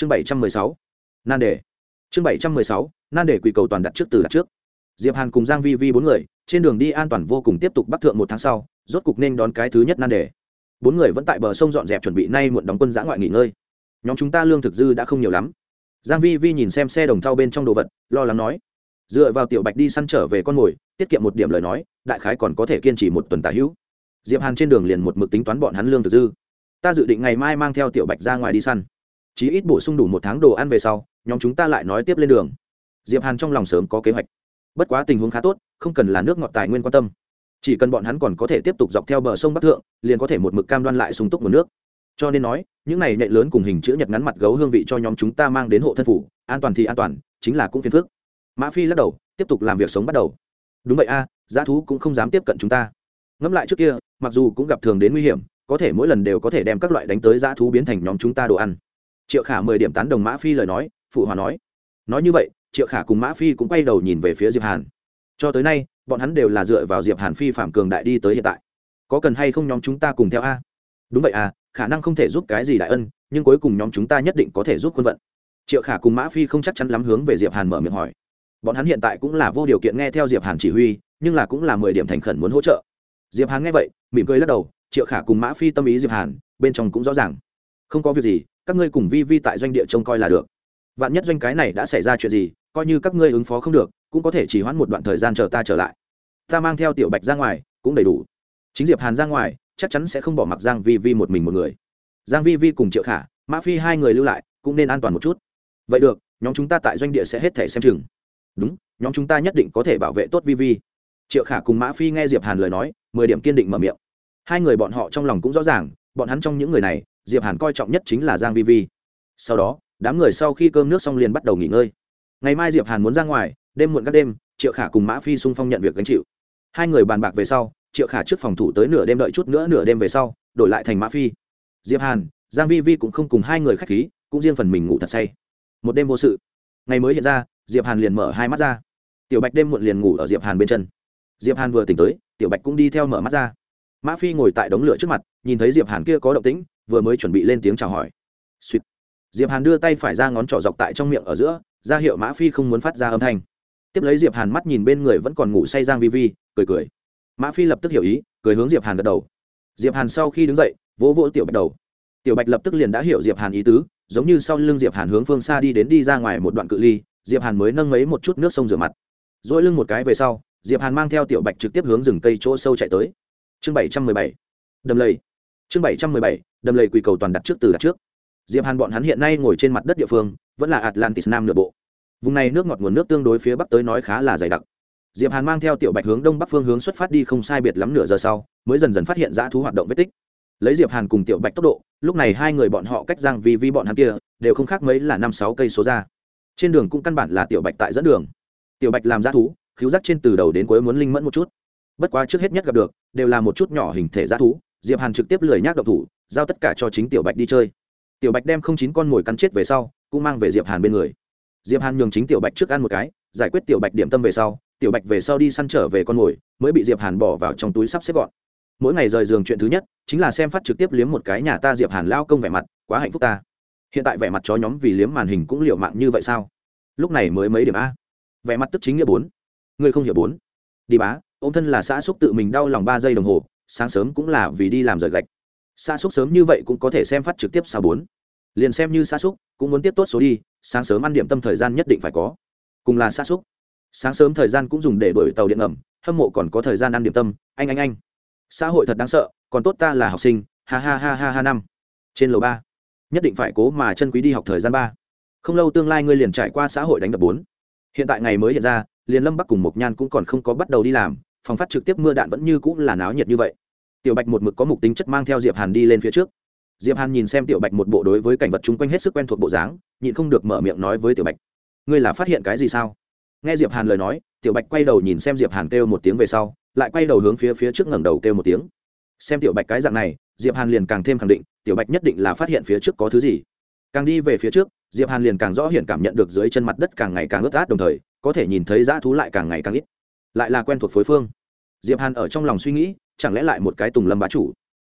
chương bảy trăm mười sáu. Nan đề. Chương bảy trăm mười sáu, nan đề quỷ cầu toàn đặt trước từ đặt trước. Diệp hàn cùng giang vi vi bốn người, trên đường đi an toàn vô cùng tiếp tục bắc thượng một tháng sau, rốt cục nên đón cái thứ nhất nan đề. Bốn người vẫn tại bờ sông dọn dẹp chuẩn bị nay muộn đóng quân giã ngoại nghỉ ngơi. Nhóm chúng ta lương thực dư đã không nhiều lắm. Giang vi vi nhìn xem xe đồng thau bên trong đồ vật, lo lắng nói. Dựa vào tiểu bạch đi săn trở về con mồi, tiết kiệm một điểm lời nói, đại khái còn có thể kiên trì một tuần tả hữu. Diệp hàn trên đường liền một mực tính toán bọn hắn lương thực dư. Ta dự định ngày mai mang theo tiểu bạch ra ngoài đi săn chí ít bổ sung đủ một tháng đồ ăn về sau nhóm chúng ta lại nói tiếp lên đường. Diệp hàn trong lòng sớm có kế hoạch. Bất quá tình huống khá tốt không cần là nước ngọt tài nguyên quan tâm. Chỉ cần bọn hắn còn có thể tiếp tục dọc theo bờ sông bắc thượng liền có thể một mực cam đoan lại sung túc nguồn nước. Cho nên nói những này nệ lớn cùng hình chữ nhật ngắn mặt gấu hương vị cho nhóm chúng ta mang đến hộ thân phủ an toàn thì an toàn chính là cũng phiền phức. Mã phi lắc đầu tiếp tục làm việc sống bắt đầu. Đúng vậy a à, giá thú cũng không dám tiếp cận chúng ta. Ngẫm lại trước kia mặc dù cũng gặp thường đến nguy hiểm có thể mỗi lần đều có thể đem các loại đánh tới giá thú biến thành nhóm chúng ta đồ ăn triệu khả mười điểm tán đồng mã phi lời nói, phụ hòa nói. Nói như vậy, triệu khả cùng mã phi cũng quay đầu nhìn về phía diệp hàn. Cho tới nay, bọn hắn đều là dựa vào diệp hàn phi phạm cường đại đi tới hiện tại. Có cần hay không nhóm chúng ta cùng theo a? Đúng vậy à khả năng không thể giúp cái gì đại ân, nhưng cuối cùng nhóm chúng ta nhất định có thể giúp quân vận. Triệu khả cùng mã phi không chắc chắn lắm hướng về diệp hàn mở miệng hỏi. Bọn hắn hiện tại cũng là vô điều kiện nghe theo diệp hàn chỉ huy, nhưng là cũng là mười điểm thành khẩn muốn hỗ trợ. Diệp hàn nghe vậy, mỉm cười lắc đầu, triệu khả cùng mã phi tâm ý diệp hàn, bên trong cũng rõ ràng. Không có việc gì các ngươi cùng vi vi tại doanh địa trông coi là được. Vạn nhất doanh cái này đã xảy ra chuyện gì, coi như các ngươi ứng phó không được, cũng có thể chỉ hoãn một đoạn thời gian chờ ta trở lại. Ta mang theo tiểu bạch ra ngoài, cũng đầy đủ. Chính diệp hàn ra ngoài, chắc chắn sẽ không bỏ mặc giang vi vi một mình một người. Giang vi vi cùng triệu khả, mã phi hai người lưu lại, cũng nên an toàn một chút. Vậy được, nhóm chúng ta tại doanh địa sẽ hết thể xem chừng. Đúng, nhóm chúng ta nhất định có thể bảo vệ tốt vi vi. Triệu khả cùng mã phi nghe diệp hàn lời nói, mười điểm kiên định mở miệng. Hai người bọn họ trong lòng cũng rõ ràng, bọn hắn trong những người này diệp hàn coi trọng nhất chính là giang vi vi. Sau đó, đám người sau khi cơm nước xong liền bắt đầu nghỉ ngơi. Ngày mai diệp hàn muốn ra ngoài, đêm muộn các đêm, triệu khả cùng mã phi xung phong nhận việc gánh chịu. Hai người bàn bạc về sau, triệu khả trước phòng thủ tới nửa đêm đợi chút nữa nửa đêm về sau, đổi lại thành mã phi. Diệp hàn, giang vi vi cũng không cùng hai người khách khí, cũng riêng phần mình ngủ thật say. Một đêm vô sự. Ngày mới hiện ra, diệp hàn liền mở hai mắt ra. Tiểu bạch đêm muộn liền ngủ ở diệp hàn bên chân. Diệp hàn vừa tỉnh tới, tiểu bạch cũng đi theo mở mắt ra. Mã phi ngồi tại đống lửa trước mặt, nhìn thấy diệp hàn kia có động tĩnh vừa mới chuẩn bị lên tiếng chào hỏi. Sweet. diệp hàn đưa tay phải ra ngón trỏ dọc tại trong miệng ở giữa, ra hiệu mã phi không muốn phát ra âm thanh. Tiếp lấy diệp hàn mắt nhìn bên người vẫn còn ngủ say giang vi vi, cười cười. Mã phi lập tức hiểu ý, cười hướng diệp hàn gật đầu. Diệp hàn sau khi đứng dậy, vỗ vỗ tiểu bạch đầu. Tiểu bạch lập tức liền đã hiểu diệp hàn ý tứ, giống như sau lưng diệp hàn hướng phương xa đi đến đi ra ngoài một đoạn cự ly, diệp hàn mới nâng mấy một chút nước sông rửa mặt. Dỗi lưng một cái về sau, diệp hàn mang theo tiểu bạch trực tiếp hướng rừng cây chỗ sâu chạy tới. Chương bảy trăm mười bảy. Đầm lầy chương bảy trăm mười bảy, đầm lầy quỳ cầu toàn đặt trước từ đặt trước. Diệp hàn bọn hắn hiện nay ngồi trên mặt đất địa phương, vẫn là atlantis nam nửa bộ. Vùng này nước ngọt nguồn nước tương đối phía bắc tới nói khá là dày đặc. Diệp hàn mang theo tiểu bạch hướng đông bắc phương hướng xuất phát đi không sai biệt lắm nửa giờ sau, mới dần dần phát hiện dã thú hoạt động vết tích. Lấy diệp hàn cùng tiểu bạch tốc độ, lúc này hai người bọn họ cách giang vì vi bọn hắn kia, đều không khác mấy là năm sáu cây số ra. Trên đường cũng căn bản là tiểu bạch tại dẫn đường. Tiểu bạch làm dã thú khiếu giác trên từ đầu đến cuối muốn linh mẫn một chút. Bất quá trước hết nhất gặp được, đều là một chút nhỏ hình thể dã thú diệp hàn trực tiếp lười nhác độc thủ, giao tất cả cho chính tiểu bạch đi chơi. Tiểu bạch đem không chín con mồi cắn chết về sau, cũng mang về diệp hàn bên người. Diệp hàn nhường chính tiểu bạch trước ăn một cái, giải quyết tiểu bạch điểm tâm về sau, tiểu bạch về sau đi săn trở về con mồi, mới bị diệp hàn bỏ vào trong túi sắp xếp gọn. Mỗi ngày rời giường chuyện thứ nhất, chính là xem phát trực tiếp liếm một cái nhà ta diệp hàn lao công vẻ mặt, quá hạnh phúc ta. Hiện tại vẻ mặt chó nhóm vì liếm màn hình cũng liệu mạng như vậy sao? Lúc này mới mấy điểm a. Vẻ mặt tức chính nghĩa bốn. Người không hiểu bốn. Đi bá ông thân là xã xúc tự mình đau lòng ba giây đồng hồ sáng sớm cũng là vì đi làm rời gạch. Xa xúc sớm như vậy cũng có thể xem phát trực tiếp sao bốn. Liền xem như xa xúc cũng muốn tiếp tốt số đi, sáng sớm ăn điểm tâm thời gian nhất định phải có. Cùng là xa xúc sáng sớm thời gian cũng dùng để đổi tàu điện ngầm, hâm mộ còn có thời gian ăn điểm tâm, anh anh anh. Xã hội thật đáng sợ, còn tốt ta là học sinh, ha ha ha ha ha năm. Trên lầu ba, nhất định phải cố mà chân quý đi học thời gian ba. Không lâu tương lai ngươi liền trải qua xã hội đánh đập bốn. Hiện tại ngày mới hiện ra, liền lâm bắc cùng mộc nhan cũng còn không có bắt đầu đi làm phòng phát trực tiếp mưa đạn vẫn như cũng là náo nhiệt như vậy. Tiểu bạch một mực có mục tính chất mang theo diệp hàn đi lên phía trước. Diệp hàn nhìn xem tiểu bạch một bộ đối với cảnh vật chung quanh hết sức quen thuộc bộ dáng, nhịn không được mở miệng nói với tiểu bạch, ngươi là phát hiện cái gì sao? Nghe diệp hàn lời nói, tiểu bạch quay đầu nhìn xem diệp hàn kêu một tiếng về sau, lại quay đầu hướng phía phía trước ngẩng đầu kêu một tiếng. Xem tiểu bạch cái dạng này, diệp hàn liền càng thêm khẳng định, tiểu bạch nhất định là phát hiện phía trước có thứ gì. Càng đi về phía trước, diệp hàn liền càng rõ hiện cảm nhận được dưới chân mặt đất càng ngày càng ướt át đồng thời, có thể nhìn thấy dã thú lại càng ngày càng ít lại là quen thuộc phối phương. Diệp hàn ở trong lòng suy nghĩ, chẳng lẽ lại một cái tùng lâm bá chủ?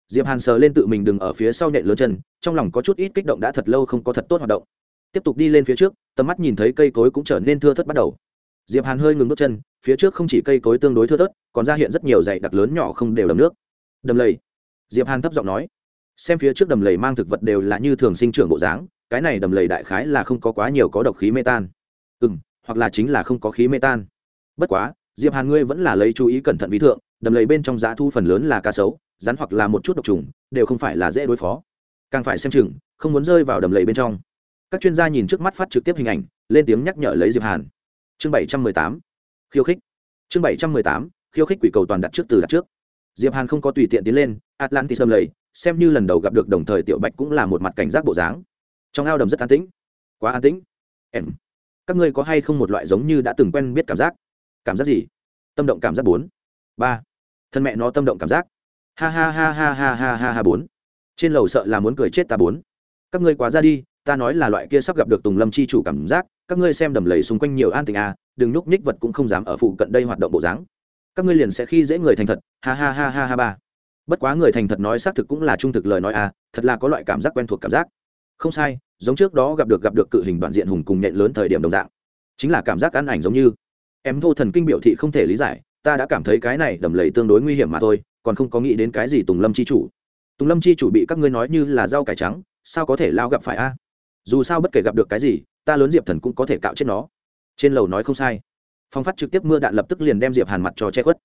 Diệp hàn sờ lên tự mình đừng ở phía sau nhện lớn chân, trong lòng có chút ít kích động đã thật lâu không có thật tốt hoạt động. Tiếp tục đi lên phía trước, tầm mắt nhìn thấy cây cối cũng trở nên thưa thớt bắt đầu. Diệp hàn hơi ngừng bước chân, phía trước không chỉ cây cối tương đối thưa thớt, còn ra hiện rất nhiều dãy đặc lớn nhỏ không đều đầm nước. Đầm lầy. Diệp hàn thấp giọng nói, xem phía trước đầm lầy mang thực vật đều là như thường sinh trưởng bộ dáng, cái này đầm lầy đại khái là không có quá nhiều có độc khí mê tan. Ừ hoặc là chính là không có khí mê tan. Bất quá diệp hàn ngươi vẫn là lấy chú ý cẩn thận ví thượng, đầm lầy bên trong giá thu phần lớn là cá sấu, rắn hoặc là một chút độc trùng, đều không phải là dễ đối phó. Càng phải xem chừng, không muốn rơi vào đầm lầy bên trong. Các chuyên gia nhìn trước mắt phát trực tiếp hình ảnh, lên tiếng nhắc nhở lấy diệp hàn. Chương bảy trăm mười tám, khiêu khích. Chương bảy trăm mười tám, khiêu khích quỷ cầu toàn đặt trước từ đặt trước. Diệp hàn không có tùy tiện tiến lên, atlantis đầm lầy, xem như lần đầu gặp được đồng thời tiểu bạch cũng là một mặt cảnh giác bộ dáng. Trong ao đầm rất an tĩnh. Quá an tĩnh. Em, các ngươi có hay không một loại giống như đã từng quen biết cảm giác? Cảm giác gì tâm động cảm giác bốn ba thân mẹ nó tâm động cảm giác ha ha ha ha ha ha ha ha bốn trên lầu sợ là muốn cười chết ta bốn các ngươi quá ra đi ta nói là loại kia sắp gặp được tùng lâm chi chủ cảm giác các ngươi xem đầm lầy xung quanh nhiều an tình à đừng nhúc nhích vật cũng không dám ở phụ cận đây hoạt động bộ dáng các ngươi liền sẽ khi dễ người thành thật ha ha ha ha ha ba bất quá người thành thật nói xác thực cũng là trung thực lời nói à thật là có loại cảm giác quen thuộc cảm giác không sai giống trước đó gặp được gặp được cự hình đoạn diện hùng cùng nhện lớn thời điểm đồng dạng chính là cảm giác ăn ảnh giống như em thô thần kinh biểu thị không thể lý giải, ta đã cảm thấy cái này đầm lầy tương đối nguy hiểm mà thôi, còn không có nghĩ đến cái gì tùng lâm chi chủ. Tùng lâm chi chủ bị các ngươi nói như là rau cải trắng, sao có thể lao gặp phải a? Dù sao bất kể gặp được cái gì, ta lớn diệp thần cũng có thể cạo chết nó. Trên lầu nói không sai. Phong phát trực tiếp mưa đạn lập tức liền đem diệp hàn mặt cho che khuất.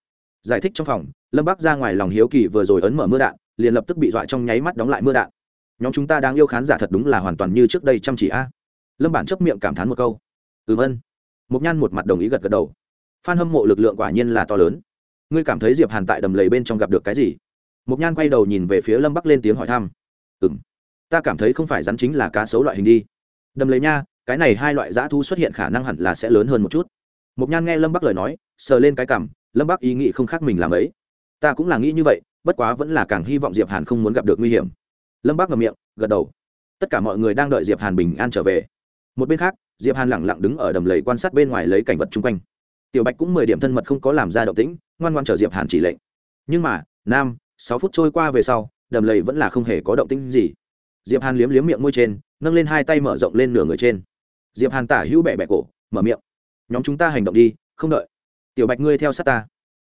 Giải thích trong phòng, lâm bắc ra ngoài lòng hiếu kỳ vừa rồi ấn mở mưa đạn, liền lập tức bị dọa trong nháy mắt đóng lại mưa đạn. Nhóm chúng ta đang yêu khán giả thật đúng là hoàn toàn như trước đây chăm chỉ a. Lâm bản chấp miệng cảm thán một câu. Ừm ân mục nhan một mặt đồng ý gật gật đầu. Phan hâm mộ lực lượng quả nhiên là to lớn. Ngươi cảm thấy diệp hàn tại đầm lầy bên trong gặp được cái gì? Mục nhan quay đầu nhìn về phía lâm bắc lên tiếng hỏi thăm. Ừ m ta cảm thấy không phải rắn chính là cá sấu loại hình đi. Đầm lầy nha, cái này hai loại dã thu xuất hiện khả năng hẳn là sẽ lớn hơn một chút. Mục nhan nghe lâm bắc lời nói, sờ lên cái cảm lâm bắc ý nghĩ không khác mình làm ấy. Ta cũng là nghĩ như vậy, bất quá vẫn là càng hy vọng diệp hàn không muốn gặp được nguy hiểm. Lâm bắc ngậm miệng, gật đầu. Tất cả mọi người đang đợi diệp hàn bình an trở về. Một bên khác diệp hàn lẳng lặng đứng ở đầm lầy quan sát bên ngoài lấy cảnh vật chung quanh. Tiểu bạch cũng mười điểm thân mật không có làm ra động tĩnh, ngoan ngoan chờ diệp hàn chỉ lệnh. Nhưng mà, nam, sáu phút trôi qua về sau, đầm lầy vẫn là không hề có động tĩnh gì. Diệp hàn liếm liếm miệng môi trên, nâng lên hai tay mở rộng lên nửa người trên. Diệp hàn tả hữu bẹ bẹ cổ, mở miệng. Nhóm chúng ta hành động đi, không đợi. Tiểu bạch ngươi theo sát ta.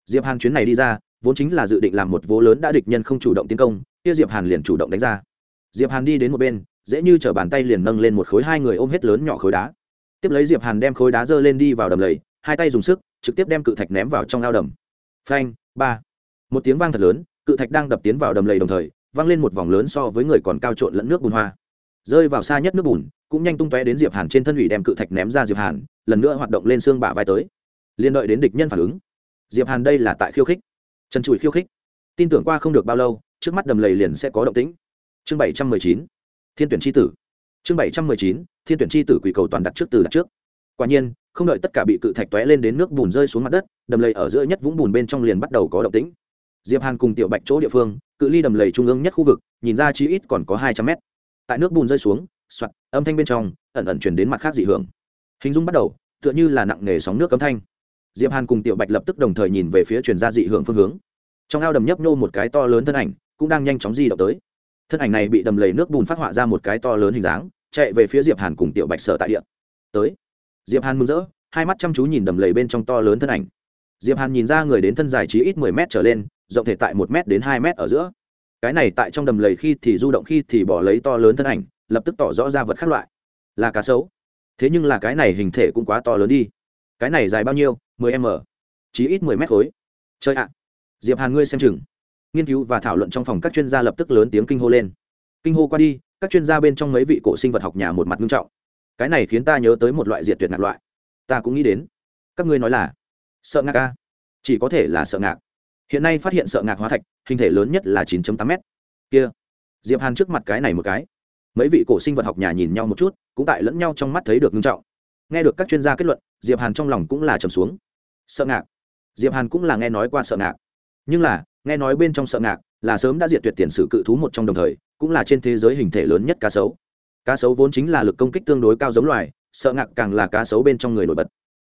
Diệp hàn chuyến này đi ra, vốn chính là dự định làm một vố lớn đã địch nhân không chủ động tiến công, kia diệp hàn liền chủ động đánh ra. Diệp hàn đi đến một bên, dễ như chở bàn tay liền nâng lên một khối hai người ôm hết lớn nhỏ khối đá tiếp lấy diệp hàn đem khối đá dơ lên đi vào đầm lầy, hai tay dùng sức, trực tiếp đem cự thạch ném vào trong ao đầm. Phanh, ba. Một tiếng vang thật lớn, cự thạch đang đập tiến vào đầm lầy đồng thời, vang lên một vòng lớn so với người còn cao trộn lẫn nước bùn hoa. Rơi vào xa nhất nước bùn, cũng nhanh tung tóe đến diệp hàn trên thân ủy đem cự thạch ném ra diệp hàn, lần nữa hoạt động lên xương bả vai tới. Liên đợi đến địch nhân phản ứng. Diệp hàn đây là tại khiêu khích. Trần trụi khiêu khích. Tin tưởng qua không được bao lâu, trước mắt đầm lầy liền sẽ có động tĩnh. Chương bảy trăm mười chín. Thiên tuyển tri tử chương bảy trăm mười chín, thiên tuyển chi tử quỷ cầu toàn đặt trước từ đặt trước. Quả nhiên, không đợi tất cả bị cự thạch tóe lên đến nước bùn rơi xuống mặt đất, đầm lầy ở giữa nhất vũng bùn bên trong liền bắt đầu có động tĩnh. Diệp hàn cùng tiểu bạch chỗ địa phương, cự ly đầm lầy trung ương nhất khu vực, nhìn ra chí ít còn có hai trăm mét. Tại nước bùn rơi xuống, soạt, âm thanh bên trong, ẩn ẩn chuyển đến mặt khác dị hưởng. Hình dung bắt đầu, tựa như là nặng nghề sóng nước âm thanh. Diệp hàn cùng tiểu bạch lập tức đồng thời nhìn về phía truyền ra dị hưởng phương hướng. Trong ao đầm nhấp nhô một cái to lớn thân ảnh, cũng đang nhanh chóng di động tới. Thân ảnh này bị đầm lầy nước bùn phát họa ra một cái to lớn hình dáng chạy về phía diệp hàn cùng tiểu bạch sở tại địa. Tới. Diệp hàn mừng rỡ, hai mắt chăm chú nhìn đầm lầy bên trong to lớn thân ảnh. Diệp hàn nhìn ra người đến thân dài chí ít mười m trở lên, rộng thể tại một m đến hai m ở giữa. Cái này tại trong đầm lầy khi thì du động khi thì bỏ lấy to lớn thân ảnh, lập tức tỏ rõ ra vật khác loại. Là cá sấu. Thế nhưng là cái này hình thể cũng quá to lớn đi. Cái này dài bao nhiêu? Mười m. Chí ít mười mét khối. Chơi ạ. Diệp hàn ngươi xem chừng. Nghiên cứu và thảo luận trong phòng các chuyên gia lập tức lớn tiếng kinh hô lên. Kinh hô qua đi các chuyên gia bên trong mấy vị cổ sinh vật học nhà một mặt nghiêm trọng. Cái này khiến ta nhớ tới một loại diệt tuyệt ngạc loại. Ta cũng nghĩ đến. Các ngươi nói là sợ ngạc a chỉ có thể là sợ ngạc. Hiện nay phát hiện sợ ngạc hóa thạch, hình thể lớn nhất là 9 tám m kia. Diệp hàn trước mặt cái này một cái. Mấy vị cổ sinh vật học nhà nhìn nhau một chút, cũng tại lẫn nhau trong mắt thấy được nghiêm trọng. Nghe được các chuyên gia kết luận, diệp hàn trong lòng cũng là trầm xuống. Sợ ngạc. Diệp hàn cũng là nghe nói qua sợ ngạc. Nhưng là, nghe nói bên trong sợ ngạc là sớm đã diệt tuyệt tiền sử cự thú một trong đồng thời cũng là trên thế giới hình thể lớn nhất cá sấu. Cá sấu vốn chính là lực công kích tương đối cao giống loài, sợ ngạc càng là cá sấu bên trong người nổi bật.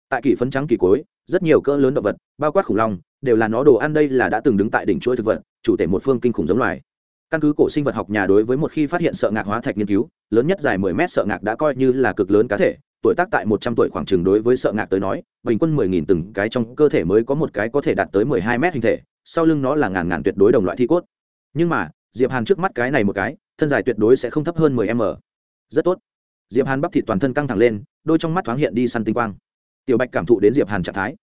Tại kỷ phấn trắng kỳ cuối, rất nhiều cỡ lớn động vật, bao quát khủng long, đều là nó đồ ăn đây là đã từng đứng tại đỉnh chuỗi thực vật, chủ thể một phương kinh khủng giống loài. Căn cứ cổ sinh vật học nhà đối với một khi phát hiện sợ ngạc hóa thạch nghiên cứu, lớn nhất dài 10 mét sợ ngạc đã coi như là cực lớn cá thể, tuổi tác tại 100 tuổi khoảng chừng đối với sợ ngạc tới nói, bình quân 10.000 từng cái trong cơ thể mới có một cái có thể đạt tới 12 mét hình thể, sau lưng nó là ngàn ngàn tuyệt đối đồng loại thi cốt. Nhưng mà diệp hàn trước mắt cái này một cái, thân dài tuyệt đối sẽ không thấp hơn 10 m. Rất tốt. Diệp hàn bắp thịt toàn thân căng thẳng lên, đôi trong mắt thoáng hiện đi săn tinh quang. Tiểu bạch cảm thụ đến diệp hàn trạng thái.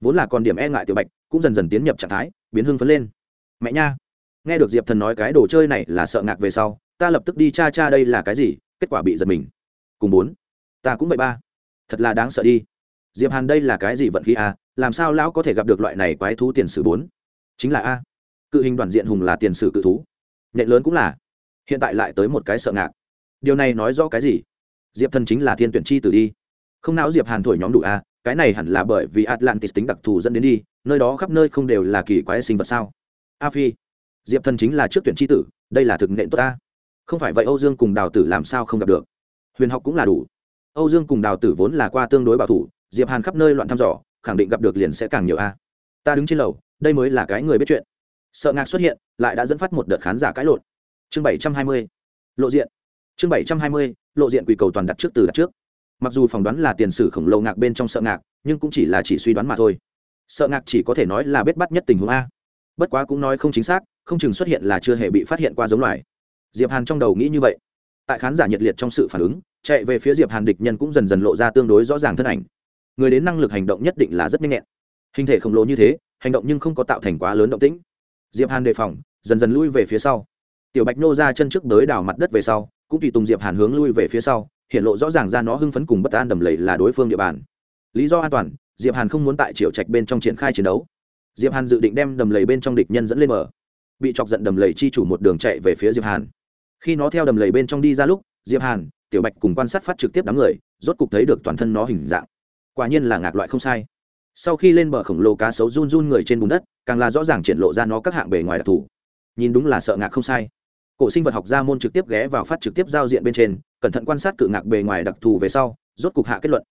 Vốn là còn điểm e ngại tiểu bạch, cũng dần dần tiến nhập trạng thái, biến hưng phấn lên. Mẹ nha. Nghe được diệp thần nói cái đồ chơi này là sợ ngạc về sau, ta lập tức đi cha cha đây là cái gì, kết quả bị giật mình. Cùng bốn. Ta cũng vậy ba. Thật là đáng sợ đi. Diệp hàn đây là cái gì vận khí a làm sao lão có thể gặp được loại này quái thú tiền sử bốn? Chính là a. Cự hình đoàn diện hùng là tiền sử cự thú nhện lớn cũng là. Hiện tại lại tới một cái sợ ngạc. Điều này nói rõ cái gì? Diệp thần chính là thiên tuyển chi tử đi. Không não diệp hàn thổi nhóm đủ a, cái này hẳn là bởi vì atlantis tính đặc thù dẫn đến đi, nơi đó khắp nơi không đều là kỳ quái sinh vật sao? A phi, diệp thần chính là trước tuyển chi tử, đây là thực nện tốt ta không phải vậy âu dương cùng đào tử làm sao không gặp được? Huyền học cũng là đủ. Âu dương cùng đào tử vốn là qua tương đối bảo thủ, diệp hàn khắp nơi loạn thăm dò, khẳng định gặp được liền sẽ càng nhiều a. Ta đứng trên lầu, đây mới là cái người biết chuyện sợ ngạc xuất hiện, lại đã dẫn phát một đợt khán giả cãi lộn. Chương bảy trăm hai mươi, lộ diện. Chương bảy trăm hai mươi, lộ diện quỷ cầu toàn đặt trước từ đặt trước. Mặc dù phỏng đoán là tiền sử khổng lồ ngạc bên trong sợ ngạc, nhưng cũng chỉ là chỉ suy đoán mà thôi. Sợ ngạc chỉ có thể nói là biết bắt nhất tình huống a. Bất quá cũng nói không chính xác, không chừng xuất hiện là chưa hề bị phát hiện qua giống loài. Diệp hàn trong đầu nghĩ như vậy. Tại khán giả nhiệt liệt trong sự phản ứng, chạy về phía diệp hàn địch nhân cũng dần dần lộ ra tương đối rõ ràng thân ảnh. Người đến năng lực hành động nhất định là rất nhanh nhẹn. Hình thể khổng lồ như thế, hành động nhưng không có tạo thành quá lớn động tĩnh diệp hàn đề phòng, dần dần lui về phía sau. Tiểu bạch nô ra chân trước đới đào mặt đất về sau, cũng tùy tùng diệp hàn hướng lui về phía sau, hiện lộ rõ ràng ra nó hưng phấn cùng bất an đầm lầy là đối phương địa bàn. Lý do an toàn, diệp hàn không muốn tại triệu trạch bên trong triển khai chiến đấu. Diệp hàn dự định đem đầm lầy bên trong địch nhân dẫn lên mở bị chọc giận đầm lầy chi chủ một đường chạy về phía diệp hàn. Khi nó theo đầm lầy bên trong đi ra lúc, diệp hàn, tiểu bạch cùng quan sát phát trực tiếp đám người, rốt cục thấy được toàn thân nó hình dạng. Quả nhiên là ngạc loại không sai sau khi lên bờ khổng lồ cá sấu run run người trên bùn đất, càng là rõ ràng triển lộ ra nó các hạng bề ngoài đặc thù. Nhìn đúng là sợ ngạc không sai. Cổ sinh vật học gia môn trực tiếp ghé vào phát trực tiếp giao diện bên trên, cẩn thận quan sát cự ngạc bề ngoài đặc thù về sau, rốt cục hạ kết luận.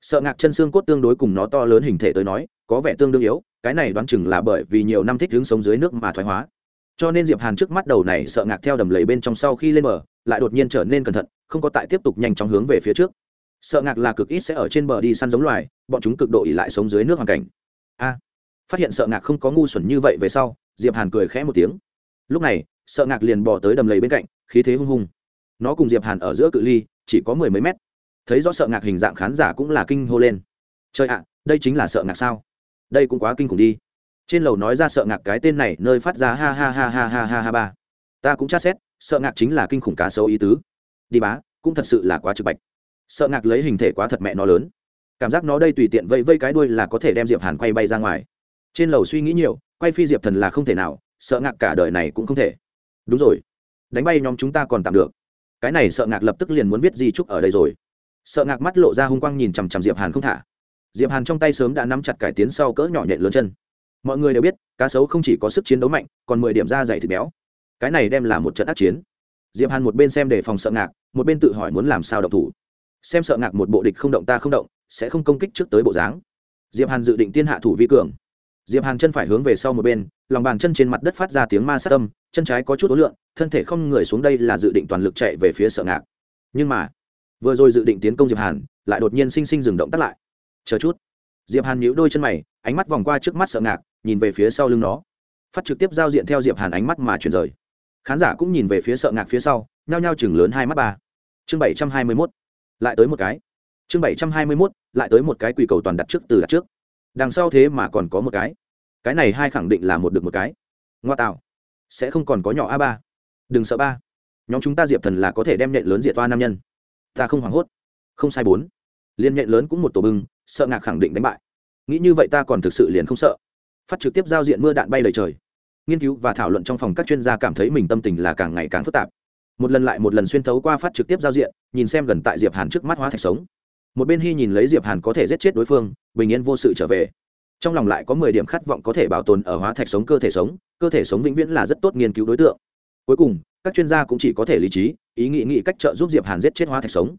Sợ ngạc chân xương cốt tương đối cùng nó to lớn hình thể tới nói, có vẻ tương đương yếu, cái này đoán chừng là bởi vì nhiều năm thích hướng sống dưới nước mà thoái hóa. Cho nên diệp hàn trước mắt đầu này sợ ngạc theo đầm lầy bên trong sau khi lên bờ, lại đột nhiên trở nên cẩn thận, không có tại tiếp tục nhanh chóng hướng về phía trước sợ ngạc là cực ít sẽ ở trên bờ đi săn giống loài, bọn chúng cực độ ỉ lại sống dưới nước hoàn cảnh. A, phát hiện sợ ngạc không có ngu xuẩn như vậy về sau, diệp hàn cười khẽ một tiếng. Lúc này, sợ ngạc liền bỏ tới đầm lầy bên cạnh, khí thế hung hung. Nó cùng diệp hàn ở giữa cự ly, chỉ có mười mấy mét. Thấy rõ sợ ngạc hình dạng khán giả cũng là kinh hô lên. Trời ạ, đây chính là sợ ngạc sao? Đây cũng quá kinh khủng đi. Trên lầu nói ra sợ ngạc cái tên này, nơi phát ra ha ha ha ha ha ha ha ba. Ta cũng tra xét, sợ ngạc chính là kinh khủng cá sấu ý tứ. Đi bá, cũng thật sự là quá trực bạch sợ ngạc lấy hình thể quá thật mẹ nó lớn. Cảm giác nó đây tùy tiện vây vây cái đuôi là có thể đem diệp hàn quay bay ra ngoài. Trên lầu suy nghĩ nhiều, quay phi diệp thần là không thể nào, sợ ngạc cả đời này cũng không thể. Đúng rồi. Đánh bay nhóm chúng ta còn tạm được. Cái này sợ ngạc lập tức liền muốn viết di trúc ở đây rồi. Sợ ngạc mắt lộ ra hung quang nhìn chằm chằm diệp hàn không thả. Diệp hàn trong tay sớm đã nắm chặt cải tiến sau cỡ nhỏ nhện lớn chân. Mọi người đều biết, cá sấu không chỉ có sức chiến đấu mạnh, còn mười điểm da dày thịt béo. Cái này đem là một trận ác chiến. Diệp hàn một bên xem để phòng sợ ngạc, một bên tự hỏi muốn làm sao động thủ xem sợ ngạc một bộ địch không động ta không động, sẽ không công kích trước tới bộ dáng. Diệp hàn dự định tiên hạ thủ vi cường. Diệp hàn chân phải hướng về sau một bên, lòng bàn chân trên mặt đất phát ra tiếng ma sát tâm chân trái có chút ối lượng thân thể không người xuống đây là dự định toàn lực chạy về phía sợ ngạc. Nhưng mà, vừa rồi dự định tiến công diệp hàn, lại đột nhiên sinh sinh dừng động tắt lại. Chờ chút. Diệp hàn nhíu đôi chân mày, ánh mắt vòng qua trước mắt sợ ngạc, nhìn về phía sau lưng nó. Phát trực tiếp giao diện theo diệp hàn ánh mắt mà chuyển rời. Khán giả cũng nhìn về phía sợ ngạc phía sau, nhao nhao chừng lớn hai mắt ba. Chương bảy trăm hai mươi 721 lại tới một cái. Chương bảy trăm hai mươi mốt, lại tới một cái quỷ cầu toàn đặt trước từ đặt trước. Đằng sau thế mà còn có một cái. Cái này hai khẳng định là một được một cái. Ngoa tạo. Sẽ không còn có nhỏ a ba. Đừng sợ ba. Nhóm chúng ta diệp thần là có thể đem nhện lớn diệt toa nam nhân. Ta không hoảng hốt. Không sai bốn. Liên nhện lớn cũng một tổ bưng, sợ ngạc khẳng định đánh bại. Nghĩ như vậy ta còn thực sự liền không sợ. Phát trực tiếp giao diện mưa đạn bay lời trời. Nghiên cứu và thảo luận trong phòng các chuyên gia cảm thấy mình tâm tình là càng ngày càng phức tạp một lần lại một lần xuyên thấu qua phát trực tiếp giao diện, nhìn xem gần tại diệp hàn trước mắt hóa thạch sống. Một bên hy nhìn lấy diệp hàn có thể giết chết đối phương, bình yên vô sự trở về. Trong lòng lại có mười điểm khát vọng có thể bảo tồn ở hóa thạch sống cơ thể sống, cơ thể sống vĩnh viễn là rất tốt nghiên cứu đối tượng. Cuối cùng, các chuyên gia cũng chỉ có thể lý trí, ý nghĩ nghĩ cách trợ giúp diệp hàn giết chết hóa thạch sống.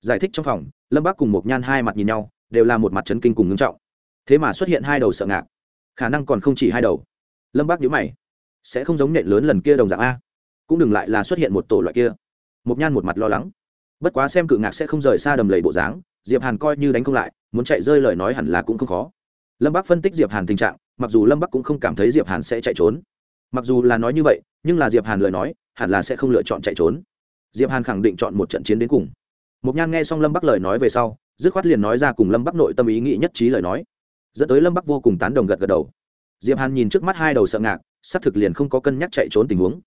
Giải thích trong phòng, lâm bác cùng một nhan hai mặt nhìn nhau, đều là một mặt chấn kinh cùng ngưng trọng. Thế mà xuất hiện hai đầu sợ ngạc. Khả năng còn không chỉ hai đầu. Lâm bác nhíu mày. Sẽ không giống nhện lớn lần kia đồng dạng a cũng đừng lại là xuất hiện một tổ loại kia. Mục nhan một mặt lo lắng. Bất quá xem cự ngạc sẽ không rời xa đầm lầy bộ dáng, diệp hàn coi như đánh không lại, muốn chạy rơi lời nói hẳn là cũng không khó. Lâm bắc phân tích diệp hàn tình trạng, mặc dù lâm bắc cũng không cảm thấy diệp hàn sẽ chạy trốn. Mặc dù là nói như vậy, nhưng là diệp hàn lời nói, hẳn là sẽ không lựa chọn chạy trốn. Diệp hàn khẳng định chọn một trận chiến đến cùng. Mục nhan nghe xong lâm bắc lời nói về sau, dứt khoát liền nói ra cùng lâm bắc nội tâm ý nghĩ nhất trí lời nói. Dẫn tới lâm bắc vô cùng tán đồng gật gật đầu. Diệp hàn nhìn trước mắt hai đầu sợ ngạc, xác thực liền không có cân nhắc chạy trốn tình huống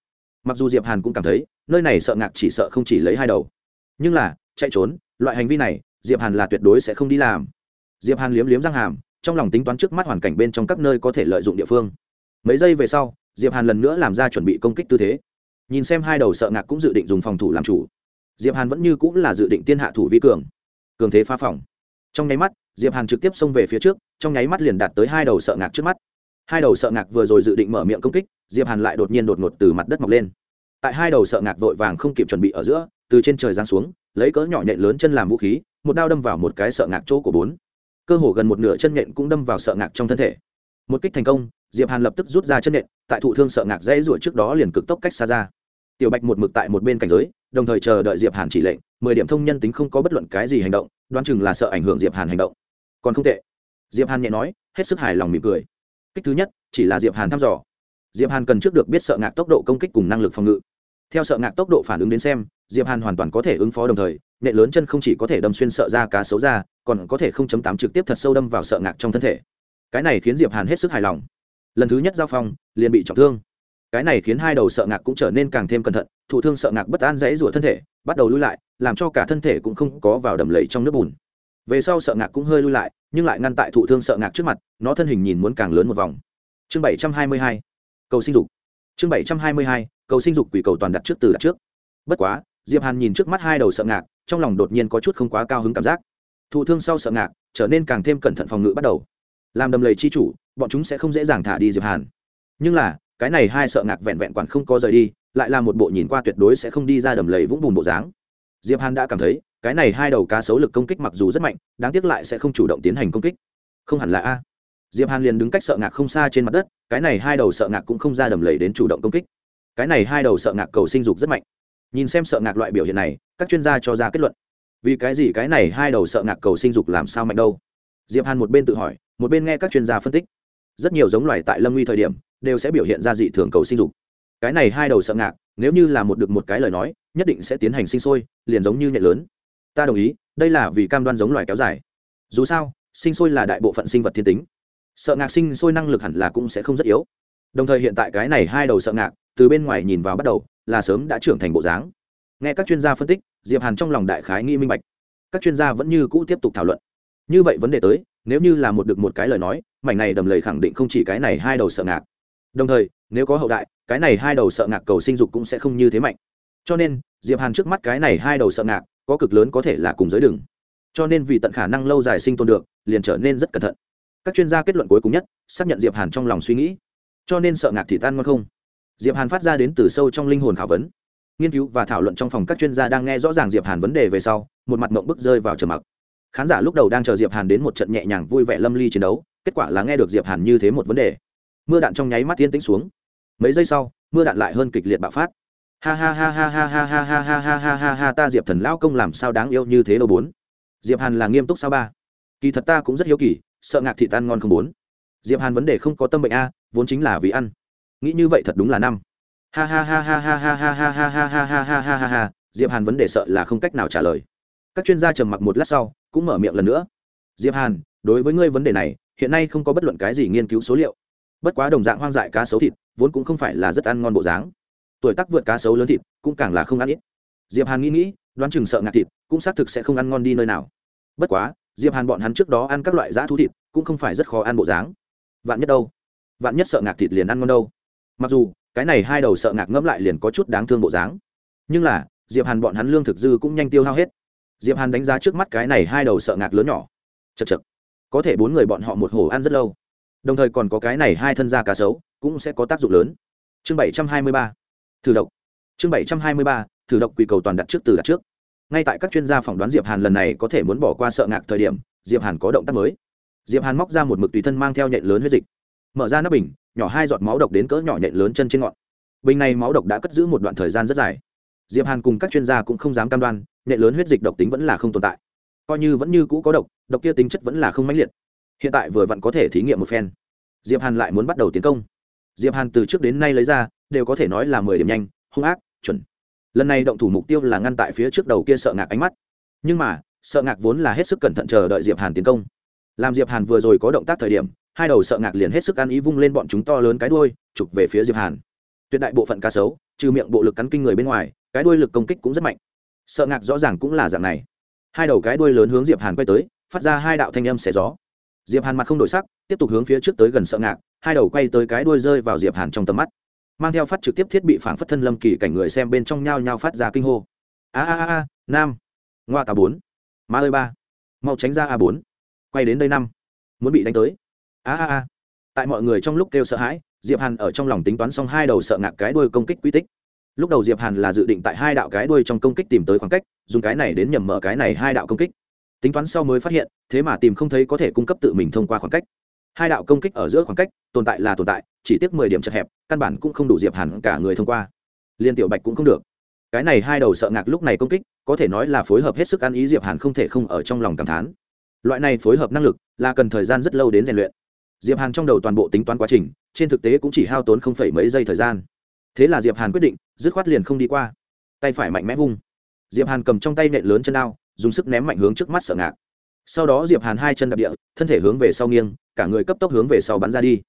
mặc dù diệp hàn cũng cảm thấy nơi này sợ ngạc chỉ sợ không chỉ lấy hai đầu nhưng là chạy trốn loại hành vi này diệp hàn là tuyệt đối sẽ không đi làm diệp hàn liếm liếm răng hàm trong lòng tính toán trước mắt hoàn cảnh bên trong các nơi có thể lợi dụng địa phương mấy giây về sau diệp hàn lần nữa làm ra chuẩn bị công kích tư thế nhìn xem hai đầu sợ ngạc cũng dự định dùng phòng thủ làm chủ diệp hàn vẫn như cũng là dự định tiên hạ thủ vi cường cường thế phá phòng trong nháy mắt diệp hàn trực tiếp xông về phía trước trong nháy mắt liền đạt tới hai đầu sợ ngạc trước mắt hai đầu sợ ngạc vừa rồi dự định mở miệng công kích diệp hàn lại đột nhiên đột ngột từ mặt đất mọc lên tại hai đầu sợ ngạc vội vàng không kịp chuẩn bị ở giữa từ trên trời giáng xuống lấy cỡ nhỏ nhện lớn chân làm vũ khí một đao đâm vào một cái sợ ngạc chỗ của bốn cơ hồ gần một nửa chân nhện cũng đâm vào sợ ngạc trong thân thể một kích thành công diệp hàn lập tức rút ra chân nhện tại thụ thương sợ ngạc dãy ruột trước đó liền cực tốc cách xa ra tiểu bạch một mực tại một bên cảnh giới đồng thời chờ đợi diệp hàn chỉ lệnh mười điểm thông nhân tính không có bất luận cái gì hành động đoán chừng là sợ ảnh hưởng diệp hàn hành động còn không tệ diệp hàn nhẹ nói hết sức hài lòng mỉm cười kích thứ nhất chỉ là diệp hàn thăm dò diệp hàn cần trước được biết sợ ngạc tốc độ công kích cùng năng lực phòng ngự. Theo sợ ngạc tốc độ phản ứng đến xem, diệp hàn hoàn toàn có thể ứng phó đồng thời, nệ lớn chân không chỉ có thể đâm xuyên sợ ra cá xấu ra còn có thể không chấm tám trực tiếp thật sâu đâm vào sợ ngạc trong thân thể. Cái này khiến diệp hàn hết sức hài lòng. Lần thứ nhất giao phong, liền bị trọng thương. Cái này khiến hai đầu sợ ngạc cũng trở nên càng thêm cẩn thận, thụ thương sợ ngạc bất an dãy rủa thân thể, bắt đầu lui lại, làm cho cả thân thể cũng không có vào đầm lầy trong nước bùn. Về sau sợ ngạc cũng hơi lui lại, nhưng lại ngăn tại thụ thương sợ ngạc trước mặt, nó thân hình nhìn muốn càng lớn một vòng. Chương bảy trăm hai mươi hai cầu sinh dục. Chương bảy trăm hai mươi hai, cầu sinh dục quỷ cầu toàn đặt trước từ đặt trước. Bất quá, diệp hàn nhìn trước mắt hai đầu sợ ngạc, trong lòng đột nhiên có chút không quá cao hứng cảm giác. Thụ thương sau sợ ngạc, trở nên càng thêm cẩn thận phòng ngự bắt đầu. Làm đầm lầy chi chủ, bọn chúng sẽ không dễ dàng thả đi diệp hàn. Nhưng là, cái này hai sợ ngạc vẹn vẹn quản không có rời đi, lại là một bộ nhìn qua tuyệt đối sẽ không đi ra đầm lầy vũng bùn bộ dáng. Diệp hàn đã cảm thấy, cái này hai đầu cá sấu lực công kích mặc dù rất mạnh, đáng tiếc lại sẽ không chủ động tiến hành công kích. Không hẳn là a diệp hàn liền đứng cách sợ ngạc không xa trên mặt đất, cái này hai đầu sợ ngạc cũng không ra đầm lầy đến chủ động công kích. Cái này hai đầu sợ ngạc cầu sinh dục rất mạnh. Nhìn xem sợ ngạc loại biểu hiện này, các chuyên gia cho ra kết luận. Vì cái gì cái này hai đầu sợ ngạc cầu sinh dục làm sao mạnh đâu? Diệp hàn một bên tự hỏi, một bên nghe các chuyên gia phân tích. Rất nhiều giống loài tại lâm nguy thời điểm, đều sẽ biểu hiện ra dị thường cầu sinh dục. Cái này hai đầu sợ ngạc, nếu như là một được một cái lời nói, nhất định sẽ tiến hành sinh sôi, liền giống như nhện lớn. Ta đồng ý, đây là vì cam đoan giống loài kéo dài. Dù sao, sinh sôi là đại bộ phận sinh vật thiên tính sợ ngạc sinh sôi năng lực hẳn là cũng sẽ không rất yếu. Đồng thời hiện tại cái này hai đầu sợ ngạc, từ bên ngoài nhìn vào bắt đầu, là sớm đã trưởng thành bộ dáng. Nghe các chuyên gia phân tích, diệp hàn trong lòng đại khái nghi minh bạch. Các chuyên gia vẫn như cũ tiếp tục thảo luận. Như vậy vấn đề tới, nếu như là một được một cái lời nói, mảnh này đầm lầy khẳng định không chỉ cái này hai đầu sợ ngạc. Đồng thời, nếu có hậu đại, cái này hai đầu sợ ngạc cầu sinh dục cũng sẽ không như thế mạnh. Cho nên, diệp hàn trước mắt cái này hai đầu sợ ngạc, có cực lớn có thể là cùng giới đường. Cho nên vì tận khả năng lâu dài sinh tồn được, liền trở nên rất cẩn thận các chuyên gia kết luận cuối cùng nhất xác nhận diệp hàn trong lòng suy nghĩ cho nên sợ ngạc thì tan ngon không diệp hàn phát ra đến từ sâu trong linh hồn khảo vấn nghiên cứu và thảo luận trong phòng các chuyên gia đang nghe rõ ràng diệp hàn vấn đề về sau một mặt mộng bức rơi vào trầm mặc khán giả lúc đầu đang chờ diệp hàn đến một trận nhẹ nhàng vui vẻ lâm ly chiến đấu kết quả là nghe được diệp hàn như thế một vấn đề mưa đạn trong nháy mắt tiên tĩnh xuống mấy giây sau mưa đạn lại hơn kịch liệt bạo phát ha ha ha ha ha ha ha ha ha ha ha ha ha ta diệp thần lão công làm sao đáng yêu như thế đâu bốn diệp hàn là nghiêm túc sao ba kỳ thật ta cũng rất hiếu kỳ sợ ngạc thịt tan ngon không bốn diệp hàn vấn đề không có tâm bệnh a vốn chính là vì ăn nghĩ như vậy thật đúng là năm ha ha ha ha ha ha ha ha ha ha ha ha ha ha ha ha diệp hàn vấn đề sợ là không cách nào trả lời các chuyên gia trầm mặc một lát sau cũng mở miệng lần nữa diệp hàn đối với ngươi vấn đề này hiện nay không có bất luận cái gì nghiên cứu số liệu bất quá đồng dạng hoang dại cá sấu thịt vốn cũng không phải là rất ăn ngon bộ dáng tuổi tác vượt cá sấu lớn thịt cũng càng là không ăn ít diệp hàn nghĩ nghĩ đoán chừng sợ ngạt thịt cũng xác thực sẽ không ăn ngon đi nơi nào bất quá diệp hàn bọn hắn trước đó ăn các loại giá thú thịt, cũng không phải rất khó ăn bộ dáng. Vạn nhất đâu? Vạn nhất sợ ngạc thịt liền ăn ngon đâu? Mặc dù, cái này hai đầu sợ ngạc ngẫm lại liền có chút đáng thương bộ dáng. Nhưng là, diệp hàn bọn hắn lương thực dư cũng nhanh tiêu hao hết. Diệp hàn đánh giá trước mắt cái này hai đầu sợ ngạc lớn nhỏ. Chật chật có thể bốn người bọn họ một hồ ăn rất lâu. Đồng thời còn có cái này hai thân da cá sấu, cũng sẽ có tác dụng lớn. Chương bảy trăm hai mươi ba. Thử độc. Chương bảy trăm hai mươi ba. Thử độc quỷ cầu toàn đặt trước từ đặt trước ngay tại các chuyên gia phỏng đoán diệp hàn lần này có thể muốn bỏ qua sợ ngạc thời điểm, diệp hàn có động tác mới. Diệp hàn móc ra một mực tùy thân mang theo nhện lớn huyết dịch. Mở ra nắp bình, nhỏ hai giọt máu độc đến cỡ nhỏ nhện lớn chân trên ngọn. Bình này máu độc đã cất giữ một đoạn thời gian rất dài. Diệp hàn cùng các chuyên gia cũng không dám cam đoan, nhện lớn huyết dịch độc tính vẫn là không tồn tại. Coi như vẫn như cũ có độc độc kia tính chất vẫn là không mãnh liệt. Hiện tại vừa vặn có thể thí nghiệm một phen. Diệp hàn lại muốn bắt đầu tiến công. Diệp hàn từ trước đến nay lấy ra, đều có thể nói là mười điểm nhanh, hung ác, chuẩn lần này động thủ mục tiêu là ngăn tại phía trước đầu kia sợ ngạc ánh mắt. Nhưng mà, sợ ngạc vốn là hết sức cẩn thận chờ đợi diệp hàn tiến công. Làm diệp hàn vừa rồi có động tác thời điểm, hai đầu sợ ngạc liền hết sức ăn ý vung lên bọn chúng to lớn cái đuôi, chụp về phía diệp hàn. Tuyệt đại bộ phận cá sấu, trừ miệng bộ lực cắn kinh người bên ngoài, cái đuôi lực công kích cũng rất mạnh. Sợ ngạc rõ ràng cũng là dạng này. Hai đầu cái đuôi lớn hướng diệp hàn quay tới, phát ra hai đạo thanh âm xé gió. Diệp hàn mặt không đổi sắc, tiếp tục hướng phía trước tới gần sợ ngạc, hai đầu quay tới cái đuôi rơi vào diệp hàn trong tầm mắt mang theo phát trực tiếp thiết bị phản phất thân lâm kỳ cảnh người xem bên trong nhao nhao phát ra kinh hô. A a a nam. Ngoa tà bốn. Ma ơi ba. Mau tránh ra a bốn. Quay đến đây năm muốn bị đánh tới. A a a. Tại mọi người trong lúc kêu sợ hãi, diệp hàn ở trong lòng tính toán xong hai đầu sợ ngạc cái đuôi công kích quy tích. Lúc đầu diệp hàn là dự định tại hai đạo cái đuôi trong công kích tìm tới khoảng cách, dùng cái này đến nhầm mở cái này hai đạo công kích. Tính toán sau mới phát hiện, thế mà tìm không thấy có thể cung cấp tự mình thông qua khoảng cách hai đạo công kích ở giữa khoảng cách, tồn tại là tồn tại, chỉ tiếc mười điểm chật hẹp, căn bản cũng không đủ diệp hàn cả người thông qua. Liên tiểu bạch cũng không được. Cái này hai đầu sợ ngạc lúc này công kích, có thể nói là phối hợp hết sức ăn ý diệp hàn không thể không ở trong lòng cảm thán. Loại này phối hợp năng lực, là cần thời gian rất lâu đến rèn luyện. Diệp hàn trong đầu toàn bộ tính toán quá trình, trên thực tế cũng chỉ hao tốn không phải mấy giây thời gian. Thế là diệp hàn quyết định, dứt khoát liền không đi qua. Tay phải mạnh mẽ vung. Diệp hàn cầm trong tay nện lớn chân đao, dùng sức ném mạnh hướng trước mắt sợ ngạc sau đó diệp hàn hai chân đạp địa thân thể hướng về sau nghiêng cả người cấp tốc hướng về sau bắn ra đi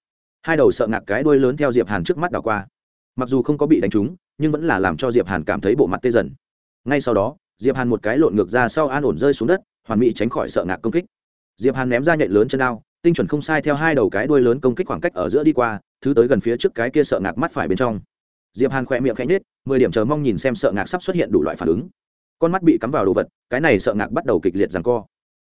hai đầu sợ ngạc cái đuôi lớn theo diệp hàn trước mắt đảo qua mặc dù không có bị đánh trúng nhưng vẫn là làm cho diệp hàn cảm thấy bộ mặt tê dần ngay sau đó diệp hàn một cái lộn ngược ra sau an ổn rơi xuống đất hoàn mỹ tránh khỏi sợ ngạc công kích diệp hàn ném ra nhện lớn chân ao tinh chuẩn không sai theo hai đầu cái đuôi lớn công kích khoảng cách ở giữa đi qua thứ tới gần phía trước cái kia sợ ngạc mắt phải bên trong diệp hàn khỏe miệng khẽ nết mười điểm chờ mong nhìn xem sợ ngạc sắp xuất hiện đủ loại phản ứng con mắt bị cắm vào đồ vật cái này sợ ngạc bắt đầu kịch liệt rằng co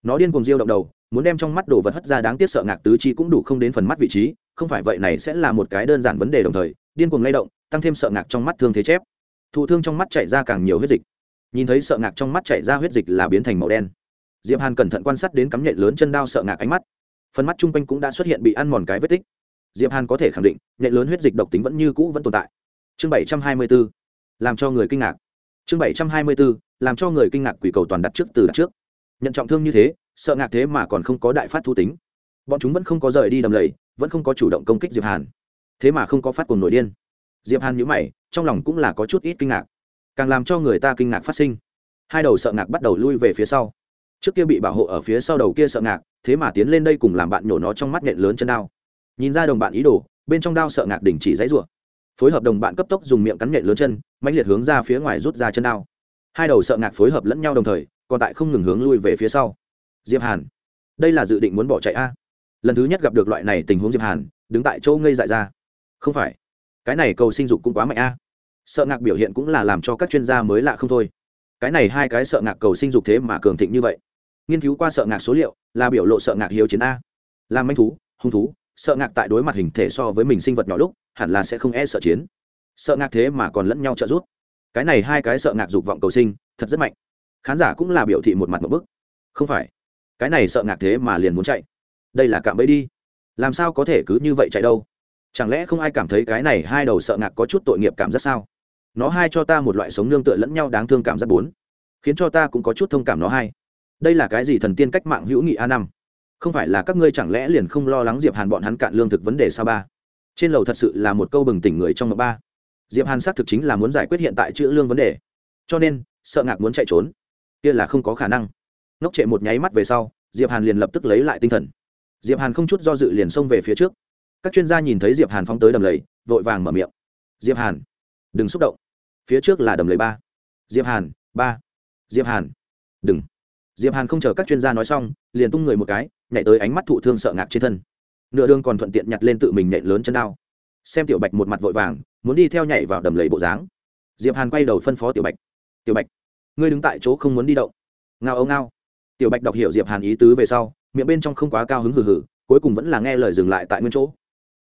nó điên cuồng diêu động đầu, muốn đem trong mắt đồ vật hất ra đáng tiếc sợ ngạc tứ chi cũng đủ không đến phần mắt vị trí, không phải vậy này sẽ là một cái đơn giản vấn đề đồng thời, điên cuồng lay động, tăng thêm sợ ngạc trong mắt thương thế chép. Thụ thương trong mắt chảy ra càng nhiều huyết dịch. Nhìn thấy sợ ngạc trong mắt chảy ra huyết dịch là biến thành màu đen. Diệp hàn cẩn thận quan sát đến cắm nhện lớn chân đao sợ ngạc ánh mắt. Phần mắt chung quanh cũng đã xuất hiện bị ăn mòn cái vết tích. Diệp hàn có thể khẳng định, nhện lớn huyết dịch độc tính vẫn như cũ vẫn tồn tại. Chương bảy trăm hai mươi 724 làm cho người kinh ngạc. Chương bảy trăm hai mươi 724 làm cho người kinh ngạc quỷ cầu toàn đặt trước từ đặt trước nhận trọng thương như thế, sợ ngạc thế mà còn không có đại phát thu tính. Bọn chúng vẫn không có rời đi đầm lầy, vẫn không có chủ động công kích diệp hàn. Thế mà không có phát cuồng nổi điên. Diệp hàn nhíu mày, trong lòng cũng là có chút ít kinh ngạc. Càng làm cho người ta kinh ngạc phát sinh. Hai đầu sợ ngạc bắt đầu lui về phía sau. Trước kia bị bảo hộ ở phía sau đầu kia sợ ngạc, thế mà tiến lên đây cùng làm bạn nhổ nó trong mắt nhện lớn chân đao. Nhìn ra đồng bạn ý đồ, bên trong đao sợ ngạc đình chỉ dãy rủa. Phối hợp đồng bạn cấp tốc dùng miệng cắn nhện lớn chân, mãnh liệt hướng ra phía ngoài rút ra chân đao. Hai đầu sợ ngạc phối hợp lẫn nhau đồng thời còn tại không ngừng hướng lui về phía sau. Diệp hàn, đây là dự định muốn bỏ chạy a. Lần thứ nhất gặp được loại này tình huống diệp hàn, đứng tại chỗ ngây dại ra. Không phải, cái này cầu sinh dục cũng quá mạnh a. Sợ ngạc biểu hiện cũng là làm cho các chuyên gia mới lạ không thôi. Cái này hai cái sợ ngạc cầu sinh dục thế mà cường thịnh như vậy. Nghiên cứu qua sợ ngạc số liệu, là biểu lộ sợ ngạc hiếu chiến a. Làm manh thú, hung thú, sợ ngạc tại đối mặt hình thể so với mình sinh vật nhỏ lúc, hẳn là sẽ không e sợ chiến. Sợ ngạc thế mà còn lẫn nhau trợ giúp. Cái này hai cái sợ ngạc dục vọng cầu sinh, thật rất mạnh khán giả cũng là biểu thị một mặt một bức. Không phải. Cái này sợ ngạc thế mà liền muốn chạy. Đây là cạm bẫy đi. Làm sao có thể cứ như vậy chạy đâu? Chẳng lẽ không ai cảm thấy cái này hai đầu sợ ngạc có chút tội nghiệp cảm giác sao? Nó hai cho ta một loại sống nương tựa lẫn nhau đáng thương cảm giác bốn. Khiến cho ta cũng có chút thông cảm nó hai. Đây là cái gì thần tiên cách mạng hữu nghị a năm? Không phải là các ngươi chẳng lẽ liền không lo lắng diệp hàn bọn hắn cạn lương thực vấn đề sao ba? Trên lầu thật sự là một câu bừng tỉnh người trong mộng ba. Diệp hàn xác thực chính là muốn giải quyết hiện tại chữ lương vấn đề. Cho nên, sợ ngạc muốn chạy trốn kia là không có khả năng. Ngốc trệ một nháy mắt về sau, diệp hàn liền lập tức lấy lại tinh thần. Diệp hàn không chút do dự liền xông về phía trước. Các chuyên gia nhìn thấy diệp hàn phóng tới đầm lầy, vội vàng mở miệng. Diệp hàn, đừng xúc động. Phía trước là đầm lầy ba. Diệp hàn, ba. Diệp hàn, đừng. Diệp hàn không chờ các chuyên gia nói xong, liền tung người một cái, nhảy tới ánh mắt thụ thương sợ ngạc trên thân. Nửa đường còn thuận tiện nhặt lên tự mình nện lớn chân đao. Xem tiểu bạch một mặt vội vàng, muốn đi theo nhảy vào đầm lầy bộ dáng. Diệp hàn quay đầu phân phó tiểu bạch. Tiểu bạch ngươi đứng tại chỗ không muốn đi động ngao âu ngao tiểu bạch đọc hiểu diệp hàn ý tứ về sau miệng bên trong không quá cao hứng hừ hừ cuối cùng vẫn là nghe lời dừng lại tại nguyên chỗ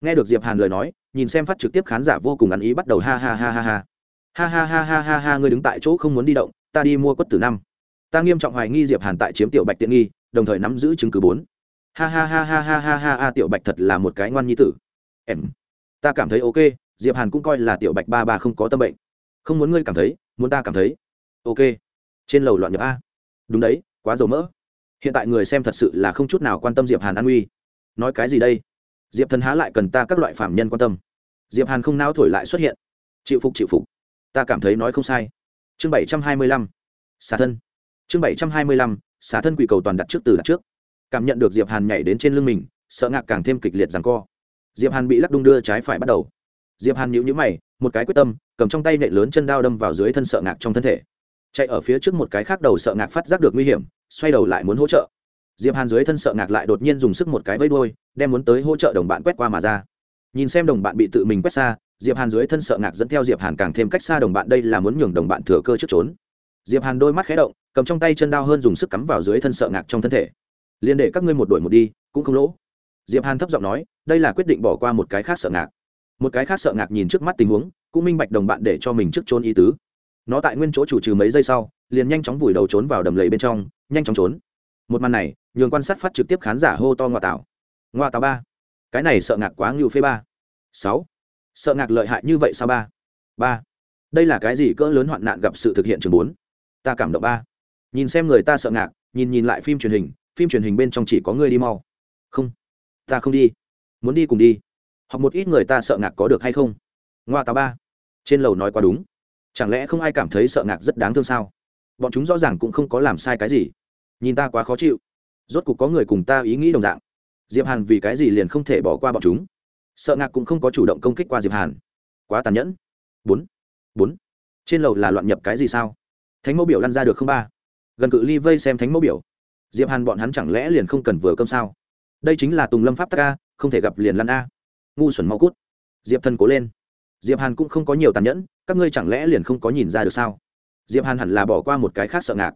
nghe được diệp hàn lời nói nhìn xem phát trực tiếp khán giả vô cùng ăn ý bắt đầu ha ha ha ha ha ha ha ha ha ha ha ngươi đứng tại chỗ không muốn đi động ta đi mua quất tử năm ta nghiêm trọng hoài nghi diệp hàn tại chiếm tiểu bạch tiện nghi đồng thời nắm giữ chứng cứ bốn ha ha ha ha ha ha ha ha tiểu bạch thật là một cái ngoan nhi tử em ta cảm thấy ok diệp hàn cũng coi là tiểu bạch ba ba không có tâm bệnh không muốn ngươi cảm thấy muốn ta cảm thấy ok trên lầu loạn nhập a. Đúng đấy, quá dầu mỡ. Hiện tại người xem thật sự là không chút nào quan tâm diệp hàn an uy nói cái gì đây? Diệp thần há lại cần ta các loại phạm nhân quan tâm. Diệp hàn không nao thổi lại xuất hiện. Chịu phục chịu phục. Ta cảm thấy nói không sai. Chương bảy trăm hai mươi lăm. Xả thân. Chương bảy trăm hai mươi lăm. Xả thân quỷ cầu toàn đặt trước từ đặt trước. Cảm nhận được diệp hàn nhảy đến trên lưng mình, sợ ngạc càng thêm kịch liệt rằng co. Diệp hàn bị lắc đung đưa trái phải bắt đầu. Diệp hàn nhíu nhíu mày, một cái quyết tâm, cầm trong tay nệ lớn chân đao đâm vào dưới thân sợ ngạc trong thân thể chạy ở phía trước một cái khác đầu sợ ngạc phát giác được nguy hiểm, xoay đầu lại muốn hỗ trợ. Diệp hàn dưới thân sợ ngạc lại đột nhiên dùng sức một cái vây đuôi, đem muốn tới hỗ trợ đồng bạn quét qua mà ra. Nhìn xem đồng bạn bị tự mình quét xa, diệp hàn dưới thân sợ ngạc dẫn theo diệp hàn càng thêm cách xa đồng bạn, đây là muốn nhường đồng bạn thừa cơ trước trốn. Diệp hàn đôi mắt khé động, cầm trong tay chân đao hơn dùng sức cắm vào dưới thân sợ ngạc trong thân thể. Liên để các ngươi một đuổi một đi, cũng không lỗ. Diệp hàn thấp giọng nói, đây là quyết định bỏ qua một cái khác sợ ngạc. Một cái khác sợ ngạc nhìn trước mắt tình huống, cũng minh bạch đồng bạn để cho mình trước trốn ý tứ nó tại nguyên chỗ chủ trừ mấy giây sau, liền nhanh chóng vùi đầu trốn vào đầm lầy bên trong, nhanh chóng trốn. Một màn này, nhường quan sát phát trực tiếp khán giả hô to ngoại tảo ngoại tảo ba. Cái này sợ ngạc quá ngưu phê ba. Sáu. Sợ ngạc lợi hại như vậy sao ba? Ba. Đây là cái gì cỡ lớn hoạn nạn gặp sự thực hiện trường bốn? Ta cảm động ba. Nhìn xem người ta sợ ngạc, nhìn nhìn lại phim truyền hình, phim truyền hình bên trong chỉ có người đi mau. Không. Ta không đi. Muốn đi cùng đi. Hoặc một ít người ta sợ ngạc có được hay không? Ngoa tà ba. Trên lầu nói quá đúng chẳng lẽ không ai cảm thấy sợ ngạc rất đáng thương sao? Bọn chúng rõ ràng cũng không có làm sai cái gì. Nhìn ta quá khó chịu. Rốt cuộc có người cùng ta ý nghĩ đồng dạng. Diệp hàn vì cái gì liền không thể bỏ qua bọn chúng? Sợ ngạc cũng không có chủ động công kích qua diệp hàn. Quá tàn nhẫn. Bốn. Bốn. Trên lầu là loạn nhập cái gì sao? Thánh mẫu biểu lăn ra được không ba? Gần cự ly vây xem thánh mẫu biểu. Diệp hàn bọn hắn chẳng lẽ liền không cần vừa cơm sao? Đây chính là tùng lâm pháp tắc a, không thể gặp liền lăn a. Ngu xuẩn mau cút. Diệp thần cố lên. Diệp hàn cũng không có nhiều tàn nhẫn các ngươi chẳng lẽ liền không có nhìn ra được sao? Diệp hàn hẳn là bỏ qua một cái khác sợ ngạc.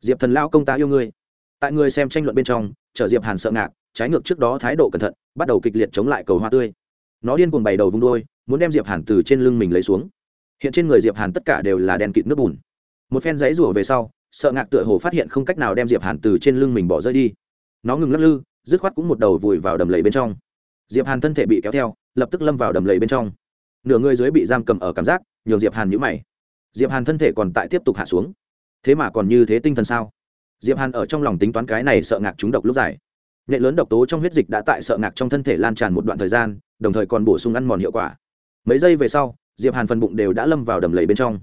Diệp thần lao công ta yêu ngươi. Tại người xem tranh luận bên trong chở diệp hàn sợ ngạc, trái ngược trước đó thái độ cẩn thận, bắt đầu kịch liệt chống lại cầu hoa tươi. Nó điên cuồng bày đầu vung đôi muốn đem diệp hàn từ trên lưng mình lấy xuống. Hiện trên người diệp hàn tất cả đều là đèn kịt nước bùn. Một phen giấy rủa về sau, sợ ngạc tựa hồ phát hiện không cách nào đem diệp hàn từ trên lưng mình bỏ rơi đi. Nó ngừng lắc lư, dứt khoát cũng một đầu vùi vào đầm lầy bên trong. Diệp hàn thân thể bị kéo theo, lập tức lâm vào đầm lầy bên trong. Nửa người dưới bị giam cầm ở cảm giác nhường diệp hàn nhíu mày. Diệp hàn thân thể còn tại tiếp tục hạ xuống. Thế mà còn như thế tinh thần sao? Diệp hàn ở trong lòng tính toán cái này sợ ngạc trúng độc lúc dài. Nhẹ lớn độc tố trong huyết dịch đã tại sợ ngạc trong thân thể lan tràn một đoạn thời gian, đồng thời còn bổ sung ăn mòn hiệu quả. Mấy giây về sau, diệp hàn phần bụng đều đã lâm vào đầm lầy bên trong.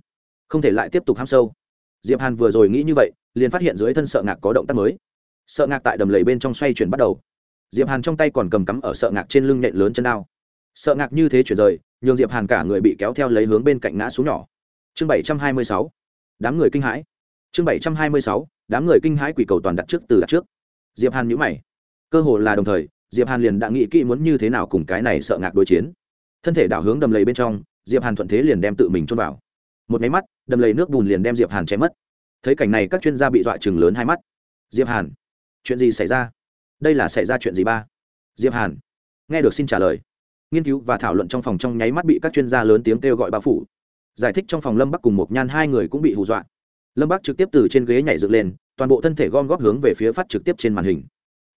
Không thể lại tiếp tục ham sâu. Diệp hàn vừa rồi nghĩ như vậy, liền phát hiện dưới thân sợ ngạc có động tác mới. Sợ ngạc tại đầm lầy bên trong xoay chuyển bắt đầu. Diệp hàn trong tay còn cầm cắm ở sợ ngạc trên lưng nện lớn chân đao. Sợ ngạc như thế chuyển rời nhường diệp hàn cả người bị kéo theo lấy hướng bên cạnh ngã xuống nhỏ. Chương bảy trăm hai mươi sáu. Đám người kinh hãi. Chương bảy trăm hai mươi sáu. Đám người kinh hãi quỷ cầu toàn đặt trước từ đặt trước. Diệp hàn nhíu mày. Cơ hồ là đồng thời, diệp hàn liền đã nghĩ kỹ muốn như thế nào cùng cái này sợ ngạc đối chiến. Thân thể đảo hướng đầm lầy bên trong, diệp hàn thuận thế liền đem tự mình trôn vào. Một máy mắt, đầm lầy nước bùn liền đem diệp hàn chém mất. Thấy cảnh này các chuyên gia bị dọa chừng lớn hai mắt. Diệp hàn, chuyện gì xảy ra? Đây là xảy ra chuyện gì ba? Diệp hàn, nghe được xin trả lời nghiên cứu và thảo luận trong phòng trong nháy mắt bị các chuyên gia lớn tiếng kêu gọi bao phủ. Giải thích trong phòng lâm bắc cùng một nhan hai người cũng bị hù dọa. Lâm bắc trực tiếp từ trên ghế nhảy dựng lên, toàn bộ thân thể gom góp hướng về phía phát trực tiếp trên màn hình.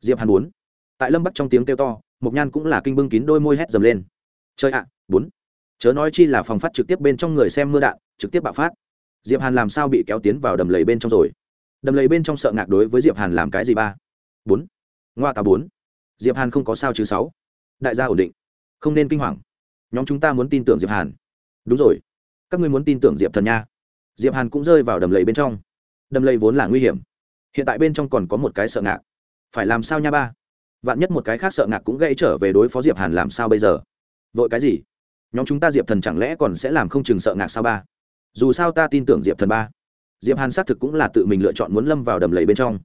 Diệp hàn bốn. Tại lâm bắc trong tiếng kêu to một nhan cũng là kinh bưng kín đôi môi hét dầm lên. Chơi ạ, bốn. Chớ nói chi là phòng phát trực tiếp bên trong người xem mưa đạn, trực tiếp bạo phát. Diệp hàn làm sao bị kéo tiến vào đầm lầy bên trong rồi? Đầm lầy bên trong sợ ngạc đối với diệp hàn làm cái gì ba? Bốn. Ngoa tà bốn. Diệp hàn không có sao chứ sáu. Đại gia ổn định không nên kinh hoàng. Nhóm chúng ta muốn tin tưởng diệp hàn. Đúng rồi. Các ngươi muốn tin tưởng diệp thần nha. Diệp hàn cũng rơi vào đầm lầy bên trong. Đầm lầy vốn là nguy hiểm. Hiện tại bên trong còn có một cái sợ ngạc. Phải làm sao nha ba? Vạn nhất một cái khác sợ ngạc cũng gây trở về đối phó diệp hàn làm sao bây giờ? Vội cái gì? Nhóm chúng ta diệp thần chẳng lẽ còn sẽ làm không chừng sợ ngạc sao ba? Dù sao ta tin tưởng diệp thần ba. Diệp hàn xác thực cũng là tự mình lựa chọn muốn lâm vào đầm lầy bên trong.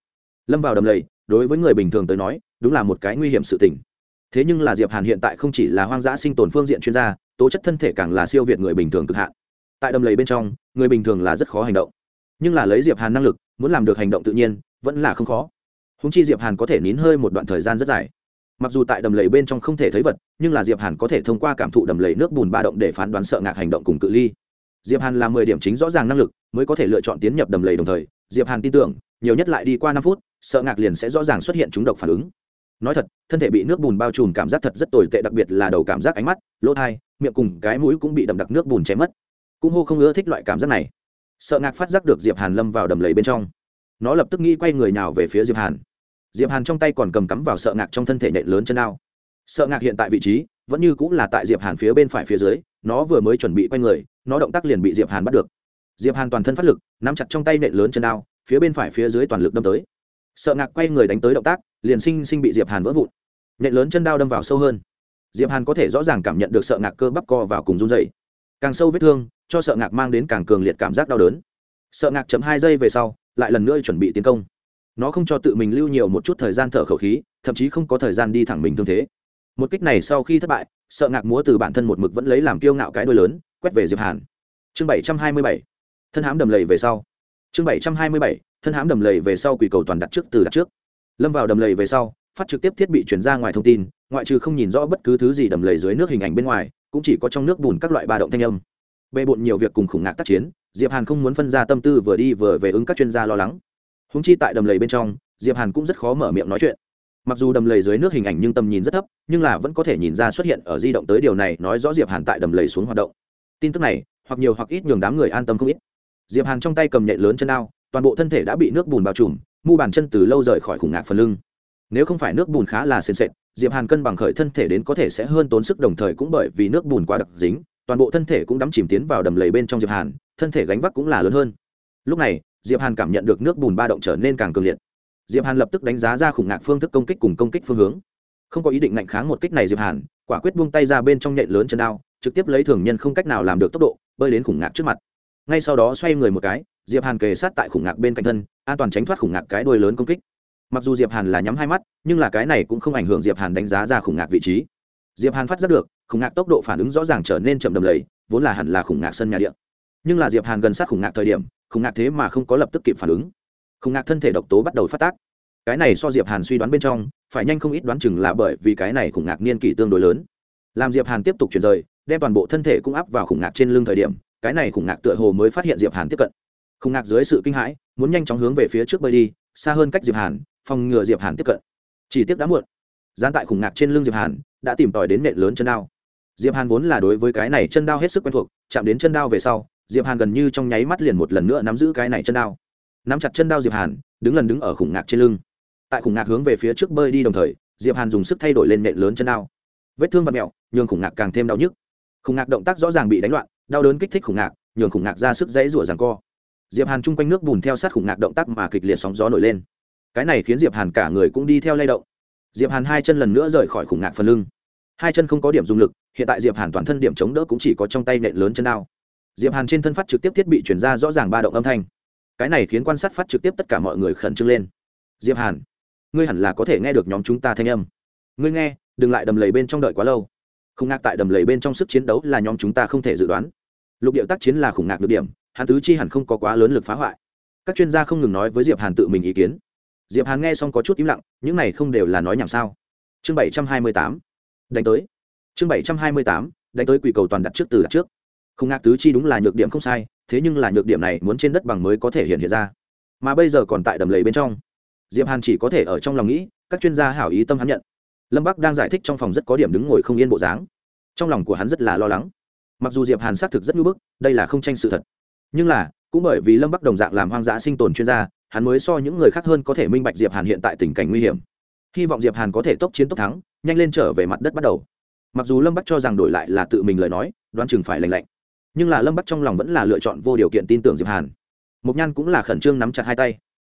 Lâm vào đầm lầy, đối với người bình thường tới nói, đúng là một cái nguy hiểm sự tình thế nhưng là diệp hàn hiện tại không chỉ là hoang dã sinh tồn phương diện chuyên gia, tố chất thân thể càng là siêu việt người bình thường cực hạn. Tại đầm lầy bên trong, người bình thường là rất khó hành động. Nhưng là lấy diệp hàn năng lực, muốn làm được hành động tự nhiên, vẫn là không khó. Húng chi diệp hàn có thể nín hơi một đoạn thời gian rất dài. Mặc dù tại đầm lầy bên trong không thể thấy vật, nhưng là diệp hàn có thể thông qua cảm thụ đầm lầy nước bùn ba động để phán đoán sợ ngạc hành động cùng cự ly. Diệp hàn là mười điểm chính rõ ràng năng lực, mới có thể lựa chọn tiến nhập đầm lầy đồng thời, diệp hàn tin tưởng, nhiều nhất lại đi qua năm phút, sợ ngạc liền sẽ rõ ràng xuất hiện chúng độc phản ứng nói thật, thân thể bị nước bùn bao trùm cảm giác thật rất tồi tệ, đặc biệt là đầu cảm giác ánh mắt, lỗ thai, miệng cùng cái mũi cũng bị đậm đặc nước bùn chém mất. Cũng hô không ưa thích loại cảm giác này. Sợ ngạc phát giác được diệp hàn lâm vào đầm lầy bên trong. Nó lập tức nghĩ quay người nào về phía diệp hàn. Diệp hàn trong tay còn cầm cắm vào sợ ngạc trong thân thể nện lớn chân ao. Sợ ngạc hiện tại vị trí, vẫn như cũng là tại diệp hàn phía bên phải phía dưới, nó vừa mới chuẩn bị quay người, nó động tác liền bị diệp hàn bắt được. Diệp hàn toàn thân phát lực, nắm chặt trong tay nện lớn chân ao, phía bên phải phía dưới toàn lực đâm tới. Sợ ngạc quay người đánh tới động tác liền sinh sinh bị diệp hàn vỡ vụn. Nện lớn chân đao đâm vào sâu hơn. Diệp hàn có thể rõ ràng cảm nhận được sợ ngạc cơ bắp co vào cùng run dày càng sâu vết thương, cho sợ ngạc mang đến càng cường liệt cảm giác đau đớn. Sợ ngạc chậm hai giây về sau, lại lần nữa chuẩn bị tiến công. Nó không cho tự mình lưu nhiều một chút thời gian thở khẩu khí, thậm chí không có thời gian đi thẳng mình thương thế. Một kích này sau khi thất bại, sợ ngạc múa từ bản thân một mực vẫn lấy làm kiêu ngạo cái đôi lớn, quét về diệp hàn. Chương bảy trăm hai mươi bảy. Thân hám đầm lầy về sau. Chương bảy trăm hai mươi bảy. Thân hám đầm lầy về sau quỷ cầu toàn đặt trước từ đặt trước lâm vào đầm lầy về sau, phát trực tiếp thiết bị chuyển ra ngoài thông tin, ngoại trừ không nhìn rõ bất cứ thứ gì đầm lầy dưới nước hình ảnh bên ngoài, cũng chỉ có trong nước bùn các loại ba động thanh âm. Bề bộn nhiều việc cùng khủng ngạc tác chiến, diệp hàn không muốn phân ra tâm tư vừa đi vừa về ứng các chuyên gia lo lắng. Húng chi tại đầm lầy bên trong, diệp hàn cũng rất khó mở miệng nói chuyện. Mặc dù đầm lầy dưới nước hình ảnh nhưng tầm nhìn rất thấp, nhưng là vẫn có thể nhìn ra xuất hiện ở di động tới điều này, nói rõ diệp hàn tại đầm lầy xuống hoạt động. Tin tức này, hoặc nhiều hoặc ít nhường đám người an tâm không ít. Diệp hàn trong tay cầm nhện lớn chân ao, toàn bộ thân thể đã bị nước bùn bao trùm mu bàn chân từ lâu rời khỏi khủng ngạc phần lưng. Nếu không phải nước bùn khá là sền sệt diệp hàn cân bằng khởi thân thể đến có thể sẽ hơn tốn sức đồng thời cũng bởi vì nước bùn quá đặc dính, toàn bộ thân thể cũng đắm chìm tiến vào đầm lầy bên trong diệp hàn, thân thể gánh vác cũng là lớn hơn. Lúc này, diệp hàn cảm nhận được nước bùn ba động trở nên càng cường liệt. Diệp hàn lập tức đánh giá ra khủng ngạc phương thức công kích cùng công kích phương hướng. Không có ý định ngạnh kháng một kích này diệp hàn, quả quyết buông tay ra bên trong nhện lớn chân đao, trực tiếp lấy thường nhân không cách nào làm được tốc độ, bơi đến khủng ngạc trước mặt. Ngay sau đó xoay người một cái diệp hàn kề sát tại khủng ngạc bên cạnh thân an toàn tránh thoát khủng ngạc cái đuôi lớn công kích mặc dù diệp hàn là nhắm hai mắt nhưng là cái này cũng không ảnh hưởng diệp hàn đánh giá ra khủng ngạc vị trí diệp hàn phát giác được khủng ngạc tốc độ phản ứng rõ ràng trở nên chậm đầm lầy vốn là hẳn là khủng ngạc sân nhà điện nhưng là diệp hàn gần sát khủng ngạc thời điểm khủng ngạc thế mà không có lập tức kịp phản ứng khủng ngạc thân thể độc tố bắt đầu phát tác cái này so diệp hàn suy đoán bên trong phải nhanh không ít đoán chừng là bởi vì cái này khủng ngạc niên kỷ tương đối lớn làm diệp hàn tiếp tục chuyển rời đem toàn bộ thân thể cũng áp vào khủng ngạc trên lưng thời điểm cái này khủng ngạc tựa hồ mới phát hiện diệp hàn tiếp cận khung ngạc dưới sự kinh hãi, muốn nhanh chóng hướng về phía trước bơi đi, xa hơn cách diệp hàn, phòng ngừa diệp hàn tiếp cận. Chỉ tiếc đã muộn. Gian tại khủng ngạc trên lưng diệp hàn, đã tìm tòi đến nện lớn chân đao. Diệp hàn vốn là đối với cái này chân đao hết sức quen thuộc, chạm đến chân đao về sau, diệp hàn gần như trong nháy mắt liền một lần nữa nắm giữ cái này chân đao. Nắm chặt chân đao diệp hàn, đứng lần đứng ở khủng ngạc trên lưng. Tại khủng ngạc hướng về phía trước bơi đi đồng thời, diệp hàn dùng sức thay đổi lên nện lớn chân đao. Vết thương và mẹo, nhường khủng ngạc càng thêm đau nhức. Khủng ngạc động tác rõ ràng bị đánh loạn, đau đớn kích thích khủng ngạc, nhường khủng ngạc ra sức dãy rủa ràng co diệp hàn chung quanh nước bùn theo sát khủng ngạc động tác mà kịch liệt sóng gió nổi lên. Cái này khiến diệp hàn cả người cũng đi theo lay động. Diệp hàn hai chân lần nữa rời khỏi khủng ngạc phần lưng. Hai chân không có điểm dùng lực, hiện tại diệp hàn toàn thân điểm chống đỡ cũng chỉ có trong tay nện lớn chân đao. Diệp hàn trên thân phát trực tiếp thiết bị chuyển ra rõ ràng ba động âm thanh. Cái này khiến quan sát phát trực tiếp tất cả mọi người khẩn trương lên. Diệp hàn, ngươi hẳn là có thể nghe được nhóm chúng ta thanh âm. Ngươi nghe, đừng lại đầm lầy bên trong đợi quá lâu. Khủng ngạc tại đầm lầy bên trong sức chiến đấu là nhóm chúng ta không thể dự đoán. Lục điệu tác chiến là khủng ngạc được điểm hắn tứ chi hẳn không có quá lớn lực phá hoại. Các chuyên gia không ngừng nói với diệp hàn tự mình ý kiến. Diệp hàn nghe xong có chút im lặng, những này không đều là nói nhảm sao? Chương bảy trăm hai mươi tám. Đánh tới. Chương bảy trăm hai mươi tám, đánh tới quỷ cầu toàn đặt trước từ đặt trước. Không ngạc tứ chi đúng là nhược điểm không sai, thế nhưng là nhược điểm này muốn trên đất bằng mới có thể hiện hiện ra. Mà bây giờ còn tại đầm lầy bên trong. Diệp hàn chỉ có thể ở trong lòng nghĩ, các chuyên gia hảo ý tâm hắn nhận. Lâm bắc đang giải thích trong phòng rất có điểm đứng ngồi không yên bộ dáng. Trong lòng của hắn rất là lo lắng. Mặc dù diệp hàn xác thực rất ngưỡng bức, đây là không tranh sự thật nhưng là, cũng bởi vì lâm bắc đồng dạng làm hoang dã sinh tồn chuyên gia, hắn mới so những người khác hơn có thể minh bạch diệp hàn hiện tại tình cảnh nguy hiểm. Hy vọng diệp hàn có thể tốc chiến tốc thắng, nhanh lên trở về mặt đất bắt đầu. Mặc dù lâm bắc cho rằng đổi lại là tự mình lời nói, đoán chừng phải lành lạnh. Nhưng là lâm bắc trong lòng vẫn là lựa chọn vô điều kiện tin tưởng diệp hàn. Mục nhan cũng là khẩn trương nắm chặt hai tay.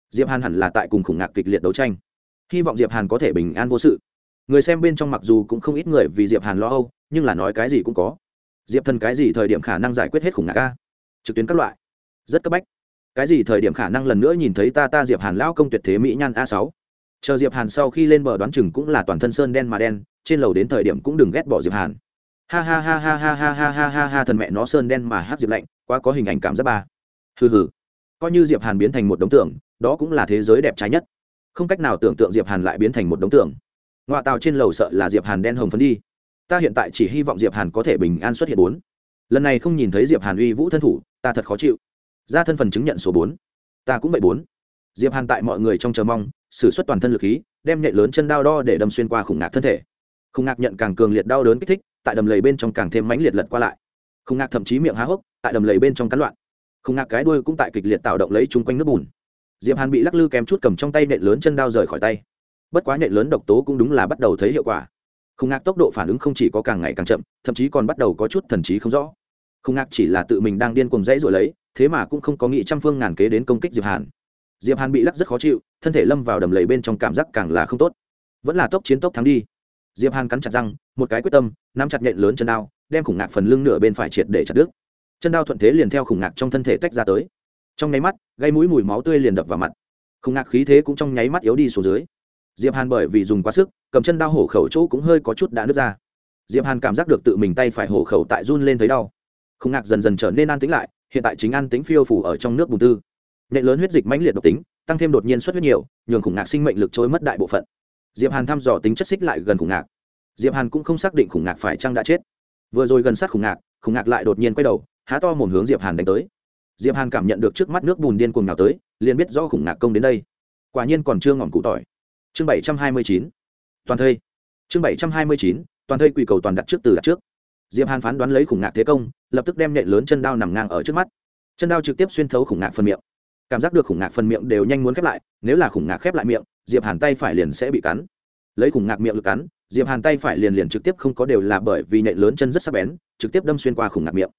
Diệp hàn hẳn là tại cùng khủng ngạc kịch liệt đấu tranh. Hy vọng diệp hàn có thể bình an vô sự. Người xem bên trong mặc dù cũng không ít người vì diệp hàn lo âu, nhưng là nói cái gì cũng có. Diệp thần cái gì thời điểm khả năng giải quyết hết khủng ngạc a? Trực tuyến các loại. Rất cấp bách. Cái gì thời điểm khả năng lần nữa nhìn thấy ta ta diệp hàn lão công tuyệt thế mỹ nhan a sáu. Chờ diệp hàn sau khi lên bờ đoán chừng cũng là toàn thân sơn đen mà đen, trên lầu đến thời điểm cũng đừng ghét bỏ diệp hàn. Ha ha ha ha ha ha ha ha ha ha, thần mẹ nó sơn đen mà hát diệp lạnh, quá có hình ảnh cảm giác ba. Hừ hừ. Coi như diệp hàn biến thành một đống tượng, đó cũng là thế giới đẹp trái nhất. Không cách nào tưởng tượng diệp hàn lại biến thành một đống tượng. Ngoại tàu trên lầu sợ là diệp hàn đen hồng phấn đi. Ta hiện tại chỉ hy vọng diệp hàn có thể bình an xuất hiện bốn lần này không nhìn thấy diệp hàn uy vũ thân thủ, ta thật khó chịu. Ra thân phần chứng nhận số bốn. Ta cũng vậy bốn. Diệp hàn tại mọi người trong chờ mong s ử suất toàn thân lực khí, đem nhẹ lớn chân đao đo để đâm xuyên qua khủng ngạc thân thể. Khủng ngạc nhận càng cường liệt đau đớn kích thích, tại đầm lầy bên trong càng thêm mãnh liệt lật qua lại. Khủng ngạc thậm chí miệng há hốc, tại đầm lầy bên trong cắn loạn. Khủng ngạc cái đuôi cũng tại kịch liệt tạo động lấy chung quanh nước bùn. Diệp hàn bị lắc lư kém chút cầm trong tay nện lớn chân đao rời khỏi tay. Bất quá nện lớn độc tố cũng đúng là bắt đầu thấy hiệu quả. Khủng ngạc tốc độ phản ứng không chỉ có càng ngày càng chậm, thậm chí còn bắt đầu có chút thần trí không rõ khung ngạc chỉ là tự mình đang điên cuồng dãy rồi lấy, thế mà cũng không có nghĩ trăm phương ngàn kế đến công kích diệp hàn. Diệp hàn bị lắc rất khó chịu, thân thể lâm vào đầm lầy bên trong cảm giác càng là không tốt. Vẫn là tốc chiến tốc thắng đi. Diệp hàn cắn chặt răng, một cái quyết tâm, nắm chặt nhện lớn chân đao, đem khủng ngạc phần lưng nửa bên phải triệt để chặt đứt. Chân đao thuận thế liền theo khủng ngạc trong thân thể tách ra tới. Trong nháy mắt, gây mũi mùi máu tươi liền đập vào mặt. Khủng ngạc khí thế cũng trong nháy mắt yếu đi xuống dưới. Diệp hàn bởi vì dùng quá sức, cầm chân đao hổ khẩu chỗ cũng hơi có chút đã nứt ra. Diệp hàn cảm giác được tự mình tay phải hổ khẩu tại run lên thấy đau khủng ngạc dần dần trở nên an tĩnh lại, hiện tại chính an tĩnh phiêu phủ ở trong nước bùn tư. Nệ lớn huyết dịch mãnh liệt độc tính, tăng thêm đột nhiên xuất huyết nhiều, nhường khủng ngạc sinh mệnh lực trôi mất đại bộ phận. Diệp hàn thăm dò tính chất xích lại gần khủng ngạc. Diệp hàn cũng không xác định khủng ngạc phải chăng đã chết. Vừa rồi gần sát khủng ngạc khủng ngạc lại đột nhiên quay đầu, há to mồm hướng diệp hàn đánh tới. Diệp hàn cảm nhận được trước mắt nước bùn điên cuồng nào tới, liền biết rõ khủng ngạc công đến đây. Quả nhiên còn chưa ngọn cụ tỏi. Chương bảy trăm hai mươi chín. Toàn thây. Chương bảy trăm hai mươi chín, toàn thây quỳ cầu toàn đặt trước từ đặt trước diệp hàn phán đoán lấy khủng ngạc thế công, lập tức đem nhện lớn chân đao nằm ngang ở trước mắt. Chân đao trực tiếp xuyên thấu khủng ngạc phần miệng. Cảm giác được khủng ngạc phần miệng đều nhanh muốn khép lại, nếu là khủng ngạc khép lại miệng, diệp hàn tay phải liền sẽ bị cắn. Lấy khủng ngạc miệng lực cắn, diệp hàn tay phải liền liền trực tiếp không có đều là bởi vì nhện lớn chân rất sắc bén, trực tiếp đâm xuyên qua khủng ngạc miệng.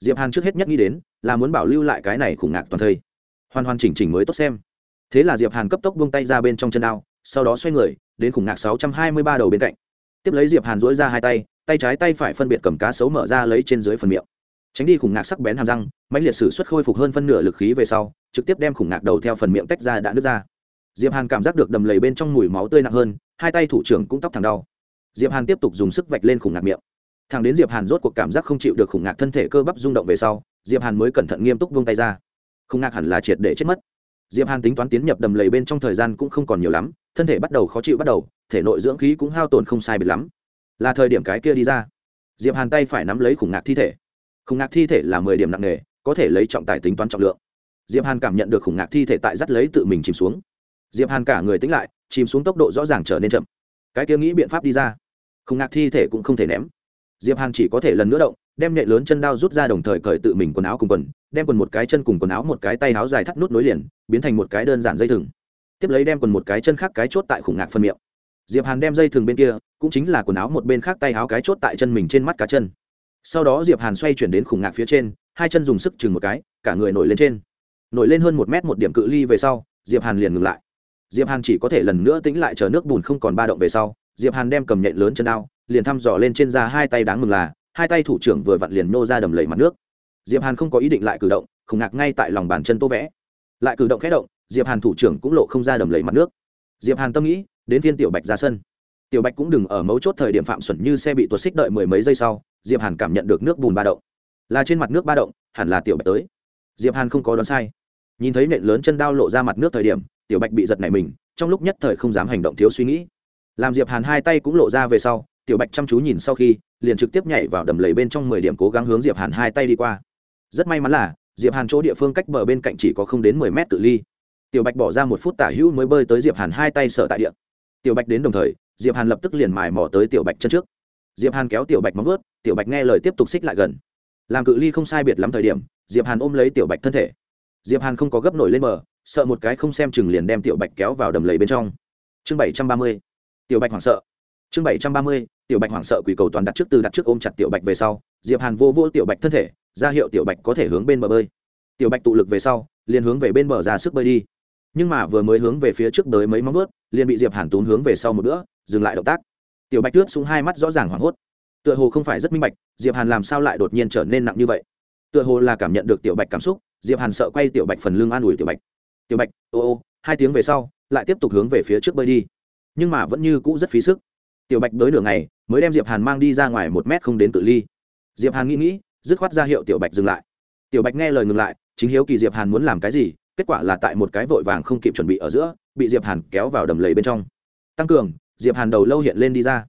Diệp hàn trước hết nhất nghĩ đến, là muốn bảo lưu lại cái này khủng ngạc toàn thây. Hoàn hoàn chỉnh chỉnh mới tốt xem. Thế là diệp hàn cấp tốc buông tay ra bên trong chân đao, sau đó xoay người, đến khủng ngạc sáu trăm hai mươi ba đầu bên cạnh. Tiếp lấy diệp hàn duỗi ra hai tay tay trái tay phải phân biệt cầm cá sấu mở ra lấy trên dưới phần miệng. Tránh đi khủng ngạc sắc bén hàm răng, mãnh liệt sử xuất khôi phục hơn phân nửa lực khí về sau, trực tiếp đem khủng ngạc đầu theo phần miệng tách ra đã nứt ra. Diệp hàn cảm giác được đầm lầy bên trong mùi máu tươi nặng hơn, hai tay thủ trưởng cũng tóc thẳng đau. Diệp hàn tiếp tục dùng sức vạch lên khủng ngạc miệng. Thằng đến diệp hàn rốt cuộc cảm giác không chịu được khủng ngạc thân thể cơ bắp rung động về sau, diệp hàn mới cẩn thận nghiêm túc vung tay ra. Khủng ngạc hẳn là triệt để chết mất. Diệp hàn tính toán tiến nhập đầm lầy bên trong thời gian cũng không còn nhiều lắm, thân thể bắt đầu khó chịu bắt đầu, thể nội dưỡng khí cũng hao tổn không sai biệt lắm là thời điểm cái kia đi ra. Diệp hàn tay phải nắm lấy khủng ngạc thi thể. Khủng ngạc thi thể là mười điểm nặng nề, có thể lấy trọng tài tính toán trọng lượng. Diệp hàn cảm nhận được khủng ngạc thi thể tại dắt lấy tự mình chìm xuống. Diệp hàn cả người tính lại, chìm xuống tốc độ rõ ràng trở nên chậm. Cái kia nghĩ biện pháp đi ra. Khủng ngạc thi thể cũng không thể ném. Diệp hàn chỉ có thể lần nữa động, đem nhẹ lớn chân đao rút ra đồng thời cởi tự mình quần áo cùng quần, đem quần một cái chân cùng quần áo một cái tay áo dài thắt nút nối liền, biến thành một cái đơn giản dây thừng. Tiếp lấy đem quần một cái chân khác cái chốt tại khủng ngạc phân miệng diệp hàn đem dây thừng bên kia, cũng chính là quần áo một bên khác tay áo cái chốt tại chân mình trên mắt cá chân. Sau đó diệp hàn xoay chuyển đến khủng ngạc phía trên, hai chân dùng sức chừng một cái, cả người nổi lên trên. Nổi lên hơn một mét một điểm cự ly về sau, diệp hàn liền ngừng lại. Diệp hàn chỉ có thể lần nữa tính lại chờ nước bùn không còn ba động về sau, diệp hàn đem cầm nhện lớn chân đao, liền thăm dò lên trên ra hai tay đáng mừng là, hai tay thủ trưởng vừa vặn liền nô ra đầm lầy mặt nước. Diệp hàn không có ý định lại cử động, khủng ngạc ngay tại lòng bàn chân tô vẽ. Lại cử động khẽ động, diệp hàn thủ trưởng cũng lộ không ra đầm lầy mặt nước. Diệp hàn tâm nghĩ đến phiên tiểu bạch ra sân. Tiểu bạch cũng đừng ở mấu chốt thời điểm phạm xuẩn như xe bị tuột xích đợi mười mấy giây sau, diệp hàn cảm nhận được nước bùn ba động. Là trên mặt nước ba động, hẳn là tiểu bạch tới. Diệp hàn không có đoán sai. Nhìn thấy nện lớn chân đao lộ ra mặt nước thời điểm, tiểu bạch bị giật nảy mình, trong lúc nhất thời không dám hành động thiếu suy nghĩ. Làm diệp hàn hai tay cũng lộ ra về sau, tiểu bạch chăm chú nhìn sau khi, liền trực tiếp nhảy vào đầm lầy bên trong mười điểm cố gắng hướng diệp hàn hai tay đi qua. Rất may mắn là, diệp hàn chỗ địa phương cách bờ bên cạnh chỉ có không đến mười mét tự ly. Tiểu bạch bỏ ra một phút tả hữu mới bơi tới diệp hàn hai tay sở tại địa tiểu bạch đến đồng thời diệp hàn lập tức liền mài mò tới tiểu bạch chân trước diệp hàn kéo tiểu bạch móng vớt tiểu bạch nghe lời tiếp tục xích lại gần làm cự ly không sai biệt lắm thời điểm diệp hàn ôm lấy tiểu bạch thân thể diệp hàn không có gấp nổi lên bờ sợ một cái không xem chừng liền đem tiểu bạch kéo vào đầm lầy bên trong chương bảy trăm ba mươi tiểu bạch hoảng sợ chương bảy trăm ba mươi tiểu bạch hoảng sợ quỷ cầu toàn đặt trước từ đặt trước ôm chặt tiểu bạch về sau diệp hàn vô vô tiểu bạch thân thể ra hiệu tiểu bạch có thể hướng bên bờ bơi tiểu bạch tụ lực về sau liền hướng về bên bờ ra sức bơi đi nhưng mà vừa mới hướng về phía trước tới mấy móng vớt liền bị diệp hàn tốn hướng về sau một bữa dừng lại động tác. Tiểu bạch lướt xuống hai mắt rõ ràng hoảng hốt. Tựa hồ không phải rất minh bạch, diệp hàn làm sao lại đột nhiên trở nên nặng như vậy? Tựa hồ là cảm nhận được tiểu bạch cảm xúc, diệp hàn sợ quay tiểu bạch phần lưng an ủi tiểu bạch. Tiểu bạch, ô ô, hai tiếng về sau, lại tiếp tục hướng về phía trước bơi đi. Nhưng mà vẫn như cũ rất phí sức. Tiểu bạch tới nửa ngày, mới đem diệp hàn mang đi ra ngoài một mét không đến tự ly. Diệp hàn nghĩ nghĩ, dứt khoát ra hiệu tiểu bạch dừng lại. Tiểu bạch nghe lời ngừng lại, chính hiếu kỳ diệp hàn muốn làm cái gì kết quả là tại một cái vội vàng không kịp chuẩn bị ở giữa, bị diệp hàn kéo vào đầm lầy bên trong. Tăng cường, diệp hàn đầu lâu hiện lên đi ra.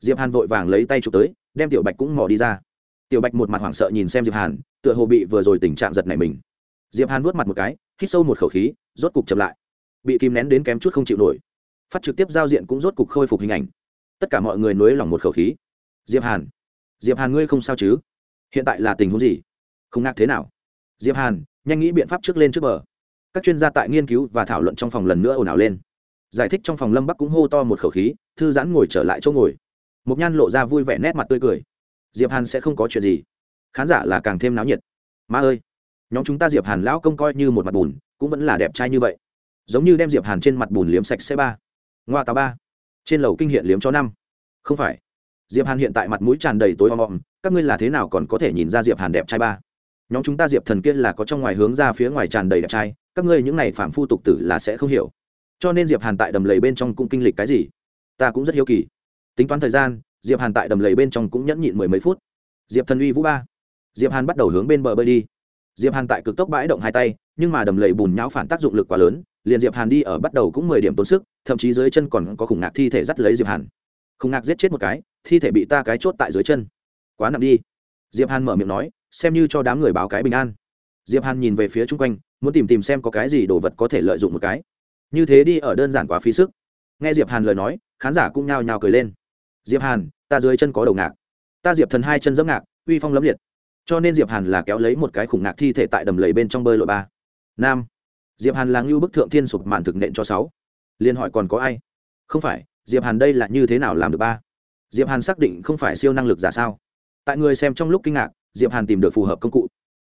Diệp hàn vội vàng lấy tay chụp tới, đem tiểu bạch cũng mò đi ra. Tiểu bạch một mặt hoảng sợ nhìn xem diệp hàn, tựa hồ bị vừa rồi tình trạng giật này mình. Diệp hàn vuốt mặt một cái, hít sâu một khẩu khí, rốt cục chậm lại. Bị kìm nén đến kém chút không chịu nổi. Phát trực tiếp giao diện cũng rốt cục khôi phục hình ảnh. Tất cả mọi người nối lòng một khẩu khí. Diệp hàn diệp hàn ngươi không sao chứ? Hiện tại là tình huống gì? Không ngạc thế nào? Diệp hàn, nhanh nghĩ biện pháp trước lên trước bờ các chuyên gia tại nghiên cứu và thảo luận trong phòng lần nữa ồn ào lên. Giải thích trong phòng lâm bắc cũng hô to một khẩu khí, thư giãn ngồi trở lại chỗ ngồi. Mục nhan lộ ra vui vẻ nét mặt tươi cười. Diệp hàn sẽ không có chuyện gì. Khán giả là càng thêm náo nhiệt. Ma ơi, nhóm chúng ta diệp hàn lão công coi như một mặt bùn, cũng vẫn là đẹp trai như vậy. Giống như đem diệp hàn trên mặt bùn liếm sạch xe ba. Ngoa tà ba. Trên lầu kinh hiện liếm cho năm. Không phải. Diệp hàn hiện tại mặt mũi tràn đầy tối om om, các ngươi là thế nào còn có thể nhìn ra diệp hàn đẹp trai ba? Nhóm chúng ta diệp thần kia là có trong ngoài hướng ra phía ngoài tràn đầy đẹp trai các ngươi những này phạm phu tục tử là sẽ không hiểu. Cho nên diệp hàn tại đầm lầy bên trong cũng kinh lịch cái gì? Ta cũng rất hiếu kỳ. Tính toán thời gian, diệp hàn tại đầm lầy bên trong cũng nhẫn nhịn mười mấy phút. Diệp thần uy vũ ba. Diệp hàn bắt đầu hướng bên bờ bơi đi. Diệp hàn tại cực tốc bãi động hai tay, nhưng mà đầm lầy bùn nhão phản tác dụng lực quá lớn, liền diệp hàn đi ở bắt đầu cũng mười điểm tốn sức, thậm chí dưới chân còn có khủng ngạc thi thể dắt lấy diệp hàn. Khủng ngạc giết chết một cái, thi thể bị ta cái chốt tại dưới chân. Quá nặng đi. Diệp hàn mở miệng nói, xem như cho đám người báo cái bình an. Diệp hàn nhìn về phía chung quanh muốn tìm tìm xem có cái gì đồ vật có thể lợi dụng một cái. Như thế đi ở đơn giản quá phí sức. Nghe diệp hàn lời nói, khán giả cũng nhao nhao cười lên. Diệp hàn, ta dưới chân có đầu ngạc. Ta diệp thần hai chân dẫm ngạc, uy phong lấm liệt. Cho nên diệp hàn là kéo lấy một cái khủng ngạc thi thể tại đầm lầy bên trong bơi lội ba. Nam. Diệp hàn là ngưu bức thượng thiên sụp màn thực nện cho sáu. Liên hỏi còn có ai? Không phải, diệp hàn đây là như thế nào làm được ba? Diệp hàn xác định không phải siêu năng lực giả sao? Tại người xem trong lúc kinh ngạc, diệp hàn tìm được phù hợp công cụ.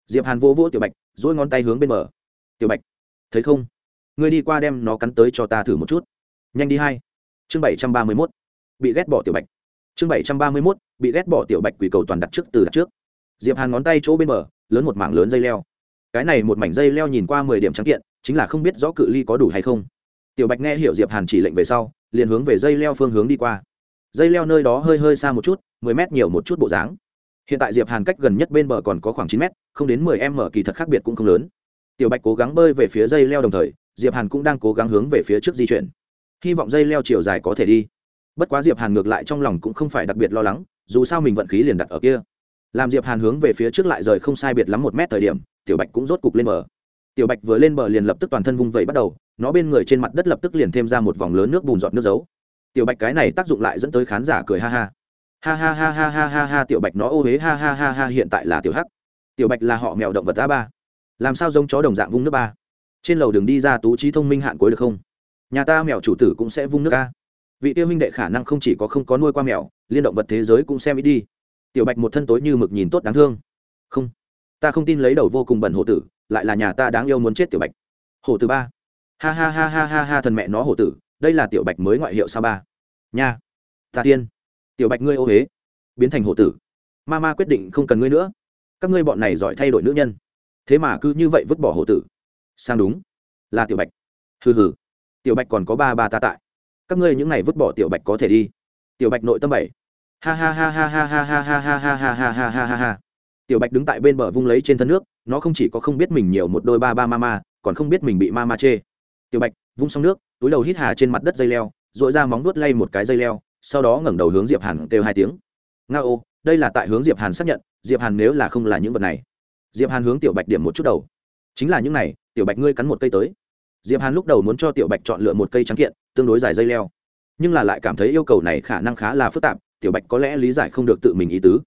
Diệp hàn vô vỗ tiểu bạch dỗi ngón tay hướng bên bờ tiểu bạch. Thấy không? Ngươi đi qua đem nó cắn tới cho ta thử một chút. Nhanh đi hai. Chương bảy trăm ba mươi mốt. Bị ghét bỏ tiểu bạch. Chương bảy trăm ba mươi mốt. Bị ghét bỏ tiểu bạch quỷ cầu toàn đặt trước từ đặt trước. Diệp hàn ngón tay chỗ bên bờ, lớn một mảng lớn dây leo. Cái này một mảnh dây leo nhìn qua mười điểm trắng kiện, chính là không biết rõ cự ly có đủ hay không. Tiểu bạch nghe hiểu diệp hàn chỉ lệnh về sau, liền hướng về dây leo phương hướng đi qua. Dây leo nơi đó hơi hơi xa một chút, mười mét nhiều một chút bộ dáng. Hiện tại diệp hàn cách gần nhất bên bờ còn có khoảng chín mét, không đến mười m kỳ thật khác biệt cũng không lớn tiểu bạch cố gắng bơi về phía dây leo đồng thời, diệp hàn cũng đang cố gắng hướng về phía trước di chuyển. Hy vọng dây leo chiều dài có thể đi. Bất quá diệp hàn ngược lại trong lòng cũng không phải đặc biệt lo lắng, dù sao mình vận khí liền đặt ở kia. Làm diệp hàn hướng về phía trước lại rời không sai biệt lắm một mét thời điểm, tiểu bạch cũng rốt cục lên bờ. Tiểu bạch vừa lên bờ liền lập tức toàn thân vung vẩy bắt đầu, nó bên người trên mặt đất lập tức liền thêm ra một vòng lớn nước bùn giọt nước dấu tiểu bạch cái này tác dụng lại dẫn tới khán giả cười ha ha. Ha ha ha ha ha ha ha, tiểu bạch nó ô huế ha ha ha ha, hiện tại là tiểu hắc. Tiểu bạch là họ mèo động vật a ba làm sao giống chó đồng dạng vung nước ba? Trên lầu đường đi ra tú trí thông minh hạn cuối được không? Nhà ta mèo chủ tử cũng sẽ vung nước ca vị tiêu minh đệ khả năng không chỉ có không có nuôi qua mèo, liên động vật thế giới cũng xem ít đi. Tiểu bạch một thân tối như mực nhìn tốt đáng thương. Không, ta không tin lấy đầu vô cùng bẩn hổ tử, lại là nhà ta đáng yêu muốn chết tiểu bạch. Hổ tử ba. Ha ha ha ha ha ha thần mẹ nó hổ tử, đây là tiểu bạch mới ngoại hiệu sao ba? Nha. Ta tiên. Tiểu bạch ngươi ô huế biến thành hổ tử. Ma ma quyết định không cần ngươi nữa. Các ngươi bọn này giỏi thay đổi nữ nhân thế mà cứ như vậy vứt bỏ hổ tử sang đúng là tiểu bạch hừ hừ tiểu bạch còn có ba ba ta tại các ngươi những này vứt bỏ tiểu bạch có thể đi tiểu bạch nội tâm bảy ha ha ha ha ha ha ha ha ha ha ha ha ha ha ha ha tiểu bạch đứng tại bên bờ vung lấy trên thân nước nó không chỉ có không biết mình nhiều một đôi ba ba ma ma còn không biết mình bị ma ma chê tiểu bạch vung xong nước túi đầu hít hà trên mặt đất dây leo dội ra móng nuốt lay một cái dây leo sau đó ngẩng đầu hướng diệp hàn kêu hai tiếng nga ô đây là tại hướng diệp hàn xác nhận diệp hàn nếu là không là những vật này diệp hàn hướng tiểu bạch điểm một chút đầu. Chính là những này, tiểu bạch ngươi cắn một cây tới. Diệp hàn lúc đầu muốn cho tiểu bạch chọn lựa một cây trắng kiện, tương đối dài dây leo. Nhưng là lại cảm thấy yêu cầu này khả năng khá là phức tạp, tiểu bạch có lẽ lý giải không được tự mình ý tứ.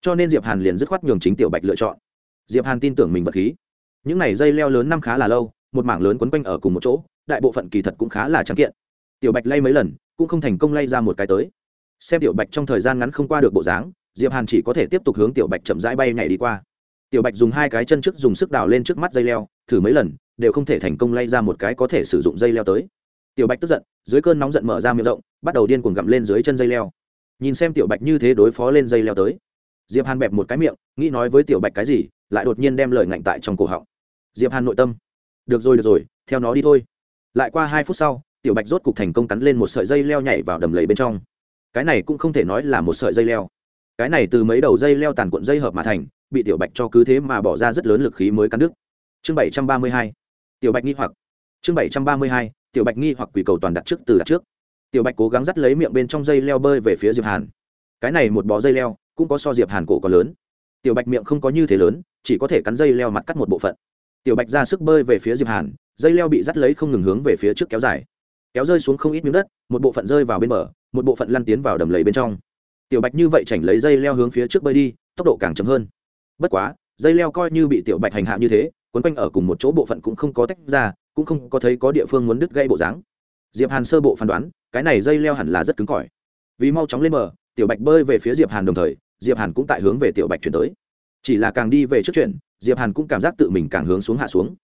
Cho nên diệp hàn liền dứt khoát nhường chính tiểu bạch lựa chọn. Diệp hàn tin tưởng mình vật khí. Những này dây leo lớn năm khá là lâu, một mảng lớn quấn quanh ở cùng một chỗ, đại bộ phận kỳ thật cũng khá là trắng kiện. Tiểu bạch lay mấy lần, cũng không thành công lay ra một cái tới. Xem tiểu bạch trong thời gian ngắn không qua được bộ dáng, diệp hàn chỉ có thể tiếp tục hướng tiểu bạch chậm rãi bay nhảy đi qua tiểu bạch dùng hai cái chân trước dùng sức đào lên trước mắt dây leo, thử mấy lần, đều không thể thành công lay ra một cái có thể sử dụng dây leo tới. Tiểu bạch tức giận, dưới cơn nóng giận mở ra miệng rộng, bắt đầu điên cuồng gặm lên dưới chân dây leo. Nhìn xem tiểu bạch như thế đối phó lên dây leo tới, diệp hàn bẹp một cái miệng, nghĩ nói với tiểu bạch cái gì, lại đột nhiên đem lời ngạnh tại trong cổ họng. Diệp hàn nội tâm, được rồi được rồi, theo nó đi thôi. Lại qua hai phút sau, tiểu bạch rốt cục thành công cắn lên một sợi dây leo nhảy vào đầm lầy bên trong. Cái này cũng không thể nói là một sợi dây leo. Cái này từ mấy đầu dây leo tàn cuộn dây hợp mà thành bị tiểu bạch cho cứ thế mà bỏ ra rất lớn lực khí mới cắn đứt. Chương bảy trăm ba mươi hai, tiểu bạch nghi hoặc. Chương bảy trăm ba mươi hai, tiểu bạch nghi hoặc quỷ cầu toàn đặt trước từ đặt trước. Tiểu bạch cố gắng dắt lấy miệng bên trong dây leo bơi về phía diệp hàn. Cái này một bó dây leo, cũng có so diệp hàn cổ còn lớn. Tiểu bạch miệng không có như thế lớn, chỉ có thể cắn dây leo mặt cắt một bộ phận. Tiểu bạch ra sức bơi về phía diệp hàn, dây leo bị dắt lấy không ngừng hướng về phía trước kéo dài. Kéo rơi xuống không ít miếng đất, một bộ phận rơi vào bên bờ, một bộ phận lăn tiến vào đầm lầy bên trong. Tiểu bạch như vậy chảnh lấy dây leo hướng phía trước bơi đi, tốc độ càng chậm hơn bất quá, dây leo coi như bị tiểu bạch hành hạ như thế, quấn quanh ở cùng một chỗ bộ phận cũng không có tách ra, cũng không có thấy có địa phương muốn đứt gây bộ dáng. Diệp hàn sơ bộ phán đoán, cái này dây leo hẳn là rất cứng cỏi. Vì mau chóng lên bờ, tiểu bạch bơi về phía diệp hàn đồng thời, diệp hàn cũng tại hướng về tiểu bạch chuyển tới. Chỉ là càng đi về trước chuyện diệp hàn cũng cảm giác tự mình càng hướng xuống hạ xuống.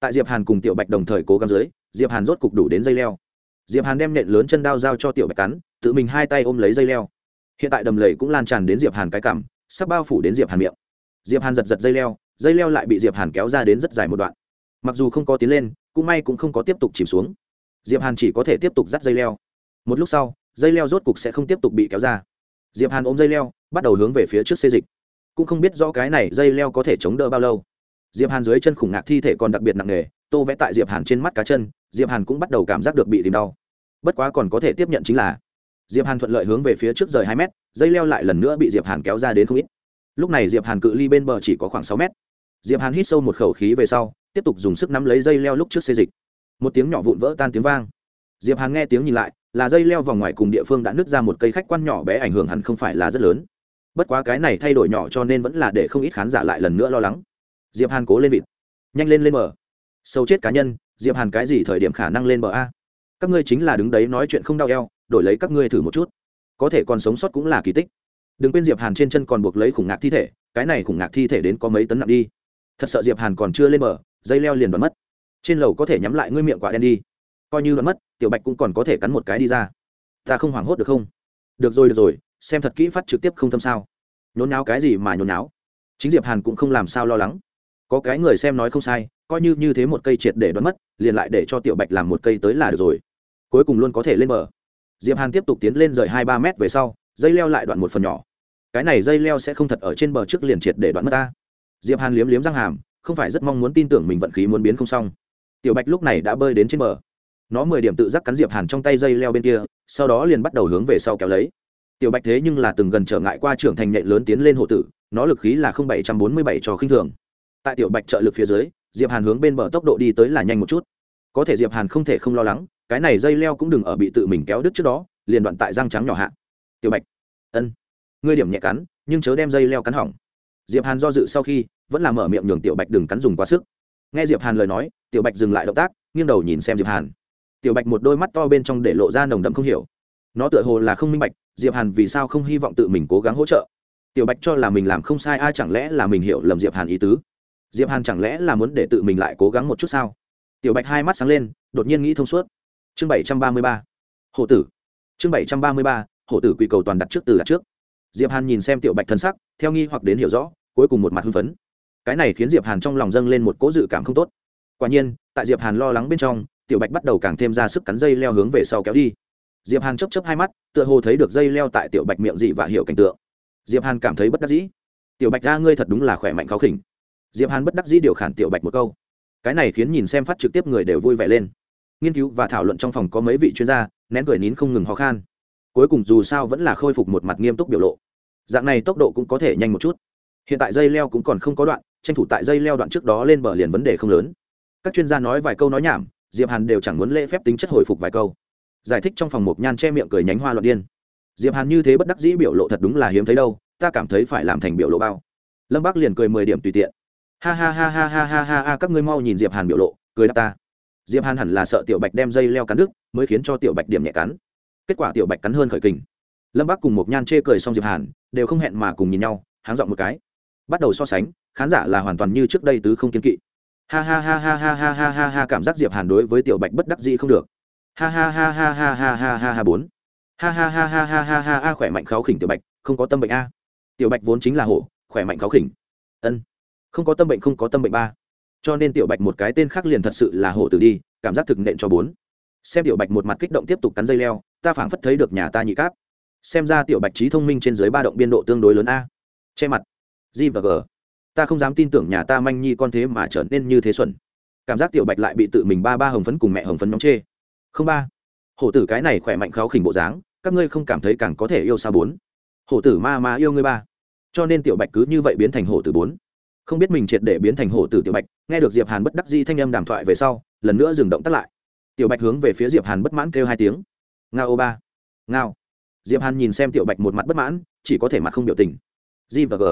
Tại diệp hàn cùng tiểu bạch đồng thời cố gắng dưới, diệp hàn rốt cục đủ đến dây leo. Diệp hàn đem nện lớn chân đao giao cho tiểu bạch cắn, tự mình hai tay ôm lấy dây leo. Hiện tại đầm lầy cũng lan tràn đến diệp hàn cái cằm sắp bao phủ đến diệp hàn miệng diệp hàn giật giật dây leo dây leo lại bị diệp hàn kéo ra đến rất dài một đoạn. Mặc dù không có tiến lên, cũng may cũng không có tiếp tục chìm xuống. Diệp hàn chỉ có thể tiếp tục dắt dây leo. Một lúc sau, dây leo rốt cục sẽ không tiếp tục bị kéo ra. Diệp hàn ôm dây leo, bắt đầu hướng về phía trước xê dịch. Cũng không biết rõ cái này dây leo có thể chống đỡ bao lâu. Diệp hàn dưới chân khủng ngạc thi thể còn đặc biệt nặng nề, tô vẽ tại diệp hàn trên mắt cá chân, diệp hàn cũng bắt đầu cảm giác được bị tìm đau. Bất quá còn có thể tiếp nhận chính là, diệp hàn thuận lợi hướng về phía trước rời hai mét, dây leo lại lần nữa bị diệp hàn kéo ra đến không ít lúc này diệp hàn cự ly bên bờ chỉ có khoảng sáu mét. Diệp hàn hít sâu một khẩu khí về sau, tiếp tục dùng sức nắm lấy dây leo lúc trước xê dịch. Một tiếng nhỏ vụn vỡ tan tiếng vang. Diệp hàn nghe tiếng nhìn lại, là dây leo vòng ngoài cùng địa phương đã nứt ra một cây khách quan nhỏ bé ảnh hưởng hẳn không phải là rất lớn. Bất quá cái này thay đổi nhỏ cho nên vẫn là để không ít khán giả lại lần nữa lo lắng. Diệp hàn cố lên vịt. Nhanh lên lên bờ. Sâu chết cá nhân, diệp hàn cái gì thời điểm khả năng lên bờ a? Các ngươi chính là đứng đấy nói chuyện không đau eo, đổi lấy các ngươi thử một chút. Có thể còn sống sót cũng là kỳ tích đừng quên diệp hàn trên chân còn buộc lấy khủng ngạc thi thể, cái này khủng ngạc thi thể đến có mấy tấn nặng đi. Thật sợ diệp hàn còn chưa lên bờ, dây leo liền đoán mất. Trên lầu có thể nhắm lại ngươi miệng quả đen đi. Coi như đoán mất, tiểu bạch cũng còn có thể cắn một cái đi ra. Ta không hoảng hốt được không? Được rồi được rồi, xem thật kỹ phát trực tiếp không thâm sao. Nhốn náo cái gì mà nhốn náo chính diệp hàn cũng không làm sao lo lắng. Có cái người xem nói không sai, coi như như thế một cây triệt để đoán mất, liền lại để cho tiểu bạch làm một cây tới là được rồi. Cuối cùng luôn có thể lên bờ. Diệp hàn tiếp tục tiến lên rời hai ba mét về sau dây leo lại đoạn một phần nhỏ. Cái này dây leo sẽ không thật ở trên bờ trước liền triệt để đoạn mất ta. Diệp hàn liếm liếm răng hàm, không phải rất mong muốn tin tưởng mình vận khí muốn biến không xong. Tiểu bạch lúc này đã bơi đến trên bờ. Nó mười điểm tự giác cắn diệp hàn trong tay dây leo bên kia, sau đó liền bắt đầu hướng về sau kéo lấy. Tiểu bạch thế nhưng là từng gần trở ngại qua trưởng thành nhện lớn tiến lên hộ tử, nó lực khí là không bảy trăm bốn mươi bảy cho khinh thường. Tại tiểu bạch trợ lực phía dưới, diệp hàn hướng bên bờ tốc độ đi tới là nhanh một chút. Có thể diệp hàn không thể không lo lắng, cái này dây leo cũng đừng ở bị tự mình kéo đứt trước đó, liền đoạn tại răng trắng nhỏ hạ tiểu bạch. Ân. Ngươi điểm nhẹ cắn, nhưng chớ đem dây leo cắn hỏng. Diệp hàn do dự sau khi, vẫn là mở miệng nhường tiểu bạch đừng cắn dùng quá sức. Nghe diệp hàn lời nói, tiểu bạch dừng lại động tác, nghiêng đầu nhìn xem diệp hàn. Tiểu bạch một đôi mắt to bên trong để lộ ra nồng đậm không hiểu. Nó tựa hồ là không minh bạch, diệp hàn vì sao không hy vọng tự mình cố gắng hỗ trợ. Tiểu bạch cho là mình làm không sai, ai chẳng lẽ là mình hiểu lầm diệp hàn ý tứ? Diệp hàn chẳng lẽ là muốn để tự mình lại cố gắng một chút sao? Tiểu bạch hai mắt sáng lên, đột nhiên nghĩ thông suốt. Chương bảy trăm ba mươi ba. Hộ tử. Chương bảy trăm ba mươi ba hổ tử quỳ cầu toàn đặt trước từ đặt trước. Diệp hàn nhìn xem tiểu bạch thân sắc, theo nghi hoặc đến hiểu rõ, cuối cùng một mặt hưng phấn. Cái này khiến diệp hàn trong lòng dâng lên một cỗ dự cảm không tốt. Quả nhiên, tại diệp hàn lo lắng bên trong, tiểu bạch bắt đầu càng thêm ra sức cắn dây leo hướng về sau kéo đi. Diệp hàn chấp chấp hai mắt, tựa hồ thấy được dây leo tại tiểu bạch miệng dị và hiểu cảnh tượng. Diệp hàn cảm thấy bất đắc dĩ. Tiểu bạch ra ngươi thật đúng là khỏe mạnh khó khỉnh. Diệp hàn bất đắc dĩ điều khản tiểu bạch một câu. Cái này khiến nhìn xem phát trực tiếp người đều vui vẻ lên. Nghiên cứu và thảo luận trong phòng có mấy vị chuyên gia, nén cười nín không ngừng ho khan cuối cùng dù sao vẫn là khôi phục một mặt nghiêm túc biểu lộ. Dạng này tốc độ cũng có thể nhanh một chút. Hiện tại dây leo cũng còn không có đoạn, tranh thủ tại dây leo đoạn trước đó lên bờ liền vấn đề không lớn. Các chuyên gia nói vài câu nói nhảm, diệp hàn đều chẳng muốn lễ phép tính chất hồi phục vài câu. Giải thích trong phòng một nhan che miệng cười nhánh hoa loạn điên. Diệp hàn như thế bất đắc dĩ biểu lộ thật đúng là hiếm thấy đâu, ta cảm thấy phải làm thành biểu lộ bao. Lâm bác liền cười mười điểm tùy tiện. Ha ha ha ha ha ha ha ha, các ngươi mau nhìn diệp hàn biểu lộ, cười đáp ta. Diệp hàn hẳn là sợ tiểu bạch đem dây leo cắn đứt, mới khiến cho tiểu bạch điểm nhẹ cắn kết quả tiểu bạch cắn hơn khởi kình lâm bác cùng một nhan chê cười xong diệp hàn đều không hẹn mà cùng nhìn nhau háng dọn một cái bắt đầu so sánh khán giả là hoàn toàn như trước đây tứ không kiên kỵ ha ha ha ha ha ha ha ha ha cảm giác diệp hàn đối với tiểu bạch bất đắc dĩ không được ha ha ha ha ha ha ha ha ha bốn ha ha ha ha ha ha ha ha khỏe mạnh kháo khỉnh tiểu bạch không có tâm bệnh a tiểu bạch vốn chính là hổ khỏe mạnh kháo khỉnh ân không có tâm bệnh không có tâm bệnh ba cho nên tiểu bạch một cái tên khác liền thật sự là hổ tử đi cảm giác thực nện cho bốn xem tiểu bạch một mặt kích động tiếp tục cắn dây leo, ta phảng phất thấy được nhà ta nhị cáp. Xem ra tiểu bạch trí thông minh trên dưới ba động biên độ tương đối lớn a. Che mặt. G và g. Ta không dám tin tưởng nhà ta manh nhi con thế mà trở nên như thế xuẩn. Cảm giác tiểu bạch lại bị tự mình ba ba hồng phấn cùng mẹ hồng phấn nhóm chê. Không ba. Hổ tử cái này khỏe mạnh kháo khỉnh bộ dáng, các ngươi không cảm thấy càng có thể yêu xa bốn? Hổ tử ma ma yêu ngươi ba. Cho nên tiểu bạch cứ như vậy biến thành hổ tử bốn. Không biết mình triệt để biến thành hổ tử tiểu bạch, nghe được diệp hàn bất đắc di thanh âm đàm thoại về sau, lần nữa dừng động tắt lại tiểu bạch hướng về phía diệp hàn bất mãn kêu hai tiếng. Ngao ô ba. Ngao. Diệp hàn nhìn xem tiểu bạch một mặt bất mãn, chỉ có thể mặt không biểu tình. G và g.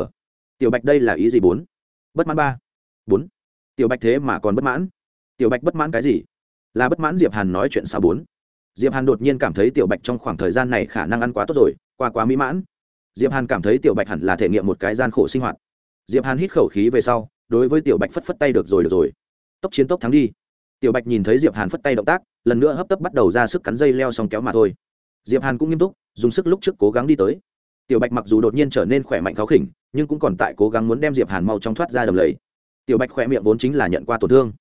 Tiểu bạch đây là ý gì bốn? Bất mãn ba. Bốn. Tiểu bạch thế mà còn bất mãn. Tiểu bạch bất mãn cái gì? Là bất mãn diệp hàn nói chuyện sao bốn? Diệp hàn đột nhiên cảm thấy tiểu bạch trong khoảng thời gian này khả năng ăn quá tốt rồi, qua quá mỹ mãn. Diệp hàn cảm thấy tiểu bạch hẳn là thể nghiệm một cái gian khổ sinh hoạt. Diệp hàn hít khẩu khí về sau, đối với tiểu bạch phất phất tay được rồi được rồi. Tốc chiến tốc thắng đi tiểu bạch nhìn thấy diệp hàn phất tay động tác, lần nữa hấp tấp bắt đầu ra sức cắn dây leo xong kéo mà thôi. Diệp hàn cũng nghiêm túc, dùng sức lúc trước cố gắng đi tới. Tiểu bạch mặc dù đột nhiên trở nên khỏe mạnh khó khỉnh, nhưng cũng còn tại cố gắng muốn đem diệp hàn mau trong thoát ra đầm lầy. Tiểu bạch khỏe miệng vốn chính là nhận qua tổn thương.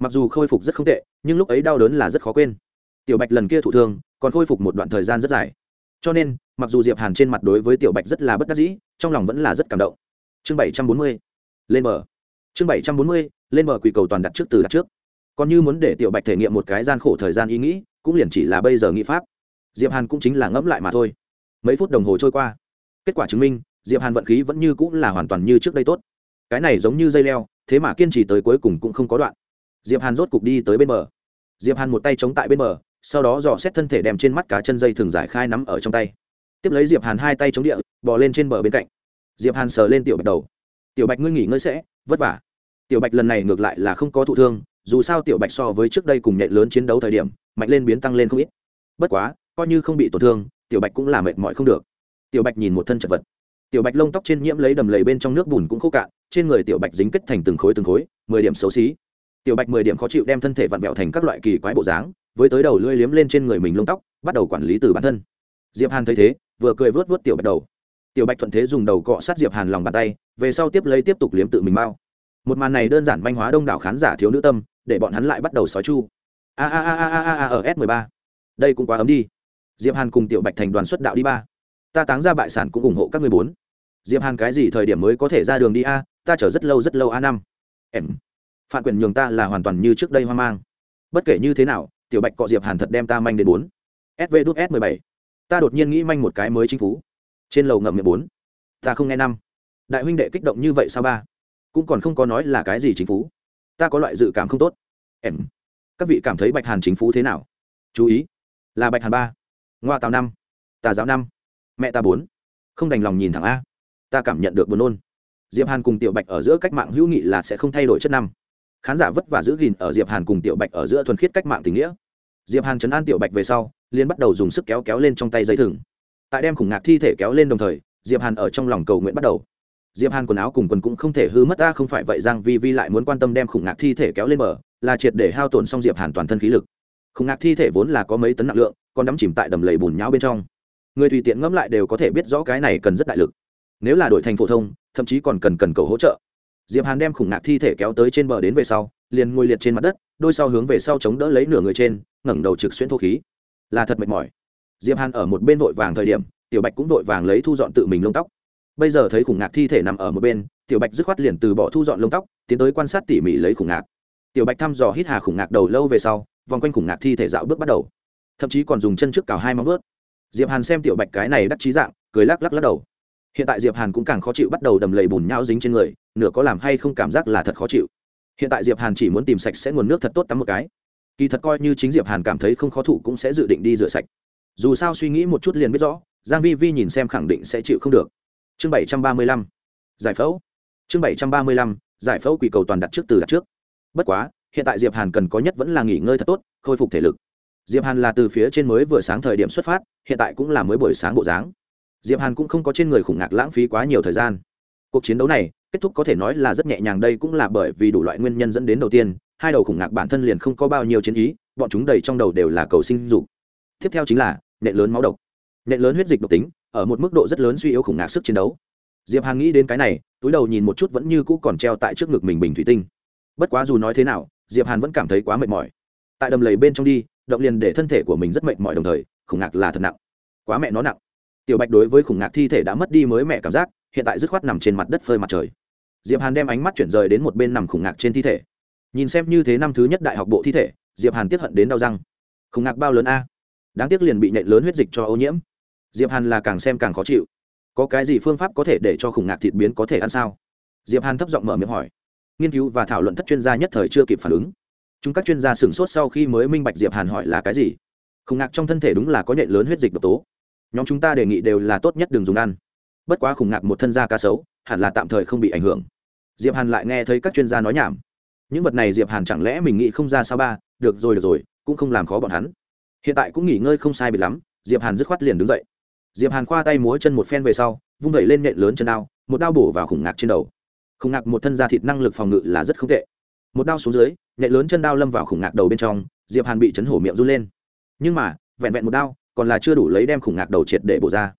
Mặc dù khôi phục rất không tệ, nhưng lúc ấy đau đớn là rất khó quên. Tiểu bạch lần kia thụ thương, còn khôi phục một đoạn thời gian rất dài. Cho nên, mặc dù diệp hàn trên mặt đối với tiểu bạch rất là bất đắc dĩ, trong lòng vẫn là rất cảm động. Chương bảy trăm bốn mươi, lên bờ. Chương bảy trăm bốn mươi, lên bờ quỳ cầu toàn đặt trước từ đặt trước còn như muốn để tiểu bạch thể nghiệm một cái gian khổ thời gian ý nghĩ, cũng liền chỉ là bây giờ nghĩ pháp. Diệp hàn cũng chính là ngẫm lại mà thôi. Mấy phút đồng hồ trôi qua. Kết quả chứng minh, diệp hàn vận khí vẫn như cũng là hoàn toàn như trước đây tốt. Cái này giống như dây leo, thế mà kiên trì tới cuối cùng cũng không có đoạn. Diệp hàn rốt cục đi tới bên bờ. Diệp hàn một tay chống tại bên bờ, sau đó dò xét thân thể đem trên mắt cá chân dây thường giải khai nắm ở trong tay. Tiếp lấy diệp hàn hai tay chống địa, bò lên trên bờ bên cạnh. Diệp hàn sờ lên tiểu bạch đầu. Tiểu bạch ngươi nghỉ ngơi sẽ, vất vả. Tiểu bạch lần này ngược lại là không có thụ thương dù sao tiểu bạch so với trước đây cùng nhện lớn chiến đấu thời điểm, mạnh lên biến tăng lên không ít. Bất quá, coi như không bị tổn thương, tiểu bạch cũng là mệt mỏi không được. Tiểu bạch nhìn một thân chật vật. Tiểu bạch lông tóc trên nhiễm lấy đầm lầy bên trong nước bùn cũng khô cạn, trên người tiểu bạch dính kết thành từng khối từng khối, mười điểm xấu xí. Tiểu bạch mười điểm khó chịu đem thân thể vặn vẹo thành các loại kỳ quái bộ dáng, với tới đầu lưỡi liếm lên trên người mình lông tóc, bắt đầu quản lý từ bản thân. Diệp hàn thấy thế, vừa cười vớt vớt tiểu bạch đầu. Tiểu bạch thuận thế dùng đầu cọ sát diệp hàn lòng bàn tay, về sau tiếp lấy tiếp tục liếm tự mình bao một màn này đơn giản manh hóa đông đảo khán giả thiếu nữ tâm để bọn hắn lại bắt đầu sói chu. A a a a a a ở s 13 đây cũng quá ấm đi. Diệp hàn cùng tiểu bạch thành đoàn xuất đạo đi ba. Ta táng ra bại sản cũng ủng hộ các người bốn. Diệp hàn cái gì thời điểm mới có thể ra đường đi a? Ta chờ rất lâu rất lâu a năm. Em. Phản quyền nhường ta là hoàn toàn như trước đây hoang mang. Bất kể như thế nào, tiểu bạch cọ diệp hàn thật đem ta manh đến bốn. Sv đút s 17 ta đột nhiên nghĩ manh một cái mới chính phủ trên lầu ngậm miệng bốn. Ta không nghe năm. Đại huynh đệ kích động như vậy sao ba? Cũng còn không có nói là cái gì chính phủ ta có loại dự cảm không tốt. Em, các vị cảm thấy bạch hàn chính phủ thế nào? Chú ý, là bạch hàn ba, ngoa tào năm, tà giáo năm, mẹ ta bốn. Không đành lòng nhìn thẳng a. Ta cảm nhận được buồn nôn. Diệp hàn cùng tiểu bạch ở giữa cách mạng hữu nghị là sẽ không thay đổi chất năm. Khán giả vất vả giữ gìn ở diệp hàn cùng tiểu bạch ở giữa thuần khiết cách mạng tình nghĩa. Diệp hàn chấn an tiểu bạch về sau liên bắt đầu dùng sức kéo kéo lên trong tay dây thừng. Tại đem khủng ngạc thi thể kéo lên đồng thời, diệp hàn ở trong lòng cầu nguyện bắt đầu diệp hàn quần áo cùng quần cũng không thể hư mất ta không phải vậy giang vi vi lại muốn quan tâm đem khủng ngạc thi thể kéo lên bờ, là triệt để hao tổn xong diệp hàn toàn thân khí lực. Khủng ngạc thi thể vốn là có mấy tấn nặng lượng, còn đắm chìm tại đầm lầy bùn nhão bên trong. Người tùy tiện ngẫm lại đều có thể biết rõ cái này cần rất đại lực. Nếu là đổi thành phổ thông, thậm chí còn cần cần cầu hỗ trợ. Diệp hàn đem khủng ngạc thi thể kéo tới trên bờ đến về sau, liền ngồi liệt trên mặt đất, đôi sau hướng về sau chống đỡ lấy nửa người trên, ngẩng đầu trực xuyên thô khí. Là thật mệt mỏi. Diệp hàn ở một bên vội vàng thời điểm, tiểu bạch cũng vội vàng lấy thu dọn tự mình lông tóc bây giờ thấy khủng ngạc thi thể nằm ở một bên, tiểu bạch dứt khoát liền từ bỏ thu dọn lông tóc, tiến tới quan sát tỉ mỉ lấy khủng ngạc. Tiểu bạch thăm dò hít hà khủng ngạc đầu lâu về sau, vòng quanh khủng ngạc thi thể dạo bước bắt đầu. Thậm chí còn dùng chân trước cào hai móng vớt diệp hàn xem tiểu bạch cái này đắc chí dạng, cười lắc lắc lắc đầu. Hiện tại diệp hàn cũng càng khó chịu bắt đầu đầm lầy bùn nhão dính trên người, nửa có làm hay không cảm giác là thật khó chịu. Hiện tại diệp hàn chỉ muốn tìm sạch sẽ nguồn nước thật tốt tắm một cái. Kỳ thật coi như chính diệp hàn cảm thấy không khó thụ cũng sẽ dự định đi rửa sạch. Dù sao suy nghĩ một chút liền biết rõ, giang vi vi nhìn xem khẳng định sẽ chịu không được chương bảy trăm ba mươi lăm, giải phẫu. Chương bảy trăm ba mươi lăm, giải phẫu quỷ cầu toàn đặt trước từ đặt trước. Bất quá, hiện tại diệp hàn cần có nhất vẫn là nghỉ ngơi thật tốt, khôi phục thể lực. Diệp hàn là từ phía trên mới vừa sáng thời điểm xuất phát, hiện tại cũng là mới buổi sáng bộ dáng. Diệp hàn cũng không có trên người khủng ngạc lãng phí quá nhiều thời gian. Cuộc chiến đấu này, kết thúc có thể nói là rất nhẹ nhàng đây cũng là bởi vì đủ loại nguyên nhân dẫn đến đầu tiên, hai đầu khủng ngạc bản thân liền không có bao nhiêu chiến ý, bọn chúng đầy trong đầu đều là cầu sinh dục. Tiếp theo chính là nệ lớn máu độc. Nệ lớn huyết dịch độc tính ở một mức độ rất lớn suy yếu khủng ngạc sức chiến đấu. Diệp hàn nghĩ đến cái này, túi đầu nhìn một chút vẫn như cũ còn treo tại trước ngực mình bình thủy tinh. Bất quá dù nói thế nào, diệp hàn vẫn cảm thấy quá mệt mỏi. Tại đầm lầy bên trong đi, động liền để thân thể của mình rất mệt mỏi đồng thời, khủng ngạc là thật nặng. Quá mẹ nó nặng. Tiểu bạch đối với khủng ngạc thi thể đã mất đi mới mẹ cảm giác, hiện tại dứt khoát nằm trên mặt đất phơi mặt trời. Diệp hàn đem ánh mắt chuyển rời đến một bên nằm khủng ngạc trên thi thể. Nhìn xem như thế năm thứ nhất đại học bộ thi thể, diệp hàn tiếp hận đến đau răng. Khủng ngạc bao lớn a? Đáng tiếc liền bị nhện lớn huyết dịch cho ô nhiễm diệp hàn là càng xem càng khó chịu. Có cái gì phương pháp có thể để cho khủng ngạc thịt biến có thể ăn sao? Diệp hàn thấp giọng mở miệng hỏi. Nghiên cứu và thảo luận thất chuyên gia nhất thời chưa kịp phản ứng. Chúng các chuyên gia sửng sốt sau khi mới minh bạch diệp hàn hỏi là cái gì. Khủng ngạc trong thân thể đúng là có nhện lớn huyết dịch độc tố. Nhóm chúng ta đề nghị đều là tốt nhất đừng dùng ăn. Bất quá khủng ngạc một thân da cá sấu, hẳn là tạm thời không bị ảnh hưởng. Diệp hàn lại nghe thấy các chuyên gia nói nhảm. Những vật này diệp hàn chẳng lẽ mình nghĩ không ra sao ba? Được rồi được rồi, cũng không làm khó bọn hắn. Hiện tại cũng nghỉ ngơi không sai bị lắm, diệp hàn dứt khoát liền đứng dậy diệp hàn khoa tay múa chân một phen về sau, vung vẩy lên nện lớn chân đao, một đao bổ vào khủng ngạc trên đầu. Khủng ngạc một thân da thịt năng lực phòng ngự là rất không tệ. Một đao xuống dưới, nện lớn chân đao lâm vào khủng ngạc đầu bên trong, diệp hàn bị chấn hổ miệng run lên. Nhưng mà, vẹn vẹn một đao, còn là chưa đủ lấy đem khủng ngạc đầu triệt để bổ ra.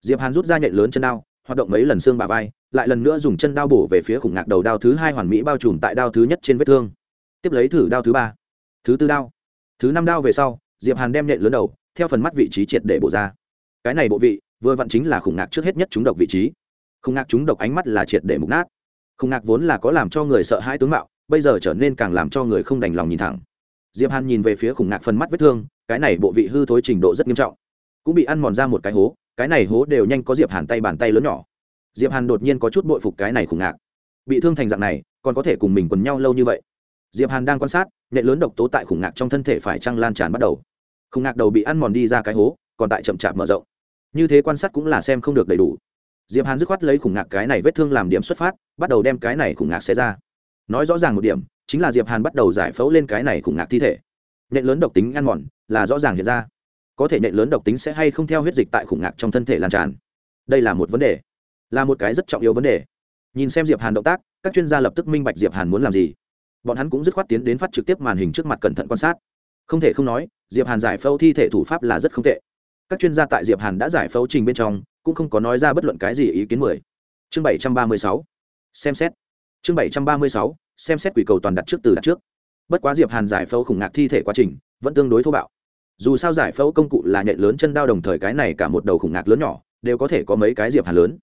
Diệp hàn rút ra nện lớn chân đao, hoạt động mấy lần xương bà vai, lại lần nữa dùng chân đao bổ về phía khủng ngạc đầu đao thứ hai hoàn mỹ bao trùm tại đao thứ nhất trên vết thương. Tiếp lấy thử đao thứ ba, thứ tư đao. Thứ năm đao về sau, diệp hàn đem nện lớn đầu, theo phần mắt vị trí triệt để bổ ra cái này bộ vị, vừa vặn chính là khủng ngạc trước hết nhất chúng độc vị trí. Khủng ngạc chúng độc ánh mắt là triệt để mục nát. Khủng ngạc vốn là có làm cho người sợ hãi tướng mạo, bây giờ trở nên càng làm cho người không đành lòng nhìn thẳng. Diệp hàn nhìn về phía khủng ngạc phần mắt vết thương, cái này bộ vị hư thối trình độ rất nghiêm trọng. Cũng bị ăn mòn ra một cái hố, cái này hố đều nhanh có diệp hàn tay bàn tay lớn nhỏ. Diệp hàn đột nhiên có chút bội phục cái này khủng ngạc. Bị thương thành dạng này, còn có thể cùng mình quần nhau lâu như vậy. Diệp hàn đang quan sát nhện lớn độc tố tại khủng ngạc trong thân thể phải trăng lan tràn bắt đầu. Khủng ngạc đầu bị ăn mòn đi ra cái hố, còn tại chậm chạp mở rộng như thế quan sát cũng là xem không được đầy đủ. Diệp hàn dứt khoát lấy khủng ngạc cái này vết thương làm điểm xuất phát, bắt đầu đem cái này khủng ngạc xé ra. Nói rõ ràng một điểm, chính là diệp hàn bắt đầu giải phẫu lên cái này khủng ngạc thi thể. Nhện lớn độc tính ăn mòn, là rõ ràng hiện ra. Có thể nhện lớn độc tính sẽ hay không theo huyết dịch tại khủng ngạc trong thân thể lan tràn? Đây là một vấn đề. Là một cái rất trọng yếu vấn đề. Nhìn xem diệp hàn động tác, các chuyên gia lập tức minh bạch diệp hàn muốn làm gì. Bọn hắn cũng dứt khoát tiến đến phát trực tiếp màn hình trước mặt cẩn thận quan sát. Không thể không nói, diệp hàn giải phẫu thi thể thủ pháp là rất không tệ các chuyên gia tại diệp hàn đã giải phẫu trình bên trong, cũng không có nói ra bất luận cái gì ý kiến mười. Chương bảy trăm ba mươi sáu. Xem xét. Chương bảy trăm ba mươi sáu, xem xét quỷ cầu toàn đặt trước từ đặt trước. Bất quá diệp hàn giải phẫu khủng ngạc thi thể quá trình, vẫn tương đối thô bạo. Dù sao giải phẫu công cụ là nhện lớn chân đao đồng thời cái này cả một đầu khủng ngạc lớn nhỏ, đều có thể có mấy cái diệp hàn lớn.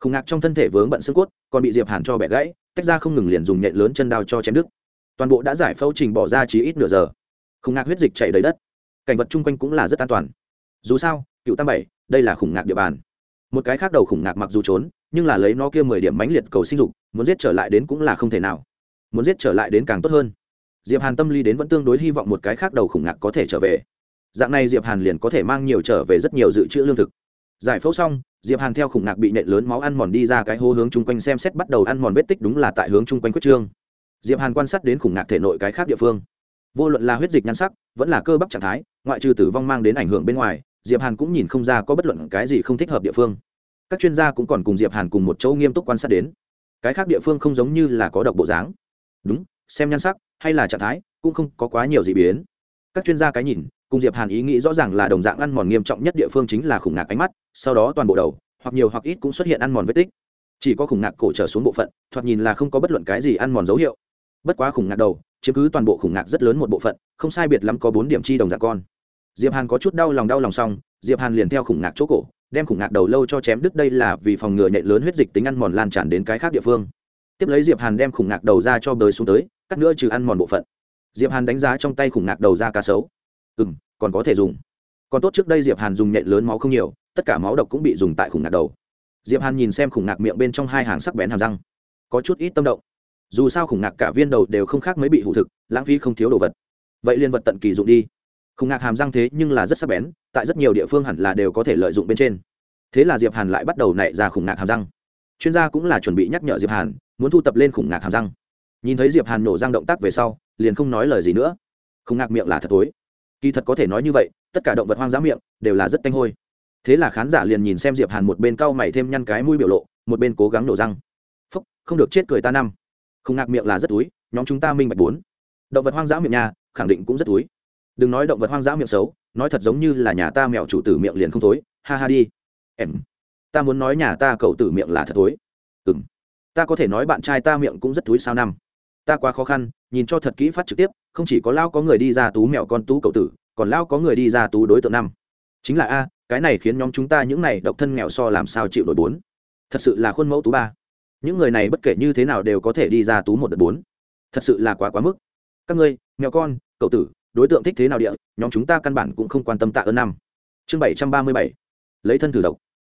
Khủng ngạc trong thân thể vướng bận xương cốt, còn bị diệp hàn cho bẻ gãy, tách ra không ngừng liền dùng nhện lớn chân đao cho chém đứt. Toàn bộ đã giải phẫu trình bỏ ra chỉ ít nửa giờ. Khủng ngạc huyết dịch chảy đầy đất. Cảnh vật chung quanh cũng là rất an toàn dù sao, cựu tam bảy, đây là khủng ngạc địa bàn. Một cái khác đầu khủng ngạc mặc dù trốn, nhưng là lấy nó kia mười điểm mãnh liệt cầu sinh dục, muốn giết trở lại đến cũng là không thể nào. Muốn giết trở lại đến càng tốt hơn. Diệp hàn tâm lý đến vẫn tương đối hy vọng một cái khác đầu khủng ngạc có thể trở về. Dạng này diệp hàn liền có thể mang nhiều trở về rất nhiều dự trữ lương thực. Giải phẫu xong, diệp hàn theo khủng ngạc bị nện lớn máu ăn mòn đi ra cái hố hướng chung quanh xem xét bắt đầu ăn mòn vết tích đúng là tại hướng chung quanh quyết trương. Diệp hàn quan sát đến khủng ngạc thể nội cái khác địa phương. Vô luận là huyết dịch nhan sắc, vẫn là cơ bắp trạng thái, ngoại trừ tử vong mang đến ảnh hưởng bên ngoài diệp hàn cũng nhìn không ra có bất luận cái gì không thích hợp địa phương. Các chuyên gia cũng còn cùng diệp hàn cùng một chỗ nghiêm túc quan sát đến. Cái khác địa phương không giống như là có độc bộ dáng. Đúng, xem nhan sắc hay là trạng thái cũng không có quá nhiều gì biến. Các chuyên gia cái nhìn, cùng diệp hàn ý nghĩ rõ ràng là đồng dạng ăn mòn nghiêm trọng nhất địa phương chính là khủng ngạc ánh mắt, sau đó toàn bộ đầu, hoặc nhiều hoặc ít cũng xuất hiện ăn mòn vết tích. Chỉ có khủng ngạc cổ trở xuống bộ phận, thoạt nhìn là không có bất luận cái gì ăn mòn dấu hiệu. Bất quá khủng ngạc đầu, chiếm cứ toàn bộ khủng ngạc rất lớn một bộ phận, không sai biệt lắm có bốn điểm chi đồng dạng con diệp hàn có chút đau lòng đau lòng xong, diệp hàn liền theo khủng ngạc chỗ cổ, đem khủng ngạc đầu lâu cho chém đứt đây là vì phòng ngừa nhện lớn huyết dịch tính ăn mòn lan tràn đến cái khác địa phương. Tiếp lấy diệp hàn đem khủng ngạc đầu ra cho bới xuống tới, cắt nữa trừ ăn mòn bộ phận. Diệp hàn đánh giá trong tay khủng ngạc đầu ra cá sấu. Ừ m còn có thể dùng. Còn tốt trước đây diệp hàn dùng nhện lớn máu không nhiều, tất cả máu độc cũng bị dùng tại khủng ngạc đầu. Diệp hàn nhìn xem khủng ngạc miệng bên trong hai hàng sắc bén hàm răng. Có chút ít tâm động. Dù sao khủng ngạc cả viên đầu đều không khác mấy bị hủ thực, lãng phí không thiếu đồ vật. Vậy liên vật tận kỳ dụng đi khủng ngạc hàm răng thế nhưng là rất sắc bén, tại rất nhiều địa phương hẳn là đều có thể lợi dụng bên trên. Thế là diệp hàn lại bắt đầu nảy ra khủng ngạc hàm răng. Chuyên gia cũng là chuẩn bị nhắc nhở diệp hàn, muốn thu tập lên khủng ngạc hàm răng. Nhìn thấy diệp hàn nổ răng động tác về sau, liền không nói lời gì nữa. Khủng ngạc miệng là thật tối kỳ thật có thể nói như vậy, tất cả động vật hoang dã miệng đều là rất tanh hôi. Thế là khán giả liền nhìn xem diệp hàn một bên cau mày thêm nhăn cái mũi biểu lộ, một bên cố gắng nổ răng. Phúc, không được chết cười ta năm. Khủng ngạc miệng là rất túi nhóm chúng ta minh bạch bốn. Động vật hoang dã miệng nhà, khẳng định cũng rất túi đừng nói động vật hoang dã miệng xấu, nói thật giống như là nhà ta mèo chủ tử miệng liền không thối, ha ha đi. Em, ta muốn nói nhà ta cậu tử miệng là thật thối. Ừng ta có thể nói bạn trai ta miệng cũng rất thúi sao năm. Ta quá khó khăn, nhìn cho thật kỹ phát trực tiếp, không chỉ có lao có người đi ra tú mèo con tú cậu tử, còn lao có người đi ra tú đối tượng năm. Chính là a, cái này khiến nhóm chúng ta những này độc thân nghèo so làm sao chịu đổi bốn. Thật sự là khuôn mẫu tú ba. Những người này bất kể như thế nào đều có thể đi ra tú một đợt bốn. Thật sự là quá quá mức. Các ngươi mèo con, cậu tử đối tượng thích thế nào địa, nhóm chúng ta căn bản cũng không quan tâm tạ ơn năm. Chương bảy trăm ba mươi bảy, lấy thân thử độc.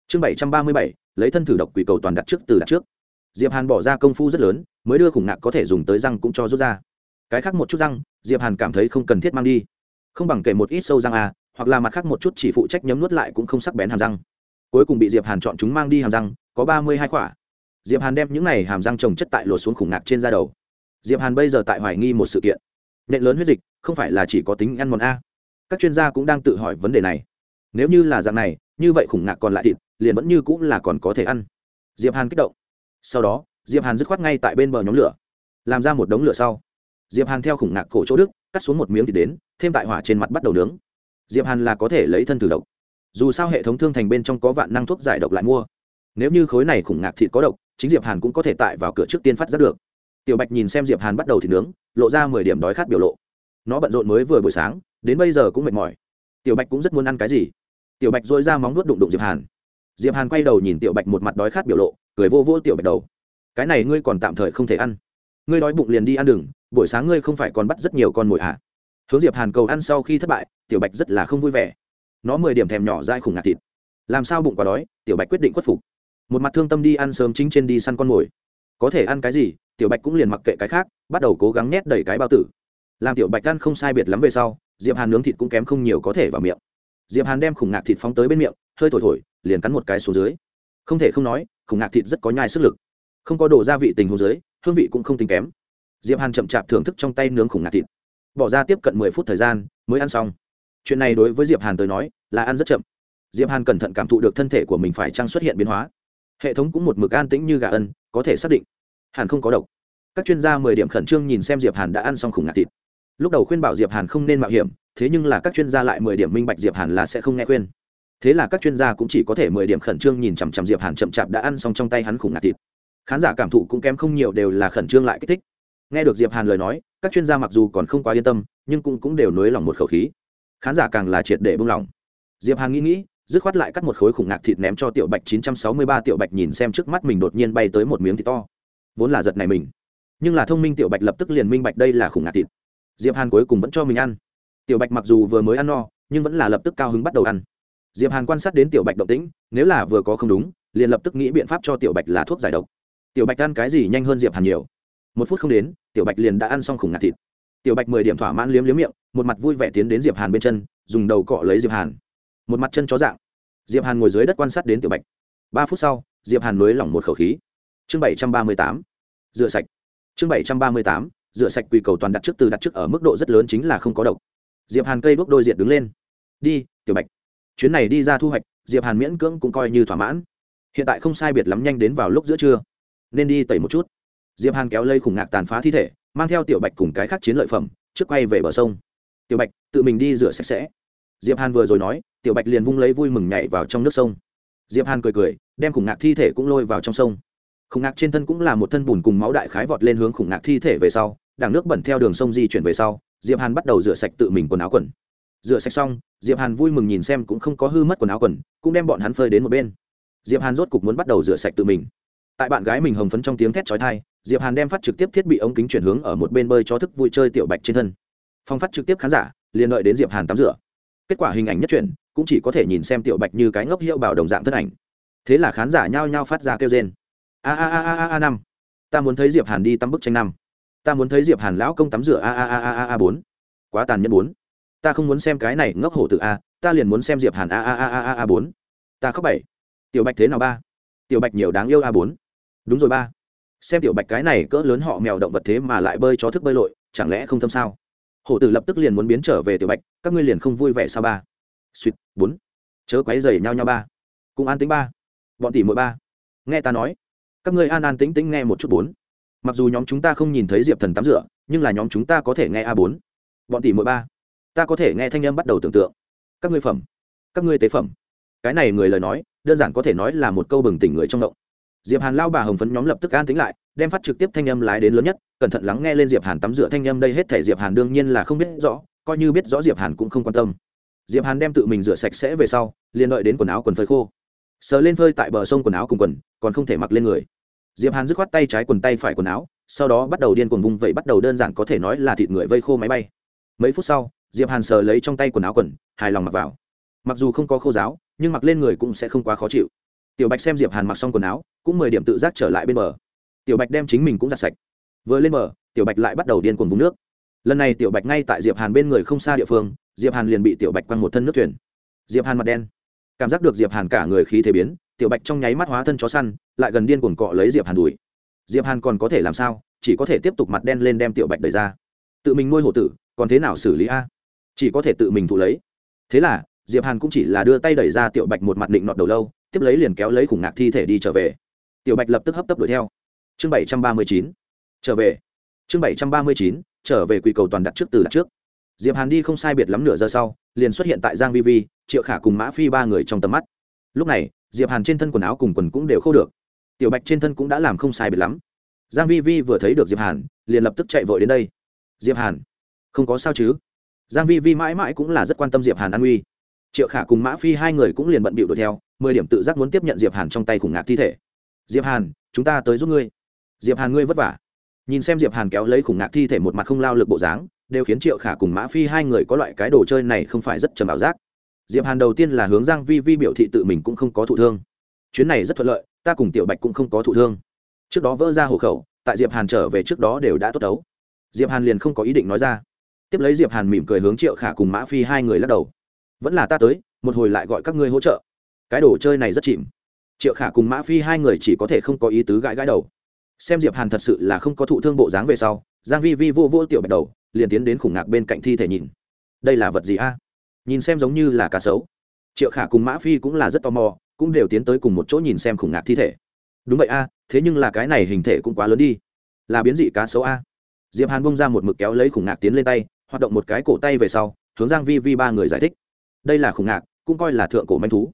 Chương bảy trăm ba mươi bảy, lấy thân thử độc quỷ cầu toàn đặt trước từ đặt trước. Diệp hàn bỏ ra công phu rất lớn, mới đưa khủng ngạc có thể dùng tới răng cũng cho rút ra. Cái khác một chút răng, diệp hàn cảm thấy không cần thiết mang đi. Không bằng kể một ít sâu răng à hoặc là mặt khác một chút chỉ phụ trách nhấm nuốt lại cũng không sắc bén hàm răng. Cuối cùng bị diệp hàn chọn chúng mang đi hàm răng, có ba mươi hai quả. Diệp hàn đem những này hàm răng trồng chất tại lột xuống khủng ngạc trên da đầu. Diệp hàn bây giờ tại hoài nghi một sự kiện nện lớn huyết dịch, không phải là chỉ có tính ăn mòn a. Các chuyên gia cũng đang tự hỏi vấn đề này. Nếu như là dạng này, như vậy khủng ngạc còn lại thịt, liền vẫn như cũng là còn có thể ăn. Diệp hàn kích động. Sau đó, diệp hàn dứt khoát ngay tại bên bờ nhóm lửa, làm ra một đống lửa sau. Diệp hàn theo khủng ngạc cổ chỗ đức, cắt xuống một miếng thịt đến, thêm tại hỏa trên mặt bắt đầu nướng. Diệp hàn là có thể lấy thân thử độc. Dù sao hệ thống thương thành bên trong có vạn năng thuốc giải độc lại mua. Nếu như khối này khủng ngạc thịt có độc, chính diệp hàn cũng có thể tại vào cửa trước tiên phát giác được tiểu bạch nhìn xem diệp hàn bắt đầu thịt nướng, lộ ra mười điểm đói khát biểu lộ. Nó bận rộn mới vừa buổi sáng, đến bây giờ cũng mệt mỏi. Tiểu bạch cũng rất muốn ăn cái gì? Tiểu bạch dội ra móng vuốt đụng đụng diệp hàn. Diệp hàn quay đầu nhìn tiểu bạch một mặt đói khát biểu lộ, cười vô vô tiểu bạch đầu. Cái này ngươi còn tạm thời không thể ăn. Ngươi đói bụng liền đi ăn đừng, buổi sáng ngươi không phải còn bắt rất nhiều con mồi à hướng diệp hàn cầu ăn sau khi thất bại, tiểu bạch rất là không vui vẻ. Nó mười điểm thèm nhỏ dai khủng ngạt thịt. Làm sao bụng quá đói, tiểu bạch quyết định khuất phục. Một mặt thương tâm đi ăn sớm chính trên đi săn con mồi có thể ăn cái gì, tiểu bạch cũng liền mặc kệ cái khác, bắt đầu cố gắng nhét đầy cái bao tử. Làm tiểu bạch ăn không sai biệt lắm về sau, diệp hàn nướng thịt cũng kém không nhiều có thể vào miệng. Diệp hàn đem khủng ngạc thịt phóng tới bên miệng, hơi thổi thổi, liền cắn một cái xuống dưới. Không thể không nói, khủng ngạc thịt rất có nhai sức lực. Không có đồ gia vị tình hồ dưới, hương vị cũng không tính kém. Diệp hàn chậm chạp thưởng thức trong tay nướng khủng ngạc thịt. Bỏ ra tiếp cận mười phút thời gian, mới ăn xong. Chuyện này đối với diệp hàn tới nói, là ăn rất chậm. Diệp hàn cẩn thận cảm thụ được thân thể của mình phải chăng xuất hiện biến hóa hệ thống cũng một mực an tĩnh như gà ân, có thể xác định. Hàn không có độc. Các chuyên gia mười điểm khẩn trương nhìn xem diệp hàn đã ăn xong khủng ngạt thịt. Lúc đầu khuyên bảo diệp hàn không nên mạo hiểm, thế nhưng là các chuyên gia lại mười điểm minh bạch diệp hàn là sẽ không nghe khuyên. Thế là các chuyên gia cũng chỉ có thể mười điểm khẩn trương nhìn chằm chằm diệp hàn chậm chạp đã ăn xong trong tay hắn khủng ngạt thịt. Khán giả cảm thụ cũng kém không nhiều đều là khẩn trương lại kích thích. Nghe được diệp hàn lời nói, các chuyên gia mặc dù còn không quá yên tâm, nhưng cũng cũng đều nới lòng một khẩu khí. Khán giả càng là triệt để buông lỏng. Diệp hàn nghĩ nghĩ dứt khoát lại cắt một khối khủng ngạc thịt ném cho tiểu bạch 963 tiểu bạch nhìn xem trước mắt mình đột nhiên bay tới một miếng thịt to. Vốn là giật này mình. Nhưng là thông minh tiểu bạch lập tức liền minh bạch đây là khủng ngạc thịt. Diệp hàn cuối cùng vẫn cho mình ăn. Tiểu bạch mặc dù vừa mới ăn no, nhưng vẫn là lập tức cao hứng bắt đầu ăn. Diệp hàn quan sát đến tiểu bạch động tĩnh, nếu là vừa có không đúng, liền lập tức nghĩ biện pháp cho tiểu bạch là thuốc giải độc. Tiểu bạch ăn cái gì nhanh hơn diệp hàn nhiều. Một phút không đến, tiểu bạch liền đã ăn xong khủng ngạc thịt. Tiểu bạch mười điểm thỏa mãn liếm liếm miệng, một mặt vui vẻ tiến đến diệp hàn bên chân, dùng đầu cọ lấy diệp hàn một mặt chân chó dạng. Diệp hàn ngồi dưới đất quan sát đến tiểu bạch. Ba phút sau, diệp hàn nới lỏng một khẩu khí. Chương bảy trăm ba mươi tám, rửa sạch. Chương bảy trăm ba mươi tám, rửa sạch quỳ cầu toàn đặt trước từ đặt trước ở mức độ rất lớn chính là không có độc. Diệp hàn cây đuốc đôi diện đứng lên. Đi, tiểu bạch. Chuyến này đi ra thu hoạch, diệp hàn miễn cưỡng cũng coi như thỏa mãn. Hiện tại không sai biệt lắm nhanh đến vào lúc giữa trưa. Nên đi tẩy một chút. Diệp hàn kéo lây khủng ngạc tàn phá thi thể, mang theo tiểu bạch cùng cái khác chiến lợi phẩm, trước quay về bờ sông. Tiểu bạch, tự mình đi rửa sạch sẽ. Diệp hàn vừa rồi nói tiểu bạch liền vung lấy vui mừng nhảy vào trong nước sông. Diệp hàn cười cười, đem khủng ngạc thi thể cũng lôi vào trong sông. Khủng ngạc trên thân cũng là một thân bùn cùng máu đại khái vọt lên hướng khủng ngạc thi thể về sau, đảng nước bẩn theo đường sông di chuyển về sau, diệp hàn bắt đầu rửa sạch tự mình quần áo quần. Rửa sạch xong, diệp hàn vui mừng nhìn xem cũng không có hư mất quần áo quần, cũng đem bọn hắn phơi đến một bên. Diệp hàn rốt cục muốn bắt đầu rửa sạch tự mình. Tại bạn gái mình hồng phấn trong tiếng thét chói tai, diệp hàn đem phát trực tiếp thiết bị ống kính chuyển hướng ở một bên bơi cho thức vui chơi tiểu bạch trên thân. Phong phát trực tiếp khán giả, liền đợi đến diệp hàn tắm rửa. Kết quả hình ảnh nhất chuyển cũng chỉ có thể nhìn xem tiểu bạch như cái ngốc hiệu bảo đồng dạng thân ảnh thế là khán giả nhao nhao phát ra kêu rên a a a a a năm ta muốn thấy diệp hàn đi tắm bức tranh năm ta muốn thấy diệp hàn lão công tắm rửa a a a a a bốn quá tàn nhẫn bốn ta không muốn xem cái này ngốc hổ tự a ta liền muốn xem diệp hàn a a a a a bốn ta khóc bảy tiểu bạch thế nào ba tiểu bạch nhiều đáng yêu a bốn đúng rồi ba xem tiểu bạch cái này cỡ lớn họ mèo động vật thế mà lại bơi chó thức bơi lội chẳng lẽ không thâm sao hổ tử lập tức liền muốn biến trở về tiểu bạch các ngươi liền không vui vẻ sao ba suýt, bốn. Chớ quấy dày nhau nhau ba. Cùng an tính ba. Bọn tỷ mỗi ba. Nghe ta nói. Các ngươi an an tính tính nghe một chút bốn. Mặc dù nhóm chúng ta không nhìn thấy diệp thần tắm rửa, nhưng là nhóm chúng ta có thể nghe a bốn. Bọn tỷ mỗi ba. Ta có thể nghe thanh âm bắt đầu tưởng tượng. Các ngươi phẩm. Các ngươi tế phẩm. Cái này người lời nói, đơn giản có thể nói là một câu bừng tỉnh người trong động. Diệp hàn lao bà hồng phấn nhóm lập tức an tính lại, đem phát trực tiếp thanh âm lái đến lớn nhất, cẩn thận lắng nghe lên diệp hàn tắm rửa thanh âm đây hết thể diệp hàn đương nhiên là không biết rõ, coi như biết rõ diệp hàn cũng không quan tâm diệp hàn đem tự mình rửa sạch sẽ về sau, liền đợi đến quần áo quần phơi khô. Sờ lên phơi tại bờ sông quần áo cùng quần, còn không thể mặc lên người. Diệp hàn dứt khoát tay trái quần tay phải quần áo, sau đó bắt đầu điên cuồng vùng vậy bắt đầu đơn giản có thể nói là thịt người vây khô máy bay. Mấy phút sau, diệp hàn sờ lấy trong tay quần áo quần, hài lòng mặc vào. Mặc dù không có khô giáo, nhưng mặc lên người cũng sẽ không quá khó chịu. Tiểu bạch xem diệp hàn mặc xong quần áo, cũng mười điểm tự giác trở lại bên bờ. Tiểu bạch đem chính mình cũng giặt sạch. Vừa lên bờ, tiểu bạch lại bắt đầu điên cuồng vùng nước. Lần này tiểu bạch ngay tại diệp hàn bên người không xa địa phương diệp hàn liền bị tiểu bạch quăng một thân nước thuyền. Diệp hàn mặt đen. Cảm giác được diệp hàn cả người khí thế biến, tiểu bạch trong nháy mắt hóa thân chó săn, lại gần điên cuồng cọ lấy diệp hàn đuổi diệp hàn còn có thể làm sao? Chỉ có thể tiếp tục mặt đen lên đem tiểu bạch đẩy ra. Tự mình nuôi hổ tử, còn thế nào xử lý a? Chỉ có thể tự mình thụ lấy. Thế là, diệp hàn cũng chỉ là đưa tay đẩy ra tiểu bạch một mặt định nọt đầu lâu, tiếp lấy liền kéo lấy khủng ngạc thi thể đi trở về. Tiểu bạch lập tức hấp tấp đuổi theo. Chương bảy trăm ba mươi chín. Trở về. Chương bảy trăm ba mươi chín. Trở về quy cầu toàn đặt trước từ đặt trước diệp hàn đi không sai biệt lắm nửa giờ sau, liền xuất hiện tại giang vi vi, triệu khả cùng mã phi ba người trong tầm mắt. Lúc này, diệp hàn trên thân quần áo cùng quần cũng đều khô được. Tiểu bạch trên thân cũng đã làm không sai biệt lắm. Giang vi vi vừa thấy được diệp hàn, liền lập tức chạy vội đến đây. Diệp hàn, không có sao chứ? Giang vi vi mãi mãi cũng là rất quan tâm diệp hàn an nguy. Triệu khả cùng mã phi hai người cũng liền bận bịu đuổi theo, mười điểm tự giác muốn tiếp nhận diệp hàn trong tay khủng ngạc thi thể. Diệp hàn, chúng ta tới giúp ngươi. Diệp hàn ngươi vất vả. Nhìn xem diệp hàn kéo lấy khủng ngạc thi thể một mặt không lao lực bộ dáng đều khiến triệu khả cùng mã phi hai người có loại cái đồ chơi này không phải rất trầm ảo giác. Diệp hàn đầu tiên là hướng giang vi vi biểu thị tự mình cũng không có thụ thương. Chuyến này rất thuận lợi, ta cùng tiểu bạch cũng không có thụ thương. Trước đó vỡ ra hộ khẩu, tại diệp hàn trở về trước đó đều đã tốt đấu. Diệp hàn liền không có ý định nói ra. Tiếp lấy diệp hàn mỉm cười hướng triệu khả cùng mã phi hai người lắc đầu. Vẫn là ta tới, một hồi lại gọi các ngươi hỗ trợ. Cái đồ chơi này rất chìm triệu khả cùng mã phi hai người chỉ có thể không có ý tứ gãi gãi đầu. Xem diệp hàn thật sự là không có thụ thương bộ dáng về sau, giang vi vi vô vô tiểu bạch đầu liền tiến đến khủng ngạc bên cạnh thi thể nhìn. Đây là vật gì a? Nhìn xem giống như là cá sấu. Triệu khả cùng mã phi cũng là rất tò mò, cũng đều tiến tới cùng một chỗ nhìn xem khủng ngạc thi thể. Đúng vậy a, thế nhưng là cái này hình thể cũng quá lớn đi. Là biến dị cá sấu a. Diệp hàn bông ra một mực kéo lấy khủng ngạc tiến lên tay, hoạt động một cái cổ tay về sau, hướng giang vi vi ba người giải thích. Đây là khủng ngạc, cũng coi là thượng cổ manh thú.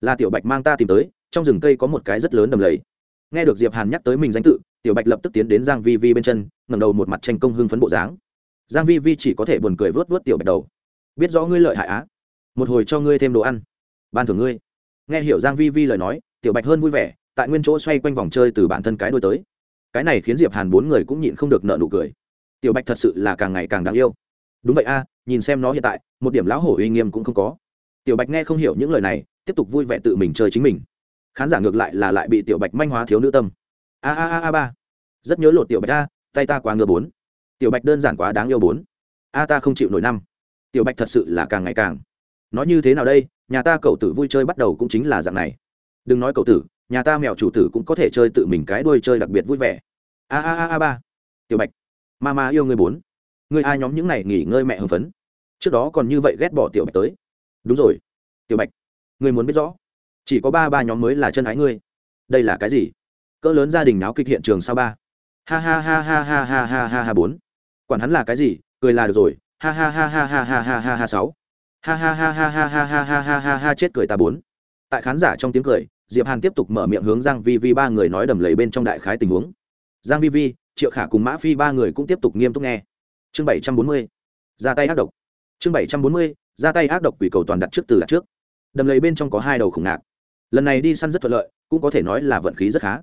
Là tiểu bạch mang ta tìm tới, trong rừng cây có một cái rất lớn đầm lầy. Nghe được diệp hàn nhắc tới mình danh tự, tiểu bạch lập tức tiến đến giang vi vi bên chân, ngẩng đầu một mặt tranh công hưng phấn bộ dáng giang vi vi chỉ có thể buồn cười vớt vớt tiểu bạch đầu. Biết rõ ngươi lợi hại á. Một hồi cho ngươi thêm đồ ăn. Ban thưởng ngươi. Nghe hiểu giang vi vi lời nói, tiểu bạch hơn vui vẻ, tại nguyên chỗ xoay quanh vòng chơi từ bản thân cái đuôi tới. Cái này khiến diệp hàn bốn người cũng nhịn không được nợ nụ cười. Tiểu bạch thật sự là càng ngày càng đáng yêu. Đúng vậy a, nhìn xem nó hiện tại, một điểm lão hổ uy nghiêm cũng không có. Tiểu bạch nghe không hiểu những lời này, tiếp tục vui vẻ tự mình chơi chính mình. Khán giả ngược lại là lại bị tiểu bạch manh hóa thiếu nữ tâm. A a a a ba. Rất nhớ lột tiểu bạch a, tay ta quá ngừa bốn tiểu bạch đơn giản quá đáng yêu bốn. A, ta không chịu nổi năm. Tiểu bạch thật sự là càng ngày càng. Nói như thế nào đây? Nhà ta cậu tử vui chơi bắt đầu cũng chính là dạng này. Đừng nói cậu tử, nhà ta mèo chủ tử cũng có thể chơi tự mình cái đuôi chơi đặc biệt vui vẻ. A a a a, ba. Tiểu bạch. Ma ma yêu người bốn. Người ai nhóm những này nghỉ ngơi mẹ hưng phấn? Trước đó còn như vậy ghét bỏ tiểu bạch tới. Đúng rồi. Tiểu bạch người muốn biết rõ. Chỉ có ba ba nhóm mới là chân ái ngươi. Đây là cái gì? Cỡ lớn gia đình náo kịch hiện trường sao ba? Ha ha ha ha ha ha ha ha ha bốn quản hắn là cái gì cười là được rồi ha ha ha ha ha ha ha ha ha sáu ha ha ha ha ha ha ha ha ha ha ha chết cười ta bốn tại khán giả trong tiếng cười diệp hàn tiếp tục mở miệng hướng giang vi vi ba người nói đầm lầy bên trong đại khái tình huống giang vi vi triệu khả cùng mã phi ba người cũng tiếp tục nghiêm túc nghe chương bảy trăm bốn mươi ra tay ác độc chương bảy trăm bốn mươi ra tay ác độc quỷ cầu toàn đặt trước từ đặt trước đầm lầy bên trong có hai đầu khủng ngạc lần này đi săn rất thuận lợi cũng có thể nói là vận khí rất khá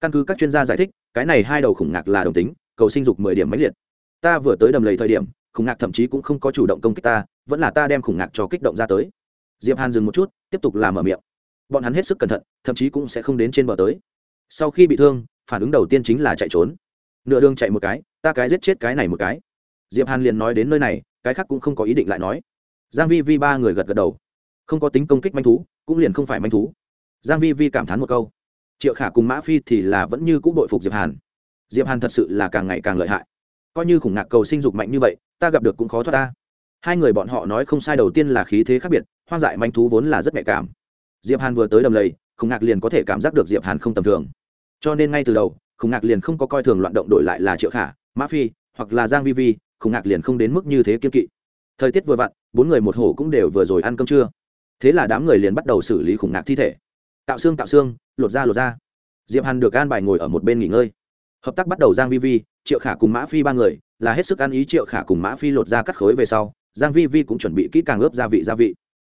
căn cứ các chuyên gia giải thích cái này hai đầu khủng ngạc là đồng tính cầu sinh dục mười điểm mãnh liệt ta vừa tới đầm lầy thời điểm, khủng ngạc thậm chí cũng không có chủ động công kích ta, vẫn là ta đem khủng ngạc cho kích động ra tới. Diệp hàn dừng một chút, tiếp tục làm ở miệng. Bọn hắn hết sức cẩn thận, thậm chí cũng sẽ không đến trên bờ tới. Sau khi bị thương, phản ứng đầu tiên chính là chạy trốn. Nửa đường chạy một cái, ta cái giết chết cái này một cái. Diệp hàn liền nói đến nơi này, cái khác cũng không có ý định lại nói. Giang vi vi ba người gật gật đầu. Không có tính công kích manh thú, cũng liền không phải manh thú. Giang vi vi cảm thán một câu. Triệu khả cùng mã phi thì là vẫn như cũ đội phục diệp hàn. Diệp hàn thật sự là càng ngày càng lợi hại coi như khủng ngạc cầu sinh dục mạnh như vậy, ta gặp được cũng khó thoát ta. Hai người bọn họ nói không sai, đầu tiên là khí thế khác biệt, hoang dại manh thú vốn là rất nhạy cảm. Diệp hàn vừa tới đầm lầy, khủng ngạc liền có thể cảm giác được diệp hàn không tầm thường. Cho nên ngay từ đầu, khủng ngạc liền không có coi thường loạn động đổi lại là triệu khả, mã phi, hoặc là giang vi vi, khủng ngạc liền không đến mức như thế kiên kỵ. Thời tiết vừa vặn, bốn người một hổ cũng đều vừa rồi ăn cơm trưa. Thế là đám người liền bắt đầu xử lý khủng ngạc thi thể. Tạo xương tạo xương, lột ra lột ra diệp hàn được an bài ngồi ở một bên nghỉ ngơi. Hợp tác bắt đầu giang vi vi triệu khả cùng mã phi ba người, là hết sức ăn ý triệu khả cùng mã phi lột ra cắt khối về sau, giang vi vi cũng chuẩn bị kỹ càng ướp gia vị gia vị.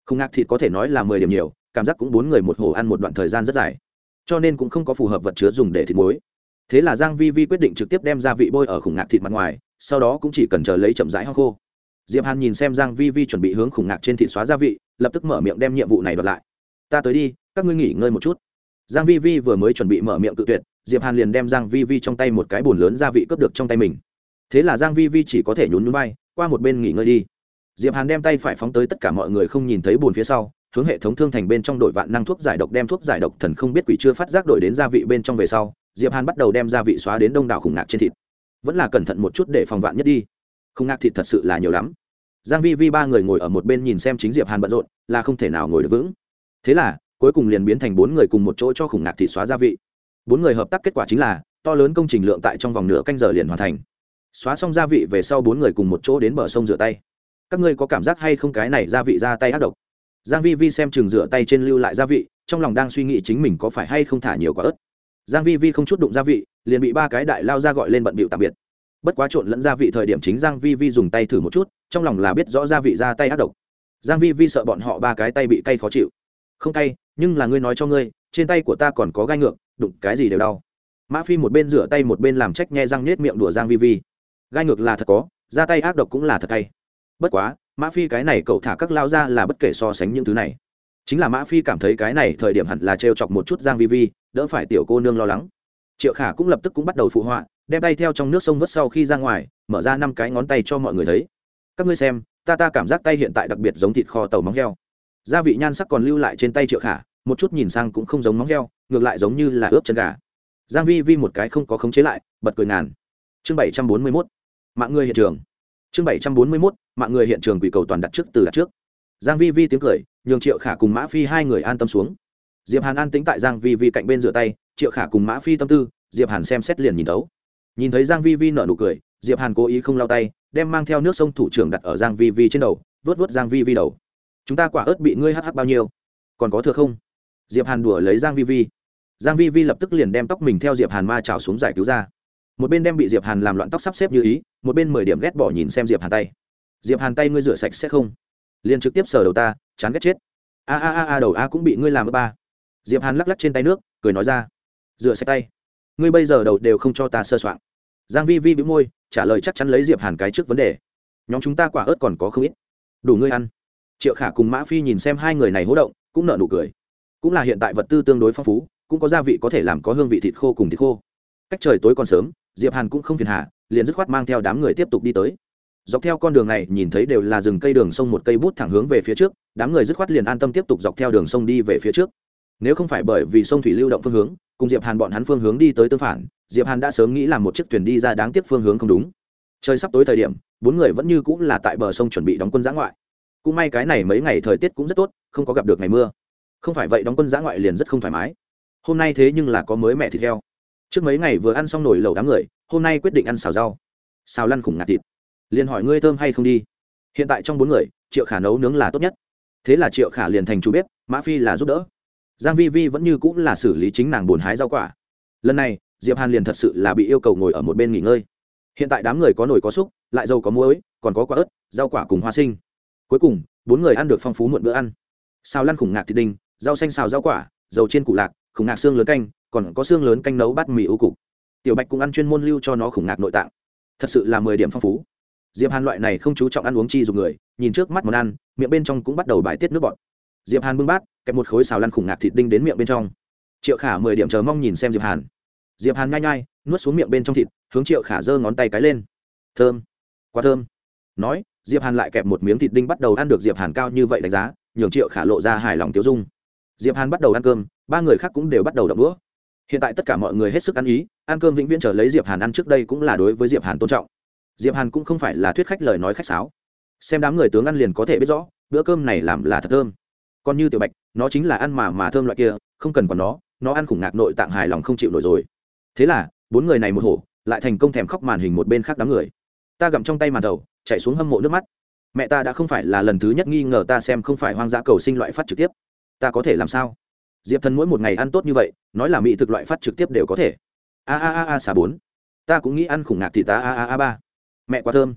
Khủng ngạc thịt có thể nói là mười điểm nhiều, cảm giác cũng bốn người một hổ ăn một đoạn thời gian rất dài. Cho nên cũng không có phù hợp vật chứa dùng để thịt muối. Thế là giang vi vi quyết định trực tiếp đem gia vị bôi ở khủng ngạc thịt mặt ngoài, sau đó cũng chỉ cần chờ lấy chậm rãi ho khô. Diệp hàn nhìn xem giang vi vi chuẩn bị hướng khủng ngạc trên thịt xóa gia vị, lập tức mở miệng đem nhiệm vụ này đoạt lại. Ta tới đi, các ngươi nghỉ ngơi một chút. Giang vi vi vừa mới chuẩn bị mở miệng cự tuyệt diệp hàn liền đem giang vi vi trong tay một cái bồn lớn gia vị cướp được trong tay mình. Thế là giang vi vi chỉ có thể nhún nhún vai, qua một bên nghỉ ngơi đi. Diệp hàn đem tay phải phóng tới tất cả mọi người không nhìn thấy buồn phía sau, hướng hệ thống thương thành bên trong đội vạn năng thuốc giải độc đem thuốc giải độc thần không biết quỷ chưa phát giác đổi đến gia vị bên trong về sau, diệp hàn bắt đầu đem gia vị xóa đến đông đảo khủng ngạc trên thịt. Vẫn là cẩn thận một chút để phòng vạn nhất đi. Khủng ngạc thịt thật sự là nhiều lắm. Giang vi vi ba người ngồi ở một bên nhìn xem chính diệp hàn bận rộn, là không thể nào ngồi được vững. Thế là, cuối cùng liền biến thành bốn người cùng một chỗ cho khủng ngạc thịt xóa gia vị bốn người hợp tác kết quả chính là, to lớn công trình lượng tại trong vòng nửa canh giờ liền hoàn thành. Xóa xong gia vị về sau bốn người cùng một chỗ đến bờ sông rửa tay. Các ngươi có cảm giác hay không cái này gia vị ra tay ác độc? Giang vi vi xem chừng rửa tay trên lưu lại gia vị, trong lòng đang suy nghĩ chính mình có phải hay không thả nhiều quả ớt. Giang vi vi không chút đụng gia vị, liền bị ba cái đại lao ra gọi lên bận bịu tạm biệt. Bất quá trộn lẫn gia vị thời điểm chính giang vi vi dùng tay thử một chút, trong lòng là biết rõ gia vị ra tay ác độc. Giang vi vi sợ bọn họ ba cái tay bị cay khó chịu. Không cay, nhưng là ngươi nói cho ngươi, trên tay của ta còn có gai ngược đụng cái gì đều đau. Mã phi một bên rửa tay một bên làm trách nhe răng nết miệng đùa giang vi vi. Gai ngược là thật có, ra tay ác độc cũng là thật hay. Bất quá, mã phi cái này cậu thả các lao ra là bất kể so sánh những thứ này. Chính là mã phi cảm thấy cái này thời điểm hẳn là trêu chọc một chút giang vi vi, đỡ phải tiểu cô nương lo lắng. Triệu khả cũng lập tức cũng bắt đầu phụ họa, đem tay theo trong nước sông vớt sau khi ra ngoài, mở ra năm cái ngón tay cho mọi người thấy. Các ngươi xem, ta ta cảm giác tay hiện tại đặc biệt giống thịt kho tàu móng heo. Gia vị nhan sắc còn lưu lại trên tay triệu khả, một chút nhìn sang cũng không giống móng heo ngược lại giống như là ướp chân gà. Giang vi vi một cái không có khống chế lại, bật cười ngàn. Chương bảy trăm bốn mươi 741 mạng người hiện trường. Chương bảy trăm bốn mươi 741 mạng người hiện trường quỷ cầu toàn đặt trước từ đặt trước. Giang vi vi tiếng cười, nhường triệu khả cùng mã phi hai người an tâm xuống. Diệp hàn an tĩnh tại giang vi vi cạnh bên rửa tay, triệu khả cùng mã phi tâm tư, diệp hàn xem xét liền nhìn thấu. Nhìn thấy giang vi vi nở nụ cười, diệp hàn cố ý không lau tay, đem mang theo nước sông thủ trưởng đặt ở giang vi vi trên đầu vớt vớt giang vi vi đầu. Chúng ta quả ớt bị ngươi hắc hắc bao nhiêu? Còn có thừa không? Diệp hàn đùa lấy giang vi vi giang vi vi lập tức liền đem tóc mình theo diệp hàn ma trào xuống giải cứu ra. Một bên đem bị diệp hàn làm loạn tóc sắp xếp như ý, một bên mười điểm ghét bỏ nhìn xem diệp hàn tay. Diệp hàn tay ngươi rửa sạch sẽ không? Liền trực tiếp sờ đầu ta, chán ghét chết. A a a a, đầu a cũng bị ngươi làm ở ba. Diệp hàn lắc lắc trên tay nước, cười nói ra. Rửa sạch tay. Ngươi bây giờ đầu đều không cho ta sơ soạn. Giang vi vi bĩu môi, trả lời chắc chắn lấy diệp hàn cái trước vấn đề. Nhóm chúng ta quả ớt còn có không ít. Đủ ngươi ăn. Triệu khả cùng mã phi nhìn xem hai người này hỗ động, cũng nở nụ cười. Cũng là hiện tại vật tư tương đối phong phú cũng có gia vị có thể làm có hương vị thịt khô cùng thịt khô. Cách trời tối còn sớm, diệp hàn cũng không phiền hà, liền dứt khoát mang theo đám người tiếp tục đi tới. Dọc theo con đường này, nhìn thấy đều là rừng cây đường sông một cây bút thẳng hướng về phía trước, đám người dứt khoát liền an tâm tiếp tục dọc theo đường sông đi về phía trước. Nếu không phải bởi vì sông thủy lưu động phương hướng, cùng diệp hàn bọn hắn phương hướng đi tới tương phản, diệp hàn đã sớm nghĩ làm một chiếc thuyền đi ra đáng tiếc phương hướng không đúng. Trời sắp tối thời điểm, bốn người vẫn như cũng là tại bờ sông chuẩn bị đóng quân giã ngoại. Cũng may cái này mấy ngày thời tiết cũng rất tốt, không có gặp được ngày mưa. Không phải vậy đóng quân giã ngoại liền rất không thoải mái hôm nay thế nhưng là có mới mẹ thịt heo. Trước mấy ngày vừa ăn xong nổi lẩu đám người, hôm nay quyết định ăn xào rau. Xào lăn khủng ngạt thịt. Liền hỏi ngươi thơm hay không đi. Hiện tại trong bốn người, triệu khả nấu nướng là tốt nhất. Thế là triệu khả liền thành chủ bếp, mã phi là giúp đỡ. Giang vi vi vẫn như cũng là xử lý chính nàng buồn hái rau quả. Lần này, diệp hàn liền thật sự là bị yêu cầu ngồi ở một bên nghỉ ngơi. Hiện tại đám người có nồi có súc lại dầu có muối, còn có quả ớt, rau quả cùng hoa sinh. Cuối cùng, bốn người ăn được phong phú muộn bữa ăn. Xào lăn khủng ngạc thịt đinh, rau xanh xào rau quả, dầu chiên củ lạc khủng ngạc xương lớn canh, còn có xương lớn canh nấu bát mì ưu cục. Tiểu bạch cũng ăn chuyên môn lưu cho nó khủng ngạc nội tạng. Thật sự là mười điểm phong phú. Diệp hàn loại này không chú trọng ăn uống chi dùng người, nhìn trước mắt món ăn, miệng bên trong cũng bắt đầu bài tiết nước bọt. Diệp hàn bưng bát, kẹp một khối xào lăn khủng ngạc thịt đinh đến miệng bên trong. Triệu khả mười điểm chờ mong nhìn xem diệp hàn. Diệp hàn nhai nhai, nuốt xuống miệng bên trong thịt, hướng triệu khả giơ ngón tay cái lên. Thơm, quá thơm. Nói, diệp hàn lại kẹp một miếng thịt đinh bắt đầu ăn được diệp hàn cao như vậy đánh giá, nhường triệu khả lộ ra hài lòng tiêu dung. Diệp hàn bắt đầu ăn cơm ba người khác cũng đều bắt đầu đập đũa. Hiện tại tất cả mọi người hết sức ăn ý, ăn cơm vĩnh viễn trở lấy diệp hàn ăn trước đây cũng là đối với diệp hàn tôn trọng. Diệp hàn cũng không phải là thuyết khách lời nói khách sáo. Xem đám người tướng ăn liền có thể biết rõ, bữa cơm này làm là thật thơm. Còn như tiểu bạch, nó chính là ăn mà mà thơm loại kia, không cần còn nó nó ăn khủng ngạc nội tạng hài lòng không chịu nổi rồi. Thế là, bốn người này một hổ, lại thành công thèm khóc màn hình một bên khác đám người. Ta gặm trong tay màn đầu, chạy xuống hâm mộ nước mắt. Mẹ ta đã không phải là lần thứ nhất nghi ngờ ta xem không phải hoang dã cầu sinh loại phát trực tiếp. Ta có thể làm sao? Diệp thần mỗi một ngày ăn tốt như vậy, nói là mỹ thực loại phát trực tiếp đều có thể. A a a a xà bốn. Ta cũng nghĩ ăn khủng ngạc thì ta a a a ba. Mẹ quá thơm.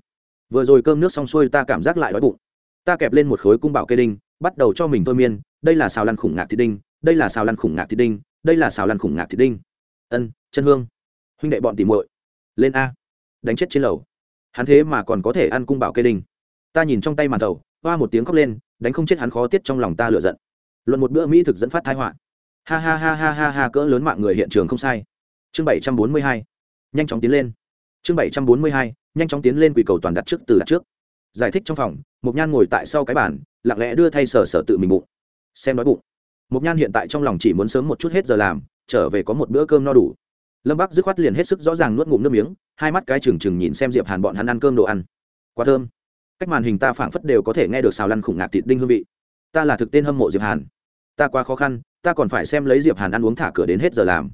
Vừa rồi cơm nước xong xuôi ta cảm giác lại đói bụng. Ta kẹp lên một khối cung bảo kê đinh, bắt đầu cho mình thôi miên. Đây là xào lăn khủng ngạc thịt đinh, đây là xào lăn khủng ngạc thịt đinh, đây là xào lăn khủng ngạc thịt đinh. Ân, chân hương. Huynh đệ bọn tìm muội. Lên a. Đánh chết trên lầu. Hắn thế mà còn có thể ăn cung bảo kê đinh. Ta nhìn trong tay màn thầu, hoa một tiếng khóc lên, đánh không chết hắn khó tiết trong lòng ta lựa giận luận một bữa mỹ thực dẫn phát thái họa. Ha ha ha ha ha ha, cỡ lớn mạng người hiện trường không sai. Chương bảy trăm bốn mươi hai, nhanh chóng tiến lên. Chương bảy trăm bốn mươi hai, nhanh chóng tiến lên quỷ cầu toàn đặt trước từ đặt trước. Giải thích trong phòng mục nhan ngồi tại sau cái bàn, lặng lẽ đưa thay sở sở tự mình bụng. Xem nói bụng. Mục nhan hiện tại trong lòng chỉ muốn sớm một chút hết giờ làm, trở về có một bữa cơm no đủ. Lâm bắc dứt khoát liền hết sức rõ ràng nuốt ngụm nước miếng, hai mắt cái trừng trừng nhìn xem diệp hàn bọn hắn ăn cơm đồ ăn. Quá thơm. Cách màn hình ta phảng phất đều có thể nghe được xào lăn khủng ngạc thịt đinh hương vị ta là thực tên hâm mộ diệp hàn. Ta quá khó khăn, ta còn phải xem lấy diệp hàn ăn uống thả cửa đến hết giờ làm.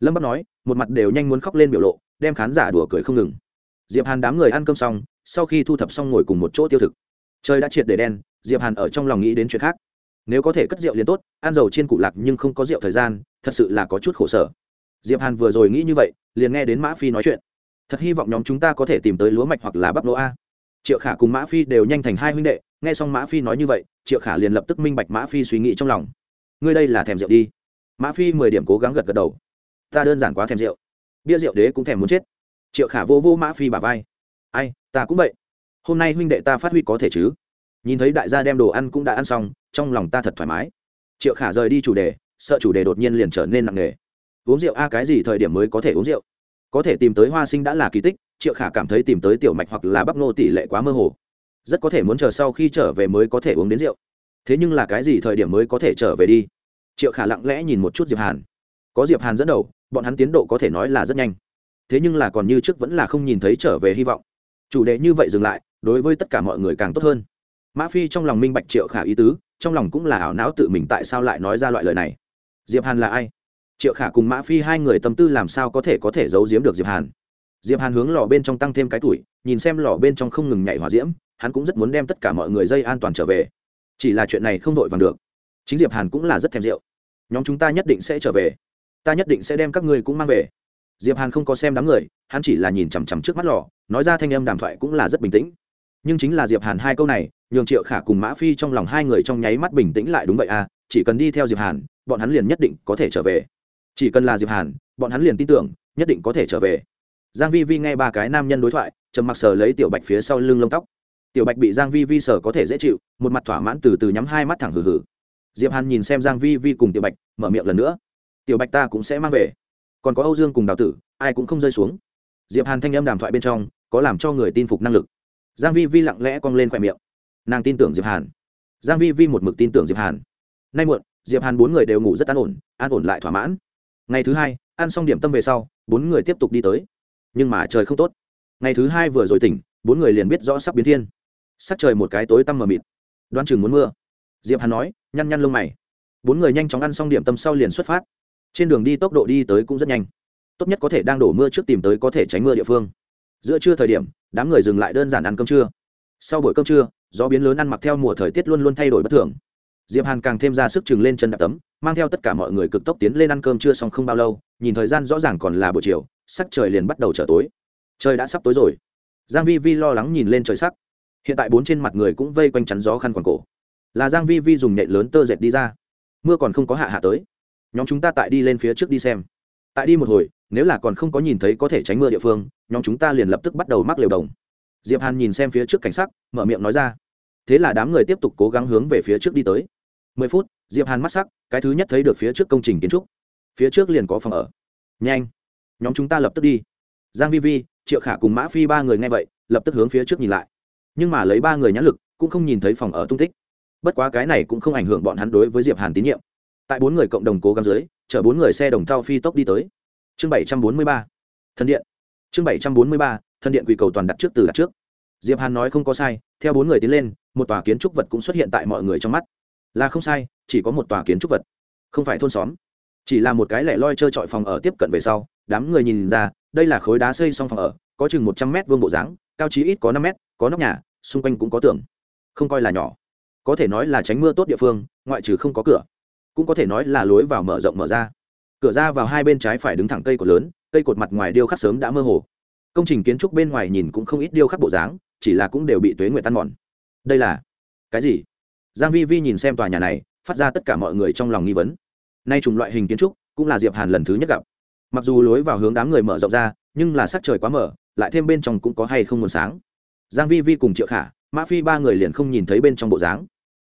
Lâm bắc nói, một mặt đều nhanh muốn khóc lên biểu lộ, đem khán giả đùa cười không ngừng. Diệp hàn đám người ăn cơm xong, sau khi thu thập xong ngồi cùng một chỗ tiêu thực. Trời đã triệt để đen, diệp hàn ở trong lòng nghĩ đến chuyện khác. Nếu có thể cất rượu liền tốt, ăn dầu trên củ lạc nhưng không có rượu thời gian, thật sự là có chút khổ sở. Diệp hàn vừa rồi nghĩ như vậy, liền nghe đến mã phi nói chuyện. Thật hy vọng nhóm chúng ta có thể tìm tới lúa mạch hoặc là bắp lúa a triệu khả cùng mã phi đều nhanh thành hai huynh đệ, nghe xong mã phi nói như vậy, triệu khả liền lập tức minh bạch mã phi suy nghĩ trong lòng. Ngươi đây là thèm rượu đi. Mã phi mười điểm cố gắng gật gật đầu. Ta đơn giản quá thèm rượu. Bia rượu đế cũng thèm muốn chết. Triệu khả vô vô mã phi bà vai. Ai, ta cũng vậy. Hôm nay huynh đệ ta phát huy có thể chứ? Nhìn thấy đại gia đem đồ ăn cũng đã ăn xong, trong lòng ta thật thoải mái. Triệu khả rời đi chủ đề, sợ chủ đề đột nhiên liền trở nên nặng nề. Uống rượu a, cái gì thời điểm mới có thể uống rượu? Có thể tìm tới hoa sinh đã là kỳ tích triệu khả cảm thấy tìm tới tiểu mạch hoặc là bắp nô tỷ lệ quá mơ hồ. Rất có thể muốn chờ sau khi trở về mới có thể uống đến rượu. Thế nhưng là cái gì thời điểm mới có thể trở về đi? Triệu khả lặng lẽ nhìn một chút diệp hàn. Có diệp hàn dẫn đầu, bọn hắn tiến độ có thể nói là rất nhanh. Thế nhưng là còn như trước vẫn là không nhìn thấy trở về hy vọng. Chủ đề như vậy dừng lại, đối với tất cả mọi người càng tốt hơn. Mã phi trong lòng minh bạch triệu khả ý tứ, trong lòng cũng là ảo não tự mình tại sao lại nói ra loại lời này. Diệp hàn là ai? Triệu khả cùng mã phi hai người tâm tư làm sao có thể có thể giấu giếm được diệp hàn? Diệp hàn hướng lò bên trong tăng thêm cái tuổi, nhìn xem lò bên trong không ngừng nhảy hỏa diễm, hắn cũng rất muốn đem tất cả mọi người dây an toàn trở về. Chỉ là chuyện này không đội vàng được. Chính diệp hàn cũng là rất thèm rượu. Nhóm chúng ta nhất định sẽ trở về. Ta nhất định sẽ đem các ngươi cũng mang về. Diệp hàn không có xem đám người, hắn chỉ là nhìn chằm chằm trước mắt lò, nói ra thanh âm đàm thoại cũng là rất bình tĩnh. Nhưng chính là diệp hàn hai câu này, nhường triệu khả cùng mã phi trong lòng hai người trong nháy mắt bình tĩnh lại đúng vậy à chỉ cần đi theo diệp hàn, bọn hắn liền nhất định có thể trở về. Chỉ cần là diệp hàn, bọn hắn liền tin tưởng, nhất định có thể trở về giang vi vi nghe ba cái nam nhân đối thoại, trầm mặc sờ lấy tiểu bạch phía sau lưng lông tóc. Tiểu bạch bị giang vi vi sờ có thể dễ chịu, một mặt thỏa mãn từ từ nhắm hai mắt thẳng hừ hừ. Diệp hàn nhìn xem giang vi vi cùng tiểu bạch, mở miệng lần nữa. Tiểu bạch ta cũng sẽ mang về. Còn có âu dương cùng đào tử, ai cũng không rơi xuống. Diệp hàn thanh âm đàm thoại bên trong, có làm cho người tin phục năng lực. Giang vi vi lặng lẽ cong lên khoe miệng. Nàng tin tưởng diệp hàn. Giang vi vi một mực tin tưởng diệp hàn. Nay muộn, diệp hàn bốn người đều ngủ rất an ổn an ổn lại thỏa mãn. Ngày thứ hai, ăn xong điểm tâm về sau, bốn người tiếp tục đi tới nhưng mà trời không tốt. Ngày thứ hai vừa rồi tỉnh, bốn người liền biết rõ sắp biến thiên. Sắc trời một cái tối tăm mờ mịt. Đoán chừng muốn mưa. Diệp hàn nói, nhăn nhăn lông mày. Bốn người nhanh chóng ăn xong điểm tâm sau liền xuất phát. Trên đường đi tốc độ đi tới cũng rất nhanh. Tốt nhất có thể đang đổ mưa trước tìm tới có thể tránh mưa địa phương. Giữa trưa thời điểm, đám người dừng lại đơn giản ăn cơm trưa. Sau buổi cơm trưa, gió biến lớn ăn mặc theo mùa thời tiết luôn luôn thay đổi bất thường. Diệp hàn càng thêm ra sức chừng lên chân đạp tấm, mang theo tất cả mọi người cực tốc tiến lên ăn cơm trưa xong không bao lâu, nhìn thời gian rõ ràng còn là buổi chiều sắc trời liền bắt đầu trở tối. Trời đã sắp tối rồi. Giang vi vi lo lắng nhìn lên trời sắc. Hiện tại bốn trên mặt người cũng vây quanh chắn gió khăn quàng cổ. Là giang vi vi dùng nhện lớn tơ dệt đi ra. Mưa còn không có hạ hạ tới. Nhóm chúng ta tại đi lên phía trước đi xem. Tại đi một hồi, nếu là còn không có nhìn thấy có thể tránh mưa địa phương, nhóm chúng ta liền lập tức bắt đầu mắc liều đồng. Diệp hàn nhìn xem phía trước cảnh sắc, mở miệng nói ra. Thế là đám người tiếp tục cố gắng hướng về phía trước đi tới. Mười phút, diệp hàn mắt sắc, cái thứ nhất thấy được phía trước công trình kiến trúc. Phía trước liền có phòng ở. Nhanh nhóm chúng ta lập tức đi. Giang vi vi, triệu khả cùng mã phi ba người nghe vậy, lập tức hướng phía trước nhìn lại. Nhưng mà lấy ba người nhãn lực, cũng không nhìn thấy phòng ở tung tích. Bất quá cái này cũng không ảnh hưởng bọn hắn đối với diệp hàn tín nhiệm. Tại bốn người cộng đồng cố gắng dưới, chở bốn người xe đồng thao phi tốc đi tới. Chương bảy trăm bốn mươi ba thân điện. Chương bảy trăm bốn mươi ba thân điện quỷ cầu toàn đặt trước từ đặt trước. Diệp hàn nói không có sai, theo bốn người tiến lên, một tòa kiến trúc vật cũng xuất hiện tại mọi người trong mắt. Là không sai, chỉ có một tòa kiến trúc vật, không phải thôn xóm. Chỉ là một cái lẻ loi trơ trọi phòng ở tiếp cận về sau đám người nhìn ra, đây là khối đá xây xong phòng ở, có chừng một trăm mét vuông bộ dáng, cao chí ít có năm mét, có nóc nhà, xung quanh cũng có tường. Không coi là nhỏ. Có thể nói là tránh mưa tốt địa phương, ngoại trừ không có cửa. Cũng có thể nói là lối vào mở rộng mở ra. Cửa ra vào hai bên trái phải đứng thẳng cây cột lớn, cây cột mặt ngoài điêu khắc sớm đã mơ hồ. Công trình kiến trúc bên ngoài nhìn cũng không ít điêu khắc bộ dáng, chỉ là cũng đều bị tuế nguyệt tan mòn. Đây là cái gì? Giang vi vi nhìn xem tòa nhà này, phát ra tất cả mọi người trong lòng nghi vấn. Nay trùng loại hình kiến trúc cũng là diệp hàn lần thứ nhất gặp mặc dù lối vào hướng đám người mở rộng ra, nhưng là sắc trời quá mở lại thêm bên trong cũng có hay không nguồn sáng. Giang vi vi cùng triệu khả, mã phi ba người liền không nhìn thấy bên trong bộ dáng.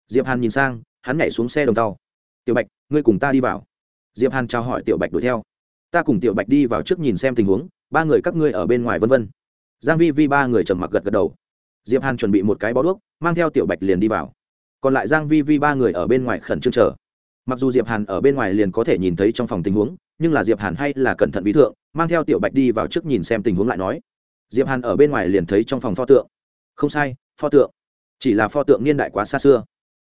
Diệp hàn nhìn sang, hắn nhảy xuống xe đồng tàu. Tiểu bạch, ngươi cùng ta đi vào. Diệp hàn chào hỏi tiểu bạch đuổi theo. Ta cùng tiểu bạch đi vào trước nhìn xem tình huống, ba người các ngươi ở bên ngoài vân vân. Giang vi vi ba người trầm mặc gật gật đầu. Diệp hàn chuẩn bị một cái bó đuốc, mang theo tiểu bạch liền đi vào. Còn lại giang vi vi ba người ở bên ngoài khẩn trương chờ. Mặc dù diệp hàn ở bên ngoài liền có thể nhìn thấy trong phòng tình huống nhưng là diệp hàn hay là cẩn thận bí thượng, mang theo tiểu bạch đi vào trước nhìn xem tình huống lại nói. Diệp hàn ở bên ngoài liền thấy trong phòng pho tượng. Không sai, pho tượng. Chỉ là pho tượng niên đại quá xa xưa.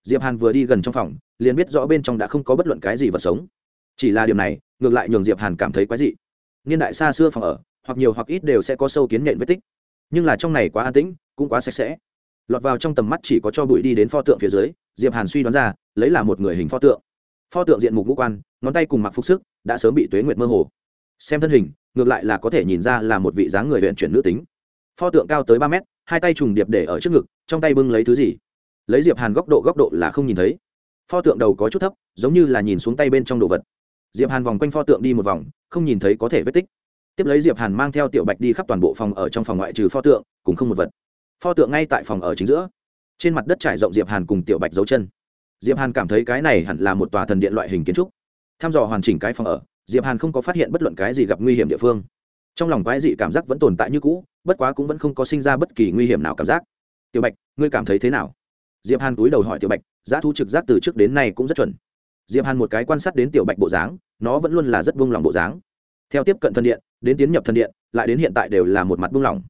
Diệp hàn vừa đi gần trong phòng, liền biết rõ bên trong đã không có bất luận cái gì vật sống. Chỉ là điều này, ngược lại nhường diệp hàn cảm thấy quái dị. Niên đại xa xưa phòng ở, hoặc nhiều hoặc ít đều sẽ có sâu kiến nện vết tích. Nhưng là trong này quá an tĩnh, cũng quá sạch sẽ. Lọt vào trong tầm mắt chỉ có cho bụi đi đến pho tượng phía dưới, diệp hàn suy đoán ra, lấy là một người hình pho tượng pho tượng diện mục ngũ quan, ngón tay cùng mặc phục sức, đã sớm bị tuế nguyệt mơ hồ. Xem thân hình, ngược lại là có thể nhìn ra là một vị dáng người huyện chuyển nữ tính. Pho tượng cao tới ba mét, hai tay trùng điệp để ở trước ngực, trong tay bưng lấy thứ gì? Lấy diệp hàn góc độ góc độ là không nhìn thấy. Pho tượng đầu có chút thấp, giống như là nhìn xuống tay bên trong đồ vật. Diệp hàn vòng quanh pho tượng đi một vòng, không nhìn thấy có thể vết tích. Tiếp lấy diệp hàn mang theo tiểu bạch đi khắp toàn bộ phòng ở trong phòng ngoại trừ pho tượng, cùng không một vật. Pho tượng ngay tại phòng ở chính giữa. Trên mặt đất trải rộng diệp hàn cùng tiểu bạch dấu chân diệp hàn cảm thấy cái này hẳn là một tòa thần điện loại hình kiến trúc. Tham dò hoàn chỉnh cái phòng ở, diệp hàn không có phát hiện bất luận cái gì gặp nguy hiểm địa phương. Trong lòng quái dị cảm giác vẫn tồn tại như cũ, bất quá cũng vẫn không có sinh ra bất kỳ nguy hiểm nào cảm giác. Tiểu bạch, ngươi cảm thấy thế nào? Diệp hàn túi đầu hỏi tiểu bạch, giá thu trực giác từ trước đến nay cũng rất chuẩn. Diệp hàn một cái quan sát đến tiểu bạch bộ dáng, nó vẫn luôn là rất buông lỏng bộ dáng. Theo tiếp cận thân điện, đến tiến nhập thân điện, lại đến hiện tại đều là một mặt buông lỏng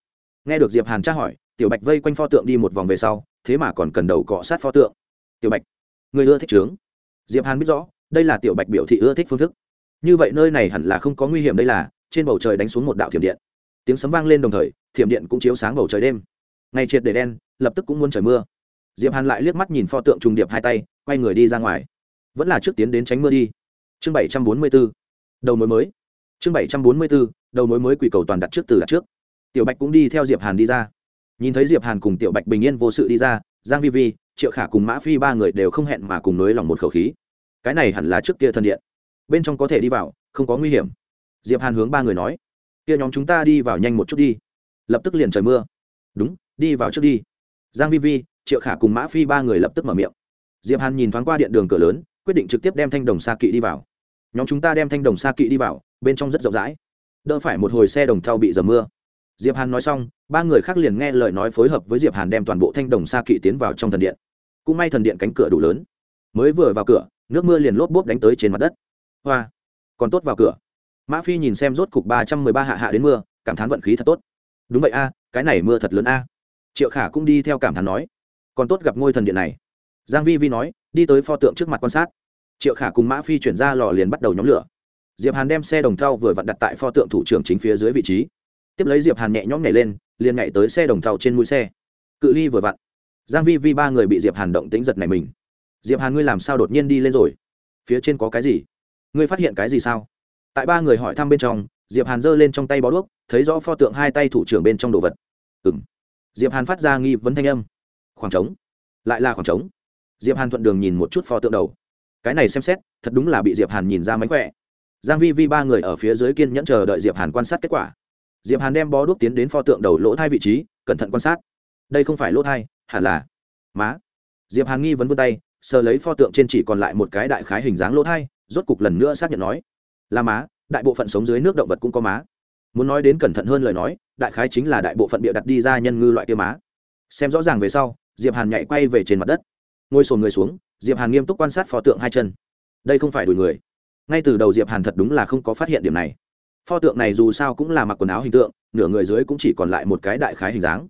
nghe được diệp hàn tra hỏi, tiểu bạch vây quanh pho tượng đi một vòng về sau, thế mà còn cần đầu cọ sát pho tượng. Tiểu bạch người ưa thích trướng. Diệp hàn biết rõ, đây là tiểu bạch biểu thị ưa thích phương thức. Như vậy nơi này hẳn là không có nguy hiểm đây là, trên bầu trời đánh xuống một đạo thiểm điện. Tiếng sấm vang lên đồng thời, thiểm điện cũng chiếu sáng bầu trời đêm. Ngày triệt để đen, lập tức cũng muốn trời mưa. Diệp hàn lại liếc mắt nhìn pho tượng trùng điệp hai tay, quay người đi ra ngoài. Vẫn là trước tiến đến tránh mưa đi. Chương bảy trăm bốn mươi 744 đầu mối mới. Chương bảy trăm bốn mươi 744 đầu mối mới quỷ cầu toàn đặt trước từ đặt trước. Tiểu bạch cũng đi theo diệp hàn đi ra. Nhìn thấy diệp hàn cùng tiểu bạch bình yên vô sự đi ra, giang vi vi triệu khả cùng mã phi ba người đều không hẹn mà cùng nối lòng một khẩu khí. Cái này hẳn là trước kia thân điện. Bên trong có thể đi vào, không có nguy hiểm. Diệp hàn hướng ba người nói, kia nhóm chúng ta đi vào nhanh một chút đi. Lập tức liền trời mưa. Đúng, đi vào trước đi. Giang vi vi, triệu khả cùng mã phi ba người lập tức mở miệng. Diệp hàn nhìn thoáng qua điện đường cửa lớn, quyết định trực tiếp đem thanh đồng sa kỵ đi vào. Nhóm chúng ta đem thanh đồng sa kỵ đi vào, bên trong rất rộng rãi. Đỡ phải một hồi xe đồng thau bị dầm mưa. Diệp hàn nói xong, ba người khác liền nghe lời nói phối hợp với diệp hàn đem toàn bộ thanh đồng sa kỵ tiến vào trong thần điện cũng may thần điện cánh cửa đủ lớn. Mới vừa vào cửa, nước mưa liền lốp bốp đánh tới trên mặt đất. Hoa! Còn tốt vào cửa. Mã phi nhìn xem rốt cục ba trăm mười ba hạ hạ đến mưa, cảm thán vận khí thật tốt. Đúng vậy a, cái này mưa thật lớn a. Triệu khả cũng đi theo cảm thán nói. Còn tốt gặp ngôi thần điện này. Giang vi vi nói, đi tới pho tượng trước mặt quan sát. Triệu khả cùng mã phi chuyển ra lò liền bắt đầu nhóm lửa. Diệp hàn đem xe đồng thau vừa vặn đặt tại pho tượng thủ trưởng chính phía dưới vị trí. Tiếp lấy diệp hàn nhẹ nhõm nhảy lên, liền nhảy tới xe đồng thau trên mũi xe. Cự ly vừa vặn giang vi vi ba người bị diệp hàn động tĩnh giật này mình. Diệp hàn ngươi làm sao đột nhiên đi lên rồi? Phía trên có cái gì? Ngươi phát hiện cái gì sao? Tại ba người hỏi thăm bên trong, diệp hàn giơ lên trong tay bó đuốc, thấy rõ pho tượng hai tay thủ trưởng bên trong đồ vật. Ừm. Diệp hàn phát ra nghi vấn thanh âm. Khoảng trống. Lại là khoảng trống. Diệp hàn thuận đường nhìn một chút pho tượng đầu. Cái này xem xét, thật đúng là bị diệp hàn nhìn ra mánh khỏe. Giang vi vi ba người ở phía dưới kiên nhẫn chờ đợi diệp hàn quan sát kết quả. Diệp hàn đem bó đuốc tiến đến pho tượng đầu lỗ thai vị trí, cẩn thận quan sát. Đây không phải lỗ thai hẳn là. Má. Diệp hàn nghi vấn vươn tay, sờ lấy pho tượng trên chỉ còn lại một cái đại khái hình dáng lỗ thai, rốt cục lần nữa xác nhận nói. Là má, đại bộ phận sống dưới nước động vật cũng có má. Muốn nói đến cẩn thận hơn lời nói, đại khái chính là đại bộ phận bịa đặt đi ra nhân ngư loại kia má. Xem rõ ràng về sau, diệp hàn nhảy quay về trên mặt đất. Ngồi sồn người xuống, diệp hàn nghiêm túc quan sát pho tượng hai chân. Đây không phải đùi người. Ngay từ đầu diệp hàn thật đúng là không có phát hiện điểm này. Pho tượng này dù sao cũng là mặc quần áo hình tượng, nửa người dưới cũng chỉ còn lại một cái đại khái hình dáng.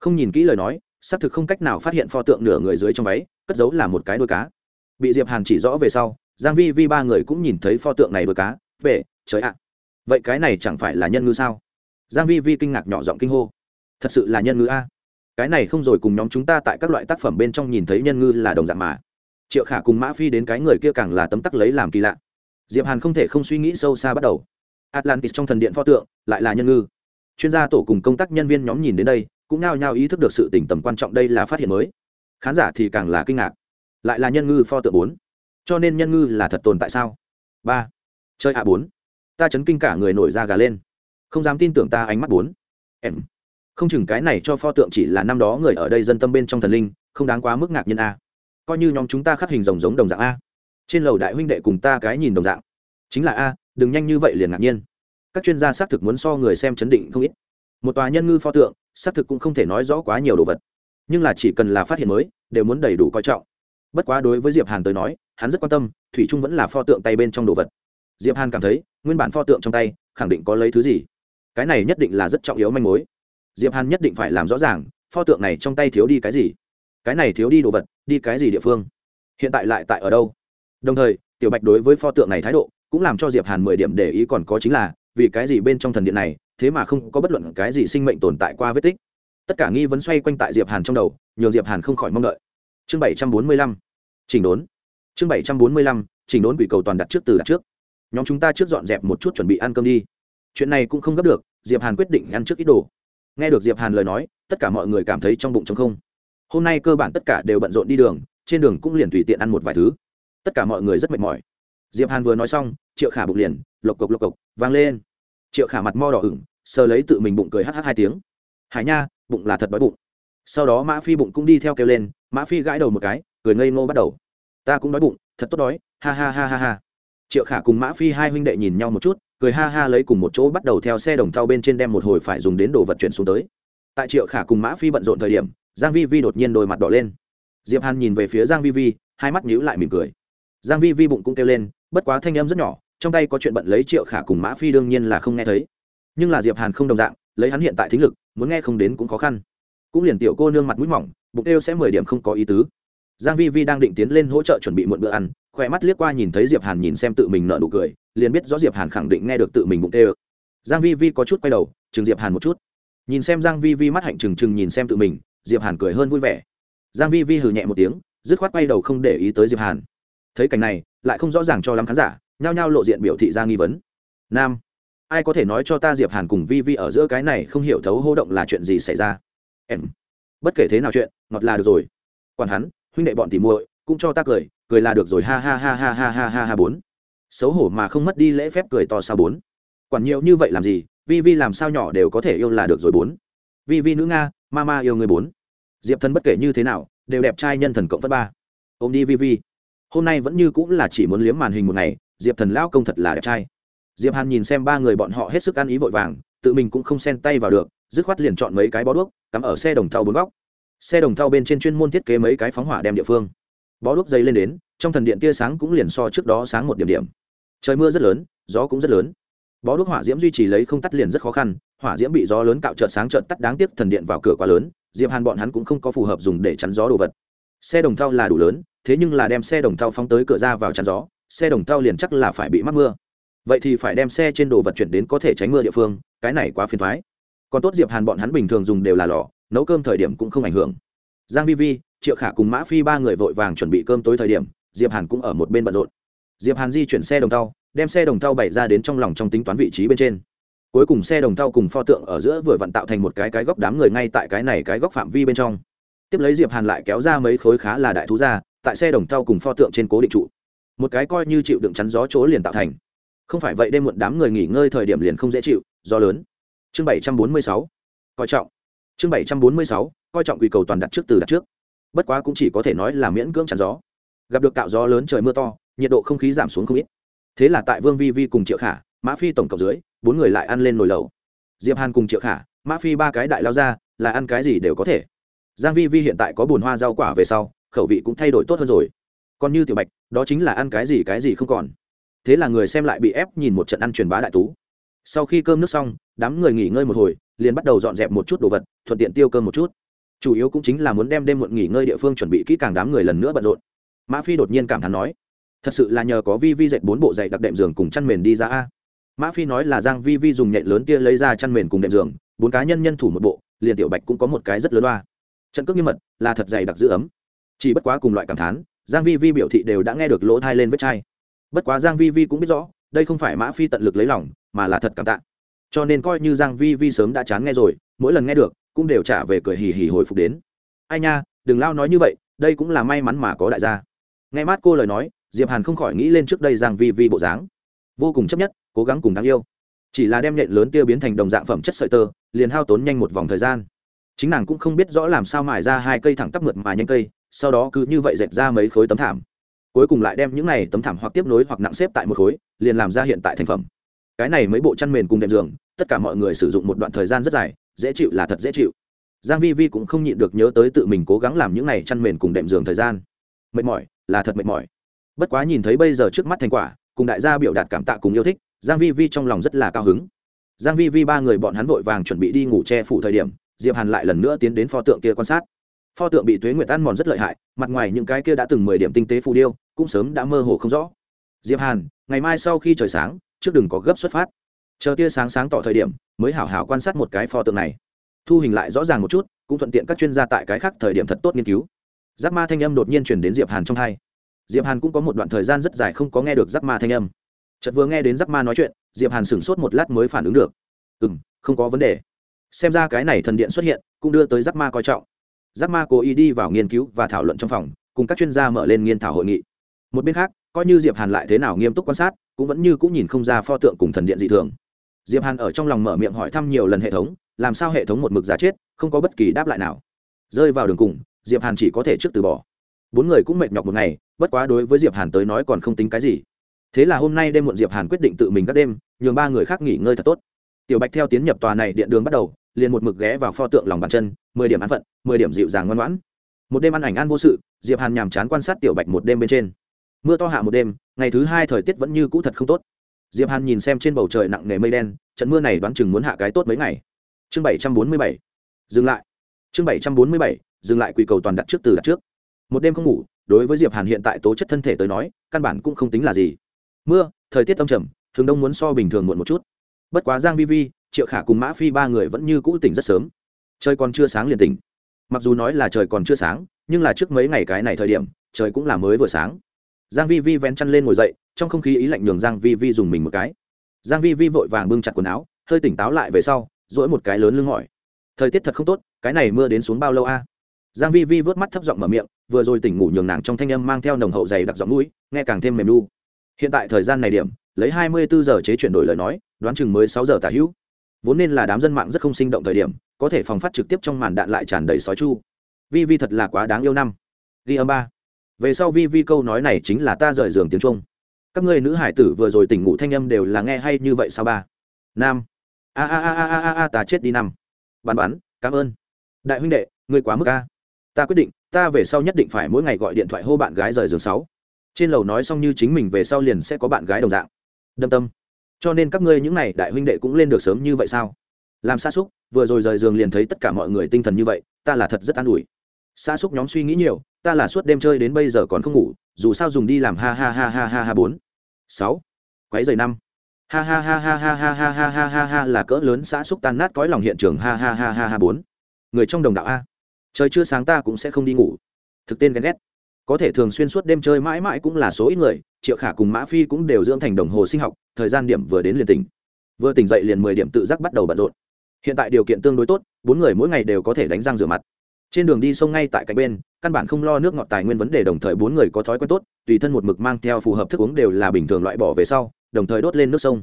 Không nhìn kỹ lời nói xác thực không cách nào phát hiện pho tượng nửa người dưới trong váy, cất giấu là một cái đuôi cá. Bị diệp hàn chỉ rõ về sau, giang vi vi ba người cũng nhìn thấy pho tượng này đuôi cá về trời ạ, vậy cái này chẳng phải là nhân ngư sao? Giang vi vi kinh ngạc nhỏ giọng kinh hô, thật sự là nhân ngư a. Cái này không rồi cùng nhóm chúng ta tại các loại tác phẩm bên trong nhìn thấy nhân ngư là đồng dạng mà. Triệu khả cùng mã phi đến cái người kia càng là tấm tắc lấy làm kỳ lạ. Diệp hàn không thể không suy nghĩ sâu xa bắt đầu. Atlantis trong thần điện pho tượng lại là nhân ngư. Chuyên gia tổ cùng công tác nhân viên nhóm nhìn đến đây cũng nao nhao ý thức được sự tỉnh tầm quan trọng đây là phát hiện mới. Khán giả thì càng là kinh ngạc. Lại là nhân ngư pho tượng bốn. Cho nên nhân ngư là thật tồn tại sao? Ba. Chơi a bốn. Ta chấn kinh cả người nổi da gà lên. Không dám tin tưởng ta ánh mắt bốn. Em. Không chừng cái này cho pho tượng chỉ là năm đó người ở đây dân tâm bên trong thần linh, không đáng quá mức ngạc nhiên a. Coi như nhóm chúng ta khắc hình rồng giống đồng dạng a. Trên lầu đại huynh đệ cùng ta cái nhìn đồng dạng. Chính là a, đừng nhanh như vậy liền ngạc nhiên. Các chuyên gia xác thực muốn so người xem chấn định không ít. Một tòa nhân ngư pho tượng xác thực cũng không thể nói rõ quá nhiều đồ vật. Nhưng là chỉ cần là phát hiện mới, đều muốn đầy đủ coi trọng. Bất quá đối với diệp hàn tới nói, hắn rất quan tâm, thủy trung vẫn là pho tượng tay bên trong đồ vật. Diệp hàn cảm thấy, nguyên bản pho tượng trong tay, khẳng định có lấy thứ gì. Cái này nhất định là rất trọng yếu manh mối. Diệp hàn nhất định phải làm rõ ràng, pho tượng này trong tay thiếu đi cái gì. Cái này thiếu đi đồ vật, đi cái gì địa phương? Hiện tại lại tại ở đâu? Đồng thời, tiểu bạch đối với pho tượng này thái độ, cũng làm cho diệp hàn mười điểm để ý còn có chính là, vì cái gì bên trong thần điện này thế mà không có bất luận cái gì sinh mệnh tồn tại qua vết tích. Tất cả nghi vấn xoay quanh tại diệp hàn trong đầu, nhường diệp hàn không khỏi mong đợi. Chương bảy trăm bốn mươi lăm, chỉnh đốn. Chương bảy trăm bốn mươi lăm, chỉnh đốn quỷ cầu toàn đặt trước từ đặt trước. Nhóm chúng ta trước dọn dẹp một chút chuẩn bị ăn cơm đi. Chuyện này cũng không gấp được, diệp hàn quyết định ăn trước ít đồ. Nghe được diệp hàn lời nói, tất cả mọi người cảm thấy trong bụng trống không. Hôm nay cơ bản tất cả đều bận rộn đi đường, trên đường cũng liền tùy tiện ăn một vài thứ. Tất cả mọi người rất mệt mỏi. Diệp hàn vừa nói xong, triệu khả bụng liền, lộc cộc lộc cộc, vang lên triệu khả mặt mo đỏ ửng, sờ lấy tự mình bụng cười hh hai tiếng. Hải nha, bụng là thật đói bụng. Sau đó mã phi bụng cũng đi theo kêu lên, mã phi gãi đầu một cái, cười ngây ngô bắt đầu. Ta cũng đói bụng, thật tốt đói, ha ha ha ha ha. Triệu khả cùng mã phi hai huynh đệ nhìn nhau một chút, cười ha ha lấy cùng một chỗ bắt đầu theo xe đồng thau bên trên đem một hồi phải dùng đến đồ vật chuyển xuống tới. Tại triệu khả cùng mã phi bận rộn thời điểm, giang vi vi đột nhiên đôi mặt đỏ lên. Diệp hàn nhìn về phía giang vi vi, hai mắt nhíu lại mỉm cười. Giang vi vi bụng cũng kêu lên, bất quá thanh âm rất nhỏ trong tay có chuyện bận lấy triệu khả cùng mã phi đương nhiên là không nghe thấy. Nhưng là diệp hàn không đồng dạng, lấy hắn hiện tại thính lực, muốn nghe không đến cũng khó khăn. Cũng liền tiểu cô nương mặt mũi mỏng, bụng kêu sẽ mười điểm không có ý tứ. Giang vi vi đang định tiến lên hỗ trợ chuẩn bị muộn bữa ăn, khỏe mắt liếc qua nhìn thấy diệp hàn nhìn xem tự mình nở nụ cười, liền biết rõ diệp hàn khẳng định nghe được tự mình bụng kêu giang vi vi có chút quay đầu, chừng diệp hàn một chút. Nhìn xem giang vi vi mắt hạnh trừng trừng nhìn xem tự mình, diệp hàn cười hơn vui vẻ. Giang vi vi hừ nhẹ một tiếng, dứt khoát quay đầu không để ý tới diệp hàn. Thấy cảnh này, lại không rõ ràng cho lắm khán giả nhao nhao lộ diện biểu thị ra nghi vấn. Nam, ai có thể nói cho ta diệp hàn cùng vi vi ở giữa cái này không hiểu thấu hô động là chuyện gì xảy ra? Em, bất kể thế nào chuyện, ngọt là được rồi. Còn hắn, huynh đệ bọn tỉ muội, cũng cho ta cười cười là được rồi, ha ha ha ha ha ha ha ha bốn. Xấu hổ mà không mất đi lễ phép cười to sao bốn. Quản nhiều như vậy làm gì, vi vi làm sao nhỏ đều có thể yêu là được rồi bốn. Vi vi nữ nga, ma ma yêu người bốn. Diệp thần bất kể như thế nào, đều đẹp trai nhân thần cộng phân ba. Ôm đi vi vi. Hôm nay vẫn như cũng là chỉ muốn liếm màn hình một ngày diệp thần lão công thật là đẹp trai. Diệp hàn nhìn xem ba người bọn họ hết sức ăn ý vội vàng, tự mình cũng không xen tay vào được, dứt khoát liền chọn mấy cái bó đuốc, cắm ở xe đồng thau bốn góc. Xe đồng thau bên trên chuyên môn thiết kế mấy cái phóng hỏa đem địa phương. Bó đuốc dây lên đến, trong thần điện tia sáng cũng liền so trước đó sáng một điểm điểm. Trời mưa rất lớn, gió cũng rất lớn. Bó đuốc hỏa diễm duy trì lấy không tắt liền rất khó khăn, hỏa diễm bị gió lớn cạo trợt sáng trợt tắt đáng tiếc thần điện vào cửa quá lớn, diệp hàn bọn hắn cũng không có phù hợp dùng để chắn gió đồ vật. Xe đồng thau là đủ lớn, thế nhưng là đem xe đồng thau phóng tới cửa ra vào chắn gió xe đồng thau liền chắc là phải bị mắc mưa. Vậy thì phải đem xe trên đồ vật chuyển đến có thể tránh mưa địa phương, cái này quá phiền thoái còn tốt diệp hàn bọn hắn bình thường dùng đều là lò, nấu cơm thời điểm cũng không ảnh hưởng. Giang vi vi, triệu khả cùng mã phi ba người vội vàng chuẩn bị cơm tối thời điểm, diệp hàn cũng ở một bên bận rộn. Diệp hàn di chuyển xe đồng thau đem xe đồng thau bày ra đến trong lòng trong tính toán vị trí bên trên. Cuối cùng xe đồng thau cùng pho tượng ở giữa vừa vặn tạo thành một cái cái góc đám người ngay tại cái này cái góc phạm vi bên trong. Tiếp lấy diệp hàn lại kéo ra mấy khối khá là đại thú ra, tại xe đồng thau cùng pho tượng trên cố định trụ một cái coi như chịu đựng chắn gió chỗ liền tạo thành. Không phải vậy đêm muộn đám người nghỉ ngơi thời điểm liền không dễ chịu do lớn. Chương bảy trăm bốn mươi sáu, coi trọng. Chương bảy trăm bốn mươi sáu, coi trọng quy cầu toàn đặt trước từ đặt trước. Bất quá cũng chỉ có thể nói là miễn cưỡng chắn gió. Gặp được cạo gió lớn trời mưa to, nhiệt độ không khí giảm xuống không ít. Thế là tại vương vi vi cùng triệu khả, mã phi tổng cộng dưới, bốn người lại ăn lên nồi lẩu. Diệp hàn cùng triệu khả, mã phi ba cái đại lao ra, là ăn cái gì đều có thể. Giang vi vi hiện tại có bùn hoa rau quả về sau, khẩu vị cũng thay đổi tốt hơn rồi còn như tiểu bạch, đó chính là ăn cái gì cái gì không còn. Thế là người xem lại bị ép nhìn một trận ăn truyền bá đại tú. Sau khi cơm nước xong, đám người nghỉ ngơi một hồi, liền bắt đầu dọn dẹp một chút đồ vật, thuận tiện tiêu cơm một chút. Chủ yếu cũng chính là muốn đem đêm muộn nghỉ ngơi địa phương chuẩn bị kỹ càng đám người lần nữa bận rộn. Mã phi đột nhiên cảm thán nói, thật sự là nhờ có vi vi dệt bốn bộ dạy đặc đệm giường cùng chăn mền đi ra a. Mã phi nói là giang vi vi dùng nhện lớn kia lấy ra chăn mền cùng đệm giường, bốn cá nhân nhân thủ một bộ, liền tiểu bạch cũng có một cái rất lớn loa. Trận cước nghiêm mật, là thật dày đặc giữ ấm. Chỉ bất quá cùng loại cảm thán giang vi vi biểu thị đều đã nghe được lỗ thai lên vết chai. Bất quá giang vi vi cũng biết rõ, đây không phải mã phi tận lực lấy lòng, mà là thật cảm tạ. Cho nên coi như giang vi vi sớm đã chán nghe rồi, mỗi lần nghe được, cũng đều trả về cười hì hì hồi phục đến. Ai nha, đừng lao nói như vậy, đây cũng là may mắn mà có đại gia. Nghe mát cô lời nói, diệp hàn không khỏi nghĩ lên trước đây giang vi vi bộ dáng. Vô cùng chấp nhất, cố gắng cùng đáng yêu. Chỉ là đem nhện lớn tiêu biến thành đồng dạng phẩm chất sợi tơ, liền hao tốn nhanh một vòng thời gian. Chính nàng cũng không biết rõ làm sao mài ra hai cây thẳng tắp mượt mà nhanh cây sau đó cứ như vậy dệt ra mấy khối tấm thảm. Cuối cùng lại đem những này tấm thảm hoặc tiếp nối hoặc nặng xếp tại một khối, liền làm ra hiện tại thành phẩm. Cái này mấy bộ chăn mền cùng đệm giường, tất cả mọi người sử dụng một đoạn thời gian rất dài, dễ chịu là thật dễ chịu. Giang vi vi cũng không nhịn được nhớ tới tự mình cố gắng làm những này chăn mền cùng đệm giường thời gian. Mệt mỏi, là thật mệt mỏi. Bất quá nhìn thấy bây giờ trước mắt thành quả, cùng đại gia biểu đạt cảm tạ cùng yêu thích, giang vi vi trong lòng rất là cao hứng. Giang vi vi ba người bọn hắn vội vàng chuẩn bị đi ngủ che phủ thời điểm, diệp hàn lại lần nữa tiến đến pho tượng kia quan sát pho tượng bị tuế nguyệt ăn mòn rất lợi hại, mặt ngoài những cái kia đã từng mười điểm tinh tế phù điêu, cũng sớm đã mơ hồ không rõ. Diệp hàn, ngày mai sau khi trời sáng, trước đừng có gấp xuất phát. Chờ tia sáng sáng tỏ thời điểm, mới hảo hảo quan sát một cái pho tượng này. Thu hình lại rõ ràng một chút, cũng thuận tiện các chuyên gia tại cái khác thời điểm thật tốt nghiên cứu. Giáp ma thanh âm đột nhiên chuyển đến diệp hàn trong hai. Diệp hàn cũng có một đoạn thời gian rất dài không có nghe được giáp ma thanh âm. Chợt vừa nghe đến giáp ma nói chuyện, diệp hàn sửng sốt một lát mới phản ứng được. Ừ không có vấn đề. Xem ra cái này thần điện xuất hiện, cũng đưa tới giáp ma coi trọng giáp ma cố ý đi vào nghiên cứu và thảo luận trong phòng, cùng các chuyên gia mở lên nghiên thảo hội nghị. Một bên khác, coi như diệp hàn lại thế nào nghiêm túc quan sát, cũng vẫn như cũng nhìn không ra pho tượng cùng thần điện dị thường. Diệp hàn ở trong lòng mở miệng hỏi thăm nhiều lần hệ thống, làm sao hệ thống một mực giá chết, không có bất kỳ đáp lại nào. Rơi vào đường cùng, diệp hàn chỉ có thể trước từ bỏ. Bốn người cũng mệt nhọc một ngày, bất quá đối với diệp hàn tới nói còn không tính cái gì. Thế là hôm nay đêm muộn diệp hàn quyết định tự mình các đêm, nhường ba người khác nghỉ ngơi thật tốt. Tiểu bạch theo tiến nhập tòa này điện đường bắt đầu, liền một mực ghé vào pho tượng lòng bàn chân mười điểm an phận, mười điểm dịu dàng ngoan ngoãn. Một đêm ăn ảnh an vô sự, diệp hàn nhàm chán quan sát tiểu bạch một đêm bên trên. Mưa to hạ một đêm, ngày thứ hai thời tiết vẫn như cũ thật không tốt. Diệp hàn nhìn xem trên bầu trời nặng nề mây đen, trận mưa này đoán chừng muốn hạ cái tốt mấy ngày. Chương bảy trăm bốn mươi bảy, dừng lại. Chương bảy trăm bốn mươi bảy, dừng lại quỳ cầu toàn đặt trước từ đặt trước. Một đêm không ngủ, đối với diệp hàn hiện tại tố chất thân thể tới nói, căn bản cũng không tính là gì. Mưa, thời tiết âm trầm thường đông muốn so bình thường muộn một chút. Bất quá giang vi vi, triệu khả cùng mã phi ba người vẫn như cũ tỉnh rất sớm trời còn chưa sáng liền tỉnh. Mặc dù nói là trời còn chưa sáng, nhưng là trước mấy ngày cái này thời điểm, trời cũng là mới vừa sáng. Giang vi vi vén chăn lên ngồi dậy, trong không khí ý lạnh nhường giang vi vi dùng mình một cái. Giang vi vi vội vàng bưng chặt quần áo, hơi tỉnh táo lại về sau, duỗi một cái lớn lưng mỏi thời tiết thật không tốt, cái này mưa đến xuống bao lâu a? Giang vi vi vớt mắt thấp giọng mở miệng, vừa rồi tỉnh ngủ nhường nàng trong thanh âm mang theo nồng hậu dày đặc giọng mũi, nghe càng thêm mềm nu. hiện tại thời gian này điểm, lấy 24 giờ chế chuyển đổi lời nói, đoán chừng mới 6 giờ tả hữu vốn nên là đám dân mạng rất không sinh động thời điểm, có thể phòng phát trực tiếp trong màn đạn lại tràn đầy sói chu. Vi vi thật là quá đáng yêu năm. Ghi âm ba. Về sau vi vi câu nói này chính là ta rời giường tiếng trung. Các ngươi nữ hải tử vừa rồi tỉnh ngủ thanh âm đều là nghe hay như vậy sao ba? Nam. A a a a a a ta chết đi năm. Bắn bắn cảm ơn. Đại huynh đệ, ngươi quá mức a. Ta quyết định, ta về sau nhất định phải mỗi ngày gọi điện thoại hô bạn gái rời giường sáu. Trên lầu nói xong như chính mình về sau liền sẽ có bạn gái đồng dạng. Đâm tâm cho nên các ngươi những n à y đại huynh đệ cũng lên được sớm như vậy sao làm xa xúc vừa rồi rời giường liền thấy tất cả mọi người tinh thần như vậy ta là thật rất an ủi xa xúc nhóm suy nghĩ nhiều ta là suốt đêm chơi đến bây giờ còn không ngủ dù sao dùng đi làm ha ha ha ha ha ha bốn sáu quáy giày năm ha ha ha ha ha ha ha ha ha ha ha là cỡ lớn xã xúc tan nát cõi lòng hiện trường ha ha ha ha ha bốn người trong đồng đạo a trời chưa sáng ta cũng sẽ không đi ngủ thực tên ghen ghét có thể thường xuyên suốt đêm chơi mãi mãi cũng là số ít người, triệu khả cùng mã phi cũng đều dưỡng thành đồng hồ sinh học, thời gian điểm vừa đến liền tỉnh. Vừa tỉnh dậy liền mười điểm tự giác bắt đầu bận rộn. Hiện tại điều kiện tương đối tốt, bốn người mỗi ngày đều có thể đánh răng rửa mặt. Trên đường đi sông ngay tại cạnh bên, căn bản không lo nước ngọt tài nguyên vấn đề đồng thời bốn người có thói quen tốt, tùy thân một mực mang theo phù hợp thức uống đều là bình thường loại bỏ về sau, đồng thời đốt lên nước sông.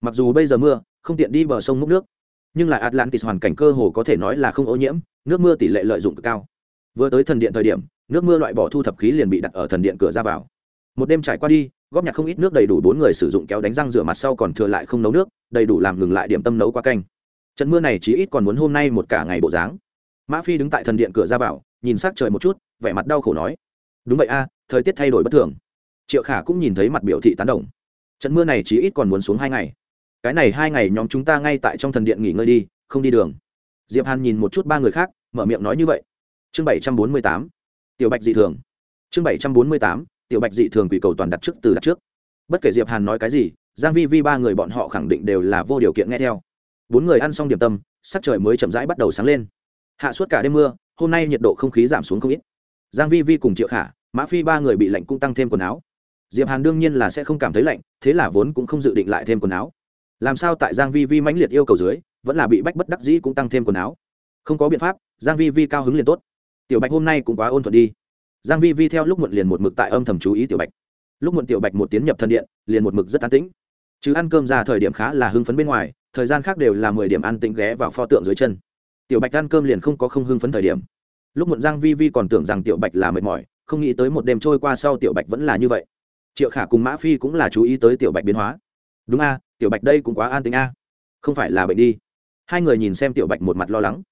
Mặc dù bây giờ mưa, không tiện đi bờ sông múc nước, nhưng lại atlantis hoàn cảnh cơ hồ có thể nói là không ô nhiễm, nước mưa tỷ lệ lợi dụng cực cao. Vừa tới thần điện thời điểm nước mưa loại bỏ thu thập khí liền bị đặt ở thần điện cửa ra vào. Một đêm trải qua đi, góp nhặt không ít nước đầy đủ bốn người sử dụng kéo đánh răng rửa mặt sau còn thừa lại không nấu nước, đầy đủ làm ngừng lại điểm tâm nấu qua canh. Trận mưa này chỉ ít còn muốn hôm nay một cả ngày bộ dáng. Mã phi đứng tại thần điện cửa ra vào, nhìn s ắ c trời một chút, vẻ mặt đau khổ nói, đúng vậy a, thời tiết thay đổi bất thường. Triệu khả cũng nhìn thấy mặt biểu thị tán đồng. Trận mưa này chỉ ít còn muốn xuống hai ngày. Cái này hai ngày nhóm chúng ta ngay tại trong thần điện nghỉ ngơi đi, không đi đường. Diệp hàn nhìn một chút ba người khác, mở miệng nói như vậy. Chương bảy trăm bốn mươi tám tiểu bạch dị thường. Chương bảy trăm bốn mươi tám, tiểu bạch dị thường quỷ cầu toàn đặt trước từ đặt trước. Bất kể diệp hàn nói cái gì, giang vi vi ba người bọn họ khẳng định đều là vô điều kiện nghe theo. Bốn người ăn xong điểm tâm, sắc trời mới chậm rãi bắt đầu sáng lên. Hạ suốt cả đêm mưa, hôm nay nhiệt độ không khí giảm xuống không ít. Giang vi vi cùng triệu khả, mã phi ba người bị lạnh cũng tăng thêm quần áo. Diệp hàn đương nhiên là sẽ không cảm thấy lạnh, thế là vốn cũng không dự định lại thêm quần áo. Làm sao tại giang vi vi mãnh liệt yêu cầu dưới, vẫn là bị bách bất đắc dĩ cũng tăng thêm quần áo. Không có biện pháp, giang vi vi cao hứng liền tốt tiểu bạch hôm nay cũng quá ôn thuận đi. Giang vi vi theo lúc muộn liền một mực tại âm thầm chú ý tiểu bạch. Lúc muộn tiểu bạch một tiến nhập thân điện, liền một mực rất an tĩnh. Chứ ăn cơm ra thời điểm khá là hưng phấn bên ngoài, thời gian khác đều là mười điểm an tĩnh ghé vào pho tượng dưới chân. Tiểu bạch ăn cơm liền không có không hưng phấn thời điểm. Lúc muộn giang vi vi còn tưởng rằng tiểu bạch là mệt mỏi, không nghĩ tới một đêm trôi qua sau tiểu bạch vẫn là như vậy. Triệu khả cùng mã phi cũng là chú ý tới tiểu bạch biến hóa. Đúng a, tiểu bạch đây cũng quá an tính a. Không phải là bệnh đi. Hai người nhìn xem tiểu bạch một mặt lo lắng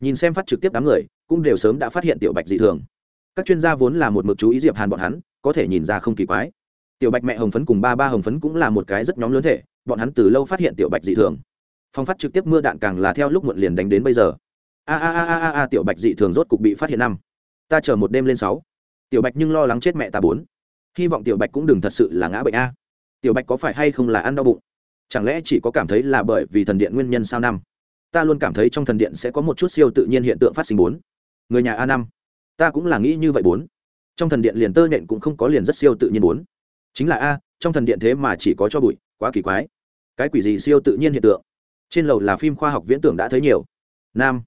nhìn xem phát trực tiếp đám người, cũng đều sớm đã phát hiện tiểu bạch dị thường. Các chuyên gia vốn là một mực chú ý diệp hàn bọn hắn, có thể nhìn ra không kỳ quái. Tiểu bạch mẹ hồng phấn cùng ba ba hồng phấn cũng là một cái rất nhóm lớn thể, bọn hắn từ lâu phát hiện tiểu bạch dị thường. Phong phát trực tiếp mưa đạn càng là theo lúc muộn liền đánh đến bây giờ. A a a a a tiểu bạch dị thường rốt cục bị phát hiện năm. Ta chờ một đêm lên sáu. Tiểu bạch nhưng lo lắng chết mẹ ta bốn. Hy vọng tiểu bạch cũng đừng thật sự là ngã bệnh a. Tiểu bạch có phải hay không là ăn đau bụng? Chẳng lẽ chỉ có cảm thấy là bởi vì thần điện nguyên nhân sao năm? Ta luôn cảm thấy trong thần điện sẽ có một chút siêu tự nhiên hiện tượng phát sinh bốn người nhà a năm ta cũng là nghĩ như vậy bốn trong thần điện liền tơ nện cũng không có liền rất siêu tự nhiên bốn chính là a trong thần điện thế mà chỉ có cho bụi quá kỳ quái cái quỷ gì siêu tự nhiên hiện tượng trên lầu là phim khoa học viễn tưởng đã thấy nhiều nam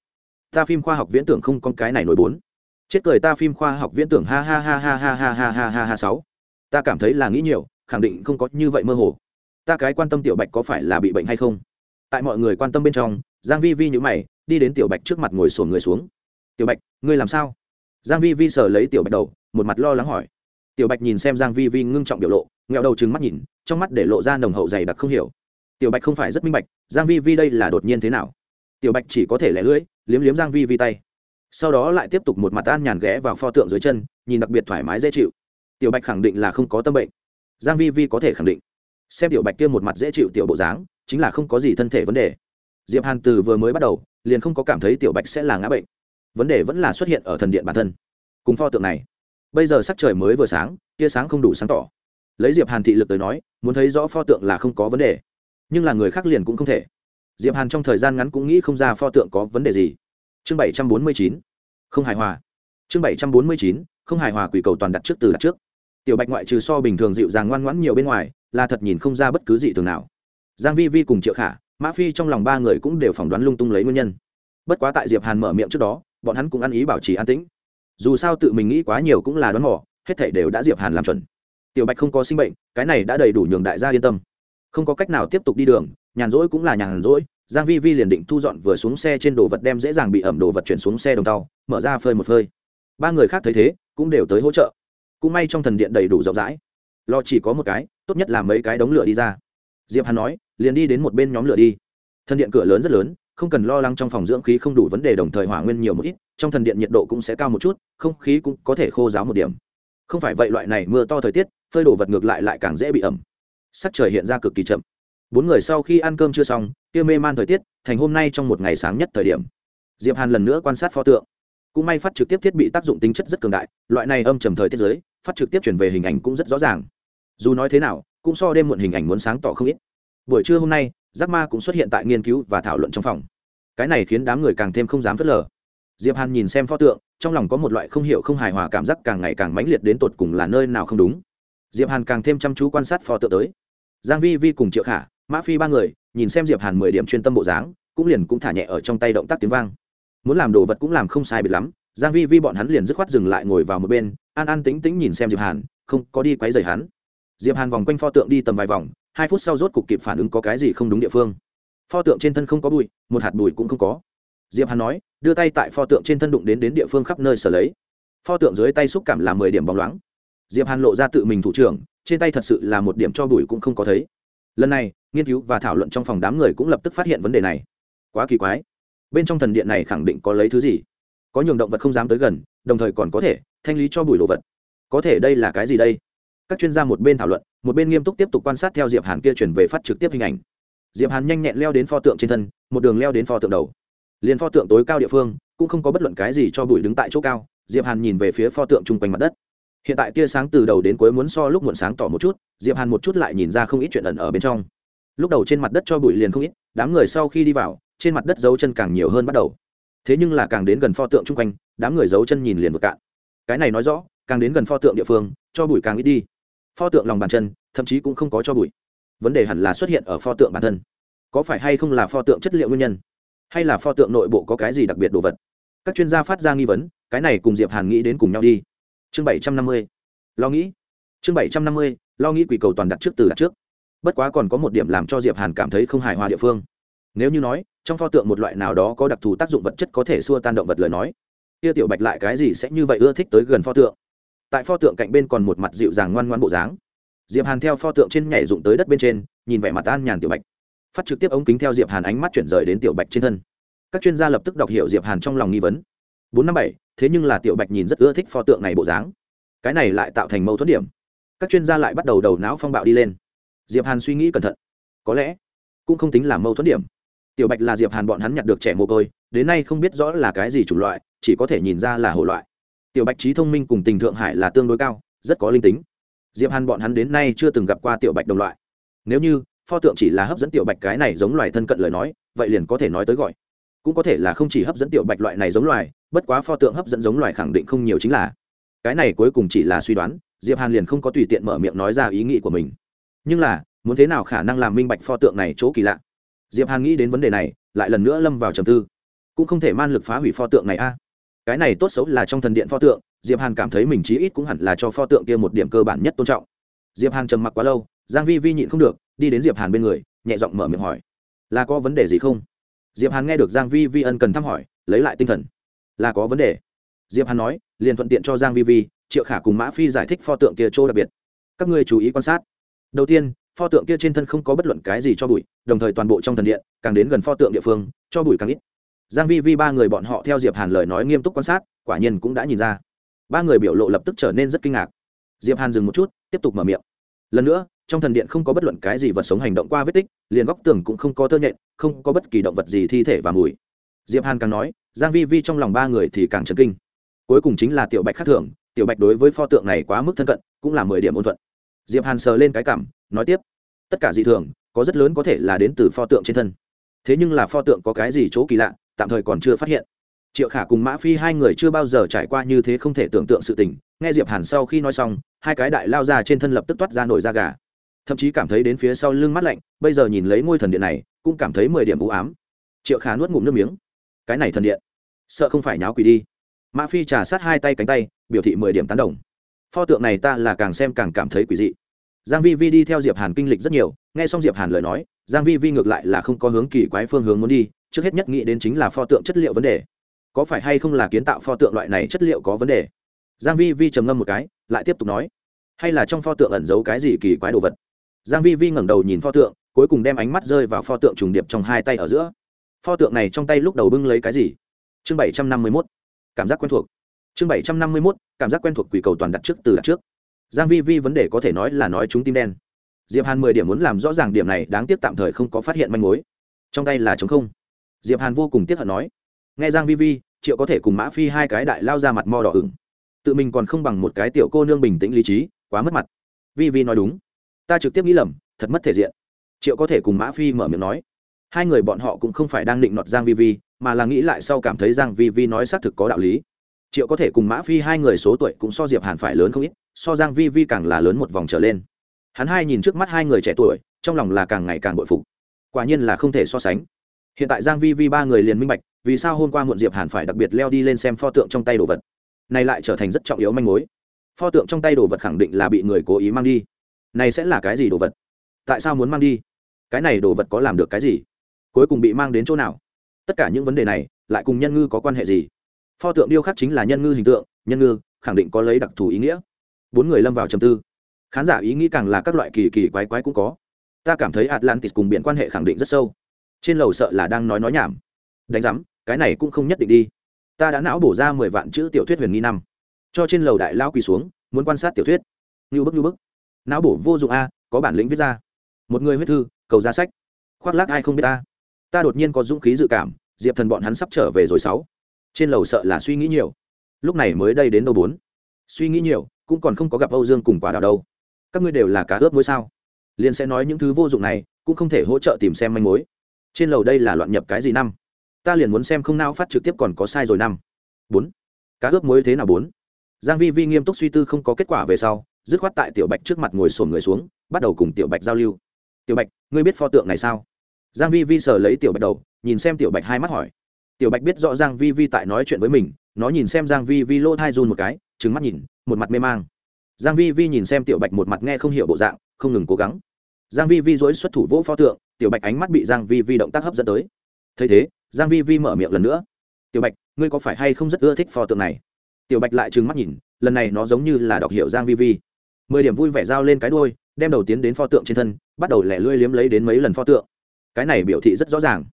ta phim khoa học viễn tưởng không con cái này nổi bốn chết cười ta phim khoa học viễn tưởng ha ha ha ha ha ha ha ha ha ha sáu ta cảm thấy là nghĩ nhiều khẳng định không có như vậy mơ hồ ta cái quan tâm tiểu bạch có phải là bị bệnh hay không tại mọi người quan tâm bên trong, giang vi vi nhíu mày, đi đến tiểu bạch trước mặt ngồi sồn người xuống. Tiểu bạch, ngươi làm sao? Giang vi vi sờ lấy tiểu bạch đầu, một mặt lo lắng hỏi. Tiểu bạch nhìn xem giang vi vi ngưng trọng biểu lộ, nghẹo đầu trừng mắt nhìn, trong mắt để lộ ra nồng hậu dày đặc không hiểu. Tiểu bạch không phải rất minh bạch, giang vi vi đây là đột nhiên thế nào? Tiểu bạch chỉ có thể lẻ lưỡi, liếm liếm giang vi vi tay. Sau đó lại tiếp tục một mặt an nhàn ghé vào pho tượng dưới chân, nhìn đặc biệt thoải mái dễ chịu. Tiểu bạch khẳng định là không có tâm bệnh. Giang vi vi có thể khẳng định. Xem tiểu bạch kia một mặt dễ chịu tiểu bộ dáng chính là không có gì thân thể vấn đề. Diệp hàn từ vừa mới bắt đầu, liền không có cảm thấy tiểu bạch sẽ là ngã bệnh. Vấn đề vẫn là xuất hiện ở thần điện bản thân. Cùng pho tượng này, bây giờ sắc trời mới vừa sáng, tia sáng không đủ sáng tỏ. Lấy diệp hàn thị lực tới nói, muốn thấy rõ pho tượng là không có vấn đề. Nhưng là người khác liền cũng không thể. Diệp hàn trong thời gian ngắn cũng nghĩ không ra pho tượng có vấn đề gì. Chương bảy trăm bốn mươi chín, không hài hòa. Chương bảy trăm bốn mươi chín, không hài hòa quỷ cầu toàn đặt trước từ đặt trước. Tiểu bạch ngoại trừ so bình thường dịu dàng ngoan ngoãn nhiều bên ngoài, là thật nhìn không ra bất cứ gì thường nào giang vi vi cùng triệu khả, mã phi trong lòng ba người cũng đều phỏng đoán lung tung lấy nguyên nhân. Bất quá tại diệp hàn mở miệng trước đó, bọn hắn cũng ăn ý bảo trì an tĩnh. Dù sao tự mình nghĩ quá nhiều cũng là đoán mò, hết thảy đều đã diệp hàn làm chuẩn. Tiểu bạch không có sinh bệnh, cái này đã đầy đủ nhường đại gia yên tâm. Không có cách nào tiếp tục đi đường, nhàn rỗi cũng là nhàn rỗi, giang vi vi liền định thu dọn vừa xuống xe trên đồ vật đem dễ dàng bị ẩm đồ vật chuyển xuống xe đồng tàu, mở ra phơi một phơi. Ba người khác thấy thế, cũng đều tới hỗ trợ. Cũng may trong thần điện đầy đủ rộng rãi. Lo chỉ có một cái, tốt nhất là mấy cái đống lửa đi ra diệp hàn nói, liền đi đến một bên nhóm lửa đi. Thần điện cửa lớn rất lớn, không cần lo lắng trong phòng dưỡng khí không đủ vấn đề đồng thời hỏa nguyên nhiều một ít, trong thần điện nhiệt độ cũng sẽ cao một chút, không khí cũng có thể khô giáo một điểm. Không phải vậy loại này mưa to thời tiết, phơi đồ vật ngược lại lại càng dễ bị ẩm. Sắc trời hiện ra cực kỳ chậm. Bốn người sau khi ăn cơm chưa xong, kia mê man thời tiết, thành hôm nay trong một ngày sáng nhất thời điểm. Diệp hàn lần nữa quan sát pho tượng. Cũng may phát trực tiếp thiết bị tác dụng tính chất rất cường đại, loại này âm trầm thời tiết giới phát trực tiếp chuyển về hình ảnh cũng rất rõ ràng. Dù nói thế nào cũng so đêm muộn hình ảnh muốn sáng tỏ không ít. Buổi trưa hôm nay, giác ma cũng xuất hiện tại nghiên cứu và thảo luận trong phòng. Cái này khiến đám người càng thêm không dám phớt lờ. Diệp hàn nhìn xem pho tượng, trong lòng có một loại không hiểu không hài hòa cảm giác càng ngày càng mãnh liệt đến tột cùng là nơi nào không đúng. Diệp hàn càng thêm chăm chú quan sát pho tượng tới. Giang vi vi cùng triệu khả, mã phi ba người, nhìn xem diệp hàn mười điểm chuyên tâm bộ dáng, cũng liền cũng thả nhẹ ở trong tay động tác tiếng vang. Muốn làm đồ vật cũng làm không sai biệt lắm, giang vi vi bọn hắn liền dứt khoát dừng lại ngồi vào một bên, an an tĩnh tĩnh nhìn xem diệp hàn, không có đi quấy rầy hắn diệp hàn vòng quanh pho tượng đi tầm vài vòng, hai phút sau rốt cục kịp phản ứng có cái gì không đúng địa phương. Pho tượng trên thân không có bụi, một hạt bụi cũng không có. Diệp hàn nói, đưa tay tại pho tượng trên thân đụng đến đến địa phương khắp nơi sở lấy. Pho tượng dưới tay xúc cảm là mười điểm bóng loáng. Diệp hàn lộ ra tự mình thủ trưởng, trên tay thật sự là một điểm cho bụi cũng không có thấy. Lần này, nghiên cứu và thảo luận trong phòng đám người cũng lập tức phát hiện vấn đề này. Quá kỳ quái. Bên trong thần điện này khẳng định có lấy thứ gì? Có nhường động vật không dám tới gần, đồng thời còn có thể thanh lý cho bụi đồ vật. Có thể đây là cái gì đây? Các chuyên gia một bên thảo luận, một bên nghiêm túc tiếp tục quan sát theo diệp hàn kia chuyển về phát trực tiếp hình ảnh. Diệp hàn nhanh nhẹn leo đến pho tượng trên thân, một đường leo đến pho tượng đầu. Liền pho tượng tối cao địa phương, cũng không có bất luận cái gì cho bụi đứng tại chỗ cao, diệp hàn nhìn về phía pho tượng chung quanh mặt đất. Hiện tại tia sáng từ đầu đến cuối muốn so lúc muộn sáng tỏ một chút, diệp hàn một chút lại nhìn ra không ít chuyện ẩn ở bên trong. Lúc đầu trên mặt đất cho bụi liền không ít, đám người sau khi đi vào, trên mặt đất dấu chân càng nhiều hơn bắt đầu. Thế nhưng là càng đến gần pho tượng chung quanh, đám người dấu chân nhìn liền vượt cạn. Cái này nói rõ, càng đến gần pho tượng địa phương, cho bụi càng ít đi pho tượng lòng bàn chân, thậm chí cũng không có cho bụi. Vấn đề hẳn là xuất hiện ở pho tượng bản thân. Có phải hay không là pho tượng chất liệu nguyên nhân? Hay là pho tượng nội bộ có cái gì đặc biệt đồ vật? Các chuyên gia phát ra nghi vấn, cái này cùng diệp hàn nghĩ đến cùng nhau đi. Chương bảy trăm năm mươi. Lo nghĩ. Chương bảy trăm năm mươi, lo nghĩ quỷ cầu toàn đặt trước từ đặt trước. Bất quá còn có một điểm làm cho diệp hàn cảm thấy không hài hòa địa phương. Nếu như nói, trong pho tượng một loại nào đó có đặc thù tác dụng vật chất có thể xua tan động vật lời nói, kia tiểu bạch lại cái gì sẽ như vậy ưa thích tới gần pho tượng? Tại pho tượng cạnh bên còn một mặt dịu dàng ngoan ngoan bộ dáng. Diệp hàn theo pho tượng trên nhảy dụng tới đất bên trên, nhìn vẻ mặt an nhàn tiểu bạch. Phát trực tiếp ống kính theo diệp hàn ánh mắt chuyển rời đến tiểu bạch trên thân. Các chuyên gia lập tức đọc hiểu diệp hàn trong lòng nghi vấn. Bốn năm bảy, thế nhưng là tiểu bạch nhìn rất ưa thích pho tượng này bộ dáng. Cái này lại tạo thành mâu thuẫn điểm. Các chuyên gia lại bắt đầu đầu não phong bạo đi lên. Diệp hàn suy nghĩ cẩn thận. Có lẽ, cũng không tính là mâu thuẫn điểm. Tiểu bạch là diệp hàn bọn hắn nhặt được trẻ mồ côi, đến nay không biết rõ là cái gì chủng loại, chỉ có thể nhìn ra là hổ loại tiểu bạch trí thông minh cùng tình thượng hải là tương đối cao, rất có linh tính. Diệp hàn bọn hắn đến nay chưa từng gặp qua tiểu bạch đồng loại. Nếu như, pho tượng chỉ là hấp dẫn tiểu bạch cái này giống loài thân cận lời nói, vậy liền có thể nói tới gọi. Cũng có thể là không chỉ hấp dẫn tiểu bạch loại này giống loài, bất quá pho tượng hấp dẫn giống loài khẳng định không nhiều chính là. Cái này cuối cùng chỉ là suy đoán, diệp hàn liền không có tùy tiện mở miệng nói ra ý nghĩ của mình. Nhưng là, muốn thế nào khả năng làm minh bạch pho tượng này chỗ kỳ lạ? Diệp hàn nghĩ đến vấn đề này, lại lần nữa lâm vào trầm tư. Cũng không thể man lực phá hủy pho tượng này a cái này tốt xấu là trong thần điện pho tượng, diệp hàn cảm thấy mình chí ít cũng hẳn là cho pho tượng kia một điểm cơ bản nhất tôn trọng. Diệp hàn trầm mặc quá lâu, giang vi vi nhịn không được, đi đến diệp hàn bên người, nhẹ giọng mở miệng hỏi, là có vấn đề gì không? Diệp hàn nghe được giang vi vi ân cần thăm hỏi, lấy lại tinh thần. Là có vấn đề. Diệp hàn nói, liền thuận tiện cho giang vi vi, triệu khả cùng mã phi giải thích pho tượng kia chỗ đặc biệt. Các ngươi chú ý quan sát. Đầu tiên, pho tượng kia trên thân không có bất luận cái gì cho bụi, đồng thời toàn bộ trong thần điện, càng đến gần pho tượng địa phương, cho bụi càng ít giang vi vi ba người bọn họ theo diệp hàn lời nói nghiêm túc quan sát, quả nhiên cũng đã nhìn ra. Ba người biểu lộ lập tức trở nên rất kinh ngạc. Diệp hàn dừng một chút, tiếp tục mở miệng. Lần nữa, trong thần điện không có bất luận cái gì vật sống hành động qua vết tích, liền góc tường cũng không có tơ nhện, không có bất kỳ động vật gì thi thể và mùi. Diệp hàn càng nói, giang vi vi trong lòng ba người thì càng chấn kinh. Cuối cùng chính là tiểu bạch khác thường, tiểu bạch đối với pho tượng này quá mức thân cận, cũng là mười điểm ôn thuận. Diệp hàn sờ lên cái cảm, nói tiếp, tất cả dị thường, có rất lớn có thể là đến từ pho tượng trên thân. Thế nhưng là pho tượng có cái gì chỗ kỳ lạ tạm thời còn chưa phát hiện. Triệu khả cùng mã phi hai người chưa bao giờ trải qua như thế không thể tưởng tượng sự tình. Nghe diệp hàn sau khi nói xong, hai cái đại lao ra trên thân lập tức toát ra nổi da gà. Thậm chí cảm thấy đến phía sau lưng mắt lạnh, bây giờ nhìn lấy ngôi thần điện này, cũng cảm thấy mười điểm u ám. Triệu khả nuốt ngụm nước miếng. Cái này thần điện, sợ không phải nháo quỷ đi. Mã phi trà sát hai tay cánh tay, biểu thị mười điểm tán đồng. Pho tượng này ta là càng xem càng cảm thấy quỷ dị. Giang vi vi đi theo diệp hàn kinh lịch rất nhiều, nghe xong diệp hàn lời nói, giang vi vi ngược lại là không có hướng kỳ quái phương hướng muốn đi trước hết nhất nghĩ đến chính là pho tượng chất liệu vấn đề. Có phải hay không là kiến tạo pho tượng loại này chất liệu có vấn đề? Giang vi vi trầm ngâm một cái, lại tiếp tục nói. Hay là trong pho tượng ẩn giấu cái gì kỳ quái đồ vật? Giang vi vi ngẩng đầu nhìn pho tượng, cuối cùng đem ánh mắt rơi vào pho tượng trùng điệp trong hai tay ở giữa. Pho tượng này trong tay lúc đầu bưng lấy cái gì? Chương bảy trăm năm mươi 751 cảm giác quen thuộc. Chương bảy trăm năm mươi 751 cảm giác quen thuộc quỷ cầu toàn đặt trước từ đặt trước. Giang vi vi vấn đề có thể nói là nói chúng tim đen. Diệp hàn mười điểm muốn làm rõ ràng điểm này, đáng tiếc tạm thời không có phát hiện manh mối. Trong tay là trống không diệp hàn vô cùng tiếc hận nói, nghe giang vi vi, triệu có thể cùng mã phi hai cái đại lao ra mặt mo đỏ ửng. Tự mình còn không bằng một cái tiểu cô nương bình tĩnh lý trí, quá mất mặt. Vi vi nói đúng. Ta trực tiếp nghĩ lầm, thật mất thể diện. Triệu có thể cùng mã phi mở miệng nói. Hai người bọn họ cũng không phải đang định nọt giang vi vi, mà là nghĩ lại sau cảm thấy giang vi vi nói xác thực có đạo lý. Triệu có thể cùng mã phi hai người số tuổi cũng so diệp hàn phải lớn không ít, so giang vi vi càng là lớn một vòng trở lên. Hắn hai nhìn trước mắt hai người trẻ tuổi, trong lòng là càng ngày càng bội phục. Quả nhiên là không thể so sánh hiện tại giang vi vi ba người liền minh bạch, vì sao hôm qua muộn diệp hàn phải đặc biệt leo đi lên xem pho tượng trong tay đồ vật. Này lại trở thành rất trọng yếu manh mối. Pho tượng trong tay đồ vật khẳng định là bị người cố ý mang đi. Này sẽ là cái gì đồ vật? Tại sao muốn mang đi? Cái này đồ vật có làm được cái gì? Cuối cùng bị mang đến chỗ nào? Tất cả những vấn đề này, lại cùng nhân ngư có quan hệ gì? Pho tượng điêu khắc chính là nhân ngư hình tượng, nhân ngư khẳng định có lấy đặc thù ý nghĩa. Bốn người lâm vào trầm tư. Khán giả ý nghĩ càng là các loại kỳ kỳ quái quái cũng có. Ta cảm thấy atlantis cùng biển quan hệ khẳng định rất sâu trên lầu sợ là đang nói nói nhảm. Đánh giám, cái này cũng không nhất định đi. Ta đã não bổ ra mười vạn chữ tiểu thuyết huyền nghi năm. Cho trên lầu đại lao quỳ xuống, muốn quan sát tiểu thuyết. Như bức như bức. Não bổ vô dụng a, có bản lĩnh viết ra. Một người huyết thư, cầu ra sách. Khoác lác ai không biết ta. Ta đột nhiên có dũng khí dự cảm, diệp thần bọn hắn sắp trở về rồi sáu. Trên lầu sợ là suy nghĩ nhiều. Lúc này mới đây đến đâu bốn. Suy nghĩ nhiều, cũng còn không có gặp âu dương cùng quả đào đâu. Các ngươi đều là cá ướp mối sao? Liền sẽ nói những thứ vô dụng này, cũng không thể hỗ trợ tìm xem manh mối trên lầu đây là loạn nhập cái gì năm? Ta liền muốn xem không nao phát trực tiếp còn có sai rồi năm. Bốn. Cá ướp muối thế nào bốn? Giang vi vi nghiêm túc suy tư không có kết quả về sau, dứt khoát tại tiểu bạch trước mặt ngồi sồn người xuống, bắt đầu cùng tiểu bạch giao lưu. Tiểu bạch, ngươi biết pho tượng này sao? Giang vi vi sờ lấy tiểu bạch đầu, nhìn xem tiểu bạch hai mắt hỏi. Tiểu bạch biết rõ giang vi vi tại nói chuyện với mình, nó nhìn xem giang vi vi lỗ thai run một cái, trừng mắt nhìn, một mặt mê mang. Giang vi vi nhìn xem tiểu bạch một mặt nghe không hiểu bộ dạng, không ngừng cố gắng. Giang vi vi dối xuất thủ vỗ pho tượng tiểu bạch ánh mắt bị giang vi vi động tác hấp dẫn tới. Thấy thế, giang vi vi mở miệng lần nữa. Tiểu bạch, ngươi có phải hay không rất ưa thích pho tượng này? Tiểu bạch lại trừng mắt nhìn, lần này nó giống như là đọc hiểu giang vi vi. Mười điểm vui vẻ giao lên cái đuôi, đem đầu tiến đến pho tượng trên thân, bắt đầu lẻ lươi liếm lấy đến mấy lần pho tượng. Cái này biểu thị rất rõ ràng.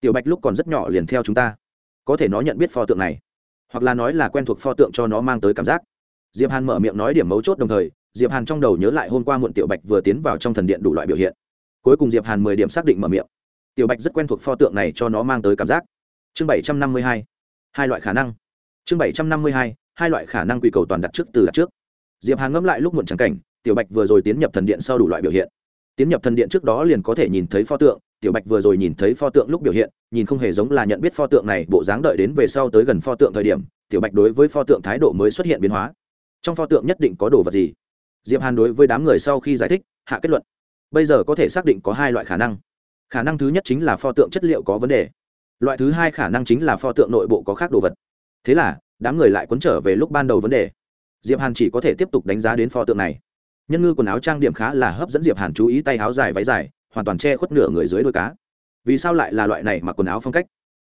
Tiểu bạch lúc còn rất nhỏ liền theo chúng ta. Có thể nó nhận biết pho tượng này, hoặc là nói là quen thuộc pho tượng cho nó mang tới cảm giác. Diệp hàn mở miệng nói điểm mấu chốt đồng thời, diệp hàn trong đầu nhớ lại hôm qua muộn tiểu bạch vừa tiến vào trong thần điện đủ loại biểu hiện cuối cùng diệp hàn mười điểm xác định mở miệng tiểu bạch rất quen thuộc pho tượng này cho nó mang tới cảm giác chương bảy trăm năm mươi hai hai loại khả năng chương bảy trăm năm mươi hai hai loại khả năng quỷ cầu toàn đặt trước từ đặt trước diệp hàn ngẫm lại lúc muộn trắng cảnh tiểu bạch vừa rồi tiến nhập thần điện sau đủ loại biểu hiện tiến nhập thần điện trước đó liền có thể nhìn thấy pho tượng tiểu bạch vừa rồi nhìn thấy pho tượng lúc biểu hiện nhìn không hề giống là nhận biết pho tượng này bộ dáng đợi đến về sau tới gần pho tượng thời điểm tiểu bạch đối với pho tượng thái độ mới xuất hiện biến hóa trong pho tượng nhất định có đồ vật gì diệp hàn đối với đám người sau khi giải thích hạ kết luận bây giờ có thể xác định có hai loại khả năng. Khả năng thứ nhất chính là pho tượng chất liệu có vấn đề. Loại thứ hai khả năng chính là pho tượng nội bộ có khác đồ vật. Thế là, đám người lại quấn trở về lúc ban đầu vấn đề. Diệp hàn chỉ có thể tiếp tục đánh giá đến pho tượng này. Nhân ngư quần áo trang điểm khá là hấp dẫn diệp hàn chú ý tay áo dài váy dài, hoàn toàn che khuất nửa người dưới đôi cá. Vì sao lại là loại này mặc quần áo phong cách?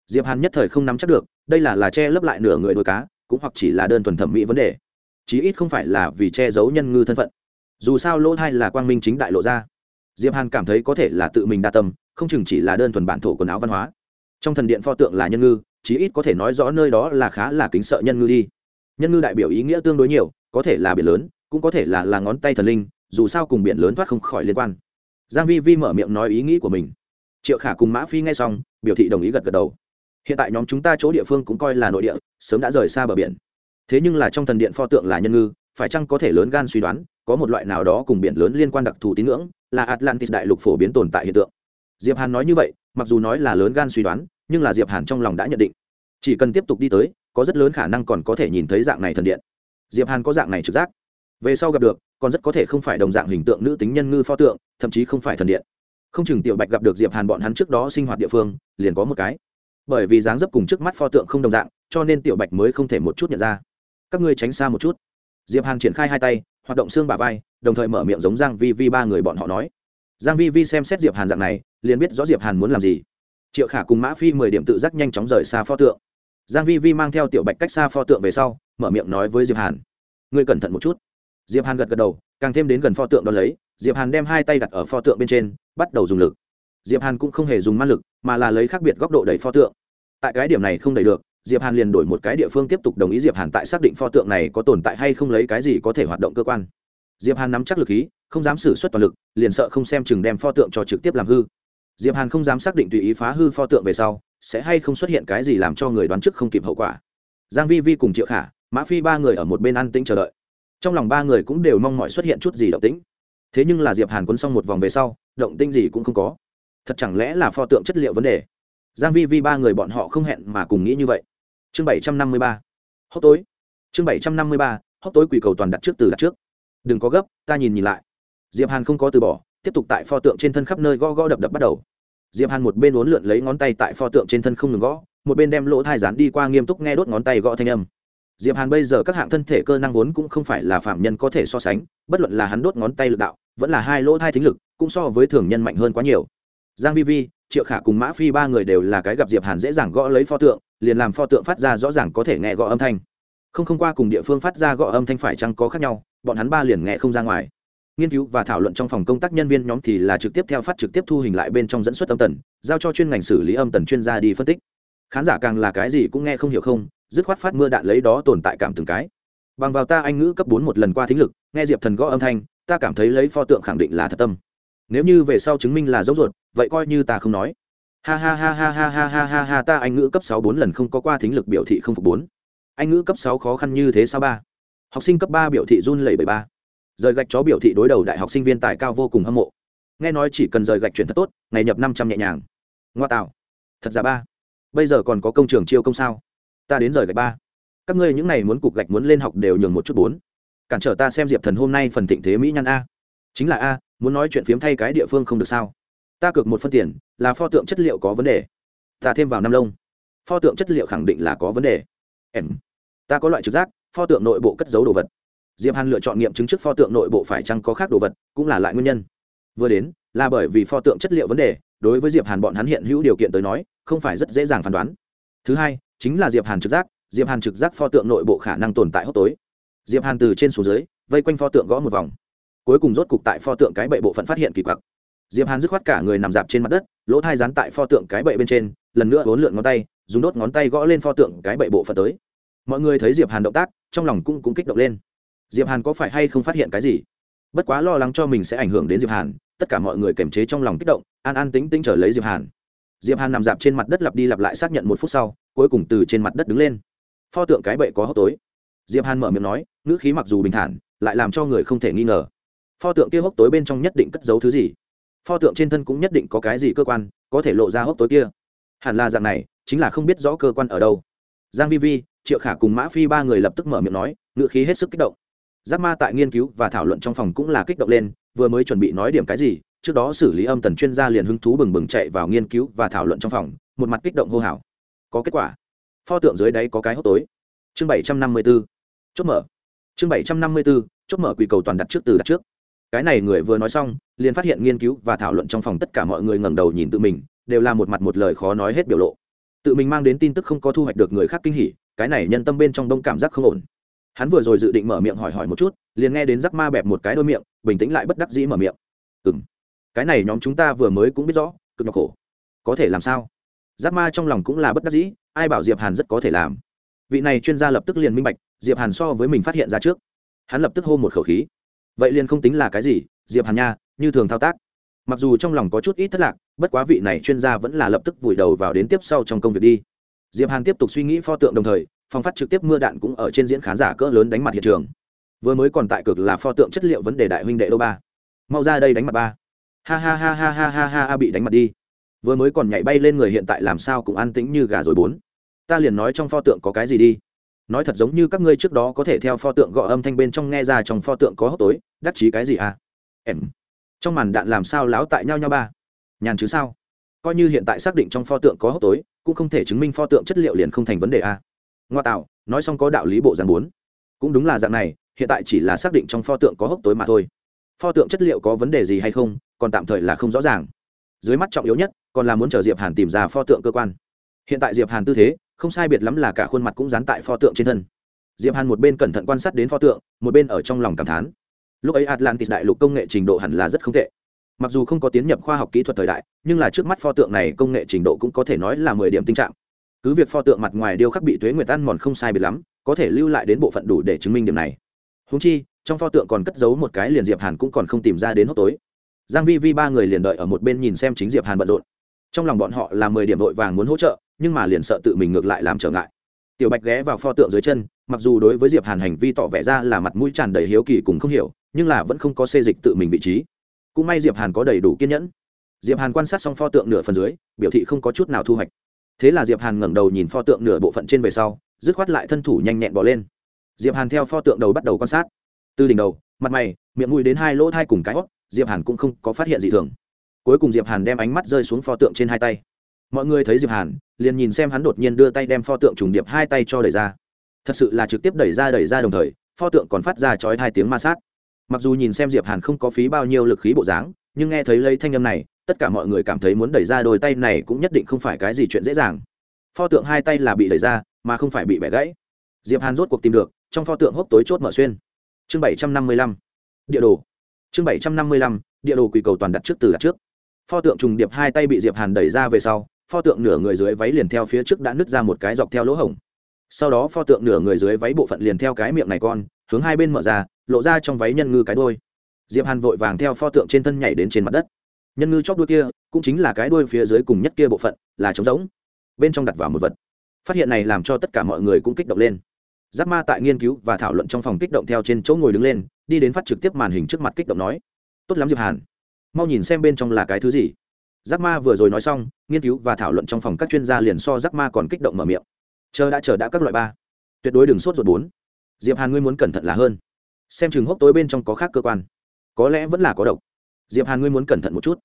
Diệp hàn nhất thời không nắm chắc được, đây là là che lấp lại nửa người đôi cá, cũng hoặc chỉ là đơn thuần thẩm mỹ vấn đề. Chí ít không phải là vì che giấu nhân ngư thân phận. Dù sao lỗ thai là quang minh chính đại lộ ra diệp hàn cảm thấy có thể là tự mình đa tâm, không chừng chỉ là đơn thuần bản thổ quần áo văn hóa. Trong thần điện pho tượng là nhân ngư, chí ít có thể nói rõ nơi đó là khá là kính sợ nhân ngư đi. Nhân ngư đại biểu ý nghĩa tương đối nhiều, có thể là biển lớn, cũng có thể là là ngón tay thần linh, dù sao cùng biển lớn thoát không khỏi liên quan. Giang vi vi mở miệng nói ý nghĩ của mình. Triệu khả cùng mã phi nghe xong, biểu thị đồng ý gật gật đầu. Hiện tại nhóm chúng ta chỗ địa phương cũng coi là nội địa, sớm đã rời xa bờ biển. Thế nhưng là trong thần điện pho tượng là nhân ngư, phải chăng có thể lớn gan suy đoán, có một loại nào đó cùng biển lớn liên quan đặc thù tín ngưỡng là atlantis đại lục phổ biến tồn tại hiện tượng. Diệp hàn nói như vậy, mặc dù nói là lớn gan suy đoán, nhưng là diệp hàn trong lòng đã nhận định. Chỉ cần tiếp tục đi tới, có rất lớn khả năng còn có thể nhìn thấy dạng này thần điện. Diệp hàn có dạng này trực giác. Về sau gặp được, còn rất có thể không phải đồng dạng hình tượng nữ tính nhân ngư pho tượng, thậm chí không phải thần điện. Không chừng tiểu bạch gặp được diệp hàn bọn hắn trước đó sinh hoạt địa phương, liền có một cái. Bởi vì dáng dấp cùng trước mắt pho tượng không đồng dạng, cho nên tiểu bạch mới không thể một chút nhận ra. Các ngươi tránh xa một chút. Diệp hàn triển khai hai tay, hoạt động xương bả vai đồng thời mở miệng giống giang vi vi ba người bọn họ nói. Giang vi vi xem xét diệp hàn dạng này, liền biết rõ diệp hàn muốn làm gì. Triệu khả cùng mã phi mười điểm tự giác nhanh chóng rời xa pho tượng. Giang vi vi mang theo tiểu bạch cách xa pho tượng về sau, mở miệng nói với diệp hàn. Ngươi cẩn thận một chút. Diệp hàn gật gật đầu, càng thêm đến gần pho tượng đó lấy, diệp hàn đem hai tay đặt ở pho tượng bên trên, bắt đầu dùng lực. Diệp hàn cũng không hề dùng ma lực, mà là lấy khác biệt góc độ đẩy pho tượng. Tại cái điểm này không đẩy được, diệp hàn liền đổi một cái địa phương tiếp tục đồng ý diệp hàn tại xác định pho tượng này có tồn tại hay không lấy cái gì có thể hoạt động cơ quan diệp hàn nắm chắc lực khí, không dám sử xuất toàn lực, liền sợ không xem chừng đem pho tượng cho trực tiếp làm hư. Diệp hàn không dám xác định tùy ý phá hư pho tượng về sau, sẽ hay không xuất hiện cái gì làm cho người đoán trước không kịp hậu quả. Giang vi vi cùng triệu khả, mã phi ba người ở một bên ăn tĩnh chờ đợi. Trong lòng ba người cũng đều mong mọi xuất hiện chút gì động tĩnh. Thế nhưng là diệp hàn quấn xong một vòng về sau, động tĩnh gì cũng không có. Thật chẳng lẽ là pho tượng chất liệu vấn đề? Giang vi vi ba người bọn họ không hẹn mà cùng nghĩ như vậy. Chương bảy trăm năm mươi ba. Hốc tối. Chương bảy trăm năm mươi ba, hốc tối quỷ cầu toàn đặt trước từ đặt trước đừng có gấp, ta nhìn nhìn lại. Diệp hàn không có từ bỏ, tiếp tục tại pho tượng trên thân khắp nơi gõ gõ đập đập bắt đầu. Diệp hàn một bên uốn lượn lấy ngón tay tại pho tượng trên thân không ngừng gõ, một bên đem lỗ thai rán đi qua nghiêm túc nghe đốt ngón tay gõ thanh âm. Diệp hàn bây giờ các hạng thân thể cơ năng vốn cũng không phải là phạm nhân có thể so sánh, bất luận là hắn đốt ngón tay lực đạo, vẫn là hai lỗ thai thính lực, cũng so với thường nhân mạnh hơn quá nhiều. Giang vi vi, triệu khả cùng mã phi ba người đều là cái gặp diệp hàn dễ dàng gõ lấy pho tượng, liền làm pho tượng phát ra rõ ràng có thể nghe gõ âm thanh. Không không qua cùng địa phương phát ra gõ âm thanh phải chăng có khác nhau bọn hắn ba liền nghe không ra ngoài. Nghiên cứu và thảo luận trong phòng công tác nhân viên nhóm thì là trực tiếp theo phát trực tiếp thu hình lại bên trong dẫn xuất âm tần, giao cho chuyên ngành xử lý âm tần chuyên gia đi phân tích. Khán giả càng là cái gì cũng nghe không hiểu không, dứt khoát phát mưa đạn lấy đó tồn tại cảm từng cái. Bằng vào ta anh ngữ cấp bốn một lần qua thính lực, nghe diệp thần gõ âm thanh, ta cảm thấy lấy pho tượng khẳng định là thật tâm. Nếu như về sau chứng minh là dấu ruột, vậy coi như ta không nói. Ha ha ha ha ha ha ha ha ha, ta anh ngữ cấp sáu bốn lần không có qua thính lực biểu thị không phục bốn. Anh ngữ cấp sáu khó khăn như thế sao ba? Học sinh cấp ba biểu thị run lẩy bảy ba. Rời gạch chó biểu thị đối đầu đại học sinh viên tài cao vô cùng hâm mộ. Nghe nói chỉ cần rời gạch chuyển thật tốt, ngày nhập năm trăm nhẹ nhàng. Ngoa tạo. Thật ra ba. Bây giờ còn có công trường chiêu công sao? Ta đến rời gạch ba. Các ngươi những n à y muốn cục gạch muốn lên học đều nhường một chút bốn. Cản trở ta xem diệp thần hôm nay phần thịnh thế mỹ nhăn a. Chính là a, muốn nói chuyện phiếm thay cái địa phương không được sao? Ta cược một phân tiền, là pho tượng chất liệu có vấn đề. Ta thêm vào năm lông. Pho tượng chất liệu khẳng định là có vấn đề. Em. Ta có loại trực giác pho tượng nội bộ cất giấu đồ vật. Diệp hàn lựa chọn nghiệm chứng trước pho tượng nội bộ phải chăng có khác đồ vật, cũng là lại nguyên nhân. Vừa đến, là bởi vì pho tượng chất liệu vấn đề, đối với diệp hàn bọn hắn hiện hữu điều kiện tới nói, không phải rất dễ dàng phán đoán. Thứ hai, chính là diệp hàn trực giác, diệp hàn trực giác pho tượng nội bộ khả năng tồn tại hốc tối. Diệp hàn từ trên xuống dưới, vây quanh pho tượng gõ một vòng. Cuối cùng rốt cục tại pho tượng cái bệ bộ phận phát hiện kỳ quặc. Diệp hàn dứt khoát cả người nằm dạp trên mặt đất, lỗ thai dán tại pho tượng cái bệ bên trên, lần nữa vốn lượn ngón tay, dùng đốt ngón tay gõ lên pho tượng cái bệ bộ phận tới mọi người thấy diệp hàn động tác trong lòng cũng cũng kích động lên diệp hàn có phải hay không phát hiện cái gì bất quá lo lắng cho mình sẽ ảnh hưởng đến diệp hàn tất cả mọi người kiềm chế trong lòng kích động an an tính tính trở lấy diệp hàn diệp hàn nằm dạp trên mặt đất lặp đi lặp lại xác nhận một phút sau cuối cùng từ trên mặt đất đứng lên pho tượng cái bệ có hốc tối diệp hàn mở miệng nói ngữ khí mặc dù bình thản lại làm cho người không thể nghi ngờ pho tượng kia hốc tối bên trong nhất định cất giấu thứ gì pho tượng trên thân cũng nhất định có cái gì cơ quan có thể lộ ra hốc tối kia hẳn là dạng này chính là không biết rõ cơ quan ở đâu giang vi vi, triệu khả cùng mã phi ba người lập tức mở miệng nói, ngựa khí hết sức kích động. Giác ma tại nghiên cứu và thảo luận trong phòng cũng là kích động lên, vừa mới chuẩn bị nói điểm cái gì, trước đó xử lý âm tần chuyên gia liền hứng thú bừng bừng chạy vào nghiên cứu và thảo luận trong phòng, một mặt kích động hô hào. Có kết quả. Pho tượng dưới đáy có cái hốc tối. Chương bảy trăm năm mươi b ố chốt mở. Chương bảy trăm năm mươi b ố chốt mở quỷ cầu toàn đặt trước từ đặt trước. Cái này người vừa nói xong, liền phát hiện nghiên cứu và thảo luận trong phòng tất cả mọi người ngẩng đầu nhìn tự mình, đều là một mặt một lời khó nói hết biểu lộ tự mình mang đến tin tức không có thu hoạch được người khác kinh hỉ, cái này nhân tâm bên trong đông cảm giác không ổn. Hắn vừa rồi dự định mở miệng hỏi hỏi một chút, liền nghe đến rắc ma bẹp một cái đôi miệng, bình tĩnh lại bất đắc dĩ mở miệng. Ừ m cái này nhóm chúng ta vừa mới cũng biết rõ, cực nhọc khổ. Có thể làm sao? Rắc ma trong lòng cũng là bất đắc dĩ, ai bảo diệp hàn rất có thể làm. Vị này chuyên gia lập tức liền minh bạch, diệp hàn so với mình phát hiện ra trước. Hắn lập tức hô một khẩu khí. Vậy liền không tính là cái gì, diệp hàn nha, như thường thao tác mặc dù trong lòng có chút ít thất lạc bất quá vị này chuyên gia vẫn là lập tức vùi đầu vào đến tiếp sau trong công việc đi. Diệp hàn tiếp tục suy nghĩ pho tượng đồng thời phong phát trực tiếp mưa đạn cũng ở trên diễn khán giả cỡ lớn đánh mặt hiện trường. Vừa mới còn tại cực là pho tượng chất liệu vấn đề đại huynh đệ đô ba. Mau ra đây đánh mặt ba. Ha ha ha ha ha ha ha, ha bị đánh mặt đi. Vừa mới còn nhảy bay lên người hiện tại làm sao cũng an tĩnh như gà rồi bốn. Ta liền nói trong pho tượng có cái gì đi. Nói thật giống như các ngươi trước đó có thể theo pho tượng gõ âm thanh bên trong nghe ra trong pho tượng có hốc tối đắc chí cái gì à? Em trong màn đạn làm sao láo tại nhau nhau ba? Nhàn chứ sao? Coi như hiện tại xác định trong pho tượng có hốc tối, cũng không thể chứng minh pho tượng chất liệu liền không thành vấn đề a. Ngoa tạo, nói xong có đạo lý bộ dạng bốn. Cũng đúng là dạng này, hiện tại chỉ là xác định trong pho tượng có hốc tối mà thôi. Pho tượng chất liệu có vấn đề gì hay không, còn tạm thời là không rõ ràng. Dưới mắt trọng yếu nhất, còn là muốn chờ diệp hàn tìm ra pho tượng cơ quan. Hiện tại diệp hàn tư thế, không sai biệt lắm là cả khuôn mặt cũng dán tại pho tượng trên thân. Diệp hàn một bên cẩn thận quan sát đến pho tượng, một bên ở trong lòng cảm thán lúc ấy atlantis đại lục công nghệ trình độ hẳn là rất không tệ. Mặc dù không có tiến nhập khoa học kỹ thuật thời đại, nhưng là trước mắt pho tượng này công nghệ trình độ cũng có thể nói là mười điểm tinh trạng. Cứ việc pho tượng mặt ngoài điêu khắc bị tuế nguyệt ăn mòn không sai biệt lắm, có thể lưu lại đến bộ phận đủ để chứng minh điểm này. Húng chi, trong pho tượng còn cất giấu một cái liền diệp hàn cũng còn không tìm ra đến hốc tối. Giang vi vi ba người liền đợi ở một bên nhìn xem chính diệp hàn bận rộn. Trong lòng bọn họ là mười điểm vội vàng muốn hỗ trợ, nhưng mà liền sợ tự mình ngược lại làm trở ngại. Tiểu bạch ghé vào pho tượng dưới chân mặc dù đối với diệp hàn hành vi tỏ vẻ ra là mặt mũi tràn đầy hiếu kỳ cùng không hiểu, nhưng là vẫn không có xê dịch tự mình vị trí. Cũng may diệp hàn có đầy đủ kiên nhẫn. Diệp hàn quan sát xong pho tượng nửa phần dưới, biểu thị không có chút nào thu hoạch. Thế là diệp hàn ngẩng đầu nhìn pho tượng nửa bộ phận trên về sau, dứt khoát lại thân thủ nhanh nhẹn bỏ lên. Diệp hàn theo pho tượng đầu bắt đầu quan sát. Từ đỉnh đầu, mặt mày, miệng mũi đến hai lỗ thai cùng cái hót, diệp hàn cũng không có phát hiện gì thường. Cuối cùng diệp hàn đem ánh mắt rơi xuống pho tượng trên hai tay. Mọi người thấy diệp hàn, liền nhìn xem hắn đột nhiên đưa tay đem pho tượng trùng điệp hai tay cho đẩy ra thật sự là trực tiếp đẩy ra đẩy ra đồng thời, pho tượng còn phát ra chói hai tiếng ma sát. Mặc dù nhìn xem diệp hàn không có phí bao nhiêu lực khí bộ dáng, nhưng nghe thấy lấy thanh âm này, tất cả mọi người cảm thấy muốn đẩy ra đôi tay này cũng nhất định không phải cái gì chuyện dễ dàng. Pho tượng hai tay là bị đẩy ra, mà không phải bị bẻ gãy. Diệp hàn rốt cuộc tìm được, trong pho tượng hốc tối chốt mở xuyên. Chương bảy trăm năm mươi lăm. Địa đồ. Chương bảy trăm năm mươi lăm, địa đồ quỳ cầu toàn đặt trước từ đặt trước. Pho tượng trùng điệp hai tay bị diệp hàn đẩy ra về sau, pho tượng nửa người dưới váy liền theo phía trước đã nứt ra một cái dọc theo lỗ hổng sau đó pho tượng nửa người dưới váy bộ phận liền theo cái miệng này con, hướng hai bên mở ra, lộ ra trong váy nhân ngư cái đôi diệp hàn vội vàng theo pho tượng trên thân nhảy đến trên mặt đất. Nhân ngư chóp đuôi kia, cũng chính là cái đuôi phía dưới cùng nhất kia bộ phận, là trống rỗng. Bên trong đặt vào một vật. Phát hiện này làm cho tất cả mọi người cũng kích động lên. Giáp ma tại nghiên cứu và thảo luận trong phòng kích động theo trên chỗ ngồi đứng lên, đi đến phát trực tiếp màn hình trước mặt kích động nói, tốt lắm diệp hàn, mau nhìn xem bên trong là cái thứ gì. Giáp ma vừa rồi nói xong, nghiên cứu và thảo luận trong phòng các chuyên gia liền so giáp ma còn kích động mở miệng chờ đã chờ đã các loại ba. Tuyệt đối đừng sốt ruột bốn. Diệp hàn ngươi muốn cẩn thận là hơn. Xem chừng hốc tối bên trong có khác cơ quan. Có lẽ vẫn là có độc. Diệp hàn ngươi muốn cẩn thận một chút.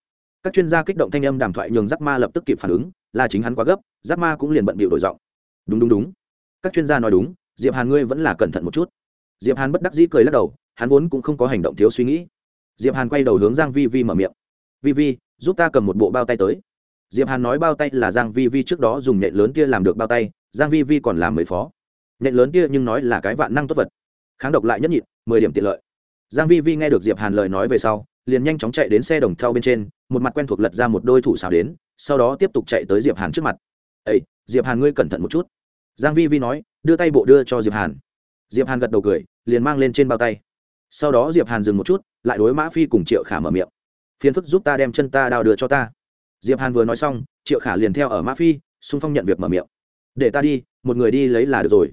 Các chuyên gia kích động thanh âm đàm thoại nhường giác ma lập tức kịp phản ứng, là chính hắn quá gấp, giác ma cũng liền bận bịu đổi giọng. Đúng đúng đúng. Các chuyên gia nói đúng, diệp hàn ngươi vẫn là cẩn thận một chút. Diệp hàn bất đắc dĩ cười lắc đầu, hắn vốn cũng không có hành động thiếu suy nghĩ. Diệp hàn quay đầu hướng giang vi vi mở miệng. Vi vi, giúp ta cầm một bộ bao tay tới. Diệp hàn nói bao tay là giang vi vi trước đó dùng nhện lớn kia làm được bao tay giang vi vi còn làm mấy phó. Nhện lớn kia nhưng nói là cái vạn năng tốt vật. Kháng độc lại nhất nhịn, mười điểm tiện lợi. Giang vi vi nghe được diệp hàn lời nói về sau, liền nhanh chóng chạy đến xe đồng thau bên trên, một mặt quen thuộc lật ra một đôi thủ xào đến, sau đó tiếp tục chạy tới diệp hàn trước mặt. Ây diệp hàn ngươi cẩn thận một chút. Giang vi vi nói, đưa tay bộ đưa cho diệp hàn. Diệp hàn gật đầu cười, liền mang lên trên bao tay. Sau đó diệp hàn dừng một chút, lại đối mã phi cùng triệu khả mở miệng. Phiền phức giúp ta đem chân ta đào đưa cho ta. Diệp hàn vừa nói xong, triệu khả liền theo ở mã phi xung phong nhận việc mở miệng để ta đi, một người đi lấy là được rồi.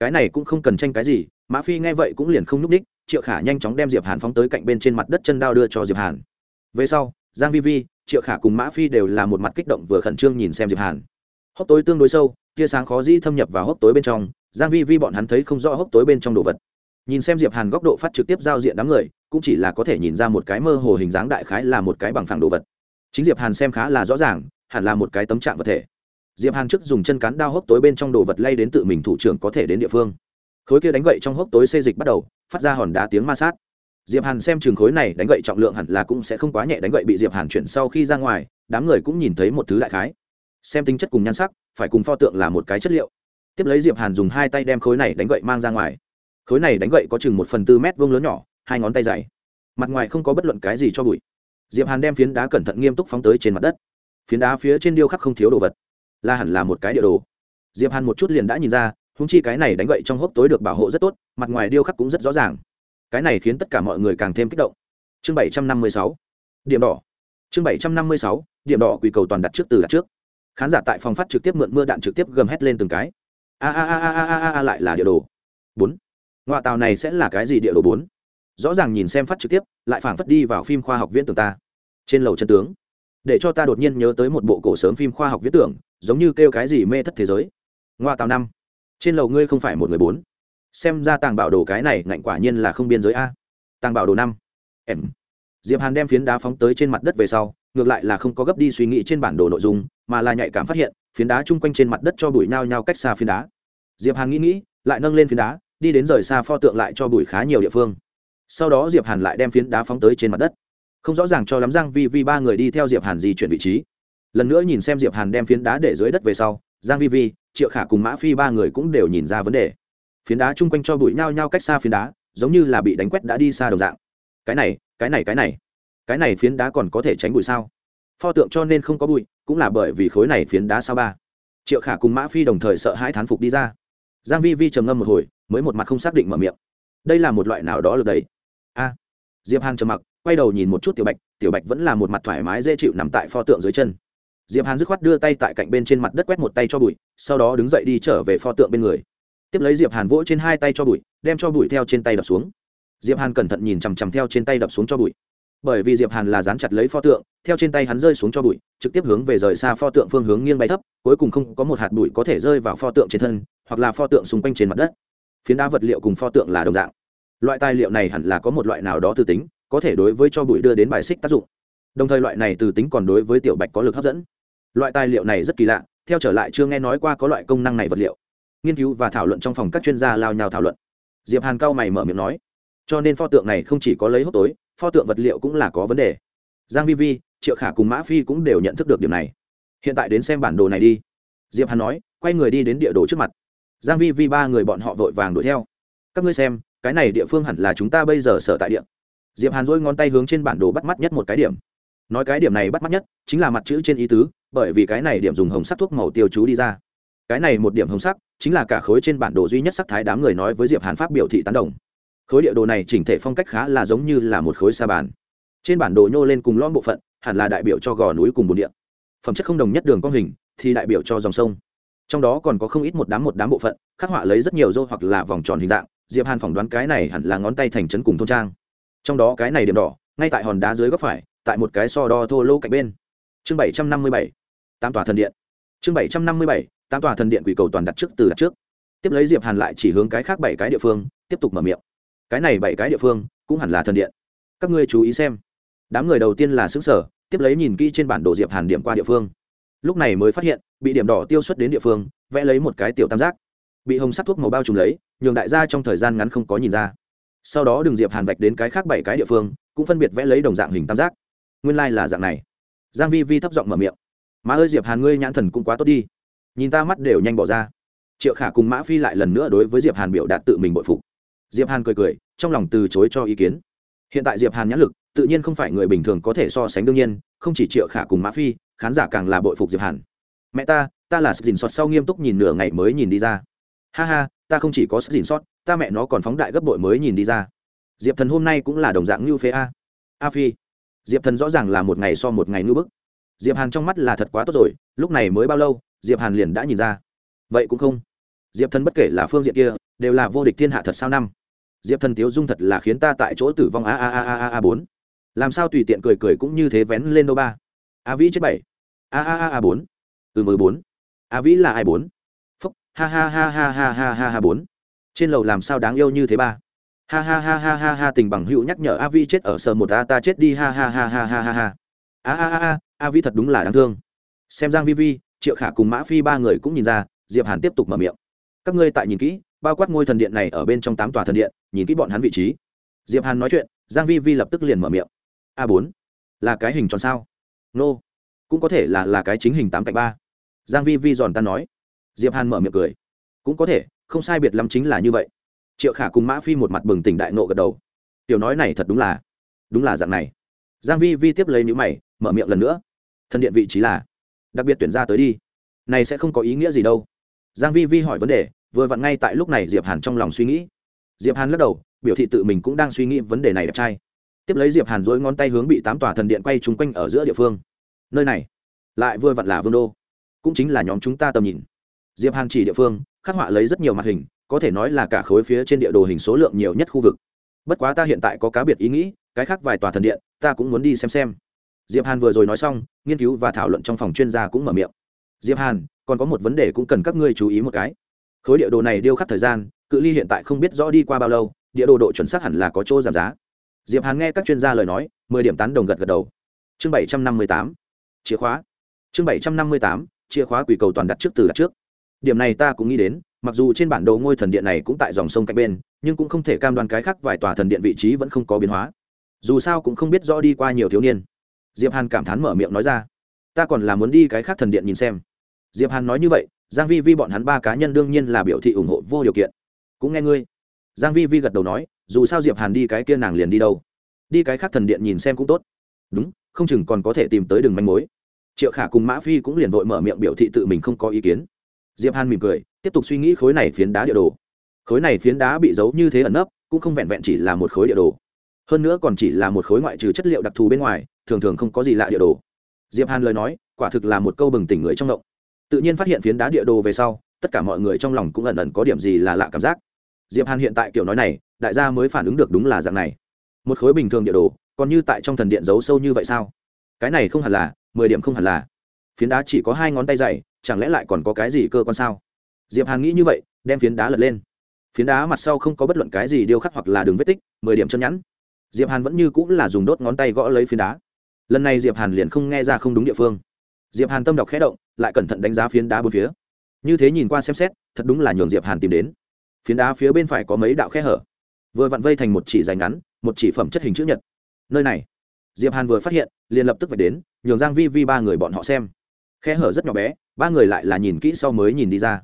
Cái này cũng không cần tranh cái gì, mã phi nghe vậy cũng liền không núp đích, triệu khả nhanh chóng đem diệp hàn phóng tới cạnh bên trên mặt đất chân đao đưa cho diệp hàn. Về sau, giang vi vi, triệu khả cùng mã phi đều là một mặt kích động vừa khẩn trương nhìn xem diệp hàn. Hốc tối tương đối sâu, tia sáng khó dĩ thâm nhập vào hốc tối bên trong, giang vi vi bọn hắn thấy không rõ hốc tối bên trong đồ vật. Nhìn xem diệp hàn góc độ phát trực tiếp giao diện đám người, cũng chỉ là có thể nhìn ra một cái mơ hồ hình dáng đại khái là một cái bằng phẳng đồ vật. Chính diệp hàn xem khá là rõ ràng, hẳn là một cái tấm trạng vật thể diệp hàn trước dùng chân cán đao hốc tối bên trong đồ vật lay đến tự mình thủ trưởng có thể đến địa phương. Khối kia đánh gậy trong hốc tối xê dịch bắt đầu, phát ra hòn đá tiếng ma sát. Diệp hàn xem trường khối này, đánh gậy trọng lượng hẳn là cũng sẽ không quá nhẹ, đánh gậy bị diệp hàn chuyển sau khi ra ngoài, đám người cũng nhìn thấy một thứ đại khái. Xem tính chất cùng nhan sắc, phải cùng pho tượng là một cái chất liệu. Tiếp lấy diệp hàn dùng hai tay đem khối này đánh gậy mang ra ngoài. Khối này đánh gậy có chừng một phần tư mét vuông lớn nhỏ, hai ngón tay dày mặt ngoài không có bất luận cái gì cho bụi. Diệp hàn đem phiến đá cẩn thận nghiêm túc phóng tới trên mặt đất. Phiến đá phía trên điêu khắc không thiếu đồ vật là hẳn là một cái địa đồ. Diệp hàn một chút liền đã nhìn ra húng chi cái này đánh gậy trong hốc tối được bảo hộ rất tốt, mặt ngoài điêu khắc cũng rất rõ ràng. Cái này khiến tất cả mọi người càng thêm kích động. Chương bảy trăm năm mươi sáu. Điểm đỏ. Chương bảy trăm năm mươi sáu, điểm đỏ quỳ cầu toàn đặt trước từ đặt trước. Khán giả tại phòng phát trực tiếp mượn mưa đạn trực tiếp gầm hét lên từng cái. A a a a a a a lại là địa đồ. Bốn. Ngoại tàu này sẽ là cái gì địa đồ bốn? Rõ ràng nhìn xem phát trực tiếp, lại phảng phất đi vào phim khoa học viễn tưởng ta. Trên lầu chân tướng. Để cho ta đột nhiên nhớ tới một bộ cổ sớm phim khoa học viễn tưởng giống như kêu cái gì mê thất thế giới. Ngoa tàu năm, trên lầu ngươi không phải một người bốn. Xem ra tàng bảo đồ cái này ngạnh quả nhiên là không biên giới a. Tàng bảo đồ năm, em. Diệp hàn đem phiến đá phóng tới trên mặt đất về sau, ngược lại là không có gấp đi suy nghĩ trên bản đồ nội dung, mà là nhạy cảm phát hiện, phiến đá chung quanh trên mặt đất cho bụi nhao nhao cách xa phiến đá. Diệp hàn nghĩ nghĩ, lại nâng lên phiến đá, đi đến rời xa pho tượng lại cho bụi khá nhiều địa phương. Sau đó diệp hàn lại đem phiến đá phóng tới trên mặt đất. Không rõ ràng cho lắm giang vì vì ba người đi theo diệp hàn di chuyển vị trí lần nữa nhìn xem diệp hàn đem phiến đá để dưới đất về sau, giang vi vi, triệu khả cùng mã phi ba người cũng đều nhìn ra vấn đề. Phiến đá chung quanh cho bụi nhao nhao cách xa phiến đá, giống như là bị đánh quét đã đi xa đồng dạng. Cái này cái này cái này cái này phiến đá còn có thể tránh bụi sao? Pho tượng cho nên không có bụi, cũng là bởi vì khối này phiến đá sao ba. Triệu khả cùng mã phi đồng thời sợ hãi thán phục đi ra. Giang vi vi trầm ngâm một hồi, mới một mặt không xác định mở miệng. Đây là một loại nào đó lực đẩy a. Diệp hàn trầm mặc, quay đầu nhìn một chút tiểu bạch tiểu bạch vẫn là một mặt thoải mái dễ chịu nằm tại pho tượng dưới chân diệp hàn dứt khoát đưa tay tại cạnh bên trên mặt đất quét một tay cho bụi, sau đó đứng dậy đi trở về pho tượng bên người. Tiếp lấy diệp hàn vỗ trên hai tay cho bụi, đem cho bụi theo trên tay đập xuống. Diệp hàn cẩn thận nhìn chằm chằm theo trên tay đập xuống cho bụi. Bởi vì diệp hàn là dán chặt lấy pho tượng, theo trên tay hắn rơi xuống cho bụi, trực tiếp hướng về rời xa pho tượng phương hướng nghiêng bay thấp, cuối cùng không có một hạt bụi có thể rơi vào pho tượng trên thân, hoặc là pho tượng xung quanh trên mặt đất. Phiến đá vật liệu cùng pho tượng là đồng dạng. Loại tài liệu này hẳn là có một loại nào đó từ tính, có thể đối với cho bụi đưa đến bài xích tác dụng. Đồng thời loại này từ tính còn đối với tiểu bạch có lực hấp dẫn loại tài liệu này rất kỳ lạ, theo trở lại chưa nghe nói qua có loại công năng này vật liệu. Nghiên cứu và thảo luận trong phòng các chuyên gia lao nhào thảo luận. Diệp hàn cao mày mở miệng nói, cho nên pho tượng này không chỉ có lấy hốc tối, pho tượng vật liệu cũng là có vấn đề. Giang vi vi, triệu khả cùng mã phi cũng đều nhận thức được điểm này. Hiện tại đến xem bản đồ này đi. Diệp hàn nói, quay người đi đến địa đồ trước mặt. Giang vi vi ba người bọn họ vội vàng đuổi theo. Các ngươi xem, cái này địa phương hẳn là chúng ta bây giờ sở tại địa. Diệp hàn dỗi ngón tay hướng trên bản đồ bắt mắt nhất một cái điểm nói cái điểm này bắt mắt nhất chính là mặt chữ trên ý tứ, bởi vì cái này điểm dùng hồng sắc thuốc màu tiêu chú đi ra. Cái này một điểm hồng sắc chính là cả khối trên bản đồ duy nhất sắc thái đám người nói với diệp hàn pháp biểu thị tán đồng. Khối địa đồ này chỉnh thể phong cách khá là giống như là một khối sa bàn. Trên bản đồ nhô lên cùng lõm bộ phận, hẳn là đại biểu cho gò núi cùng bồn địa. Phẩm chất không đồng nhất đường con hình thì đại biểu cho dòng sông. Trong đó còn có không ít một đám một đám bộ phận, khắc họa lấy rất nhiều dô hoặc là vòng tròn hình dạng, diệp hàn phỏng đoán cái này hẳn là ngón tay thành trấn cùng thôn trang. Trong đó cái này điểm đỏ, ngay tại hòn đá dưới góc phải tại một cái so đo thô lô cạnh bên. Chương bảy trăm năm mươi bảy tam tòa thần điện. Chương bảy trăm năm mươi bảy tam tòa thần điện quỷ cầu toàn đặt trước từ đặt trước. Tiếp lấy diệp hàn lại chỉ hướng cái khác bảy cái địa phương, tiếp tục mở miệng. Cái này bảy cái địa phương cũng hẳn là thần điện. Các ngươi chú ý xem. Đám người đầu tiên là xứng sở, tiếp lấy nhìn kỹ trên bản đồ diệp hàn điểm qua địa phương. Lúc này mới phát hiện, bị điểm đỏ tiêu xuất đến địa phương, vẽ lấy một cái tiểu tam giác. Bị hồng sắc thuốc màu bao trùm lấy, nhường đại gia trong thời gian ngắn không có nhìn ra. Sau đó đường diệp hàn vạch đến cái khác bảy cái địa phương, cũng phân biệt vẽ lấy đồng dạng hình tam giác nguyên lai、like、là dạng này. Giang vi vi thấp giọng mở miệng. Má ơi, diệp hàn ngươi nhãn thần cũng quá tốt đi. Nhìn ta mắt đều nhanh bỏ ra. Triệu khả cùng mã phi lại lần nữa đối với diệp hàn biểu đạt tự mình bội phục. Diệp hàn cười cười, trong lòng từ chối cho ý kiến. Hiện tại diệp hàn nhãn lực, tự nhiên không phải người bình thường có thể so sánh đương nhiên, không chỉ triệu khả cùng mã phi, khán giả càng là bội phục diệp hàn. Mẹ ta ta là sức dình sọt sau nghiêm túc nhìn nửa ngày mới nhìn đi ra. Ha ha, ta không chỉ có sức dình sọt ta mẹ nó còn phóng đại gấp bội mới nhìn đi ra. Diệp thần hôm nay cũng là đồng dạng như phế a. A phi diệp thần rõ ràng là một ngày so một ngày ngưỡng bức. Diệp hàn trong mắt là thật quá tốt rồi, lúc này mới bao lâu, diệp hàn liền đã nhìn ra. Vậy cũng không. Diệp thần bất kể là phương diện kia, đều là vô địch thiên hạ thật sao năm. Diệp thần tiếu dung thật là khiến ta tại chỗ tử vong a a a a a bốn. Làm sao tùy tiện cười cười cũng như thế vén lên đâu ba. A vĩ chết bảy. A a a a bốn. Ừ mười bốn. A vĩ là ai bốn? Phúc. Ha ha ha ha ha ha ha ha bốn. Trên lầu làm sao đáng yêu như thế ba? Ha ha ha ha ha ha, tình bằng hữu nhắc nhở a vi chết ở sờ một a, ta chết đi, ha ha ha ha ha ha ha. A a a a vi thật đúng là đáng thương. Xem giang vi vi, triệu khả cùng mã phi ba người cũng nhìn ra, diệp hàn tiếp tục mở miệng. Các ngươi tại nhìn kỹ, bao quát ngôi thần điện này ở bên trong tám tòa thần điện, nhìn kỹ bọn hắn vị trí. Diệp hàn nói chuyện, giang vi vi lập tức liền mở miệng. A bốn, là cái hình tròn sao? Nô, cũng có thể là là cái chính hình tám cạnh ba. Giang vi vi giòn ta nói. Diệp hàn mở miệng cười. Cũng có thể, không sai biệt lắm chính là như vậy triệu khả cùng mã phi một mặt bừng tỉnh đại nộ gật đầu. Tiểu nói này thật đúng là đúng là dạng này. Giang vi vi tiếp lấy những mày, mở miệng lần nữa. Thần điện vị trí là, đặc biệt tuyển ra tới đi. Này sẽ không có ý nghĩa gì đâu. Giang vi vi hỏi vấn đề, vừa vặn ngay tại lúc này diệp hàn trong lòng suy nghĩ. Diệp hàn lắc đầu, biểu thị tự mình cũng đang suy nghĩ vấn đề này đẹp trai. Tiếp lấy diệp hàn duỗi ngón tay hướng bị tám tòa thần điện quay trung quanh ở giữa địa phương. Nơi này, lại vừa vặn là vương đô. Cũng chính là nhóm chúng ta tầm nhìn. Diệp hàn chỉ địa phương, khắc họa lấy rất nhiều mặt hình có thể nói là cả khối phía trên địa đồ hình số lượng nhiều nhất khu vực. Bất quá ta hiện tại có cá biệt ý nghĩ, cái khác vài tòa thần điện, ta cũng muốn đi xem xem. Diệp hàn vừa rồi nói xong, nghiên cứu và thảo luận trong phòng chuyên gia cũng mở miệng. Diệp hàn, còn có một vấn đề cũng cần các ngươi chú ý một cái. Khối địa đồ này điêu khắc thời gian, cự ly hiện tại không biết rõ đi qua bao lâu, địa đồ độ chuẩn xác hẳn là có chỗ giảm giá. Diệp hàn nghe các chuyên gia lời nói, mười điểm tán đồng gật gật đầu. Chương bảy trăm năm mươi tám, chìa khóa. Chương bảy trăm năm mươi tám, chìa khóa quỷ cầu toàn đặt trước từ đặt trước. Điểm này ta cũng nghĩ đến mặc dù trên bản đồ ngôi thần điện này cũng tại dòng sông cạnh bên, nhưng cũng không thể cam đoan cái khác vài tòa thần điện vị trí vẫn không có biến hóa. Dù sao cũng không biết rõ đi qua nhiều thiếu niên. Diệp hàn cảm thán mở miệng nói ra, ta còn là muốn đi cái khác thần điện nhìn xem. Diệp hàn nói như vậy, giang vi vi bọn hắn ba cá nhân đương nhiên là biểu thị ủng hộ vô điều kiện. Cũng nghe ngươi. Giang vi vi gật đầu nói, dù sao diệp hàn đi cái kia nàng liền đi đâu. Đi cái khác thần điện nhìn xem cũng tốt. Đúng, không chừng còn có thể tìm tới đường manh mối. Triệu khả cùng mã phi cũng liền vội mở miệng biểu thị tự mình không có ý kiến. Diệp hàn mỉm cười tiếp tục suy nghĩ khối này phiến đá địa đồ. Khối này phiến đá bị giấu như thế ẩn nấp, cũng không vẹn vẹn chỉ là một khối địa đồ. Hơn nữa còn chỉ là một khối ngoại trừ chất liệu đặc thù bên ngoài, thường thường không có gì lạ địa đồ. Diệp hàn lời nói, quả thực là một câu bừng tỉnh người trong động tự nhiên phát hiện phiến đá địa đồ về sau, tất cả mọi người trong lòng cũng ẩn ẩn có điểm gì là lạ cảm giác. Diệp hàn hiện tại kiểu nói này, đại gia mới phản ứng được đúng là dạng này. Một khối bình thường địa đồ, còn như tại trong thần điện giấu sâu như vậy sao? Cái này không hẳn là, mười điểm không hẳn là. Phiến đá chỉ có hai ngón tay dày, chẳng lẽ lại còn có cái gì cơ quan sao? Diệp hàn nghĩ như vậy, đem phiến đá lật lên. Phiến đá mặt sau không có bất luận cái gì điêu khắc hoặc là đường vết tích, mười điểm chân nhẵn. Diệp hàn vẫn như cũng là dùng đốt ngón tay gõ lấy phiến đá. Lần này diệp hàn liền không nghe ra không đúng địa phương. Diệp hàn tâm đọc khẽ động, lại cẩn thận đánh giá phiến đá bốn phía. Như thế nhìn qua xem xét, thật đúng là nhường diệp hàn tìm đến. Phiến đá phía bên phải có mấy đạo khe hở. Vừa vặn vây thành một chỉ dài ngắn, một chỉ phẩm chất hình chữ nhật. Nơi này, diệp hàn vừa phát hiện, liền lập tức phải đến, nhường giang vi vi ba người bọn họ xem. Khe hở rất nhỏ bé, ba người lại là nhìn kỹ sau mới nhìn đi ra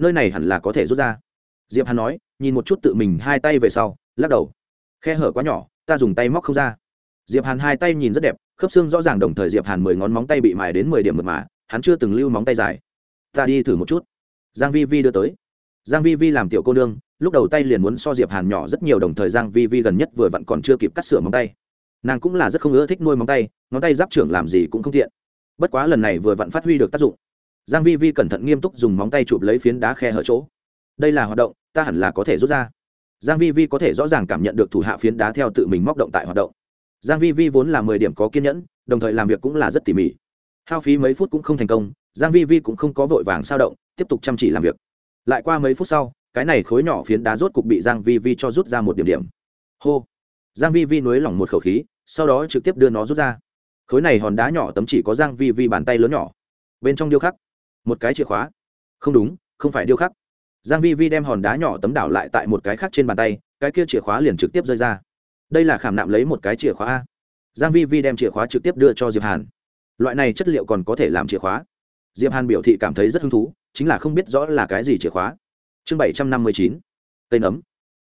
nơi này hẳn là có thể rút ra. Diệp hàn nói, nhìn một chút tự mình hai tay về sau, lắc đầu. Khe hở quá nhỏ, ta dùng tay móc không ra. Diệp hàn hai tay nhìn rất đẹp, khớp xương rõ ràng đồng thời diệp hàn mười ngón móng tay bị mài đến mười điểm mật mà, hắn chưa từng lưu móng tay dài. Ta đi thử một chút. Giang vi vi đưa tới. Giang vi vi làm tiểu cô nương, lúc đầu tay liền muốn so diệp hàn nhỏ rất nhiều đồng thời giang vi vi gần nhất vừa vặn còn chưa kịp cắt sửa móng tay. Nàng cũng là rất không ưa thích nuôi móng tay, ngón tay giáp trưởng làm gì cũng không tiện. Bất quá lần này vừa vặn phát huy được tác dụng giang vi vi cẩn thận nghiêm túc dùng móng tay chụp lấy phiến đá khe hở chỗ. Đây là hoạt động, ta hẳn là có thể rút ra. Giang vi vi có thể rõ ràng cảm nhận được thủ hạ phiến đá theo tự mình móc động tại hoạt động. Giang vi vi vốn là mười điểm có kiên nhẫn, đồng thời làm việc cũng là rất tỉ mỉ. Hao phí mấy phút cũng không thành công, giang vi vi cũng không có vội vàng sao động, tiếp tục chăm chỉ làm việc. Lại qua mấy phút sau, cái này khối nhỏ phiến đá rốt cục bị giang vi vi cho rút ra một điểm điểm. Hô. Giang vi vi nuối lỏng một khẩu khí, sau đó trực tiếp đưa nó rút ra. Khối này hòn đá nhỏ tấm chỉ có giang vi vi bàn tay lớn nhỏ. Bên trong điêu khắc một cái chìa khóa. Không đúng, không phải điêu khắc. Giang vi vi đem hòn đá nhỏ tấm đảo lại tại một cái khác trên bàn tay, cái kia chìa khóa liền trực tiếp rơi ra. Đây là khảm nạm lấy một cái chìa khóa a. Giang vi vi đem chìa khóa trực tiếp đưa cho diệp hàn. Loại này chất liệu còn có thể làm chìa khóa. Diệp hàn biểu thị cảm thấy rất hứng thú, chính là không biết rõ là cái gì chìa khóa. Chương bảy trăm năm mươi chín. Cây nấm.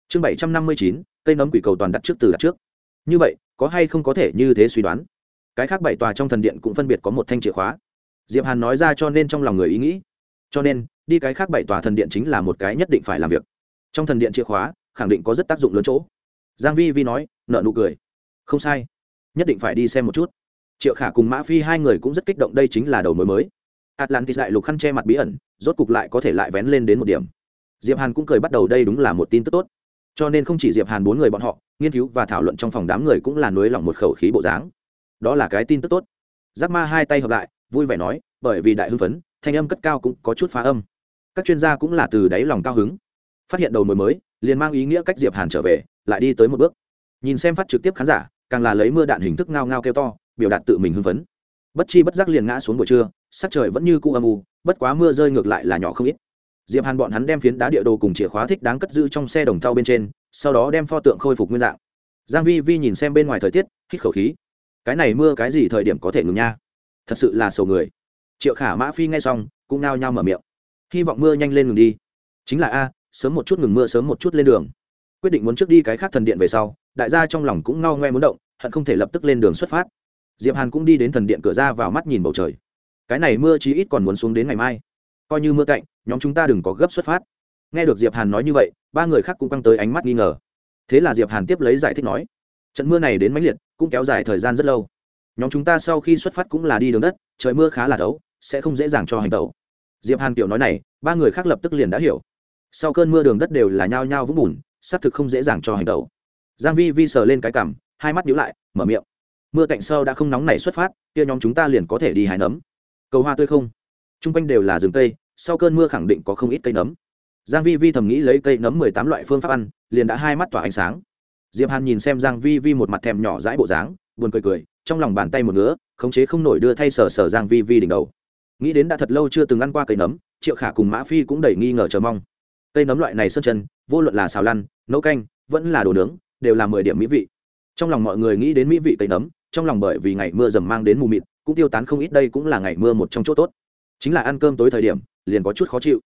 Chương bảy trăm năm mươi chín, cây nấm quỷ cầu toàn đặt trước từ đặt trước. Như vậy, có hay không có thể như thế suy đoán? Cái khác bảy tòa trong thần điện cũng phân biệt có một thanh chìa khóa diệp hàn nói ra cho nên trong lòng người ý nghĩ. Cho nên, đi cái khác bảy tòa thần điện chính là một cái nhất định phải làm việc. Trong thần điện chìa khóa, khẳng định có rất tác dụng lớn chỗ. Giang vi vi nói nợ nụ cười. Không sai. Nhất định phải đi xem một chút. Triệu khả cùng mã phi hai người cũng rất kích động đây chính là đầu mối mới. Atlantis đại lục khăn che mặt bí ẩn, rốt cục lại có thể lại vén lên đến một điểm. Diệp hàn cũng cười bắt đầu đây đúng là một tin tức tốt. Cho nên không chỉ diệp hàn bốn người bọn họ, nghiên cứu và thảo luận trong phòng đám người cũng là nối lòng một khẩu khí bộ dáng. Đó là cái tin tức tốt. Giác ma hai tay hợp lại vui vẻ nói, bởi vì đại hưng phấn, thanh âm cất cao cũng có chút phá âm. Các chuyên gia cũng là từ đáy lòng cao hứng. Phát hiện đầu mối mới, liền mang ý nghĩa cách diệp hàn trở về, lại đi tới một bước. Nhìn xem phát trực tiếp khán giả, càng là lấy mưa đạn hình thức ngao ngao kêu to, biểu đạt tự mình hưng phấn. Bất chi bất giác liền ngã xuống buổi trưa, sắc trời vẫn như cũ âm u, bất quá mưa rơi ngược lại là nhỏ không ít. Diệp hàn bọn hắn đem phiến đá địa đồ cùng chìa khóa thích đáng cất giữ trong xe đồng thau bên trên, sau đó đem pho tượng khôi phục nguyên dạng. Giang vi vi nhìn xem bên ngoài thời tiết, hít khẩu khí. Cái này mưa cái gì thời điểm có thể ngừng nha? Thật sự là sầu người. Triệu khả mã phi nghe xong, cũng nao nhao mở miệng. Hy vọng mưa nhanh lên ngừng đi. Chính là a, sớm một chút ngừng mưa, sớm một chút lên đường. Quyết định muốn trước đi cái khác thần điện về sau, đại gia trong lòng cũng ngao ngoe muốn động, hận không thể lập tức lên đường xuất phát. Diệp hàn cũng đi đến thần điện cửa ra vào mắt nhìn bầu trời. Cái này mưa chí ít còn muốn xuống đến ngày mai. Coi như mưa cạnh, nhóm chúng ta đừng có gấp xuất phát. Nghe được diệp hàn nói như vậy, ba người khác cũng căng tới ánh mắt nghi ngờ. Thế là diệp hàn tiếp lấy giải thích nói, trận mưa này đến mãnh liệt, cũng kéo dài thời gian rất lâu nhóm chúng ta sau khi xuất phát cũng là đi đường đất, trời mưa khá là đấu sẽ không dễ dàng cho hành tẩu. Diệp hàn tiểu nói này, ba người khác lập tức liền đã hiểu. Sau cơn mưa đường đất đều là nhao nhao vũng bùn, xác thực không dễ dàng cho hành tẩu. Giang vi vi sờ lên cái cằm, hai mắt nhíu lại, mở miệng. Mưa cạnh sâu đã không nóng này xuất phát, kia nhóm chúng ta liền có thể đi hái nấm. Cầu hoa tươi không? Trung quanh đều là rừng cây, sau cơn mưa khẳng định có không ít cây nấm. Giang vi vi thầm nghĩ lấy cây nấm mười tám loại phương pháp ăn, liền đã hai mắt tỏa ánh sáng. Diệp hàn nhìn xem giang vi vi một mặt thèm nhỏ dãi bộ dáng, buồn cười cười trong lòng bàn tay một ngứa, khống chế không nổi đưa thay sờ sờ giang vi vi đỉnh đầu. Nghĩ đến đã thật lâu chưa từng ăn qua cây nấm, triệu khả cùng mã phi cũng đầy nghi ngờ chờ mong. Cây nấm loại này sơn chân, vô luận là xào lăn, nấu canh, vẫn là đồ nướng, đều là mười điểm mỹ vị. Trong lòng mọi người nghĩ đến mỹ vị cây nấm, trong lòng bởi vì ngày mưa dầm mang đến mù mịt, cũng tiêu tán không ít, đây cũng là ngày mưa một trong chỗ tốt. Chính là ăn cơm tối thời điểm, liền có chút khó chịu.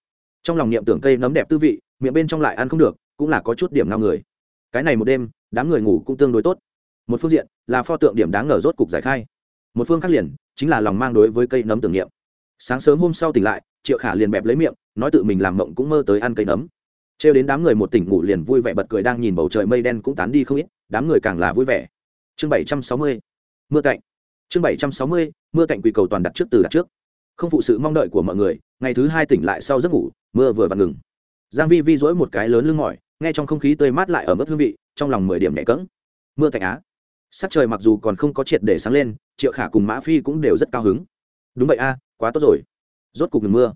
Trong lòng niệm tưởng cây nấm đẹp tư vị, miệng bên trong lại ăn không được, cũng là có chút điểm ngao người. Cái này một đêm, đám người ngủ cũng tương đối tốt một phương diện là pho tượng điểm đáng ngờ rốt cục giải khai. Một phương khác liền, chính là lòng mang đối với cây nấm tưởng niệm. Sáng sớm hôm sau tỉnh lại, triệu khả liền bẹp lấy miệng, nói tự mình làm mộng cũng mơ tới ăn cây nấm. Trêu đến đám người một tỉnh ngủ liền vui vẻ bật cười đang nhìn bầu trời mây đen cũng tán đi không ít, đám người càng là vui vẻ. Chương bảy trăm sáu mươi, mưa cạnh chương bảy trăm sáu mươi, mưa cạnh quỳ cầu toàn đặt trước từ đặt trước. Không phụ sự mong đợi của mọi người, ngày thứ hai tỉnh lại sau giấc ngủ, mưa vừa vặn ngừng. Giang vi vi dỗi một cái lớn lưng mỏi, nghe trong không khí tươi mát lại ở mức hương vị, trong lòng mười điểm nhẹ cỡng mưa cạnh á sắc trời mặc dù còn không có triệt để sáng lên, triệu khả cùng mã phi cũng đều rất cao hứng. Đúng vậy a, quá tốt rồi. Rốt cục ngừng mưa.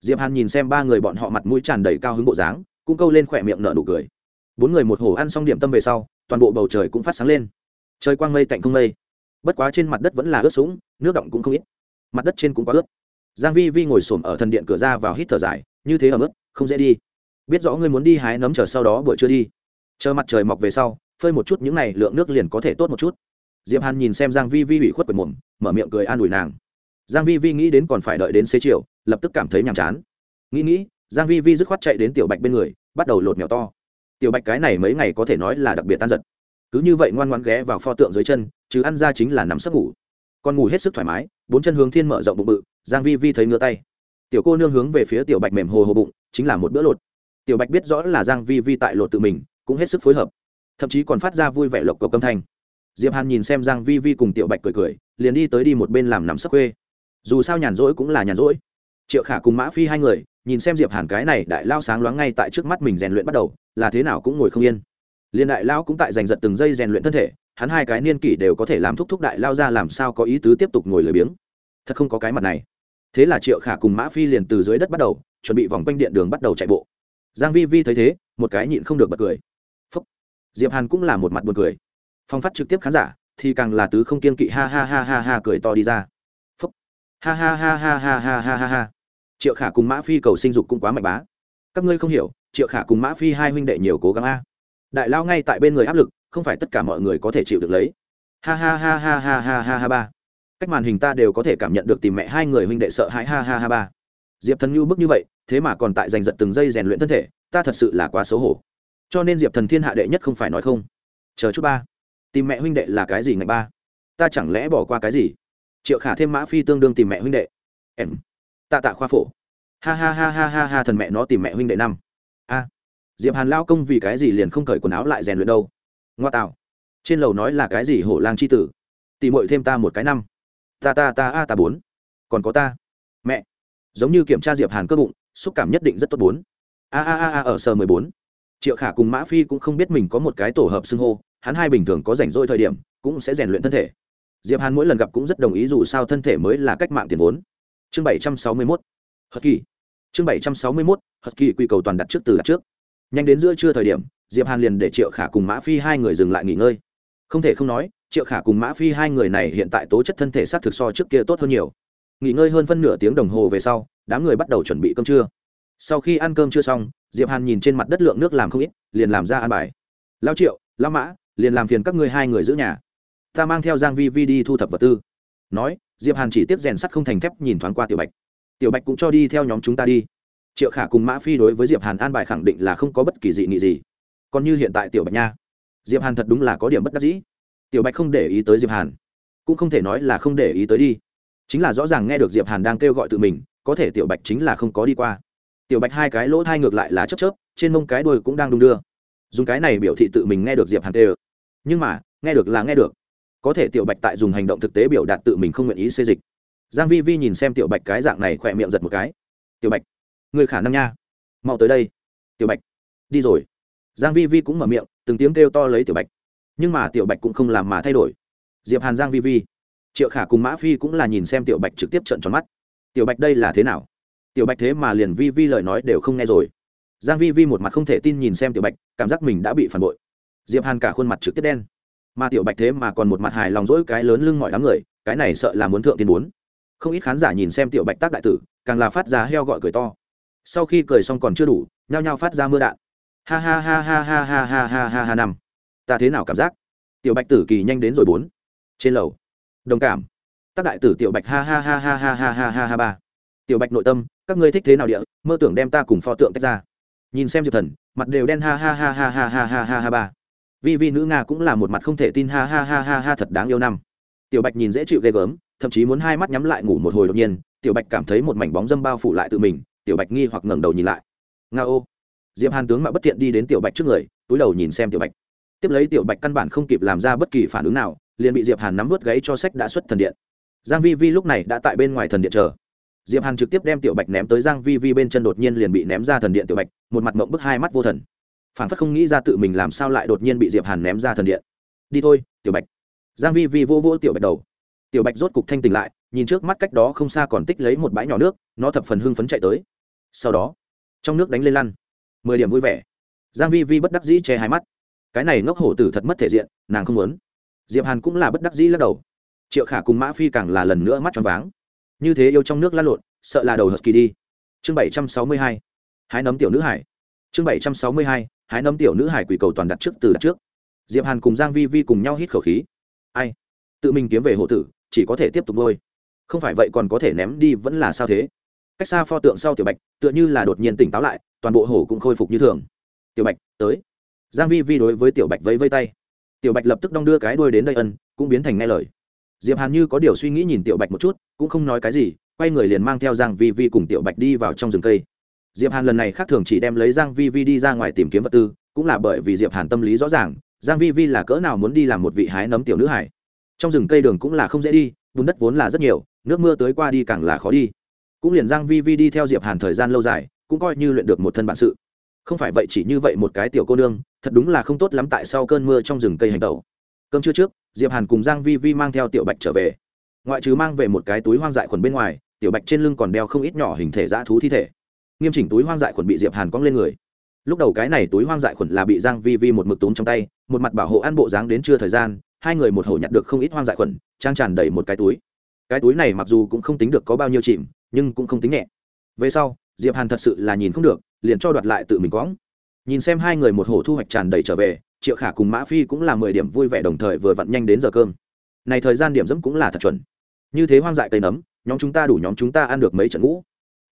Diệp hàn nhìn xem ba người bọn họ mặt mũi tràn đầy cao hứng bộ dáng, cũng câu lên khỏe miệng nở nụ cười. Bốn người một hồ ăn xong điểm tâm về sau, toàn bộ bầu trời cũng phát sáng lên. Trời quang mây tạnh không mây. Bất quá trên mặt đất vẫn là ướt sũng, nước động cũng không ít. Mặt đất trên cũng quá ướt. Giang vi vi ngồi xổm ở thần điện cửa ra vào hít thở dài, như thế ở mức không dễ đi. Biết rõ ngươi muốn đi hái nấm chờ sau đó buổi trưa đi. Chờ mặt trời mọc về sau phơi một chút những này lượng nước liền có thể tốt một chút. Diệp hàn nhìn xem giang vi vi ủy khuất quệt mồm, mở miệng cười an ủi nàng. Giang vi vi nghĩ đến còn phải đợi đến xế chiều, lập tức cảm thấy nhàm chán. Nghĩ nghĩ, giang vi vi dứt khoát chạy đến tiểu bạch bên người, bắt đầu lột mèo to. Tiểu bạch cái này mấy ngày có thể nói là đặc biệt tan giật. Cứ như vậy ngoan ngoãn ghé vào pho tượng dưới chân chứ ăn ra chính là nằm sấp ngủ. Con ngủ hết sức thoải mái, bốn chân hướng thiên mở rộng bụng bự, giang vi vi thấy ngứa tay. Tiểu cô nương hướng về phía tiểu bạch mềm hồ hồ bụng, chính là một bữa lột. Tiểu bạch biết rõ là giang vi vi tại lột tự mình, cũng hết sức phối hợp thậm chí còn phát ra vui vẻ lộc cộc âm thanh. Diệp hàn nhìn xem giang vi vi cùng tiểu bạch cười cười, liền đi tới đi một bên làm nằm sấp khuê. Dù sao nhàn rỗi cũng là nhàn rỗi. Triệu khả cùng mã phi hai người, nhìn xem diệp hàn cái này đại lao sáng loáng ngay tại trước mắt mình rèn luyện bắt đầu, là thế nào cũng ngồi không yên. Liên đại lao cũng tại giành giật từng giây rèn luyện thân thể, hắn hai cái niên kỷ đều có thể làm thúc thúc đại lao ra làm sao có ý tứ tiếp tục ngồi lười biếng. Thật không có cái mặt này. Thế là triệu khả cùng mã phi liền từ dưới đất bắt đầu, chuẩn bị vòng quanh điện đường bắt đầu chạy bộ. Giang vi vi thấy thế, một cái nhịn không được bật cười diệp hàn cũng là một mặt buồn cười phong phát trực tiếp khán giả thì càng là tứ không kiên kỵ ha ha ha ha ha cười to đi ra Phúc. ha ha ha ha ha ha ha ha ha triệu khả cùng mã phi cầu sinh dục cũng quá mạnh bá các ngươi không hiểu triệu khả cùng mã phi hai huynh đệ nhiều cố gắng a đại lao ngay tại bên người áp lực không phải tất cả mọi người có thể chịu được lấy ha ha ha ha ha ha ha ha ba cách màn hình ta đều có thể cảm nhận được tìm mẹ hai người huynh đệ sợ hãi ha ha ha ba diệp thần Nhu bức như vậy thế mà còn tại giành giật từng giây rèn luyện thân thể ta thật sự là quá xấu hổ cho nên diệp thần thiên hạ đệ nhất không phải nói không. Chờ chút ba. Tìm mẹ huynh đệ là cái gì ngày ba? Ta chẳng lẽ bỏ qua cái gì? Triệu khả thêm mã phi tương đương tìm mẹ huynh đệ. Em. Tạ tạ khoa phổ. Ha ha ha ha ha ha, thần mẹ nó tìm mẹ huynh đệ năm. A. Diệp hàn lao công vì cái gì liền không cởi quần áo lại rèn luyện đâu? Ngoa tạo. Trên lầu nói là cái gì hổ lang c h i tử? Tìm mội thêm ta một cái năm. Ta ta ta a ta bốn. Còn có ta. Mẹ. Giống như kiểm tra diệp hàn cơ bụng, xúc cảm nhất định rất tốt bốn. A a a a, ở sờ mười bốn triệu khả cùng mã phi cũng không biết mình có một cái tổ hợp xưng hô, hắn hai bình thường có rảnh rỗi thời điểm, cũng sẽ rèn luyện thân thể. Diệp hàn mỗi lần gặp cũng rất đồng ý dù sao thân thể mới là cách mạng tiền vốn. Chương bảy trăm sáu mươi mốt, hật kỳ. Chương bảy trăm sáu mươi mốt, hật kỳ quy cầu toàn đặt trước từ đặt trước. Nhanh đến giữa trưa thời điểm, diệp hàn liền để triệu khả cùng mã phi hai người dừng lại nghỉ ngơi. Không thể không nói, triệu khả cùng mã phi hai người này hiện tại tố chất thân thể s á t thực so trước kia tốt hơn nhiều. Nghỉ ngơi hơn phân nửa tiếng đồng hồ về sau, đám người bắt đầu chuẩn bị cơm trưa sau khi ăn cơm chưa xong, diệp hàn nhìn trên mặt đất lượng nước làm không ít, liền làm ra ăn bài. Lao triệu lao mã, liền làm phiền các ngươi hai người giữ nhà. Ta mang theo giang vi vi đi thu thập vật tư. Nói, diệp hàn chỉ tiếp rèn sắt không thành thép nhìn thoáng qua tiểu bạch. Tiểu bạch cũng cho đi theo nhóm chúng ta đi. Triệu khả cùng mã phi đối với diệp hàn an bài khẳng định là không có bất kỳ dị nghị gì. Còn như hiện tại tiểu bạch nha. Diệp hàn thật đúng là có điểm bất đắc dĩ. Tiểu bạch không để ý tới diệp hàn, cũng không thể nói là không để ý tới đi. Chính là rõ ràng nghe được diệp hàn đang kêu gọi tự mình, có thể tiểu bạch chính là không có đi qua tiểu bạch hai cái lỗ thai ngược lại là chớp chớp, trên mông cái đuôi cũng đang đung đưa. Dùng cái này biểu thị tự mình nghe được diệp hàn tê nhưng mà, nghe được là nghe được. Có thể tiểu bạch tại dùng hành động thực tế biểu đạt tự mình không nguyện ý xê dịch. Giang vi vi nhìn xem tiểu bạch cái dạng này khỏe miệng giật một cái. Tiểu bạch, người khả năng nha. Mau tới đây. Tiểu bạch, đi rồi. Giang vi vi cũng mở miệng, từng tiếng kêu to lấy tiểu bạch. Nhưng mà tiểu bạch cũng không làm mà thay đổi. Diệp hàn, giang vi vi, triệu khả cùng mã phi cũng là nhìn xem tiểu bạch trực tiếp trợn tròn mắt. Tiểu bạch đây là thế nào? Tiểu bạch thế mà liền vi vi lời nói đều không nghe rồi giang vi vi một mặt không thể tin nhìn xem tiểu bạch cảm giác mình đã bị phản bội diệp hàn cả khuôn mặt trực tiếp đen mà tiểu bạch thế mà còn một mặt hài lòng dỗi cái lớn lưng mọi đám người cái này sợ là muốn thượng tiên muốn không ít khán giả nhìn xem tiểu bạch tác đại tử càng là phát ra heo gọi cười to sau khi cười xong còn chưa đủ nhao nhao phát ra mưa đạn ha ha ha ha ha ha ha ha ha ha năm ta thế nào cảm giác tiểu bạch tử kỳ nhanh đến rồi bốn trên lầu đồng cảm tác đại tử tiểu bạch ha ha ha ha ha ha ha ha ha ba tiểu bạch nội tâm các ngươi thích thế nào địa mơ tưởng đem ta cùng pho tượng tách ra nhìn xem diệp thần mặt đều đen ha ha ha ha ha ha ha ha ha ba vi vi nữ nga cũng là một mặt không thể tin ha ha ha ha ha thật đáng yêu năm tiểu bạch nhìn dễ chịu ghê gớm thậm chí muốn hai mắt nhắm lại ngủ một hồi đột nhiên tiểu bạch cảm thấy một mảnh bóng dâm bao phủ lại tự mình tiểu bạch nghi hoặc ngẩng đầu nhìn lại nga ô diệp hàn tướng mạo bất thiện đi đến tiểu bạch trước người túi đầu nhìn xem tiểu bạch tiếp lấy tiểu bạch căn bản không kịp làm ra bất kỳ phản ứng nào liền bị diệp hàn nắm vớt gáy cho sách đã xuất thần điện giang vi vi lúc này đã tại bên ngoài thần điện chờ diệp hàn trực tiếp đem tiểu bạch ném tới giang vi vi bên chân đột nhiên liền bị ném ra thần điện tiểu bạch, một mặt mộng bức hai mắt vô thần. Phản phất không nghĩ ra tự mình làm sao lại đột nhiên bị diệp hàn ném ra thần điện. Đi thôi, tiểu bạch. Giang vi vi vô vô tiểu bạch đầu. Tiểu bạch rốt cục thanh tỉnh lại, nhìn trước mắt cách đó không xa còn tích lấy một bãi nhỏ nước, nó thập phần hưng phấn chạy tới. Sau đó, trong nước đánh lên lăn. Mười điểm vui vẻ. Giang vi vi bất đắc dĩ che hai mắt. Cái này ngốc hổ tử thật mất thể diện, nàng không muốn. Diệp hàn cũng là bất đắc dĩ lắc đầu. Triệu khả cùng mã phi càng là lần nữa mắt tròn váng như thế yêu trong nước lăn lộn, sợ là đầu husky đi. Chương bảy trăm sáu mươi hai, hái nấm tiểu nữ hải. Chương bảy trăm sáu mươi hai, hái nấm tiểu nữ hải quỷ cầu toàn đặt trước từ đặt trước. Diệp hàn cùng giang vi vi cùng nhau hít khẩu khí. Ai? Tự mình kiếm về hộ tử, chỉ có thể tiếp tục nuôi. Không phải vậy còn có thể ném đi vẫn là sao thế? Cách xa pho tượng sau tiểu bạch, tựa như là đột nhiên tỉnh táo lại, toàn bộ hổ cũng khôi phục như thường. Tiểu bạch, tới. Giang vi vi đối với tiểu bạch vẫy vẫy tay. Tiểu bạch lập tức đong đưa cái đuôi đến đây ân, cũng biến thành nghe lời diệp hàn như có điều suy nghĩ nhìn tiểu bạch một chút, cũng không nói cái gì, quay người liền mang theo giang vi vi cùng tiểu bạch đi vào trong rừng cây. Diệp hàn lần này khác thường chỉ đem lấy giang vi vi đi ra ngoài tìm kiếm vật tư, cũng là bởi vì diệp hàn tâm lý rõ ràng, giang vi vi là cỡ nào muốn đi làm một vị hái nấm tiểu nữ hải. Trong rừng cây đường cũng là không dễ đi, bùn đất vốn là rất nhiều, nước mưa tới qua đi càng là khó đi. Cũng liền giang vi vi đi theo diệp hàn thời gian lâu dài, cũng coi như luyện được một thân bản sự. Không phải vậy chỉ như vậy một cái tiểu cô nương, thật đúng là không tốt lắm tại sau cơn mưa trong rừng cây hành tẩu. Cơm trưa trước diệp hàn cùng giang vi vi mang theo tiểu bạch trở về. Ngoại trừ mang về một cái túi hoang dại khuẩn bên ngoài, tiểu bạch trên lưng còn đeo không ít nhỏ hình thể dã thú thi thể. Nghiêm chỉnh túi hoang dại khuẩn bị diệp hàn cong lên người. Lúc đầu cái này túi hoang dại khuẩn là bị giang vi vi một mực túm trong tay, một mặt bảo hộ ăn bộ dáng đến chưa thời gian, hai người một hổ nhặt được không ít hoang dại khuẩn, trang tràn đầy một cái túi. Cái túi này mặc dù cũng không tính được có bao nhiêu chìm, nhưng cũng không tính nhẹ. Về sau, diệp hàn thật sự là nhìn không được, liền cho đoạt lại tự mình quõng nhìn xem hai người một hổ thu hoạch tràn đầy trở về triệu khả cùng mã phi cũng là mười điểm vui vẻ đồng thời vừa vặn nhanh đến giờ cơm. Này thời gian điểm dẫm cũng là thật chuẩn. Như thế hoang dại cây nấm, nhóm chúng ta đủ nhóm chúng ta ăn được mấy trận ngũ.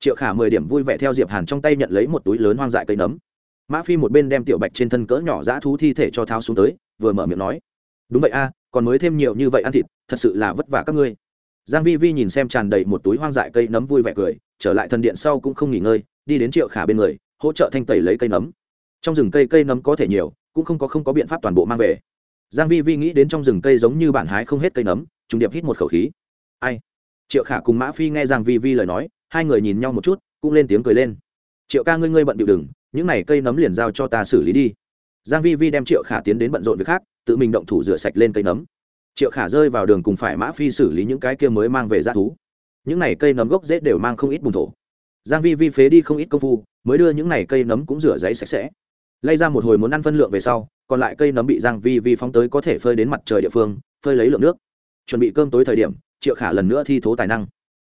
Triệu khả mười điểm vui vẻ theo diệp hàn trong tay nhận lấy một túi lớn hoang dại cây nấm. Mã phi một bên đem tiểu bạch trên thân cỡ nhỏ dã thú thi thể cho tháo xuống tới, vừa mở miệng nói, đúng vậy a, còn mới thêm nhiều như vậy ăn thịt, thật sự là vất vả các ngươi. Giang vi vi nhìn xem tràn đầy một túi hoang dại cây nấm vui vẻ cười, trở lại thần điện sau cũng không nghỉ ngơi, đi đến triệu khả bên người, hỗ trợ thanh tẩy lấy cây nấm. Trong rừng cây cây nấm có thể nhiều cũng không có không có biện pháp toàn bộ mang về. Giang vi vi nghĩ đến trong rừng cây giống như bản hái không hết cây nấm, trùng điệp hít một khẩu khí. Ai? Triệu khả cùng mã phi nghe giang vi vi lời nói, hai người nhìn nhau một chút, cũng lên tiếng cười lên. Triệu ca ngươi ngươi bận điệu đừng, những này cây nấm liền giao cho ta xử lý đi. Giang vi vi đem triệu khả tiến đến bận rộn việc khác, tự mình động thủ rửa sạch lên cây nấm. Triệu khả rơi vào đường cùng phải mã phi xử lý những cái kia mới mang về ra thú. Những này cây nấm gốc rễ đều mang không ít bùn thổ. Giang vi vi phế đi không ít công phu, mới đưa những này cây nấm cũng rửa giấy sạch sẽ lay ra một hồi muốn ăn phân lượng về sau, còn lại cây nấm bị giang vi vi phóng tới có thể phơi đến mặt trời địa phương, phơi lấy lượng nước. Chuẩn bị cơm tối thời điểm, triệu khả lần nữa thi thố tài năng.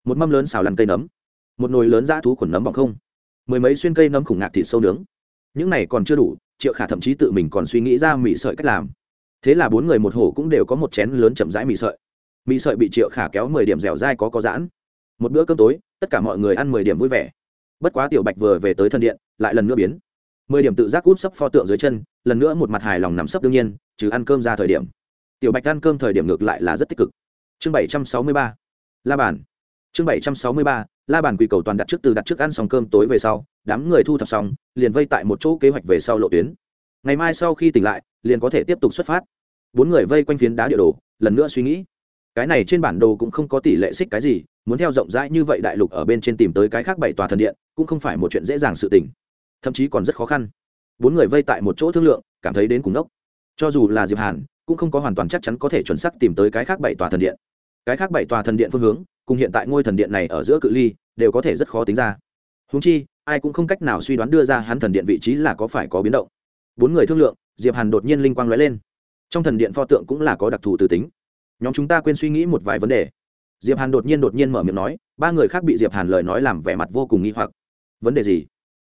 Một mâm lớn xào lăn cây nấm. Một nồi lớn dã thú khuẩn nấm bỏng không. Mười mấy xuyên cây nấm khủng ngạc thịt sâu nướng. Những này còn chưa đủ, triệu khả thậm chí tự mình còn suy nghĩ ra mì sợi cách làm. Thế là bốn người một hổ cũng đều có một chén lớn chậm rãi mì sợi. Mì sợi bị triệu khả kéo mười điểm dẻo dai có có giãn. Một bữa cơm tối, tất cả mọi người ăn mười điểm vui vẻ. Bất quá tiểu bạch vừa về tới thân điện, lại lần nữa biến mười điểm tự giác út sấp pho tượng dưới chân, lần nữa một mặt hài lòng nằm sấp đương nhiên, trừ ăn cơm ra thời điểm. Tiểu bạch ăn cơm thời điểm ngược lại là rất tích cực. Chương bảy trăm sáu mươi ba, la Bản. chương bảy trăm sáu mươi ba, la Bản quỳ cầu toàn đặt trước từ đặt trước ăn xong cơm tối về sau, đám người thu thập xong, liền vây tại một chỗ kế hoạch về sau lộ tuyến. Ngày mai sau khi tỉnh lại, liền có thể tiếp tục xuất phát. Bốn người vây quanh phiến đá địa đồ, lần nữa suy nghĩ. Cái này trên bản đồ cũng không có tỷ lệ xích cái gì, muốn theo rộng rãi như vậy đại lục ở bên trên tìm tới cái khác bảy tòa thần điện, cũng không phải một chuyện dễ dàng sự tình thậm chí còn rất khó khăn. Bốn người vây tại một chỗ thương lượng, cảm thấy đến cùng đốc cho dù là diệp hàn, cũng không có hoàn toàn chắc chắn có thể chuẩn xác tìm tới cái khác bảy tòa thần điện. Cái khác bảy tòa thần điện phương hướng, cùng hiện tại ngôi thần điện này ở giữa cự ly, đều có thể rất khó tính ra. Húng chi, ai cũng không cách nào suy đoán đưa ra hắn thần điện vị trí là có phải có biến động. Bốn người thương lượng, diệp hàn đột nhiên linh quang lóe lên. Trong thần điện pho tượng cũng là có đặc thù từ tính. Nhóm chúng ta quên suy nghĩ một vài vấn đề. Diệp hàn đột nhiên đột nhiên mở miệng nói, ba người khác bị diệp hàn lời nói làm vẻ mặt vô cùng nghi hoặc. Vấn đề gì?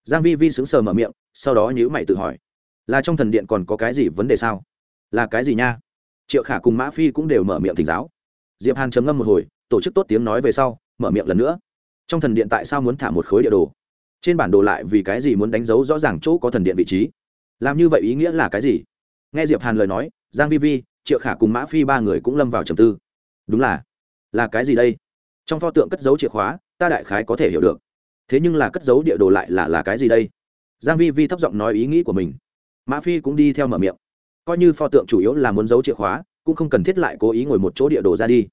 Giang vi vi sững sờ mở miệng, sau đó nhíu mày tự hỏi, là trong thần điện còn có cái gì vấn đề sao? Là cái gì nha? Triệu khả cùng mã phi cũng đều mở miệng thỉnh giáo. Diệp hàn chấm ngâm một hồi, tổ chức tốt tiếng nói về sau, mở miệng lần nữa. Trong thần điện tại sao muốn thả một khối địa đồ? Trên bản đồ lại vì cái gì muốn đánh dấu rõ ràng chỗ có thần điện vị trí? Làm như vậy ý nghĩa là cái gì? Nghe diệp hàn lời nói, giang vi vi, triệu khả cùng mã phi ba người cũng lâm vào trầm tư. Đúng là là cái gì đây? Trong pho tượng cất dấu chìa khóa, ta đại khái có thể hiểu được thế nhưng là cất dấu địa đồ lại là là cái gì đây? Giang vi vi thấp giọng nói ý nghĩ của mình. Mã phi cũng đi theo mở miệng. Coi như pho tượng chủ yếu là muốn giấu chìa khóa, cũng không cần thiết lại cố ý ngồi một chỗ địa đồ ra đi.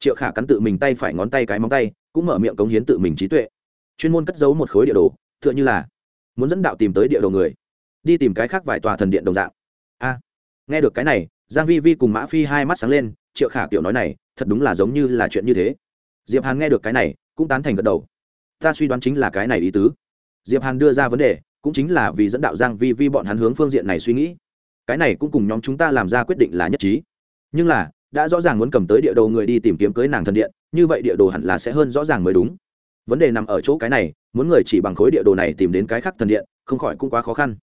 Triệu khả cắn tự mình tay phải ngón tay cái móng tay, cũng mở miệng cống hiến tự mình trí tuệ. Chuyên môn cất giấu một khối địa đồ, tựa như là muốn dẫn đạo tìm tới địa đồ người. Đi tìm cái khác vài tòa thần điện đồng dạng. A, nghe được cái này, giang vi vi cùng mã phi hai mắt sáng lên, triệu khả tiểu nói này, thật đúng là giống như là chuyện như thế. Diệp hàn nghe được cái này, cũng tán thành gật đầu ta suy đoán chính là cái này ý tứ. Diệp hàn đưa ra vấn đề, cũng chính là vì dẫn đạo giang vi vi bọn hắn hướng phương diện này suy nghĩ. Cái này cũng cùng nhóm chúng ta làm ra quyết định là nhất trí. Nhưng là, đã rõ ràng muốn cầm tới địa đồ người đi tìm kiếm cưới nàng thần điện, như vậy địa đồ hẳn là sẽ hơn rõ ràng mới đúng. Vấn đề nằm ở chỗ cái này, muốn người chỉ bằng khối địa đồ này tìm đến cái khác thần điện, không khỏi cũng quá khó khăn.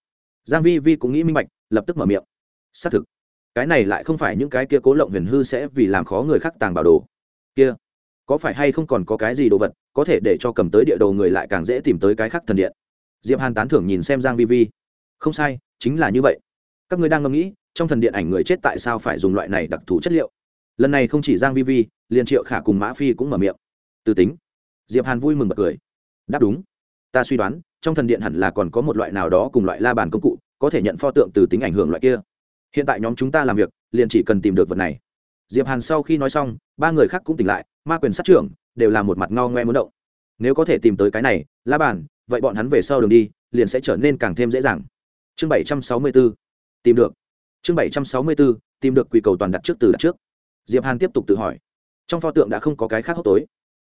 Giang vi vi cũng nghĩ minh bạch, lập tức mở miệng. Xác thực, cái này lại không phải những cái kia cố lộng huyền hư sẽ vì làm khó người khác tàng bảo đồ. Kia có phải hay không còn có cái gì đồ vật, có thể để cho cầm tới địa đồ người lại càng dễ tìm tới cái khác thần điện. Diệp hàn tán thưởng nhìn xem giang vi vi. Không sai, chính là như vậy. Các ngươi đang ngẫm nghĩ, trong thần điện ảnh người chết tại sao phải dùng loại này đặc thù chất liệu? Lần này không chỉ giang vi vi, liền triệu khả cùng mã phi cũng mở miệng. Từ tính. Diệp hàn vui mừng bật cười. Đáp đúng. Ta suy đoán, trong thần điện hẳn là còn có một loại nào đó cùng loại la bàn công cụ, có thể nhận pho tượng từ tính ảnh hưởng loại kia. Hiện tại nhóm chúng ta làm việc, liền chỉ cần tìm được vật này diệp hàn sau khi nói xong, ba người khác cũng tỉnh lại, ma quyền sát trưởng đều là một mặt ngao ngoe muốn động. Nếu có thể tìm tới cái này, la bàn, vậy bọn hắn về sau đường đi, liền sẽ trở nên càng thêm dễ dàng. Chương bảy trăm sáu mươi 764 tìm được. Chương bảy trăm sáu mươi 764 tìm được quỷ cầu toàn đặt trước từ đặt trước. Diệp hàn tiếp tục tự hỏi. Trong pho tượng đã không có cái khác hốc tối.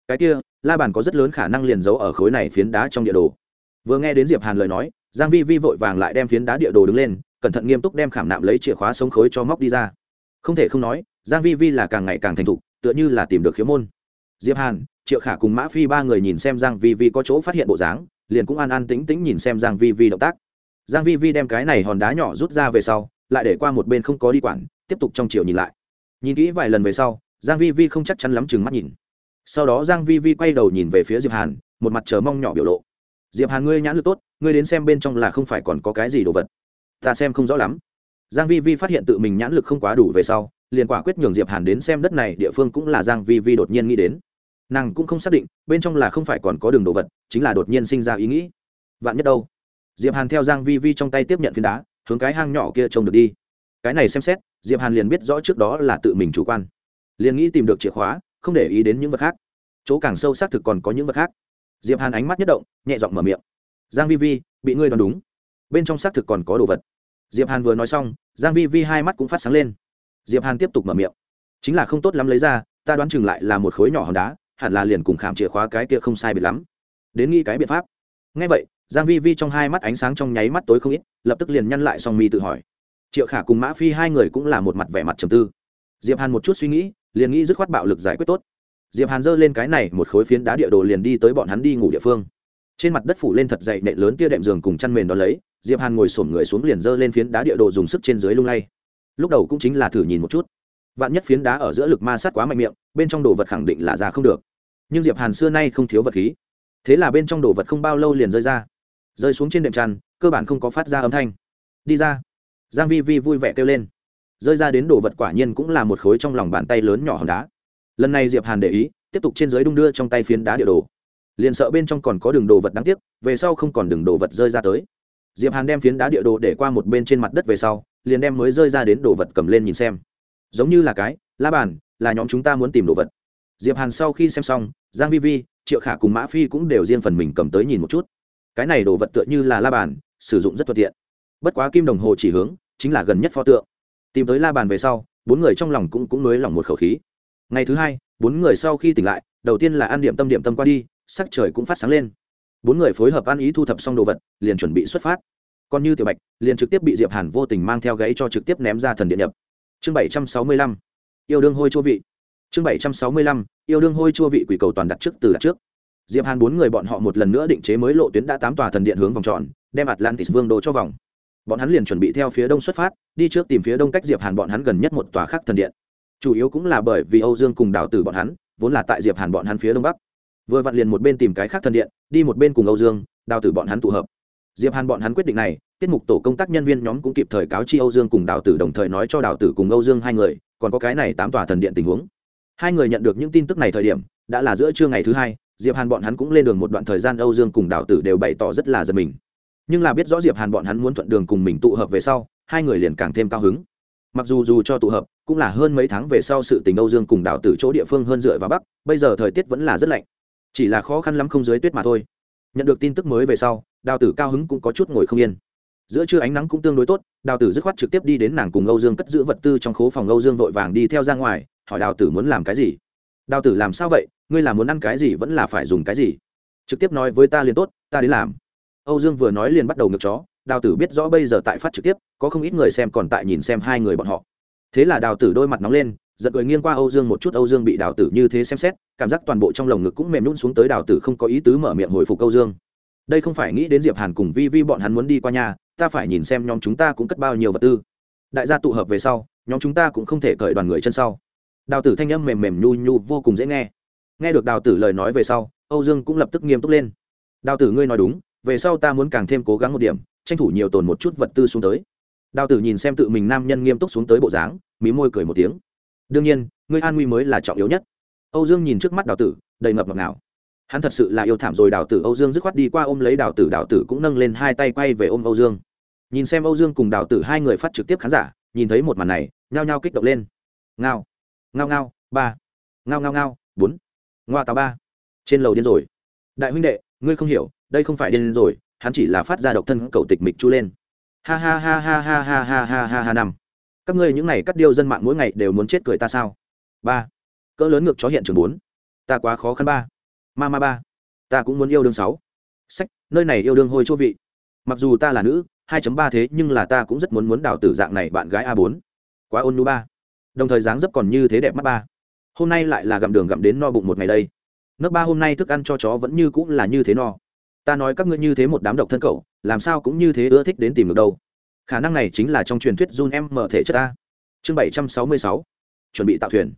Cái kia, la bàn có rất lớn khả năng liền giấu ở khối này phiến đá trong địa đồ. Vừa nghe đến diệp hàn lời nói, giang vi vi vội vàng lại đem phiến đá địa đồ đứng lên, cẩn thận nghiêm túc đem khảm nạm lấy chìa khóa sống khối cho móc đi ra. Không thể không nói giang vi vi là càng ngày càng thành thục, tựa như là tìm được khiếu môn. Diệp hàn, triệu khả cùng mã phi ba người nhìn xem giang vi vi có chỗ phát hiện bộ dáng, liền cũng an an tĩnh tĩnh nhìn xem giang vi vi động tác. Giang vi vi đem cái này hòn đá nhỏ rút ra về sau, lại để qua một bên không có đi quản, tiếp tục trong chiều nhìn lại. Nhìn kỹ vài lần về sau, giang vi vi không chắc chắn lắm chừng mắt nhìn. Sau đó giang vi vi quay đầu nhìn về phía diệp hàn, một mặt chờ mong nhỏ biểu lộ. Diệp hàn ngươi nhãn lực tốt, ngươi đến xem bên trong là không phải còn có cái gì đồ vật. Ta xem không rõ lắm. Giang vi vi phát hiện tự mình nhãn lực không quá đủ về sau liền quả quyết nhường diệp hàn đến xem đất này, địa phương cũng là giang vi vi đột nhiên nghĩ đến. Nàng cũng không xác định, bên trong là không phải còn có đường đồ vật, chính là đột nhiên sinh ra ý nghĩ. Vạn nhất đâu? Diệp hàn theo giang vi vi trong tay tiếp nhận phiến đá, hướng cái hang nhỏ kia trông được đi. Cái này xem xét, diệp hàn liền biết rõ trước đó là tự mình chủ quan. Liền nghĩ tìm được chìa khóa, không để ý đến những vật khác. Chỗ càng sâu xác thực còn có những vật khác. Diệp hàn ánh mắt nhất động, nhẹ giọng mở miệng. Giang vi vi, bị ngươi đoán đúng. Bên trong xác thực còn có đồ vật. Diệp hàn vừa nói xong, giang vi vi hai mắt cũng phát sáng lên diệp hàn tiếp tục mở miệng. Chính là không tốt lắm lấy ra, ta đoán chừng lại là một khối nhỏ hòn đá, hẳn là liền cùng khảm chìa khóa cái kia không sai biệt lắm. Đến nghĩ cái biện pháp. Ngay vậy, giang vi vi trong hai mắt ánh sáng trong nháy mắt tối không ít, lập tức liền nhăn lại song mi tự hỏi. Triệu khả cùng mã phi hai người cũng là một mặt vẻ mặt trầm tư. Diệp hàn một chút suy nghĩ, liền nghĩ dứt khoát bạo lực giải quyết tốt. Diệp hàn giơ lên cái này một khối phiến đá địa đồ liền đi tới bọn hắn đi ngủ địa phương. Trên mặt đất phủ lên thật dày nệ lớn tia đệm giường cùng chăn mền đó lấy, diệp hàn ngồi xổm người xuống liền giơ lên phiến đá địa đồ dùng sức trên dưới lung lay lúc đầu cũng chính là thử nhìn một chút. Vạn nhất phiến đá ở giữa lực ma sát quá mạnh miệng, bên trong đồ vật khẳng định là ra không được. Nhưng diệp hàn xưa nay không thiếu vật khí. Thế là bên trong đồ vật không bao lâu liền rơi ra. Rơi xuống trên đệm tràn cơ bản không có phát ra âm thanh. Đi ra. Giang vi vi vui vẻ kêu lên. Rơi ra đến đồ vật quả nhiên cũng là một khối trong lòng bàn tay lớn nhỏ hòn đá. Lần này diệp hàn để ý, tiếp tục trên dưới đung đưa trong tay phiến đá địa đồ. Liền sợ bên trong còn có đường đồ vật đáng tiếc, về sau không còn đường đồ vật rơi ra tới diệp hàn đem phiến đá địa đồ để qua một bên trên mặt đất về sau, liền đem mới rơi ra đến đồ vật cầm lên nhìn xem. Giống như là cái, la bàn, là nhóm chúng ta muốn tìm đồ vật. Diệp hàn sau khi xem xong, giang vi vi, triệu khả cùng mã phi cũng đều riêng phần mình cầm tới nhìn một chút. Cái này đồ vật tựa như là la bàn, sử dụng rất thuận tiện. Bất quá kim đồng hồ chỉ hướng, chính là gần nhất pho tượng. Tìm tới la bàn về sau, bốn người trong lòng cũng cũng nới lòng một khẩu khí. Ngày thứ hai, bốn người sau khi tỉnh lại, đầu tiên là ăn điểm tâm điểm tâm qua đi, sắc trời cũng phát sáng lên bốn người phối hợp ăn ý thu thập xong đồ vật, liền chuẩn bị xuất phát. Còn như tiểu bạch, liền trực tiếp bị diệp hàn vô tình mang theo gãy cho trực tiếp ném ra thần điện nhập. Chương bảy trăm sáu mươi lăm, yêu đương hôi chua vị. Chương bảy trăm sáu mươi lăm, yêu đương hôi chua vị quỷ cầu toàn đặt trước từ đặt trước. Diệp hàn bốn người bọn họ một lần nữa định chế mới lộ tuyến đã tám tòa thần điện hướng vòng tròn, đem atlantis vương đồ cho vòng. Bọn hắn liền chuẩn bị theo phía đông xuất phát, đi trước tìm phía đông cách diệp hàn bọn hắn gần nhất một tòa khác thần điện. Chủ yếu cũng là bởi vì âu dương cùng đảo tử bọn hắn, vốn là tại diệp hàn bọn hắn phía đông bắc vừa vặn liền một bên tìm cái khác thần điện, đi một bên cùng âu dương, đào tử bọn hắn tụ hợp. Diệp hàn bọn hắn quyết định này, tiết mục tổ công tác nhân viên nhóm cũng kịp thời cáo chi âu dương cùng đào tử đồng thời nói cho đào tử cùng âu dương hai người, còn có cái này tám tòa thần điện tình huống. Hai người nhận được những tin tức này thời điểm, đã là giữa trưa ngày thứ hai, diệp hàn bọn hắn cũng lên đường một đoạn thời gian âu dương cùng đào tử đều bày tỏ rất là giật mình. Nhưng là biết rõ diệp hàn bọn hắn muốn thuận đường cùng mình tụ hợp về sau, hai người liền càng thêm cao hứng. Mặc dù dù cho tụ hợp, cũng là hơn mấy tháng về sau sự tình âu dương cùng đào tử chỗ địa phương hơn dựa vào bắc, bây giờ thời tiết vẫn là rất lạnh chỉ là khó khăn lắm không dưới tuyết mà thôi. Nhận được tin tức mới về sau, đào tử cao hứng cũng có chút ngồi không yên. Giữa trưa ánh nắng cũng tương đối tốt, đào tử dứt khoát trực tiếp đi đến nàng cùng âu dương cất giữ vật tư trong khố phòng âu dương vội vàng đi theo ra ngoài, hỏi đào tử muốn làm cái gì. Đào tử làm sao vậy, ngươi là muốn ăn cái gì vẫn là phải dùng cái gì? Trực tiếp nói với ta liền tốt, ta đến làm. Âu dương vừa nói liền bắt đầu ngược chó, đào tử biết rõ bây giờ tại phát trực tiếp, có không ít người xem còn tại nhìn xem hai người bọn họ. Thế là đào tử đôi mặt nóng lên giận cười nghiêng qua âu dương một chút, âu dương bị đào tử như thế xem xét, cảm giác toàn bộ trong lồng ngực cũng mềm nhún xuống tới đào tử không có ý tứ mở miệng hồi phục âu dương. Đây không phải nghĩ đến diệp hàn cùng vi vi bọn hắn muốn đi qua nhà, ta phải nhìn xem nhóm chúng ta cũng cất bao nhiêu vật tư. Đại gia tụ hợp về sau, nhóm chúng ta cũng không thể cởi đoàn người chân sau. Đào tử thanh âm mềm mềm nhu nhu vô cùng dễ nghe. Nghe được đào tử lời nói về sau, âu dương cũng lập tức nghiêm túc lên. Đào tử ngươi nói đúng, về sau ta muốn càng thêm cố gắng một điểm, tranh thủ nhiều tồn một chút vật tư xuống tới. Đào tử nhìn xem tự mình nam nhân nghiêm túc xuống tới bộ dáng, mí môi cười một tiếng đương nhiên ngươi an nguy mới là trọng yếu nhất âu dương nhìn trước mắt đào tử đầy ngập ngọc nào hắn thật sự là yêu thảm rồi đào tử âu dương dứt khoát đi qua ôm lấy đào tử đào tử cũng nâng lên hai tay quay về ôm âu dương nhìn xem âu dương cùng đào tử hai người phát trực tiếp khán giả nhìn thấy một màn này nhao nhao kích động lên ngao ngao ngao ba ngao ngao ngao bốn ngoa tàu ba trên lầu điên rồi đại huynh đệ ngươi không hiểu đây không phải điên rồi hắn chỉ là phát ra độc thân cầu tịch mịch chu lên ha ha ha ha ha ha ha ha ha ha năm các ngươi những này cắt điêu dân mạng mỗi ngày đều muốn chết cười ta sao? Ba. Cỡ lớn ngược chó hiện trường bốn. Ta quá khó khăn ba. Ma ma ba. Ta cũng muốn yêu đương sáu. Sách, nơi này yêu đương hôi chỗ vị. Mặc dù ta là nữ 2 ba thế nhưng là ta cũng rất muốn muốn đào tử dạng này bạn gái a bốn. Quá ôn nhu ba. Đồng thời dáng dấp còn như thế đẹp mắt ba. Hôm nay lại là gặm đường gặm đến no bụng một ngày đây. Nước ba hôm nay thức ăn cho chó vẫn như cũng là như thế no. Ta nói các ngươi như thế một đám độc thân cậu, làm sao cũng như thế ưa thích đến tìm được đâu khả năng này chính là trong truyền thuyết run em mở thể chất ta chương bảy trăm sáu mươi sáu, chuẩn bị tạo thuyền.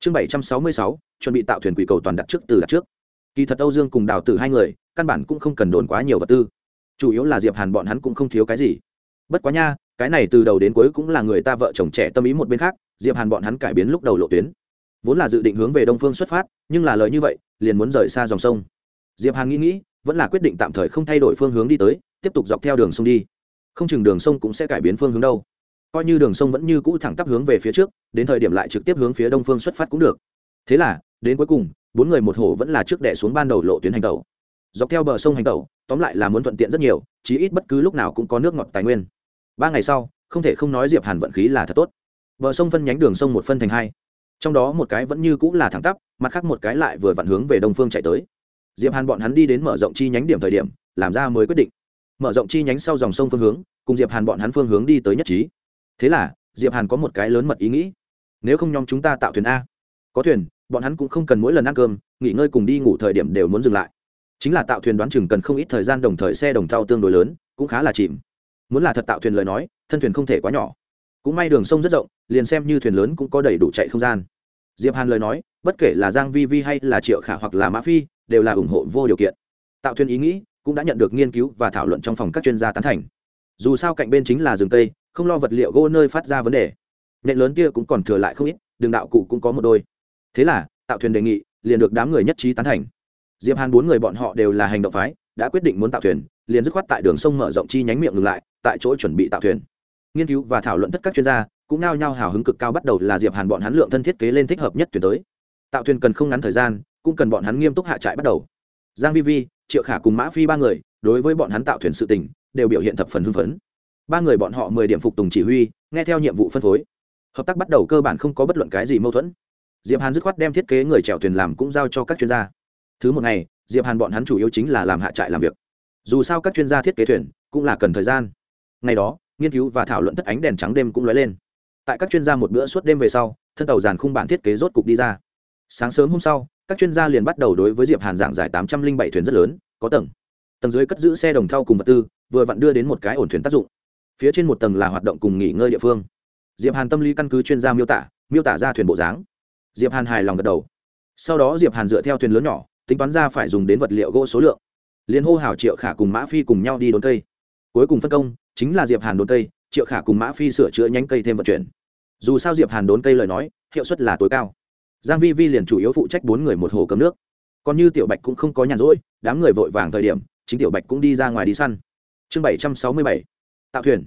Chương bảy trăm sáu mươi sáu, chuẩn bị tạo thuyền quỷ cầu toàn đặt trước, từ đặt trước. Kỳ thật âu dương cùng đào tử hai người, căn bản cũng không cần đồn quá nhiều vật tư. Chủ yếu là diệp hàn bọn hắn cũng không thiếu cái gì. Bất quá nha, cái này từ đầu đến cuối cũng là người ta vợ chồng trẻ tâm ý một bên khác, diệp hàn bọn hắn cải biến lúc đầu lộ tuyến. Vốn là dự định hướng về đông phương xuất phát, nhưng là lời như vậy, liền muốn rời xa dòng sông. Diệp hàn nghĩ nghĩ, vẫn là quyết định tạm thời không thay đổi phương hướng đi tới, tiếp tục dọc theo đường sông đi không chừng đường sông cũng sẽ cải biến phương hướng đâu. Coi như đường sông vẫn như cũ thẳng tắp hướng về phía trước, đến thời điểm lại trực tiếp hướng phía đông phương xuất phát cũng được. Thế là, đến cuối cùng, bốn người một hổ vẫn là trước đẻ xuống ban đầu lộ tuyến hành tàu dọc theo bờ sông hành tàu tóm lại là muốn thuận tiện rất nhiều, chí ít bất cứ lúc nào cũng có nước ngọt tài nguyên. Ba ngày sau, không thể không nói diệp hàn vận khí là thật tốt. Bờ sông phân nhánh đường sông một phân thành hai. Trong đó một cái vẫn như cũng là thẳng tắp, mặt khác một cái lại vừa vặn hướng về đông phương chạy tới. Diệp hàn bọn hắn đi đến mở rộng chi nhánh điểm thời điểm, làm ra mới quyết định mở rộng chi nhánh sau dòng sông phương hướng, cùng diệp hàn bọn hắn phương hướng đi tới nhất trí. Thế là, diệp hàn có một cái lớn mật ý nghĩ. Nếu không nhóm chúng ta tạo thuyền a. Có thuyền, bọn hắn cũng không cần mỗi lần ăn cơm, nghỉ ngơi cùng đi ngủ thời điểm đều muốn dừng lại. Chính là tạo thuyền đoán chừng cần không ít thời gian đồng thời xe đồng thau tương đối lớn, cũng khá là chìm. Muốn là thật tạo thuyền lời nói, thân thuyền không thể quá nhỏ. Cũng may đường sông rất rộng, liền xem như thuyền lớn cũng có đầy đủ chạy không gian. Diệp hàn lời nói, bất kể là giang vi vi hay là triệu khả hoặc là mã phi, đều là ủng hộ vô điều kiện. Tạo thuyền ý nghĩ cũng đã nhận được nghiên cứu và thảo luận trong phòng các chuyên gia tán thành. Dù sao cạnh bên chính là rừng tây không lo vật liệu gỗ nơi phát ra vấn đề. Nện lớn kia cũng còn thừa lại không ít, đường đạo cụ cũng có một đôi. Thế là, tạo thuyền đề nghị, liền được đám người nhất trí tán thành. Diệp hàn bốn người bọn họ đều là hành động phái, đã quyết định muốn tạo thuyền, liền dứt khoát tại đường sông mở rộng chi nhánh miệng ngừng lại, tại chỗ chuẩn bị tạo thuyền. Nghiên cứu và thảo luận tất các chuyên gia cũng nao nhao hào hứng cực cao bắt đầu là diệp hàn bọn hắn lượng thân thiết kế lên thích hợp nhất thuyền tới. Tạo thuyền cần không ngắn thời gian, cũng cần bọn hắn nghiêm túc hạ trại bắt đầu. Giang vi vi triệu khả cùng mã phi ba người, đối với bọn hắn tạo thuyền sự tình, đều biểu hiện thập phần hưng phấn. Ba người bọn họ mười điểm phục tùng chỉ huy, nghe theo nhiệm vụ phân phối. Hợp tác bắt đầu cơ bản không có bất luận cái gì mâu thuẫn. Diệp hàn dứt khoát đem thiết kế người chèo thuyền làm cũng giao cho các chuyên gia. Thứ một ngày, diệp hàn bọn hắn chủ yếu chính là làm hạ trại làm việc. Dù sao các chuyên gia thiết kế thuyền cũng là cần thời gian. Ngày đó, nghiên cứu và thảo luận tất ánh đèn trắng đêm cũng lóe lên. Tại các chuyên gia một bữa suốt đêm về sau, thân tàu giàn khung bản thiết kế rốt cục đi ra. Sáng sớm hôm sau các chuyên gia liền bắt đầu đối với diệp hàn giảng giải tám trăm linh bảy thuyền rất lớn, có tầng. Tầng dưới cất giữ xe đồng thau cùng vật tư, vừa vặn đưa đến một cái ổn thuyền tác dụng. Phía trên một tầng là hoạt động cùng nghỉ ngơi địa phương. Diệp hàn tâm lý căn cứ chuyên gia miêu tả miêu tả ra thuyền bộ dáng. Diệp hàn hài lòng gật đầu. Sau đó diệp hàn dựa theo thuyền lớn nhỏ, tính toán ra phải dùng đến vật liệu gỗ số lượng. Liên hô hào triệu khả cùng mã phi cùng nhau đi đốn cây. Cuối cùng phân công, chính là diệp hàn đốn cây, triệu khả cùng mã phi sửa chữa nhánh cây thêm vận chuyển. Dù sao diệp hàn đốn cây lời nói, hiệu suất là tối cao giang vi vi liền chủ yếu phụ trách bốn người một hồ cấm nước. Còn như tiểu bạch cũng không có nhàn rỗi, đám người vội vàng thời điểm, chính tiểu bạch cũng đi ra ngoài đi săn. Chương bảy trăm sáu mươi bảy, tạo thuyền.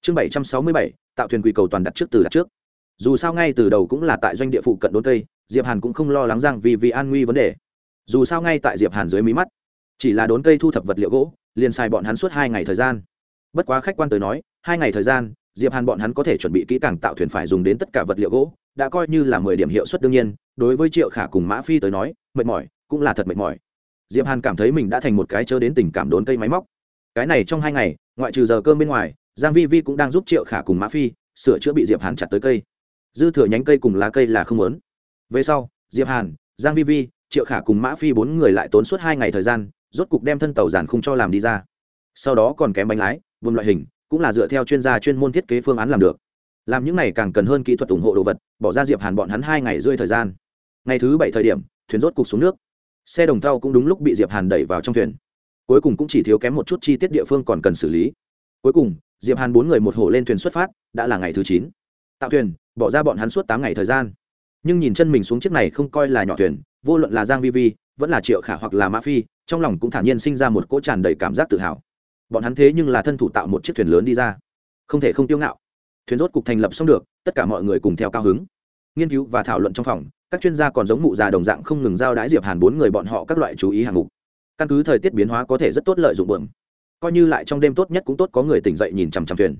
Chương bảy trăm sáu mươi bảy, tạo thuyền quỳ cầu toàn đặt trước từ đặt trước. Dù sao ngay từ đầu cũng là tại doanh địa phụ cận đốn cây, diệp hàn cũng không lo lắng rằng vì vì an nguy vấn đề. Dù sao ngay tại diệp hàn dưới mí mắt, chỉ là đốn cây thu thập vật liệu gỗ, liền xài bọn hắn suốt hai ngày thời gian. Bất quá khách quan tới nói, hai ngày thời gian diệp hàn bọn hắn có thể chuẩn bị kỹ càng tạo thuyền phải dùng đến tất cả vật liệu gỗ, đã coi như là mười điểm hiệu suất đương nhiên, đối với triệu khả cùng mã phi tới nói, mệt mỏi, cũng là thật mệt mỏi. Diệp hàn cảm thấy mình đã thành một cái chớ đến tình cảm đốn cây máy móc. Cái này trong hai ngày, ngoại trừ giờ cơm bên ngoài, giang vi vi cũng đang giúp triệu khả cùng mã phi sửa chữa bị diệp hàn chặt tới cây. Dư thừa nhánh cây cùng lá cây là không lớn về sau, diệp hàn, giang vi vi, triệu khả cùng mã phi bốn người lại tốn suốt hai ngày thời gian, rốt cục đem thân tàu giàn khung cho làm đi ra. Sau đó còn kém bánh lái, vùng loại hình cũng là dựa theo chuyên gia chuyên môn thiết kế phương án làm được. Làm những này càng cần hơn kỹ thuật ủng hộ đồ vật, bỏ ra diệp hàn bọn hắn hai ngày rơi thời gian. Ngày thứ bảy thời điểm, thuyền rốt cục xuống nước. Xe đồng thau cũng đúng lúc bị diệp hàn đẩy vào trong thuyền. Cuối cùng cũng chỉ thiếu kém một chút chi tiết địa phương còn cần xử lý. Cuối cùng, diệp hàn bốn người một hổ lên thuyền xuất phát, đã là ngày thứ chín. Tạo thuyền, bỏ ra bọn hắn suốt tám ngày thời gian. Nhưng nhìn chân mình xuống chiếc này không coi là nhỏ thuyền, vô luận là giang vi vi, vẫn là triệu khả hoặc là mã phi, trong lòng cũng thản nhiên sinh ra một cỗ tràn đầy cảm giác tự hào bọn hắn thế nhưng là thân thủ tạo một chiếc thuyền lớn đi ra. Không thể không tiêu ngạo. Thuyền rốt cục thành lập xong được, tất cả mọi người cùng theo cao hứng. Nghiên cứu và thảo luận trong phòng, các chuyên gia còn giống mụ già đồng dạng không ngừng giao đái diệp hàn bốn người bọn họ các loại chú ý hạng mục. Căn cứ thời tiết biến hóa có thể rất tốt lợi dụng bượm. Coi như lại trong đêm tốt nhất cũng tốt có người tỉnh dậy nhìn chằm chằm thuyền.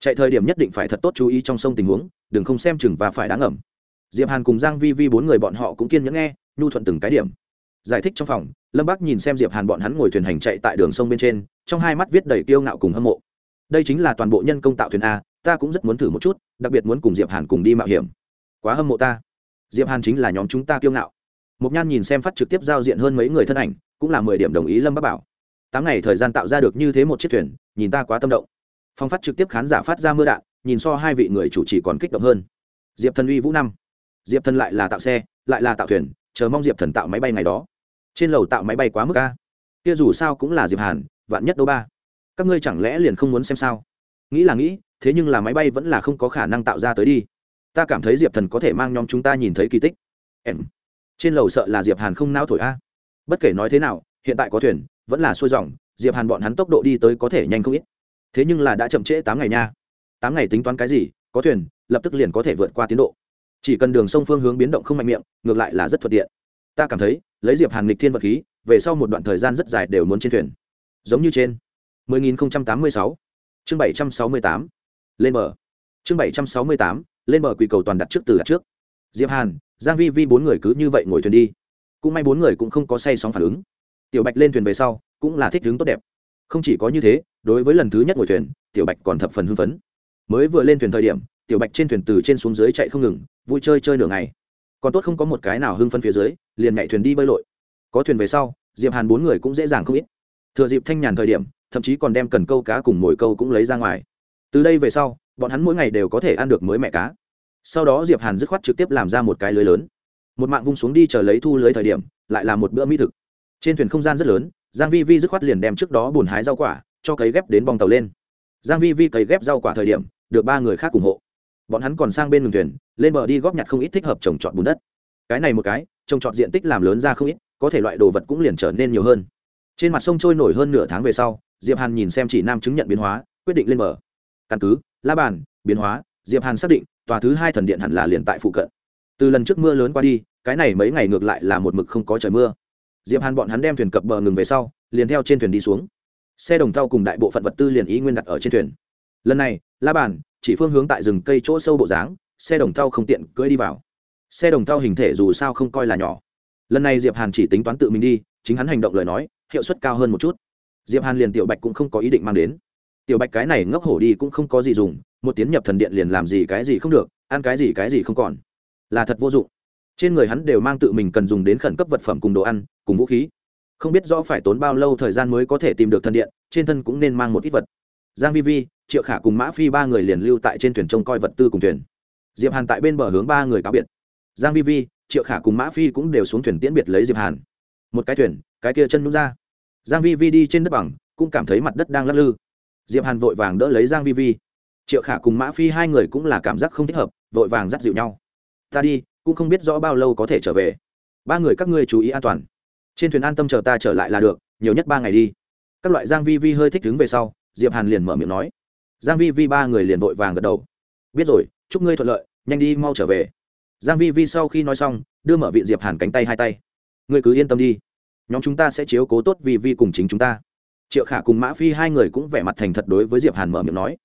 Chạy thời điểm nhất định phải thật tốt chú ý trong sông tình huống, đừng không xem chừng và phải đáng ẩm diệp hàn cùng giang vi vi bốn người bọn họ cũng kiên nhẫn nghe, nhu thuận từng cái điểm giải thích trong phòng, lâm Bác nhìn xem diệp hàn bọn hắn ngồi thuyền hành chạy tại đường sông bên trên, trong hai mắt viết đầy kiêu ngạo cùng hâm mộ. Đây chính là toàn bộ nhân công tạo thuyền a, ta cũng rất muốn thử một chút, đặc biệt muốn cùng diệp hàn cùng đi mạo hiểm. Quá hâm mộ ta. Diệp hàn chính là nhóm chúng ta kiêu ngạo. Mục nhan nhìn xem phát trực tiếp giao diện hơn mấy người thân ảnh, cũng là mười điểm đồng ý lâm Bác bảo. Tám ngày thời gian tạo ra được như thế một chiếc thuyền, nhìn ta quá tâm động. Phong phát trực tiếp khán giả phát ra mưa đạn, nhìn so hai vị người chủ trì còn kích động hơn. Diệp thần uy vũ năm. Diệp thần lại là tạo xe, lại là tạo thuyền, chờ mong diệp thần tạo máy bay ngày đó trên lầu tạo máy bay quá mức ca kia dù sao cũng là diệp hàn, vạn nhất đâu ba. Các ngươi chẳng lẽ liền không muốn xem sao? Nghĩ là nghĩ, thế nhưng là máy bay vẫn là không có khả năng tạo ra tới đi. Ta cảm thấy diệp thần có thể mang nhóm chúng ta nhìn thấy kỳ tích. Em. Trên lầu sợ là diệp hàn không nao thổi a. Bất kể nói thế nào, hiện tại có thuyền, vẫn là xuôi dòng, diệp hàn bọn hắn tốc độ đi tới có thể nhanh không ít. Thế nhưng là đã chậm trễ tám ngày nha. Tám ngày tính toán cái gì, có thuyền, lập tức liền có thể vượt qua tiến độ. Chỉ cần đường sông phương hướng biến động không mạnh miệng, ngược lại là rất thuận tiện. Ta cảm thấy lấy diệp hàn nghịch thiên vật khí, về sau một đoạn thời gian rất dài đều muốn trên thuyền. Giống như trên 10.086 chương 768 lên bờ. Chương 768 lên bờ quỳ cầu toàn đặt trước từ đặt trước. Diệp hàn, giang vi vi bốn người cứ như vậy ngồi thuyền đi. Cũng may bốn người cũng không có say sóng phản ứng. Tiểu bạch lên thuyền về sau, cũng là thích tướng tốt đẹp. Không chỉ có như thế, đối với lần thứ nhất ngồi thuyền, tiểu bạch còn thập phần hưng phấn. Mới vừa lên thuyền thời điểm, tiểu bạch trên thuyền từ trên xuống dưới chạy không ngừng, vui chơi chơi nửa ngày còn tốt không có một cái nào hưng phấn phía dưới, liền nhảy thuyền đi bơi lội. Có thuyền về sau, diệp hàn bốn người cũng dễ dàng không ít. Thừa dịp thanh nhàn thời điểm, thậm chí còn đem cần câu cá cùng mồi câu cũng lấy ra ngoài. Từ đây về sau, bọn hắn mỗi ngày đều có thể ăn được mới mẹ cá. Sau đó diệp hàn dứt khoát trực tiếp làm ra một cái lưới lớn. Một mạng vung xuống đi chờ lấy thu lưới thời điểm, lại là một bữa mỹ thực. Trên thuyền không gian rất lớn, giang vi vi dứt khoát liền đem trước đó bùn hái rau quả, cho cấy ghép đến bong tàu lên. Giang vi vi cấy ghép rau quả thời điểm, được ba người khác ủng hộ bọn hắn còn sang bên đường thuyền, lên bờ đi góp nhặt không ít thích hợp trồng trọt bùn đất. Cái này một cái, trồng trọt diện tích làm lớn ra không ít, có thể loại đồ vật cũng liền trở nên nhiều hơn. Trên mặt sông trôi nổi hơn nửa tháng về sau, diệp hàn nhìn xem chỉ nam chứng nhận biến hóa, quyết định lên bờ. Căn cứ, la bàn, biến hóa, diệp hàn xác định, tòa thứ hai thần điện hẳn là liền tại phụ cận. Từ lần trước mưa lớn qua đi, cái này mấy ngày ngược lại là một mực không có trời mưa. Diệp hàn bọn hắn đem thuyền cập bờ ngừng về sau, liền theo trên thuyền đi xuống. Xe đồng thau cùng đại bộ phận vật tư liền ý nguyên đặt ở trên thuyền. Lần này, la bàn chỉ phương hướng tại rừng cây chỗ sâu bộ dáng, xe đồng thau không tiện cưỡi đi vào. Xe đồng thau hình thể dù sao không coi là nhỏ. Lần này diệp hàn chỉ tính toán tự mình đi, chính hắn hành động lời nói, hiệu suất cao hơn một chút. Diệp hàn liền tiểu bạch cũng không có ý định mang đến. Tiểu bạch cái này ngốc hổ đi cũng không có gì dùng, một tiến nhập thần điện liền làm gì cái gì không được, ăn cái gì cái gì không còn. Là thật vô dụng. Trên người hắn đều mang tự mình cần dùng đến khẩn cấp vật phẩm cùng đồ ăn, cùng vũ khí. Không biết rõ phải tốn bao lâu thời gian mới có thể tìm được thần điện, trên thân cũng nên mang một ít vật giang vi vi, triệu khả cùng mã phi ba người liền lưu tại trên thuyền trông coi vật tư cùng thuyền. Diệp hàn tại bên bờ hướng ba người cáo biệt. Giang vi vi, triệu khả cùng mã phi cũng đều xuống thuyền tiễn biệt lấy diệp hàn. Một cái thuyền, cái kia chân nhún ra. Giang vi vi đi trên đất bằng, cũng cảm thấy mặt đất đang lắc lư. Diệp hàn vội vàng đỡ lấy giang vi vi. Triệu khả cùng mã phi hai người cũng là cảm giác không thích hợp, vội vàng dắt dịu nhau. Ta đi, cũng không biết rõ bao lâu có thể trở về. Ba người các ngươi chú ý an toàn. Trên thuyền an tâm chờ ta trở lại là được, nhiều nhất ba ngày đi. Các loại giang vi vi hơi thích đứng về sau diệp hàn liền mở miệng nói. Giang vi vi ba người liền vội vàng gật đầu. Biết rồi, chúc ngươi thuận lợi, nhanh đi mau trở về. Giang vi vi sau khi nói xong, đưa mở viện diệp hàn cánh tay hai tay. Ngươi cứ yên tâm đi. Nhóm chúng ta sẽ chiếu cố tốt vi vi cùng chính chúng ta. Triệu khả cùng mã phi hai người cũng vẻ mặt thành thật đối với diệp hàn mở miệng nói.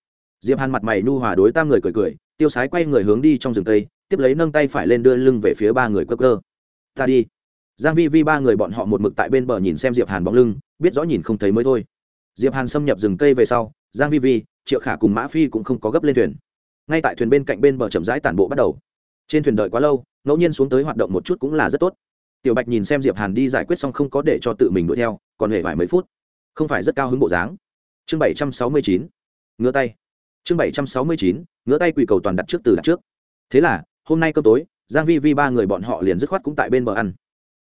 Diệp hàn mặt mày nu hòa đối tam người cười cười, tiêu sái quay người hướng đi trong rừng tây, tiếp lấy nâng tay phải lên đưa lưng về phía ba người cơ cơ ta đi. Giang vi vi ba người bọn họ một mực tại bên bờ nhìn xem diệp hàn bóng lưng, biết rõ nhìn không thấy mới thôi diệp hàn xâm nhập rừng cây về sau, giang vi vi, triệu khả cùng mã phi cũng không có gấp lên thuyền. Ngay tại thuyền bên cạnh bên bờ chậm rãi tản bộ bắt đầu. Trên thuyền đợi quá lâu, ngẫu nhiên xuống tới hoạt động một chút cũng là rất tốt. Tiểu bạch nhìn xem diệp hàn đi giải quyết xong không có để cho tự mình đuổi theo, còn hề vài mấy phút. Không phải rất cao hứng bộ dáng. Chương bảy trăm sáu mươi chín ngứa tay. Chương bảy trăm sáu mươi chín ngứa tay quỳ cầu toàn đặt trước từ đặt trước. Thế là, hôm nay cơm tối, giang vi vi ba người bọn họ liền dứt khoát cũng tại bên bờ ăn.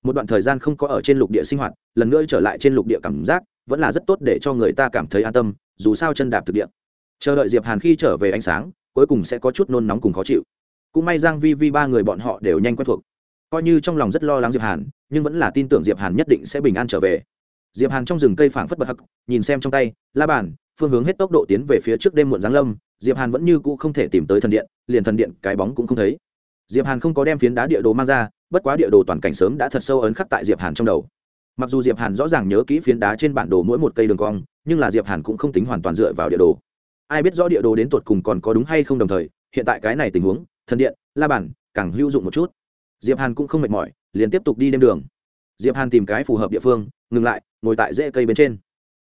Một đoạn thời gian không có ở trên lục địa sinh hoạt, lần nữa trở lại trên lục địa cảm giác vẫn là rất tốt để cho người ta cảm thấy an tâm, dù sao chân đạp thực địa. Chờ đợi diệp hàn khi trở về ánh sáng, cuối cùng sẽ có chút nôn nóng cùng khó chịu. Cũng may giang vi vi ba người bọn họ đều nhanh quen thuộc. Coi như trong lòng rất lo lắng diệp hàn, nhưng vẫn là tin tưởng diệp hàn nhất định sẽ bình an trở về. Diệp hàn trong rừng cây phảng phất bật hắc, nhìn xem trong tay, la bàn, phương hướng hết tốc độ tiến về phía trước đêm muộn giáng lâm, diệp hàn vẫn như cũ không thể tìm tới thần điện, liền thần điện cái bóng cũng không thấy. Diệp hàn không có đem phiến đá địa đồ mang ra, bất quá địa đồ toàn cảnh sớm đã thật sâu ấn khắc tại diệp hàn trong đầu mặc dù diệp hàn rõ ràng nhớ kỹ phiến đá trên bản đồ mỗi một cây đường cong, nhưng là diệp hàn cũng không tính hoàn toàn dựa vào địa đồ. Ai biết rõ địa đồ đến tột cùng còn có đúng hay không đồng thời, hiện tại cái này tình huống, thần điện, la bản càng hữu dụng một chút. Diệp hàn cũng không mệt mỏi, liền tiếp tục đi đêm đường. Diệp hàn tìm cái phù hợp địa phương, ngừng lại, ngồi tại rễ cây bên trên.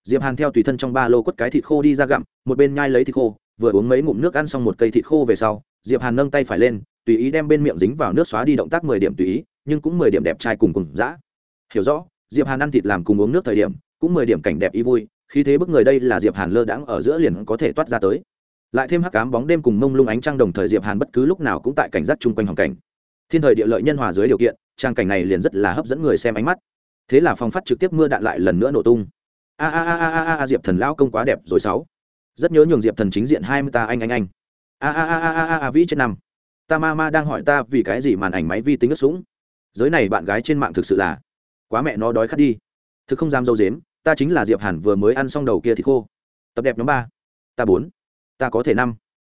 Diệp hàn theo tùy thân trong ba lô quất cái thịt khô đi ra gặm, một bên nhai lấy thịt khô, vừa uống mấy ngụm nước ăn xong một cây thịt khô về sau, diệp hàn nâng tay phải lên, tùy ý đem bên miệng dính vào nước xóa đi động tác mười điểm tùy ý, nhưng cũng mười điểm đẹp trai cùng cùng dã. Hiểu rõ? Diệp hàn ăn thịt làm cùng uống nước thời điểm, cũng mười điểm cảnh đẹp ý vui khi thế bức người đây là diệp hàn lơ đãng ở giữa liền có thể toát ra tới. Lại thêm hắc cám bóng đêm cùng mông lung ánh trăng đồng thời diệp hàn bất cứ lúc nào cũng tại cảnh giác chung quanh hoàn cảnh. Thiên thời địa lợi nhân hòa dưới điều kiện, trang cảnh này liền rất là hấp dẫn người xem ánh mắt. Thế là phong phát trực tiếp mưa đạn lại lần nữa nổ tung. A a a a a a diệp thần lão công quá đẹp rồi sáu. Rất nhớ nhường diệp thần chính diện hai mươi ta anh anh anh. A a a a a a vĩ trên năm. Ta ma ma đang hỏi ta vì cái gì màn ảnh máy vi tính ướt sũng. Giới này bạn gái trên mạng thực sự là quá mẹ nó đói khát đi. Thực không dám dâu dếm, ta chính là diệp hàn vừa mới ăn xong đầu kia thì khô. Tập đẹp nhóm ba. Ta bốn. Ta có thể năm.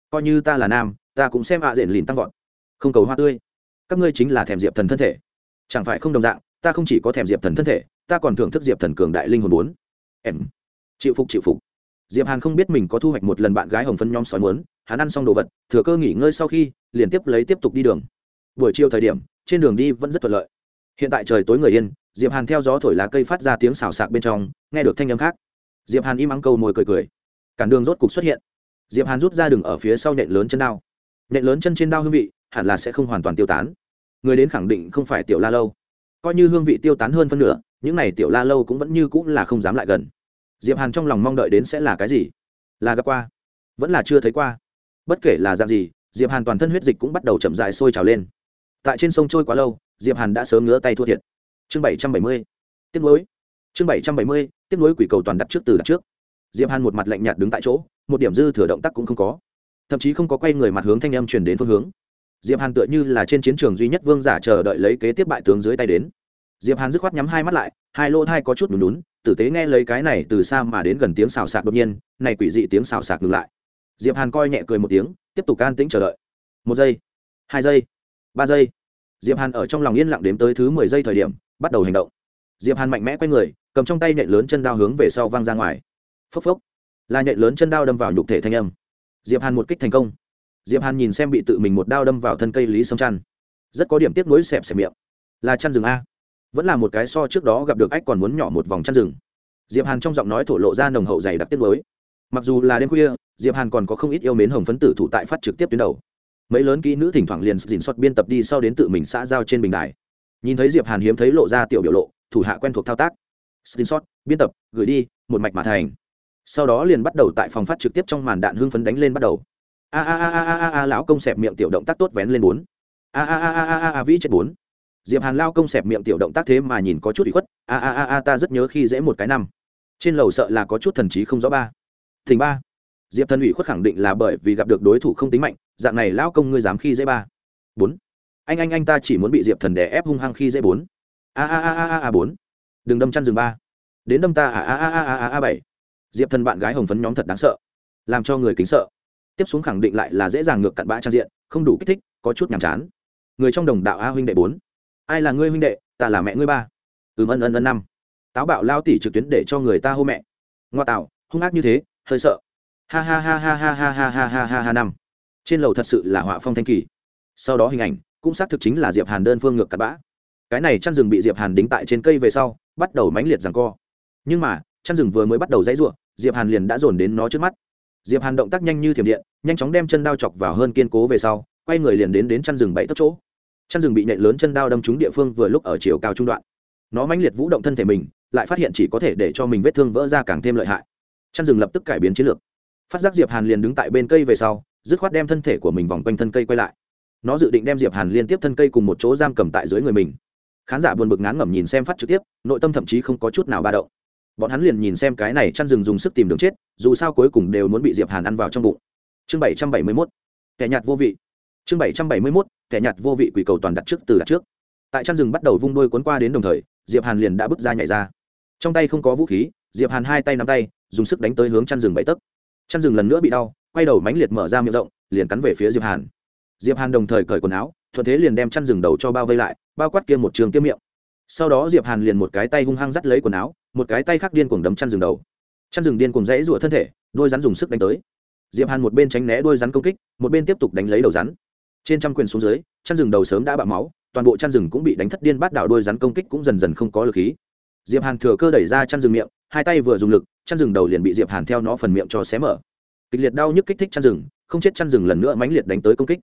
Coi như ta là nam, ta cũng xem ạ à diện lìn tăng vọt. Không cầu hoa tươi. Các ngươi chính là thèm diệp thần thân thể. Chẳng phải không đồng dạng, ta không chỉ có thèm diệp thần thân thể, ta còn thưởng thức diệp thần cường đại linh hồn bốn. Em. Chịu phục chịu phục. Diệp hàn không biết mình có thu hoạch một lần bạn gái hồng phân nhóm sói muốn, hắn ăn xong đồ vật, thừa cơ nghỉ ngơi sau khi, liền tiếp lấy tiếp tục đi đường. Buổi chiều thời điểm, trên đường đi vẫn rất thuận lợi. Hiện tại trời tối người yên diệp hàn theo gió thổi lá cây phát ra tiếng xào xạc bên trong, nghe được thanh âm khác. Diệp hàn im ắng câu môi cười cười. Cản đường rốt cục xuất hiện. Diệp hàn rút ra đường ở phía sau nện lớn chân đao. Nện lớn chân trên đao hương vị, hẳn là sẽ không hoàn toàn tiêu tán. Người đến khẳng định không phải tiểu la lâu. Coi như hương vị tiêu tán hơn phân nửa, những này tiểu la lâu cũng vẫn như cũng là không dám lại gần. Diệp hàn trong lòng mong đợi đến sẽ là cái gì? Là gặp qua. Vẫn là chưa thấy qua. Bất kể là dạng gì, diệp hàn toàn thân huyết dịch cũng bắt đầu chậm dại sôi trào lên. Tại trên sông trôi quá lâu, diệp hàn đã sớm ngứa tay thua thiệt chương bảy trăm bảy mươi, tiếp nối. Chương bảy trăm bảy mươi, tiếp nối quỷ cầu toàn đặt trước từ đặt trước. Diệp hàn một mặt lạnh nhạt đứng tại chỗ, một điểm dư thừa động tác cũng không có. Thậm chí không có quay người mặt hướng thanh âm truyền đến phương hướng. Diệp hàn tựa như là trên chiến trường duy nhất vương giả chờ đợi lấy kế tiếp bại tướng dưới tay đến. Diệp hàn dứt khoát nhắm hai mắt lại, hai lỗ thai có chút lún lún tử tế nghe lấy cái này từ xa mà đến gần tiếng xào xạc đột nhiên, này quỷ dị tiếng xào xạc ngừng lại. Diệp hàn coi nhẹ cười một tiếng, tiếp tục can tĩnh chờ đợi. Một giây, hai giây, ba giây. Diệp hàn ở trong lòng yên lặng đếm tới thứ mười giây thời điểm bắt đầu hành động. Diệp hàn mạnh mẽ quay người, cầm trong tay nhện lớn chân đao hướng về sau văng ra ngoài. Phốc phốc. Là nhện lớn chân đao đâm vào nhục thể thanh âm. Diệp hàn một kích thành công. Diệp hàn nhìn xem bị tự mình một đao đâm vào thân cây lý sông chăn rất có điểm tiếc nuối xẹp xẹp miệng. Là chăn rừng a. Vẫn là một cái so trước đó gặp được ách còn muốn nhỏ một vòng chăn rừng. Diệp hàn trong giọng nói thổ lộ ra nồng hậu dày đặc tiết nuối. Mặc dù là đêm khuya, diệp hàn còn có không ít yêu mến hồng phấn tử thủ tại phát trực tiếp tuyến đầu. Mấy lớn kỹ nữ thỉnh thoảng liền dình xuất biên tập đi sau đến tự mình xã giao trên bình đài nhìn thấy diệp hàn hiếm thấy lộ ra tiểu biểu lộ, thủ hạ quen thuộc thao tác. Screenshot, biên tập, gửi đi, một mạch mà thành. Sau đó liền bắt đầu tại phòng phát trực tiếp trong màn đạn hưng phấn đánh lên bắt đầu. A a a a a a, lão công xẹp miệng tiểu động tác tốt vén lên bốn. A a a a a a vĩ chết bốn. Diệp hàn lao công xẹp miệng tiểu động tác thế mà nhìn có chút bị khuất. A a a a, ta rất nhớ khi dễ một cái năm. Trên lầu sợ là có chút thần trí không rõ ba. Thỉnh ba. Diệp thần ủy khuất khẳng định là bởi vì gặp được đối thủ không tính mạnh, dạng này lao công ngươi dám khi dễ ba. Bốn anh anh anh ta chỉ muốn bị diệp thần đè ép hung hăng khi dễ bốn. A a a a a bốn. Đừng đâm chăn rừng ba. Đến đâm ta, a a a a a a bảy. Diệp thần bạn gái hồng phấn nhóm thật đáng sợ. Làm cho người kính sợ. Tiếp xuống khẳng định lại là dễ dàng ngược cặn bã trang diện, không đủ kích thích, có chút nhàm chán. Người trong đồng đạo a huynh đệ bốn. Ai là ngươi huynh đệ? Ta là mẹ ngươi ba. Ừm, ân ân ân, năm. Táo bạo lao tỉ trực tuyến để cho người ta hô mẹ. Ngoa tạo, hung ác như thế, hơi sợ. Ha ha ha ha ha ha ha ha ha ha ha, năm. Trên lầu thật sự là họa phong thanh kỳ. Sau đó hình ảnh cũng xác thực chính là diệp hàn đơn phương ngược cặn bã. Cái này chăn rừng bị diệp hàn đính tại trên cây về sau, bắt đầu mãnh liệt rằng co. Nhưng mà, chăn rừng vừa mới bắt đầu dãy ruộng, diệp hàn liền đã dồn đến nó trước mắt. Diệp hàn động tác nhanh như thiểm điện, nhanh chóng đem chân đao chọc vào hơn kiên cố về sau, quay người liền đến đến chăn rừng bảy tấc chỗ. Chăn rừng bị nện lớn chân đao đâm trúng địa phương vừa lúc ở chiều cao trung đoạn. Nó mãnh liệt vũ động thân thể mình, lại phát hiện chỉ có thể để cho mình vết thương vỡ ra càng thêm lợi hại. Chăn rừng lập tức cải biến chiến lược. Phát giác diệp hàn liền đứng tại bên cây về sau, dứt khoát đem thân thể của mình vòng quanh thân cây quay lại nó dự định đem diệp hàn liên tiếp thân cây cùng một chỗ giam cầm tại dưới người mình. Khán giả buồn bực ngán ngẩm nhìn xem phát trực tiếp, nội tâm thậm chí không có chút nào ba động. Bọn hắn liền nhìn xem cái này chăn rừng dùng sức tìm đường chết, dù sao cuối cùng đều muốn bị diệp hàn ăn vào trong bụng. Chương bảy trăm bảy mươi mốt, kẻ nhạt vô vị. Chương bảy trăm bảy mươi mốt, kẻ nhạt vô vị quỷ cầu toàn đặt trước từ đặt trước. Tại chăn rừng bắt đầu vung đôi cuốn qua đến đồng thời, diệp hàn liền đã bước ra nhảy ra. Trong tay không có vũ khí, diệp hàn hai tay nắm tay, dùng sức đánh tới hướng chăn rừng bậy tấc. Chăn rừng lần nữa bị đau, quay đầu mánh liệt mở ra miệng rộng, liền cắn về phía diệp hàn diệp hàn đồng thời cởi quần áo, thuận thế liền đem chăn rừng đầu cho bao vây lại, bao quát kia một trường kia miệng. Sau đó diệp hàn liền một cái tay hung hăng dắt lấy quần áo, một cái tay khác điên cuồng đấm chăn rừng đầu. Chăn rừng điên cuồng rẽ rủa thân thể, đôi rắn dùng sức đánh tới. Diệp hàn một bên tránh né đôi rắn công kích, một bên tiếp tục đánh lấy đầu rắn. Trên trăm quyền xuống dưới, chăn rừng đầu sớm đã bạo máu, toàn bộ chăn rừng cũng bị đánh thất điên bát đảo đôi rắn công kích cũng dần dần không có lực khí. Diệp hàn thừa cơ đẩy ra chăn rừng miệng, hai tay vừa dùng lực, chăn rừng đầu liền bị diệp hàn theo nó phần miệng cho xé mở. Kịch liệt đau nhức kích thích chăn rừng, không chết chăn rừng lần nữa mãnh liệt đánh tới công kích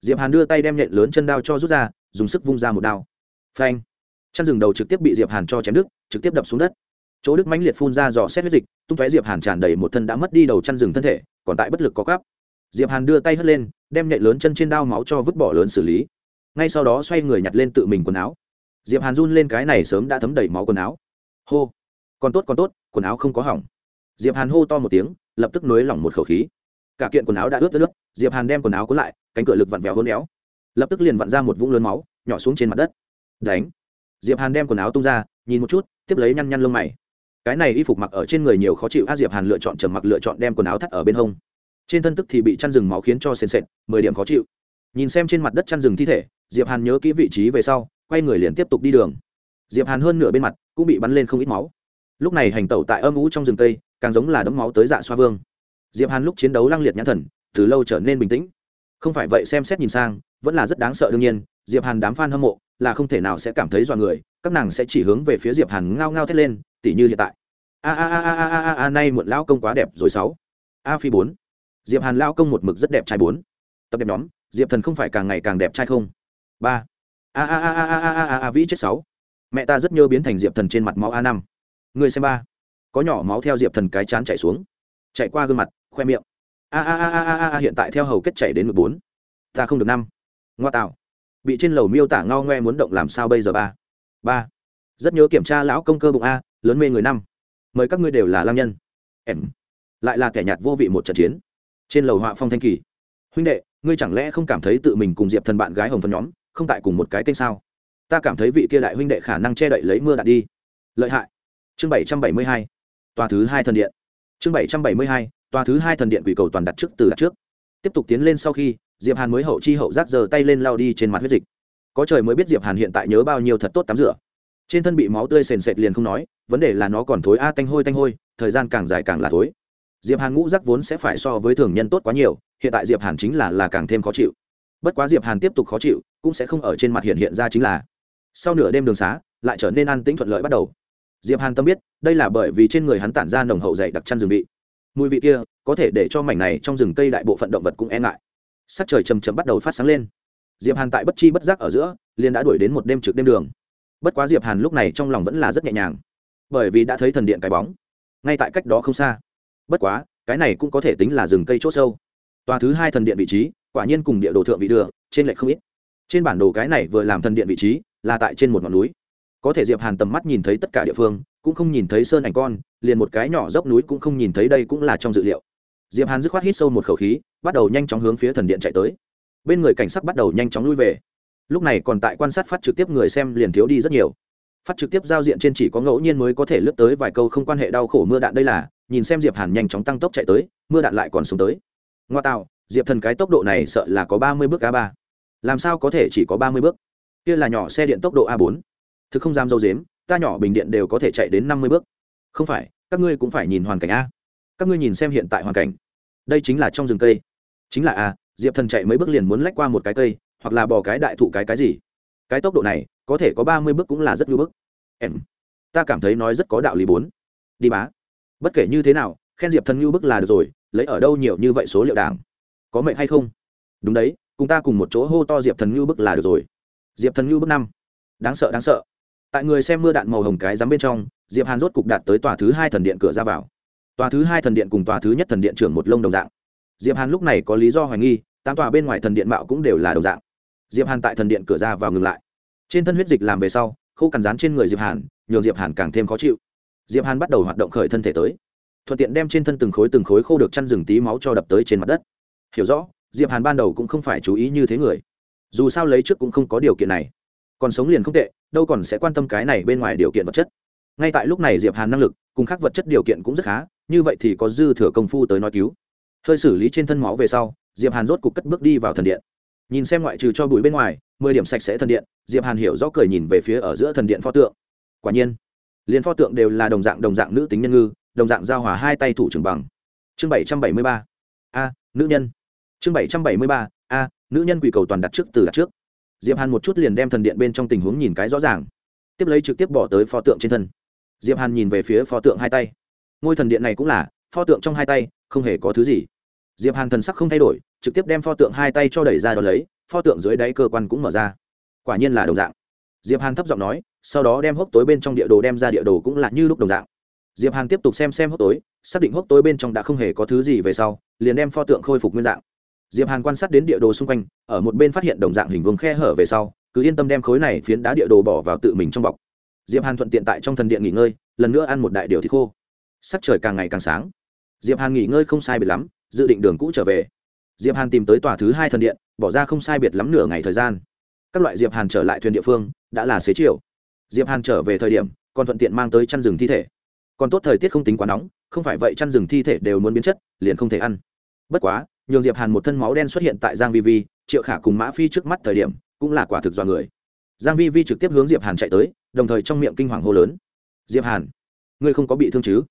diệp hàn đưa tay đem nhện lớn chân đao cho rút ra, dùng sức vung ra một đao. Phanh. Chăn rừng đầu trực tiếp bị diệp hàn cho chém đứt, trực tiếp đập xuống đất. Chỗ đức mãnh liệt phun ra dò xét huyết dịch, tung tóe diệp hàn tràn đầy một thân đã mất đi đầu chăn rừng thân thể, còn tại bất lực có cắp diệp hàn đưa tay hất lên, đem nhện lớn chân trên đao máu cho vứt bỏ lớn xử lý. Ngay sau đó xoay người nhặt lên tự mình quần áo. Diệp hàn run lên cái này sớm đã thấm đầy máu quần áo. Hô. Còn tốt còn tốt, quần áo không có hỏng. Diệp hàn hô to một tiếng, lập tức nới lỏng một khẩu khí cả kiện quần áo đã ướt nước diệp hàn đem quần áo cuốn lại, cánh cửa lực vặn vẹo hôn éo. Lập tức liền vặn ra một vũng lớn máu, nhỏ xuống trên mặt đất. Đánh. Diệp hàn đem quần áo tung ra, nhìn một chút, tiếp lấy nhăn nhăn lông mày. Cái này y phục mặc ở trên người nhiều khó chịu a diệp hàn lựa chọn trầm mặc lựa chọn đem quần áo thắt ở bên hông. Trên thân tức thì bị chăn rừng máu khiến cho sền sệt, mười điểm khó chịu. Nhìn xem trên mặt đất chăn rừng thi thể, diệp hàn nhớ kỹ vị trí về sau, quay người liền tiếp tục đi đường. Diệp hàn hơn nửa bên mặt cũng bị bắn lên không ít máu. Lúc này hành tẩu tại âm ú trong rừng tây càng giống là đấm máu tới dạ xoa vương diệp hàn lúc chiến đấu lăng liệt nhãn thần từ lâu trở nên bình tĩnh không phải vậy xem xét nhìn sang vẫn là rất đáng sợ đương nhiên diệp hàn đám f a n hâm mộ là không thể nào sẽ cảm thấy dọa người các nàng sẽ chỉ hướng về phía diệp hàn ngao ngao thét lên tỉ như hiện tại a a a a a a a nay muộn lão công quá đẹp rồi sáu a phi bốn diệp hàn lão công một mực rất đẹp trai bốn tập đẹp nhóm diệp thần không phải càng ngày càng đẹp trai không ba a a a a a a a a vĩ chết sáu mẹ ta rất nhớ biến thành diệp thần trên mặt máu a năm người xem ba có nhỏ máu theo diệp thần cái chán chạy xuống chạy qua gương mặt khoe miệng. A a a a a a, hiện tại theo hầu kết chạy đến mười bốn. Ta không được năm. Ngoa tạo. Bị trên lầu miêu tả ngao ngoe muốn động làm sao bây giờ ba? Ba. Rất nhớ kiểm tra lão công cơ bụng a, lớn mê người năm. Mời các ngươi đều là lang nhân. Em. Lại là kẻ nhạt vô vị một trận chiến. Trên lầu họa phong thanh kỳ. Huynh đệ, ngươi chẳng lẽ không cảm thấy tự mình cùng diệp thần bạn gái hồng phần nhóm, không tại cùng một cái kênh sao? Ta cảm thấy vị kia đại huynh đệ khả năng che đậy lấy mưa đạn đi. Lợi hại. Chương bảy trăm bảy mươi hai. Tòa thứ hai thần điện. Chương bảy trăm bảy mươi hai tòa thứ hai thần điện quỷ cầu toàn đặt trước từ đặt trước. Tiếp tục tiến lên sau khi diệp hàn mới hậu chi hậu giác giơ tay lên lao đi trên mặt huyết dịch. Có trời mới biết diệp hàn hiện tại nhớ bao nhiêu thật tốt tắm rửa. Trên thân bị máu tươi sền sệt liền không nói vấn đề là nó còn thối a à, tanh hôi tanh hôi thời gian càng dài càng là thối. Diệp hàn ngũ rắc vốn sẽ phải so với thường nhân tốt quá nhiều hiện tại diệp hàn chính là là càng thêm khó chịu. Bất quá diệp hàn tiếp tục khó chịu cũng sẽ không ở trên mặt hiện hiện ra chính là. Sau nửa đêm đường xá lại trở nên an tĩnh thuận lợi bắt đầu. Diệp hàn tâm biết đây là bởi vì trên người hắn tản ra nồng hậu dày đặc chăn rừng vị mùi vị kia có thể để cho mảnh này trong rừng cây đại bộ phận động vật cũng e ngại. Sắc trời chầm chậm bắt đầu phát sáng lên. Diệp hàn tại bất chi bất giác ở giữa, liền đã đuổi đến một đêm trực đêm đường. Bất quá diệp hàn lúc này trong lòng vẫn là rất nhẹ nhàng, bởi vì đã thấy thần điện cái bóng, ngay tại cách đó không xa. Bất quá, cái này cũng có thể tính là rừng cây c h ỗ sâu. Tòa thứ hai thần điện vị trí, quả nhiên cùng địa đồ thượng vị đường trên lệch không ít. Trên bản đồ cái này vừa làm thần điện vị trí, là tại trên một ngọn núi. Có thể diệp hàn tầm mắt nhìn thấy tất cả địa phương cũng không nhìn thấy sơn ảnh con, liền một cái nhỏ dốc núi cũng không nhìn thấy đây cũng là trong dự liệu. Diệp hàn dứt khoát hít sâu một khẩu khí, bắt đầu nhanh chóng hướng phía thần điện chạy tới. Bên người cảnh sát bắt đầu nhanh chóng lui về. Lúc này còn tại quan sát phát trực tiếp người xem liền thiếu đi rất nhiều. Phát trực tiếp giao diện trên chỉ có ngẫu nhiên mới có thể lướt tới vài câu không quan hệ đau khổ mưa đạn đây là, nhìn xem diệp hàn nhanh chóng tăng tốc chạy tới, mưa đạn lại còn xuống tới. Ngoa tạo, diệp thần cái tốc độ này sợ là có ba mươi bước a ba. Làm sao có thể chỉ có ba mươi bước? Kia là nhỏ xe điện tốc độ a bốn. Thực không dám dâu dếm ta nhỏ bình điện đều có thể chạy đến năm mươi bước. Không phải, các ngươi cũng phải nhìn hoàn cảnh a. Các ngươi nhìn xem hiện tại hoàn cảnh. Đây chính là trong rừng cây. Chính là a, diệp thần chạy mấy bước liền muốn lách qua một cái cây, hoặc là bỏ cái đại thụ cái cái gì. Cái tốc độ này, có thể có ba mươi bước cũng là rất ngưỡng bước em, ta cảm thấy nói rất có đạo lý bốn. Đi bá. Bất kể như thế nào, khen diệp thần ngưu bức là được rồi, lấy ở đâu nhiều như vậy số liệu đảng? Có mệnh hay không? Đúng đấy, cùng ta cùng một chỗ hô to diệp thần ngưu bức là được rồi. Diệp thần ngưu bức năm. Đáng sợ đáng sợ tại người xem mưa đạn màu hồng cái dám bên trong, diệp hàn rốt cục đạt tới tòa thứ hai thần điện cửa ra vào. Tòa thứ hai thần điện cùng tòa thứ nhất thần điện trưởng một lông đồng dạng. Diệp hàn lúc này có lý do hoài nghi, tám tòa bên ngoài thần điện mạo cũng đều là đồng dạng. Diệp hàn tại thần điện cửa ra vào ngừng lại. Trên thân huyết dịch làm về sau, khô cằn rán trên người diệp hàn, nhường diệp hàn càng thêm khó chịu. Diệp hàn bắt đầu hoạt động khởi thân thể tới. Thuận tiện đem trên thân từng khối từng khối khô được chăn rừng tí máu cho đập tới trên mặt đất. Hiểu rõ, diệp hàn ban đầu cũng không phải chú ý như thế người. Dù sao lấy trước cũng không có điều kiện này còn sống liền không tệ, đâu còn sẽ quan tâm cái này bên ngoài điều kiện vật chất. Ngay tại lúc này diệp hàn năng lực cùng các vật chất điều kiện cũng rất khá, như vậy thì có dư thừa công phu tới nói cứu. Hơi xử lý trên thân máu về sau, diệp hàn rốt cục cất bước đi vào thần điện. Nhìn xem ngoại trừ cho bụi bên ngoài, mười điểm sạch sẽ thần điện, diệp hàn hiểu rõ cười nhìn về phía ở giữa thần điện pho tượng. Quả nhiên, liền pho tượng đều là đồng dạng đồng dạng nữ tính nhân ngư, đồng dạng giao hòa hai tay thủ trưởng bằng. Chương bảy trăm bảy mươi ba. A, nữ nhân. Chương bảy trăm bảy mươi ba. A, nữ nhân quỷ cầu toàn đặt trước từ đặt trước diệp hàn một chút liền đem thần điện bên trong tình huống nhìn cái rõ ràng. Tiếp lấy trực tiếp bỏ tới pho tượng trên thân. Diệp hàn nhìn về phía pho tượng hai tay. Ngôi thần điện này cũng là, pho tượng trong hai tay, không hề có thứ gì. Diệp hàn thần sắc không thay đổi, trực tiếp đem pho tượng hai tay cho đẩy ra đón lấy, pho tượng dưới đáy cơ quan cũng mở ra. Quả nhiên là đồng dạng. Diệp hàn thấp giọng nói, sau đó đem hốc tối bên trong địa đồ đem ra địa đồ cũng là như lúc đồng dạng. Diệp hàn tiếp tục xem xem hốc tối, xác định hốc tối bên trong đã không hề có thứ gì về sau, liền đem pho tượng khôi phục nguyên dạng diệp hàn quan sát đến địa đồ xung quanh, ở một bên phát hiện đồng dạng hình vuông khe hở về sau, cứ yên tâm đem khối này phiến đá địa đồ bỏ vào tự mình trong bọc. Diệp hàn thuận tiện tại trong thần điện nghỉ ngơi, lần nữa ăn một đại điều thịt khô. Sắc trời càng ngày càng sáng. Diệp hàn nghỉ ngơi không sai biệt lắm, dự định đường cũ trở về. Diệp hàn tìm tới tòa thứ hai thần điện, bỏ ra không sai biệt lắm nửa ngày thời gian. Các loại diệp hàn trở lại thuyền địa phương, đã là xế chiều. Diệp hàn trở về thời điểm, còn thuận tiện mang tới chăn rừng thi thể. Còn tốt thời tiết không tính quá nóng, không phải vậy chăn rừng thi thể đều muốn biến chất, liền không thể ăn. Bất quá nhường diệp hàn một thân máu đen xuất hiện tại giang vi vi, triệu khả cùng mã phi trước mắt thời điểm, cũng là quả thực do người. Giang vi vi trực tiếp hướng diệp hàn chạy tới, đồng thời trong miệng kinh hoàng hô lớn. Diệp hàn, ngươi không có bị thương chứ?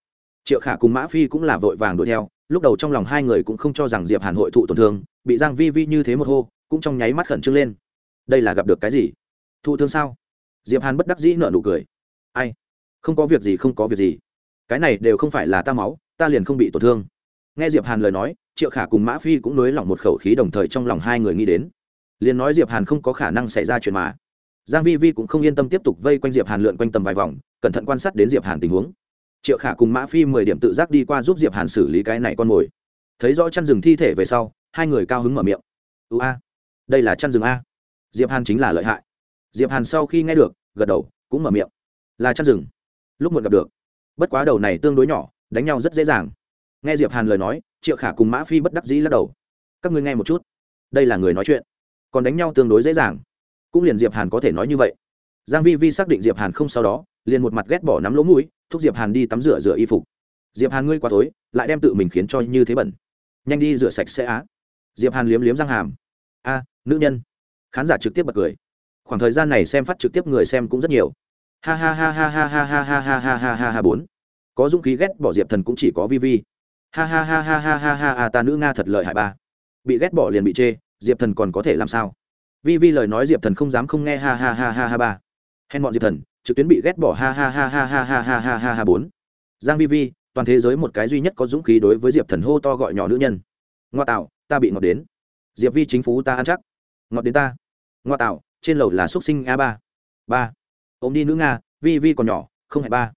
Triệu khả cùng mã phi cũng là vội vàng đuổi theo, lúc đầu trong lòng hai người cũng không cho rằng diệp hàn hội thụ tổn thương, bị giang vi vi như thế một hô, cũng trong nháy mắt khẩn trương lên. Đây là gặp được cái gì? Thụ thương sao? Diệp hàn bất đắc dĩ nở nụ cười. Ai? Không có việc gì, không có việc gì. Cái này đều không phải là ta máu, ta liền không bị tổn thương nghe diệp hàn lời nói, triệu khả cùng mã phi cũng nới lỏng một khẩu khí đồng thời trong lòng hai người nghĩ đến. Liền nói diệp hàn không có khả năng xảy ra chuyện mà. Giang vi vi cũng không yên tâm tiếp tục vây quanh diệp hàn lượn quanh tầm vài vòng, cẩn thận quan sát đến diệp hàn tình huống. Triệu khả cùng mã phi mười điểm tự giác đi qua giúp diệp hàn xử lý cái này con mồi. Thấy rõ chăn rừng thi thể về sau, hai người cao hứng mở miệng. Ưu a, đây là chăn rừng a. Diệp hàn chính là lợi hại. Diệp hàn sau khi nghe được, gật đầu, cũng mở miệng. Là chăn rừng. Lúc muộn gặp được. Bất quá đầu này tương đối nhỏ, đánh nhau rất dễ dàng nghe diệp hàn lời nói triệu khả cùng mã phi bất đắc dĩ lắc đầu các ngươi nghe một chút đây là người nói chuyện còn đánh nhau tương đối dễ dàng cũng liền diệp hàn có thể nói như vậy giang vi vi xác định diệp hàn không sau đó liền một mặt ghét bỏ nắm lỗ mũi thúc diệp hàn đi tắm rửa rửa y phục diệp hàn ngươi quá tối lại đem tự mình khiến cho như thế bẩn nhanh đi rửa sạch sẽ á diệp hàn liếm liếm răng hàm a nữ nhân khán giả trực tiếp bật cười khoảng thời gian này xem phát trực tiếp người xem cũng rất nhiều ha ha ha ha ha ha ha ha ha ha ha ha ha bốn có dũng khí ghét bỏ diệp thần cũng chỉ có vi vi ha ha ha ha ha ha ha ha ta nữ nga thật lợi hại ba bị ghét bỏ liền bị chê diệp thần còn có thể làm sao vi vi lời nói diệp thần không dám không nghe ha ha ha ha ha ba hèn bọn diệp thần trực tuyến bị ghét bỏ ha ha ha ha ha ha ha ha ha ha bốn giang vi vi toàn thế giới một cái duy nhất có dũng khí đối với diệp thần hô to gọi nhỏ nữ nhân ngoa tạo ta bị ngọt đến diệp vi chính phủ ta ăn chắc ngọt đến ta ngoa tạo trên lầu là xuất sinh a ba ba ôm đi nữ nga vi vi còn nhỏ không hề ba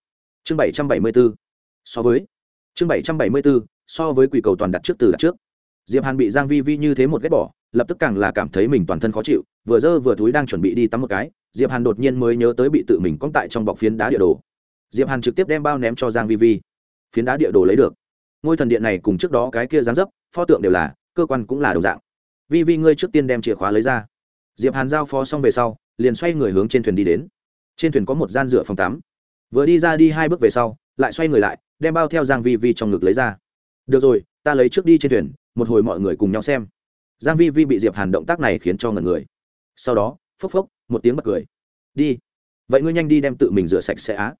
chương bảy trăm bảy mươi bốn. so với chương bảy trăm bảy mươi b ố so với quỷ cầu toàn đặt trước từ đặt trước. Diệp hàn bị giang vi vi như thế một ghét bỏ, lập tức càng là cảm thấy mình toàn thân khó chịu, vừa dơ vừa túi đang chuẩn bị đi tắm một cái, diệp hàn đột nhiên mới nhớ tới bị tự mình cong tại trong bọc phiến đá địa đồ. Diệp hàn trực tiếp đem bao ném cho giang vi vi. Phiến đá địa đồ lấy được. Ngôi thần điện này cùng trước đó cái kia dáng dấp, pho tượng đều là, cơ quan cũng là đồng dạng. Vi vi ngươi trước tiên đem chìa khóa lấy ra. Diệp hàn giao phó xong về sau, liền xoay người hướng trên thuyền đi đến. Trên thuyền có một gian rửa phòng tắm. Vừa đi ra đi hai bước về sau, lại xoay người lại đem bao theo giang vi vi trong ngực lấy ra. Được rồi, ta lấy trước đi trên thuyền, một hồi mọi người cùng nhau xem. Giang vi vi bị diệp hàn động tác này khiến cho ngẩn người. Sau đó, phốc phốc, một tiếng bật cười. Đi. Vậy ngươi nhanh đi đem tự mình rửa sạch sẽ á.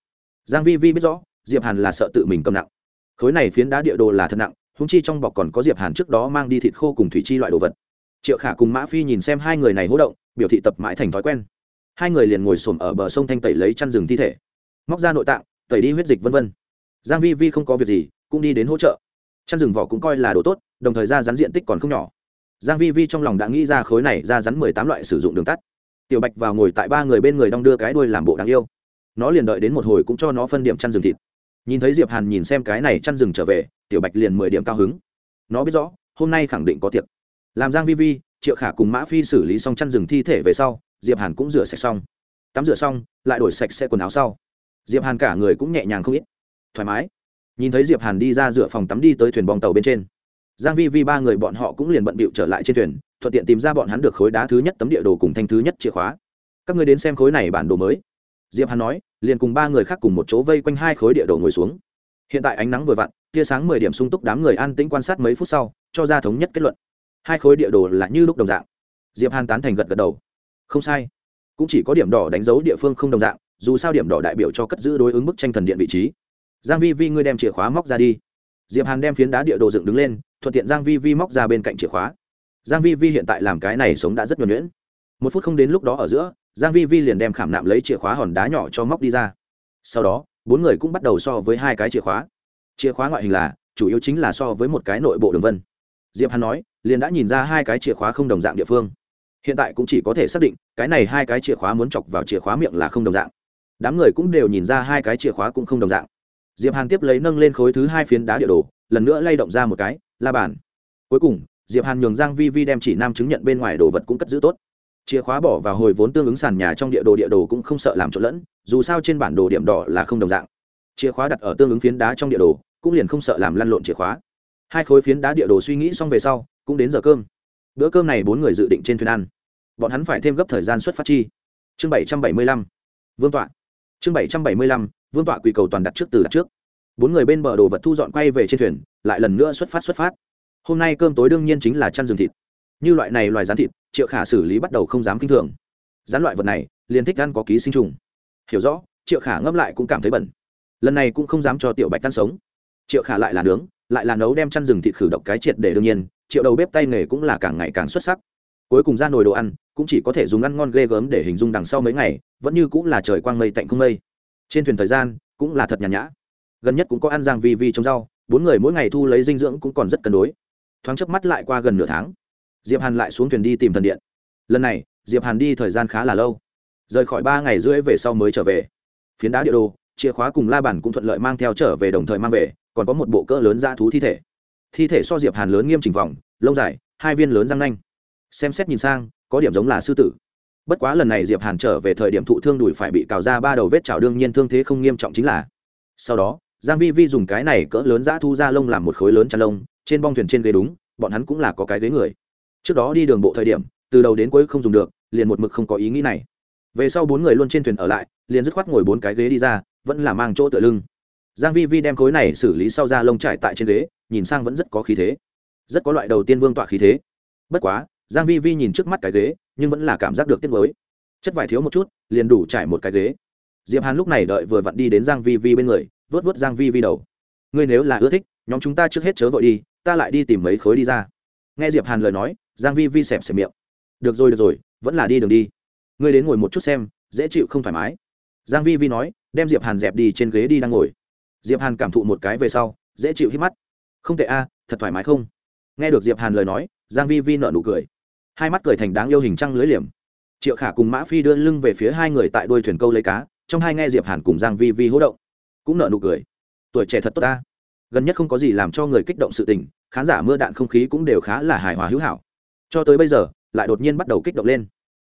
Giang vi vi biết rõ, diệp hàn là sợ tự mình cầm nặng. Khối này phiến đá địa đồ là thật nặng húng chi trong bọc còn có diệp hàn trước đó mang đi thịt khô cùng thủy chi loại đồ vật. Triệu khả cùng mã phi nhìn xem hai người này hỗ động, biểu thị tập mãi thành thói quen. Hai người liền ngồi xổm ở bờ sông thanh tẩy lấy chăn rừng thi thể. Móc ra nội tạng, tẩy đi huyết dịch vân vân giang vi vi không có việc gì, cũng đi đến hỗ trợ. Chăn rừng vỏ cũng coi là đồ tốt, đồng thời ra rắn diện tích còn không nhỏ. Giang vi vi trong lòng đã nghĩ ra khối này ra rắn mười tám loại sử dụng đường tắt. Tiểu bạch vào ngồi tại ba người bên người đong đưa cái đuôi làm bộ đáng yêu. Nó liền đợi đến một hồi cũng cho nó phân điểm chăn rừng thịt. Nhìn thấy diệp hàn nhìn xem cái này chăn rừng trở về, tiểu bạch liền mười điểm cao hứng. Nó biết rõ, hôm nay khẳng định có tiệc. Làm giang vi vi, triệu khả cùng mã phi xử lý xong chăn rừng thi thể về sau, diệp hàn cũng rửa sạch xong. Tắm rửa xong, lại đổi sạch sẽ quần áo sau. Diệp hàn cả người cũng nhẹ nhàng không ít thoải mái. Nhìn thấy diệp hàn đi ra rửa phòng tắm đi tới thuyền bong tàu bên trên. Giang vi vi ba người bọn họ cũng liền bận bịu trở lại trên thuyền, thuận tiện tìm ra bọn hắn được khối đá thứ nhất tấm địa đồ cùng thanh thứ nhất chìa khóa. Các ngươi đến xem khối này bản đồ mới. Diệp hàn nói, liền cùng ba người khác cùng một chỗ vây quanh hai khối địa đồ ngồi xuống. Hiện tại ánh nắng vừa vặn, tia sáng mười điểm sung túc đám người an tĩnh quan sát mấy phút sau, cho ra thống nhất kết luận. Hai khối địa đồ là như lúc đồng dạng. Diệp hàn tán thành gật gật đầu. Không sai. Cũng chỉ có điểm đỏ đánh dấu địa phương không đồng dạng, dù sao điểm đỏ đại biểu cho cất giữ đối ứng bức tranh thần điện vị trí giang vi vi, ngươi đem chìa khóa móc ra đi. Diệp hàn đem phiến đá địa đồ dựng đứng lên, thuận tiện giang vi vi móc ra bên cạnh chìa khóa. Giang vi vi hiện tại làm cái này sống đã rất nhuần nhuyễn. Một phút không đến lúc đó ở giữa, giang vi vi liền đem khảm nạm lấy chìa khóa hòn đá nhỏ cho móc đi ra. Sau đó, bốn người cũng bắt đầu so với hai cái chìa khóa. Chìa khóa ngoại hình là, chủ yếu chính là so với một cái nội bộ đường vân. Diệp hàn nói, liền đã nhìn ra hai cái chìa khóa không đồng dạng địa phương. Hiện tại cũng chỉ có thể xác định, cái này hai cái chìa khóa muốn chọc vào chìa khóa miệng là không đồng dạng. Đám người cũng đều nhìn ra hai cái chìa khóa cũng không đồng dạng diệp hàn tiếp lấy nâng lên khối thứ hai phiến đá địa đồ, lần nữa lay động ra một cái, la bàn. Cuối cùng, diệp hàn nhường giang vi vi đem chỉ nam chứng nhận bên ngoài đồ vật cũng cất giữ tốt. Chìa khóa bỏ vào hồi vốn tương ứng sàn nhà trong địa đồ địa đồ cũng không sợ làm trộn lẫn, dù sao trên bản đồ điểm đỏ là không đồng dạng. Chìa khóa đặt ở tương ứng phiến đá trong địa đồ, cũng liền không sợ làm lăn lộn chìa khóa. Hai khối phiến đá địa đồ suy nghĩ xong về sau, cũng đến giờ cơm. Bữa cơm này bốn người dự định trên thuyền ăn. Bọn hắn phải thêm gấp thời gian xuất phát chi. Chương bảy trăm bảy mươi lăm. Vương tọa. Chương bảy trăm bảy mươi lăm vương tọa quỳ cầu toàn đặt trước từ đặt trước. Bốn người bên bờ đồ vật thu dọn quay về trên thuyền, lại lần nữa xuất phát xuất phát. Hôm nay cơm tối đương nhiên chính là chăn rừng thịt. Như loại này loài rán thịt, triệu khả xử lý bắt đầu không dám kinh thường. Rán loại vật này, liền thích ăn có ký sinh trùng. Hiểu rõ, triệu khả ngâm lại cũng cảm thấy bẩn. Lần này cũng không dám cho tiểu bạch ăn sống. Triệu khả lại là nướng, lại là nấu đem chăn rừng thịt khử độc cái triệt để đương nhiên, triệu đầu bếp tay nghề cũng là càng ngày càng xuất sắc. Cuối cùng ra nồi đồ ăn, cũng chỉ có thể dùng ăn ngon ghê gớm để hình dung đằng sau mấy ngày, vẫn như cũng là trời quang mây tạnh không mây trên thuyền thời gian cũng là thật nhàn nhã. Gần nhất cũng có ăn giang vi vi trồng rau, bốn người mỗi ngày thu lấy dinh dưỡng cũng còn rất cân đối. Thoáng chớp mắt lại qua gần nửa tháng, diệp hàn lại xuống thuyền đi tìm thần điện. Lần này, diệp hàn đi thời gian khá là lâu. Rời khỏi ba ngày rưỡi về sau mới trở về. Phiến đá địa đồ, chìa khóa cùng la bàn cũng thuận lợi mang theo trở về đồng thời mang về, còn có một bộ cỡ lớn dã thú thi thể. Thi thể so diệp hàn lớn nghiêm chỉnh vòng, lông dài, hai viên lớn răng nanh. Xem xét nhìn sang, có điểm giống là sư tử bất quá lần này diệp hàn trở về thời điểm thụ thương đùi phải bị cào ra ba đầu vết chảo đương nhiên thương thế không nghiêm trọng chính là. Sau đó, giang vi vi dùng cái này cỡ lớn dã thu ra lông làm một khối lớn chăn lông, trên bong thuyền trên ghế đúng, bọn hắn cũng là có cái ghế người. Trước đó đi đường bộ thời điểm, từ đầu đến cuối không dùng được, liền một mực không có ý nghĩ này. Về sau bốn người luôn trên thuyền ở lại, liền dứt khoát ngồi bốn cái ghế đi ra, vẫn là mang chỗ tựa lưng. Giang vi vi đem khối này xử lý sau ra lông trải tại trên ghế, nhìn sang vẫn rất có khí thế. Rất có loại đầu tiên vương tọa khí thế. Bất quá giang vi vi nhìn trước mắt cái ghế, nhưng vẫn là cảm giác được tiếc nuối. Chất vải thiếu một chút, liền đủ trải một cái ghế. Diệp hàn lúc này đợi vừa vặn đi đến giang vi vi bên người vớt vớt giang vi vi đầu. Ngươi nếu là ưa thích, nhóm chúng ta trước hết chớ vội đi, ta lại đi tìm mấy khối đi ra. Nghe diệp hàn lời nói, giang vi vi sẹp sẹp miệng. Được rồi được rồi, vẫn là đi đường đi. Ngươi đến ngồi một chút xem, dễ chịu không thoải mái. Giang vi vi nói, đem diệp hàn dẹp đi trên ghế đi đang ngồi. Diệp hàn cảm thụ một cái về sau, dễ chịu hít mắt. Không tệ a, thật thoải mái không? Nghe được diệp hàn lời nói, giang vi vi nở nụ cười. Hai mắt cười thành đáng yêu hình trăng lưới liềm. Triệu khả cùng mã phi đưa lưng về phía hai người tại đuôi thuyền câu lấy cá, trong hai nghe diệp hàn cùng giang vi vi hỗ động, cũng nở nụ cười. Tuổi trẻ thật tốt ta. Gần nhất không có gì làm cho người kích động sự tình, khán giả mưa đạn không khí cũng đều khá là hài hòa hữu hảo. Cho tới bây giờ, lại đột nhiên bắt đầu kích động lên.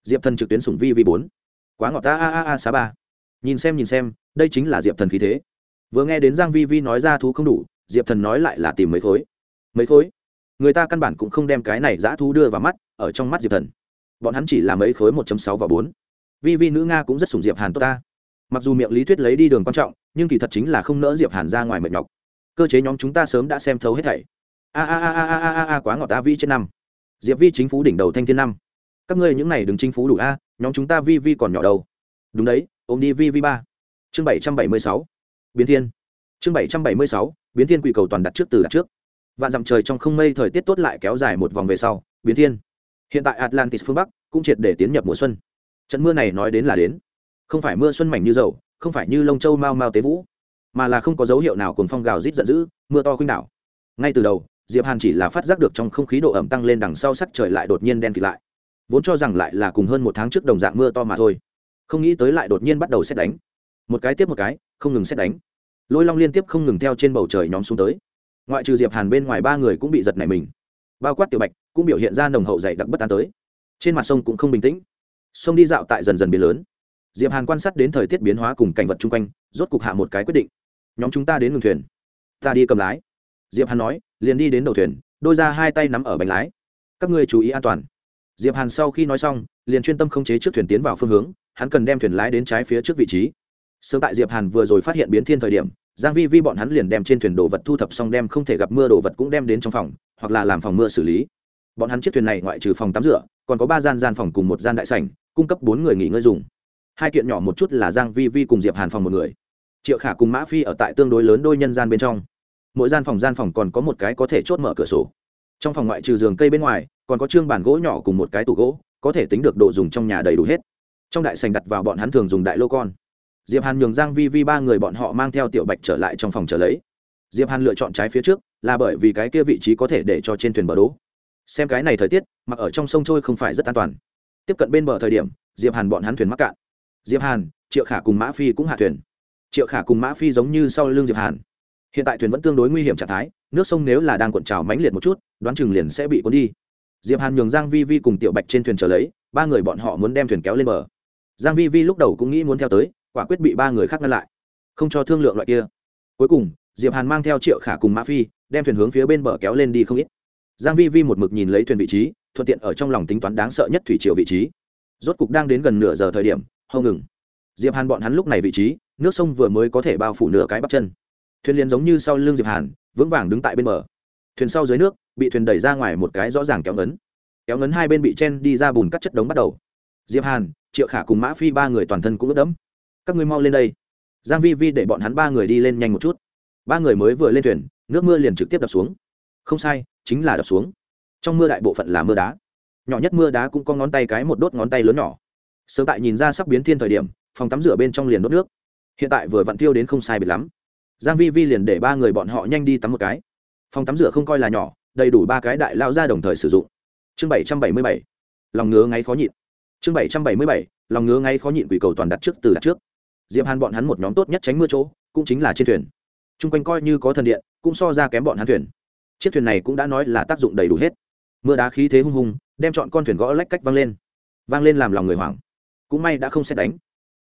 Diệp thần trực tuyến sủng vi vi bốn. Quá ngọt ta, a a a, xá ba. Nhìn xem nhìn xem, đây chính là diệp thần khí thế. Vừa nghe đến giang vi vi nói ra thú không đủ, diệp thần nói lại là tìm mấy khối. Mấy khối? Người ta căn bản cũng không đem cái này dã thú đưa vào mắt, ở trong mắt diệp thần. Bọn hắn chỉ làm mấy khối một sáu và bốn. Vi vi nữ nga cũng rất sủng diệp hàn tốt ta. Mặc dù miệng lý thuyết lấy đi đường quan trọng, nhưng kỳ thật chính là không nỡ diệp hàn ra ngoài mệt nhọc. Cơ chế nhóm chúng ta sớm đã xem thấu hết thảy. A a a a a a a quá ngọt ta vi trên năm. Diệp vi chính phủ đỉnh đầu thanh thiên năm. Các ngươi những này đừng chính phủ đủ a, nhóm chúng ta vi vi còn nhỏ đầu. đúng đấy, ôm đi vi vi ba. Chương bảy trăm bảy mươi sáu. Biến thiên. Chương bảy trăm bảy mươi sáu, biến thiên quỷ cầu toàn đặt trước từ đặt trước vạn dặm trời trong không mây thời tiết tốt lại kéo dài một vòng về sau, biến thiên. Hiện tại atlantis phương bắc cũng triệt để tiến nhập mùa xuân. Trận mưa này nói đến là đến. Không phải mưa xuân mảnh như dầu, không phải như lông châu mau mau tế vũ, mà là không có dấu hiệu nào cùng phong gào rít giận dữ, mưa to khuynh đảo. Ngay từ đầu, diệp hàn chỉ là phát giác được trong không khí độ ẩm tăng lên đằng sau sắc trời lại đột nhiên đen kịt lại. Vốn cho rằng lại là cùng hơn một tháng trước đồng dạng mưa to mà thôi. Không nghĩ tới lại đột nhiên bắt đầu xét đánh. Một cái tiếp một cái, không ngừng xét đánh. Lôi long liên tiếp không ngừng theo trên bầu trời nhóm xuống tới ngoại trừ diệp hàn bên ngoài ba người cũng bị giật nảy mình bao quát tiểu bạch cũng biểu hiện ra nồng hậu dày đặc bất an tới trên mặt sông cũng không bình tĩnh sông đi dạo tại dần dần biến lớn diệp hàn quan sát đến thời tiết biến hóa cùng cảnh vật chung quanh rốt cục hạ một cái quyết định nhóm chúng ta đến ngừng thuyền ta đi cầm lái diệp hàn nói liền đi đến đầu thuyền đôi ra hai tay nắm ở bánh lái các ngươi chú ý an toàn diệp hàn sau khi nói xong liền chuyên tâm khống chế trước thuyền tiến vào phương hướng hắn cần đem thuyền lái đến trái phía trước vị trí sớm tại diệp hàn vừa rồi phát hiện biến thiên thời điểm giang vi vi bọn hắn liền đem trên thuyền đồ vật thu thập xong đem không thể gặp mưa đồ vật cũng đem đến trong phòng, hoặc là làm phòng mưa xử lý. Bọn hắn chiếc thuyền này ngoại trừ phòng tắm rửa, còn có ba gian gian phòng cùng một gian đại sảnh, cung cấp bốn người nghỉ ngơi dùng. Hai kiện nhỏ một chút là giang vi vi cùng diệp hàn phòng một người. Triệu khả cùng mã phi ở tại tương đối lớn đôi nhân gian bên trong. Mỗi gian phòng gian phòng còn có một cái có thể chốt mở cửa sổ. Trong phòng ngoại trừ giường cây bên ngoài, còn có trương bàn gỗ nhỏ cùng một cái tủ gỗ, có thể tính được độ dùng trong nhà đầy đủ hết. Trong đại sành đặt vào bọn hắn thường dùng đại lô con diệp hàn nhường giang vi vi ba người bọn họ mang theo tiểu bạch trở lại trong phòng trở lấy. Diệp hàn lựa chọn trái phía trước, là bởi vì cái kia vị trí có thể để cho trên thuyền bờ đố. Xem cái này thời tiết, mặc ở trong sông trôi không phải rất an toàn. Tiếp cận bên bờ thời điểm, diệp hàn bọn hắn thuyền mắc cạn. Diệp hàn, triệu khả cùng mã phi cũng hạ thuyền. Triệu khả cùng mã phi giống như sau lưng diệp hàn. Hiện tại thuyền vẫn tương đối nguy hiểm trạng thái, nước sông nếu là đang cuộn trào mãnh liệt một chút, đoán chừng liền sẽ bị cuốn đi. Diệp hàn nhường giang vi vi cùng tiểu bạch trên thuyền chờ lấy, ba người bọn họ muốn đem thuyền kéo lên bờ. Giang vi vi lúc đầu cũng nghĩ muốn theo tới quả quyết bị ba người khác ngăn lại. Không cho thương lượng loại kia. Cuối cùng, diệp hàn mang theo triệu khả cùng mã phi, đem thuyền hướng phía bên bờ kéo lên đi không ít. Giang vi vi một mực nhìn lấy thuyền vị trí, thuận tiện ở trong lòng tính toán đáng sợ nhất thủy triều vị trí. Rốt cục đang đến gần nửa giờ thời điểm hâu ngừng. Diệp hàn bọn hắn lúc này vị trí, nước sông vừa mới có thể bao phủ nửa cái bắp chân. Thuyền liền giống như sau lưng diệp hàn, vững vàng đứng tại bên bờ. Thuyền sau dưới nước, bị thuyền đẩy ra ngoài một cái rõ ràng kéo ngấn. Kéo ngấn hai bên bị chen đi ra bùn cắt chất đống bắt đầu. Diệp hàn, triệu khả cùng mã phi ba người toàn thân cũng ướt đẫm các ngươi mau lên đây. Giang vi vi để bọn hắn ba người đi lên nhanh một chút. Ba người mới vừa lên thuyền, nước mưa liền trực tiếp đập xuống. Không sai, chính là đập xuống. Trong mưa đại bộ phận là mưa đá. Nhỏ nhất mưa đá cũng có ngón tay cái một đốt ngón tay lớn nhỏ. Sớm tại nhìn ra sắp biến thiên thời điểm, phòng tắm rửa bên trong liền đốt nước. Hiện tại vừa vặn tiêu đến không sai biệt lắm. Giang vi vi liền để ba người bọn họ nhanh đi tắm một cái. Phòng tắm rửa không coi là nhỏ, đầy đủ ba cái đại lao ra đồng thời sử dụng. Chương bảy trăm bảy mươi bảy. Lòng ngứa ngáy khó nhịn. Chương bảy trăm bảy mươi bảy. Lòng ngứa ngáy khó nhịn quỷ cầu toàn đặt trước từ đặt trước diệp hàn bọn hắn một nhóm tốt nhất tránh mưa chỗ, cũng chính là trên thuyền. Trung quanh coi như có thần điện, cũng so ra kém bọn hắn thuyền. Chiếc thuyền này cũng đã nói là tác dụng đầy đủ hết. Mưa đá khí thế hung hùng đem chọn con thuyền gõ lách cách văng lên. Vang lên làm lòng người hoảng. Cũng may đã không xét đánh.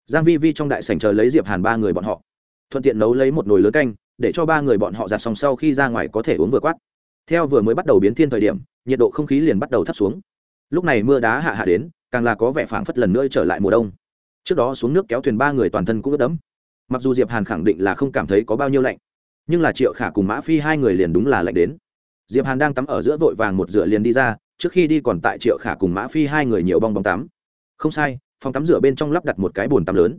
Giang vi vi trong đại sảnh chờ lấy diệp hàn ba người bọn họ. Thuận tiện nấu lấy một nồi lớn canh, để cho ba người bọn họ giặt xong sau khi ra ngoài có thể uống vừa quát. Theo vừa mới bắt đầu biến thiên thời điểm, nhiệt độ không khí liền bắt đầu thấp xuống. Lúc này mưa đá hạ hạ đến, càng là có vẻ phảng phất lần nữa trở lại mùa đông trước đó xuống nước kéo thuyền ba người toàn thân cũng ướt đẫm. Mặc dù diệp hàn khẳng định là không cảm thấy có bao nhiêu lạnh, nhưng là triệu khả cùng mã phi hai người liền đúng là lạnh đến. Diệp hàn đang tắm ở giữa vội vàng một rửa liền đi ra, trước khi đi còn tại triệu khả cùng mã phi hai người nhiều bong bóng tắm. Không sai, phòng tắm rửa bên trong lắp đặt một cái bồn tắm lớn.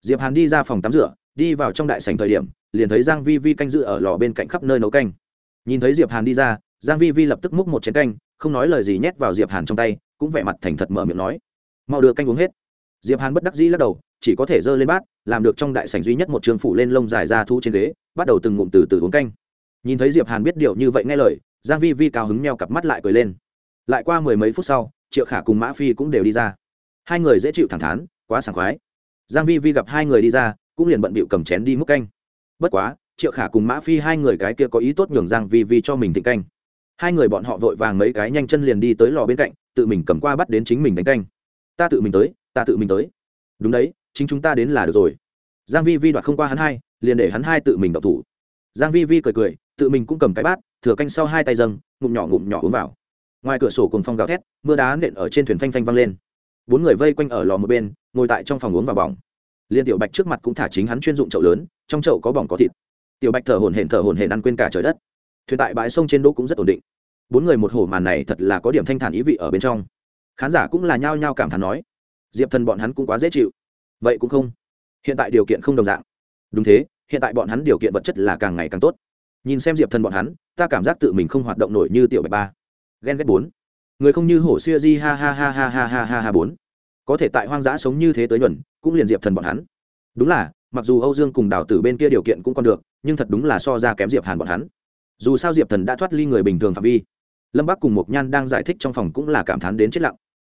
Diệp hàn đi ra phòng tắm rửa, đi vào trong đại sảnh thời điểm, liền thấy giang vi vi canh dự ở lò bên cạnh khắp nơi nấu canh. Nhìn thấy diệp hàn đi ra, giang vi vi lập tức múc một chén canh, không nói lời gì nhét vào diệp hàn trong tay, cũng vẻ mặt thành thật mở miệng nói, mau đưa canh uống hết diệp hàn bất đắc dĩ lắc đầu, chỉ có thể dơ lên bát, làm được trong đại sảnh duy nhất một trường phủ lên lông dài ra thu trên ghế, bắt đầu từng ngụm từ từ uống canh. Nhìn thấy diệp hàn biết điều như vậy nghe lời, giang vi vi cao hứng meo cặp mắt lại cười lên. Lại qua mười mấy phút sau, triệu khả cùng mã phi cũng đều đi ra. Hai người dễ chịu thẳng thắn, quá sảng khoái. Giang vi vi gặp hai người đi ra, cũng liền bận bịu cầm chén đi múc canh. Bất quá, triệu khả cùng mã phi hai người cái kia có ý tốt nhường giang vi vi cho mình thịnh canh. Hai người bọn họ vội vàng mấy cái nhanh chân liền đi tới lò bên cạnh, tự mình cầm qua bắt đến chính mình đánh canh. Ta tự mình tới ta tự mình tới. Đúng đấy, chính chúng ta đến là được rồi. Giang vi vi đoạt không qua hắn hai, liền để hắn hai tự mình đậu thủ. Giang vi vi cười cười, tự mình cũng cầm cái bát, thừa canh sau hai tay dâng, ngụm nhỏ ngụm nhỏ uống vào. Ngoài cửa sổ cùng phong gào thét, mưa đá nện ở trên thuyền phanh phanh văng lên. Bốn người vây quanh ở lò một bên, ngồi tại trong phòng uống vào bỏng. Liên tiểu bạch trước mặt cũng thả chính hắn chuyên dụng chậu lớn, trong chậu có bỏng có thịt. Tiểu bạch thở hổn hển thở hổn hển ăn quên cả trời đất. Thuyền tại bãi sông trên đỗ cũng rất ổn định. Bốn người một hổ màn này thật là có điểm thanh thản ý vị ở bên trong. Khán giả cũng là nhao nhao cảm thán nói diệp thần bọn hắn cũng quá dễ chịu. Vậy cũng không. Hiện tại điều kiện không đồng dạng. Đúng thế, hiện tại bọn hắn điều kiện vật chất là càng ngày càng tốt. Nhìn xem diệp thần bọn hắn, ta cảm giác tự mình không hoạt động nổi như tiểu bạch ba. Ghen ghét bốn. Người không như hổ Xưa di ha ha ha ha ha ha ha ha bốn. Có thể tại hoang dã sống như thế tới nhuần, cũng liền diệp thần bọn hắn. Đúng là, mặc dù âu dương cùng đào tử bên kia điều kiện cũng còn được, nhưng thật đúng là so ra kém diệp hàn bọn hắn. Dù sao diệp thần đã thoát ly người bình thường phạm vi. Lâm bắc cùng mộc nhan đang giải thích trong phòng cũng là cảm thán đến chết lặng.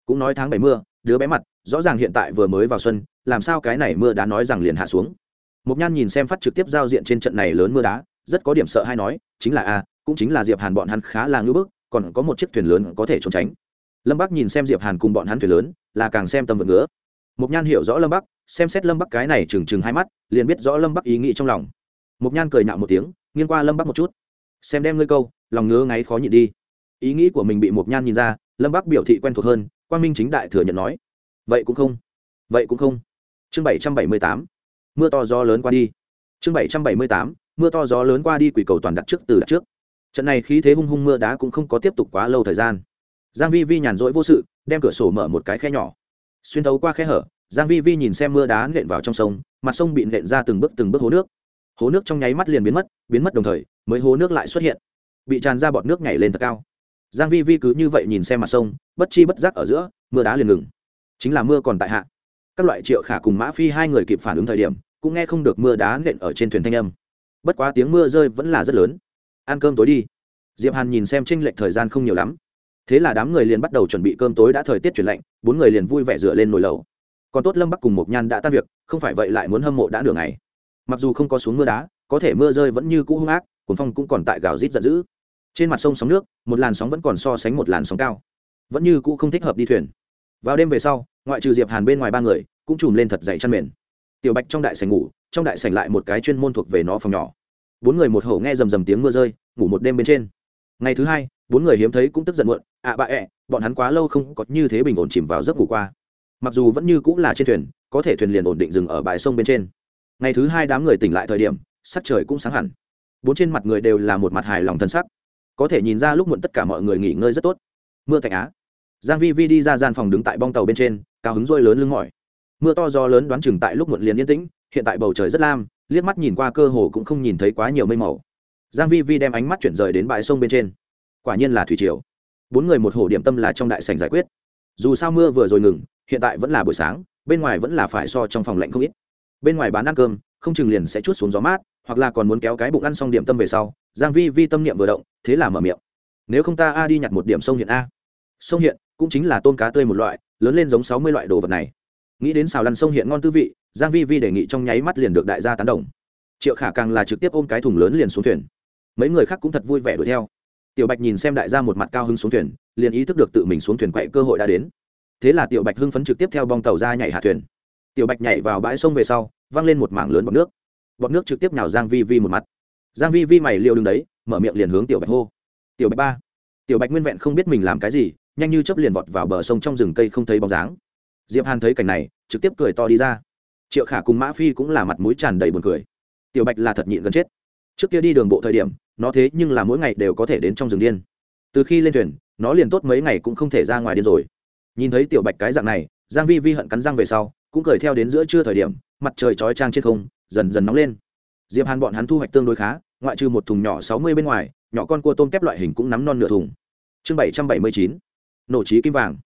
Cũng nói tháng bảy mưa đứa bé mặt, rõ ràng hiện tại vừa mới vào xuân, làm sao cái này mưa đá nói rằng liền hạ xuống. Mộc nhan nhìn xem phát trực tiếp giao diện trên trận này lớn mưa đá, rất có điểm sợ hay nói, chính là a, cũng chính là diệp hàn bọn hắn khá là ngưỡng bức, còn có một chiếc thuyền lớn có thể trốn tránh. Lâm bắc nhìn xem diệp hàn cùng bọn hắn thuyền lớn, là càng xem tâm vật ngứa. Mộc nhan hiểu rõ lâm bắc, xem xét lâm bắc cái này trừng trừng hai mắt, liền biết rõ lâm bắc ý nghĩ trong lòng. Mộc nhan cười nạo một tiếng, nghiêng qua lâm bắc một chút. Xem đem ngươi câu, lòng ngứa ngáy khó nhịn đi. Ý nghĩ của mình bị mộc nhan nhìn ra, lâm bắc biểu thị quen thuộc hơn quang minh chính đại thừa nhận nói, vậy cũng không, vậy cũng không. Chương bảy trăm bảy mươi tám, mưa to gió lớn qua đi. Chương bảy trăm bảy mươi tám, mưa to gió lớn qua đi quỷ cầu toàn đặt trước từ đặt trước. Trận này khí thế hung hung mưa đá cũng không có tiếp tục quá lâu thời gian. Giang vi vi nhàn rỗi vô sự, đem cửa sổ mở một cái khe nhỏ. Xuyên thấu qua khe hở, giang vi vi nhìn xem mưa đá nện vào trong sông, mặt sông bị nện ra từng bước từng bước hố nước. Hố nước trong nháy mắt liền biến mất biến mất đồng thời, mới hố nước lại xuất hiện. Bị tràn ra bọt nước nhảy lên thật cao giang vi vi cứ như vậy nhìn xem mặt sông, bất chi bất giác ở giữa, mưa đá liền ngừng. Chính là mưa còn tại hạ. Các loại triệu khả cùng mã phi hai người kịp phản ứng thời điểm, cũng nghe không được mưa đá nện ở trên thuyền thanh âm. Bất quá tiếng mưa rơi vẫn là rất lớn. Ăn cơm tối đi. Diệp hàn nhìn xem tranh lệch thời gian không nhiều lắm. Thế là đám người liền bắt đầu chuẩn bị cơm tối đã thời tiết chuyển lạnh, bốn người liền vui vẻ dựa lên nồi lẩu. Còn tốt lâm bắc cùng một nhan đã tan việc, không phải vậy lại muốn hâm mộ đã nửa ngày. Mặc dù không có xuống mưa đá, có thể mưa rơi vẫn như cũ hung ác cuốn phong cũng còn tại gào rít giận dữ trên mặt sông sóng nước một làn sóng vẫn còn so sánh một làn sóng cao. Vẫn như cũ không thích hợp đi thuyền. Vào đêm về sau ngoại trừ diệp hàn bên ngoài ba người cũng chùm lên thật dày chăn mền. Tiểu bạch trong đại sảnh ngủ trong đại sảnh lại một cái chuyên môn thuộc về nó phòng nhỏ. Bốn người một hổ nghe rầm rầm tiếng mưa rơi ngủ một đêm bên trên. Ngày thứ hai bốn người hiếm thấy cũng tức giận muộn ạ à, bà ẹ bọn hắn quá lâu không có như thế bình ổn chìm vào giấc ngủ qua. Mặc dù vẫn như cũng là trên thuyền có thể thuyền liền ổn định dừng ở bãi sông bên trên. Ngày thứ hai đám người tỉnh lại thời điểm sắc trời cũng sáng hẳn. Bốn trên mặt người đều là một mặt hài lòng thân sắc có thể nhìn ra lúc muộn tất cả mọi người nghỉ ngơi rất tốt. Mưa tạnh á. Giang vi vi đi ra gian phòng đứng tại bong tàu bên trên, cao hứng rôi lớn lưng mỏi. Mưa to gió lớn đoán chừng tại lúc muộn liền yên tĩnh, hiện tại bầu trời rất lam, liếc mắt nhìn qua cơ hồ cũng không nhìn thấy quá nhiều mây màu. Giang vi vi đem ánh mắt chuyển rời đến bãi sông bên trên. Quả nhiên là thủy triều. Bốn người một hồ điểm tâm là trong đại sảnh giải quyết. Dù sao mưa vừa rồi ngừng, hiện tại vẫn là buổi sáng, bên ngoài vẫn là phải so trong phòng lạnh không ít. Bên ngoài bán ăn cơm, không chừng liền sẽ chút xuống gió mát hoặc là còn muốn kéo cái bụng ăn xong điểm tâm về sau, giang vi vi tâm niệm vừa động, thế là mở miệng. Nếu không ta a đi nhặt một điểm sông hiện a. Sông hiện cũng chính là tôm cá tươi một loại, lớn lên giống sáu mươi loại đồ vật này. Nghĩ đến xào lăn sông hiện ngon tư vị, giang vi vi đề nghị trong nháy mắt liền được đại gia tán đồng. Triệu khả càng là trực tiếp ôm cái thùng lớn liền xuống thuyền. Mấy người khác cũng thật vui vẻ đuổi theo. Tiểu bạch nhìn xem đại gia một mặt cao hứng xuống thuyền, liền ý thức được tự mình xuống thuyền quậy cơ hội đã đến. Thế là tiểu bạch hưng phấn trực tiếp theo bong tàu ra nhảy hạ thuyền. Tiểu bạch nhảy vào bãi sông về sau, văng lên một mảng lớn bọt nước bọt nước trực tiếp nhào giang vi vi một mặt. Giang vi vi mày liều đứng đấy, mở miệng liền hướng tiểu bạch hô. Tiểu bạch ba. Tiểu bạch nguyên vẹn không biết mình làm cái gì, nhanh như chớp liền vọt vào bờ sông trong rừng cây không thấy bóng dáng. Diệp hàn thấy cảnh này, trực tiếp cười to đi ra. Triệu khả cùng mã phi cũng là mặt mũi tràn đầy buồn cười. Tiểu bạch là thật nhịn gần chết. Trước kia đi đường bộ thời điểm, nó thế nhưng là mỗi ngày đều có thể đến trong rừng điên. Từ khi lên thuyền, nó liền tốt mấy ngày cũng không thể ra ngoài điên rồi. Nhìn thấy tiểu bạch cái dạng này, giang vi vi hận cắn răng về sau, cũng cười theo đến giữa trưa thời điểm, mặt trời chói chang trên không dần dần nóng lên. Diệp hàn bọn hắn thu hoạch tương đối khá, ngoại trừ một thùng nhỏ sáu mươi bên ngoài, nhỏ con cua tôm kép loại hình cũng nắm non nửa thùng. Chương bảy trăm bảy mươi chín, nổ trí kim vàng.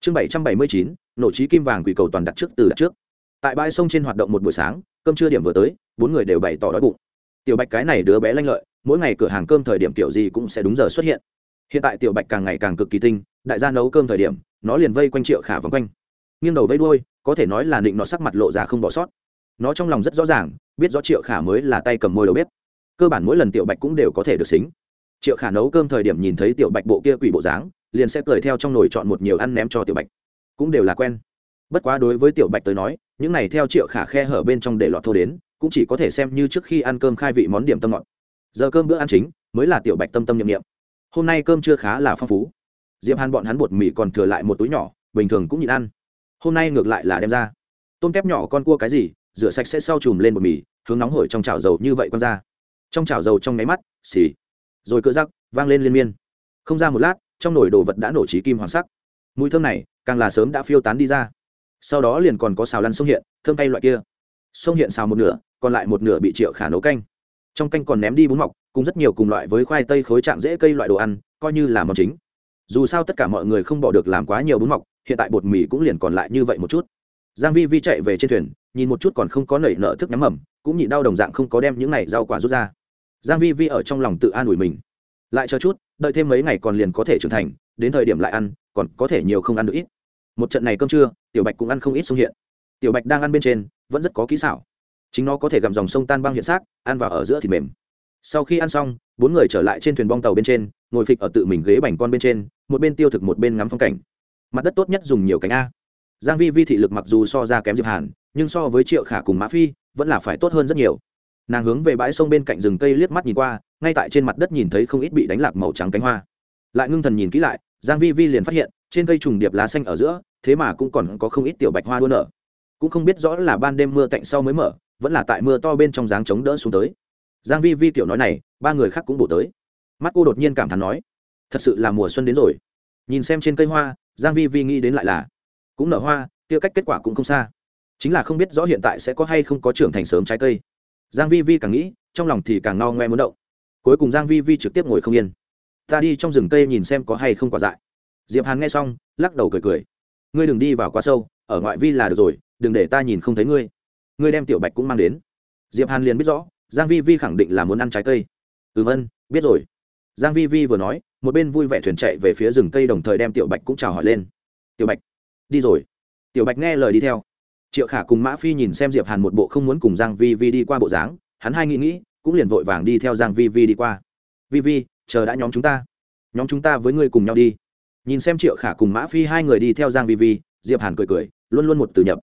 Chương bảy trăm bảy mươi chín, nổ trí kim vàng quỷ cầu toàn đặt trước từ đặt trước. Tại bãi sông trên hoạt động một buổi sáng, cơm trưa điểm vừa tới, bốn người đều bày tỏ đói bụng. Tiểu bạch cái này đứa bé lanh lợi, mỗi ngày cửa hàng cơm thời điểm kiểu gì cũng sẽ đúng giờ xuất hiện. Hiện tại tiểu bạch càng ngày càng cực kỳ tinh, đại gia nấu cơm thời điểm, nó liền vây quanh triệu khả vòng quanh. Nghiêng đầu vây đuôi, có thể nói là định nó sắc mặt lộ ra không bỏ sót nó trong lòng rất rõ ràng, biết rõ triệu khả mới là tay cầm môi đầu bếp. Cơ bản mỗi lần tiểu bạch cũng đều có thể được xính. Triệu khả nấu cơm thời điểm nhìn thấy tiểu bạch bộ kia quỷ bộ dáng, liền sẽ cười theo trong nồi chọn một nhiều ăn ném cho tiểu bạch. Cũng đều là quen. Bất quá đối với tiểu bạch tới nói, những này theo triệu khả khe hở bên trong để lọt thô đến, cũng chỉ có thể xem như trước khi ăn cơm khai vị món điểm tâm ngọt. Giờ cơm bữa ăn chính, mới là tiểu bạch tâm tâm nhiệm nghiệm hôm nay cơm chưa khá là phong phú. Diệp hàn bọn hắn bột mì còn thừa lại một túi nhỏ, bình thường cũng nhịn ăn. Hôm nay ngược lại là đem ra. Tôm tép nhỏ con cua cái gì rửa sạch sẽ sau chùm lên bột mì, hướng nóng hổi trong chảo dầu như vậy quăng ra. Trong chảo dầu trong máy mắt, xì. Rồi cỡ rắc, vang lên liên miên. Không ra một lát, trong nồi đồ vật đã nổ trí kim hoàng sắc. Mùi thơm này, càng là sớm đã phiêu tán đi ra. Sau đó liền còn có xào lăn sông hiện, thơm cay loại kia. Sông hiện xào một nửa, còn lại một nửa bị triệu khả nấu canh. Trong canh còn ném đi bún mọc, cùng rất nhiều cùng loại với khoai tây khối trạng dễ cây loại đồ ăn, coi như là món chính. Dù sao tất cả mọi người không bỏ được làm quá nhiều bún mọc, hiện tại bột mì cũng liền còn lại như vậy một chút. Giang vi vi chạy về trên thuyền nhìn một chút còn không có nảy nợ thức nhắm mầm, cũng nhịn đau đồng dạng không có đem những này rau quả rút ra. Giang vi vi ở trong lòng tự an ủi mình. Lại chờ chút, đợi thêm mấy ngày còn liền có thể trưởng thành, đến thời điểm lại ăn, còn có thể nhiều không ăn được ít. Một trận này cơm trưa, tiểu bạch cũng ăn không ít sông hiện. Tiểu bạch đang ăn bên trên, vẫn rất có kỹ xảo. Chính nó có thể gặm dòng sông tan băng hiện xác, ăn vào ở giữa thì mềm. Sau khi ăn xong, bốn người trở lại trên thuyền bong tàu bên trên, ngồi phịch ở tự mình ghế bành con bên trên, một bên tiêu thực một bên ngắm phong cảnh. Mặt đất tốt nhất dùng nhiều cánh a. Giang vi vi thị lực mặc dù so ra kém diệp hàn nhưng so với triệu khả cùng mã phi, vẫn là phải tốt hơn rất nhiều. Nàng hướng về bãi sông bên cạnh rừng cây liếc mắt nhìn qua, ngay tại trên mặt đất nhìn thấy không ít bị đánh lạc màu trắng cánh hoa. Lại ngưng thần nhìn kỹ lại, giang vi vi liền phát hiện, trên cây trùng điệp lá xanh ở giữa, thế mà cũng còn có không ít tiểu bạch hoa đua nở. Cũng không biết rõ là ban đêm mưa tạnh sau mới mở, vẫn là tại mưa to bên trong dáng chống đỡ xuống tới. Giang vi vi tiểu nói này, ba người khác cũng bổ tới. Mắt cô đột nhiên cảm thán nói, thật sự là mùa xuân đến rồi. Nhìn xem trên cây hoa, giang vi vi nghĩ đến lại là, cũng nở hoa tiêu cách kết quả cũng không xa chính là không biết rõ hiện tại sẽ có hay không có trưởng thành sớm trái cây. Giang vi vi càng nghĩ, trong lòng thì càng no ngoe muốn động. Cuối cùng giang vi vi trực tiếp ngồi không yên. Ta đi trong rừng cây nhìn xem có hay không quả dại. Diệp hàn nghe xong, lắc đầu cười cười. Ngươi đừng đi vào quá sâu, ở ngoại vi là được rồi, đừng để ta nhìn không thấy ngươi. Ngươi đem tiểu bạch cũng mang đến. Diệp hàn liền biết rõ, giang vi vi khẳng định là muốn ăn trái cây. Ừm ân, biết rồi. Giang vi vi vừa nói, một bên vui vẻ thuyền chạy về phía rừng cây đồng thời đem tiểu bạch cũng chào hỏi lên. Tiểu bạch, đi rồi. Tiểu bạch nghe lời đi theo triệu khả cùng mã phi nhìn xem diệp hàn một bộ không muốn cùng giang vi vi đi qua bộ dáng, hắn hai nghĩ nghĩ, cũng liền vội vàng đi theo giang vi vi đi qua. Vi vi, chờ đã nhóm chúng ta. Nhóm chúng ta với ngươi cùng nhau đi. Nhìn xem triệu khả cùng mã phi hai người đi theo giang vi vi, diệp hàn cười cười, luôn luôn một từ nhập.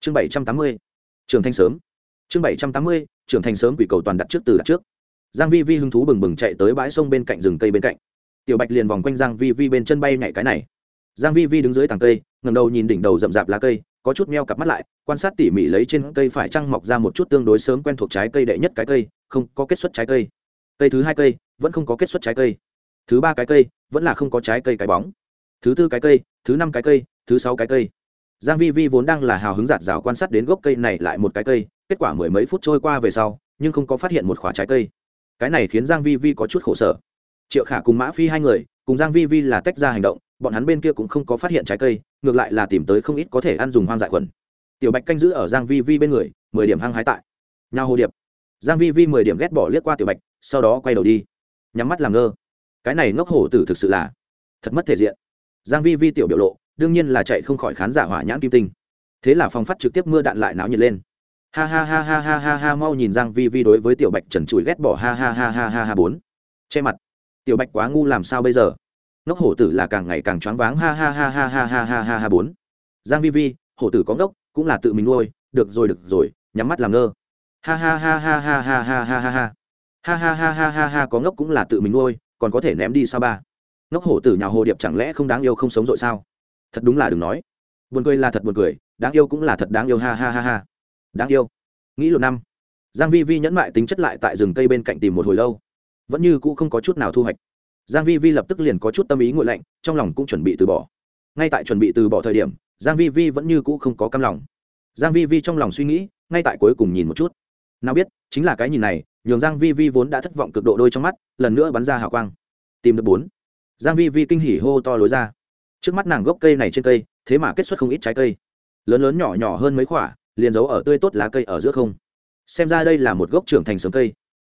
Chương bảy trăm tám mươi, trường thanh sớm. Chương bảy trăm tám mươi trưởng thành sớm quỷ cầu toàn đặt trước từ đặt trước. Giang vi vi hứng thú bừng bừng chạy tới bãi sông bên cạnh rừng cây bên cạnh. Tiểu bạch liền vòng quanh giang vi vi bên chân bay nhảy cái này. Giang vi vi đứng dưới tàng cây, ngẩng đầu nhìn đỉnh đầu rậm rạp lá cây có chút meo cặp mắt lại, quan sát tỉ mỉ lấy trên cây phải trăng mọc ra một chút tương đối sớm quen thuộc trái cây đệ nhất cái cây, không có kết xuất trái cây. Cây thứ hai cây, vẫn không có kết xuất trái cây. Thứ ba cái cây, vẫn là không có trái cây cái bóng. Thứ tư cái cây, thứ năm cái cây, thứ sáu cái cây. Giang vi vi vốn đang là hào hứng giạt rào quan sát đến gốc cây này lại một cái cây, kết quả mười mấy phút trôi qua về sau, nhưng không có phát hiện một khỏa trái cây. Cái này khiến giang vi vi có chút khổ sở. Triệu khả cùng mã phi hai người, cùng giang vi vi là tách ra hành động bọn hắn bên kia cũng không có phát hiện trái cây, ngược lại là tìm tới không ít có thể ăn dùng hoang dại khuẩn tiểu bạch canh giữ ở giang vi vi bên người, mười điểm hăng hái tại. Nhà hồ điệp. Giang vi vi mười điểm ghét bỏ liếc qua tiểu bạch, sau đó quay đầu đi. Nhắm mắt làm ngơ. Cái này ngốc hổ tử thực sự là thật mất thể diện. Giang vi vi tiểu biểu lộ, đương nhiên là chạy không khỏi khán giả hỏa nhãn kim tinh. Thế là phòng phát trực tiếp mưa đạn lại náo nhiệt lên. Ha ha ha ha ha ha ha, mau nhìn giang vi vi đối với tiểu bạch trần trụi ghét bỏ ha ha ha ha ha ha bốn. Che mặt. Tiểu bạch quá ngu làm sao bây giờ? Ngốc hổ tử là càng ngày càng choáng váng ha ha ha ha ha ha ha ha ha bốn giang vi vi hổ tử có ngốc cũng là tự mình nuôi được rồi được rồi nhắm mắt làm ngơ ha ha ha ha ha ha ha ha ha ha ha ha ha ha ha ha có ngốc cũng là tự mình nuôi còn có thể ném đi sao ba ngốc hổ tử nhà hồ điệp chẳng lẽ không đáng yêu không sống dội sao thật đúng là đừng nói buồn cười là thật buồn cười đáng yêu cũng là thật đáng yêu ha ha ha ha đáng yêu nghĩ lộ năm giang vi vi nhẫn mại tính chất lại tại rừng cây bên cạnh tìm một hồi lâu vẫn như cũ không có chút nào thu hoạch giang vi vi lập tức liền có chút tâm ý nguội lạnh, trong lòng cũng chuẩn bị từ bỏ. Ngay tại chuẩn bị từ bỏ thời điểm, giang vi vi vẫn như cũ không có cam lòng. Giang vi vi trong lòng suy nghĩ, ngay tại cuối cùng nhìn một chút. Nào biết, chính là cái nhìn này, nhường giang vi vi vốn đã thất vọng cực độ đôi trong mắt, lần nữa bắn ra hào quang. Tìm được bốn. Giang vi vi kinh hỉ hô to lối ra. Trước mắt nàng gốc cây này trên cây, thế mà kết xuất không ít trái cây. Lớn lớn nhỏ nhỏ hơn mấy quả, liền giấu ở tươi tốt lá cây ở giữa không. Xem ra đây là một gốc trưởng thành sớm cây.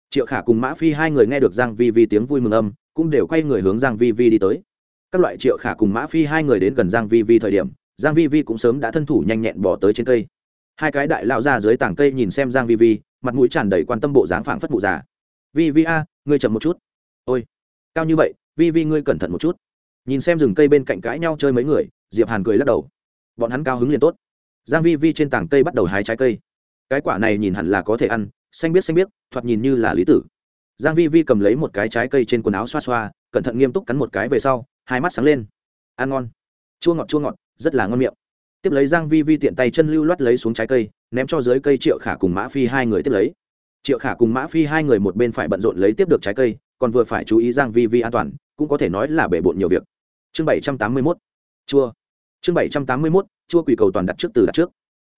Triệu khả cùng mã phi hai người nghe được giang vi vi tiếng vui mừng âm cũng đều quay người hướng giang vi vi đi tới. Các loại triệu khả cùng mã phi hai người đến gần giang vi vi thời điểm, giang vi vi cũng sớm đã thân thủ nhanh nhẹn bỏ tới trên cây. Hai cái đại lão ra dưới tảng cây nhìn xem giang vi vi, mặt mũi tràn đầy quan tâm bộ dáng phảng phất mụ già. Vi vi a, ngươi chậm một chút. Ôi, cao như vậy, vi vi ngươi cẩn thận một chút. Nhìn xem rừng cây bên cạnh cãi nhau chơi mấy người, diệp hàn cười lắc đầu. Bọn hắn cao hứng liền tốt. Giang vi vi trên tảng cây bắt đầu hái trái cây. Cái quả này nhìn hẳn là có thể ăn, xanh biết xanh biết, thoạt nhìn như là lý tử giang vi vi cầm lấy một cái trái cây trên quần áo xoa xoa, cẩn thận nghiêm túc cắn một cái về sau, hai mắt sáng lên. Ăn ngon. Chua ngọt chua ngọt, rất là ngon miệng. Tiếp lấy giang vi vi tiện tay chân lưu loát lấy xuống trái cây, ném cho dưới cây triệu khả cùng mã phi hai người tiếp lấy. Triệu khả cùng mã phi hai người một bên phải bận rộn lấy tiếp được trái cây, còn vừa phải chú ý giang vi vi an toàn, cũng có thể nói là bể bộn nhiều việc. Chương bảy trăm tám mươi 781 chua. Chương bảy trăm tám mươi 781 chua quỷ cầu toàn đặt trước từ đặt trước.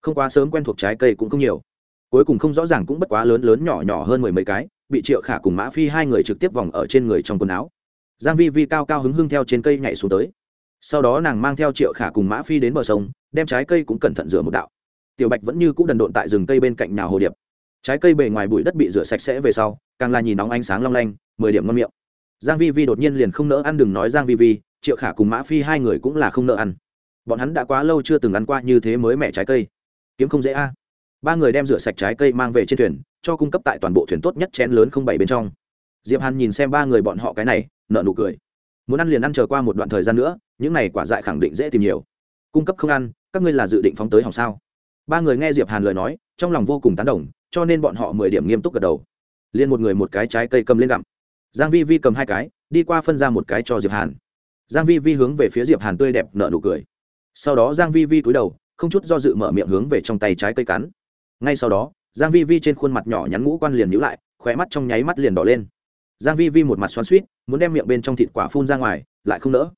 Không quá sớm quen thuộc trái cây cũng không nhiều. Cuối cùng không rõ ràng cũng bất quá lớn lớn nhỏ nhỏ hơn mười mấy cái bị triệu khả cùng mã phi hai người trực tiếp vòng ở trên người trong quần áo. Giang vi vi cao cao hứng hưng theo trên cây nhảy xuống tới. Sau đó nàng mang theo triệu khả cùng mã phi đến bờ sông, đem trái cây cũng cẩn thận rửa một đạo. Tiểu bạch vẫn như cũ đần độn tại rừng cây bên cạnh nhà hồ điệp. Trái cây bề ngoài bụi đất bị rửa sạch sẽ về sau, càng là nhìn nóng ánh sáng long lanh, mười điểm ngon miệng. Giang vi vi đột nhiên liền không nỡ ăn đừng nói giang vi vi, triệu khả cùng mã phi hai người cũng là không nỡ ăn. Bọn hắn đã quá lâu chưa từng ăn qua như thế mới mẹ trái cây. Kiếm không dễ a. Ba người đem rửa sạch trái cây mang về trên thuyền cho cung cấp tại toàn bộ thuyền tốt nhất chén lớn không bảy bên trong. Diệp hàn nhìn xem ba người bọn họ cái này nợ nụ cười. Muốn ăn liền ăn chờ qua một đoạn thời gian nữa, những này quả dại khẳng định dễ tìm nhiều. Cung cấp không ăn, các ngươi là dự định phóng tới hỏng sao? Ba người nghe diệp hàn lời nói, trong lòng vô cùng tán đồng, cho nên bọn họ mười điểm nghiêm túc gật đầu. Liền một người một cái trái cây cầm lên gặm. Giang vi vi cầm hai cái, đi qua phân ra một cái cho diệp hàn. Giang vi vi hướng về phía diệp hàn tươi đẹp nở nụ cười. Sau đó giang vi vi cúi đầu, không chút do dự mở miệng hướng về trong tay trái cây cắn. Ngay sau đó giang vi vi trên khuôn mặt nhỏ nhắn ngũ quan liền nhíu lại, khóe mắt trong nháy mắt liền đỏ lên. Giang vi vi một mặt xoắn xuýt, muốn đem miệng bên trong thịt quả phun ra ngoài, lại không nỡ.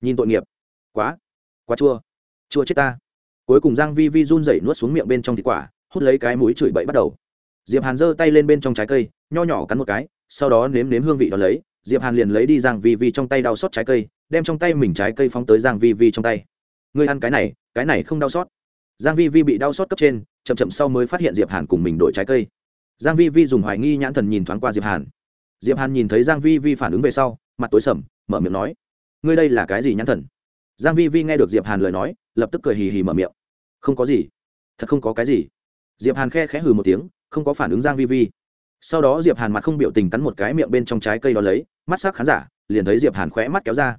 Nhìn tội nghiệp. Quá. Quá chua. Chua chết ta. Cuối cùng giang vi vi run rẩy nuốt xuống miệng bên trong thịt quả, hút lấy cái mũi chửi bậy bắt đầu. Diệp hàn giơ tay lên bên trong trái cây, nho nhỏ cắn một cái, sau đó nếm nếm hương vị đó lấy. Diệp hàn liền lấy đi giang vi vi trong tay đau xót trái cây, đem trong tay mình trái cây phóng tới giang vi vi trong tay. Ngươi ăn cái này cái này không đau xót giang vi vi bị đau xót cấp trên, chậm chậm sau mới phát hiện diệp hàn cùng mình đổi trái cây. Giang vi vi dùng hoài nghi nhãn thần nhìn thoáng qua diệp hàn. Diệp hàn nhìn thấy giang vi vi phản ứng về sau, mặt tối sầm, mở miệng nói, ngươi đây là cái gì nhãn thần? Giang vi vi nghe được diệp hàn lời nói, lập tức cười hì hì mở miệng. Không có gì. Thật không có cái gì. Diệp hàn khe khẽ hừ một tiếng, không có phản ứng giang vi vi. Sau đó diệp hàn mặt không biểu tình cắn một cái miệng bên trong trái cây đó lấy, mắt sắc khán giả, liền thấy diệp hàn khóe mắt kéo ra.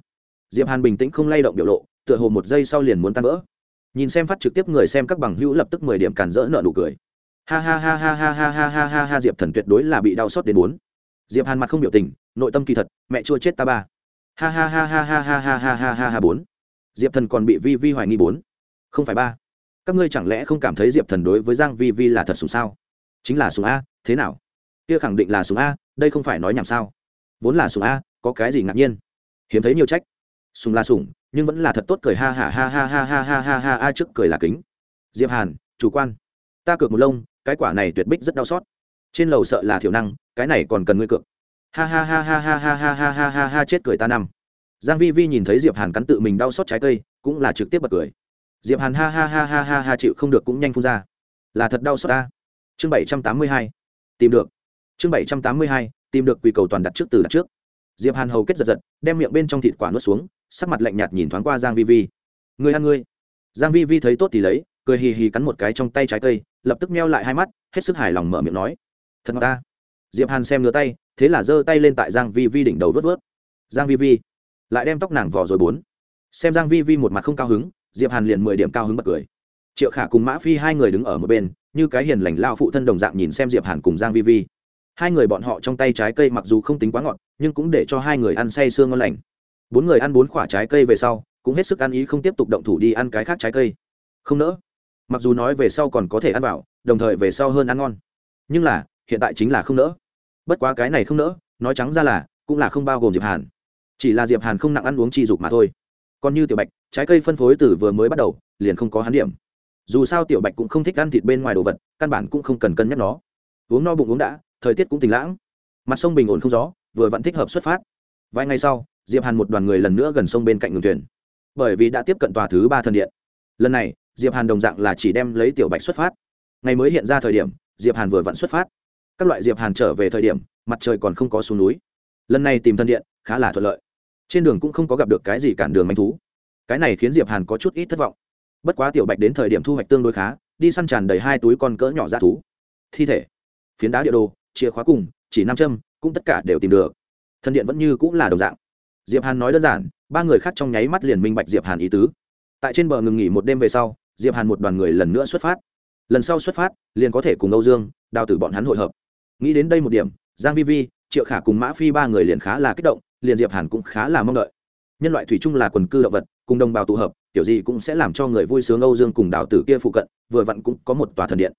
Diệp hàn bình tĩnh không lay động biểu lộ, tựa hồ một giây sau liền muốn tan vỡ nhìn xem phát trực tiếp người xem các bằng hữu lập tức mười điểm cản rỡ nợ nụ cười ha ha ha ha ha ha ha ha ha ha diệp thần tuyệt đối là bị đau xót đến bốn diệp hàn mặt không biểu tình nội tâm kỳ thật mẹ chua chết ta ba ha ha ha ha ha ha ha ha ha ha ha bốn diệp thần còn bị vi vi hoài nghi bốn không phải ba các ngươi chẳng lẽ không cảm thấy diệp thần đối với giang vi vi là thật sùng sao chính là sùng a thế nào kia khẳng định là sùng a đây không phải nói nhảm sao vốn là sùng a có cái gì ngạc nhiên hiếm thấy nhiều trách sùng là sùng nhưng vẫn là thật tốt cười ha ha ha ha ha ha ha ha ha ha trước cười là kính diệp hàn chủ quan ta cược một lông cái quả này tuyệt bích rất đau xót trên lầu sợ là thiểu năng cái này còn cần ngươi cược ha ha ha ha ha ha ha ha ha ha ha chết cười ta năm giang vi vi nhìn thấy diệp hàn cắn tự mình đau xót trái cây cũng là trực tiếp bật cười diệp hàn ha ha ha ha ha ha chịu không được cũng nhanh phun ra là thật đau xót ta chương bảy trăm tám mươi hai tìm được chương bảy trăm tám mươi hai tìm được quy cầu toàn đặt trước từ đặt trước diệp hàn hầu kết giật giật, đem miệng bên trong thịt quả nuốt xuống, sắc mặt lạnh nhạt nhìn thoáng qua giang vi vi. Người ăn ngươi. Giang vi vi thấy tốt thì lấy, cười hì hì cắn một cái trong tay trái cây, lập tức meo lại hai mắt, hết sức hài lòng mở miệng nói, thật ta. Diệp hàn xem ngửa tay, thế là giơ tay lên tại giang vi vi đỉnh đầu vớt vớt. Giang vi vi. Lại đem tóc nàng vò rồi bốn. Xem giang vi vi một mặt không cao hứng, diệp hàn liền mười điểm cao hứng bật cười. Triệu khả cùng mã phi hai người đứng ở một bên, như cái hiền lành lao phụ thân đồng dạng nhìn xem diệp hàn cùng giang vi vi. Hai người bọn họ trong tay trái cây mặc dù không tính quá ngọt nhưng cũng để cho hai người ăn say sương ngon lành. Bốn người ăn bốn quả trái cây về sau, cũng hết sức ăn ý không tiếp tục động thủ đi ăn cái khác trái cây. Không nỡ. Mặc dù nói về sau còn có thể ăn vào, đồng thời về sau hơn ăn ngon. Nhưng là, hiện tại chính là không nỡ. Bất quá cái này không nỡ, nói trắng ra là, cũng là không bao gồm diệp hàn. Chỉ là diệp hàn không nặng ăn uống chi dục mà thôi. Còn như tiểu bạch, trái cây phân phối từ vừa mới bắt đầu, liền không có hắn điểm. Dù sao tiểu bạch cũng không thích ăn thịt bên ngoài đồ vật, căn bản cũng không cần cân nhắc nó. Uống no bụng uống đã, thời tiết cũng tình lãng. Mặt sông bình ổn không gió vừa vẫn thích hợp xuất phát. Vài ngày sau, diệp hàn một đoàn người lần nữa gần sông bên cạnh ngừng thuyền. Bởi vì đã tiếp cận tòa thứ ba thần điện. Lần này, diệp hàn đồng dạng là chỉ đem lấy tiểu bạch xuất phát. Ngày mới hiện ra thời điểm, diệp hàn vừa vặn xuất phát. Các loại diệp hàn trở về thời điểm, mặt trời còn không có xuống núi. Lần này tìm thần điện, khá là thuận lợi. Trên đường cũng không có gặp được cái gì cản đường manh thú. Cái này khiến diệp hàn có chút ít thất vọng. Bất quá tiểu bạch đến thời điểm thu hoạch tương đối khá, đi săn tràn đầy hai túi con cỡ nhỏ ra thú. Thi thể. Phiến đá địa đồ, chìa khóa cùng, chỉ nam châm cũng tất cả đều tìm được. Thần điện vẫn như cũng là đồng dạng. Diệp hàn nói đơn giản, ba người khác trong nháy mắt liền minh bạch diệp hàn ý tứ. Tại trên bờ ngừng nghỉ một đêm về sau, diệp hàn một đoàn người lần nữa xuất phát. Lần sau xuất phát, liền có thể cùng âu dương, đào tử bọn hắn hội hợp. Nghĩ đến đây một điểm, giang vi vi, triệu khả cùng mã phi ba người liền khá là kích động, liền diệp hàn cũng khá là mong đợi. Nhân loại thủy chung là quần cư động vật, cùng đồng bào tụ hợp tiểu gì cũng sẽ làm cho người vui sướng âu dương cùng đào tử kia phụ cận, vừa vặn cũng có một tòa thần điện.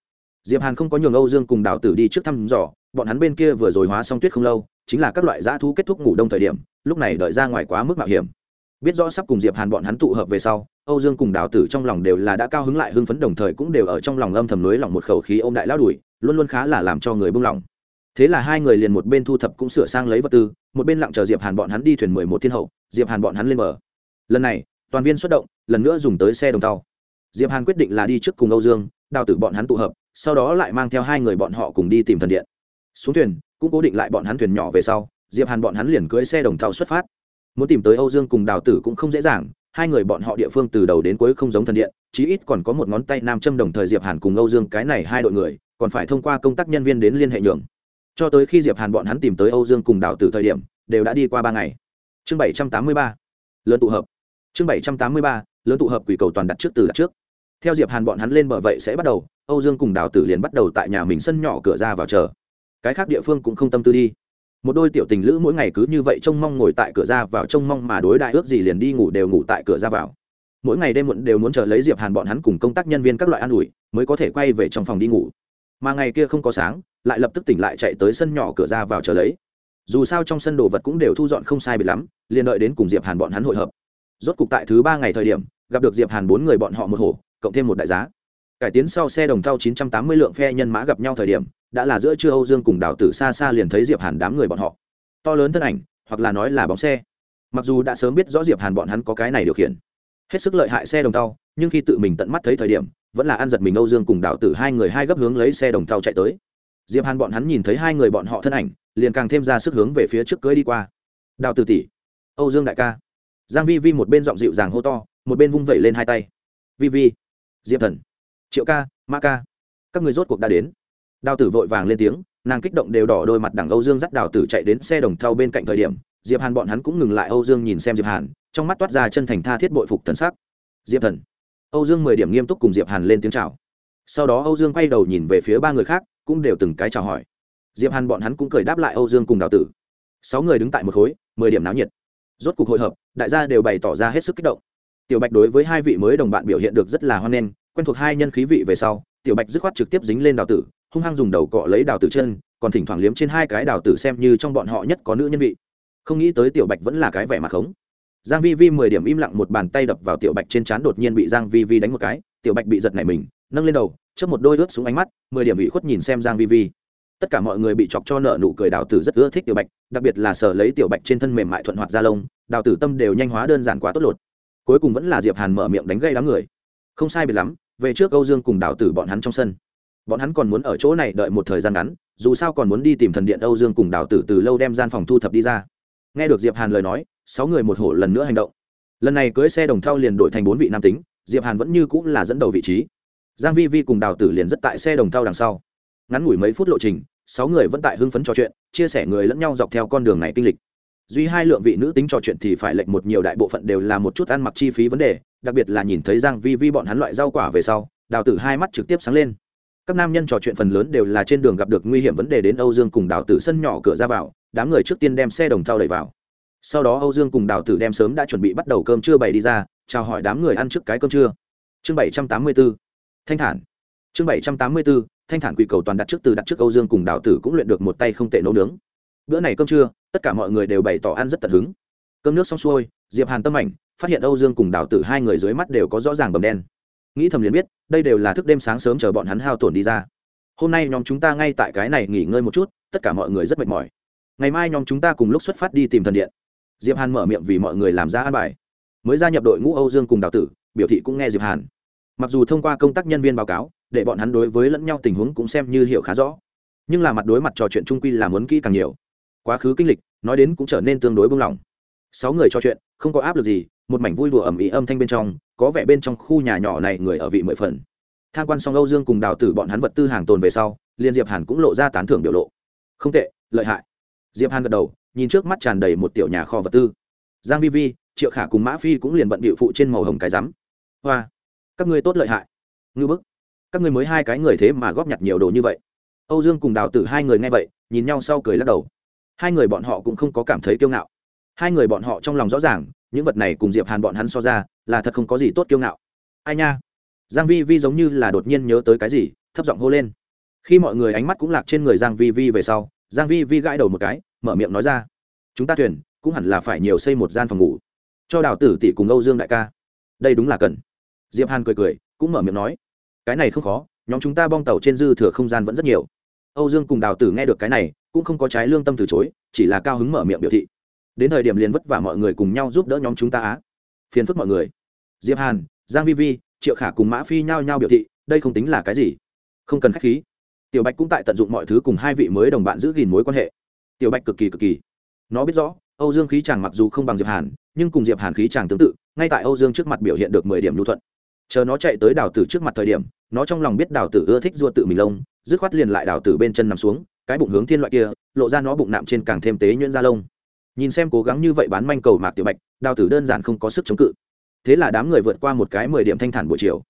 Diệp hàn không có nhường âu dương cùng đào tử đi trước thăm dò bọn hắn bên kia vừa rồi hóa xong tuyết không lâu, chính là các loại dã thú kết thúc ngủ đông thời điểm, lúc này đợi ra ngoài quá mức mạo hiểm. Biết rõ sắp cùng diệp hàn bọn hắn tụ hợp về sau, âu dương cùng đào tử trong lòng đều là đã cao hứng lại hưng phấn đồng thời cũng đều ở trong lòng âm thầm nới lòng một khẩu khí ôm đại lao đuổi, luôn luôn khá là làm cho người buông lòng thế là hai người liền một bên thu thập cũng sửa sang lấy vật tư, một bên lặng chờ diệp hàn bọn hắn đi thuyền mười một thiên hậu, diệp hàn bọn hắn lên bờ. Lần này, toàn viên xuất động, lần nữa dùng tới xe đồng tàu. Diệp hàn quyết định là đi trước cùng âu dương, đào tử bọn hắn tụ hợp, sau đó lại mang theo hai người bọn họ cùng đi tìm thần điện xuống thuyền, cũng cố định lại bọn hắn thuyền nhỏ về sau, diệp hàn bọn hắn liền cưỡi xe đồng tàu xuất phát. Muốn tìm tới âu dương cùng đào tử cũng không dễ dàng, hai người bọn họ địa phương từ đầu đến cuối không giống thần điện, chí ít còn có một ngón tay nam châm đồng thời diệp hàn cùng âu dương cái này hai đội người, còn phải thông qua công tác nhân viên đến liên hệ nhường. Cho tới khi diệp hàn bọn hắn tìm tới âu dương cùng đào tử thời điểm, đều đã đi qua ba ngày. Chương bảy trăm tám mươi ba, lớn tụ hợp. Chương bảy trăm tám mươi ba, lớn tụ hợp quỷ cầu toàn đặt trước từ đặt trước. Theo diệp hàn bọn hắn lên bờ vậy sẽ bắt đầu, âu dương cùng đào tử liền bắt đầu tại nhà mình sân nhỏ cửa ra vào chờ cái khác địa phương cũng không tâm tư đi. Một đôi tiểu tình lữ mỗi ngày cứ như vậy trông mong ngồi tại cửa ra vào, trông mong mà đối đại ước gì liền đi ngủ đều ngủ tại cửa ra vào. Mỗi ngày đêm muộn đều muốn chờ lấy diệp hàn bọn hắn cùng công tác nhân viên các loại an ủi, mới có thể quay về trong phòng đi ngủ. Mà ngày kia không có sáng, lại lập tức tỉnh lại chạy tới sân nhỏ cửa ra vào chờ lấy. Dù sao trong sân đồ vật cũng đều thu dọn không sai bị lắm, liền đợi đến cùng diệp hàn bọn hắn hội hợp. Rốt cục tại thứ ba ngày thời điểm, gặp được diệp hàn bốn người bọn họ một hổ cộng thêm một đại giá. Cải tiến sau xe đồng thau 980 lượng phe nhân mã gặp nhau thời điểm đã là giữa trưa âu dương cùng đào tử xa xa liền thấy diệp hàn đám người bọn họ. To lớn thân ảnh, hoặc là nói là bóng xe. Mặc dù đã sớm biết rõ diệp hàn bọn hắn có cái này điều khiển. Hết sức lợi hại xe đồng thau nhưng khi tự mình tận mắt thấy thời điểm, vẫn là ăn giật mình âu dương cùng đào tử hai người hai gấp hướng lấy xe đồng thau chạy tới. Diệp hàn bọn hắn nhìn thấy hai người bọn họ thân ảnh, liền càng thêm ra sức hướng về phía trước cưới đi qua. Đào tử tỷ, âu dương đại ca. Giang vi vi một bên giọng dịu dàng hô to, một bên vung vẩy lên hai tay. Vi vi, diệp thần, triệu ca, ma ca, các người rốt cuộc đã đến đào tử vội vàng lên tiếng, nàng kích động đều đỏ đôi mặt đằng âu dương dắt đào tử chạy đến xe đồng thau bên cạnh thời điểm, diệp hàn bọn hắn cũng ngừng lại âu dương nhìn xem diệp hàn, trong mắt toát ra chân thành tha thiết bội phục thần sắc. Diệp thần. Âu dương mười điểm nghiêm túc cùng diệp hàn lên tiếng chào. Sau đó âu dương quay đầu nhìn về phía ba người khác, cũng đều từng cái chào hỏi. Diệp hàn bọn hắn cũng cười đáp lại âu dương cùng đào tử. Sáu người đứng tại một khối, mười điểm náo nhiệt. Rốt cuộc hội hợp, đại gia đều bày tỏ ra hết sức kích động. Tiểu bạch đối với hai vị mới đồng bạn biểu hiện được rất là hoan nghênh, quen thuộc hai nhân khí vị về sau, tiểu bạch dứt khoát trực tiếp dính lên đào tử hung hăng dùng đầu cọ lấy đào tử chân, còn thỉnh thoảng liếm trên hai cái đào tử xem như trong bọn họ nhất có nữ nhân vị. Không nghĩ tới tiểu bạch vẫn là cái vẻ mặt khống. Giang vi vi mười điểm im lặng một bàn tay đập vào tiểu bạch trên trán đột nhiên bị giang vi vi đánh một cái, tiểu bạch bị giật nảy mình, nâng lên đầu, chớp một đôi ướt xuống ánh mắt, mười điểm bị khuất nhìn xem giang vi vi. Tất cả mọi người bị chọc cho nợ nụ cười đào tử rất ưa thích tiểu bạch, đặc biệt là sở lấy tiểu bạch trên thân mềm mại thuận hoạt da lông, đào tử tâm đều nhanh hóa đơn giản quá tốt lột. Cuối cùng vẫn là diệp hàn mở miệng đánh gây đám người. Không sai biệt lắm, về trước âu dương cùng đào tử bọn hắn trong sân bọn hắn còn muốn ở chỗ này đợi một thời gian ngắn, dù sao còn muốn đi tìm thần điện âu dương cùng đào tử từ lâu đem gian phòng thu thập đi ra. Nghe được diệp hàn lời nói, sáu người một hổ lần nữa hành động. Lần này cưới xe đồng thau liền đổi thành bốn vị nam tính, diệp hàn vẫn như cũng là dẫn đầu vị trí. Giang vi vi cùng đào tử liền rất tại xe đồng thau đằng sau. Ngắn ngủi mấy phút lộ trình, sáu người vẫn tại hưng phấn trò chuyện, chia sẻ người lẫn nhau dọc theo con đường này kinh lịch. Duy hai lượng vị nữ tính trò chuyện thì phải lệnh một nhiều đại bộ phận đều là một chút ăn mặc chi phí vấn đề, đặc biệt là nhìn thấy giang vi vi bọn hắn loại rau quả về sau, đào tử hai mắt trực tiếp sáng lên các nam nhân trò chuyện phần lớn đều là trên đường gặp được nguy hiểm vấn đề đến âu dương cùng đào tử sân nhỏ cửa ra vào, đám người trước tiên đem xe đồng thau đẩy vào. Sau đó âu dương cùng đào tử đem sớm đã chuẩn bị bắt đầu cơm trưa bày đi ra, chào hỏi đám người ăn trước cái cơm trưa. Chương bảy trăm tám mươi 784 thanh thản. Chương bảy trăm tám mươi 784 thanh thản quỳ cầu toàn đặt trước từ đặt trước âu dương cùng đào tử cũng luyện được một tay không tệ nấu nướng. Bữa này cơm trưa, tất cả mọi người đều bày tỏ ăn rất tận hứng. Cơm nước xong xuôi, diệp hàn tâm ảnh, phát hiện âu dương cùng đào tử hai người dưới mắt đều có rõ ràng bầm đen nghĩ thầm liền biết, đây đều là thức đêm sáng sớm chờ bọn hắn hao tổn đi ra. Hôm nay nhóm chúng ta ngay tại cái này nghỉ ngơi một chút, tất cả mọi người rất mệt mỏi. Ngày mai nhóm chúng ta cùng lúc xuất phát đi tìm thần điện. Diệp hàn mở miệng vì mọi người làm ra an bài. Mới gia nhập đội ngũ âu dương cùng đào tử, biểu thị cũng nghe diệp hàn. Mặc dù thông qua công tác nhân viên báo cáo, để bọn hắn đối với lẫn nhau tình huống cũng xem như hiểu khá rõ. Nhưng là mặt đối mặt trò chuyện trung quy là muốn kỹ càng nhiều. Quá khứ kinh lịch, nói đến cũng trở nên tương đối buông lỏng sáu người trò chuyện, không có áp lực gì, một mảnh vui đùa ẩm ý âm thanh bên trong có vẻ bên trong khu nhà nhỏ này người ở vị mười phần. Tham quan xong âu dương cùng đào tử bọn hắn vật tư hàng tồn về sau, liên diệp hàn cũng lộ ra tán thưởng biểu lộ. Không tệ, lợi hại. Diệp hàn gật đầu, nhìn trước mắt tràn đầy một tiểu nhà kho vật tư. Giang vi vi, triệu khả cùng mã phi cũng liền bận bịu phụ trên màu hồng cái rắm. Hoa, các ngươi tốt lợi hại. Ngư bức. Các ngươi mới hai cái người thế mà góp nhặt nhiều đồ như vậy. Âu dương cùng đào tử hai người nghe vậy, nhìn nhau sau cười lắc đầu. Hai người bọn họ cũng không có cảm thấy kiêu ngạo. Hai người bọn họ trong lòng rõ ràng, những vật này cùng diệp hàn bọn hắn so ra là thật không có gì tốt kiêu ngạo. Ai nha? Giang vi vi giống như là đột nhiên nhớ tới cái gì, thấp giọng hô lên. Khi mọi người ánh mắt cũng lạc trên người giang vi vi về sau, giang vi vi gãi đầu một cái, mở miệng nói ra. Chúng ta thuyền, cũng hẳn là phải nhiều xây một gian phòng ngủ. Cho đào tử tỷ cùng âu dương đại ca. Đây đúng là cần. Diệp hàn cười cười, cũng mở miệng nói. Cái này không khó, nhóm chúng ta bong tàu trên dư thừa không gian vẫn rất nhiều. Âu dương cùng đào tử nghe được cái này, cũng không có trái lương tâm từ chối, chỉ là cao hứng mở miệng biểu thị. Đến thời điểm liền vất vả mọi người cùng nhau giúp đỡ nhóm chúng ta á phiền phức mọi người. Diệp hàn, giang vi vi, triệu khả cùng mã phi nhao nhao biểu thị, đây không tính là cái gì. Không cần khách khí. Tiểu bạch cũng tại tận dụng mọi thứ cùng hai vị mới đồng bạn giữ gìn mối quan hệ. Tiểu bạch cực kỳ cực kỳ. Nó biết rõ, âu dương khí chàng mặc dù không bằng diệp hàn, nhưng cùng diệp hàn khí chàng tương tự, ngay tại âu dương trước mặt biểu hiện được mười điểm nhu thuận. Chờ nó chạy tới đào tử trước mặt thời điểm, nó trong lòng biết đào tử ưa thích rua tự mình lông, dứt khoát liền lại đào tử bên chân nằm xuống, cái bụng hướng thiên loại kia, lộ ra nó bụng nạm trên càng thêm tế nhuyễn da lông nhìn xem cố gắng như vậy bán manh cầu mạc tiểu bạch, đào tử đơn giản không có sức chống cự. Thế là đám người vượt qua một cái mười điểm thanh thản buổi chiều.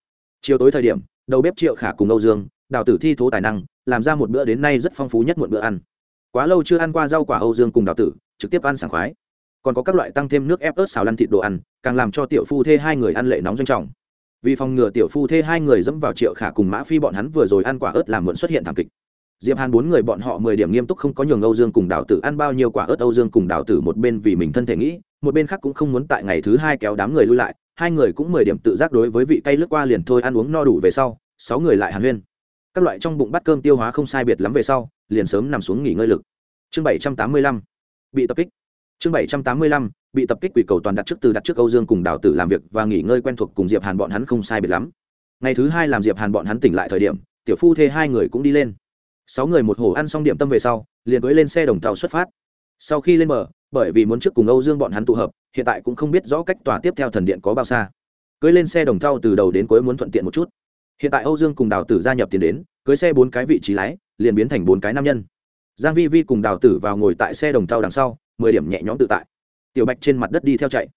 Chiều tối thời điểm, đầu bếp triệu khả cùng âu dương, đào tử thi thố tài năng, làm ra một bữa đến nay rất phong phú nhất một bữa ăn. Quá lâu chưa ăn qua rau quả âu dương cùng đào tử, trực tiếp ăn sảng khoái. Còn có các loại tăng thêm nước ép ớt xào lăn thịt đồ ăn, càng làm cho tiểu phu thê hai người ăn lệ nóng doanh trọng. Vì phòng ngừa tiểu phu thê hai người dẫm vào triệu khả cùng mã phi bọn hắn vừa rồi ăn quả ớt làm muộn xuất hiện thảm kịch diệp hàn bốn người bọn họ mười điểm nghiêm túc không có nhường âu dương cùng đào tử ăn bao nhiêu quả ớt, âu dương cùng đào tử một bên vì mình thân thể nghĩ, một bên khác cũng không muốn tại ngày thứ hai kéo đám người lui lại, hai người cũng mười điểm tự giác đối với vị cay lướt qua liền thôi ăn uống no đủ về sau, sáu người lại hàn huyên. Các loại trong bụng bát cơm tiêu hóa không sai biệt lắm về sau, liền sớm nằm xuống nghỉ ngơi lực. Chương bảy trăm tám mươi lăm, bị tập kích. Chương bảy trăm tám mươi lăm, bị tập kích quỷ cầu toàn đặt trước từ đặt trước âu dương cùng đào tử làm việc và nghỉ ngơi quen thuộc cùng diệp hàn bọn hắn không sai biệt lắm. Ngày thứ hai làm diệp hàn bọn hắn tỉnh lại thời điểm, tiểu phu thê hai người cũng đi lên sáu người một hồ ăn xong điểm tâm về sau, liền cưới lên xe đồng tàu xuất phát. Sau khi lên bờ, bởi vì muốn trước cùng âu dương bọn hắn tụ hợp, hiện tại cũng không biết rõ cách tòa tiếp theo thần điện có bao xa. Cưới lên xe đồng tàu từ đầu đến cuối muốn thuận tiện một chút. Hiện tại âu dương cùng đào tử gia nhập tiền đến cưới xe bốn cái vị trí lái, liền biến thành bốn cái nam nhân. Giang vi vi cùng đào tử vào ngồi tại xe đồng tàu đằng sau, mười điểm nhẹ nhõm tự tại. Tiểu bạch trên mặt đất đi theo chạy.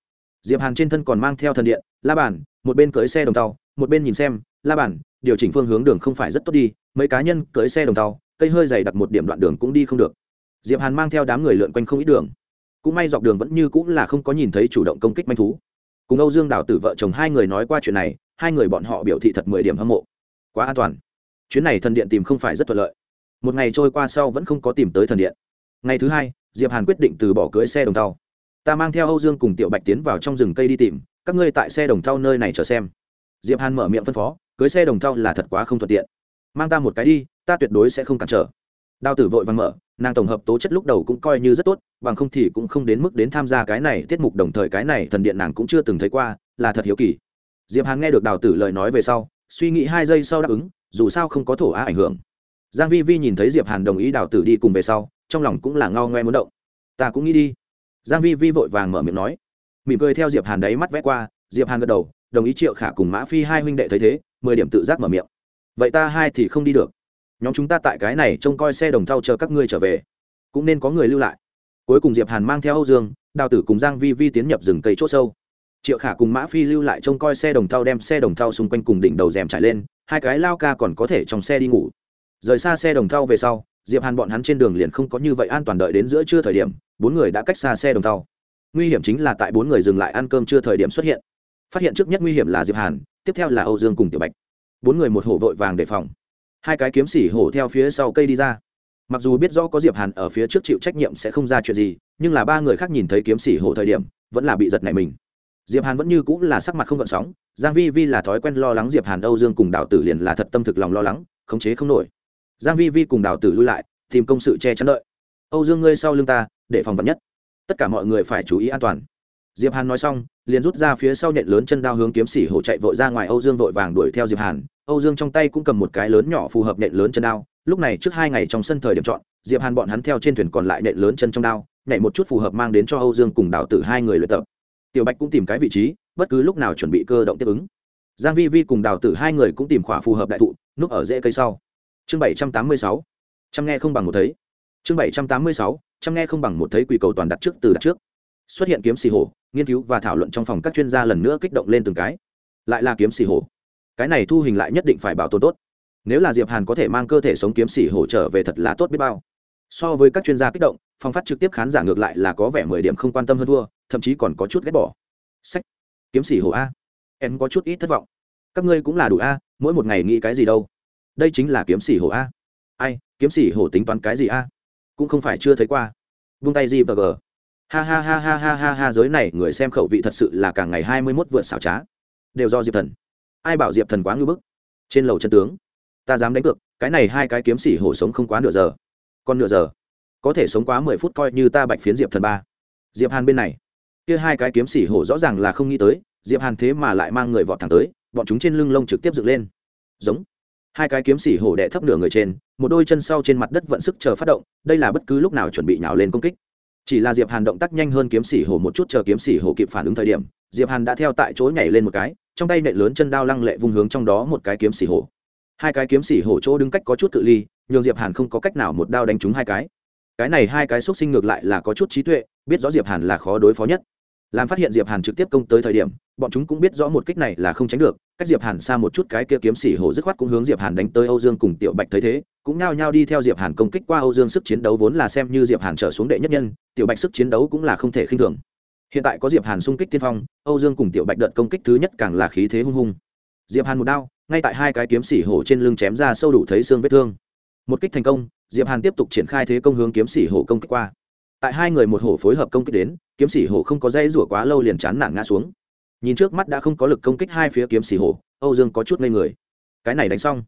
Diệp hàn trên thân còn mang theo thần điện, la bàn, một bên cưới xe đồng tàu, một bên nhìn xem, la bàn điều chỉnh phương hướng đường không phải rất tốt đi, mấy cá nhân cưới xe đồng tàu, cây hơi dày đặt một điểm đoạn đường cũng đi không được. Diệp hàn mang theo đám người lượn quanh không ít đường. Cũng may dọc đường vẫn như cũng là không có nhìn thấy chủ động công kích manh thú. Cùng âu dương đào tử vợ chồng hai người nói qua chuyện này, hai người bọn họ biểu thị thật mười điểm hâm mộ. Quá an toàn. Chuyến này thần điện tìm không phải rất thuận lợi. Một ngày trôi qua sau vẫn không có tìm tới thần điện. Ngày thứ hai, diệp hàn quyết định từ bỏ cưới xe đồng tàu. Ta mang theo âu dương cùng tiểu bạch tiến vào trong rừng cây đi tìm, các ngươi tại xe đồng thau nơi này chờ xem. Diệp hàn mở miệng phân phó cưới xe đồng thau là thật quá không thuận tiện. Mang ta một cái đi, ta tuyệt đối sẽ không cản trở. Đào tử vội vàng mở, nàng tổng hợp tố chất lúc đầu cũng coi như rất tốt, bằng không thì cũng không đến mức đến tham gia cái này tiết mục đồng thời cái này thần điện nàng cũng chưa từng thấy qua, là thật hiếu kỳ. Diệp hàn nghe được đào tử lời nói về sau, suy nghĩ hai giây sau đáp ứng, dù sao không có thổ á ảnh hưởng. Giang vi vi nhìn thấy diệp hàn đồng ý đào tử đi cùng về sau, trong lòng cũng là ngao ngoe muốn động. Ta cũng nghĩ đi. Giang vi vi vội vàng mở miệng nói. Mỉm cười theo diệp hàn đấy mắt vẽ qua, diệp hàn gật đầu đồng ý triệu khả cùng mã phi hai huynh đệ thấy thế, mười điểm tự giác mở miệng. Vậy ta hai thì không đi được. Nhóm chúng ta tại cái này trông coi xe đồng thau chờ các ngươi trở về. Cũng nên có người lưu lại. Cuối cùng diệp hàn mang theo âu dương, đào tử cùng giang vi vi tiến nhập rừng cây chỗ sâu. Triệu khả cùng mã phi lưu lại trông coi xe đồng thau đem xe đồng thau xung quanh cùng đỉnh đầu rèm trải lên, hai cái lao ca còn có thể trong xe đi ngủ. Rời xa xe đồng thau về sau, diệp hàn bọn hắn trên đường liền không có như vậy an toàn đợi đến giữa trưa thời điểm, bốn người đã cách xa xe đồng thau. Nguy hiểm chính là tại bốn người dừng lại ăn cơm chưa thời điểm xuất hiện phát hiện trước nhất nguy hiểm là diệp hàn tiếp theo là âu dương cùng tiểu bạch bốn người một hổ vội vàng đề phòng hai cái kiếm xỉ hổ theo phía sau cây đi ra mặc dù biết rõ có diệp hàn ở phía trước chịu trách nhiệm sẽ không ra chuyện gì nhưng là ba người khác nhìn thấy kiếm xỉ hổ thời điểm vẫn là bị giật nảy mình diệp hàn vẫn như cũng là sắc mặt không gợn sóng giang vi vi là thói quen lo lắng diệp hàn âu dương cùng đào tử liền là thật tâm thực lòng lo lắng khống chế không nổi giang vi vi cùng đào tử lui lại tìm công sự che chắn đợi âu dương ngươi sau lưng ta để phòng vật nhất tất cả mọi người phải chú ý an toàn diệp hàn nói xong, liền rút ra phía sau nhện lớn chân đao hướng kiếm sĩ hổ chạy vội ra ngoài âu dương vội vàng đuổi theo diệp hàn. Âu dương trong tay cũng cầm một cái lớn nhỏ phù hợp nhện lớn chân đao. Lúc này trước hai ngày trong sân thời điểm chọn, diệp hàn bọn hắn theo trên thuyền còn lại nhện lớn chân trong đao, nhảy một chút phù hợp mang đến cho âu dương cùng đào tử hai người luyện tập. Tiểu bạch cũng tìm cái vị trí, bất cứ lúc nào chuẩn bị cơ động tiếp ứng. Giang vi vi cùng đào tử hai người cũng tìm khỏa phù hợp đại thụ, núp ở rễ cây sau. Chương bảy trăm tám mươi sáu trăm nghe không bằng một thấy. Chương bảy trăm tám mươi sáu trăm nghe không bằng một thấy quỷ cầu toàn đặt trước từ đặt trước. Xuất hiện kiếm xì hổ nghiên cứu và thảo luận trong phòng các chuyên gia lần nữa kích động lên từng cái. Lại là kiếm xì hổ. Cái này thu hình lại nhất định phải bảo tồn tốt. Nếu là diệp hàn có thể mang cơ thể sống kiếm xì hổ trở về thật là tốt biết bao. So với các chuyên gia kích động phong phát trực tiếp khán giả ngược lại là có vẻ mười điểm không quan tâm hơn thua, thậm chí còn có chút ghét bỏ. Sách. Kiếm xì hổ a. Em có chút ít thất vọng. Các ngươi cũng là đủ a, mỗi một ngày nghĩ cái gì đâu. Đây chính là kiếm xì hổ a. Ai, kiếm xì hổ tính toán cái gì a? Cũng không phải chưa thấy qua. Vung tay gì và gờ ha ha ha ha ha ha ha, giới này người xem khẩu vị thật sự là càng ngày hai mươi mốt vượt xảo trá. Đều do diệp thần. Ai bảo diệp thần quá ngư bức? Trên lầu chân tướng. Ta dám đánh cược, cái này hai cái kiếm xỉ hổ sống không quá nửa giờ. Còn nửa giờ. Có thể sống quá mười phút coi như ta bạch phiến diệp thần ba. Diệp hàn bên này. Kia hai cái kiếm xỉ hổ rõ ràng là không nghĩ tới, diệp hàn thế mà lại mang người vọt thẳng tới, bọn chúng trên lưng lông trực tiếp dựng lên. Giống. Hai cái kiếm xỉ hổ đẻ thấp nửa người trên, một đôi chân sau trên mặt đất vận sức chờ phát động, đây là bất cứ lúc nào chuẩn bị nhào lên công kích chỉ là diệp hàn động tác nhanh hơn kiếm sĩ hổ một chút chờ kiếm sĩ hổ kịp phản ứng thời điểm, diệp hàn đã theo tại chỗ nhảy lên một cái, trong tay nện lớn chân đao lăng lệ vung hướng trong đó một cái kiếm sĩ hổ. Hai cái kiếm sĩ hổ chỗ đứng cách có chút cự ly nhưng diệp hàn không có cách nào một đao đánh trúng hai cái. Cái này hai cái xuất sinh ngược lại là có chút trí tuệ, biết rõ diệp hàn là khó đối phó nhất làm phát hiện diệp hàn trực tiếp công tới thời điểm, bọn chúng cũng biết rõ một kích này là không tránh được, cách diệp hàn xa một chút cái kia kiếm sĩ hổ dứt khoát cũng hướng diệp hàn đánh tới âu dương cùng tiểu bạch thấy thế, cũng nhao nhao đi theo diệp hàn công kích qua âu dương sức chiến đấu vốn là xem như diệp hàn trở xuống đệ nhất nhân, tiểu bạch sức chiến đấu cũng là không thể khinh thường. Hiện tại có diệp hàn xung kích tiên phong, âu dương cùng tiểu bạch đợt công kích thứ nhất càng là khí thế hung hung. Diệp hàn một đao, ngay tại hai cái kiếm sĩ hổ trên lưng chém ra sâu đủ thấy xương vết thương. Một kích thành công, diệp hàn tiếp tục triển khai thế công hướng kiếm sĩ hổ công kích qua tại hai người một hổ phối hợp công kích đến, kiếm sĩ hổ không có dây rủa quá lâu liền chán nản ngã xuống. Nhìn trước mắt đã không có lực công kích hai phía kiếm sĩ hổ âu dương có chút ngây người. Cái này đánh xong.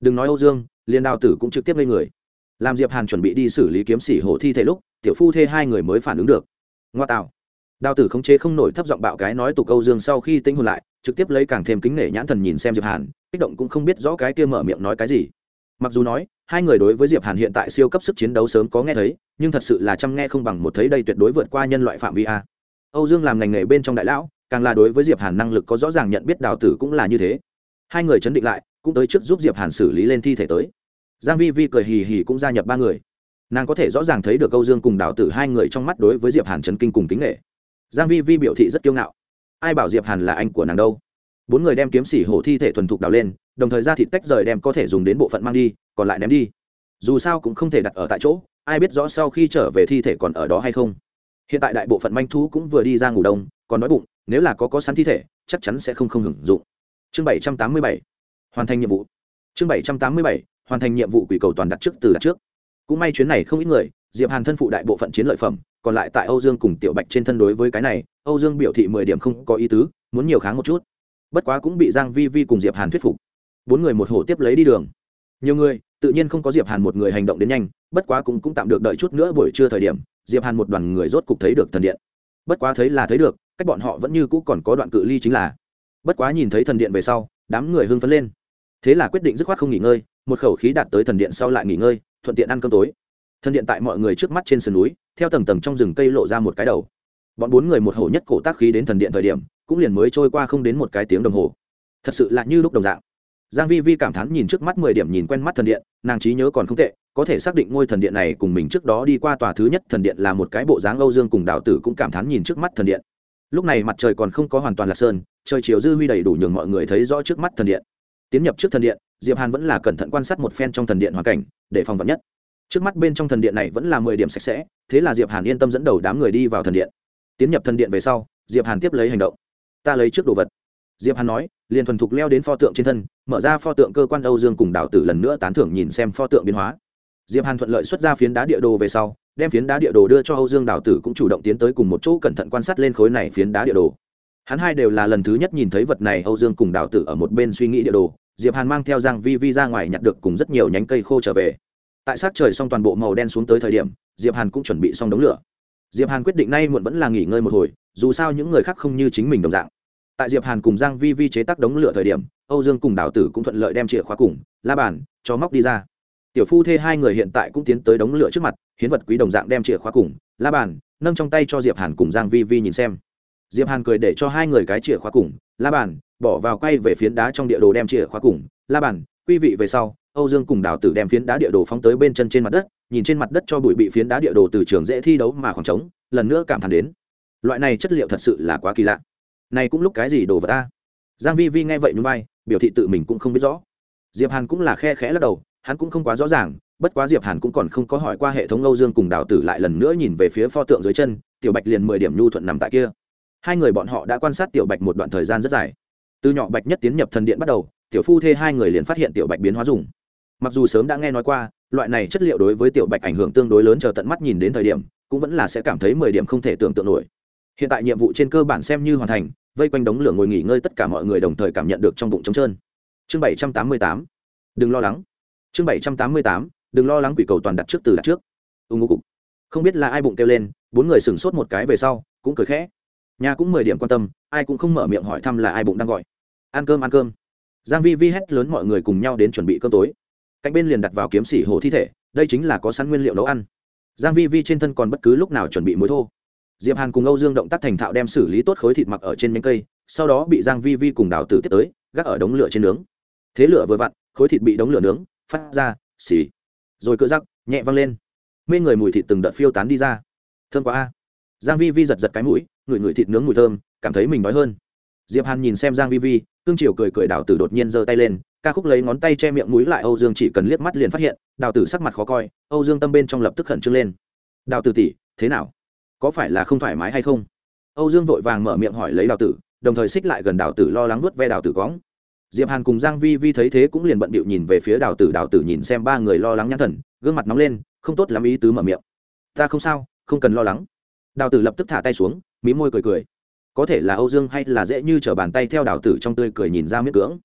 Đừng nói âu dương, liền đào tử cũng trực tiếp ngây người. Làm diệp hàn chuẩn bị đi xử lý kiếm sĩ hổ thi thể lúc, tiểu phu thê hai người mới phản ứng được. Ngoa tạo. Đào tử không chế không nổi thấp giọng bạo cái nói tục âu dương sau khi tinh hồn lại, trực tiếp lấy càng thêm kính nể nhãn thần nhìn xem diệp hàn, kích động cũng không biết rõ cái kia mở miệng nói cái gì mặc dù nói, hai người đối với diệp hàn hiện tại siêu cấp sức chiến đấu sớm có nghe thấy, nhưng thật sự là chăm nghe không bằng một thấy đây tuyệt đối vượt qua nhân loại phạm vi a. Âu dương làm ngành nghề bên trong đại lão, càng là đối với diệp hàn năng lực có rõ ràng nhận biết đào tử cũng là như thế. Hai người chấn định lại, cũng tới trước giúp diệp hàn xử lý lên thi thể tới. Giang vi vi cười hì hì cũng gia nhập ba người. Nàng có thể rõ ràng thấy được âu dương cùng đào tử hai người trong mắt đối với diệp hàn chấn kinh cùng kính nghệ giang vi vi biểu thị rất kiêu ngạo. Ai bảo diệp hàn là anh của nàng đâu? Bốn người đem kiếm xỉ hổ thi thể thuần thục đào lên, đồng thời ra thịt tách rời đem có thể dùng đến bộ phận mang đi, còn lại ném đi. Dù sao cũng không thể đặt ở tại chỗ, ai biết rõ sau khi trở về thi thể còn ở đó hay không. Hiện tại đại bộ phận manh thú cũng vừa đi ra ngủ đông, còn đói bụng, nếu là có có sẵn thi thể, chắc chắn sẽ không không hưởng dụng. Chương bảy trăm tám mươi bảy, hoàn thành nhiệm vụ. Chương bảy trăm tám mươi bảy, hoàn thành nhiệm vụ quỷ cầu toàn đặt trước từ đặt trước. Cũng may chuyến này không ít người, diệp hàn thân phụ đại bộ phận chiến lợi phẩm, còn lại tại âu dương cùng tiểu bạch trên thân đối với cái này, âu dương biểu thị mười điểm không có ý tứ, muốn nhiều kháng một chút bất quá cũng bị giang vi vi cùng diệp hàn thuyết phục. Bốn người một hổ tiếp lấy đi đường. Nhiều người, tự nhiên không có diệp hàn một người hành động đến nhanh, bất quá cũng cũng tạm được đợi chút nữa buổi trưa thời điểm, diệp hàn một đoàn người rốt cục thấy được thần điện. Bất quá thấy là thấy được, cách bọn họ vẫn như cũ còn có đoạn cự ly chính là. Bất quá nhìn thấy thần điện về sau, đám người hưng phấn lên. Thế là quyết định dứt khoát không nghỉ ngơi, một khẩu khí đạt tới thần điện sau lại nghỉ ngơi, thuận tiện ăn cơm tối. Thần điện tại mọi người trước mắt trên sườn núi, theo tầng tầng trong rừng cây lộ ra một cái đầu. Bọn bốn người một hổ nhất cổ tác khí đến thần điện thời điểm cũng liền mới trôi qua không đến một cái tiếng đồng hồ. Thật sự là như lúc đồng dạng. Giang vi vi cảm thán nhìn trước mắt mười điểm nhìn quen mắt thần điện, nàng trí nhớ còn không tệ, có thể xác định ngôi thần điện này cùng mình trước đó đi qua tòa thứ nhất thần điện là một cái bộ dáng âu dương cùng đạo tử cũng cảm thán nhìn trước mắt thần điện. Lúc này mặt trời còn không có hoàn toàn là sơn, trời chiều dư huy đầy đủ nhường mọi người thấy rõ trước mắt thần điện. Tiến nhập trước thần điện, diệp hàn vẫn là cẩn thận quan sát một phen trong thần điện hoàn cảnh, để phòng vật nhất. Trước mắt bên trong thần điện này vẫn là mười điểm sạch sẽ, thế là diệp hàn yên tâm dẫn đầu đám người đi vào thần điện. Tiến nhập thần điện về sau, diệp hàn tiếp lấy hành động ta lấy trước đồ vật. Diệp hàn nói, liền thuần thục leo đến pho tượng trên thân, mở ra pho tượng cơ quan âu dương cùng đạo tử lần nữa tán thưởng nhìn xem pho tượng biến hóa. Diệp hàn thuận lợi xuất ra phiến đá địa đồ về sau, đem phiến đá địa đồ đưa cho âu dương đạo tử cũng chủ động tiến tới cùng một chỗ cẩn thận quan sát lên khối này phiến đá địa đồ. Hắn hai đều là lần thứ nhất nhìn thấy vật này âu dương cùng đạo tử ở một bên suy nghĩ địa đồ, diệp hàn mang theo giang vi vi ra ngoài nhặt được cùng rất nhiều nhánh cây khô trở về. Tại sát trời xong toàn bộ màu đen xuống tới thời điểm, diệp hàn cũng chuẩn bị xong đống lửa diệp hàn quyết định nay muộn vẫn là nghỉ ngơi một hồi, dù sao những người khác không như chính mình đồng dạng. Tại diệp hàn cùng giang vi vi chế tác đống lửa thời điểm, âu dương cùng đào tử cũng thuận lợi đem chìa khóa cùng la bàn, cho móc đi ra. Tiểu phu thê hai người hiện tại cũng tiến tới đống lửa trước mặt, hiến vật quý đồng dạng đem chìa khóa cùng la bàn, nâng trong tay cho diệp hàn cùng giang vi vi nhìn xem. Diệp hàn cười để cho hai người cái chìa khóa cùng la bàn, bỏ vào quay về phiến đá trong địa đồ đem chìa khóa cùng la bàn quý vị về sau âu dương cùng đào tử đem phiến đá địa đồ phóng tới bên chân trên mặt đất, nhìn trên mặt đất cho bụi bị phiến đá địa đồ từ trường dễ thi đấu mà khoảng trống, lần nữa cảm thán đến. Loại này chất liệu thật sự là quá kỳ lạ. Này cũng lúc cái gì đồ vật ta giang vi vi nghe vậy nhún vai, biểu thị tự mình cũng không biết rõ. Diệp hàn cũng là khe khẽ lắc đầu, hắn cũng không quá rõ ràng, bất quá diệp hàn cũng còn không có hỏi qua hệ thống âu dương cùng đào tử lại lần nữa nhìn về phía pho tượng dưới chân, tiểu bạch liền mười điểm nhu thuận nằm tại kia. Hai người bọn họ đã quan sát tiểu bạch một đoạn thời gian rất dài. Từ nhỏ bạch nhất tiến nhập thần điện bắt đầu, tiểu phu thê hai người liền phát hiện tiểu bạch biến hóa dùng mặc dù sớm đã nghe nói qua, loại này chất liệu đối với tiểu bạch ảnh hưởng tương đối lớn chờ tận mắt nhìn đến thời điểm, cũng vẫn là sẽ cảm thấy mười điểm không thể tưởng tượng nổi. Hiện tại nhiệm vụ trên cơ bản xem như hoàn thành, vây quanh đống lửa ngồi nghỉ ngơi tất cả mọi người đồng thời cảm nhận được trong bụng trống trơn. Chương bảy trăm tám mươi tám. Đừng lo lắng. Chương bảy trăm tám mươi tám. Đừng lo lắng quỷ cầu toàn đặt trước từ đặt trước. Ưng ngô cục. Không biết là ai bụng kêu lên, bốn người sửng sốt một cái về sau, cũng cười khẽ. Nhà cũng mười điểm quan tâm, ai cũng không mở miệng hỏi thăm là ai bụng đang gọi. Ăn cơm ăn cơm. Giang vi vi hét lớn mọi người cùng nhau đến chuẩn bị cơm tối cạnh bên liền đặt vào kiếm xỉ hồ thi thể, đây chính là có sẵn nguyên liệu nấu ăn. Giang vi vi trên thân còn bất cứ lúc nào chuẩn bị muối thô. Diệp hàn cùng âu dương động tác thành thạo đem xử lý tốt khối thịt mặc ở trên nhánh cây, sau đó bị giang vi vi cùng đào tử tiếp tới, gác ở đống lửa trên nướng. Thế lửa vừa vặn, khối thịt bị đống lửa nướng, phát ra, xì. Rồi cựa rắc, nhẹ văng lên. Mê người mùi thịt từng đợt phiêu tán đi ra. Thơm quá a. Giang vi vi giật giật cái mũi, ngửi ngửi thịt nướng mùi thơm, cảm thấy mình đói hơn. Diệp hàn nhìn xem giang vi vi, cương triều cười cười đào tử đột nhiên giơ tay lên ca khúc lấy ngón tay che miệng mũi lại âu dương chỉ cần liếc mắt liền phát hiện, đào tử sắc mặt khó coi, âu dương tâm bên trong lập tức khẩn trương lên. Đào tử tỷ, thế nào? Có phải là không thoải mái hay không? Âu dương vội vàng mở miệng hỏi lấy đào tử, đồng thời xích lại gần đào tử lo lắng vớt ve đào tử cóng diệp hàn cùng giang vi vi thấy thế cũng liền bận bịu nhìn về phía đào tử đào tử nhìn xem ba người lo lắng nhăn thần, gương mặt nóng lên, không tốt lắm ý tứ mở miệng. Ta không sao, không cần lo lắng. Đào tử lập tức thả tay xuống, mí môi cười cười. Có thể là âu dương hay là dễ như trở bàn tay theo đào tử trong tươi cười nhìn ra miết cưỡng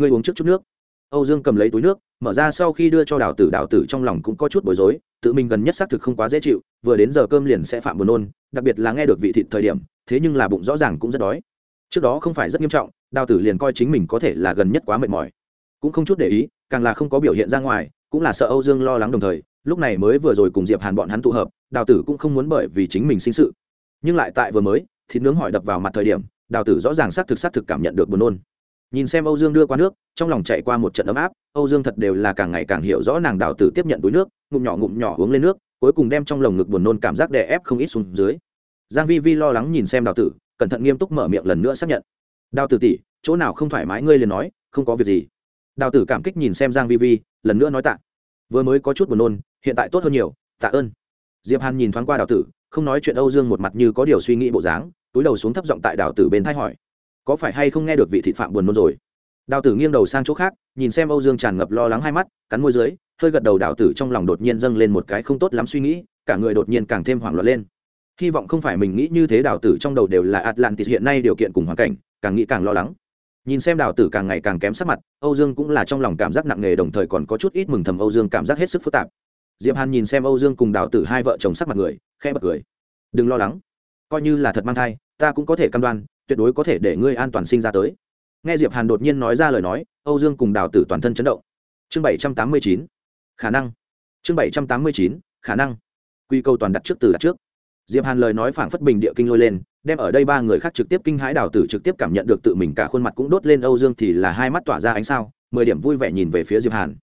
ngươi uống trước chút nước. Âu dương cầm lấy túi nước, mở ra sau khi đưa cho đào tử đào tử trong lòng cũng có chút bối rối, tự mình gần nhất xác thực không quá dễ chịu, vừa đến giờ cơm liền sẽ phạm buồn nôn, đặc biệt là nghe được vị thịt thời điểm, thế nhưng là bụng rõ ràng cũng rất đói. Trước đó không phải rất nghiêm trọng, đào tử liền coi chính mình có thể là gần nhất quá mệt mỏi. Cũng không chút để ý, càng là không có biểu hiện ra ngoài, cũng là sợ âu dương lo lắng đồng thời, lúc này mới vừa rồi cùng diệp hàn bọn hắn tụ hợp, đào tử cũng không muốn bởi vì chính mình sinh sự. Nhưng lại tại vừa mới, thịt nướng hỏi đập vào mặt thời điểm, đào tử rõ ràng xác thực xác thực cảm nhận được buồn nôn nhìn xem âu dương đưa qua nước, trong lòng chạy qua một trận ấm áp, âu dương thật đều là càng ngày càng hiểu rõ nàng đào tử tiếp nhận túi nước, ngụm nhỏ ngụm nhỏ uống lên nước, cuối cùng đem trong lồng ngực buồn nôn cảm giác đè ép không ít xuống dưới. Giang vi vi lo lắng nhìn xem đào tử, cẩn thận nghiêm túc mở miệng lần nữa xác nhận. Đào tử tỷ, chỗ nào không thoải mái ngươi liền nói, không có việc gì. Đào tử cảm kích nhìn xem giang vi vi, lần nữa nói tạ. Vừa mới có chút buồn nôn, hiện tại tốt hơn nhiều, tạ ơn. Diệp hàn nhìn thoáng qua đào tử, không nói chuyện âu dương một mặt như có điều suy nghĩ bộ dáng, túi đầu xuống thấp giọng tại đào tử bên thay hỏi có phải hay không nghe được vị thị phạm buồn nôn rồi? Đào tử nghiêng đầu sang chỗ khác, nhìn xem âu dương tràn ngập lo lắng hai mắt, cắn môi dưới, hơi gật đầu đào tử trong lòng đột nhiên dâng lên một cái không tốt lắm suy nghĩ, cả người đột nhiên càng thêm hoảng loạn lên. Hy vọng không phải mình nghĩ như thế đào tử trong đầu đều là atlantis hiện nay điều kiện cùng hoàn cảnh, càng nghĩ càng lo lắng. Nhìn xem đào tử càng ngày càng kém sắc mặt, âu dương cũng là trong lòng cảm giác nặng nề đồng thời còn có chút ít mừng thầm âu dương cảm giác hết sức phức tạp. Diệp hàn nhìn xem âu dương cùng đào tử hai vợ chồng sắc mặt người, khẽ bật cười. Đừng lo lắng. Coi như là thật mang thai, ta cũng có thể căn đoan tuyệt đối có thể để ngươi an toàn sinh ra tới. Nghe diệp hàn đột nhiên nói ra lời nói, âu dương cùng đào tử toàn thân chấn động. Chương bảy trăm tám mươi chín, khả năng. Chương bảy trăm tám mươi chín, khả năng. Quy câu toàn đặt trước từ đặt trước. Diệp hàn lời nói phảng phất bình địa kinh lôi lên, đem ở đây ba người khác trực tiếp kinh hãi đào tử trực tiếp cảm nhận được tự mình cả khuôn mặt cũng đốt lên âu dương thì là hai mắt tỏa ra ánh sao, mười điểm vui vẻ nhìn về phía diệp hàn.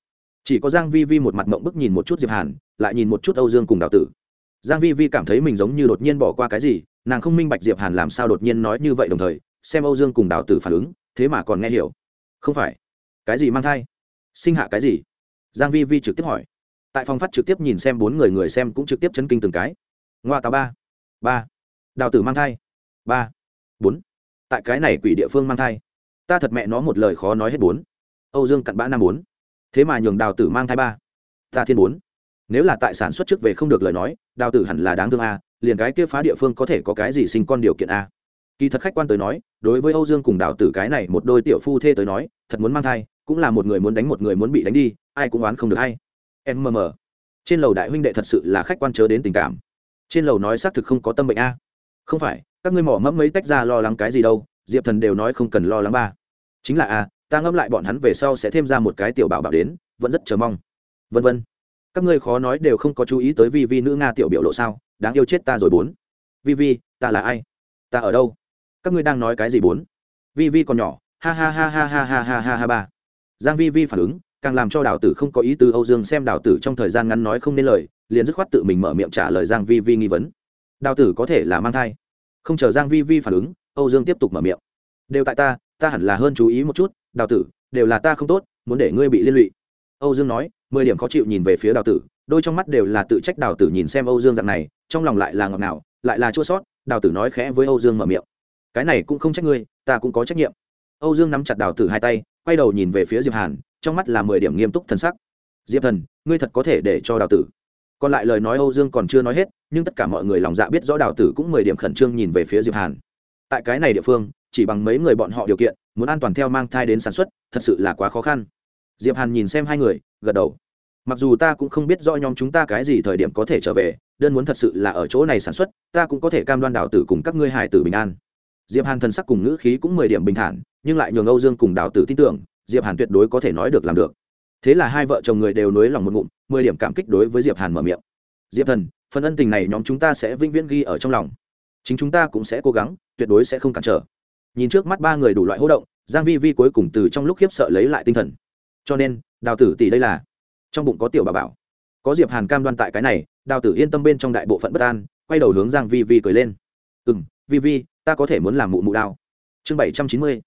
Chỉ có giang vi vi một mặt mộng bức nhìn một chút diệp hàn, lại nhìn một chút âu dương cùng đào tử giang vi vi cảm thấy mình giống như đột nhiên bỏ qua cái gì, nàng không minh bạch diệp hàn làm sao đột nhiên nói như vậy đồng thời, xem âu dương cùng đào tử phản ứng, thế mà còn nghe hiểu. Không phải. Cái gì mang thai? Sinh hạ cái gì? Giang vi vi trực tiếp hỏi. Tại phòng phát trực tiếp nhìn xem bốn người người xem cũng trực tiếp chấn kinh từng cái. Ngoa tào ba. Ba. Đào tử mang thai. Ba. Bốn. Tại cái này quỷ địa phương mang thai. Ta thật mẹ nó một lời khó nói hết bốn. Âu dương cặn bã năm bốn. Thế mà nhường đào tử mang thai ba. Ta thiên bốn nếu là tại sản xuất trước về không được lời nói, đào tử hẳn là đáng thương a, liền cái kia phá địa phương có thể có cái gì sinh con điều kiện a? Kỳ thật khách quan tới nói, đối với âu dương cùng đào tử cái này một đôi tiểu phu thê tới nói, thật muốn mang thai, cũng là một người muốn đánh một người muốn bị đánh đi, ai cũng oán không được hay. Em mờ mờ trên lầu đại huynh đệ thật sự là khách quan chớ đến tình cảm. Trên lầu nói xác thực không có tâm bệnh a. Không phải, các ngươi mỏ mẫm mấy tách ra lo lắng cái gì đâu, diệp thần đều nói không cần lo lắng ba. Chính là a, ta ngẫm lại bọn hắn về sau sẽ thêm ra một cái tiểu bảo bảo đến, vẫn rất chờ mong. Vân vân các ngươi khó nói đều không có chú ý tới vi vi nữ nga tiểu biểu lộ sao? Đáng yêu chết ta rồi bốn. Vi vi ta là ai? Ta ở đâu? Các ngươi đang nói cái gì bốn? Vi vi còn nhỏ. Ha ha ha ha ha ha ha ha ha ba. Giang vi vi phản ứng, càng làm cho đào tử không có ý tứ âu dương xem đào tử trong thời gian ngắn nói không nên lời, liền dứt khoát tự mình mở miệng trả lời giang vi vi nghi vấn. Đào tử có thể là mang thai. Không chờ giang vi vi phản ứng, âu dương tiếp tục mở miệng. Đều tại ta ta hẳn là hơn chú ý một chút đào tử, đều là ta không tốt, muốn để ngươi bị liên lụy. Âu dương nói mười điểm khó chịu nhìn về phía đào tử, đôi trong mắt đều là tự trách đào tử nhìn xem âu dương dạng này, trong lòng lại là ngọt ngào, lại là chua sót, đào tử nói khẽ với âu dương mở miệng. Cái này cũng không trách ngươi, ta cũng có trách nhiệm. Âu dương nắm chặt đào tử hai tay, quay đầu nhìn về phía diệp hàn, trong mắt là mười điểm nghiêm túc thân sắc. Diệp thần, ngươi thật có thể để cho đào tử. Còn lại lời nói âu dương còn chưa nói hết, nhưng tất cả mọi người lòng dạ biết rõ đào tử cũng mười điểm khẩn trương nhìn về phía diệp hàn. Tại cái này địa phương, chỉ bằng mấy người bọn họ điều kiện, muốn an toàn theo mang thai đến sản xuất, thật sự là quá khó khăn. Diệp hàn nhìn xem hai người gật đầu. Mặc dù ta cũng không biết rõ nhóm chúng ta cái gì thời điểm có thể trở về, đơn muốn thật sự là ở chỗ này sản xuất, ta cũng có thể cam đoan đào tử cùng các ngươi hải tử bình an. Diệp hàn thần sắc cùng ngữ khí cũng mười điểm bình thản, nhưng lại nhường âu dương cùng đào tử tin tưởng, diệp hàn tuyệt đối có thể nói được làm được. Thế là hai vợ chồng người đều nối lòng một ngụm, mười điểm cảm kích đối với diệp hàn mở miệng. Diệp thần, phần ân tình này nhóm chúng ta sẽ vĩnh viễn ghi ở trong lòng. Chính chúng ta cũng sẽ cố gắng, tuyệt đối sẽ không cản trở. Nhìn trước mắt ba người đủ loại hỗ động, giang vi vi cuối cùng từ trong lúc khiếp sợ lấy lại tinh thần cho nên, đào tử tỷ đây là trong bụng có tiểu bà bảo. Có diệp hàn cam đoan tại cái này, đào tử yên tâm bên trong đại bộ phận bất an, quay đầu hướng giang vi vi cười lên. Ừm, vi vi, ta có thể muốn làm mụ mụ đao. Chương bảy trăm chín mươi.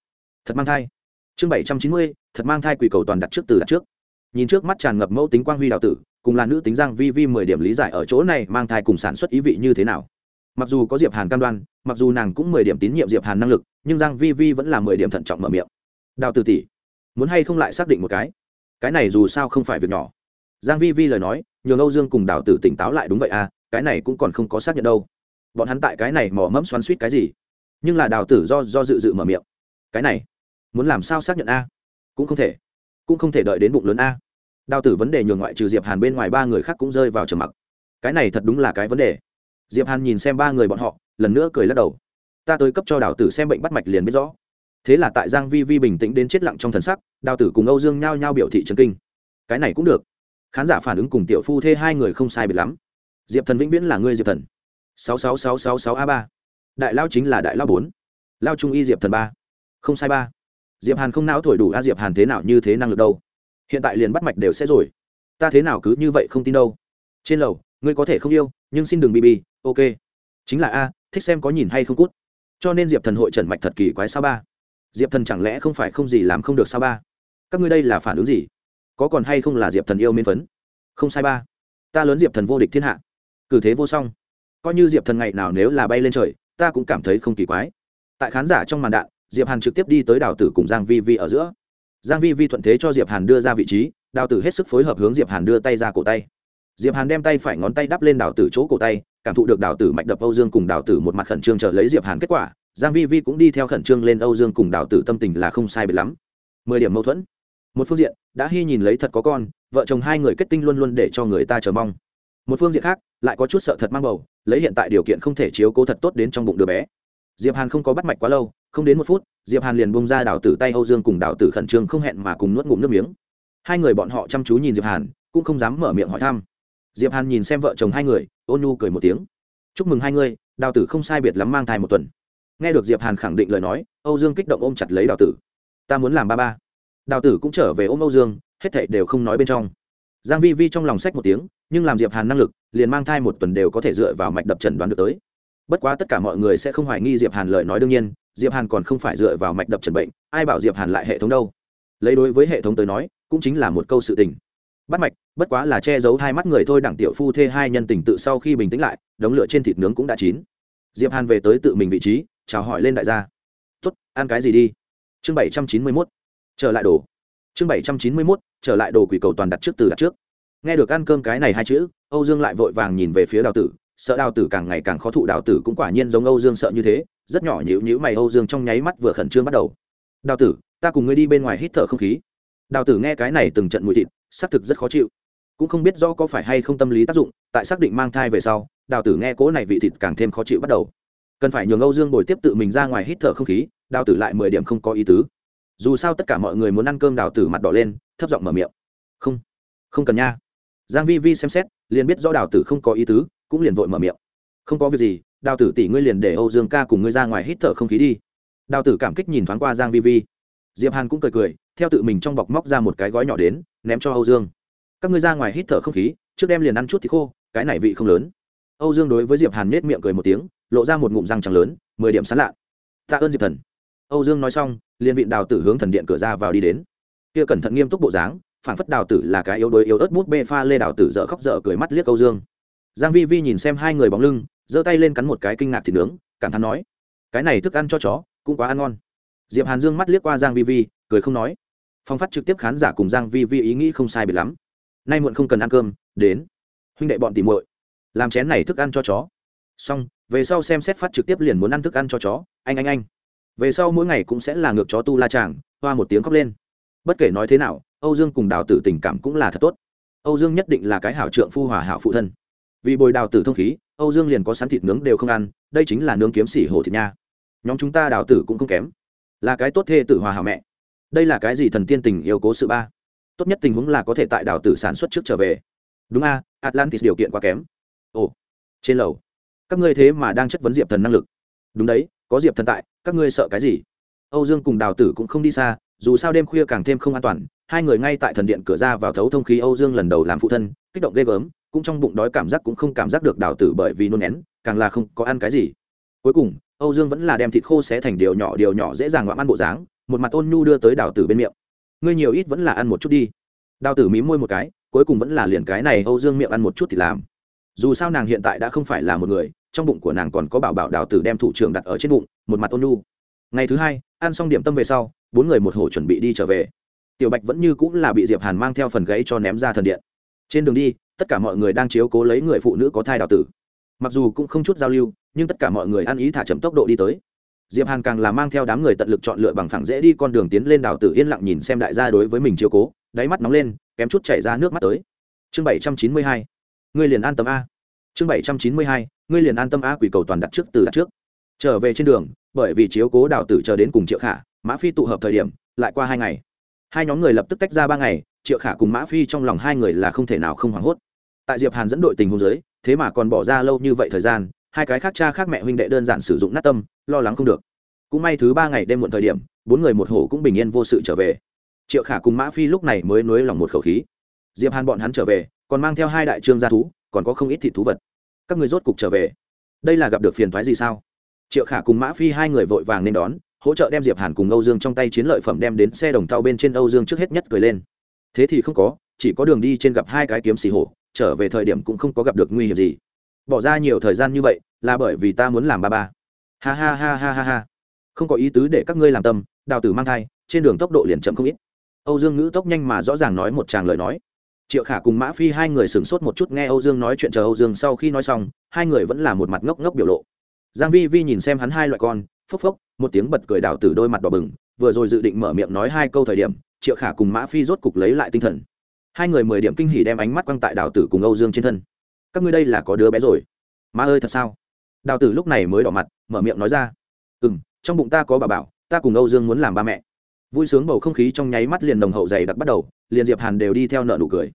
Thật mang thai. Chương bảy trăm chín mươi, thật mang thai quỷ cầu toàn đặt trước từ đặt trước. Nhìn trước mắt tràn ngập mẫu tính quang huy đào tử, cùng là nữ tính giang vi vi mười điểm lý giải ở chỗ này mang thai cùng sản xuất ý vị như thế nào. Mặc dù có diệp hàn cam đoan, mặc dù nàng cũng mười điểm tín nhiệm diệp hàn năng lực, nhưng giang vi vi vẫn là mười điểm thận trọng mở miệng. Đào tử tỷ muốn hay không lại xác định một cái? Cái này dù sao không phải việc nhỏ. Giang vi vi lời nói, nhường âu dương cùng đào tử tỉnh táo lại đúng vậy à cái này cũng còn không có xác nhận đâu. Bọn hắn tại cái này mò mẫm xoắn suýt cái gì? Nhưng là đào tử do do dự dự mở miệng. Cái này, muốn làm sao xác nhận a? Cũng không thể. Cũng không thể đợi đến bụng lớn a. Đào tử vấn đề nhường ngoại trừ diệp hàn bên ngoài ba người khác cũng rơi vào trầm mặc. Cái này thật đúng là cái vấn đề. Diệp hàn nhìn xem ba người bọn họ, lần nữa cười lắc đầu. Ta tới cấp cho đào tử xem bệnh bắt mạch liền biết rõ thế là tại giang vi vi bình tĩnh đến chết lặng trong thần sắc, đào tử cùng âu dương nhao nhao biểu thị trấn kinh. Cái này cũng được. Khán giả phản ứng cùng tiểu phu thê hai người không sai biệt lắm. Diệp thần vĩnh viễn là ngươi diệp thần. Sáu sáu sáu sáu sáu a ba. Đại lao chính là đại lao bốn. Lao trung y diệp thần ba. Không sai ba. Diệp hàn không não thổi đủ a diệp hàn thế nào như thế năng lực đâu. Hiện tại liền bắt mạch đều sẽ rồi. Ta thế nào cứ như vậy không tin đâu. Trên lầu, ngươi có thể không yêu, nhưng xin đừng bb ok. Chính là a, thích xem có nhìn hay không cút. Cho nên diệp thần hội trần mạch thật kỳ quái sao ba diệp thần chẳng lẽ không phải không gì làm không được sao ba? Các ngươi đây là phản ứng gì? Có còn hay không là diệp thần yêu miên phấn? Không sai ba. Ta lớn diệp thần vô địch thiên hạ. Cử thế vô song. Coi như diệp thần ngày nào nếu là bay lên trời, ta cũng cảm thấy không kỳ quái. Tại khán giả trong màn đạn, diệp hàn trực tiếp đi tới đào tử cùng giang vi vi ở giữa. Giang vi vi thuận thế cho diệp hàn đưa ra vị trí, đào tử hết sức phối hợp hướng diệp hàn đưa tay ra cổ tay. Diệp hàn đem tay phải ngón tay đắp lên đào tử chỗ cổ tay, cảm thụ được đào tử mạch đập âu dương cùng đào tử một mặt khẩn trương chờ lấy diệp hàn kết quả giang vi vi cũng đi theo khẩn trương lên âu dương cùng đào tử tâm tình là không sai biệt lắm. Mười điểm mâu thuẫn. Một phương diện, đã hy nhìn lấy thật có con, vợ chồng hai người kết tinh luôn luôn để cho người ta chờ mong. Một phương diện khác, lại có chút sợ thật mang bầu, lấy hiện tại điều kiện không thể chiếu cố thật tốt đến trong bụng đứa bé. Diệp hàn không có bắt mạch quá lâu, không đến một phút, diệp hàn liền bông ra đào tử tay âu dương cùng đào tử khẩn trương không hẹn mà cùng nuốt ngụm nước miếng. Hai người bọn họ chăm chú nhìn diệp hàn, cũng không dám mở miệng hỏi thăm. Diệp hàn nhìn xem vợ chồng hai người, ôn nhu cười một tiếng. Chúc mừng hai người, đào tử không sai biệt lắm mang thai một tuần nghe được diệp hàn khẳng định lời nói, âu dương kích động ôm chặt lấy đào tử. Ta muốn làm ba ba. Đào tử cũng trở về ôm âu dương, hết thảy đều không nói bên trong. Giang vi vi trong lòng sách một tiếng, nhưng làm diệp hàn năng lực, liền mang thai một tuần đều có thể dựa vào mạch đập trần đoán được tới. Bất quá tất cả mọi người sẽ không hoài nghi diệp hàn lời nói đương nhiên, diệp hàn còn không phải dựa vào mạch đập trần bệnh, ai bảo diệp hàn lại hệ thống đâu? Lấy đối với hệ thống tới nói, cũng chính là một câu sự tình. Bắt mạch, bất quá là che giấu hai mắt người thôi đặng tiểu phu thê hai nhân tình tự sau khi bình tĩnh lại, đống lửa trên thịt nướng cũng đã chín. Diệp hàn về tới tự mình vị trí chào hỏi lên đại gia. Tốt ăn cái gì đi? Chương bảy trăm chín mươi 791. trở lại đồ. Chương bảy trăm chín mươi 791, trở lại đồ quỷ cầu toàn đặt trước từ đặt trước. Nghe được ăn cơm cái này hai chữ âu dương lại vội vàng nhìn về phía đào tử sợ đào tử càng ngày càng khó thụ đào tử cũng quả nhiên giống âu dương sợ như thế rất nhỏ nhữ nhữ mày âu dương trong nháy mắt vừa khẩn trương bắt đầu. Đào tử ta cùng ngươi đi bên ngoài hít thở không khí. Đào tử nghe cái này từng trận mùi thịt xác thực rất khó chịu. Cũng không biết do có phải hay không tâm lý tác dụng tại xác định mang thai về sau đào tử nghe cỗ này vị thịt càng thêm khó chịu bắt đầu cần phải nhường âu dương bồi tiếp tự mình ra ngoài hít thở không khí, đào tử lại mười điểm không có ý tứ. Dù sao tất cả mọi người muốn ăn cơm, đào tử mặt đỏ lên, thấp giọng mở miệng. Không không cần nha. Giang vi vi xem xét, liền biết rõ đào tử không có ý tứ, cũng liền vội mở miệng. Không có việc gì, đào tử tỷ ngươi liền để âu dương ca cùng ngươi ra ngoài hít thở không khí đi. Đào tử cảm kích nhìn thoáng qua giang vi vi. Diệp hàn cũng cười cười, theo tự mình trong bọc móc ra một cái gói nhỏ đến, ném cho âu dương. Các ngươi ra ngoài hít thở không khí, trước đem liền ăn chút thì khô, cái này vị không lớn âu dương đối với diệp hàn nết miệng cười một tiếng, lộ ra một ngụm răng trắng lớn, mười điểm sán lạ. Tạ ơn diệp thần. Âu dương nói xong, liền vịn đào tử hướng thần điện cửa ra vào đi đến. Kia cẩn thận nghiêm túc bộ dáng, phản phất đào tử là cái yếu đuối yếu ớt bút bê pha lê đào tử dở khóc dở cười mắt liếc âu dương. Giang vi vi nhìn xem hai người bóng lưng, giơ tay lên cắn một cái kinh ngạc thịt nướng, cảm thán nói, cái này thức ăn cho chó, cũng quá ăn ngon. Diệp hàn dương mắt liếc qua giang vi vi, cười không nói. Phong phát trực tiếp khán giả cùng giang vi vi ý nghĩ không sai biệt lắm. Nay muộn không cần ăn cơm, đến. Huynh đệ bọn tìm muội làm chén này thức ăn cho chó. Xong, về sau xem xét phát trực tiếp liền muốn ăn thức ăn cho chó. Anh anh anh. Về sau mỗi ngày cũng sẽ là ngược chó tu la chàng, hoa một tiếng khóc lên. Bất kể nói thế nào, âu dương cùng đào tử tình cảm cũng là thật tốt. Âu dương nhất định là cái hảo trượng phu hòa hảo phụ thân. Vì bồi đào tử thông khí, âu dương liền có sắn thịt nướng đều không ăn, đây chính là nướng kiếm xỉ hổ thịt nha. Nhóm chúng ta đào tử cũng không kém. Là cái tốt thê tử hòa hảo mẹ. Đây là cái gì thần tiên tình yêu cố sự ba? Tốt nhất tình huống là có thể tại đào tử sản xuất trước trở về. Đúng a, atlantis điều kiện quá kém ồ, trên lầu. Các ngươi thế mà đang chất vấn diệp thần năng lực. Đúng đấy, có diệp thần tại, các ngươi sợ cái gì? Âu dương cùng đào tử cũng không đi xa, dù sao đêm khuya càng thêm không an toàn, hai người ngay tại thần điện cửa ra vào thấu thông khí âu dương lần đầu làm phụ thân, kích động ghê gớm, cũng trong bụng đói cảm giác cũng không cảm giác được đào tử bởi vì nôn nén, càng là không có ăn cái gì. Cuối cùng, âu dương vẫn là đem thịt khô xé thành điều nhỏ điều nhỏ dễ dàng ngoạm ăn bộ dáng, một mặt ôn nhu đưa tới đào tử bên miệng. Ngươi nhiều ít vẫn là ăn một chút đi. Đào tử mí môi một cái, cuối cùng vẫn là liền cái này âu dương miệng ăn một chút thì làm dù sao nàng hiện tại đã không phải là một người, trong bụng của nàng còn có bảo bảo đào tử đem thủ trưởng đặt ở trên bụng, một mặt ôn nhu. Ngày thứ hai, ăn xong điểm tâm về sau, bốn người một hổ chuẩn bị đi trở về. Tiểu bạch vẫn như cũng là bị diệp hàn mang theo phần gãy cho ném ra thần điện. Trên đường đi, tất cả mọi người đang chiếu cố lấy người phụ nữ có thai đào tử. Mặc dù cũng không chút giao lưu, nhưng tất cả mọi người ăn ý thả chậm tốc độ đi tới. Diệp hàn càng là mang theo đám người tận lực chọn lựa bằng phẳng dễ đi con đường tiến lên đào tử yên lặng nhìn xem đại gia đối với mình chiếu cố, đáy mắt nóng lên, kém chút chảy ra nước mắt tới. Chương bảy trăm chín mươi hai ngươi liền an tâm a. Chương bảy trăm chín mươi hai, ngươi liền an tâm a, quỷ cầu toàn đặt trước, từ đặt trước. Trở về trên đường, bởi vì chiếu cố đào tử chờ đến cùng triệu khả, mã phi tụ hợp thời điểm, lại qua hai ngày. Hai nhóm người lập tức tách ra ba ngày, triệu khả cùng mã phi trong lòng hai người là không thể nào không hoảng hốt. Tại diệp hàn dẫn đội tình huống giới thế mà còn bỏ ra lâu như vậy thời gian, hai cái khác cha khác mẹ huynh đệ đơn giản sử dụng nát tâm, lo lắng không được. Cũng may thứ ba ngày đêm muộn thời điểm, bốn người một hổ cũng bình yên vô sự trở về. Triệu khả cùng mã phi lúc này mới nối lòng một khẩu khí. Diệp hàn bọn hắn trở về còn mang theo hai đại trương gia thú, còn có không ít thịt thú vật. Các người rốt cục trở về. Đây là gặp được phiền thoái gì sao? Triệu khả cùng mã phi hai người vội vàng nên đón, hỗ trợ đem diệp hàn cùng âu dương trong tay chiến lợi phẩm đem đến xe đồng thau bên trên âu dương trước hết nhất cười lên. Thế thì không có, chỉ có đường đi trên gặp hai cái kiếm xì hổ, trở về thời điểm cũng không có gặp được nguy hiểm gì. Bỏ ra nhiều thời gian như vậy, là bởi vì ta muốn làm ba ba. Ha ha ha ha ha ha. Không có ý tứ để các ngươi làm tâm, đào tử mang thai, trên đường tốc độ liền chậm không ít. Âu dương ngữ tốc nhanh mà rõ ràng nói một tràng lời nói triệu khả cùng mã phi hai người sửng sốt một chút nghe âu dương nói chuyện chờ âu dương sau khi nói xong, hai người vẫn là một mặt ngốc ngốc biểu lộ. Giang vi vi nhìn xem hắn hai loại con, phốc phốc, một tiếng bật cười đào tử đôi mặt đỏ bừng, vừa rồi dự định mở miệng nói hai câu thời điểm, triệu khả cùng mã phi rốt cục lấy lại tinh thần. Hai người mười điểm kinh hỉ đem ánh mắt quăng tại đào tử cùng âu dương trên thân. Các ngươi đây là có đứa bé rồi. Má ơi, thật sao? Đào tử lúc này mới đỏ mặt, mở miệng nói ra. Ừ m trong bụng ta có bà bảo, ta cùng âu dương muốn làm ba mẹ. Vui sướng bầu không khí trong nháy mắt liền đồng hậu dày đặc bắt đầu, liền diệp hàn đều đi theo nợ nụ cười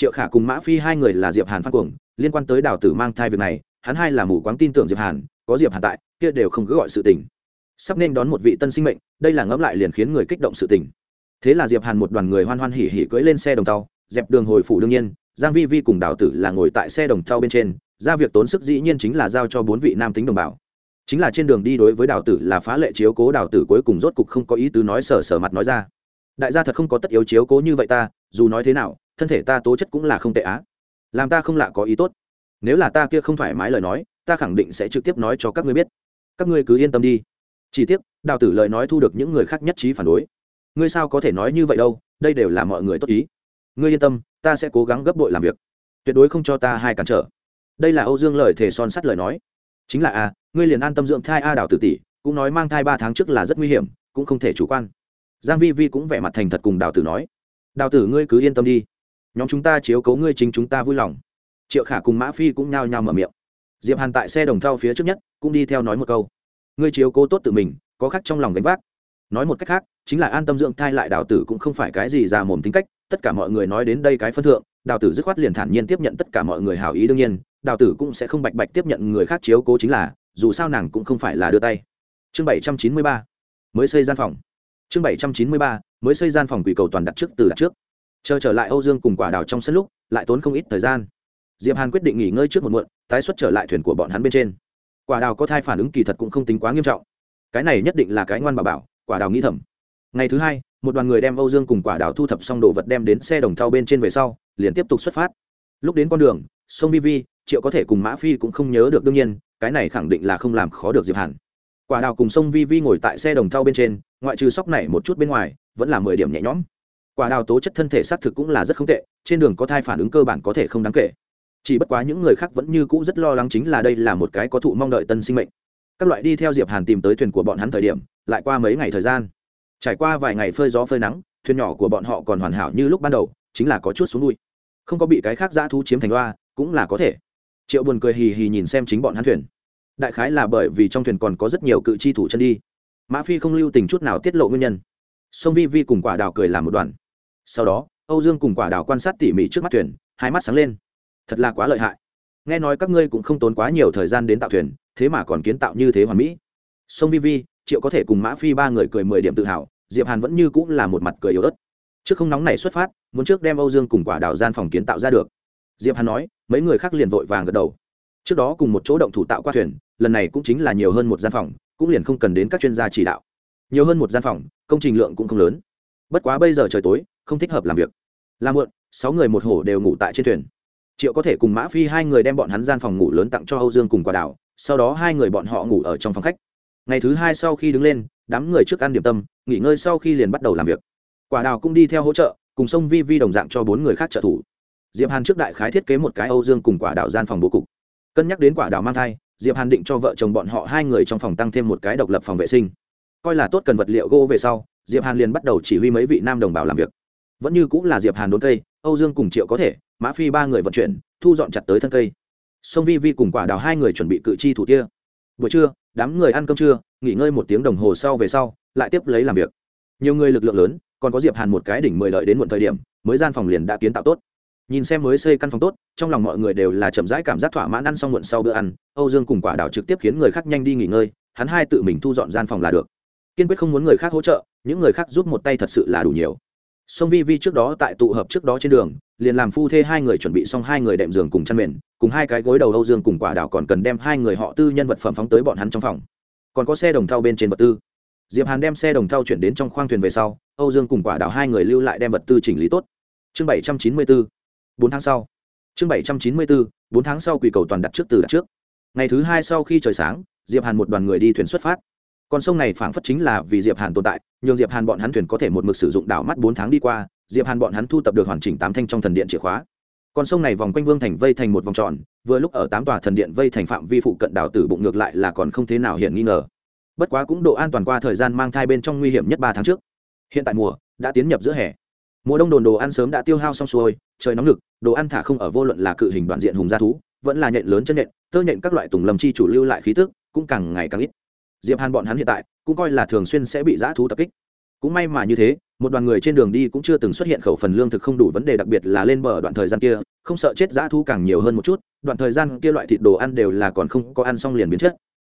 triệu khả cùng mã phi hai người là diệp hàn phát cuồng, liên quan tới đào tử mang thai việc này, hắn hai là mù quáng tin tưởng diệp hàn, có diệp hàn tại, kia đều không cứ gọi sự tình. Sắp nên đón một vị tân sinh mệnh, đây là ngẫm lại liền khiến người kích động sự tình. Thế là diệp hàn một đoàn người hoan hoan hỉ hỉ cưỡi lên xe đồng tàu, dẹp đường hồi phủ đương nhiên, giang vi vi cùng đào tử là ngồi tại xe đồng tàu bên trên, ra việc tốn sức dĩ nhiên chính là giao cho bốn vị nam tính đồng bào. Chính là trên đường đi đối với đào tử là phá lệ chiếu cố, đào tử cuối cùng rốt cục không có ý tứ nói sở sở mặt nói ra. Đại gia thật không có tất yếu chiếu cố như vậy ta, dù nói thế nào thân thể ta tố chất cũng là không tệ á. Làm ta không lạ có ý tốt. Nếu là ta kia không thoải mái lời nói, ta khẳng định sẽ trực tiếp nói cho các ngươi biết. Các ngươi cứ yên tâm đi. Chỉ tiếc, đào tử lời nói thu được những người khác nhất trí phản đối. Ngươi sao có thể nói như vậy đâu, đây đều là mọi người tốt ý. Ngươi yên tâm, ta sẽ cố gắng gấp đội làm việc. Tuyệt đối không cho ta hai cản trở. Đây là âu dương lời thề son sắt lời nói. Chính là a ngươi liền an tâm dưỡng thai a đào tử tỷ, cũng nói mang thai ba tháng trước là rất nguy hiểm, cũng không thể chủ quan. Giang vi vi cũng vẻ mặt thành thật cùng đào tử nói. Đào tử ngươi cứ yên tâm đi nhóm chúng ta chiếu cố ngươi chính chúng ta vui lòng. Triệu khả cùng mã phi cũng nhao nhao mở miệng. Diệp hàn tại xe đồng thau phía trước nhất, cũng đi theo nói một câu. Ngươi chiếu cố tốt tự mình, có khác trong lòng gánh vác. Nói một cách khác, chính là an tâm dưỡng thai lại đào tử cũng không phải cái gì già mồm tính cách, tất cả mọi người nói đến đây cái phân thượng, đào tử dứt khoát liền thản nhiên tiếp nhận tất cả mọi người hảo ý đương nhiên, đào tử cũng sẽ không bạch bạch tiếp nhận người khác chiếu cố chính là, dù sao nàng cũng không phải là đưa tay. Chương bảy trăm chín mươi ba, mới xây gian phòng. Chương bảy trăm chín mươi ba, mới xây gian phòng quỷ cầu toàn đặt trước từ đặt trước chờ trở lại âu dương cùng quả đào trong sân lúc, lại tốn không ít thời gian. Diệp hàn quyết định nghỉ ngơi trước một muộn, tái xuất trở lại thuyền của bọn hắn bên trên. Quả đào có thai phản ứng kỳ thật cũng không tính quá nghiêm trọng. Cái này nhất định là cái ngoan bà bảo, quả đào nghĩ thầm. Ngày thứ hai, một đoàn người đem âu dương cùng quả đào thu thập xong đồ vật đem đến xe đồng thau bên trên về sau, liền tiếp tục xuất phát. Lúc đến con đường, sông vi vi, triệu có thể cùng mã phi cũng không nhớ được đương nhiên, cái này khẳng định là không làm khó được diệp hàn. Quả đào cùng sông vi vi ngồi tại xe đồng thau bên trên, ngoại trừ sóc này một chút bên ngoài, vẫn là mười điểm nhẹ nhõm quả đào tố chất thân thể xác thực cũng là rất không tệ, trên đường có thai phản ứng cơ bản có thể không đáng kể. Chỉ bất quá những người khác vẫn như cũ rất lo lắng chính là đây là một cái có thụ mong đợi tân sinh mệnh. Các loại đi theo diệp hàn tìm tới thuyền của bọn hắn thời điểm, lại qua mấy ngày thời gian. Trải qua vài ngày phơi gió phơi nắng, thuyền nhỏ của bọn họ còn hoàn hảo như lúc ban đầu, chính là có chút xuống đuôi không có bị cái khác dã thú chiếm thành loa cũng là có thể. Triệu buồn cười hì hì nhìn xem chính bọn hắn thuyền. Đại khái là bởi vì trong thuyền còn có rất nhiều cự chi thủ chân đi. Mã phi không lưu tình chút nào tiết lộ nguyên nhân. Sông vi vi cùng quả đào cười làm một đoàn sau đó, âu dương cùng quả đào quan sát tỉ mỉ trước mắt thuyền, hai mắt sáng lên. Thật là quá lợi hại. Nghe nói các ngươi cũng không tốn quá nhiều thời gian đến tạo thuyền, thế mà còn kiến tạo như thế hoàn mỹ. Sông vi vi triệu có thể cùng mã phi ba người cười mười điểm tự hào, diệp hàn vẫn như cũng là một mặt cười yếu ớt. Trước không nóng này xuất phát, muốn trước đem âu dương cùng quả đào gian phòng kiến tạo ra được. Diệp hàn nói, mấy người khác liền vội vàng gật đầu. Trước đó cùng một chỗ động thủ tạo qua thuyền, lần này cũng chính là nhiều hơn một gian phòng, cũng liền không cần đến các chuyên gia chỉ đạo. Nhiều hơn một gian phòng, công trình lượng cũng không lớn. Bất quá bây giờ trời tối không thích hợp làm việc. Là muộn, sáu người một hổ đều ngủ tại trên thuyền. Triệu có thể cùng mã phi hai người đem bọn hắn gian phòng ngủ lớn tặng cho âu dương cùng quả đảo, sau đó hai người bọn họ ngủ ở trong phòng khách. Ngày thứ hai sau khi đứng lên, đám người trước ăn điểm tâm, nghỉ ngơi sau khi liền bắt đầu làm việc. Quả đào cũng đi theo hỗ trợ, cùng sông vi vi đồng dạng cho bốn người khác trợ thủ. Diệp hàn trước đại khái thiết kế một cái âu dương cùng quả đào gian phòng bố cục. Cân nhắc đến quả đào mang thai, diệp hàn định cho vợ chồng bọn họ hai người trong phòng tăng thêm một cái độc lập phòng vệ sinh. Coi là tốt cần vật liệu gỗ về sau, diệp hàn liền bắt đầu chỉ huy mấy vị nam đồng bào làm việc vẫn như cũng là diệp hàn đốn cây, âu dương cùng triệu có thể, mã phi ba người vận chuyển, thu dọn chặt tới thân cây. Sông vi vi cùng quả đào hai người chuẩn bị cự chi thủ tia. Buổi trưa, đám người ăn cơm trưa, nghỉ ngơi một tiếng đồng hồ sau về sau, lại tiếp lấy làm việc. Nhiều người lực lượng lớn, còn có diệp hàn một cái đỉnh mười lợi đến muộn thời điểm, mới gian phòng liền đã kiến tạo tốt. Nhìn xem mới xây căn phòng tốt, trong lòng mọi người đều là chậm rãi cảm giác thỏa mãn ăn xong muộn sau bữa ăn, âu dương cùng quả đào trực tiếp khiến người khác nhanh đi nghỉ ngơi, hắn hai tự mình thu dọn gian phòng là được. Kiên quyết không muốn người khác hỗ trợ, những người khác giúp một tay thật sự là đủ nhiều sông vi vi trước đó tại tụ hợp trước đó trên đường, liền làm phu thê hai người chuẩn bị xong hai người đệm giường cùng chăn mền, cùng hai cái gối đầu âu dương cùng quả đào còn cần đem hai người họ tư nhân vật phẩm phóng tới bọn hắn trong phòng. Còn có xe đồng thau bên trên vật tư. Diệp hàn đem xe đồng thau chuyển đến trong khoang thuyền về sau, âu dương cùng quả đào hai người lưu lại đem vật tư chỉnh lý tốt. Chương bảy trăm chín mươi bốn bốn tháng sau. Chương bảy trăm chín mươi bốn bốn tháng sau quỷ cầu toàn đặt trước từ đặt trước. Ngày thứ hai sau khi trời sáng, diệp hàn một đoàn người đi thuyền xuất phát con sông này phảng phất chính là vì diệp hàn tồn tại, nhường diệp hàn bọn hắn thuyền có thể một mực sử dụng đảo mắt bốn tháng đi qua, diệp hàn bọn hắn thu tập được hoàn chỉnh tám thanh trong thần điện chìa khóa. Con sông này vòng quanh vương thành vây thành một vòng tròn, vừa lúc ở tám tòa thần điện vây thành phạm vi phụ cận đảo tử bụng ngược lại là còn không thế nào hiện nghi ngờ. Bất quá cũng độ an toàn qua thời gian mang thai bên trong nguy hiểm nhất ba tháng trước. Hiện tại mùa đã tiến nhập giữa hè. Mùa đông đồn đồ ăn sớm đã tiêu hao xong xuôi, trời nóng lực đồ ăn thả không ở vô luận là cự hình đoạn diện hùng gia thú, vẫn là nhện lớn chân nhện, tơ nhện các loại tùng lầm chi chủ lưu lại khí tức, cũng càng ngày càng ít diệp hàn bọn hắn hiện tại, cũng coi là thường xuyên sẽ bị giã thú tập kích. Cũng may mà như thế, một đoàn người trên đường đi cũng chưa từng xuất hiện khẩu phần lương thực không đủ vấn đề đặc biệt là lên bờ đoạn thời gian kia, không sợ chết giã thú càng nhiều hơn một chút, đoạn thời gian kia loại thịt đồ ăn đều là còn không có ăn xong liền biến chất.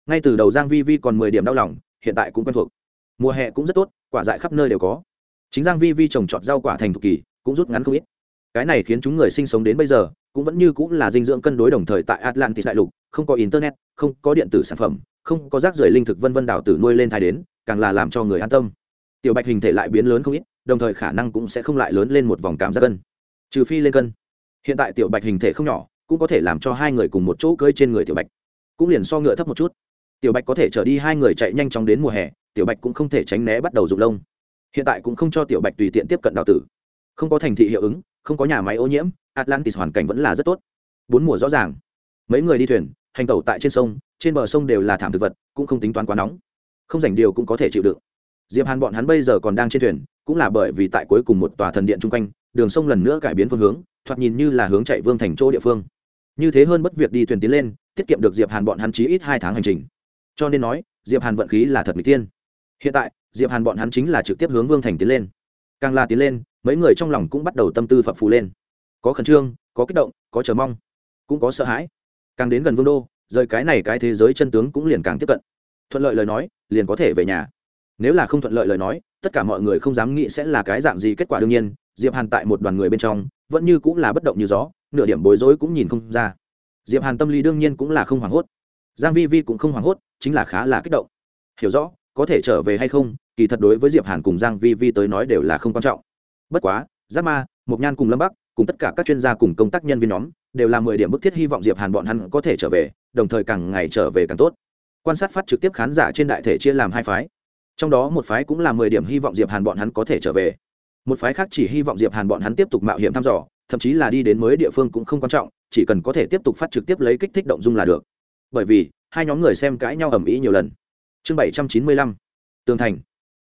Ngay từ đầu giang vi vi còn mười điểm đau lòng, hiện tại cũng quen thuộc. Mùa hè cũng rất tốt, quả dại khắp nơi đều có. Chính giang vi vi trồng trọt rau quả thành thục kỳ, cũng rút ngắn không ít. Cái này khiến chúng người sinh sống đến bây giờ, cũng vẫn như cũng là dinh dưỡng cân đối đồng thời tại atlantis đại lục không có internet, không có điện tử sản phẩm, không có rác rưởi linh thực vân vân đào tử nuôi lên thai đến, càng là làm cho người an tâm. Tiểu bạch hình thể lại biến lớn không ít, đồng thời khả năng cũng sẽ không lại lớn lên một vòng cảm giác cân. Trừ phi lên cân. Hiện tại tiểu bạch hình thể không nhỏ, cũng có thể làm cho hai người cùng một chỗ cơi trên người tiểu bạch. Cũng liền so ngựa thấp một chút. Tiểu bạch có thể chở đi hai người chạy nhanh chóng đến mùa hè, tiểu bạch cũng không thể tránh né bắt đầu rụng lông. Hiện tại cũng không cho tiểu bạch tùy tiện tiếp cận đào tử. Không có thành thị hiệu ứng, không có nhà máy ô nhiễm, atlantis hoàn cảnh vẫn là rất tốt. Bốn mùa rõ ràng mấy người đi thuyền, hành tẩu tại trên sông, trên bờ sông đều là thảm thực vật, cũng không tính toán quá nóng. Không dành điều cũng có thể chịu đựng. Diệp hàn bọn hắn bây giờ còn đang trên thuyền, cũng là bởi vì tại cuối cùng một tòa thần điện chung quanh, đường sông lần nữa cải biến phương hướng, thoạt nhìn như là hướng chạy vương thành chỗ địa phương. Như thế hơn bất việc đi thuyền tiến lên, tiết kiệm được diệp hàn bọn hắn chí ít hai tháng hành trình. Cho nên nói, diệp hàn vận khí là thật mỹ tiên. Hiện tại, diệp hàn bọn hắn chính là trực tiếp hướng vương thành tiến lên. Càng là tiến lên, mấy người trong lòng cũng bắt đầu tâm tư phập phù lên. Có khẩn trương, có kích động, có chờ mong, cũng có sợ hãi càng đến gần vương đô, rời cái này cái thế giới chân tướng cũng liền càng tiếp cận. Thuận lợi lời nói, liền có thể về nhà. Nếu là không thuận lợi lời nói, tất cả mọi người không dám nghĩ sẽ là cái dạng gì kết quả đương nhiên, diệp hàn tại một đoàn người bên trong, vẫn như cũng là bất động như gió, nửa điểm bối rối cũng nhìn không ra. Diệp hàn tâm lý đương nhiên cũng là không hoảng hốt. Giang vi vi cũng không hoảng hốt, chính là khá là kích động. Hiểu rõ, có thể trở về hay không, kỳ thật đối với diệp hàn cùng giang vi vi tới nói đều là không quan trọng. Bất quá, giáp ma, mộc nhan cùng lâm bắc cùng tất cả các chuyên gia cùng công tác nhân viên nhóm, đều là mười điểm bức thiết hy vọng diệp hàn bọn hắn có thể trở về, đồng thời càng ngày trở về càng tốt. Quan sát phát trực tiếp khán giả trên đại thể chia làm hai phái. Trong đó một phái cũng là mười điểm hy vọng diệp hàn bọn hắn có thể trở về. Một phái khác chỉ hy vọng diệp hàn bọn hắn tiếp tục mạo hiểm thăm dò, thậm chí là đi đến mới địa phương cũng không quan trọng, chỉ cần có thể tiếp tục phát trực tiếp lấy kích thích động dung là được. Bởi vì, hai nhóm người xem cãi nhau ầm ĩ nhiều lần. Chương bảy trăm chín mươi lăm, tường thành.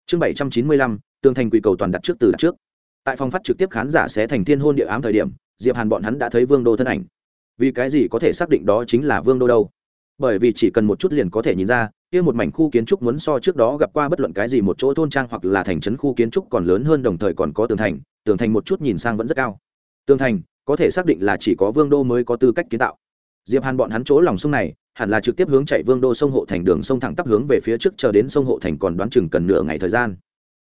Chương bảy trăm chín mươi lăm, tường thành quỳ cầu toàn đặt trước từ đặt trước tại phòng phát trực tiếp khán giả sẽ thành thiên hôn địa ám thời điểm, diệp hàn bọn hắn đã thấy vương đô thân ảnh. Vì cái gì có thể xác định đó chính là vương đô đâu? Bởi vì chỉ cần một chút liền có thể nhìn ra, kia một mảnh khu kiến trúc muốn so trước đó gặp qua bất luận cái gì một chỗ thôn trang hoặc là thành trấn khu kiến trúc còn lớn hơn đồng thời còn có tường thành tường thành một chút nhìn sang vẫn rất cao. Tường thành, có thể xác định là chỉ có vương đô mới có tư cách kiến tạo. Diệp hàn bọn hắn chỗ lòng sông này, hẳn là trực tiếp hướng chạy vương đô sông hộ thành đường sông thẳng tắp hướng về phía trước chờ đến sông hộ thành còn đoán chừng cần nửa ngày thời gian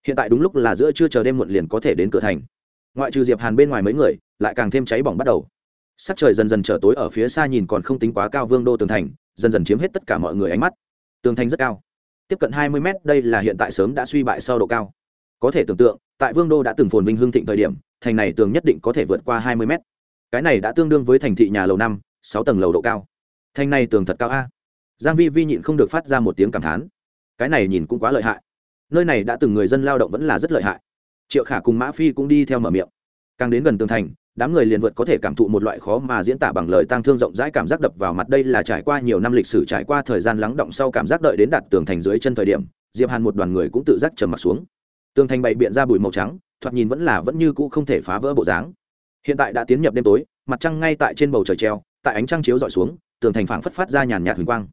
hiện tại đúng lúc là giữa trưa chờ đêm muộn liền có thể đến cửa thành. Ngoại trừ diệp hàn bên ngoài mấy người, lại càng thêm cháy bỏng bắt đầu. Sắc trời dần dần trở tối ở phía xa nhìn còn không tính quá cao vương đô tường thành, dần dần chiếm hết tất cả mọi người ánh mắt. Tường thành rất cao. Tiếp cận hai mươi mét, đây là hiện tại sớm đã suy bại sau độ cao. Có thể tưởng tượng, tại vương đô đã từng phồn vinh hương thịnh thời điểm, thành này tường nhất định có thể vượt qua hai mươi mét. Cái này đã tương đương với thành thị nhà lầu năm, sáu tầng lầu độ cao. Thành này tường thật cao a. Giang vi vi nhịn không được phát ra một tiếng cảm thán. Cái này nhìn cũng quá lợi hại nơi này đã từng người dân lao động vẫn là rất lợi hại. Triệu khả cùng mã phi cũng đi theo mở miệng. Càng đến gần tường thành, đám người liền vượt có thể cảm thụ một loại khó mà diễn tả bằng lời tăng thương rộng rãi cảm giác đập vào mặt. Đây là trải qua nhiều năm lịch sử, trải qua thời gian lắng động sau cảm giác đợi đến đặt tường thành dưới chân thời điểm, diệp hàn một đoàn người cũng tự giác trầm mặt xuống. Tường thành bày biện ra bụi màu trắng, thoạt nhìn vẫn là vẫn như cũ không thể phá vỡ bộ dáng. Hiện tại đã tiến nhập đêm tối, mặt trăng ngay tại trên bầu trời treo, tại ánh trăng chiếu dọi xuống, tường thành phảng phất phát ra nhàn nhạt huỳnh quang.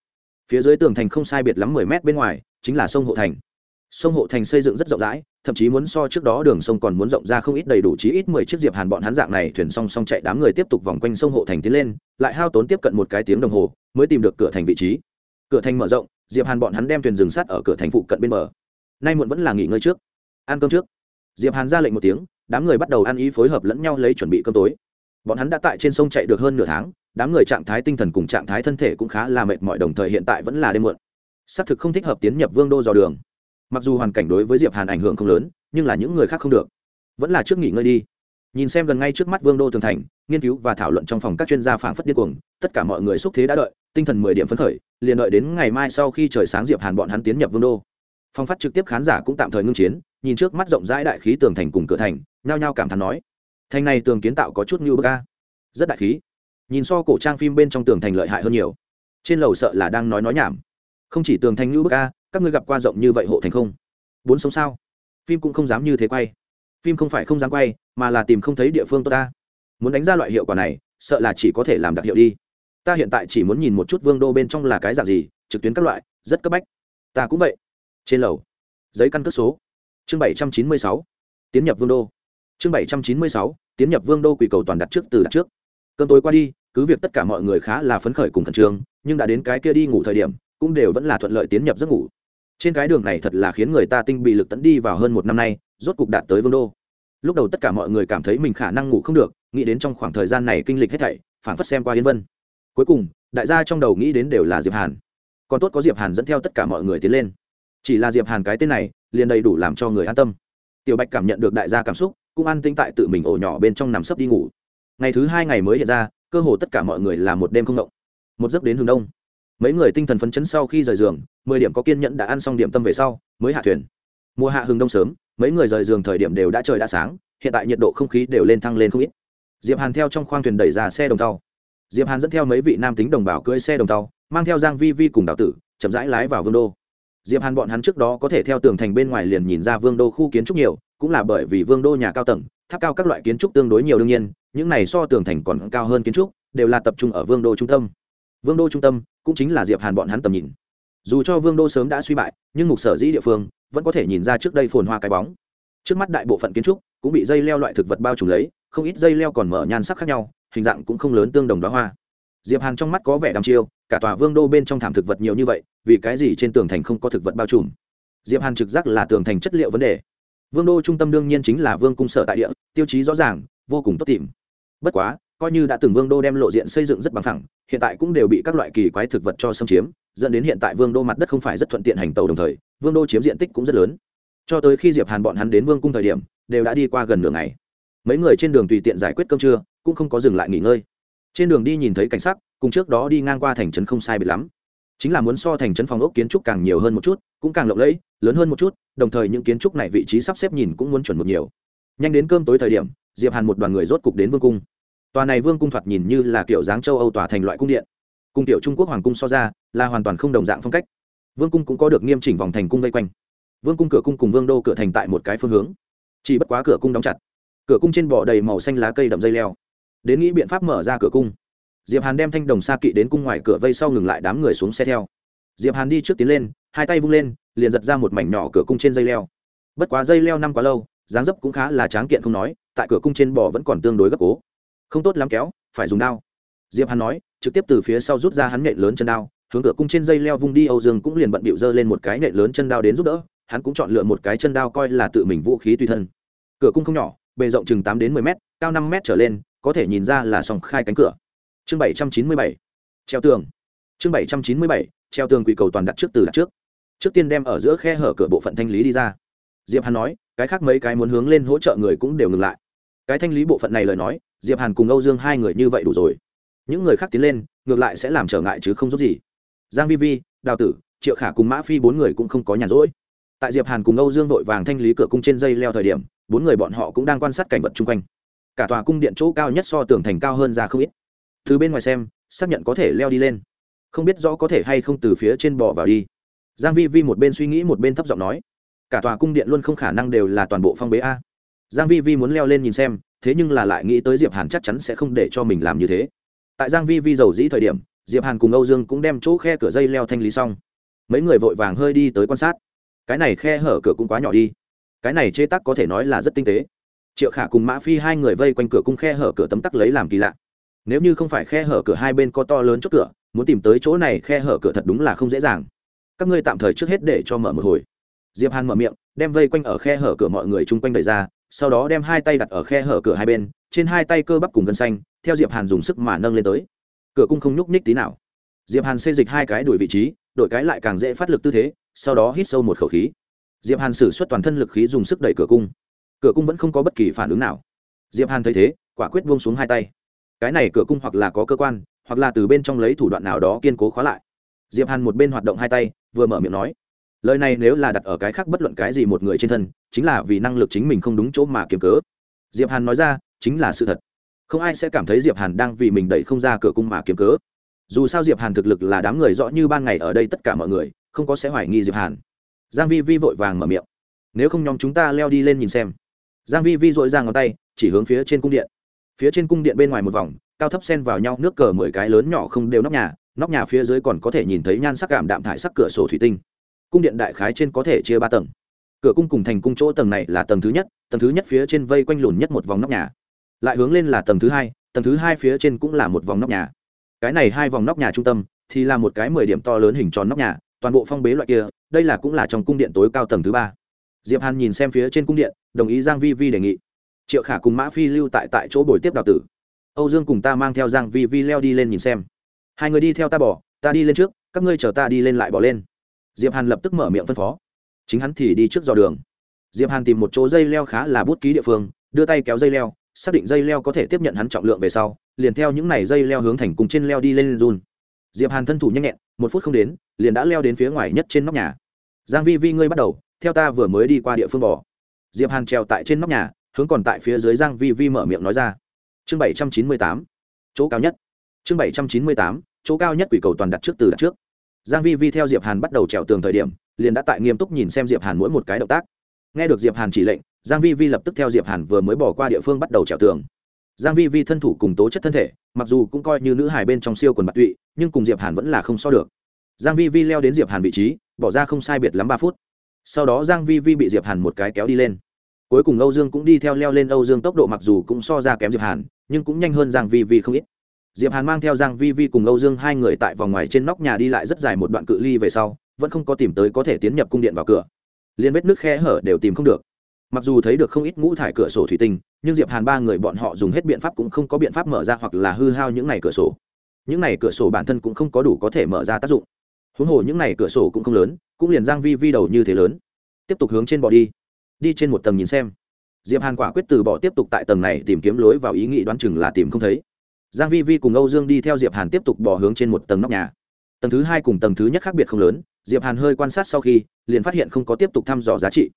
Phía dưới tường thành không sai biệt lắm mười mét bên ngoài, chính là sông hộ thành sông hộ thành xây dựng rất rộng rãi, thậm chí muốn so trước đó đường sông còn muốn rộng ra không ít đầy đủ chí ít mười chiếc diệp hàn bọn hắn dạng này thuyền song song chạy đám người tiếp tục vòng quanh sông hộ thành tiến lên, lại hao tốn tiếp cận một cái tiếng đồng hồ, mới tìm được cửa thành vị trí. Cửa thành mở rộng, diệp hàn bọn hắn đem thuyền dừng sát ở cửa thành phụ cận bên bờ. Nay muộn vẫn là nghỉ ngơi trước, ăn cơm trước. Diệp hàn ra lệnh một tiếng, đám người bắt đầu ăn ý phối hợp lẫn nhau lấy chuẩn bị cơm tối. Bọn hắn đã tại trên sông chạy được hơn nửa tháng, đám người trạng thái tinh thần cùng trạng thái thân thể cũng khá là mệt mỏi, đồng thời hiện tại vẫn là đêm muộn. Xác thực không thích hợp tiến nhập vương đô dò đường mặc dù hoàn cảnh đối với diệp hàn ảnh hưởng không lớn, nhưng là những người khác không được. Vẫn là trước nghỉ ngơi đi. Nhìn xem gần ngay trước mắt vương đô tường thành, nghiên cứu và thảo luận trong phòng các chuyên gia phảng phất điên cuồng, tất cả mọi người xúc thế đã đợi, tinh thần mười điểm phấn khởi, liền đợi đến ngày mai sau khi trời sáng diệp hàn bọn hắn tiến nhập vương đô. Phong phát trực tiếp khán giả cũng tạm thời ngưng chiến, nhìn trước mắt rộng rãi đại khí tường thành cùng cửa thành, nhao nhao cảm thán nói, thành này tường kiến tạo có chút như bức a. Rất đại khí. Nhìn so cổ trang phim bên trong tường thành lợi hại hơn nhiều. Trên lầu sợ là đang nói nói nhảm. Không chỉ tường thành như bức a các ngươi gặp qua rộng như vậy hộ thành không? Bốn sống sao? Phim cũng không dám như thế quay. Phim không phải không dám quay, mà là tìm không thấy địa phương tốt ta. Muốn đánh ra loại hiệu quả này, sợ là chỉ có thể làm đặc hiệu đi. Ta hiện tại chỉ muốn nhìn một chút vương đô bên trong là cái dạng gì, trực tuyến các loại, rất cấp bách. Ta cũng vậy. Trên lầu. Giấy căn cước số. Chương bảy trăm chín mươi sáu. Tiến nhập vương đô. Chương bảy trăm chín mươi sáu. Tiến nhập vương đô quỷ cầu toàn đặt trước từ đặt trước. Cơn tối qua đi, cứ việc tất cả mọi người khá là phấn khởi cùng khẩn trương, nhưng đã đến cái kia đi ngủ thời điểm, cũng đều vẫn là thuận lợi tiến nhập giấc ngủ trên cái đường này thật là khiến người ta tinh bị lực tẫn đi vào hơn một năm nay, rốt cục đạt tới vương đô. Lúc đầu tất cả mọi người cảm thấy mình khả năng ngủ không được, nghĩ đến trong khoảng thời gian này kinh lịch hết thảy phản phất xem qua yên vân. Cuối cùng, đại gia trong đầu nghĩ đến đều là diệp hàn. Còn tốt có diệp hàn dẫn theo tất cả mọi người tiến lên. Chỉ là diệp hàn cái tên này, liền đầy đủ làm cho người an tâm. Tiểu bạch cảm nhận được đại gia cảm xúc, cũng an tinh tại tự mình ổ nhỏ bên trong nằm sấp đi ngủ. Ngày thứ hai ngày mới hiện ra, cơ hồ tất cả mọi người là một đêm không động. Một giấc đến hướng đông mấy người tinh thần phấn chấn sau khi rời giường, mười điểm có kiên nhẫn đã ăn xong điểm tâm về sau, mới hạ thuyền. Mùa hạ hừng đông sớm, mấy người rời giường thời điểm đều đã trời đã sáng, hiện tại nhiệt độ không khí đều lên thăng lên không ít. Diệp hàn theo trong khoang thuyền đẩy ra xe đồng tàu. Diệp hàn dẫn theo mấy vị nam tính đồng bào cưỡi xe đồng tàu, mang theo giang vi vi cùng đào tử, chậm rãi lái vào vương đô. Diệp hàn bọn hắn trước đó có thể theo tường thành bên ngoài liền nhìn ra vương đô khu kiến trúc nhiều, cũng là bởi vì vương đô nhà cao tầng, tháp cao các loại kiến trúc tương đối nhiều đương nhiên, những này so tường thành còn cao hơn kiến trúc, đều là tập trung ở vương đô trung tâm. Vương đô trung tâm cũng chính là diệp hàn bọn hắn tầm nhìn. Dù cho vương đô sớm đã suy bại, nhưng mục sở dĩ địa phương vẫn có thể nhìn ra trước đây phồn hoa cái bóng. Trước mắt đại bộ phận kiến trúc cũng bị dây leo loại thực vật bao trùm lấy, không ít dây leo còn mở nhan sắc khác nhau, hình dạng cũng không lớn tương đồng đó hoa. Diệp hàn trong mắt có vẻ đăm chiêu, cả tòa vương đô bên trong thảm thực vật nhiều như vậy, vì cái gì trên tường thành không có thực vật bao trùm? Diệp hàn trực giác là tường thành chất liệu vấn đề. Vương đô trung tâm đương nhiên chính là vương cung sở tại địa, tiêu chí rõ ràng, vô cùng tốt tìm. Bất quá coi như đã từng vương đô đem lộ diện xây dựng rất bằng thẳng hiện tại cũng đều bị các loại kỳ quái thực vật cho xâm chiếm, dẫn đến hiện tại vương đô mặt đất không phải rất thuận tiện hành tàu đồng thời, vương đô chiếm diện tích cũng rất lớn. Cho tới khi diệp hàn bọn hắn đến vương cung thời điểm, đều đã đi qua gần nửa ngày. Mấy người trên đường tùy tiện giải quyết cơm trưa, cũng không có dừng lại nghỉ ngơi. Trên đường đi nhìn thấy cảnh sắc, cùng trước đó đi ngang qua thành trấn không sai biệt lắm. Chính là muốn so thành trấn phòng ốc kiến trúc càng nhiều hơn một chút, cũng càng lộng lẫy, lớn hơn một chút, đồng thời những kiến trúc này vị trí sắp xếp nhìn cũng muốn chuẩn một nhiều. Nhanh đến cơm tối thời điểm, diệp hàn một đoàn người rốt cục đến vương cung tòa này vương cung thoạt nhìn như là kiểu dáng châu âu tòa thành loại cung điện. Cung tiểu trung quốc hoàng cung so ra, là hoàn toàn không đồng dạng phong cách. Vương cung cũng có được nghiêm chỉnh vòng thành cung vây quanh. Vương cung cửa cung cùng vương đô cửa thành tại một cái phương hướng. Chỉ bất quá cửa cung đóng chặt. Cửa cung trên bò đầy màu xanh lá cây đậm dây leo. Đến nghĩ biện pháp mở ra cửa cung. Diệp hàn đem thanh đồng xa kỵ đến cung ngoài cửa vây sau ngừng lại đám người xuống xe theo. Diệp hàn đi trước tiến lên, hai tay vung lên, liền giật ra một mảnh nhỏ cửa cung trên dây leo. Bất quá dây leo năm quá lâu, dáng dấp cũng khá là tráng kiện không nói, tại cửa cung trên bò vẫn còn tương đối gấp cố không tốt lắm kéo, phải dùng đao. Diệp hàn nói, trực tiếp từ phía sau rút ra hắn nện lớn chân đao, hướng cửa cung trên dây leo vung đi, âu dương cũng liền bận bịu dơ lên một cái nện lớn chân đao đến giúp đỡ, hắn cũng chọn lựa một cái chân đao coi là tự mình vũ khí tùy thân. Cửa cung không nhỏ, bề rộng chừng tám đến mười m cao năm m trở lên, có thể nhìn ra là sòng khai cánh cửa. Chương bảy trăm chín mươi bảy, treo tường. Chương bảy trăm chín mươi bảy, treo tường quỷ cầu toàn đặt trước từ đặt trước. Trước tiên đem ở giữa khe hở cửa bộ phận thanh lý đi ra. Diệp hàn nói, cái khác mấy cái muốn hướng lên hỗ trợ người cũng đều ngừng lại cái thanh lý bộ phận này lời nói, diệp hàn cùng âu dương hai người như vậy đủ rồi. Những người khác tiến lên, ngược lại sẽ làm trở ngại chứ không giúp gì. Giang vi vi, đào tử, triệu khả cùng mã phi bốn người cũng không có nhàn rỗi. Tại diệp hàn cùng âu dương vội vàng thanh lý cửa cung trên dây leo thời điểm, bốn người bọn họ cũng đang quan sát cảnh vật chung quanh. Cả tòa cung điện chỗ cao nhất so tường thành cao hơn ra không ít. Từ bên ngoài xem, xác nhận có thể leo đi lên. Không biết rõ có thể hay không từ phía trên bò vào đi. Giang vi vi một bên suy nghĩ một bên thấp giọng nói, cả tòa cung điện luôn không khả năng đều là toàn bộ phong bế a giang vi vi muốn leo lên nhìn xem, thế nhưng là lại nghĩ tới diệp hàn chắc chắn sẽ không để cho mình làm như thế. Tại giang vi vi giàu dĩ thời điểm, diệp hàn cùng âu dương cũng đem chỗ khe cửa dây leo thanh lý xong. Mấy người vội vàng hơi đi tới quan sát. Cái này khe hở cửa cũng quá nhỏ đi. Cái này chế tác có thể nói là rất tinh tế. Triệu khả cùng mã phi hai người vây quanh cửa cung khe hở cửa tấm tắc lấy làm kỳ lạ. Nếu như không phải khe hở cửa hai bên có to lớn chốt cửa, muốn tìm tới chỗ này khe hở cửa thật đúng là không dễ dàng. Các ngươi tạm thời trước hết để cho mở một hồi. Diệp hàn mở miệng, đem vây quanh ở khe hở cửa mọi người chung quanh đẩy ra sau đó đem hai tay đặt ở khe hở cửa hai bên, trên hai tay cơ bắp cùng gân xanh, theo diệp hàn dùng sức mà nâng lên tới. Cửa cung không nhúc nhích tí nào. Diệp hàn xê dịch hai cái đuổi vị trí, đổi cái lại càng dễ phát lực tư thế, sau đó hít sâu một khẩu khí. Diệp hàn sử xuất toàn thân lực khí dùng sức đẩy cửa cung. Cửa cung vẫn không có bất kỳ phản ứng nào. Diệp hàn thấy thế, quả quyết buông xuống hai tay. Cái này cửa cung hoặc là có cơ quan, hoặc là từ bên trong lấy thủ đoạn nào đó kiên cố khóa lại. Diệp hàn một bên hoạt động hai tay, vừa mở miệng nói lời này nếu là đặt ở cái khác bất luận cái gì một người trên thân, chính là vì năng lực chính mình không đúng chỗ mà kiếm cớ. Diệp hàn nói ra, chính là sự thật. Không ai sẽ cảm thấy diệp hàn đang vì mình đẩy không ra cửa cung mà kiếm cớ. Dù sao diệp hàn thực lực là đám người rõ như ban ngày ở đây tất cả mọi người, không có sẽ hoài nghi diệp hàn. Giang vi vi vội vàng mở miệng. Nếu không nhóm chúng ta leo đi lên nhìn xem. Giang vi vi dội ra ngón tay, chỉ hướng phía trên cung điện. Phía trên cung điện bên ngoài một vòng, cao thấp xen vào nhau, nước cờ mười cái lớn nhỏ không đều nóc nhà nóc nhà phía dưới còn có thể nhìn thấy nhan sắc cảm đạm thải sắc cửa sổ thủy tinh cung điện đại khái trên có thể chia ba tầng. Cửa cung cùng thành cung chỗ tầng này là tầng thứ nhất, tầng thứ nhất phía trên vây quanh lùn nhất một vòng nóc nhà. Lại hướng lên là tầng thứ hai, tầng thứ hai phía trên cũng là một vòng nóc nhà. Cái này hai vòng nóc nhà trung tâm thì là một cái mười điểm to lớn hình tròn nóc nhà, toàn bộ phong bế loại kia, đây là cũng là trong cung điện tối cao tầng thứ ba. Diệp hàn nhìn xem phía trên cung điện, đồng ý giang vi vi đề nghị. Triệu khả cùng mã phi lưu tại tại chỗ buổi tiếp đào tử. Âu dương cùng ta mang theo giang vi vi leo đi lên nhìn xem. Hai người đi theo ta bỏ, ta đi lên trước, các ngươi chờ ta đi lên lại bỏ lên diệp hàn lập tức mở miệng phân phó. Chính hắn thì đi trước dò đường. Diệp hàn tìm một chỗ dây leo khá là bút ký địa phương, đưa tay kéo dây leo, xác định dây leo có thể tiếp nhận hắn trọng lượng về sau, liền theo những này dây leo hướng thành cùng trên leo đi lên run. Diệp hàn thân thủ nhanh nhẹn, một phút không đến, liền đã leo đến phía ngoài nhất trên nóc nhà. Giang vi vi, ngươi bắt đầu, theo ta vừa mới đi qua địa phương bỏ diệp hàn treo tại trên nóc nhà, hướng còn tại phía dưới giang vi vi mở miệng nói ra. Chương bảy trăm chín mươi tám, chỗ cao nhất. Chương bảy trăm chín mươi tám, chỗ cao nhất quỷ cầu toàn đặt trước từ đặt trước giang vi vi theo diệp hàn bắt đầu trèo tường thời điểm, liền đã tại nghiêm túc nhìn xem diệp hàn mỗi một cái động tác. Nghe được diệp hàn chỉ lệnh, giang vi vi lập tức theo diệp hàn vừa mới bỏ qua địa phương bắt đầu trèo tường. Giang vi vi thân thủ cùng tố chất thân thể, mặc dù cũng coi như nữ hài bên trong siêu quần bạc tụy, nhưng cùng diệp hàn vẫn là không so được. Giang vi vi leo đến diệp hàn vị trí, bỏ ra không sai biệt lắm ba phút. Sau đó giang vi vi bị diệp hàn một cái kéo đi lên. Cuối cùng âu dương cũng đi theo leo lên âu dương tốc độ mặc dù cũng so ra kém diệp hàn, nhưng cũng nhanh hơn giang vi vi không ít diệp hàn mang theo giang vi vi cùng âu dương hai người tại vòng ngoài trên nóc nhà đi lại rất dài một đoạn cự ly về sau, vẫn không có tìm tới có thể tiến nhập cung điện vào cửa. Liên vết nước khe hở đều tìm không được. Mặc dù thấy được không ít ngũ thải cửa sổ thủy tinh, nhưng diệp hàn ba người bọn họ dùng hết biện pháp cũng không có biện pháp mở ra hoặc là hư hao những này cửa sổ. Những này cửa sổ bản thân cũng không có đủ có thể mở ra tác dụng. Huống hồ những này cửa sổ cũng không lớn, cũng liền giang vi vi đầu như thế lớn. Tiếp tục hướng trên bò đi. Đi trên một tầng nhìn xem. Diệp hàn quả quyết từ bỏ tiếp tục tại tầng này tìm kiếm lối vào ý nghĩ đoán chừng là tìm không thấy giang vi vi cùng âu dương đi theo diệp hàn tiếp tục bò hướng trên một tầng nóc nhà. Tầng thứ hai cùng tầng thứ nhất khác biệt không lớn, diệp hàn hơi quan sát sau khi, liền phát hiện không có tiếp tục thăm dò giá trị.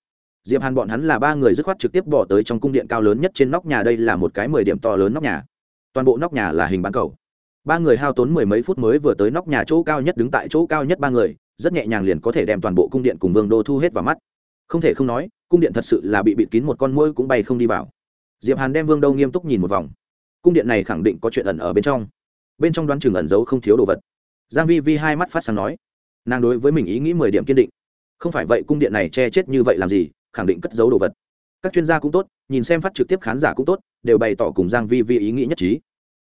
Diệp hàn bọn hắn là ba người dứt khoát trực tiếp bỏ tới trong cung điện cao lớn nhất trên nóc nhà đây là một cái mười điểm to lớn nóc nhà. Toàn bộ nóc nhà là hình bán cầu. Ba người hao tốn mười mấy phút mới vừa tới nóc nhà chỗ cao nhất đứng tại chỗ cao nhất ba người, rất nhẹ nhàng liền có thể đem toàn bộ cung điện cùng vương đô thu hết vào mắt. Không thể không nói, cung điện thật sự là bị bịt kín một con mũi cũng bay không đi vào. Diệp hàn đem vương đô nghiêm túc nhìn một vòng cung điện này khẳng định có chuyện ẩn ở bên trong. Bên trong đoán chừng ẩn giấu không thiếu đồ vật. Giang vi vi hai mắt phát sáng nói, nàng đối với mình ý nghĩ mười điểm kiên định. Không phải vậy cung điện này che chết như vậy làm gì, khẳng định cất giấu đồ vật. Các chuyên gia cũng tốt, nhìn xem phát trực tiếp khán giả cũng tốt, đều bày tỏ cùng giang vi vi ý nghĩ nhất trí.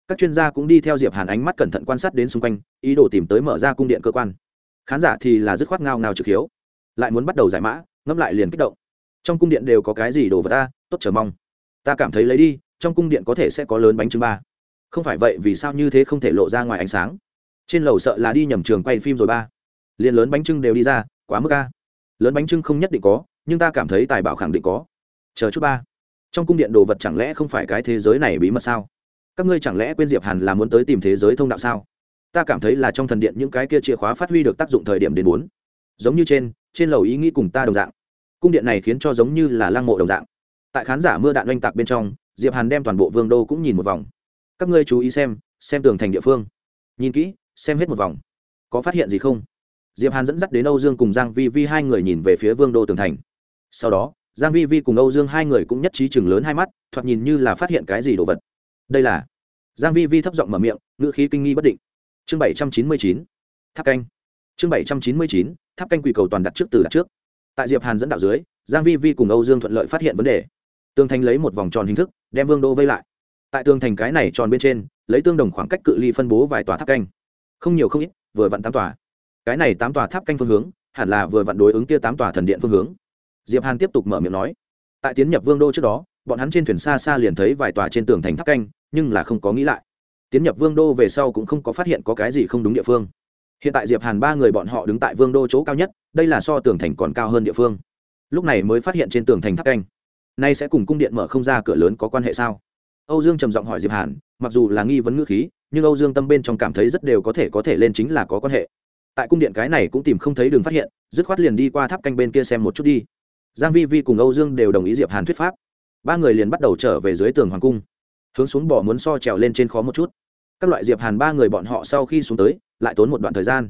Các chuyên gia cũng đi theo diệp hàn ánh mắt cẩn thận quan sát đến xung quanh, ý đồ tìm tới mở ra cung điện cơ quan. Khán giả thì là dứt khoát ngao ngao trực hiếu, lại muốn bắt đầu giải mã ngấp lại liền kích động. Trong cung điện đều có cái gì đồ vật ta, tốt chờ mong. Ta cảm thấy lấy đi trong cung điện có thể sẽ có lớn bánh trưng ba. Không phải vậy, vì sao như thế không thể lộ ra ngoài ánh sáng? Trên lầu sợ là đi nhầm trường quay phim rồi ba. Liền lớn bánh trưng đều đi ra, quá mức ca lớn bánh trưng không nhất định có, nhưng ta cảm thấy tài bảo khẳng định có. Chờ chút ba. Trong cung điện đồ vật chẳng lẽ không phải cái thế giới này bí mật sao? Các ngươi chẳng lẽ quên diệp hàn là muốn tới tìm thế giới thông đạo sao? Ta cảm thấy là trong thần điện những cái kia chìa khóa phát huy được tác dụng thời điểm đến bốn giống như trên trên lầu ý nghĩ cùng ta đồng dạng. Cung điện này khiến cho giống như là lăng mộ đồng dạng. Tại khán giả mưa đạn oanh tạc bên trong diệp hàn đem toàn bộ vương đô cũng nhìn một vòng. Các ngươi chú ý xem xem tường thành địa phương. Nhìn kỹ, xem hết một vòng. Có phát hiện gì không? Diệp hàn dẫn dắt đến âu dương cùng giang vi vi hai người nhìn về phía vương đô tường thành. Sau đó, giang vi vi cùng âu dương hai người cũng nhất trí chừng lớn hai mắt, thoạt nhìn như là phát hiện cái gì đồ vật. Đây là giang vi vi thấp giọng mở miệng, ngữ khí kinh nghi bất định. Chương bảy trăm chín mươi chín, tháp canh. Chương bảy trăm chín mươi chín, tháp canh quỷ cầu toàn đặt trước từ đặt trước. Tại diệp hàn dẫn đạo dưới, giang vi vi cùng âu dương thuận lợi phát hiện vấn đề. Tường thành lấy một vòng tròn hình thức đem vương đô vây lại. Tại tường thành cái này tròn bên trên, lấy tương đồng khoảng cách cự ly phân bố vài tòa tháp canh. Không nhiều không ít, vừa vặn tám tòa. Cái này tám tòa tháp canh phương hướng, hẳn là vừa vặn đối ứng kia tám tòa thần điện phương hướng. Diệp hàn tiếp tục mở miệng nói, tại tiến nhập vương đô trước đó, bọn hắn trên thuyền xa xa liền thấy vài tòa trên tường thành tháp canh, nhưng là không có nghĩ lại. Tiến nhập vương đô về sau cũng không có phát hiện có cái gì không đúng địa phương. Hiện tại diệp hàn ba người bọn họ đứng tại vương đô chỗ cao nhất, đây là so tường thành còn cao hơn địa phương. Lúc này mới phát hiện trên tường thành tháp canh nay sẽ cùng cung điện mở không ra cửa lớn có quan hệ sao? Âu dương trầm giọng hỏi diệp hàn, mặc dù là nghi vấn ngữ khí, nhưng âu dương tâm bên trong cảm thấy rất đều có thể có thể lên chính là có quan hệ. Tại cung điện cái này cũng tìm không thấy đường phát hiện, dứt khoát liền đi qua tháp canh bên kia xem một chút đi. Giang vi vi cùng âu dương đều đồng ý diệp hàn thuyết pháp. Ba người liền bắt đầu trở về dưới tường hoàng cung. Hướng xuống bỏ muốn so trèo lên trên khó một chút. Các loại diệp hàn ba người bọn họ sau khi xuống tới, lại tốn một đoạn thời gian.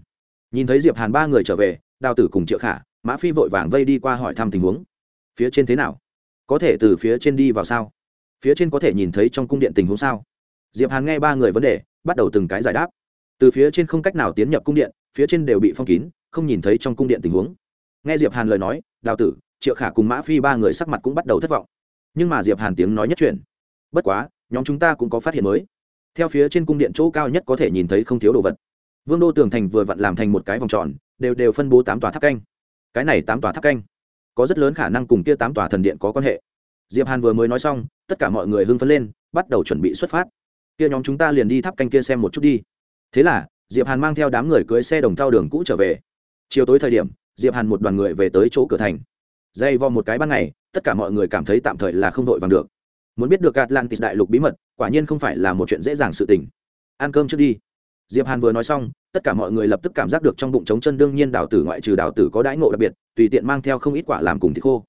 Nhìn thấy diệp hàn ba người trở về, đào tử cùng triệu khả, mã phi vội vàng vây đi qua hỏi thăm tình huống. Phía trên thế nào? Có thể từ phía trên đi vào sao? Phía trên có thể nhìn thấy trong cung điện tình huống sao? Diệp hàn nghe ba người vấn đề, bắt đầu từng cái giải đáp. Từ phía trên không cách nào tiến nhập cung điện, phía trên đều bị phong kín, không nhìn thấy trong cung điện tình huống. Nghe diệp hàn lời nói, đào tử, triệu khả cùng mã phi ba người sắc mặt cũng bắt đầu thất vọng. Nhưng mà diệp hàn tiếng nói nhất chuyển bất quá, nhóm chúng ta cũng có phát hiện mới. Theo phía trên cung điện chỗ cao nhất có thể nhìn thấy không thiếu đồ vật. Vương đô tường thành vừa vặn làm thành một cái vòng tròn, đều đều phân bố tám tòa tháp canh. Cái này tám tòa tháp canh có rất lớn khả năng cùng kia tám tòa thần điện có quan hệ. Diệp hàn vừa mới nói xong, tất cả mọi người hưng phấn lên, bắt đầu chuẩn bị xuất phát. Kia nhóm chúng ta liền đi tháp canh kia xem một chút đi. Thế là, diệp hàn mang theo đám người cưới xe đồng thao đường cũ trở về. Chiều tối thời điểm, diệp hàn một đoàn người về tới chỗ cửa thành. Dây vo một cái ban ngày, tất cả mọi người cảm thấy tạm thời là không vội vàng được. Muốn biết được atlantis đại lục bí mật, quả nhiên không phải là một chuyện dễ dàng sự tình. Ăn cơm trước đi diệp hàn vừa nói xong, tất cả mọi người lập tức cảm giác được trong bụng trống chân đương nhiên đào tử ngoại trừ đào tử có đãi ngộ đặc biệt, tùy tiện mang theo không ít quả làm cùng thịt khô.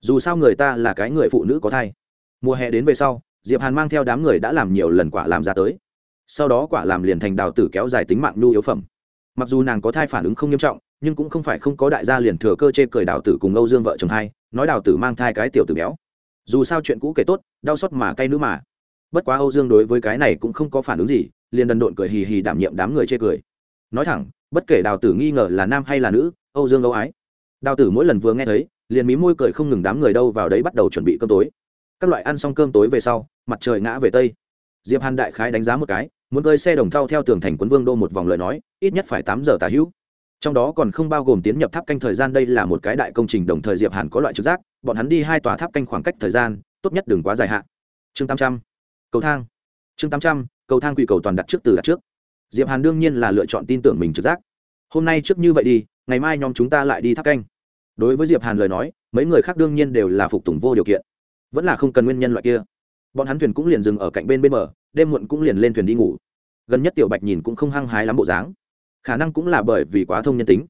Dù sao người ta là cái người phụ nữ có thai. Mùa hè đến về sau, diệp hàn mang theo đám người đã làm nhiều lần quả làm ra tới. Sau đó quả làm liền thành đào tử kéo dài tính mạng nhu yếu phẩm. Mặc dù nàng có thai phản ứng không nghiêm trọng, nhưng cũng không phải không có đại gia liền thừa cơ chê cười đào tử cùng âu dương vợ chồng hai, nói đào tử mang thai cái tiểu tử béo. Dù sao chuyện cũ kể tốt, đau xót mà cay nữ mà bất quá âu dương đối với cái này cũng không có phản ứng gì, liền đần độn cười hì hì đảm nhiệm đám người chê cười. Nói thẳng, bất kể đào tử nghi ngờ là nam hay là nữ, âu dương âu ái. Đào tử mỗi lần vừa nghe thấy, liền mí môi cười không ngừng đám người đâu vào đấy bắt đầu chuẩn bị cơm tối. Các loại ăn xong cơm tối về sau, mặt trời ngã về tây. Diệp hàn đại khái đánh giá một cái, muốn cơi xe đồng thau theo tường thành quấn vương đô một vòng lời nói, ít nhất phải tám giờ tả hữu. Trong đó còn không bao gồm tiến nhập tháp canh thời gian đây là một cái đại công trình đồng thời diệp hàn có loại trực giác, bọn hắn đi hai tòa tháp canh khoảng cách thời gian, tốt nhất đừng quá dài hạn. Chương tám trăm cầu thang. Chương tám trăm, cầu thang quỷ cầu toàn đặt trước từ đặt trước. Diệp hàn đương nhiên là lựa chọn tin tưởng mình trực giác. Hôm nay trước như vậy đi, ngày mai nhóm chúng ta lại đi tháp canh. Đối với diệp hàn lời nói, mấy người khác đương nhiên đều là phục tùng vô điều kiện. Vẫn là không cần nguyên nhân loại kia. Bọn hắn thuyền cũng liền dừng ở cạnh bên bên bờ, đêm muộn cũng liền lên thuyền đi ngủ. Gần nhất tiểu bạch nhìn cũng không hăng hái lắm bộ dáng. Khả năng cũng là bởi vì quá thông nhân tính.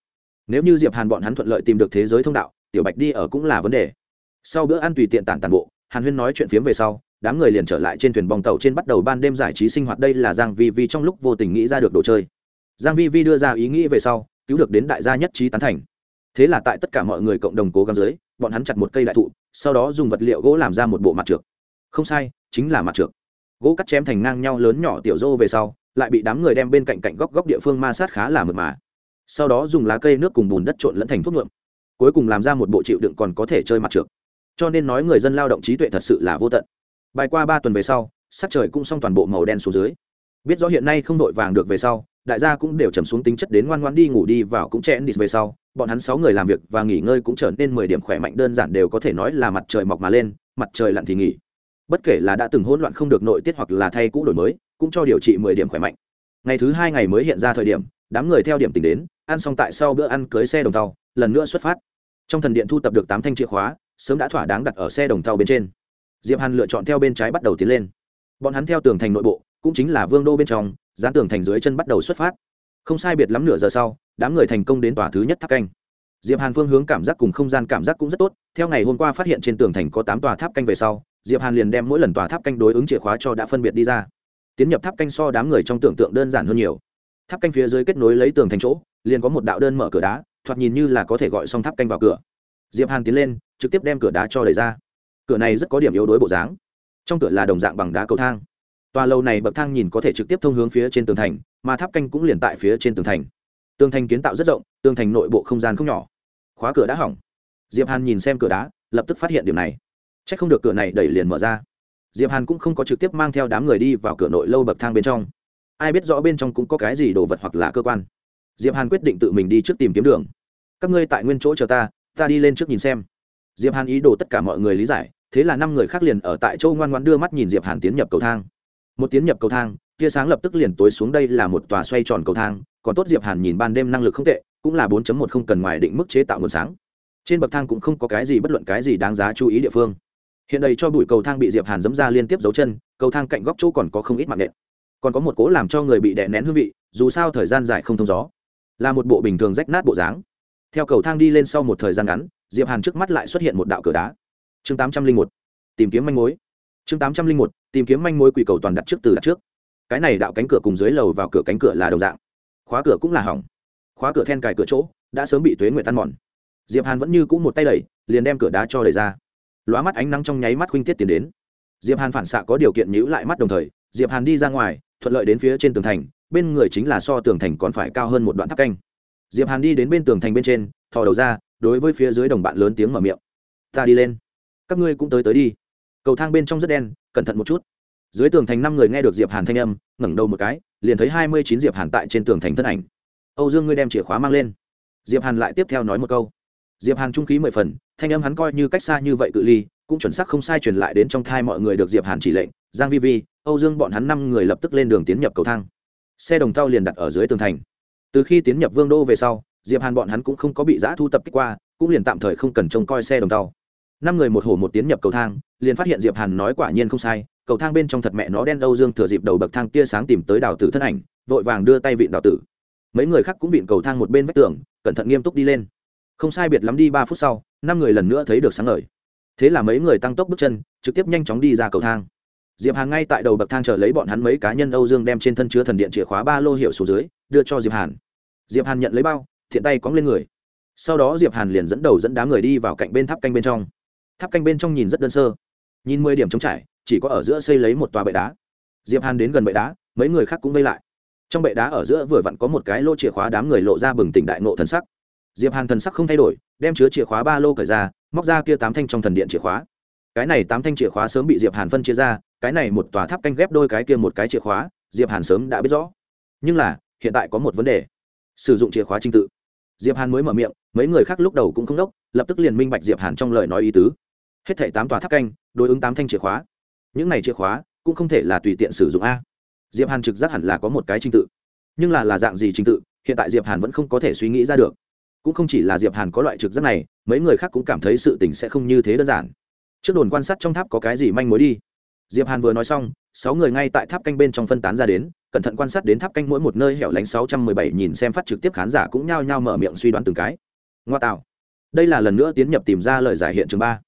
Nếu như diệp hàn bọn hắn thuận lợi tìm được thế giới thông đạo, tiểu bạch đi ở cũng là vấn đề. Sau bữa ăn tùy tiện tản tàn bộ, hàn huyên nói chuyện phiếm về sau đám người liền trở lại trên thuyền bong tàu trên bắt đầu ban đêm giải trí sinh hoạt. Đây là giang vi vi trong lúc vô tình nghĩ ra được đồ chơi. Giang vi vi đưa ra ý nghĩ về sau, cứu được đến đại gia nhất trí tán thành. Thế là tại tất cả mọi người cộng đồng cố gắng dưới, bọn hắn chặt một cây đại thụ, sau đó dùng vật liệu gỗ làm ra một bộ mặt trượt không sai, chính là mặt trượt gỗ cắt chém thành ngang nhau lớn nhỏ tiểu rô về sau, lại bị đám người đem bên cạnh cạnh góc góc địa phương ma sát khá là mượt mà. Sau đó dùng lá cây nước cùng bùn đất trộn lẫn thành thuốc nhuộm. Cuối cùng làm ra một bộ chịu đựng còn có thể chơi mặt trượt cho nên nói người dân lao động trí tuệ thật sự là vô tận bài qua ba tuần về sau, sắc trời cũng xong toàn bộ màu đen xuống dưới. Biết rõ hiện nay không vội vàng được về sau, đại gia cũng đều trầm xuống tính chất đến ngoan ngoan đi ngủ đi vào cũng chen đi về sau. Bọn hắn sáu người làm việc và nghỉ ngơi cũng trở nên mười điểm khỏe mạnh, đơn giản đều có thể nói là mặt trời mọc mà lên, mặt trời lặn thì nghỉ. Bất kể là đã từng hỗn loạn không được nội tiết hoặc là thay cũ đổi mới, cũng cho điều trị mười điểm khỏe mạnh. Ngày thứ hai ngày mới hiện ra thời điểm, đám người theo điểm tỉnh đến, ăn xong tại sau bữa ăn cưới xe đồng tàu, lần nữa xuất phát. Trong thần điện thu tập được tám thanh chìa khóa, sớm đã thỏa đáng đặt ở xe đồng tàu bên trên diệp hàn lựa chọn theo bên trái bắt đầu tiến lên. Bọn hắn theo tường thành nội bộ, cũng chính là vương đô bên trong, dán tường thành dưới chân bắt đầu xuất phát. Không sai biệt lắm nửa giờ sau, đám người thành công đến tòa thứ nhất tháp canh. Diệp hàn phương hướng cảm giác cùng không gian cảm giác cũng rất tốt, theo ngày hôm qua phát hiện trên tường thành có tám tòa tháp canh về sau, diệp hàn liền đem mỗi lần tòa tháp canh đối ứng chìa khóa cho đã phân biệt đi ra. Tiến nhập tháp canh so đám người trong tưởng tượng đơn giản hơn nhiều. Tháp canh phía dưới kết nối lấy tường thành chỗ, liền có một đạo đơn mở cửa đá, thoạt nhìn như là có thể gọi xong tháp canh vào cửa. Diệp hàn tiến lên, trực tiếp đem cửa đá cho đẩy ra cửa này rất có điểm yếu đối bộ dáng. Trong cửa là đồng dạng bằng đá cầu thang. Tòa lâu này bậc thang nhìn có thể trực tiếp thông hướng phía trên tường thành, mà tháp canh cũng liền tại phía trên tường thành. Tường thành kiến tạo rất rộng, tường thành nội bộ không gian không nhỏ. Khóa cửa đã hỏng. Diệp hàn nhìn xem cửa đá, lập tức phát hiện điểm này. C h ắ c không được cửa này đẩy liền mở ra. Diệp hàn cũng không có trực tiếp mang theo đám người đi vào cửa nội lâu bậc thang bên trong. Ai biết rõ bên trong cũng có cái gì đồ vật hoặc là cơ quan. Diệp hàn quyết định tự mình đi trước tìm kiếm đường. Các ngươi tại nguyên chỗ chờ ta ta đi lên trước nhìn xem. Diệp hàn ý đồ tất cả mọi người lý giải thế là năm người khác liền ở tại châu ngoan ngoan đưa mắt nhìn diệp hàn tiến nhập cầu thang một tiến nhập cầu thang tia sáng lập tức liền tối xuống đây là một tòa xoay tròn cầu thang còn tốt diệp hàn nhìn ban đêm năng lực không tệ cũng là 4.1 không cần ngoài định mức chế tạo nguồn sáng trên bậc thang cũng không có cái gì bất luận cái gì đáng giá chú ý địa phương hiện đây cho bụi cầu thang bị diệp hàn dẫm ra liên tiếp dấu chân cầu thang cạnh góc chỗ còn có không ít mạng nện còn có một cố làm cho người bị đè nén hương vị dù sao thời gian dài không thông gió là một bộ bình thường rách nát bộ dáng theo cầu thang đi lên sau một thời gian ngắn diệp hàn trước mắt lại xuất hiện một đạo cửa đá chương tám trăm linh một, tìm kiếm manh mối. Chương tám trăm linh một, tìm kiếm manh mối quỷ cầu toàn đặt trước từ đặt trước. Cái này đạo cánh cửa cùng dưới lầu vào cửa cánh cửa là đồng dạng. Khóa cửa cũng là hỏng. Khóa cửa then cài cửa chỗ, đã sớm bị tuế nguyệt tan mòn. Diệp hàn vẫn như cũ một tay đẩy, liền đem cửa đá cho đẩy ra. Lóa mắt ánh nắng trong nháy mắt khuynh tiết tiến đến. Diệp hàn phản xạ có điều kiện nhíu lại mắt đồng thời, diệp hàn đi ra ngoài, thuận lợi đến phía trên tường thành, bên người chính là so tường thành còn phải cao hơn một đoạn tháp canh. Diệp hàn đi đến bên tường thành bên trên, thò đầu ra, đối với phía dưới đồng bạn lớn tiếng mở miệng. Ta đi lên các ngươi cũng tới tới đi. Cầu thang bên trong rất đen, cẩn thận một chút. Dưới tường thành năm người nghe được diệp hàn thanh âm, ngẩng đầu một cái, liền thấy hai mươi chín diệp hàn tại trên tường thành thân ảnh. Âu dương ngươi đem chìa khóa mang lên. Diệp hàn lại tiếp theo nói một câu. Diệp hàn trung khí mười phần, thanh âm hắn coi như cách xa như vậy cự ly, cũng chuẩn xác không sai truyền lại đến trong thai mọi người được diệp hàn chỉ lệnh. Giang vi vi, âu dương bọn hắn năm người lập tức lên đường tiến nhập cầu thang. Xe đồng tàu liền đặt ở dưới tường thành. Từ khi tiến nhập vương đô về sau, diệp hàn bọn hắn cũng không có bị giã thu tập kích qua, cũng liền tạm thời không cần trông coi xe đồng tàu năm người một hổ một tiến nhập cầu thang, liền phát hiện diệp hàn nói quả nhiên không sai, cầu thang bên trong thật mẹ nó đen âu dương thừa dịp đầu bậc thang tia sáng tìm tới đào tử thân ảnh, vội vàng đưa tay vịn đào tử. Mấy người khác cũng vịn cầu thang một bên vách tường, cẩn thận nghiêm túc đi lên. Không sai biệt lắm đi ba phút sau, năm người lần nữa thấy được sáng ngời. Thế là mấy người tăng tốc bước chân, trực tiếp nhanh chóng đi ra cầu thang. Diệp hàn ngay tại đầu bậc thang chờ lấy bọn hắn mấy cá nhân âu dương đem trên thân chứa thần điện chìa khóa ba lô hiệu số dưới, đưa cho diệp hàn. Diệp hàn nhận lấy bao, thiện tay cóng lên người. Sau đó diệp hàn liền dẫn đầu dẫn đám người đi vào cạnh bên tháp canh bên trong tháp canh bên trong nhìn rất đơn sơ. Nhìn mười điểm trống trải, chỉ có ở giữa xây lấy một tòa bệ đá. Diệp hàn đến gần bệ đá, mấy người khác cũng vây lại. Trong bệ đá ở giữa vừa vặn có một cái lô chìa khóa đám người lộ ra bừng tỉnh đại ngộ thần sắc. Diệp hàn thần sắc không thay đổi, đem chứa chìa khóa ba lô cởi ra, móc ra kia tám thanh trong thần điện chìa khóa. Cái này tám thanh chìa khóa sớm bị diệp hàn phân chia ra, cái này một tòa tháp canh ghép đôi cái kia một cái chìa khóa, diệp hàn sớm đã biết rõ. Nhưng là, hiện tại có một vấn đề. Sử dụng chìa khóa trình tự. Diệp hàn mới mở miệng, mấy người khác lúc đầu cũng không đốc, lập tức liền minh bạch diệp hàn trong lời nói ý tứ hết thảy tám tòa tháp canh, đối ứng tám thanh chìa khóa. Những này chìa khóa cũng không thể là tùy tiện sử dụng a. Diệp hàn trực giác hẳn là có một cái trình tự. Nhưng là là dạng gì trình tự, hiện tại diệp hàn vẫn không có thể suy nghĩ ra được. Cũng không chỉ là diệp hàn có loại trực giác này, mấy người khác cũng cảm thấy sự tình sẽ không như thế đơn giản. Trước đồn quan sát trong tháp có cái gì manh mối đi. Diệp hàn vừa nói xong, sáu người ngay tại tháp canh bên trong phân tán ra đến, cẩn thận quan sát đến tháp canh mỗi một nơi hẻo lánh sáu trăm mười bảy nhìn xem phát trực tiếp khán giả cũng nhao nhao mở miệng suy đoán từng cái. Ngoa tạo. Đây là lần nữa tiến nhập tìm ra lời giải hiện trường ba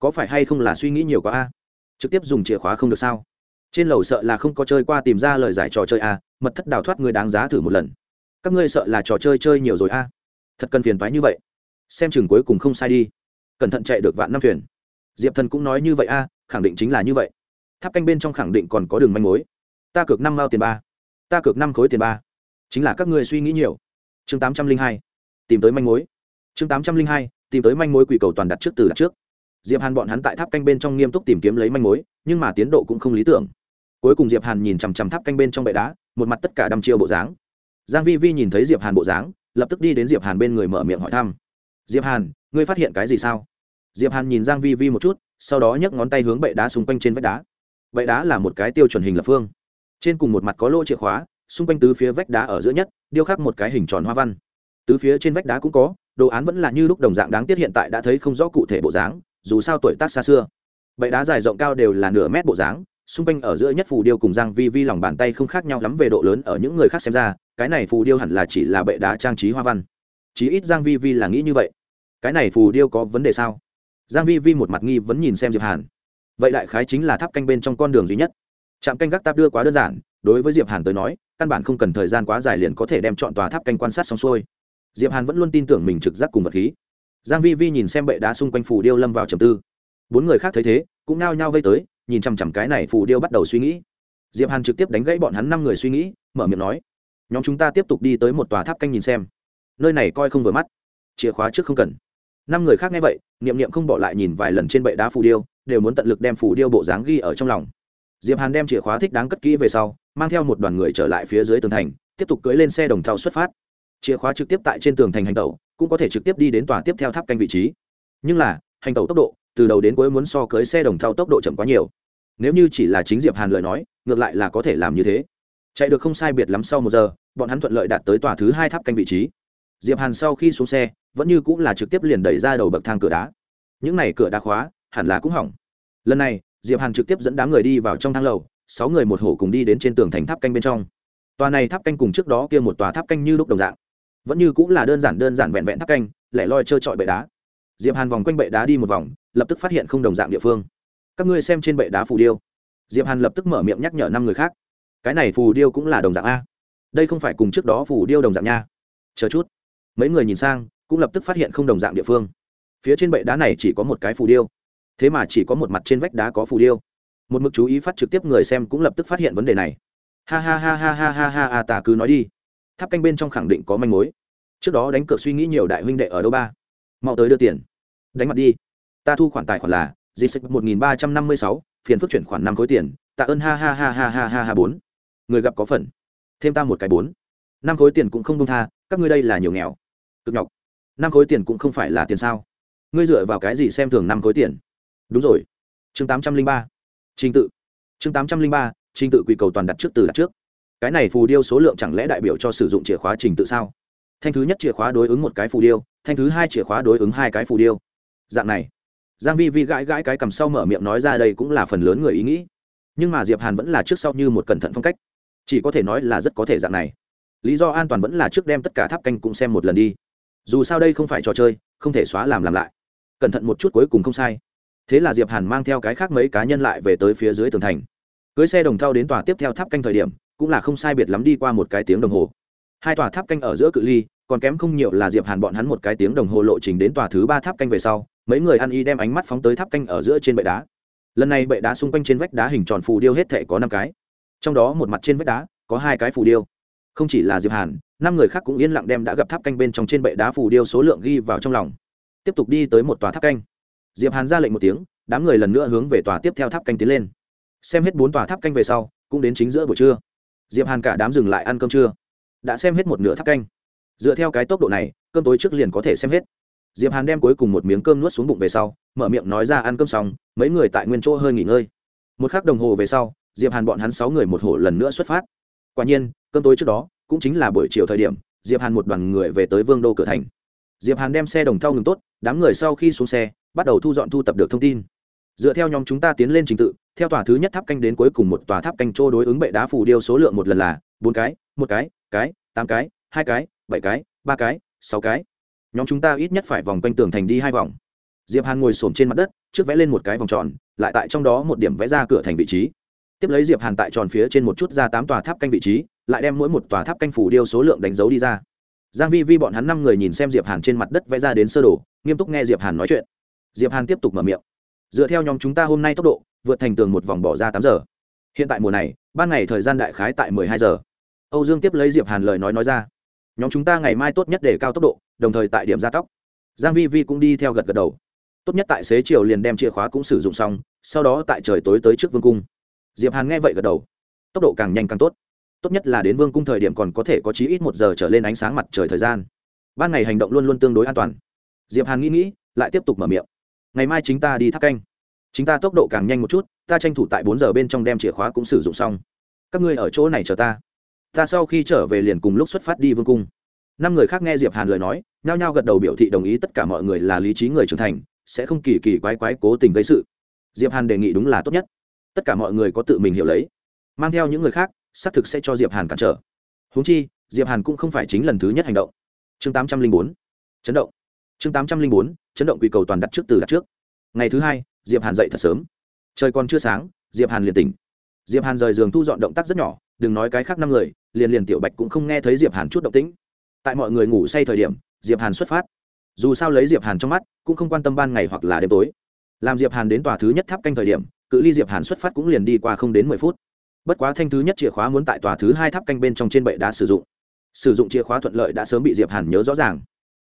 có phải hay không là suy nghĩ nhiều quá a? Trực tiếp dùng chìa khóa không được sao? Trên lầu sợ là không có chơi qua tìm ra lời giải trò chơi a, mật thất đào thoát người đáng giá thử một lần. Các ngươi sợ là trò chơi chơi nhiều rồi a? Thật cần phiền toái như vậy. Xem chừng cuối cùng không sai đi. Cẩn thận chạy được vạn năm thuyền. Diệp thần cũng nói như vậy a, khẳng định chính là như vậy. Tháp canh bên trong khẳng định còn có đường manh mối. Ta cược năm mao tiền ba. Ta cược năm khối tiền ba. Chính là các ngươi suy nghĩ nhiều. Chương tám trăm linh hai. Tìm tới manh mối. Chương tám trăm linh hai, tìm tới manh mối quỷ cầu toàn đặt trước từ đặt trước diệp hàn bọn hắn tại tháp canh bên trong nghiêm túc tìm kiếm lấy manh mối, nhưng mà tiến độ cũng không lý tưởng. Cuối cùng diệp hàn nhìn chằm chằm tháp canh bên trong bệ đá, một mặt tất cả đăm chiêu bộ dáng. Giang vi vi nhìn thấy diệp hàn bộ dáng, lập tức đi đến diệp hàn bên người mở miệng hỏi thăm. Diệp hàn, ngươi phát hiện cái gì sao? Diệp hàn nhìn giang vi vi một chút, sau đó nhấc ngón tay hướng bệ đá xung quanh trên vách đá. Bệ đá là một cái tiêu chuẩn hình lập phương. Trên cùng một mặt có lỗ chìa khóa, xung quanh tứ phía vách đá ở giữa nhất, điêu khắc một cái hình tròn hoa văn. Tứ phía trên vách đá cũng có, đồ án vẫn là như lúc đồng dạng đáng tiếc hiện tại đã thấy không rõ cụ thể bộ dáng dù sao tuổi tác xa xưa. Bệ đá dài rộng cao đều là nửa mét bộ dáng, xung quanh ở giữa nhất phù điêu cùng giang vi vi lòng bàn tay không khác nhau lắm về độ lớn ở những người khác xem ra, cái này phù điêu hẳn là chỉ là bệ đá trang trí hoa văn. Chí ít giang vi vi là nghĩ như vậy. Cái này phù điêu có vấn đề sao? Giang vi vi một mặt nghi vẫn nhìn xem diệp hàn. Vậy đại khái chính là tháp canh bên trong con đường duy nhất. Trạm canh gác tạp đưa quá đơn giản, đối với diệp hàn tới nói, căn bản không cần thời gian quá dài liền có thể đem chọn tòa tháp canh quan sát xong xuôi. Diệp hàn vẫn luôn tin tưởng mình trực giác cùng vật khí giang vi vi nhìn xem bệ đá xung quanh phù điêu lâm vào trầm tư. Bốn người khác thấy thế, cũng nao nhao vây tới, nhìn chằm chằm cái này phù điêu bắt đầu suy nghĩ. Diệp hàn trực tiếp đánh gãy bọn hắn năm người suy nghĩ, mở miệng nói, nhóm chúng ta tiếp tục đi tới một tòa tháp canh nhìn xem. Nơi này coi không vừa mắt. Chìa khóa trước không cần. Năm người khác nghe vậy, niệm niệm không bỏ lại nhìn vài lần trên bệ đá phù điêu, đều muốn tận lực đem phù điêu bộ dáng ghi ở trong lòng. Diệp hàn đem chìa khóa thích đáng cất kỹ về sau, mang theo một đoàn người trở lại phía dưới tường thành, tiếp tục cưỡi lên xe đồng thau xuất phát chìa khóa trực tiếp tại trên tường thành hành tẩu, cũng có thể trực tiếp đi đến tòa tiếp theo tháp canh vị trí. Nhưng là, hành tẩu tốc độ, từ đầu đến cuối muốn so cưới xe đồng thau tốc độ chậm quá nhiều. Nếu như chỉ là chính diệp hàn lời nói, ngược lại là có thể làm như thế. Chạy được không sai biệt lắm sau một giờ, bọn hắn thuận lợi đạt tới tòa thứ hai tháp canh vị trí. Diệp hàn sau khi xuống xe, vẫn như cũng là trực tiếp liền đẩy ra đầu bậc thang cửa đá. Những này cửa đá khóa, hẳn là cũng hỏng. Lần này, diệp hàn trực tiếp dẫn đám người đi vào trong thang lầu, sáu người một hổ cùng đi đến trên tường thành tháp canh bên trong. Tòa này tháp canh cùng trước đó kia một tòa tháp canh như lúc đồng dạng vẫn như cũng là đơn giản đơn giản vẹn vẹn tháp canh, lẻ loi trơ trọi bệ đá. Diệp hàn vòng quanh bệ đá đi một vòng, lập tức phát hiện không đồng dạng địa phương. Các ngươi xem trên bệ đá phù điêu. Diệp hàn lập tức mở miệng nhắc nhở năm người khác. Cái này phù điêu cũng là đồng dạng a. Đây không phải cùng trước đó phù điêu đồng dạng nha. Chờ chút. Mấy người nhìn sang, cũng lập tức phát hiện không đồng dạng địa phương. Phía trên bệ đá này chỉ có một cái phù điêu. Thế mà chỉ có một mặt trên vách đá có phù điêu. Một mức chú ý phát trực tiếp người xem cũng lập tức phát hiện vấn đề này. Ha ha ha ha ha ha ha, ta cứ nói đi tháp canh bên trong khẳng định có manh mối. Trước đó đánh cược suy nghĩ nhiều đại huynh đệ ở đâu ba? Mau tới đưa tiền. Đánh mặt đi. Ta thu khoản tài khoản là di sách một nghìn ba trăm năm mươi sáu, phiền phức chuyển khoản năm khối tiền, tạ ơn, ha ha ha ha ha ha ha, bốn. Người gặp có phần. Thêm ta một cái bốn. Năm khối tiền cũng không đông tha, các ngươi đây là nhiều nghèo. Cực nhọc. Năm khối tiền cũng không phải là tiền sao? Ngươi dựa vào cái gì xem thường năm khối tiền? Đúng rồi. Chương tám trăm linh ba. Trình tự. Chương tám trăm linh ba, trình tự quy cầu toàn đặt trước từ đặt trước cái này phù điêu số lượng chẳng lẽ đại biểu cho sử dụng chìa khóa trình tự sao? Thanh thứ nhất chìa khóa đối ứng một cái phù điêu, thanh thứ hai chìa khóa đối ứng hai cái phù điêu. Dạng này, giang vi vi gãi gãi cái cầm sau mở miệng nói ra đây cũng là phần lớn người ý nghĩ. Nhưng mà diệp hàn vẫn là trước sau như một cẩn thận phong cách. Chỉ có thể nói là rất có thể dạng này. Lý do an toàn vẫn là trước đem tất cả tháp canh cũng xem một lần đi. Dù sao đây không phải trò chơi, không thể xóa làm làm lại. Cẩn thận một chút cuối cùng không sai. Thế là diệp hàn mang theo cái khác mấy cá nhân lại về tới phía dưới tường thành. Cưới xe đồng thau đến tòa tiếp theo tháp canh thời điểm cũng là không sai biệt lắm đi qua một cái tiếng đồng hồ. Hai tòa tháp canh ở giữa cự ly, còn kém không nhiều là diệp hàn bọn hắn một cái tiếng đồng hồ lộ trình đến tòa thứ ba tháp canh về sau, mấy người ăn y đem ánh mắt phóng tới tháp canh ở giữa trên bệ đá. Lần này bệ đá xung quanh trên vách đá hình tròn phù điêu hết thể có năm cái. Trong đó một mặt trên vách đá có hai cái phù điêu. Không chỉ là diệp hàn, năm người khác cũng yên lặng đem đã gặp tháp canh bên trong trên bệ đá phù điêu số lượng ghi vào trong lòng. Tiếp tục đi tới một tòa tháp canh. Diệp hàn ra lệnh một tiếng, đám người lần nữa hướng về tòa tiếp theo tháp canh tiến lên. Xem hết bốn tòa tháp canh về sau, cũng đến chính giữa buổi trưa diệp hàn cả đám dừng lại ăn cơm trưa. Đã xem hết một nửa tháp canh. Dựa theo cái tốc độ này, cơm tối trước liền có thể xem hết. Diệp hàn đem cuối cùng một miếng cơm nuốt xuống bụng về sau, mở miệng nói ra ăn cơm xong, mấy người tại nguyên chỗ hơi nghỉ ngơi. Một khắc đồng hồ về sau, diệp hàn bọn hắn sáu người một hổ lần nữa xuất phát. Quả nhiên, cơm tối trước đó, cũng chính là buổi chiều thời điểm, diệp hàn một đoàn người về tới vương đô cửa thành. Diệp hàn đem xe đồng thau ngừng tốt, đám người sau khi xuống xe, bắt đầu thu dọn thu tập được thông tin dựa theo nhóm chúng ta tiến lên trình tự, theo tòa thứ nhất tháp canh đến cuối cùng một tòa tháp canh trô đối ứng bệ đá phủ điêu số lượng một lần là bốn cái, một cái cái, tám cái, hai cái, bảy cái, ba cái, sáu cái. Nhóm chúng ta ít nhất phải vòng quanh tường thành đi hai vòng. Diệp hàn ngồi xổm trên mặt đất, trước vẽ lên một cái vòng tròn, lại tại trong đó một điểm vẽ ra cửa thành vị trí. Tiếp lấy diệp hàn tại tròn phía trên một chút ra tám tòa tháp canh vị trí, lại đem mỗi một tòa tháp canh phủ điêu số lượng đánh dấu đi ra. Giang vi vi bọn hắn năm người nhìn xem diệp hàn trên mặt đất vẽ ra đến sơ đồ, nghiêm túc nghe diệp hàn nói chuyện. Diệp hàn tiếp tục mở miệng dựa theo nhóm chúng ta hôm nay tốc độ, vượt thành tường một vòng bỏ ra tám giờ. Hiện tại mùa này, ban ngày thời gian đại khái tại mười hai giờ. Âu dương tiếp lấy diệp hàn lời nói nói ra. Nhóm chúng ta ngày mai tốt nhất để cao tốc độ, đồng thời tại điểm gia tốc giang vi vi cũng đi theo gật gật đầu. Tốt nhất tại xế chiều liền đem chìa khóa cũng sử dụng xong, sau đó tại trời tối tới trước vương cung. Diệp hàn nghe vậy gật đầu. Tốc độ càng nhanh càng tốt. Tốt nhất là đến vương cung thời điểm còn có thể có chí ít một giờ trở lên ánh sáng mặt trời thời gian. Ban ngày hành động luôn luôn tương đối an toàn. Diệp hàn nghĩ nghĩ, lại tiếp tục mở miệng ngày mai chính ta đi tháp canh. Chính ta tốc độ càng nhanh một chút, ta tranh thủ tại bốn giờ bên trong đem chìa khóa cũng sử dụng xong. Các ngươi ở chỗ này chờ ta. Ta sau khi trở về liền cùng lúc xuất phát đi vương cung. Năm người khác nghe diệp hàn lời nói, nhao nhao gật đầu biểu thị đồng ý tất cả mọi người là lý trí người trưởng thành, sẽ không kỳ kỳ quái quái cố tình gây sự. Diệp hàn đề nghị đúng là tốt nhất. Tất cả mọi người có tự mình hiểu lấy. Mang theo những người khác, xác thực sẽ cho diệp hàn cản trở. Húng chi, diệp hàn cũng không phải chính lần thứ nhất hành động. Chương tám trăm linh bốn. Chấn động chương tám trăm linh bốn, chấn động quy cầu toàn đặt trước từ đặt trước. Ngày thứ hai, diệp hàn dậy thật sớm. Trời còn chưa sáng, diệp hàn liền tỉnh. Diệp hàn rời giường thu dọn động tác rất nhỏ, đừng nói cái khác năm người, liền liền tiểu bạch cũng không nghe thấy diệp hàn chút động tĩnh. Tại mọi người ngủ say thời điểm, diệp hàn xuất phát. Dù sao lấy diệp hàn trong mắt, cũng không quan tâm ban ngày hoặc là đêm tối. Làm diệp hàn đến tòa thứ nhất tháp canh thời điểm, cự ly diệp hàn xuất phát cũng liền đi qua không đến mười phút. Bất quá thanh thứ nhất chìa khóa muốn tại tòa thứ hai tháp canh bên trong trên bệ đá sử dụng. Sử dụng chìa khóa thuận lợi đã sớm bị diệp hàn nhớ rõ ràng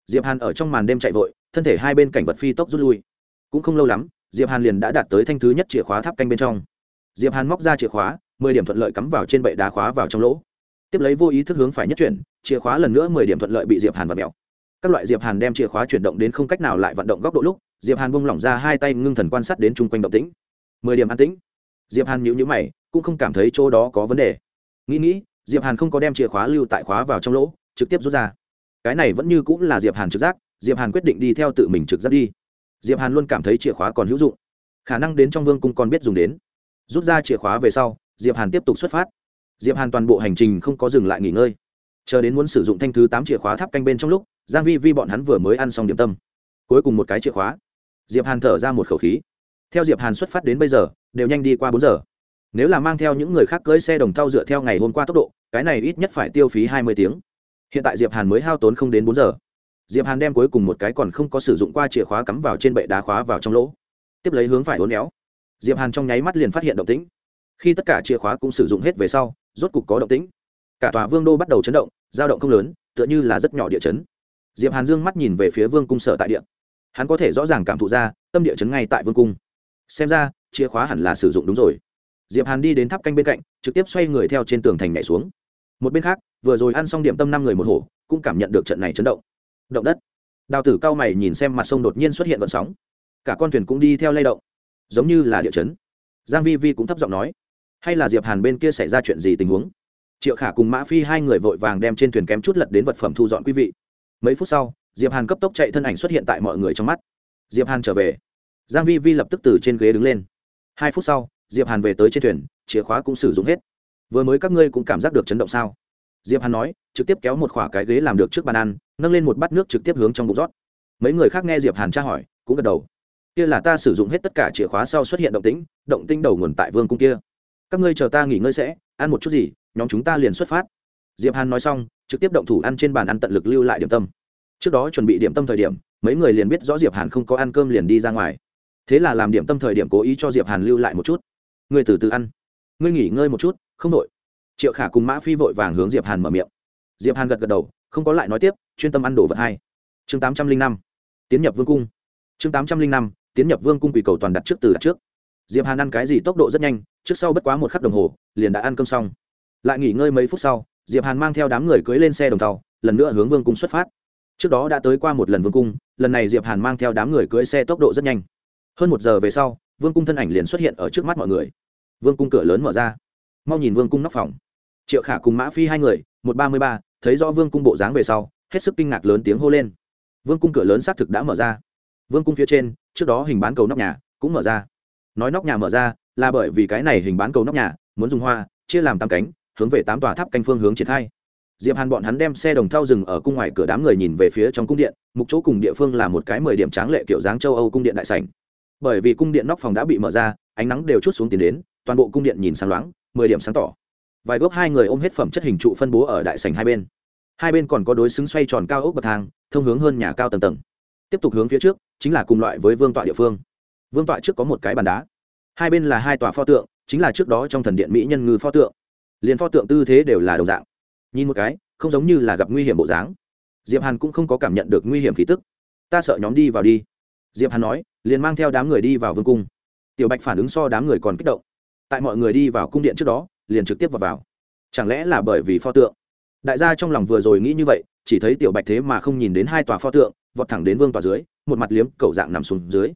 diệp hàn ở trong màn đêm chạy vội, thân thể hai bên cảnh vật phi tốc rút lui. Cũng không lâu lắm, diệp hàn liền đã đạt tới thanh thứ nhất chìa khóa tháp canh bên trong. Diệp hàn móc ra chìa khóa, mười điểm thuận lợi cắm vào trên bệ đá khóa vào trong lỗ. Tiếp lấy vô ý thức hướng phải nhất chuyển, chìa khóa lần nữa mười điểm thuận lợi bị diệp hàn vặn mèo. Các loại diệp hàn đem chìa khóa chuyển động đến không cách nào lại vận động góc độ lúc, diệp hàn buông lỏng ra hai tay ngưng thần quan sát đến chung quanh động tĩnh. Mười điểm an tĩnh. Diệp hàn nhíu nhíu mày, cũng không cảm thấy chỗ đó có vấn đề. Nghĩ nghĩ, diệp hàn không có đem chìa khóa lưu tại khóa vào trong lỗ, trực tiếp rút ra cái này vẫn như cũng là diệp hàn trực giác, diệp hàn quyết định đi theo tự mình trực giác đi. Diệp hàn luôn cảm thấy chìa khóa còn hữu dụng, khả năng đến trong vương cung còn biết dùng đến. Rút ra chìa khóa về sau, diệp hàn tiếp tục xuất phát. Diệp hàn toàn bộ hành trình không có dừng lại nghỉ ngơi. Chờ đến muốn sử dụng thanh thứ tám chìa khóa tháp canh bên trong lúc, giang vi vi bọn hắn vừa mới ăn xong điểm tâm. Cuối cùng một cái chìa khóa. Diệp hàn thở ra một khẩu khí. Theo diệp hàn xuất phát đến bây giờ, đều nhanh đi qua bốn giờ. Nếu là mang theo những người khác cưỡi xe đồng thau dựa theo ngày hôm qua tốc độ, cái này ít nhất phải tiêu phí hai mươi tiếng hiện tại diệp hàn mới hao tốn không đến bốn giờ. Diệp hàn đem cuối cùng một cái còn không có sử dụng qua chìa khóa cắm vào trên bệ đá khóa vào trong lỗ. Tiếp lấy hướng phải uốn éo. Diệp hàn trong nháy mắt liền phát hiện động tĩnh. Khi tất cả chìa khóa cũng sử dụng hết về sau, rốt cục có động tĩnh. Cả tòa vương đô bắt đầu chấn động, dao động không lớn, tựa như là rất nhỏ địa chấn. Diệp hàn dương mắt nhìn về phía vương cung sở tại địa. Hắn có thể rõ ràng cảm thụ ra, tâm địa chấn ngay tại vương cung. Xem ra, chìa khóa hẳn là sử dụng đúng rồi. Diệp hàn đi đến tháp canh bên cạnh, trực tiếp xoay người theo trên tường thành nhảy xuống một bên khác, vừa rồi ăn xong điểm tâm năm người một hổ, cũng cảm nhận được trận này chấn động. Động đất. Đào tử cao mày nhìn xem mặt sông đột nhiên xuất hiện vận sóng. Cả con thuyền cũng đi theo lay động. Giống như là địa chấn. Giang vi vi cũng thấp giọng nói, hay là diệp hàn bên kia xảy ra chuyện gì tình huống? Triệu khả cùng mã phi hai người vội vàng đem trên thuyền kém chút lật đến vật phẩm thu dọn quý vị. Mấy phút sau, diệp hàn cấp tốc chạy thân ảnh xuất hiện tại mọi người trong mắt. Diệp hàn trở về. Giang vi vi lập tức từ trên ghế đứng lên. Hai phút sau, diệp hàn về tới trên thuyền, chìa khóa cũng sử dụng hết vừa mới các ngươi cũng cảm giác được chấn động sao? Diệp hàn nói, trực tiếp kéo một khỏa cái ghế làm được trước bàn ăn, nâng lên một bát nước trực tiếp hướng trong bụng rót. Mấy người khác nghe diệp hàn tra hỏi, cũng gật đầu. Kia là ta sử dụng hết tất cả chìa khóa sau xuất hiện động tĩnh động tĩnh đầu nguồn tại vương cung kia. Các ngươi chờ ta nghỉ ngơi sẽ, ăn một chút gì, nhóm chúng ta liền xuất phát. Diệp hàn nói xong, trực tiếp động thủ ăn trên bàn ăn tận lực lưu lại điểm tâm. Trước đó chuẩn bị điểm tâm thời điểm, mấy người liền biết rõ diệp hàn không có ăn cơm liền đi ra ngoài. Thế là làm điểm tâm thời điểm cố ý cho diệp hàn lưu lại một chút. Ngươi từ từ ăn. Ngươi nghỉ ngơi một chút không đội. Triệu khả cùng mã phi vội vàng hướng diệp hàn mở miệng. Diệp hàn gật gật đầu, không có lại nói tiếp, chuyên tâm ăn đồ vật hai. Chương tám trăm linh năm, tiến nhập vương cung. Chương tám trăm linh năm, tiến nhập vương cung quỷ cầu toàn đặt trước từ đặt trước. Diệp hàn ăn cái gì tốc độ rất nhanh, trước sau bất quá một khắc đồng hồ, liền đã ăn cơm xong. Lại nghỉ ngơi mấy phút sau, diệp hàn mang theo đám người cưỡi lên xe đồng tàu, lần nữa hướng vương cung xuất phát. Trước đó đã tới qua một lần vương cung, lần này diệp hàn mang theo đám người cưỡi xe tốc độ rất nhanh. Hơn một giờ về sau, vương cung thân ảnh liền xuất hiện ở trước mắt mọi người. Vương cung cửa lớn mở ra mau nhìn vương cung nóc phòng. Triệu khả cùng mã phi hai người, một ba mươi ba, thấy rõ vương cung bộ dáng về sau, hết sức kinh ngạc lớn tiếng hô lên. Vương cung cửa lớn xác thực đã mở ra. Vương cung phía trên, trước đó hình bán cầu nóc nhà cũng mở ra. Nói nóc nhà mở ra là bởi vì cái này hình bán cầu nóc nhà muốn dùng hoa, chia làm tám cánh, hướng về tám tòa tháp canh phương hướng triển khai. Diệp hàn bọn hắn đem xe đồng thau dừng ở cung ngoài cửa đám người nhìn về phía trong cung điện, mục chỗ cùng địa phương là một cái mười điểm tráng lệ kiểu dáng châu âu cung điện đại sảnh. Bởi vì cung điện nóc phòng đã bị mở ra, ánh nắng đều chút xuống tiến đến, toàn bộ cung điện nhìn sáng loáng mười điểm sáng tỏ. Vài gốc hai người ôm hết phẩm chất hình trụ phân bố ở đại sảnh hai bên. Hai bên còn có đối xứng xoay tròn cao ốc bậc thang, thông hướng hơn nhà cao tầng tầng. Tiếp tục hướng phía trước, chính là cùng loại với vương tọa địa phương. Vương tọa trước có một cái bàn đá. Hai bên là hai tòa pho tượng, chính là trước đó trong thần điện mỹ nhân ngư pho tượng. Liền pho tượng tư thế đều là đồng dạng. Nhìn một cái, không giống như là gặp nguy hiểm bộ dáng. Diệp hàn cũng không có cảm nhận được nguy hiểm khí tức. Ta sợ nhóm đi vào đi. Diệp hàn nói, liền mang theo đám người đi vào vương cung. Tiểu bạch phản ứng so đám người còn kích động tại mọi người đi vào cung điện trước đó, liền trực tiếp vào vào. Chẳng lẽ là bởi vì pho tượng? Đại gia trong lòng vừa rồi nghĩ như vậy, chỉ thấy tiểu bạch thế mà không nhìn đến hai tòa pho tượng, vọt thẳng đến vương tòa dưới, một mặt liếm cầu dạng nằm xuống dưới.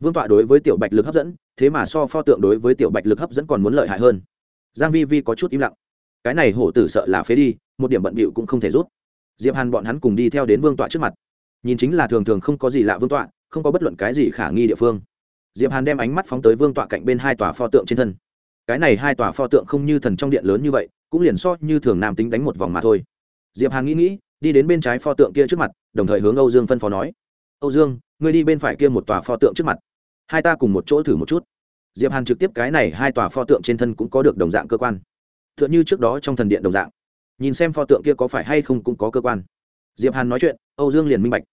Vương tọa đối với tiểu bạch lực hấp dẫn, thế mà so pho tượng đối với tiểu bạch lực hấp dẫn còn muốn lợi hại hơn. Giang vi vi có chút im lặng. Cái này hổ tử sợ là phế đi, một điểm bận bịu cũng không thể rút. Diệp hàn bọn hắn cùng đi theo đến vương tọa trước mặt. Nhìn chính là thường thường không có gì lạ vương tọa, không có bất luận cái gì khả nghi địa phương. Diệp hàn đem ánh mắt phóng tới vương tọa cạnh bên hai tòa pho tượng trên thân cái này hai tòa pho tượng không như thần trong điện lớn như vậy, cũng liền so như thường nam tính đánh một vòng mà thôi. Diệp hàn nghĩ nghĩ, đi đến bên trái pho tượng kia trước mặt, đồng thời hướng âu dương phân phó nói. Âu dương, ngươi đi bên phải kia một tòa pho tượng trước mặt. Hai ta cùng một chỗ thử một chút. Diệp hàn trực tiếp cái này hai tòa pho tượng trên thân cũng có được đồng dạng cơ quan. T h ư ợ n h ư trước đó trong thần điện đồng dạng. Nhìn xem pho tượng kia có phải hay không cũng có cơ quan. Diệp hàn nói chuyện, âu dương liền minh bạch.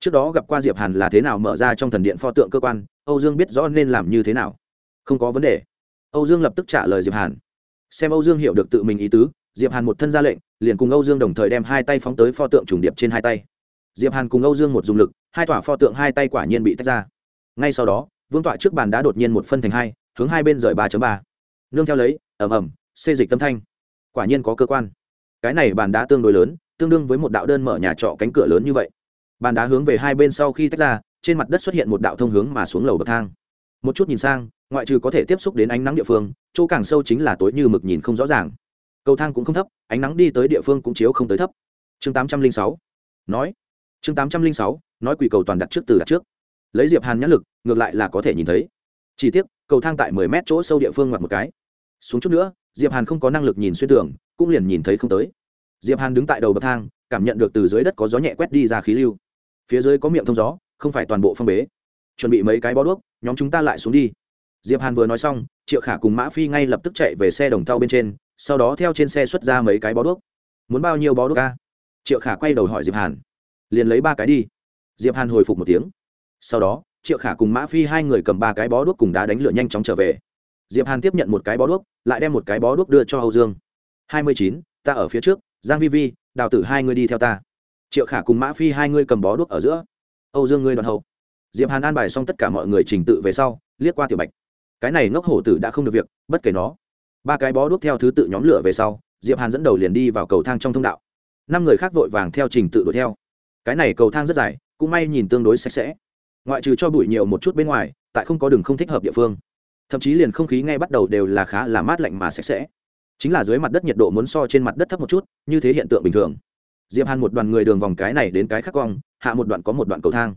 Trước đó gặp qua diệp hàn là thế nào mở ra trong thần điện pho tượng cơ quan, âu dương biết rõ nên làm như thế nào. Không có vấn đề âu dương lập tức trả lời diệp hàn. Xem âu dương hiểu được tự mình ý tứ, diệp hàn một thân ra lệnh, liền cùng âu dương đồng thời đem hai tay phóng tới pho tượng trùng điệp trên hai tay. Diệp hàn cùng âu dương một dùng lực, hai tòa pho tượng hai tay quả nhiên bị tách ra. Ngay sau đó, vương tọa trước bàn đá đột nhiên một phân thành hai, hướng hai bên rời ba ba. Nương theo lấy ẩm ẩm xê dịch tâm thanh. Quả nhiên có cơ quan. Cái này bàn đá tương đối lớn, tương đương với một đạo đơn mở nhà trọ cánh cửa lớn như vậy. Bàn đá hướng về hai bên sau khi tách ra, trên mặt đất xuất hiện một đạo thông hướng mà xuống lầu bậc thang. Một chút nhìn sang ngoại trừ có thể tiếp xúc đến ánh nắng địa phương, chỗ càng sâu chính là tối như mực nhìn không rõ ràng. Cầu thang cũng không thấp, ánh nắng đi tới địa phương cũng chiếu không tới thấp. Chương tám trăm linh sáu, nói. Chương tám trăm linh sáu, nói quỷ cầu toàn đặt trước từ đặt trước. Lấy diệp hàn nhãn lực, ngược lại là có thể nhìn thấy. Chỉ tiếc, cầu thang tại mười mét chỗ sâu địa phương ngoặt một cái. Xuống chút nữa, diệp hàn không có năng lực nhìn xuyên tường, cũng liền nhìn thấy không tới. Diệp hàn đứng tại đầu bậc thang, cảm nhận được từ dưới đất có gió nhẹ quét đi ra khí lưu. Phía dưới có miệng thông gió, không phải toàn bộ phong bế. Chuẩn bị mấy cái bó đuốc, nhóm chúng ta lại xuống đi diệp hàn vừa nói xong, triệu khả cùng mã phi ngay lập tức chạy về xe đồng thau bên trên, sau đó theo trên xe xuất ra mấy cái bó đuốc. Muốn bao nhiêu bó đuốc ca triệu khả quay đầu hỏi diệp hàn. Liền lấy ba cái đi. Diệp hàn hồi phục một tiếng. Sau đó, triệu khả cùng mã phi hai người cầm ba cái bó đuốc cùng đá đánh lửa nhanh chóng trở về. Diệp hàn tiếp nhận một cái bó đuốc, lại đem một cái bó đuốc đưa cho âu dương. Hai mươi chín, ta ở phía trước, giang vi vi, đào tử hai người đi theo ta. Triệu khả cùng mã phi hai người cầm bó đuốc ở giữa. Âu dương ngươi đoàn hậu. Diệp hàn an bài xong tất cả mọi người trình tự về sau, liếc qua tiểu bạch cái này ngốc hổ tử đã không được việc, bất kể nó. Ba cái bó đuốc theo thứ tự nhóm lửa về sau, diệp hàn dẫn đầu liền đi vào cầu thang trong thông đạo. Năm người khác vội vàng theo trình tự đuổi theo. Cái này cầu thang rất dài, cũng may nhìn tương đối sạch sẽ. Ngoại trừ cho bụi nhiều một chút bên ngoài, tại không có đường không thích hợp địa phương. Thậm chí liền không khí ngay bắt đầu đều là khá là mát lạnh mà sạch sẽ. Chính là dưới mặt đất nhiệt độ muốn so trên mặt đất thấp một chút, như thế hiện tượng bình thường. Diệp hàn một đoàn người đường vòng cái này đến cái khác cong, hạ một đoạn có một đoạn cầu thang.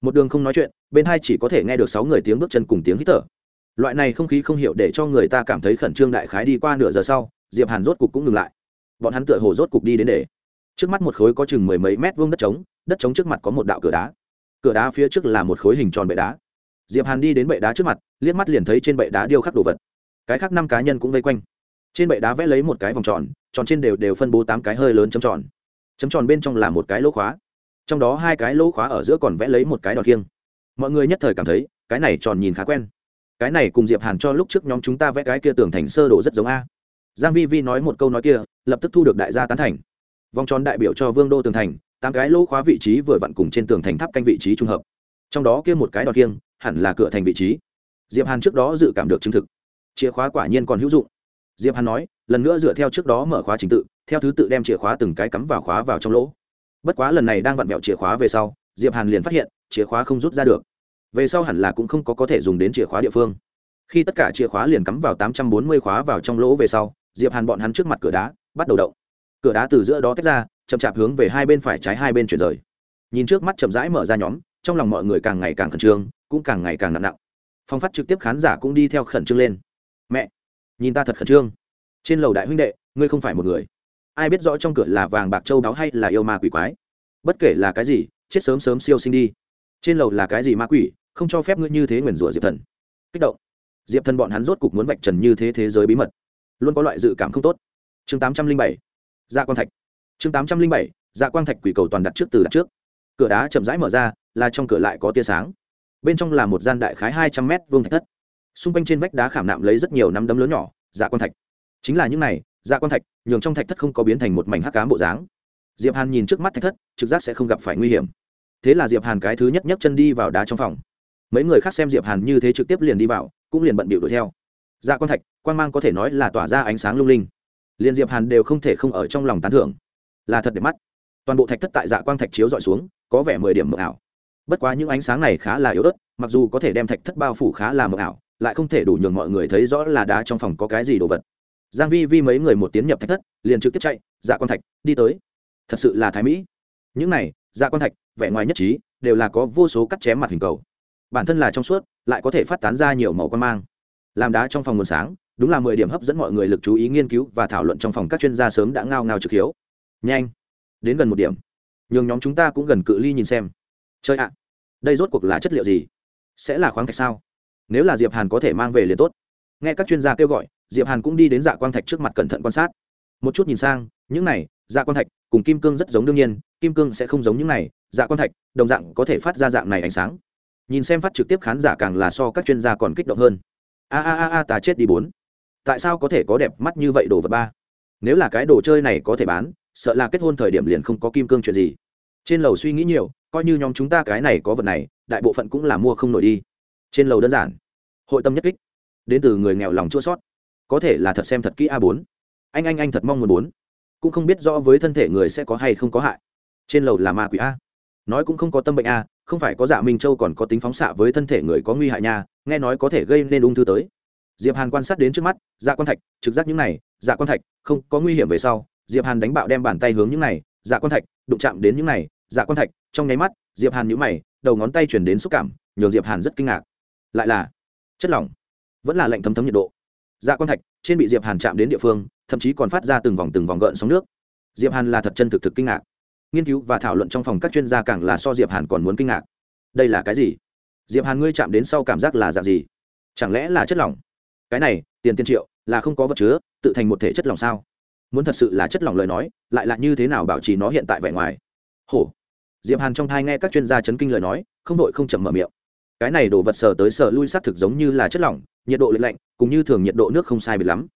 Một đường không nói chuyện, bên hai chỉ có thể nghe được sáu người tiếng bước chân cùng tiếng hít thở loại này không khí không hiểu để cho người ta cảm thấy khẩn trương đại khái đi qua nửa giờ sau, diệp hàn rốt cục cũng ngừng lại. Bọn hắn tựa hồ rốt cục đi đến để. Trước mắt một khối có chừng mười mấy mét vuông đất trống đất trống trước mặt có một đạo cửa đá. Cửa đá phía trước là một khối hình tròn bệ đá. Diệp hàn đi đến bệ đá trước mặt, liếc mắt liền thấy trên bệ đá điêu khắc đồ vật. Cái khác năm cá nhân cũng vây quanh. Trên bệ đá vẽ lấy một cái vòng tròn tròn trên đều đều phân bố tám cái hơi lớn chấm tròn. Chấm tròn bên trong là một cái lỗ khóa. Trong đó hai cái lỗ khóa ở giữa còn vẽ lấy một cái đọt kiêng mọi người nhất thời cảm thấy, cái này tròn nhìn khá quen cái này cùng diệp hàn cho lúc trước nhóm chúng ta vẽ cái kia tường thành sơ đồ rất giống a. Giang vi vi nói một câu nói kia, lập tức thu được đại gia tán thành. Vòng tròn đại biểu cho vương đô tường thành, tám cái lỗ khóa vị trí vừa vặn cùng trên tường thành tháp canh vị trí trung hợp. Trong đó kia một cái đòn kiêng, hẳn là cửa thành vị trí. Diệp hàn trước đó dự cảm được chứng thực. Chìa khóa quả nhiên còn hữu dụng. Diệp hàn nói, lần nữa dựa theo trước đó mở khóa trình tự, theo thứ tự đem chìa khóa từng cái cắm vào khóa vào trong lỗ. Bất quá lần này đang vặn vẹo chìa khóa về sau, diệp hàn liền phát hiện, chìa khóa không rút ra được về sau hẳn là cũng không có có thể dùng đến chìa khóa địa phương. Khi tất cả chìa khóa liền cắm vào tám trăm bốn mươi khóa vào trong lỗ về sau, diệp hàn bọn hắn trước mặt cửa đá, bắt đầu động. Cửa đá từ giữa đó tách ra, chậm chạp hướng về hai bên phải trái hai bên chuyển rời. Nhìn trước mắt chậm rãi mở ra nhóm, trong lòng mọi người càng ngày càng khẩn trương, cũng càng ngày càng nặng nặng. Phong phát trực tiếp khán giả cũng đi theo khẩn trương lên. Mẹ, nhìn ta thật khẩn trương. Trên lầu đại huynh đệ, ngươi không phải một người. Ai biết rõ trong cửa là vàng bạc châu đáo hay là yêu ma quỷ quái. Bất kể là cái gì, chết sớm sớm siêu sinh đi. Trên lầu là cái gì ma quỷ? Không cho phép ngươi như thế nguyền rủa diệp thần. Kích động. Diệp thần bọn hắn rốt cục muốn vạch trần như thế thế giới bí mật. Luôn có loại dự cảm không tốt. Chương tám trăm linh bảy. Dạ quang thạch. Chương tám trăm linh bảy. Dạ quang thạch quỷ cầu toàn đặt trước từ đặt trước. Cửa đá chậm rãi mở ra, là trong cửa lại có tia sáng. Bên trong là một gian đại khái hai trăm mét vuông thạch thất. Xung quanh trên vách đá khảm nạm lấy rất nhiều nắm đấm lớn nhỏ dạ quang thạch. Chính là những này dạ quang thạch, nhường trong thạch thất không có biến thành một mảnh hắc cám bộ dáng. Diệp hàn nhìn trước mắt thạch thất, trực giác sẽ không gặp phải nguy hiểm. Thế là diệp hàn cái thứ nhất nhấc chân đi vào đá trong phòng mấy người khác xem diệp hàn như thế trực tiếp liền đi vào cũng liền bận bịu đuổi theo dạ Quan thạch quan mang có thể nói là tỏa ra ánh sáng lung linh liền diệp hàn đều không thể không ở trong lòng tán thưởng là thật đẹp mắt toàn bộ thạch thất tại dạ quang thạch chiếu dọi xuống có vẻ mười điểm mờ ảo bất quá những ánh sáng này khá là yếu ớt mặc dù có thể đem thạch thất bao phủ khá là mờ ảo lại không thể đủ nhường mọi người thấy rõ là đá trong phòng có cái gì đồ vật giang vi vi mấy người một tiến nhập thạch thất liền trực tiếp chạy dạ Quan thạch đi tới thật sự là thái mỹ những này dạ Quan thạch vẻ ngoài nhất trí đều là có vô số cắt chém mặt hình cầu bản thân là trong suốt, lại có thể phát tán ra nhiều màu quan mang. Làm đá trong phòng nguồn sáng, đúng là mười điểm hấp dẫn mọi người lực chú ý nghiên cứu và thảo luận trong phòng các chuyên gia sớm đã ngao ngao trực hiếu. Nhanh, đến gần một điểm. Nhường nhóm chúng ta cũng gần cự ly nhìn xem. Chơi ạ, đây rốt cuộc là chất liệu gì? Sẽ là khoáng thạch sao? Nếu là diệp hàn có thể mang về liền tốt. Nghe các chuyên gia kêu gọi, diệp hàn cũng đi đến dạ quang thạch trước mặt cẩn thận quan sát. Một chút nhìn sang, những này dạ quang thạch cùng kim cương rất giống đương nhiên, kim cương sẽ không giống những này dạ quang thạch, đồng dạng có thể phát ra dạng này ánh sáng nhìn xem phát trực tiếp khán giả càng là so các chuyên gia còn kích động hơn. A a a a, ta chết đi bốn. Tại sao có thể có đẹp mắt như vậy đồ vật ba? Nếu là cái đồ chơi này có thể bán, sợ là kết hôn thời điểm liền không có kim cương chuyện gì. Trên lầu suy nghĩ nhiều, coi như nhóm chúng ta cái này có vật này, đại bộ phận cũng là mua không nổi đi. Trên lầu đơn giản. Hội tâm nhất kích. Đến từ người nghèo lòng chua sót. Có thể là thật xem thật kỹ a bốn. Anh anh anh thật mong muốn bốn. Cũng không biết rõ với thân thể người sẽ có hay không có hại. Trên lầu là ma quỷ a nói cũng không có tâm bệnh a, không phải có dạ minh châu còn có tính phóng xạ với thân thể người có nguy hại nha, nghe nói có thể gây nên ung thư tới. Diệp hàn quan sát đến trước mắt dạ quan thạch, trực giác những này dạ quan thạch, không có nguy hiểm về sau, diệp hàn đánh bạo đem bàn tay hướng những này dạ quan thạch, đụng chạm đến những này dạ quan thạch, trong nháy mắt, diệp hàn nhíu mày, đầu ngón tay chuyển đến xúc cảm, nhường diệp hàn rất kinh ngạc. Lại là chất lỏng, vẫn là lạnh thấm thấm nhiệt độ. Dạ quan thạch, trên bị diệp hàn chạm đến địa phương, thậm chí còn phát ra từng vòng từng vòng gợn sóng nước. Diệp hàn là thật chân thực thực kinh ngạc nghiên cứu và thảo luận trong phòng các chuyên gia càng là so diệp hàn còn muốn kinh ngạc. Đây là cái gì? Diệp hàn ngươi chạm đến sau cảm giác là dạng gì? Chẳng lẽ là chất lỏng? Cái này, tiền tiên triệu, là không có vật chứa, tự thành một thể chất lỏng sao? Muốn thật sự là chất lỏng lời nói, lại là như thế nào bảo trì nó hiện tại vẻ ngoài? Hổ. Diệp hàn trong thai nghe các chuyên gia chấn kinh lời nói, không đội không chậm mở miệng. Cái này đổ vật sờ tới sờ lui xác thực giống như là chất lỏng, nhiệt độ lạnh lạnh, cũng như thường nhiệt độ nước không sai biệt lắm.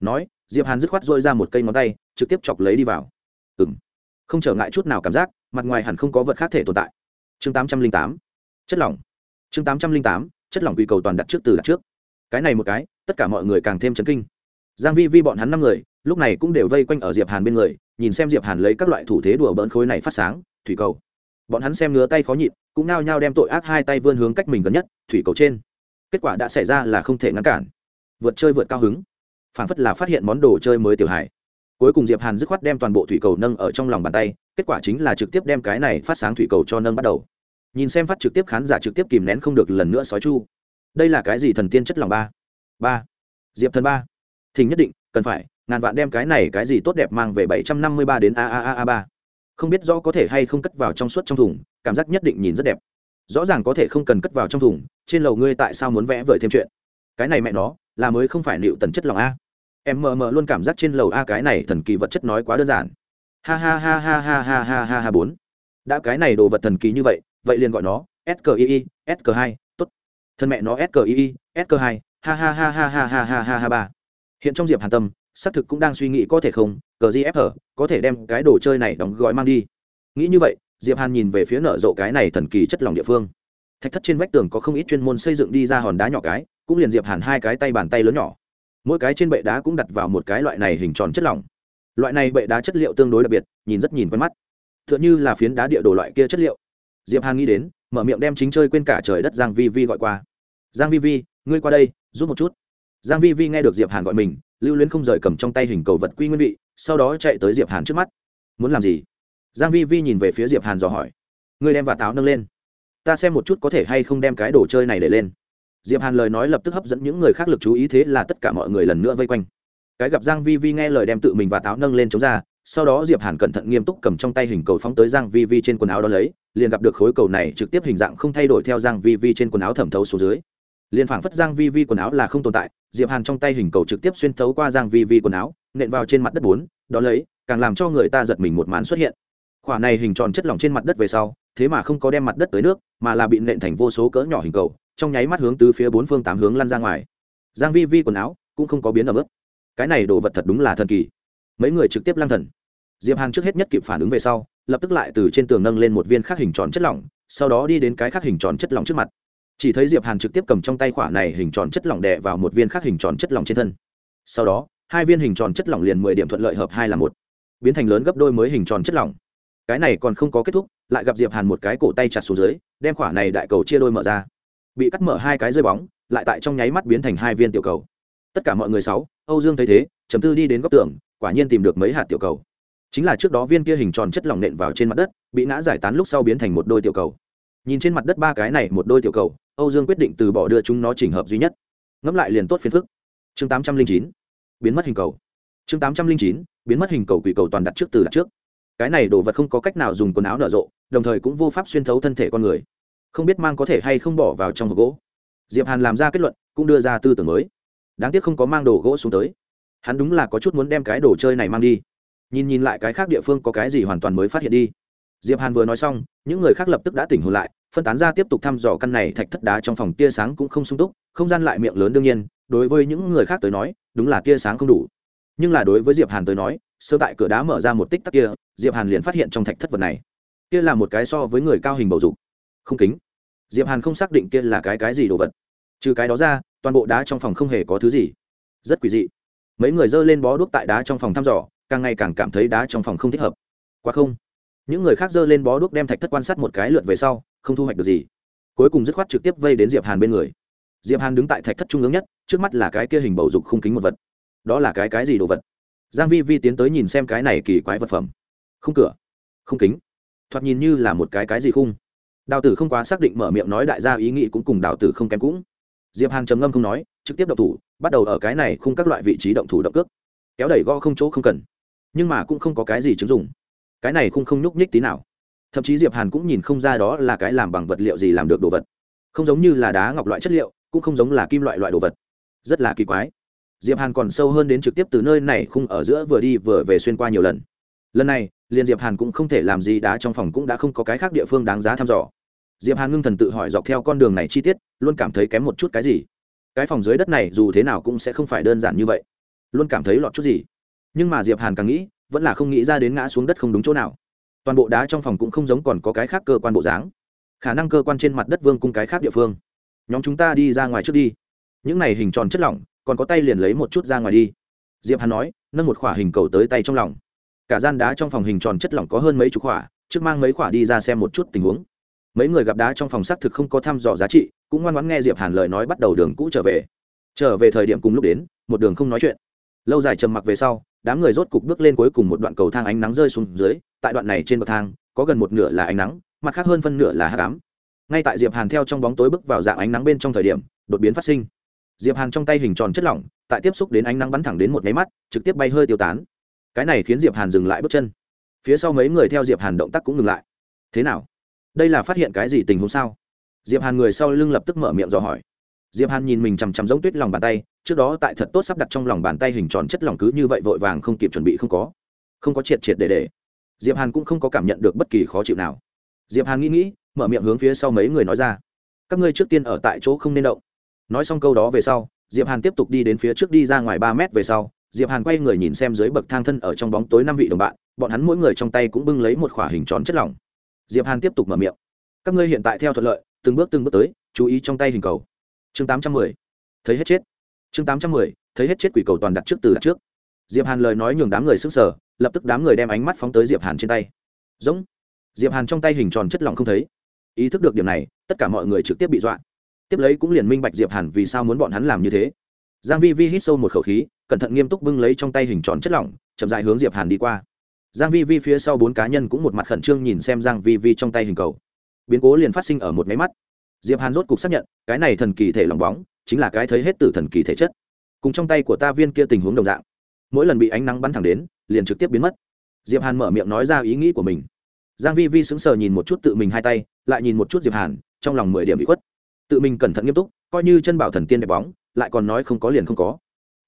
Nói, diệp hàn dứt khoát dôi ra một cây ngón tay, trực tiếp chọc lấy đi vào. Ừng không trở ngại chút nào cảm giác, mặt ngoài hẳn không có vật khác thể tồn tại. Chương tám trăm linh tám, chất lỏng. Chương tám trăm linh tám, chất lỏng quy cầu toàn đặt trước từ đặt trước. Cái này một cái, tất cả mọi người càng thêm chấn kinh. Giang vi vi bọn hắn năm người, lúc này cũng đều vây quanh ở diệp hàn bên người, nhìn xem diệp hàn lấy các loại thủ thế đùa bỡn khối này phát sáng, thủy cầu. Bọn hắn xem ngứa tay khó nhịn, cũng nao nhao đem tội ác hai tay vươn hướng cách mình gần nhất, thủy cầu trên. Kết quả đã xảy ra là không thể ngăn cản. Vượt chơi vượt cao hứng. Phản phất là phát hiện món đồ chơi mới tiểu hải cuối cùng diệp hàn dứt khoát đem toàn bộ thủy cầu nâng ở trong lòng bàn tay, kết quả chính là trực tiếp đem cái này phát sáng thủy cầu cho nâng bắt đầu. Nhìn xem phát trực tiếp khán giả trực tiếp kìm nén không được lần nữa sói chu. Đây là cái gì thần tiên chất lòng ba? Ba. Diệp thần ba. Thình nhất định, cần phải, ngàn vạn đem cái này cái gì tốt đẹp mang về bảy trăm năm mươi ba đến a a a a ba. Không biết rõ có thể hay không cất vào trong suốt trong thùng, cảm giác nhất định nhìn rất đẹp. Rõ ràng có thể không cần cất vào trong thùng, trên lầu ngươi tại sao muốn vẽ vời thêm chuyện? Cái này mẹ nó, là mới không phải liệu tần chất lòng a em mờ mờ luôn cảm giác trên lầu a cái này thần kỳ vật chất nói quá đơn giản ha ha ha ha ha ha ha ha ha bốn đã cái này đồ vật thần kỳ như vậy vậy liền gọi nó skii sk hai tốt thân mẹ nó skii sk hai ha ha ha ha ha ha ha ha ha ba hiện trong diệp hàn tâm xác thực cũng đang suy nghĩ có thể không cờ gfr có thể đem cái đồ chơi này đóng gói mang đi nghĩ như vậy diệp hàn nhìn về phía nở rộ cái này thần kỳ chất lòng địa phương thạch thất trên vách tường có không ít chuyên môn xây dựng đi ra hòn đá nhỏ cái cũng liền diệp hàn hai cái tay bàn tay lớn nhỏ mỗi cái trên bệ đá cũng đặt vào một cái loại này hình tròn chất lỏng. Loại này bệ đá chất liệu tương đối đặc biệt, nhìn rất nhìn quen mắt. T h ư ợ n h ư là phiến đá địa đồ loại kia chất liệu. Diệp hàn nghĩ đến, mở miệng đem chính chơi quên cả trời đất giang vi vi gọi qua. Giang vi vi, ngươi qua đây, giúp một chút. Giang vi vi nghe được diệp hàn gọi mình, lưu luyến không rời cầm trong tay hình cầu vật quy nguyên vị, sau đó chạy tới diệp hàn trước mắt. Muốn làm gì? Giang vi vi nhìn về phía diệp hàn dò hỏi. Ngươi đem vạt táo nâng lên. Ta xem một chút có thể hay không đem cái đồ chơi này để lên diệp hàn lời nói lập tức hấp dẫn những người khác lực chú ý thế là tất cả mọi người lần nữa vây quanh. Cái gặp giang vi vi nghe lời đem tự mình và táo nâng lên chống ra, sau đó diệp hàn cẩn thận nghiêm túc cầm trong tay hình cầu phóng tới giang vi vi trên quần áo đó lấy, liền gặp được khối cầu này trực tiếp hình dạng không thay đổi theo giang vi vi trên quần áo thẩm thấu xuống dưới. Liền phảng phất giang vi vi quần áo là không tồn tại, diệp hàn trong tay hình cầu trực tiếp xuyên thấu qua giang vi vi quần áo, nện vào trên mặt đất bốn, đó lấy, càng làm cho người ta giật mình một màn xuất hiện. Khỏa này hình tròn chất lỏng trên mặt đất về sau, thế mà không có đem mặt đất tới nước, mà là bị nện thành vô số cỡ nhỏ hình cầu trong nháy mắt hướng từ phía bốn phương tám hướng lăn ra ngoài. Giang vi vi quần áo cũng không có biến ở mức cái này đồ vật thật đúng là thần kỳ. Mấy người trực tiếp lang thần. Diệp hàn trước hết nhất kịp phản ứng về sau, lập tức lại từ trên tường nâng lên một viên khắc hình tròn chất lỏng, sau đó đi đến cái khắc hình tròn chất lỏng trước mặt. Chỉ thấy diệp hàn trực tiếp cầm trong tay khỏa này hình tròn chất lỏng đè vào một viên khắc hình tròn chất lỏng trên thân. Sau đó, hai viên hình tròn chất lỏng liền mười điểm thuận lợi hợp hai là một. Biến thành lớn gấp đôi mới hình tròn chất lỏng. Cái này còn không có kết thúc, lại gặp diệp hàn một cái cổ tay chặt xuống dưới, đem khỏa này đại cầu chia đôi mở ra bị cắt mở hai cái rơi bóng, lại tại trong nháy mắt biến thành hai viên tiểu cầu. Tất cả mọi người sáu, âu dương thấy thế chấm tư đi đến góc tường, quả nhiên tìm được mấy hạt tiểu cầu. Chính là trước đó viên kia hình tròn chất lỏng nện vào trên mặt đất, bị ngã giải tán lúc sau biến thành một đôi tiểu cầu. Nhìn trên mặt đất ba cái này một đôi tiểu cầu, âu dương quyết định từ bỏ đưa chúng nó chỉnh hợp duy nhất. Ngẫm lại liền tốt phiền phức. Chương tám trăm linh chín, biến mất hình cầu. Chương tám trăm linh chín, biến mất hình cầu quỷ cầu toàn đặt trước từ đặt trước. Cái này đồ vật không có cách nào dùng quần áo nở rộ, đồng thời cũng vô pháp xuyên thấu thân thể con người không biết mang có thể hay không bỏ vào trong hộp gỗ. Diệp hàn làm ra kết luận, cũng đưa ra tư tưởng mới. Đáng tiếc không có mang đồ gỗ xuống tới. Hắn đúng là có chút muốn đem cái đồ chơi này mang đi. Nhìn nhìn lại cái khác địa phương có cái gì hoàn toàn mới phát hiện đi. Diệp hàn vừa nói xong, những người khác lập tức đã tỉnh hồn lại, phân tán ra tiếp tục thăm dò căn này thạch thất đá trong phòng tia sáng cũng không sung túc, không gian lại miệng lớn đương nhiên, đối với những người khác tới nói, đúng là tia sáng không đủ. Nhưng là đối với diệp hàn tới nói, sơ tại cửa đá mở ra một tích tắc kia, diệp hàn liền phát hiện trong thạch thất vật này. Kia là một cái so với người cao hình bầu dục không kính. Diệp hàn không xác định kia là cái cái gì đồ vật. Trừ cái đó ra, toàn bộ đá trong phòng không hề có thứ gì. Rất quỷ dị. Mấy người dơ lên bó đuốc tại đá trong phòng thăm dò, càng ngày càng cảm thấy đá trong phòng không thích hợp. Quá không. Những người khác dơ lên bó đuốc đem thạch thất quan sát một cái lượt về sau, không thu hoạch được gì. Cuối cùng dứt khoát trực tiếp vây đến diệp hàn bên người. Diệp hàn đứng tại thạch thất trung ương nhất, trước mắt là cái kia hình bầu dục không kính một vật. Đó là cái cái gì đồ vật? Giang vi vi tiến tới nhìn xem cái này kỳ quái vật phẩm. Không cửa. Không kính. Thoạt nhìn như là một cái cái gì khung đào tử không quá xác định mở miệng nói đại gia ý nghĩ cũng cùng đào tử không kém cũng. Diệp hàn trầm ngâm không nói, trực tiếp động thủ, bắt đầu ở cái này khung các loại vị trí động thủ động cước. Kéo đẩy gõ không chỗ không cần. Nhưng mà cũng không có cái gì chứng dụng. Cái này khung không nhúc nhích tí nào. Thậm chí diệp hàn cũng nhìn không ra đó là cái làm bằng vật liệu gì làm được đồ vật. Không giống như là đá ngọc loại chất liệu, cũng không giống là kim loại loại đồ vật. Rất là kỳ quái. Diệp hàn còn sâu hơn đến trực tiếp từ nơi này khung ở giữa vừa đi vừa về xuyên qua nhiều lần. Lần này, liền diệp hàn cũng không thể làm gì đá trong phòng cũng đã không có cái khác địa phương đáng giá thăm dò diệp hàn ngưng thần tự hỏi dọc theo con đường này chi tiết, luôn cảm thấy kém một chút cái gì. Cái phòng dưới đất này dù thế nào cũng sẽ không phải đơn giản như vậy. Luôn cảm thấy lọt chút gì. Nhưng mà diệp hàn càng nghĩ, vẫn là không nghĩ ra đến ngã xuống đất không đúng chỗ nào. Toàn bộ đá trong phòng cũng không giống còn có cái khác cơ quan bộ dáng. Khả năng cơ quan trên mặt đất vương cung cái khác địa phương. Nhóm chúng ta đi ra ngoài trước đi. Những này hình tròn chất lỏng, còn có tay liền lấy một chút ra ngoài đi. Diệp hàn nói, nâng một khỏa hình cầu tới tay trong lòng. Cả gian đá trong phòng hình tròn chất lỏng có hơn mấy chục khỏa, trước mang mấy khỏa đi ra xem một chút tình huống mấy người gặp đá trong phòng xác thực không có thăm dò giá trị, cũng ngoan ngoãn nghe diệp hàn lời nói bắt đầu đường cũ trở về. Trở về thời điểm cùng lúc đến, một đường không nói chuyện. Lâu dài trầm mặc về sau, đám người rốt cục bước lên cuối cùng một đoạn cầu thang ánh nắng rơi xuống dưới, tại đoạn này trên bậc thang, có gần một nửa là ánh nắng, mặt khác hơn phân nửa là hắc ám. ngay tại diệp hàn theo trong bóng tối bước vào dạng ánh nắng bên trong thời điểm, đột biến phát sinh. Diệp hàn trong tay hình tròn chất lỏng, tại tiếp xúc đến ánh nắng bắn thẳng đến một máy mắt, trực tiếp bay hơi tiêu tán. Cái này khiến diệp hàn dừng lại bước chân. Phía sau mấy người theo diệp hàn động tác cũng ngừng lại. Thế nào? Đây là phát hiện cái gì tình huống sao? Diệp hàn người sau lưng lập tức mở miệng dò hỏi. Diệp hàn nhìn mình chằm chằm giống tuyết lòng bàn tay, trước đó tại thật tốt sắp đặt trong lòng bàn tay hình tròn chất lỏng cứ như vậy vội vàng không kịp chuẩn bị không có. Không có triệt triệt để để. Diệp hàn cũng không có cảm nhận được bất kỳ khó chịu nào. Diệp hàn nghĩ nghĩ, mở miệng hướng phía sau mấy người nói ra. Các ngươi trước tiên ở tại chỗ không nên động. Nói xong câu đó về sau, diệp hàn tiếp tục đi đến phía trước đi ra ngoài ba mét về sau, diệp hàn quay người nhìn xem dưới bậc thang thân ở trong bóng tối năm vị đồng bạn, bọn hắn mỗi người trong tay cũng bưng lấy một khỏa hình tròn chất lỏng diệp hàn tiếp tục mở miệng. Các ngươi hiện tại theo thuận lợi, từng bước từng bước tới, chú ý trong tay hình cầu. Chương tám trăm mười. Thấy hết chết. Chương tám trăm mười, thấy hết chết quỷ cầu toàn đặt trước từ đặt trước. Diệp hàn lời nói nhường đám người sức sở lập tức đám người đem ánh mắt phóng tới diệp hàn trên tay. Giống. Diệp hàn trong tay hình tròn chất lỏng không thấy. Ý thức được điểm này, tất cả mọi người trực tiếp bị dọa. Tiếp lấy cũng liền minh bạch diệp hàn vì sao muốn bọn hắn làm như thế. Giang vi vi hít sâu một khẩu khí, cẩn thận nghiêm túc bưng lấy trong tay hình tròn chất lỏng, chậm rãi hướng diệp hàn đi qua giang vi vi phía sau bốn cá nhân cũng một mặt khẩn trương nhìn xem giang vi vi trong tay hình cầu. Biến cố liền phát sinh ở một máy mắt. Diệp hàn rốt cục xác nhận, cái này thần kỳ thể lỏng bóng, chính là cái thấy hết tử thần kỳ thể chất. Cùng trong tay của ta viên kia tình huống đồng dạng. Mỗi lần bị ánh nắng bắn thẳng đến, liền trực tiếp biến mất. Diệp hàn mở miệng nói ra ý nghĩ của mình. Giang vi vi sững sờ nhìn một chút tự mình hai tay, lại nhìn một chút diệp hàn, trong lòng mười điểm bị khuất. Tự mình cẩn thận nghiêm túc, coi như chân bảo thần tiên đẹp bóng, lại còn nói không có liền không có.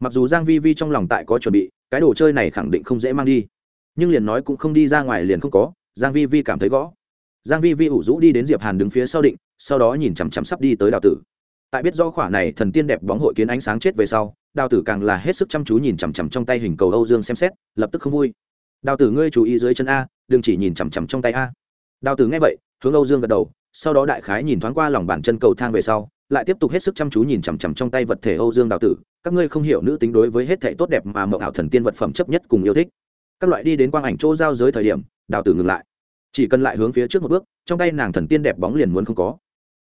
Mặc dù giang vi vi trong lòng tại có chuẩn bị, cái đồ chơi này khẳng định không dễ mang đi nhưng liền nói cũng không đi ra ngoài liền không có, giang vi vi cảm thấy gõ. Giang vi vi ủ rũ đi đến diệp hàn đứng phía sau định, sau đó nhìn chằm chằm sắp đi tới đào tử. Tại biết do khỏa này thần tiên đẹp bóng hội kiến ánh sáng chết về sau, đào tử càng là hết sức chăm chú nhìn chằm chằm trong tay hình cầu âu dương xem xét, lập tức không vui. Đào tử ngươi chú ý dưới chân a, đừng chỉ nhìn chằm chằm trong tay a. Đào tử nghe vậy, hướng âu dương gật đầu, sau đó đại khái nhìn thoáng qua lòng bàn chân cầu thang về sau, lại tiếp tục hết sức chăm chú nhìn chằm chằm trong tay vật thể âu dương đào tử. Các ngươi không hiểu nữ tính đối với hết thể tốt đẹp mà mộng ảo thần tiên vật phẩm chấp nhất cùng yêu thích các loại đi đến quang ảnh chỗ giao giới thời điểm, đào tử ngừng lại. Chỉ cần lại hướng phía trước một bước, trong tay nàng thần tiên đẹp bóng liền muốn không có.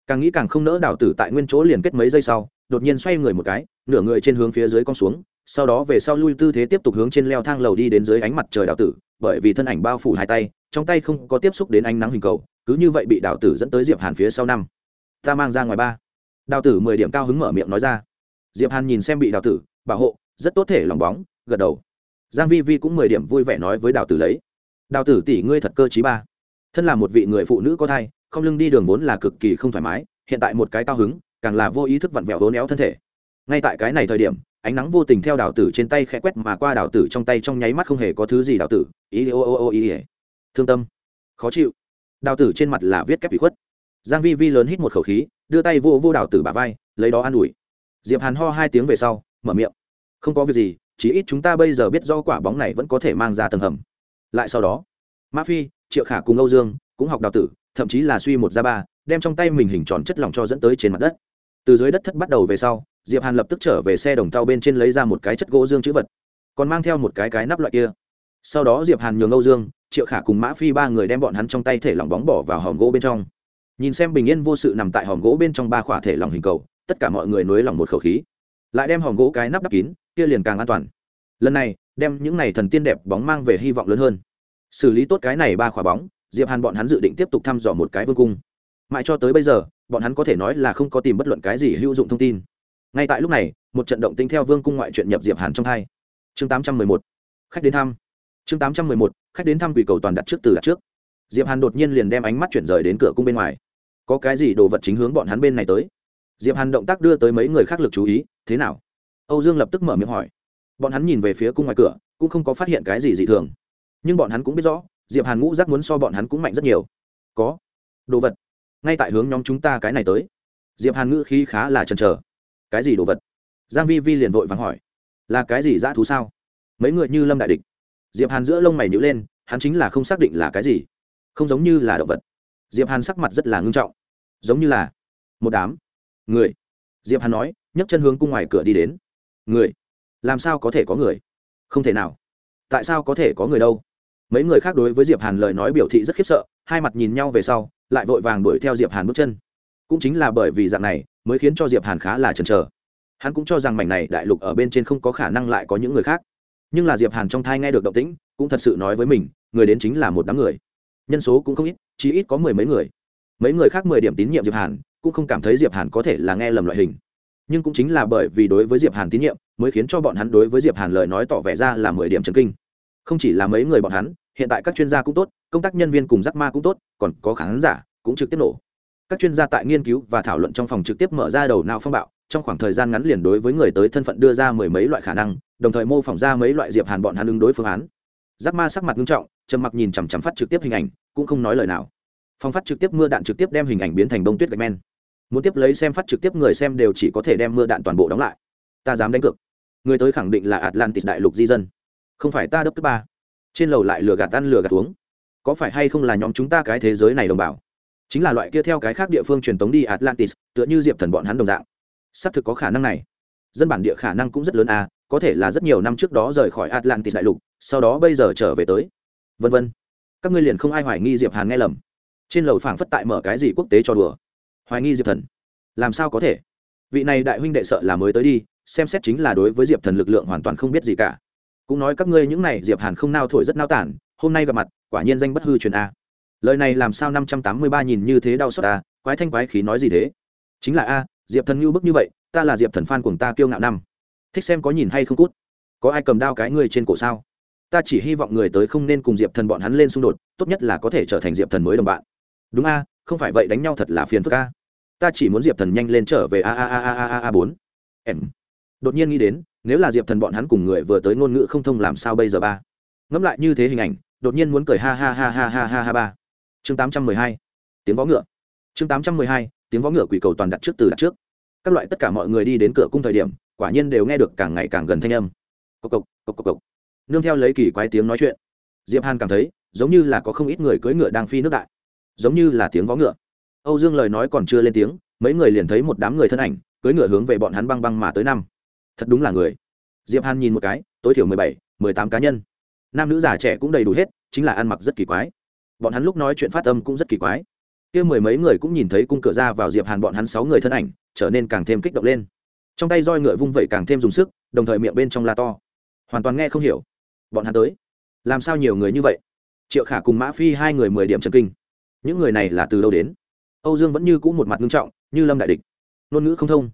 Càng nghĩ càng không nỡ đào tử tại nguyên chỗ liền kết mấy giây sau, đột nhiên xoay người một cái, nửa người trên hướng phía dưới con xuống, sau đó về sau lui tư thế tiếp tục hướng trên leo thang lầu đi đến dưới ánh mặt trời đào tử, bởi vì thân ảnh bao phủ hai tay, trong tay không có tiếp xúc đến ánh nắng hình cầu, cứ như vậy bị đào tử dẫn tới diệp hàn phía sau năm. Ta mang ra ngoài ba. Đào tử mười điểm cao hứng mở miệng nói ra. Diệp hàn nhìn xem bị đào tử, bảo hộ, rất tốt thể lòng bóng, gật đầu giang vi vi cũng mười điểm vui vẻ nói với đào tử lấy. Đào tử tỷ ngươi thật cơ trí ba. Thân là một vị người phụ nữ có thai, không lưng đi đường vốn là cực kỳ không thoải mái, hiện tại một cái cao hứng, càng là vô ý thức vặn vẹo vốn néo thân thể. Ngay tại cái này thời điểm, ánh nắng vô tình theo đào tử trên tay khẽ quét mà qua đào tử trong tay trong nháy mắt không hề có thứ gì đào tử. Ý, ô ô ô, ý ỉa thương tâm. Khó chịu. Đào tử trên mặt là viết kép bị khuất. Giang vi vi lớn hít một khẩu khí, đưa tay vô vô đào tử bả vai, lấy đó an ủi. Diệp hàn ho hai tiếng về sau, mở miệng. Không có việc gì chỉ ít chúng ta bây giờ biết do quả bóng này vẫn có thể mang ra tầng hầm. Lại sau đó, ma phi, triệu khả cùng âu dương cũng học đào tử, thậm chí là suy một ra ba, đem trong tay mình hình tròn chất lỏng cho dẫn tới trên mặt đất. Từ dưới đất thất bắt đầu về sau, diệp hàn lập tức trở về xe đồng tàu bên trên lấy ra một cái chất gỗ dương chữ vật, còn mang theo một cái cái nắp loại kia. Sau đó diệp hàn nhường âu dương, triệu khả cùng mã phi ba người đem bọn hắn trong tay thể lỏng bóng bỏ vào hòm gỗ bên trong. Nhìn xem bình yên vô sự nằm tại hòm gỗ bên trong ba khỏa thể lỏng hình cầu, tất cả mọi người nối lòng một khẩu khí. Lại đem hòm gỗ cái nắp đắp kín kia liền càng an toàn. Lần này, đem những này thần tiên đẹp bóng mang về hy vọng lớn hơn. Xử lý tốt cái này ba quả bóng, diệp hàn bọn hắn dự định tiếp tục thăm dò một cái vương cung. Mãi cho tới bây giờ, bọn hắn có thể nói là không có tìm bất luận cái gì hữu dụng thông tin. Ngay tại lúc này, một trận động tinh theo vương cung ngoại chuyện nhập diệp hàn trong hai. Chương tám trăm mười một. Khách đến thăm. Chương tám trăm mười một. Khách đến thăm quỷ cầu toàn đặt trước từ đặt trước. Diệp hàn đột nhiên liền đem ánh mắt chuyển rời đến cửa cung bên ngoài. Có cái gì đồ vật chính hướng bọn hắn bên này tới? Diệp hàn động tác đưa tới mấy người khác lực chú ý, thế nào? Âu dương lập tức mở miệng hỏi. Bọn hắn nhìn về phía cung ngoài cửa, cũng không có phát hiện cái gì dị thường. Nhưng bọn hắn cũng biết rõ, diệp hàn ngũ giác muốn so bọn hắn cũng mạnh rất nhiều. Có đồ vật. Ngay tại hướng nhóm chúng ta cái này tới. Diệp hàn ngữ khí khá là chần chờ. Cái gì đồ vật? Giang vi vi liền vội vàng hỏi. Là cái gì dã thú sao? Mấy người như lâm đại địch. Diệp hàn giữa lông mày nhíu lên, hắn chính là không xác định là cái gì. Không giống như là động vật. Diệp hàn sắc mặt rất là ngưng trọng. Giống như là một đám người. Diệp hàn nói, nhấc chân hướng cung ngoài cửa đi đến người? Làm sao có thể có người? Không thể nào. Tại sao có thể có người đâu? Mấy người khác đối với diệp hàn lời nói biểu thị rất khiếp sợ, hai mặt nhìn nhau về sau, lại vội vàng đuổi theo diệp hàn bước chân. Cũng chính là bởi vì dạng này, mới khiến cho diệp hàn khá là chần chờ. Hắn cũng cho rằng mảnh này đại lục ở bên trên không có khả năng lại có những người khác. Nhưng là diệp hàn trong thai nghe được động tĩnh, cũng thật sự nói với mình, người đến chính là một đám người. Nhân số cũng không ít chỉ ít có mười mấy người. Mấy người khác mười điểm tín nhiệm diệp hàn, cũng không cảm thấy diệp hàn có thể là nghe lầm loại hình nhưng cũng chính là bởi vì đối với diệp hàn tín nhiệm, mới khiến cho bọn hắn đối với diệp hàn lời nói tỏ vẻ ra là mười điểm trần kinh. Không chỉ là mấy người bọn hắn, hiện tại các chuyên gia cũng tốt, công tác nhân viên cùng giác ma cũng tốt, còn có khán giả cũng trực tiếp nổ. Các chuyên gia tại nghiên cứu và thảo luận trong phòng trực tiếp mở ra đầu não phong bạo, trong khoảng thời gian ngắn liền đối với người tới thân phận đưa ra mười mấy loại khả năng, đồng thời mô phỏng ra mấy loại diệp hàn bọn hắn ứng đối phương án. Giác ma sắc mặt nghiêm trọng, trầm mặc nhìn chằm chằm phát trực tiếp hình ảnh, cũng không nói lời nào. Phong phát trực tiếp mưa đạn trực tiếp đem hình ảnh biến thành bông tuyết gạch men muốn tiếp lấy xem phát trực tiếp người xem đều chỉ có thể đem mưa đạn toàn bộ đóng lại. Ta dám đánh cược. Người tới khẳng định là atlantis đại lục di dân. Không phải ta đấp cấp ba. Trên lầu lại lừa gạt ăn lừa gạt uống. Có phải hay không là nhóm chúng ta cái thế giới này đồng bào? Chính là loại kia theo cái khác địa phương truyền tống đi atlantis, tựa như diệp thần bọn hắn đồng dạng. Xác thực có khả năng này. Dân bản địa khả năng cũng rất lớn à có thể là rất nhiều năm trước đó rời khỏi atlantis đại lục, sau đó bây giờ trở về tới. Vân vân. Các ngươi liền không ai hoài nghi diệp hàn nghe lầm. Trên lầu phảng phất tại mở cái gì quốc tế cho đùa hoài nghi diệp thần. Làm sao có thể? Vị này đại huynh đệ sợ là mới tới đi, xem xét chính là đối với diệp thần lực lượng hoàn toàn không biết gì cả. Cũng nói các ngươi những này, diệp hàn không nao thổi rất nao tản, hôm nay gặp mặt, quả nhiên danh bất hư truyền a. Lời này làm sao năm trăm tám mươi ba nhìn như thế đau xót ta quái thanh quái khí nói gì thế? Chính là a, diệp thần ngưu bức như vậy, ta là diệp thần phan của ta kiêu ngạo năm. Thích xem có nhìn hay không cút? Có ai cầm đao cái người trên cổ sao? Ta chỉ hy vọng người tới không nên cùng diệp thần bọn hắn lên xung đột, tốt nhất là có thể trở thành diệp thần mới đồng bạn. Đúng a không phải vậy đánh nhau thật là phiền phức a. Ta chỉ muốn diệp thần nhanh lên trở về a a a a a a bốn. Em. Đột nhiên nghĩ đến, nếu là diệp thần bọn hắn cùng người vừa tới ngôn ngữ không thông làm sao bây giờ ba? Ngẫm lại như thế hình ảnh, đột nhiên muốn cười ha ha ha ha ha ha ha ba. Chương tám trăm mười hai. Tiếng võ ngựa. Chương tám trăm mười hai, tiếng võ ngựa quỷ cầu toàn đặt trước từ đặt trước. Các loại tất cả mọi người đi đến cửa cung thời điểm, quả nhiên đều nghe được càng ngày càng gần thanh âm. Cộc cộc cộc cộc cộc. Nương theo lấy kỳ quái tiếng nói chuyện, diệp hàn cảm thấy, giống như là có không ít người cưỡi ngựa đang phi nước đại giống như là tiếng võ ngựa. Âu dương lời nói còn chưa lên tiếng, mấy người liền thấy một đám người thân ảnh, cưỡi ngựa hướng về bọn hắn băng băng mà tới năm. Thật đúng là người. Diệp hàn nhìn một cái, tối thiểu mười bảy, mười tám cá nhân. Nam nữ già trẻ cũng đầy đủ hết, chính là ăn mặc rất kỳ quái. Bọn hắn lúc nói chuyện phát âm cũng rất kỳ quái. Kia mười mấy người cũng nhìn thấy cung cửa ra vào diệp hàn bọn hắn sáu người thân ảnh, trở nên càng thêm kích động lên. Trong tay roi ngựa vung vẩy càng thêm dùng sức, đồng thời miệng bên trong la to. Hoàn toàn nghe không hiểu. Bọn hắn tới. Làm sao nhiều người như vậy? Triệu khả cùng mã phi hai người mười điểm trần kinh những người này là từ đâu đến? Âu dương vẫn như cũ một mặt nghiêm trọng, như lâm đại địch. Ngôn ngữ không thông.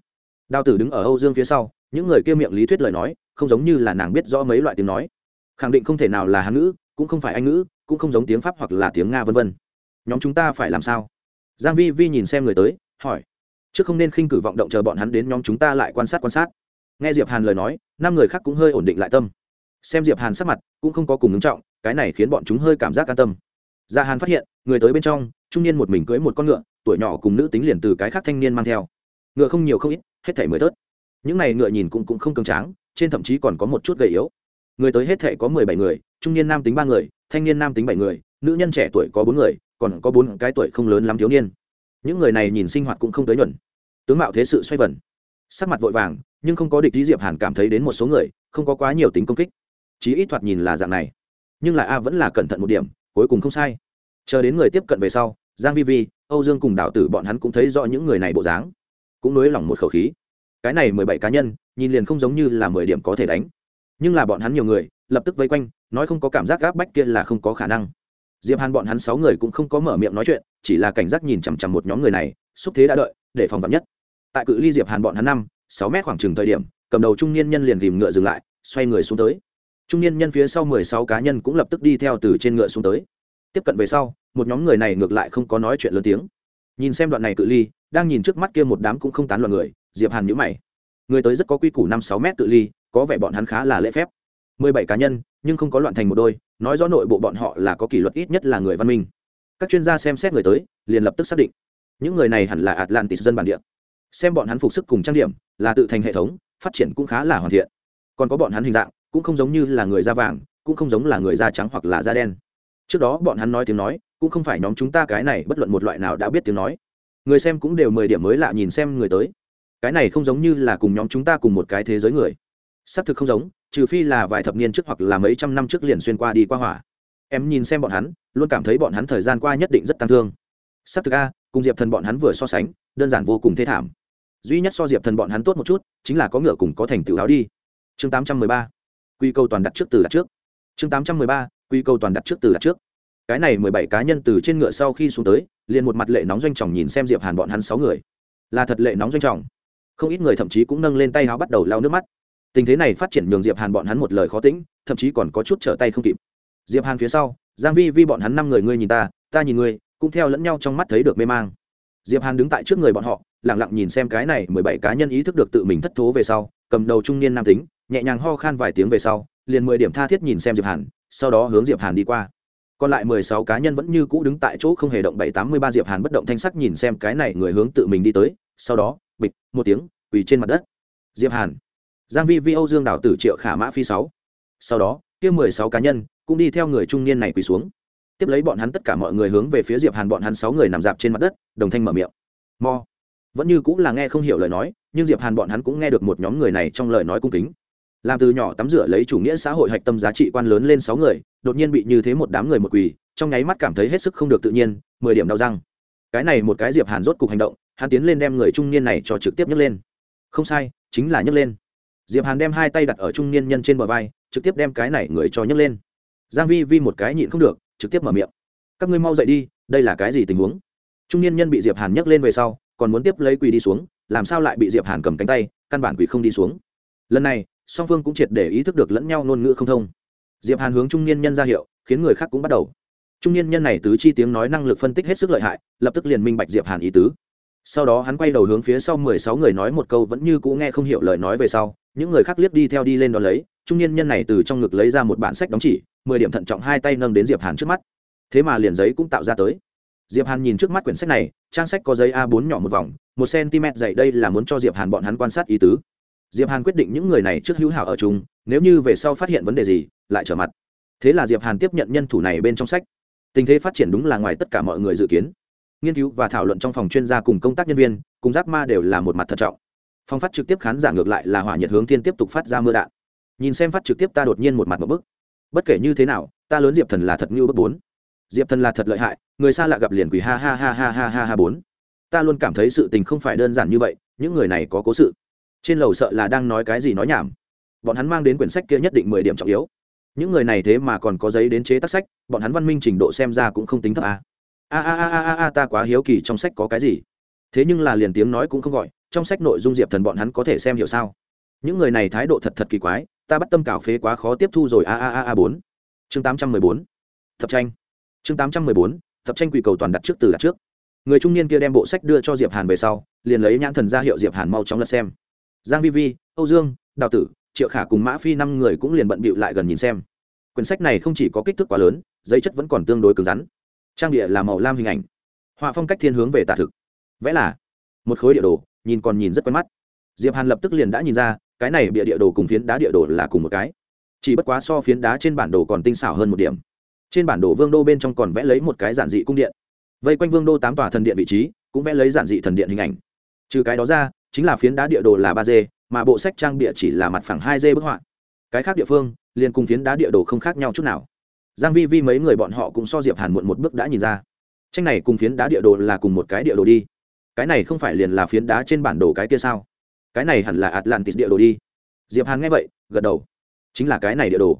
Đào tử đứng ở âu dương phía sau, những người kia miệng lý thuyết lời nói, không giống như là nàng biết rõ mấy loại tiếng nói. Khẳng định không thể nào là hán ngữ, cũng không phải anh ngữ, cũng không giống tiếng pháp hoặc là tiếng nga vân vân. Nhóm chúng ta phải làm sao? Giang vi vi nhìn xem người tới, hỏi. Chứ không nên khinh cử vọng động chờ bọn hắn đến nhóm chúng ta lại quan sát quan sát. Nghe diệp hàn lời nói, năm người khác cũng hơi ổn định lại tâm. Xem diệp hàn sắc mặt, cũng không có cùng ứng trọng, cái này khiến bọn chúng hơi cảm giác an tâm gia hàn phát hiện, người tới bên trong, trung niên một mình cưỡi một con ngựa, tuổi nhỏ cùng nữ tính liền từ cái khác thanh niên mang theo. Ngựa không nhiều không ít, hết thảy mới tớt những này ngựa nhìn cũng cũng không cường tráng, trên thậm chí còn có một chút gầy yếu. Người tới hết thảy có mười bảy người, trung niên nam tính ba người, thanh niên nam tính bảy người, nữ nhân trẻ tuổi có bốn người, còn có bốn cái tuổi không lớn lắm thiếu niên. Những người này nhìn sinh hoạt cũng không tới nhuận. Tướng mạo thế sự xoay vần. Sắc mặt vội vàng, nhưng không có địch lý diệp hàn cảm thấy đến một số người, không có quá nhiều tính công kích. Chí ít thoạt nhìn là dạng này. Nhưng là a vẫn là cẩn thận một điểm cuối cùng không sai. Chờ đến người tiếp cận về sau, giang vi vi, âu dương cùng đào tử bọn hắn cũng thấy rõ những người này bộ dáng, cũng nới lỏng một khẩu khí. Cái này mười bảy cá nhân, nhìn liền không giống như là mười điểm có thể đánh. Nhưng là bọn hắn nhiều người, lập tức vây quanh, nói không có cảm giác gáp bách kia là không có khả năng. Diệp hàn bọn hắn sáu người cũng không có mở miệng nói chuyện, chỉ là cảnh giác nhìn chằm chằm một nhóm người này, xúc thế đã đợi, để phòng vắn nhất. Tại cự ly diệp hàn bọn hắn năm, sáu mét khoảng chừng thời điểm, cầm đầu trung niên nhân liền ghìm ngựa dừng lại, xoay người xuống tới trung niên nhân phía sau mười sáu cá nhân cũng lập tức đi theo từ trên ngựa xuống tới. Tiếp cận về sau, một nhóm người này ngược lại không có nói chuyện lớn tiếng. Nhìn xem đoạn này cự ly, đang nhìn trước mắt kia một đám cũng không tán loạn người, diệp hàn nhíu mày. Người tới rất có quy củ năm sáu mét cự ly, có vẻ bọn hắn khá là lễ phép. Mười bảy cá nhân, nhưng không có loạn thành một đôi, nói rõ nội bộ bọn họ là có kỷ luật ít nhất là người văn minh. Các chuyên gia xem xét người tới, liền lập tức xác định. Những người này hẳn là atlantis dân bản địa. Xem bọn hắn phục sức cùng trang điểm, là tự thành hệ thống, phát triển cũng khá là hoàn thiện. Còn có bọn hắn hình dạng cũng không giống như là người da vàng, cũng không giống là người da trắng hoặc là da đen. Trước đó bọn hắn nói tiếng nói, cũng không phải nhóm chúng ta cái này bất luận một loại nào đã biết tiếng nói. Người xem cũng đều mười điểm mới lạ nhìn xem người tới. Cái này không giống như là cùng nhóm chúng ta cùng một cái thế giới người. Xác thực không giống, trừ phi là vài thập niên trước hoặc là mấy trăm năm trước liền xuyên qua đi qua hỏa. Em nhìn xem bọn hắn, luôn cảm thấy bọn hắn thời gian qua nhất định rất tăng thương. Xác thực a, cùng diệp thần bọn hắn vừa so sánh, đơn giản vô cùng thê thảm. Duy nhất so diệp thần bọn hắn tốt một chút, chính là có ngựa cùng có thành tựu áo đi. Chương tám trăm mười ba quy câu toàn đặt trước từ đặt trước. Chương tám trăm mười ba, quy câu toàn đặt trước từ đặt trước. Cái này mười bảy cá nhân từ trên ngựa sau khi xuống tới, liền một mặt lệ nóng doanh trọng nhìn xem diệp hàn bọn hắn sáu người. Là thật lệ nóng doanh trọng. Không ít người thậm chí cũng nâng lên tay áo bắt đầu lau nước mắt. Tình thế này phát triển nhường diệp hàn bọn hắn một lời khó tĩnh, thậm chí còn có chút trở tay không kịp. Diệp hàn phía sau, giang vi vi bọn hắn năm người ngươi nhìn ta ta nhìn ngươi, cũng theo lẫn nhau trong mắt thấy được mê mang. Diệp hàn đứng tại trước người bọn họ, lặng lặng nhìn xem cái này mười bảy cá nhân ý thức được tự mình thất thố về sau, cầm đầu trung niên nam tính nhẹ nhàng ho khan vài tiếng về sau, liền mười điểm tha thiết nhìn xem diệp hàn, sau đó hướng diệp hàn đi qua. Còn lại mười sáu cá nhân vẫn như cũ đứng tại chỗ không hề động bảy tám mươi ba diệp hàn bất động thanh sắc nhìn xem cái này người hướng tự mình đi tới, sau đó, bịch, một tiếng, quỳ trên mặt đất. Diệp hàn. Giang vi vi âu dương đảo tử triệu khả mã phi sáu. Sau đó, kia mười sáu cá nhân cũng đi theo người trung niên này quỳ xuống. Tiếp lấy bọn hắn tất cả mọi người hướng về phía diệp hàn bọn hắn sáu người nằm dạp trên mặt đất, đồng thanh mở miệng. Mo. Vẫn như cũng là nghe không hiểu lời nói, nhưng diệp hàn bọn hắn cũng nghe được một nhóm người này trong lời nói cung kính làm từ nhỏ tắm rửa lấy chủ nghĩa xã hội hạch tâm giá trị quan lớn lên sáu người, đột nhiên bị như thế một đám người một quỳ, trong nháy mắt cảm thấy hết sức không được tự nhiên, mười điểm đau răng. Cái này một cái diệp hàn rốt cục hành động, hắn tiến lên đem người trung niên này cho trực tiếp nhấc lên. Không sai, chính là nhấc lên. Diệp hàn đem hai tay đặt ở trung niên nhân trên bờ vai, trực tiếp đem cái này người cho nhấc lên. Giang vi vi một cái nhịn không được, trực tiếp mở miệng. Các ngươi mau dậy đi, đây là cái gì tình huống? Trung niên nhân bị diệp hàn nhấc lên về sau, còn muốn tiếp lấy quỳ đi xuống, làm sao lại bị diệp hàn cầm cánh tay, căn bản quỳ không đi xuống. Lần này song phương cũng triệt để ý thức được lẫn nhau ngôn ngữ không thông. Diệp hàn hướng trung niên nhân ra hiệu, khiến người khác cũng bắt đầu. Trung niên nhân này tứ chi tiếng nói năng lực phân tích hết sức lợi hại, lập tức liền minh bạch diệp hàn ý tứ. Sau đó hắn quay đầu hướng phía sau mười sáu người nói một câu vẫn như cũ nghe không hiểu lời nói về sau, những người khác liếc đi theo đi lên đó lấy, trung niên nhân này từ trong ngực lấy ra một bản sách đóng chỉ, mười điểm thận trọng hai tay nâng đến diệp hàn trước mắt. Thế mà liền giấy cũng tạo ra tới. Diệp hàn nhìn trước mắt quyển sách này, trang sách có giấy a 4 nhỏ một vòng, một cm dày, đây là muốn cho diệp hàn bọn hắn quan sát ý tứ diệp hàn quyết định những người này trước hữu hảo ở chung, nếu như về sau phát hiện vấn đề gì, lại trở mặt. Thế là diệp hàn tiếp nhận nhân thủ này bên trong sách. Tình thế phát triển đúng là ngoài tất cả mọi người dự kiến. Nghiên cứu và thảo luận trong phòng chuyên gia cùng công tác nhân viên, cùng giác ma đều là một mặt thận trọng. Phong phát trực tiếp khán giả ngược lại là hỏa nhiệt hướng thiên tiếp tục phát ra mưa đạn. Nhìn xem phát trực tiếp ta đột nhiên một mặt một bức. Bất kể như thế nào, ta lớn diệp thần là thật như bức bốn. Diệp thần là thật lợi hại, người xa lạ gặp liền quỳ ha ha ha ha ha ha ha bốn. Ta luôn cảm thấy sự tình không phải đơn giản như vậy, những người này có cố sự trên lầu sợ là đang nói cái gì nói nhảm. Bọn hắn mang đến quyển sách kia nhất định mười điểm trọng yếu. Những người này thế mà còn có giấy đến chế tác sách, bọn hắn văn minh trình độ xem ra cũng không tính thấp à? a a a a a ta quá hiếu kỳ trong sách có cái gì. Thế nhưng là liền tiếng nói cũng không gọi, trong sách nội dung diệp thần bọn hắn có thể xem hiểu sao? Những người này thái độ thật thật kỳ quái, ta bắt tâm cảo phế quá khó tiếp thu rồi, a a a a, bốn. Chương tám trăm mười bốn. Thập tranh. Chương tám trăm mười bốn, thập tranh quỷ cầu toàn đặt trước từ đặt trước. Người trung niên kia đem bộ sách đưa cho diệp hàn về sau, liền lấy nhãn thần ra hiệu diệp hàn mau chóng lật xem giang vi vi, âu dương, đào tử, triệu khả cùng mã phi năm người cũng liền bận bịu lại gần nhìn xem. Quyển sách này không chỉ có kích thước quá lớn, giấy chất vẫn còn tương đối cứng rắn. Trang địa là màu lam hình ảnh. Họa phong cách thiên hướng về tả thực. Vẽ là một khối địa đồ, nhìn còn nhìn rất quen mắt. Diệp hàn lập tức liền đã nhìn ra, cái này bịa địa đồ cùng phiến đá địa đồ là cùng một cái. Chỉ bất quá so phiến đá trên bản đồ còn tinh xảo hơn một điểm. Trên bản đồ vương đô bên trong còn vẽ lấy một cái giản dị cung điện. Vây quanh vương đô tám tòa thần điện vị trí, cũng vẽ lấy giản dị thần điện hình ảnh. Trừ cái đó ra chính là phiến đá địa đồ là ba d mà bộ sách trang bịa chỉ là mặt phẳng hai d bức họa. Cái khác địa phương, liền cùng phiến đá địa đồ không khác nhau chút nào. Giang vi vi mấy người bọn họ cũng so diệp hàn muộn một bước đã nhìn ra. Tranh này cùng phiến đá địa đồ là cùng một cái địa đồ đi. Cái này không phải liền là phiến đá trên bản đồ cái kia sao? Cái này hẳn là atlantis địa đồ đi. Diệp hàn nghe vậy, gật đầu. Chính là cái này địa đồ.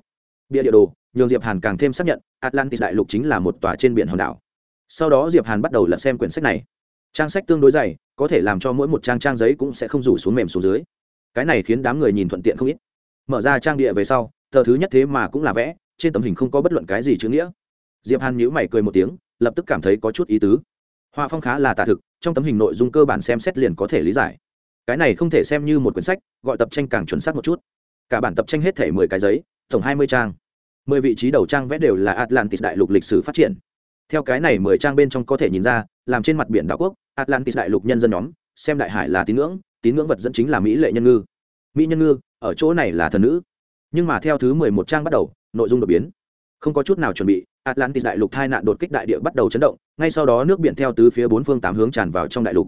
Bia địa đồ, nhường diệp hàn càng thêm xác nhận, atlantis đại lục chính là một tòa trên biển hòn đảo. Sau đó diệp hàn bắt đầu lật xem quyển sách này. Trang sách tương đối dày có thể làm cho mỗi một trang trang giấy cũng sẽ không rủ xuống mềm xuống dưới. Cái này khiến đám người nhìn thuận tiện không ít. Mở ra trang địa về sau, tờ thứ nhất thế mà cũng là vẽ, trên tấm hình không có bất luận cái gì chữ nghĩa. Diệp hàn nhíu mày cười một tiếng, lập tức cảm thấy có chút ý tứ. Họa phong khá là tả thực, trong tấm hình nội dung cơ bản xem xét liền có thể lý giải. Cái này không thể xem như một quyển sách, gọi tập tranh càng chuẩn xác một chút. Cả bản tập tranh hết thể mười cái giấy, tổng hai mươi trang. Mười vị trí đầu trang vẽ đều là atlantis đại lục lịch sử phát triển. Theo cái này mười trang bên trong có thể nhìn ra, làm trên mặt biển đảo quốc atlantis đại lục nhân dân nhóm, xem đại hải là tín ngưỡng tín ngưỡng vật dẫn chính là mỹ lệ nhân ngư. Mỹ nhân ngư, ở chỗ này là thần nữ. Nhưng mà theo thứ mười một trang bắt đầu, nội dung đột biến. Không có chút nào chuẩn bị, atlantis đại lục tai nạn đột kích đại địa bắt đầu chấn động, ngay sau đó nước biển theo tứ phía bốn phương tám hướng tràn vào trong đại lục.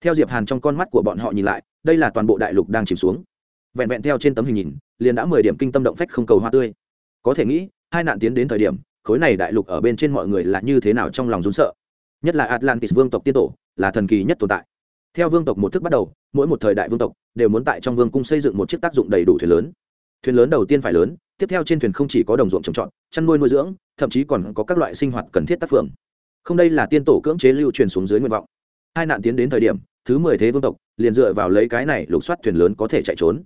Theo diệp hàn trong con mắt của bọn họ nhìn lại, đây là toàn bộ đại lục đang chìm xuống. Vẹn vẹn theo trên tấm hình nhìn, liền đã mười điểm kinh tâm động phách không cầu hoa tươi. Có thể nghĩ, hai nạn tiến đến thời điểm, khối này đại lục ở bên trên mọi người là như thế nào trong lòng run sợ. Nhất là atlantis vương tộc tiên tổ là thần kỳ nhất tồn tại. Theo vương tộc một thức bắt đầu, mỗi một thời đại vương tộc đều muốn tại trong vương cung xây dựng một chiếc tác dụng đầy đủ thuyền lớn. Thuyền lớn đầu tiên phải lớn, tiếp theo trên thuyền không chỉ có đồng ruộng trồng trọt, chăn nuôi nuôi dưỡng, thậm chí còn có các loại sinh hoạt cần thiết tác phường. Không đây là tiên tổ cưỡng chế lưu truyền xuống dưới nguyện vọng. Hai nạn tiến đến thời điểm, thứ mười thế vương tộc liền dựa vào lấy cái này lục soát thuyền lớn có thể chạy trốn.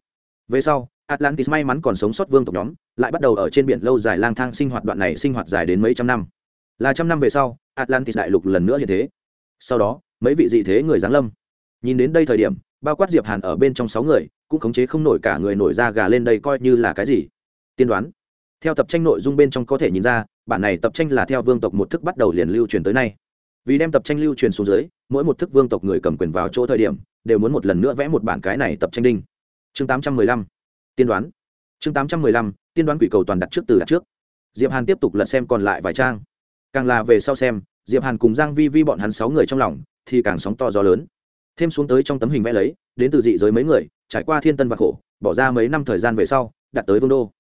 Về sau, atlantis may mắn còn sống sót vương tộc nhóm, lại bắt đầu ở trên biển lâu dài lang thang sinh hoạt đoạn này sinh hoạt dài đến mấy trăm năm. Là trăm năm về sau, atlantis đại lục lần nữa như thế. Sau đó mấy vị dị thế người giáng lâm. Nhìn đến đây thời điểm, bao quát diệp hàn ở bên trong sáu người, cũng khống chế không nổi cả người nổi ra gà lên đây coi như là cái gì. Tiên đoán. Theo tập tranh nội dung bên trong có thể nhìn ra, bản này tập tranh là theo vương tộc một thức bắt đầu liền lưu truyền tới nay. Vì đem tập tranh lưu truyền xuống dưới, mỗi một thức vương tộc người cầm quyền vào chỗ thời điểm, đều muốn một lần nữa vẽ một bản cái này tập tranh đinh. Chương tám trăm mười lăm. Tiên đoán. Chương tám trăm mười lăm, tiên đoán quỷ cầu toàn đặt trước từ đặt trước. Diệp hàn tiếp tục lật xem còn lại vài trang. Càng là về sau xem, diệp hàn cùng giang vi vi bọn hắn sáu người trong lòng thì càng sóng to gió lớn. Thêm xuống tới trong tấm hình vẽ lấy, đến từ dị giới mấy người, trải qua thiên tân và khổ, bỏ ra mấy năm thời gian về sau đạt tới vương đô.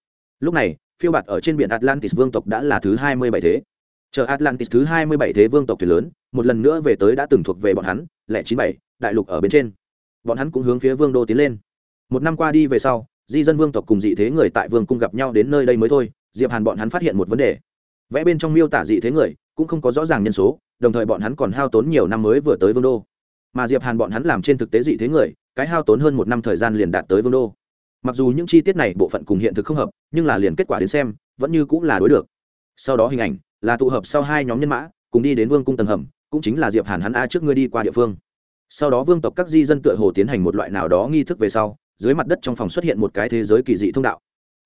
Lúc này, phiêu bạt ở trên biển atlantis vương tộc đã là thứ hai mươi bảy thế. Chờ atlantis thứ hai mươi bảy thế vương tộc thuyền lớn, một lần nữa về tới đã từng thuộc về bọn hắn, lẻ chín bảy, đại lục ở bên trên. Bọn hắn cũng hướng phía vương đô tiến lên. Một năm qua đi về sau, di dân vương tộc cùng dị thế người tại vương cung gặp nhau đến nơi đây mới thôi, diệp hàn bọn hắn phát hiện một vấn đề. Vẽ bên trong miêu tả dị thế người, cũng không có rõ ràng nhân số đồng thời bọn hắn còn hao tốn nhiều năm mới vừa tới vương đô. Mà diệp hàn bọn hắn làm trên thực tế dị thế người, cái hao tốn hơn một năm thời gian liền đạt tới vương đô. Mặc dù những chi tiết này bộ phận cùng hiện thực không hợp, nhưng là liền kết quả đến xem, vẫn như cũng là đối được. Sau đó hình ảnh, là tụ hợp sau hai nhóm nhân mã, cùng đi đến vương cung tầng hầm, cũng chính là diệp hàn hắn a trước ngươi đi qua địa phương. Sau đó vương tộc các di dân tựa hồ tiến hành một loại nào đó nghi thức về sau, dưới mặt đất trong phòng xuất hiện một cái thế giới kỳ dị thông đạo.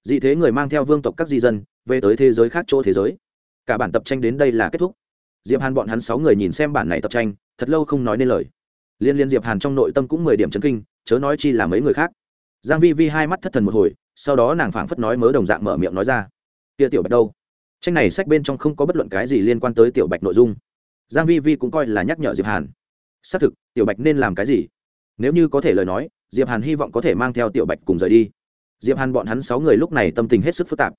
Dị thế người mang theo vương tộc các di dân, về tới thế giới khác chỗ thế giới. Cả bản tập tranh đến đây là kết thúc diệp hàn bọn hắn sáu người nhìn xem bản này tập tranh, thật lâu không nói nên lời. Liên liên diệp hàn trong nội tâm cũng mười điểm chấn kinh, chớ nói chi là mấy người khác. Giang vi vi hai mắt thất thần một hồi, sau đó nàng phảng phất nói mớ đồng dạng mở miệng nói ra. Kia tiểu bạch đâu? Tranh này sách bên trong không có bất luận cái gì liên quan tới tiểu bạch nội dung. Giang vi vi cũng coi là nhắc nhở diệp hàn. Xác thực, tiểu bạch nên làm cái gì? Nếu như có thể lời nói, diệp hàn hy vọng có thể mang theo tiểu bạch cùng rời đi. Diệp hàn bọn hắn sáu người lúc này tâm tình hết sức phức tạp.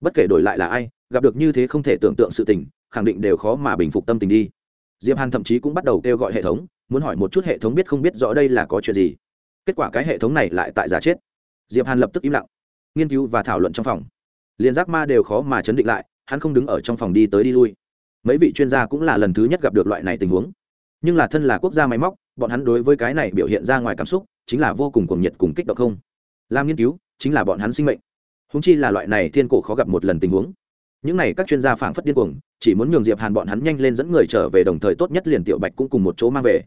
Bất kể đổi lại là ai gặp được như thế không thể tưởng tượng sự tình, khẳng định đều khó mà bình phục tâm tình đi. Diệp hàn thậm chí cũng bắt đầu kêu gọi hệ thống, muốn hỏi một chút hệ thống biết không biết rõ đây là có chuyện gì. Kết quả cái hệ thống này lại tại giả chết. Diệp hàn lập tức im lặng, nghiên cứu và thảo luận trong phòng. Liên giác ma đều khó mà chấn định lại, hắn không đứng ở trong phòng đi tới đi lui. Mấy vị chuyên gia cũng là lần thứ nhất gặp được loại này tình huống. Nhưng là thân là quốc gia máy móc, bọn hắn đối với cái này biểu hiện ra ngoài cảm xúc, chính là vô cùng cuồng nhiệt cùng kích động không. Làm nghiên cứu, chính là bọn hắn sinh mệnh. Húng chi là loại này thiên cổ khó gặp một lần tình huống những này các chuyên gia phảng phất điên cuồng, chỉ muốn nhường diệp hàn bọn hắn nhanh lên dẫn người trở về đồng thời tốt nhất liền tiểu bạch cũng cùng một chỗ mang về.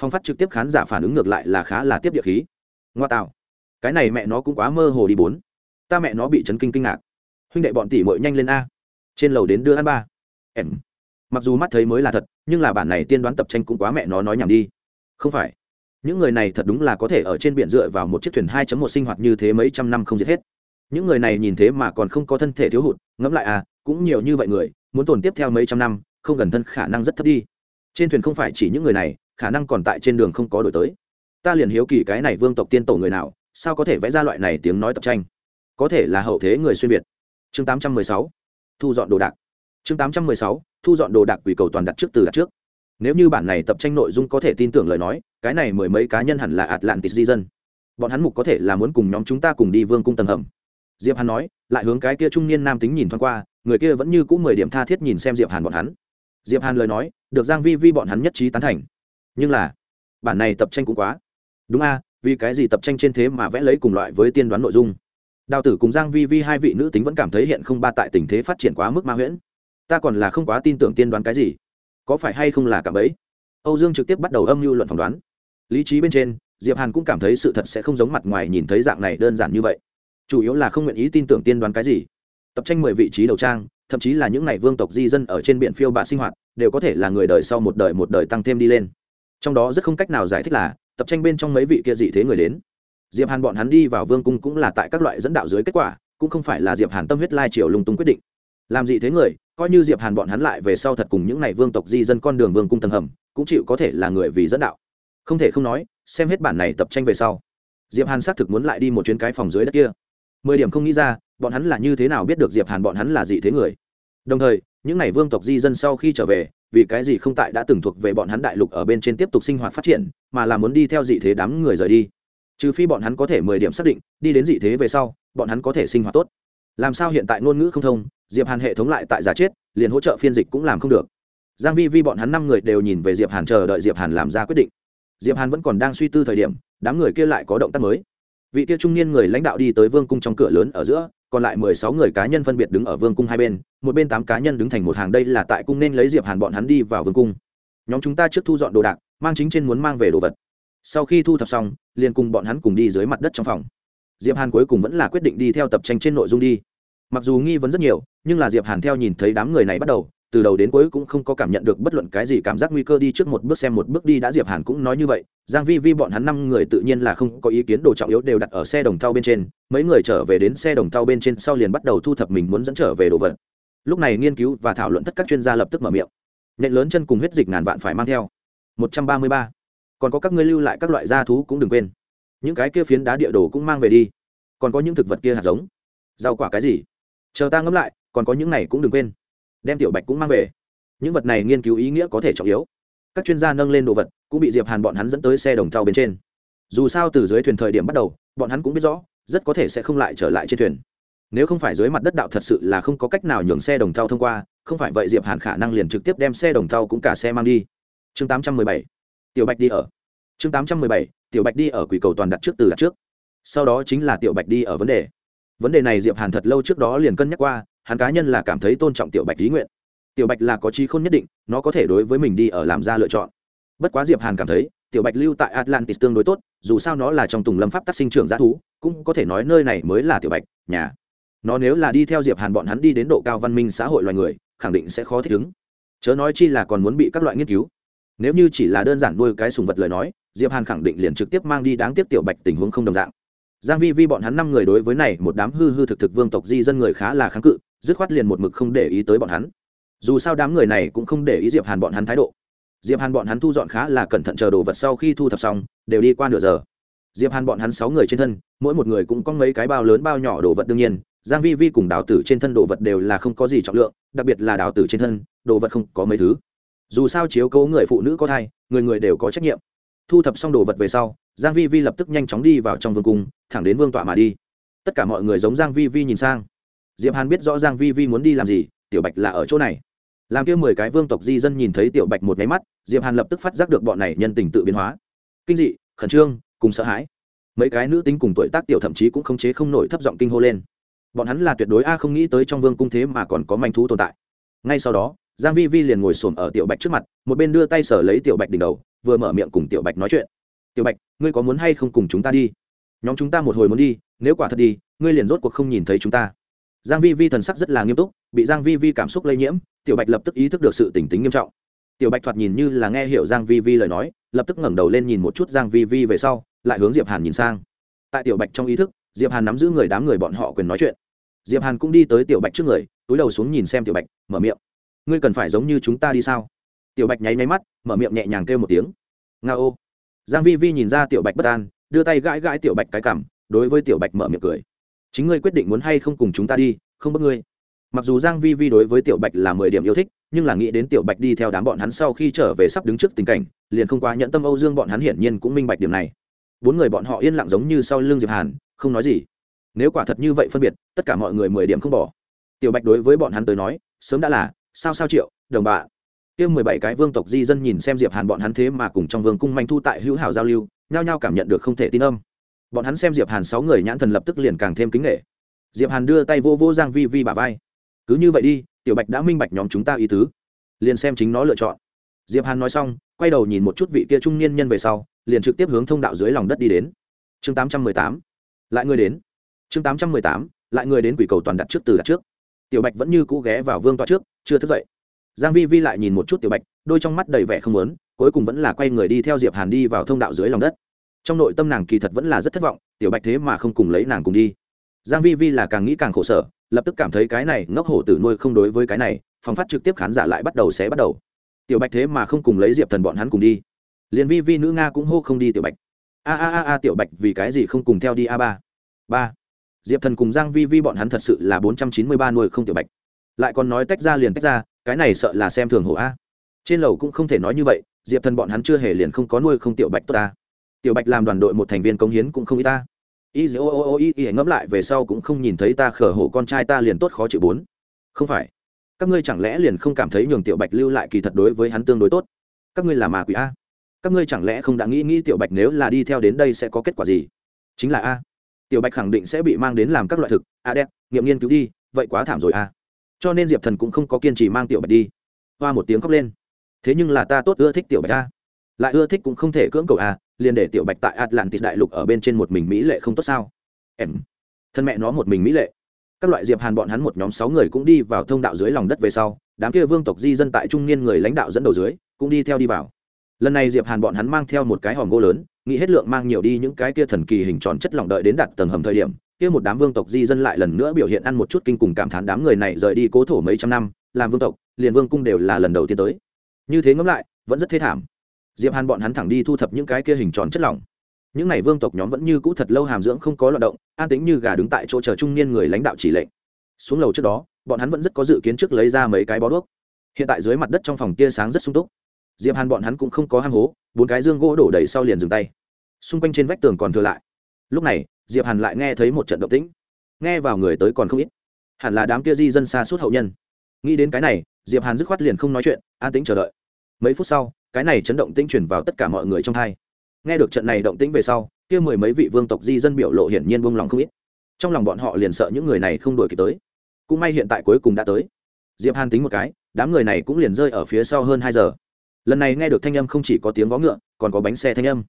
Phong phát trực tiếp khán giả phản ứng ngược lại là khá là tiếp địa khí. Ngoa tạo. Cái này mẹ nó cũng quá mơ hồ đi bốn. Ta mẹ nó bị chấn kinh kinh ngạc. Huynh đệ bọn tỷ mội nhanh lên a. Trên lầu đến đưa ăn ba. Em. Mặc dù mắt thấy mới là thật, nhưng là bản này tiên đoán tập tranh cũng quá mẹ nó nói nhảm đi. Không phải. Những người này thật đúng là có thể ở trên biển dựa vào một chiếc thuyền 2 một sinh hoạt như thế mấy trăm năm không giết hết. Những người này nhìn thế mà còn không có thân thể thiếu hụt, ngẫm lại à cũng nhiều như vậy người, muốn tồn tiếp theo mấy trăm năm, không gần thân khả năng rất thấp đi. Trên thuyền không phải chỉ những người này, khả năng còn tại trên đường không có đổi tới. Ta liền hiếu kỳ cái này vương tộc tiên tổ người nào, sao có thể vẽ ra loại này tiếng nói tập tranh? Có thể là hậu thế người xuyên việt. Chương 816 thu dọn đồ đạc. Chương 816 thu dọn đồ đạc quỷ cầu toàn đặt trước từ đặt trước. Nếu như bản này tập tranh nội dung có thể tin tưởng lời nói, cái này mười mấy cá nhân hẳn là atlantis di dân. Bọn hắn mục có thể là muốn cùng nhóm chúng ta cùng đi vương cung tầng hầm. Diệp hắn nói, lại hướng cái kia trung niên nam tính nhìn thoáng qua người kia vẫn như cũ mười điểm tha thiết nhìn xem diệp hàn bọn hắn. Diệp hàn lời nói, được giang vi vi bọn hắn nhất trí tán thành. Nhưng là, bản này tập tranh cũng quá. Đúng a, vì cái gì tập tranh trên thế mà vẽ lấy cùng loại với tiên đoán nội dung? Đào tử cùng giang vi vi hai vị nữ tính vẫn cảm thấy hiện không ba tại tình thế phát triển quá mức ma huyễn. Ta còn là không quá tin tưởng tiên đoán cái gì. Có phải hay không là cảm ấy? âu dương trực tiếp bắt đầu âm mưu luận phỏng đoán. Lý trí bên trên, diệp hàn cũng cảm thấy sự thật sẽ không giống mặt ngoài nhìn thấy dạng này đơn giản như vậy. Chủ yếu là không nguyện ý tin tưởng tiên đoán cái gì tập tranh mười vị trí đầu trang, thậm chí là những ngày vương tộc di dân ở trên biển phiêu bạ sinh hoạt, đều có thể là người đời sau một đời một đời tăng thêm đi lên. Trong đó rất không cách nào giải thích là, tập tranh bên trong mấy vị kia dị thế người đến. Diệp hàn bọn hắn đi vào vương cung cũng là tại các loại dẫn đạo dưới kết quả, cũng không phải là diệp hàn tâm huyết lai triều lung tung quyết định. Làm gì thế người, coi như diệp hàn bọn hắn lại về sau thật cùng những ngày vương tộc di dân con đường vương cung tầng hầm, cũng chịu có thể là người vì dẫn đạo. Không thể không nói, xem hết bản này tập tranh về sau, diệp hàn xác thực muốn lại đi một chuyến cái phòng dưới đất kia. Mười điểm không nghĩ ra bọn hắn là như thế nào biết được diệp hàn bọn hắn là dị thế người? Đồng thời, những n à y vương tộc di dân sau khi trở về, vì cái gì không tại đã từng thuộc về bọn hắn đại lục ở bên trên tiếp tục sinh hoạt phát triển, mà là muốn đi theo dị thế đám người rời đi? Trừ phi bọn hắn có thể mười điểm xác định, đi đến dị thế về sau, bọn hắn có thể sinh hoạt tốt. Làm sao hiện tại ngôn ngữ không thông, diệp hàn hệ thống lại tại giả chết, liền hỗ trợ phiên dịch cũng làm không được. Giang vi vi bọn hắn năm người đều nhìn về diệp hàn chờ đợi diệp hàn làm ra quyết định. Diệp hàn vẫn còn đang suy tư thời điểm, đám người kia lại có động tác mới. Vị kia trung niên người lãnh đạo đi tới vương cung trong cửa lớn ở giữa còn lại mười sáu người cá nhân phân biệt đứng ở vương cung hai bên, một bên tám cá nhân đứng thành một hàng đây là tại cung nên lấy diệp hàn bọn hắn đi vào vương cung. Nhóm chúng ta trước thu dọn đồ đạc, mang chính trên muốn mang về đồ vật. Sau khi thu thập xong, liền cùng bọn hắn cùng đi dưới mặt đất trong phòng. Diệp hàn cuối cùng vẫn là quyết định đi theo tập tranh trên nội dung đi. Mặc dù nghi vấn rất nhiều, nhưng là diệp hàn theo nhìn thấy đám người này bắt đầu từ đầu đến cuối cũng không có cảm nhận được bất luận cái gì cảm giác nguy cơ đi trước một bước xem một bước đi đã diệp hàn cũng nói như vậy, giang vi vi bọn hắn năm người tự nhiên là không có ý kiến đồ trọng yếu đều đặt ở xe đồng thau bên trên, mấy người trở về đến xe đồng thau bên trên sau liền bắt đầu thu thập mình muốn dẫn trở về đồ vật. Lúc này nghiên cứu và thảo luận tất các chuyên gia lập tức mở miệng. Nện lớn chân cùng huyết dịch ngàn vạn phải mang theo. 133. còn có các ngươi lưu lại các loại gia thú cũng đừng quên. Những cái kia phiến đá địa đồ cũng mang về đi. Còn có những thực vật kia hạt giống. Rau quả cái gì? Chờ ta ngẫm lại, còn có những này cũng đừng quên đem tiểu bạch cũng mang về. Những vật này nghiên cứu ý nghĩa có thể trọng yếu. Các chuyên gia nâng lên đồ vật, cũng bị diệp hàn bọn hắn dẫn tới xe đồng thau bên trên. Dù sao từ dưới thuyền thời điểm bắt đầu, bọn hắn cũng biết rõ, rất có thể sẽ không lại trở lại trên thuyền. Nếu không phải dưới mặt đất đạo thật sự là không có cách nào nhường xe đồng thau thông qua, không phải vậy diệp hàn khả năng liền trực tiếp đem xe đồng thau cũng cả xe mang đi. Chương 817 tiểu bạch đi ở. Chương 817 tiểu bạch đi ở quỷ cầu toàn đặt trước từ đặt trước. Sau đó chính là tiểu bạch đi ở vấn đề. Vấn đề này diệp hàn thật lâu trước đó liền cân nhắc qua hắn cá nhân là cảm thấy tôn trọng tiểu bạch ý nguyện. Tiểu bạch là có trí khôn nhất định, nó có thể đối với mình đi ở làm ra lựa chọn. Bất quá diệp hàn cảm thấy, tiểu bạch lưu tại atlantis tương đối tốt, dù sao nó là trong tùng lâm pháp tác sinh trưởng g thú, cũng có thể nói nơi này mới là tiểu bạch, nhà. Nó nếu là đi theo diệp hàn bọn hắn đi đến độ cao văn minh xã hội loài người, khẳng định sẽ khó thích ứng. Chớ nói chi là còn muốn bị các loại nghiên cứu. Nếu như chỉ là đơn giản nuôi cái sùng vật lời nói, diệp hàn khẳng định liền trực tiếp mang đi đáng tiếc tiểu bạch tình huống không đồng dạng. Giang vi vi bọn hắn năm người đối với này, một đám hư hư thực thực vương tộc di dân người khá là kháng cự dứt khoát liền một mực không để ý tới bọn hắn. Dù sao đám người này cũng không để ý diệp hàn bọn hắn thái độ. Diệp hàn bọn hắn thu dọn khá là cẩn thận chờ đồ vật sau khi thu thập xong, đều đi qua nửa giờ. Diệp hàn bọn hắn sáu người trên thân, mỗi một người cũng có mấy cái bao lớn bao nhỏ đồ vật đương nhiên, giang vi vi cùng đào tử trên thân đồ vật đều là không có gì trọng lượng, đặc biệt là đào tử trên thân, đồ vật không có mấy thứ. Dù sao chiếu cố người phụ nữ có thai, người người đều có trách nhiệm. Thu thập xong đồ vật về sau, giang vi vi lập tức nhanh chóng đi vào trong vương cung, thẳng đến vương tọa mà đi. Tất cả mọi người giống giang vi vi nhìn sang diệp hàn biết rõ giang vi vi muốn đi làm gì, tiểu bạch là ở chỗ này. Làm kia mười cái vương tộc di dân nhìn thấy tiểu bạch một cái mắt, diệp hàn lập tức phát giác được bọn này nhân tình tự biến hóa. Kinh dị, khẩn trương, cùng sợ hãi. Mấy cái nữ tính cùng tuổi tác tiểu thậm chí cũng không chế không nổi thấp giọng kinh hô lên. Bọn hắn là tuyệt đối a không nghĩ tới trong vương cung thế mà còn có manh thú tồn tại. Ngay sau đó, giang vi vi liền ngồi xổm ở tiểu bạch trước mặt, một bên đưa tay sở lấy tiểu bạch đỉnh đầu, vừa mở miệng cùng tiểu bạch nói chuyện. Tiểu bạch, ngươi có muốn hay không cùng chúng ta đi? Nhóm chúng ta một hồi muốn đi, nếu quả thật đi, ngươi liền rốt cuộc không nhìn thấy chúng ta giang vi vi thần sắc rất là nghiêm túc, bị giang vi vi cảm xúc lây nhiễm, tiểu bạch lập tức ý thức được sự tỉnh tính nghiêm trọng. Tiểu bạch thoạt nhìn như là nghe hiểu giang vi vi lời nói, lập tức ngẩng đầu lên nhìn một chút giang vi vi về sau, lại hướng diệp hàn nhìn sang. Tại tiểu bạch trong ý thức, diệp hàn nắm giữ người đám người bọn họ quyền nói chuyện. Diệp hàn cũng đi tới tiểu bạch trước người, túi đầu xuống nhìn xem tiểu bạch, mở miệng. Ngươi cần phải giống như chúng ta đi sao? Tiểu bạch nháy nháy mắt, mở miệng nhẹ nhàng kêu một tiếng. Nga ô. Giang vi vi nhìn ra tiểu bạch bất an, đưa tay gãi gãi tiểu bạch cái cằm, đối với tiểu bạch mở miệng cười chính ngươi quyết định muốn hay không cùng chúng ta đi, không bắt ngươi. Mặc dù giang vi vi đối với tiểu bạch là mười điểm yêu thích, nhưng là nghĩ đến tiểu bạch đi theo đám bọn hắn sau khi trở về sắp đứng trước tình cảnh, liền không quá nhẫn tâm âu dương bọn hắn hiển nhiên cũng minh bạch điểm này. Bốn người bọn họ yên lặng giống như sau lưng diệp hàn, không nói gì. Nếu quả thật như vậy phân biệt, tất cả mọi người mười điểm không bỏ. Tiểu bạch đối với bọn hắn tới nói, sớm đã là, sao sao triệu, đồng bạ kia mười bảy cái vương tộc di dân nhìn xem diệp hàn bọn hắn thế mà cùng trong vương cung manh thu tại hữu hảo giao lưu, nhao nhao cảm nhận được không thể tin âm bọn hắn xem diệp hàn sáu người nhãn thần lập tức liền càng thêm kính nghệ diệp hàn đưa tay vô vô giang vi vi bả vai. Cứ như vậy đi, tiểu bạch đã minh bạch nhóm chúng ta ý tứ. Liền xem chính nó lựa chọn. Diệp hàn nói xong, quay đầu nhìn một chút vị kia trung niên nhân về sau, liền trực tiếp hướng thông đạo dưới lòng đất đi đến. Chương 818 lại người đến. Chương 818 lại người đến quỷ cầu toàn đặt trước từ đặt trước. Tiểu bạch vẫn như cũ ghé vào vương toa trước, chưa thức dậy. Giang vi vi lại nhìn một chút tiểu bạch, đôi trong mắt đầy vẻ không muốn, cuối cùng vẫn là quay người đi theo diệp hàn đi vào thông đạo dưới lòng đất trong nội tâm nàng kỳ thật vẫn là rất thất vọng, tiểu bạch thế mà không cùng lấy nàng cùng đi. Giang vi vi là càng nghĩ càng khổ sở, lập tức cảm thấy cái này ngốc hổ tử nuôi không đối với cái này, phòng phát trực tiếp khán giả lại bắt đầu xé bắt đầu. Tiểu bạch thế mà không cùng lấy diệp thần bọn hắn cùng đi. Liền vi vi nữ nga cũng hô không đi tiểu bạch. A a a a tiểu bạch, vì cái gì không cùng theo đi a ba? Ba. Diệp thần cùng giang vi vi bọn hắn thật sự là bốn trăm chín mươi ba nuôi không tiểu bạch. Lại còn nói tách ra liền tách ra, cái này sợ là xem thường hổ a. Trên lầu cũng không thể nói như vậy, diệp thần bọn hắn chưa hề liền không có nuôi không tiểu bạch tốt ta tiểu bạch làm đoàn đội một thành viên công hiến cũng không ít ta. Y dỗ ô ô y y ngẫm lại về sau cũng không nhìn thấy ta khở hổ con trai ta liền tốt khó chịu bốn. Không phải. Các ngươi chẳng lẽ liền không cảm thấy nhường tiểu bạch lưu lại kỳ thật đối với hắn tương đối tốt? Các ngươi là mà quỷ a? Các ngươi chẳng lẽ không đã nghĩ nghĩ tiểu bạch nếu là đi theo đến đây sẽ có kết quả gì? Chính là a. Tiểu bạch khẳng định sẽ bị mang đến làm các loại thực. A đẹp, nghiệm nghiên cứu đi, vậy quá thảm rồi a. Cho nên diệp thần cũng không có kiên trì mang tiểu bạch đi. Hoa một tiếng khóc lên. Thế nhưng là ta tốt ưa thích tiểu bạch a. Lại ưa thích cũng không thể cưỡng cầu a liền để tiểu bạch tại atlantis đại lục ở bên trên một mình mỹ lệ không tốt sao? Em, thân mẹ nó một mình mỹ lệ. Các loại diệp hàn bọn hắn một nhóm sáu người cũng đi vào thông đạo dưới lòng đất về sau, đám kia vương tộc di dân tại trung niên người lãnh đạo dẫn đầu dưới, cũng đi theo đi vào. Lần này diệp hàn bọn hắn mang theo một cái hòm gỗ lớn, nghĩ hết lượng mang nhiều đi những cái kia thần kỳ hình tròn chất lỏng đợi đến đặt tầng hầm thời điểm, kia một đám vương tộc di dân lại lần nữa biểu hiện ăn một chút kinh cùng cảm thán đám người này rời đi cố thổ mấy trăm năm, làm vương tộc, liền vương cung đều là lần đầu tiên tới. Như thế ngẫm lại, vẫn rất thế thảm diệp hàn bọn hắn thẳng đi thu thập những cái kia hình tròn chất lỏng. Những n à y vương tộc nhóm vẫn như cũ thật lâu hàm dưỡng không có loạt động, an tính như gà đứng tại chỗ chờ trung niên người lãnh đạo chỉ lệnh. Xuống lầu trước đó, bọn hắn vẫn rất có dự kiến trước lấy ra mấy cái bó đuốc. Hiện tại dưới mặt đất trong phòng tia sáng rất sung túc. Diệp hàn bọn hắn cũng không có ham hố, bốn cái dương gỗ đổ đầy sau liền dừng tay. Xung quanh trên vách tường còn thừa lại. Lúc này, diệp hàn lại nghe thấy một trận động tĩnh. Nghe vào người tới còn không ít. Hẳn là đám kia di dân xa suốt hậu nhân. Nghĩ đến cái này, diệp hàn dứt khoát liền không nói chuyện, an tĩnh chờ đợi. Mấy phút sau cái này chấn động tĩnh truyền vào tất cả mọi người trong hai. Nghe được trận này động tĩnh về sau, kia mười mấy vị vương tộc di dân biểu lộ hiển nhiên buông lòng không ít. Trong lòng bọn họ liền sợ những người này không đuổi kịp tới. Cũng may hiện tại cuối cùng đã tới. Diệp hàn tính một cái, đám người này cũng liền rơi ở phía sau hơn hai giờ. Lần này nghe được thanh âm không chỉ có tiếng vó ngựa, còn có bánh xe thanh âm.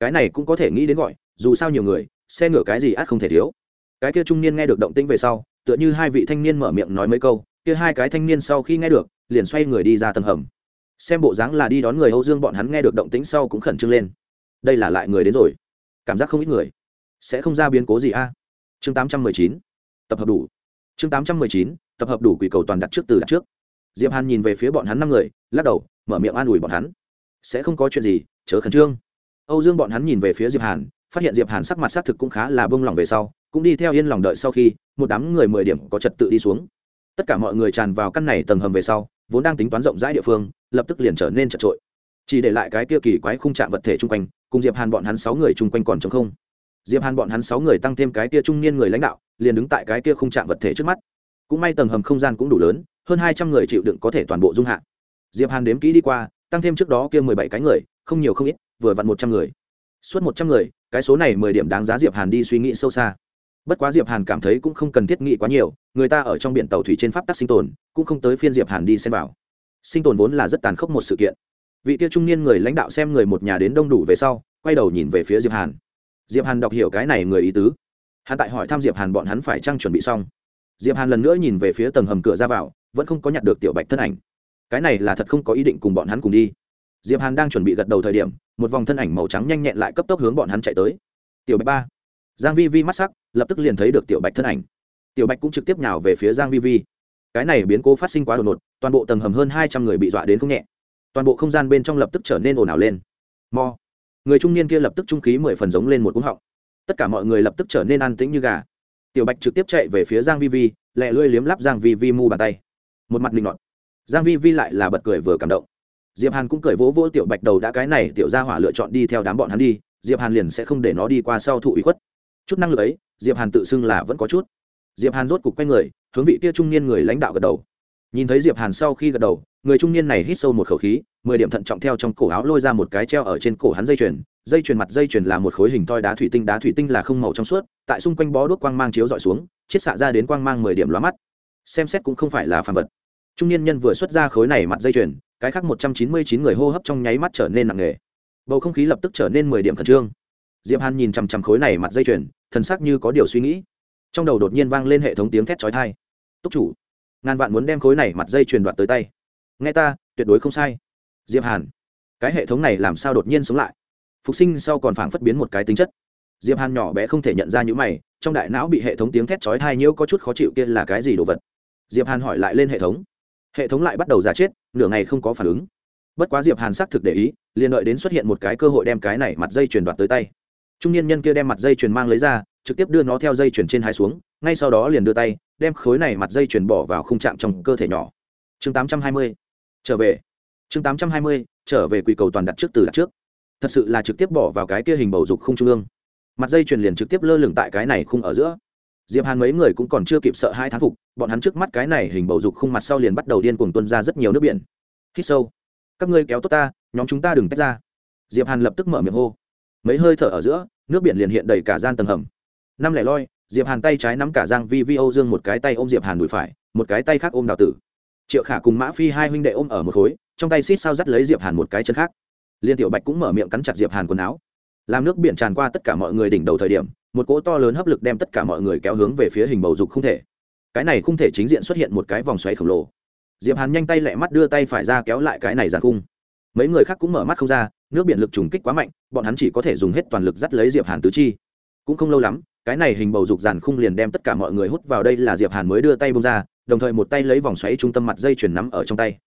Cái này cũng có thể nghĩ đến gọi, dù sao nhiều người, xe ngựa cái gì át không thể thiếu. Cái kia trung niên nghe được động tĩnh về sau, tựa như hai vị thanh niên mở miệng nói mấy câu, kia hai cái thanh niên sau khi nghe được, liền xoay người đi ra tầng hầm xem bộ dáng là đi đón người âu dương, bọn hắn nghe được động tĩnh sau cũng khẩn trương lên. Đây là lại người đến rồi. Cảm giác không ít người. Sẽ không ra biến cố gì a? Chương tám trăm mười chín, tập hợp đủ. Chương tám trăm mười chín, tập hợp đủ quỷ cầu toàn đặt trước từ đặt trước. Diệp hàn nhìn về phía bọn hắn năm người, lắc đầu, mở miệng an ủi bọn hắn. Sẽ không có chuyện gì, chớ khẩn trương. Âu dương bọn hắn nhìn về phía diệp hàn, phát hiện diệp hàn sắc mặt xác thực cũng khá là bông lòng về sau, cũng đi theo yên lòng đợi sau khi một đám người mười điểm có trật tự đi xuống. Tất cả mọi người tràn vào căn này tầng hầm về sau vốn đang tính toán rộng rãi địa phương, lập tức liền trở nên chật trội. Chỉ để lại cái kia kỳ quái khung chạm vật thể chung quanh, cùng diệp hàn bọn hắn sáu người chung quanh còn trống không. Diệp hàn bọn hắn sáu người tăng thêm cái kia trung niên người lãnh đạo, liền đứng tại cái kia khung chạm vật thể trước mắt. Cũng may tầng hầm không gian cũng đủ lớn, hơn hai trăm người chịu đựng có thể toàn bộ dung hạ. Diệp hàn đếm kỹ đi qua, tăng thêm trước đó kia mười bảy cái người, không nhiều không ít, vừa vặn một trăm người. Suốt một trăm người, cái số này mười điểm đáng giá diệp hàn đi suy nghĩ sâu xa bất quá diệp hàn cảm thấy cũng không cần thiết nghĩ quá nhiều, người ta ở trong biển tàu thủy trên pháp tắc sinh tồn, cũng không tới phiên diệp hàn đi xem vào. Sinh tồn vốn là rất tàn khốc một sự kiện. Vị kia trung niên người lãnh đạo xem người một nhà đến đông đủ về sau, quay đầu nhìn về phía diệp hàn. Diệp hàn đọc hiểu cái này người ý tứ. Hắn tại hỏi thăm diệp hàn bọn hắn phải trang chuẩn bị xong. Diệp hàn lần nữa nhìn về phía tầng hầm cửa ra vào, vẫn không có nhặt được tiểu bạch thân ảnh. Cái này là thật không có ý định cùng bọn hắn cùng đi. Diệp hàn đang chuẩn bị gật đầu thời điểm, một vòng thân ảnh màu trắng nhanh nhẹn lại cấp tốc hướng bọn hắn chạy tới. Tiểu bạch ba giang vi vi mắt sắc, lập tức liền thấy được tiểu bạch thân ảnh. Tiểu bạch cũng trực tiếp nhào về phía giang vi vi. Cái này biến cố phát sinh quá đột ngột, toàn bộ tầng hầm hơn hai trăm người bị dọa đến không nhẹ. Toàn bộ không gian bên trong lập tức trở nên ồn ào lên. Mo. Người trung niên kia lập tức trung khí mười phần giống lên một cúng họng. Tất cả mọi người lập tức trở nên an tĩnh như gà. Tiểu bạch trực tiếp chạy về phía giang vi vi, lẹ lưỡi liếm lắp giang vi vi mu bàn tay. Một mặt linh loạn giang vi vi lại là bật cười vừa cảm động. Diệp hàn cũng cười vỗ vỗ tiểu bạch đầu đã cái này, tiểu gia hỏa lựa chọn đi theo đám bọn hắn đi, diệp hàn liền sẽ không để nó đi qua sau thụ ủy khuất chút năng lực ấy, diệp hàn tự xưng là vẫn có chút. Diệp hàn rốt cục quay người, hướng vị kia trung niên người lãnh đạo gật đầu. Nhìn thấy diệp hàn sau khi gật đầu, người trung niên này hít sâu một khẩu khí, mười điểm thận trọng theo trong cổ áo lôi ra một cái treo ở trên cổ hắn dây chuyền. Dây chuyền mặt dây chuyền là một khối hình toi đá thủy tinh, đá thủy tinh là không màu trong suốt, tại xung quanh bó đuốc quang mang chiếu dọi xuống, chiết xạ ra đến quang mang mười điểm lóa mắt. Xem xét cũng không phải là phản vật. Trung niên nhân vừa xuất ra khối này mặt dây chuyền, cái khác một trăm chín mươi chín người hô hấp trong nháy mắt trở nên nặng nề. Bầu không khí lập tức trở nên mười điểm khẩn trương diệp hàn nhìn chằm chằm khối này mặt dây chuyền, thần sắc như có điều suy nghĩ. Trong đầu đột nhiên vang lên hệ thống tiếng thét chói tai. Túc chủ, ngàn vạn muốn đem khối này mặt dây chuyền đoạt tới tay. Nghe ta, tuyệt đối không sai. Diệp hàn, cái hệ thống này làm sao đột nhiên sống lại? Phục sinh sau còn phảng phất biến một cái tính chất. Diệp hàn nhỏ bé không thể nhận ra những mày, trong đại não bị hệ thống tiếng thét chói tai nhiễu có chút khó chịu kia là cái gì đồ vật? Diệp hàn hỏi lại lên hệ thống. Hệ thống lại bắt đầu giả chết, nửa ngày không có phản ứng. Bất quá diệp hàn xác thực để ý, liền đợi đến xuất hiện một cái cơ hội đem cái này mặt dây truyền đoạt tới tay trung niên nhân kia đem mặt dây truyền mang lấy ra trực tiếp đưa nó theo dây chuyển trên hai xuống ngay sau đó liền đưa tay đem khối này mặt dây chuyển bỏ vào khung trạng trong cơ thể nhỏ. Chương 820. trở về. Chương 820, trở về quỷ cầu toàn đặt trước từ đặt trước. Thật sự là trực tiếp bỏ vào cái kia hình bầu dục khung trung ương. Mặt dây chuyền liền trực tiếp lơ lửng tại cái này khung ở giữa. Diệp hàn mấy người cũng còn chưa kịp sợ hai thán phục bọn hắn trước mắt cái này hình bầu dục khung mặt sau liền bắt đầu điên cuồng tuôn ra rất nhiều nước biển. Hít sâu. Các ngươi kéo tốt ta nhóm chúng ta đừng tách ra. Diệp hàn lập tức mở miệng hô mấy hơi thở ở giữa, nước biển liền hiện đầy cả gian tầng hầm. Năm lẻ loi, diệp hàn tay trái nắm cả giang vi vi âu dương một cái tay ôm diệp hàn đùi phải, một cái tay khác ôm đào tử. Triệu khả cùng mã phi hai huynh đệ ôm ở một khối, trong tay xít sao dắt lấy diệp hàn một cái chân khác. Liên tiểu bạch cũng mở miệng cắn chặt diệp hàn quần áo. Làm nước biển tràn qua tất cả mọi người đỉnh đầu thời điểm, một cỗ to lớn hấp lực đem tất cả mọi người kéo hướng về phía hình bầu dục không thể. Cái này không thể chính diện xuất hiện một cái vòng xoáy khổng lồ. Diệp hàn nhanh tay lẹ mắt đưa tay phải ra kéo lại cái này giàn cung mấy người khác cũng mở mắt không ra nước biển lực trùng kích quá mạnh, bọn hắn chỉ có thể dùng hết toàn lực dắt lấy diệp hàn tứ chi. Cũng không lâu lắm, cái này hình bầu dục giàn khung liền đem tất cả mọi người hút vào đây là diệp hàn mới đưa tay bông ra, đồng thời một tay lấy vòng xoáy trung tâm mặt dây chuyển nắm ở trong tay.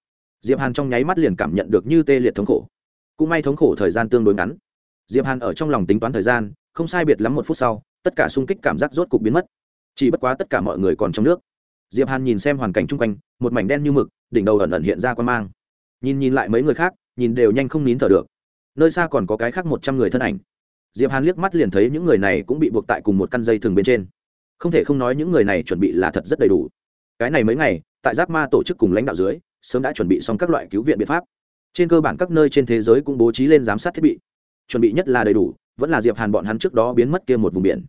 Diệp hàn trong nháy mắt liền cảm nhận được như tê liệt thống khổ. Cũng may thống khổ thời gian tương đối ngắn. Diệp hàn ở trong lòng tính toán thời gian, không sai biệt lắm một phút sau, tất cả xung kích cảm giác rốt cục biến mất. Chỉ bất quá tất cả mọi người còn trong nước. Diệp hàn nhìn xem hoàn cảnh chung quanh, một mảnh đen như mực, đỉnh đầu ẩn ẩn hiện ra quan mang. Nhìn nhìn lại mấy người khác, nhìn đều nhanh không nín thở được nơi xa còn có cái khác một trăm người thân ảnh. Diệp hàn liếc mắt liền thấy những người này cũng bị buộc tại cùng một căn dây thừng bên trên. Không thể không nói những người này chuẩn bị là thật rất đầy đủ. Cái này mấy ngày, tại giáp ma tổ chức cùng lãnh đạo dưới, sớm đã chuẩn bị xong các loại cứu viện biện pháp. Trên cơ bản các nơi trên thế giới cũng bố trí lên giám sát thiết bị. Chuẩn bị nhất là đầy đủ, vẫn là diệp hàn bọn hắn trước đó biến mất kia một vùng biển.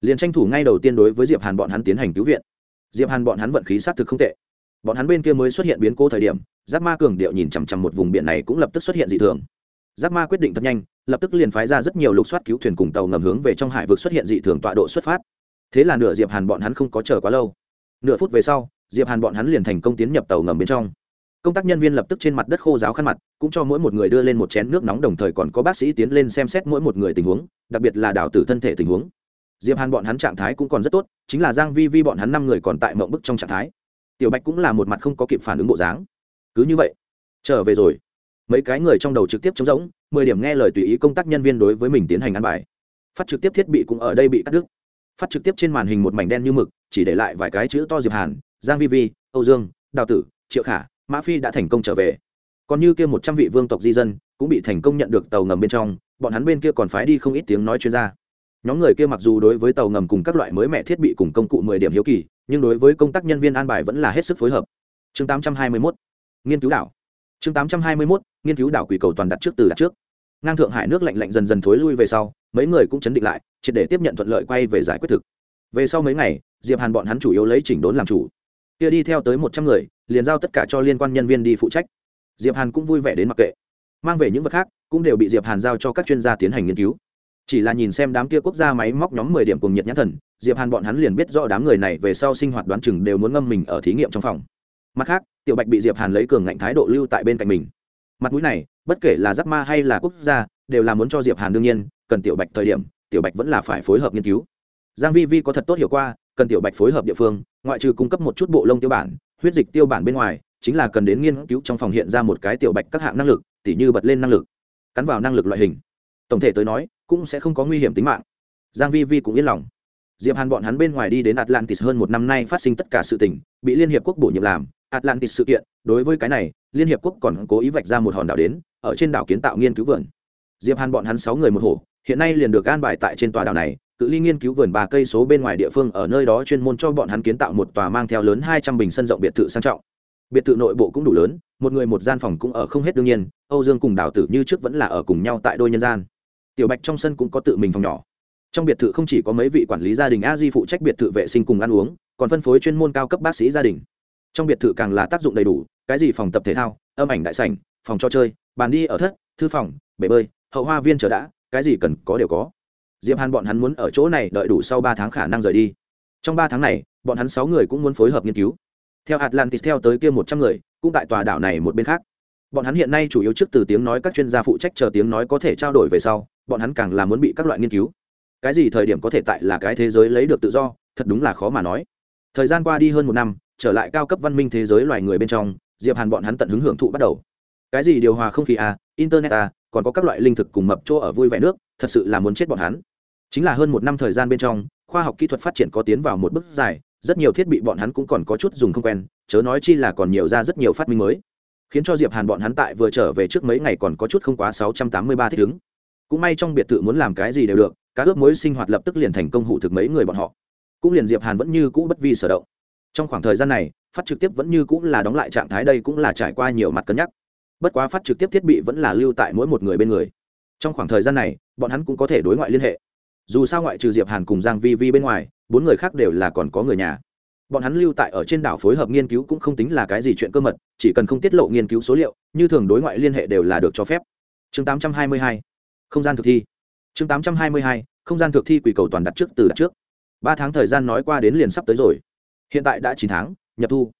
Liền tranh thủ ngay đầu tiên đối với diệp hàn bọn hắn tiến hành cứu viện. Diệp hàn bọn hắn vận khí xác thực không tệ. Bọn hắn bên kia mới xuất hiện biến cố thời điểm giáp ma cường điệu nhìn chằm chằm một vùng biển này cũng lập tức xuất hiện dị thường giáp ma quyết định thật nhanh, lập tức liền phái ra rất nhiều lục soát cứu thuyền cùng tàu ngầm hướng về trong hải vực xuất hiện dị thường tọa độ xuất phát. Thế là nửa diệp hàn bọn hắn không có chờ quá lâu. Nửa phút về sau, diệp hàn bọn hắn liền thành công tiến nhập tàu ngầm bên trong. Công tác nhân viên lập tức trên mặt đất khô giáo khăn mặt, cũng cho mỗi một người đưa lên một chén nước nóng đồng thời còn có bác sĩ tiến lên xem xét mỗi một người tình huống, đặc biệt là đào tử thân thể tình huống. Diệp hàn bọn hắn trạng thái cũng còn rất tốt, chính là giang vi vi bọn hắn năm người còn tại mộng bức trong trạng thái. Tiểu bạch cũng là một mặt không có kịp phản ứng bộ dáng. Cứ như vậy, trở về rồi mấy cái người trong đầu trực tiếp chống rỗng, mười điểm nghe lời tùy ý công tác nhân viên đối với mình tiến hành ăn bài. Phát trực tiếp thiết bị cũng ở đây bị cắt đứt. Phát trực tiếp trên màn hình một mảnh đen như mực, chỉ để lại vài cái chữ to diệp hàn, giang vi vi, âu dương, đào tử, triệu khả, mã phi đã thành công trở về. Còn như kia một trăm vị vương tộc di dân, cũng bị thành công nhận được tàu ngầm bên trong, bọn hắn bên kia còn phái đi không ít tiếng nói chuyên gia. Nhóm người kia mặc dù đối với tàu ngầm cùng các loại mới mẹ thiết bị cùng công cụ mười điểm hiếu kỳ, nhưng đối với công tác nhân viên an bài vẫn là hết sức phối hợp. Chương 821 nghiên cứu đảo. Chương 821 nghiên cứu đảo quỷ cầu toàn đặt trước từ đặt trước. Ngang thượng hải nước lạnh lạnh dần dần thối lui về sau, mấy người cũng chấn định lại, triệt để tiếp nhận thuận lợi quay về giải quyết thực. Về sau mấy ngày, diệp hàn bọn hắn chủ yếu lấy chỉnh đốn làm chủ. Kia đi theo tới một trăm người, liền giao tất cả cho liên quan nhân viên đi phụ trách. Diệp hàn cũng vui vẻ đến mặc kệ. Mang về những vật khác, cũng đều bị diệp hàn giao cho các chuyên gia tiến hành nghiên cứu. Chỉ là nhìn xem đám kia quốc gia máy móc nhóm mười điểm cùng nhiệt nhãn thần, diệp hàn bọn hắn liền biết rõ đám người này về sau sinh hoạt đoán chừng đều muốn ngâm mình ở thí nghiệm trong phòng. Mặt khác, tiểu bạch bị diệp hàn lấy cường ngạnh thái độ lưu tại bên cạnh mình mặt mũi này, bất kể là giáp ma hay là quốc gia, đều là muốn cho diệp hàn đương nhiên, cần tiểu bạch thời điểm, tiểu bạch vẫn là phải phối hợp nghiên cứu. Giang vi vi có thật tốt hiểu qua, cần tiểu bạch phối hợp địa phương, ngoại trừ cung cấp một chút bộ lông tiêu bản, huyết dịch tiêu bản bên ngoài, chính là cần đến nghiên cứu trong phòng hiện ra một cái tiểu bạch các hạng năng lực, tỉ như bật lên năng lực, cắn vào năng lực loại hình. Tổng thể tới nói, cũng sẽ không có nguy hiểm tính mạng. Giang vi vi cũng yên lòng. Diệp hàn bọn hắn bên ngoài đi đến atlantis hơn một năm nay phát sinh tất cả sự tình, bị liên hiệp quốc bổ nhiệm làm atlantis sự kiện, đối với cái này, liên hiệp quốc còn cố ý vạch ra một hòn đảo đến, ở trên đảo kiến tạo nghiên cứu vườn. Diệp hàn bọn hắn sáu người một hổ, hiện nay liền được an bài tại trên tòa đảo này, cự ly nghiên cứu vườn ba cây số bên ngoài địa phương ở nơi đó chuyên môn cho bọn hắn kiến tạo một tòa mang theo lớn hai trăm bình sân rộng biệt thự sang trọng. Biệt thự nội bộ cũng đủ lớn, một người một gian phòng cũng ở không hết đương nhiên, âu dương cùng đào tử như trước vẫn là ở cùng nhau tại đôi nhân gian. Tiểu bạch trong sân cũng có tự mình phòng nhỏ. Trong biệt thự không chỉ có mấy vị quản lý gia đình a di phụ trách biệt thự vệ sinh cùng ăn uống, còn phân phối chuyên môn cao cấp bác sĩ gia đình trong biệt thự càng là tác dụng đầy đủ, cái gì phòng tập thể thao, âm ảnh đại sảnh, phòng cho chơi, bàn đi ở thất, thư phòng, bể bơi, hậu hoa viên chờ đã, cái gì cần có đều có. Diệp hàn bọn hắn muốn ở chỗ này đợi đủ sau ba tháng khả năng rời đi. Trong ba tháng này, bọn hắn sáu người cũng muốn phối hợp nghiên cứu. Theo atlantis theo tới kia một trăm người, cũng tại tòa đảo này một bên khác. Bọn hắn hiện nay chủ yếu trước từ tiếng nói các chuyên gia phụ trách chờ tiếng nói có thể trao đổi về sau, bọn hắn càng là muốn bị các loại nghiên cứu. Cái gì thời điểm có thể tại là cái thế giới lấy được tự do, thật đúng là khó mà nói. Thời gian qua đi hơn một năm trở lại cao cấp văn minh thế giới loài người bên trong, diệp hàn bọn hắn tận hứng hưởng thụ bắt đầu. Cái gì điều hòa không khí à internet à còn có các loại linh thực cùng mập chỗ ở vui vẻ nước, thật sự là muốn chết bọn hắn. Chính là hơn một năm thời gian bên trong, khoa học kỹ thuật phát triển có tiến vào một bước dài, rất nhiều thiết bị bọn hắn cũng còn có chút dùng không quen, chớ nói chi là còn nhiều ra rất nhiều phát minh mới. Khiến cho diệp hàn bọn hắn tại vừa trở về trước mấy ngày còn có chút không quá sáu trăm tám mươi ba thích ứng. Cũng may trong biệt thự muốn làm cái gì đều được, cá ước mối sinh hoạt lập tức liền thành công hụ thực mấy người bọn họ. Cũng liền diệp hàn vẫn như cũ bất vi sở động trong khoảng thời gian này, phát trực tiếp vẫn như cũ là đóng lại trạng thái đây cũng là trải qua nhiều mặt cân nhắc. Bất quá phát trực tiếp thiết bị vẫn là lưu tại mỗi một người bên người. Trong khoảng thời gian này, bọn hắn cũng có thể đối ngoại liên hệ. Dù sao ngoại trừ diệp hàn cùng giang vi vi bên ngoài, bốn người khác đều là còn có người nhà. Bọn hắn lưu tại ở trên đảo phối hợp nghiên cứu cũng không tính là cái gì chuyện cơ mật, chỉ cần không tiết lộ nghiên cứu số liệu, như thường đối ngoại liên hệ đều là được cho phép. Chương 822 không gian thực thi. Chương 822 không gian thực thi quỷ cầu toàn đặt trước, từ đặt trước. Ba tháng thời gian nói qua đến liền sắp tới rồi hiện tại đã chín tháng, nhập thu.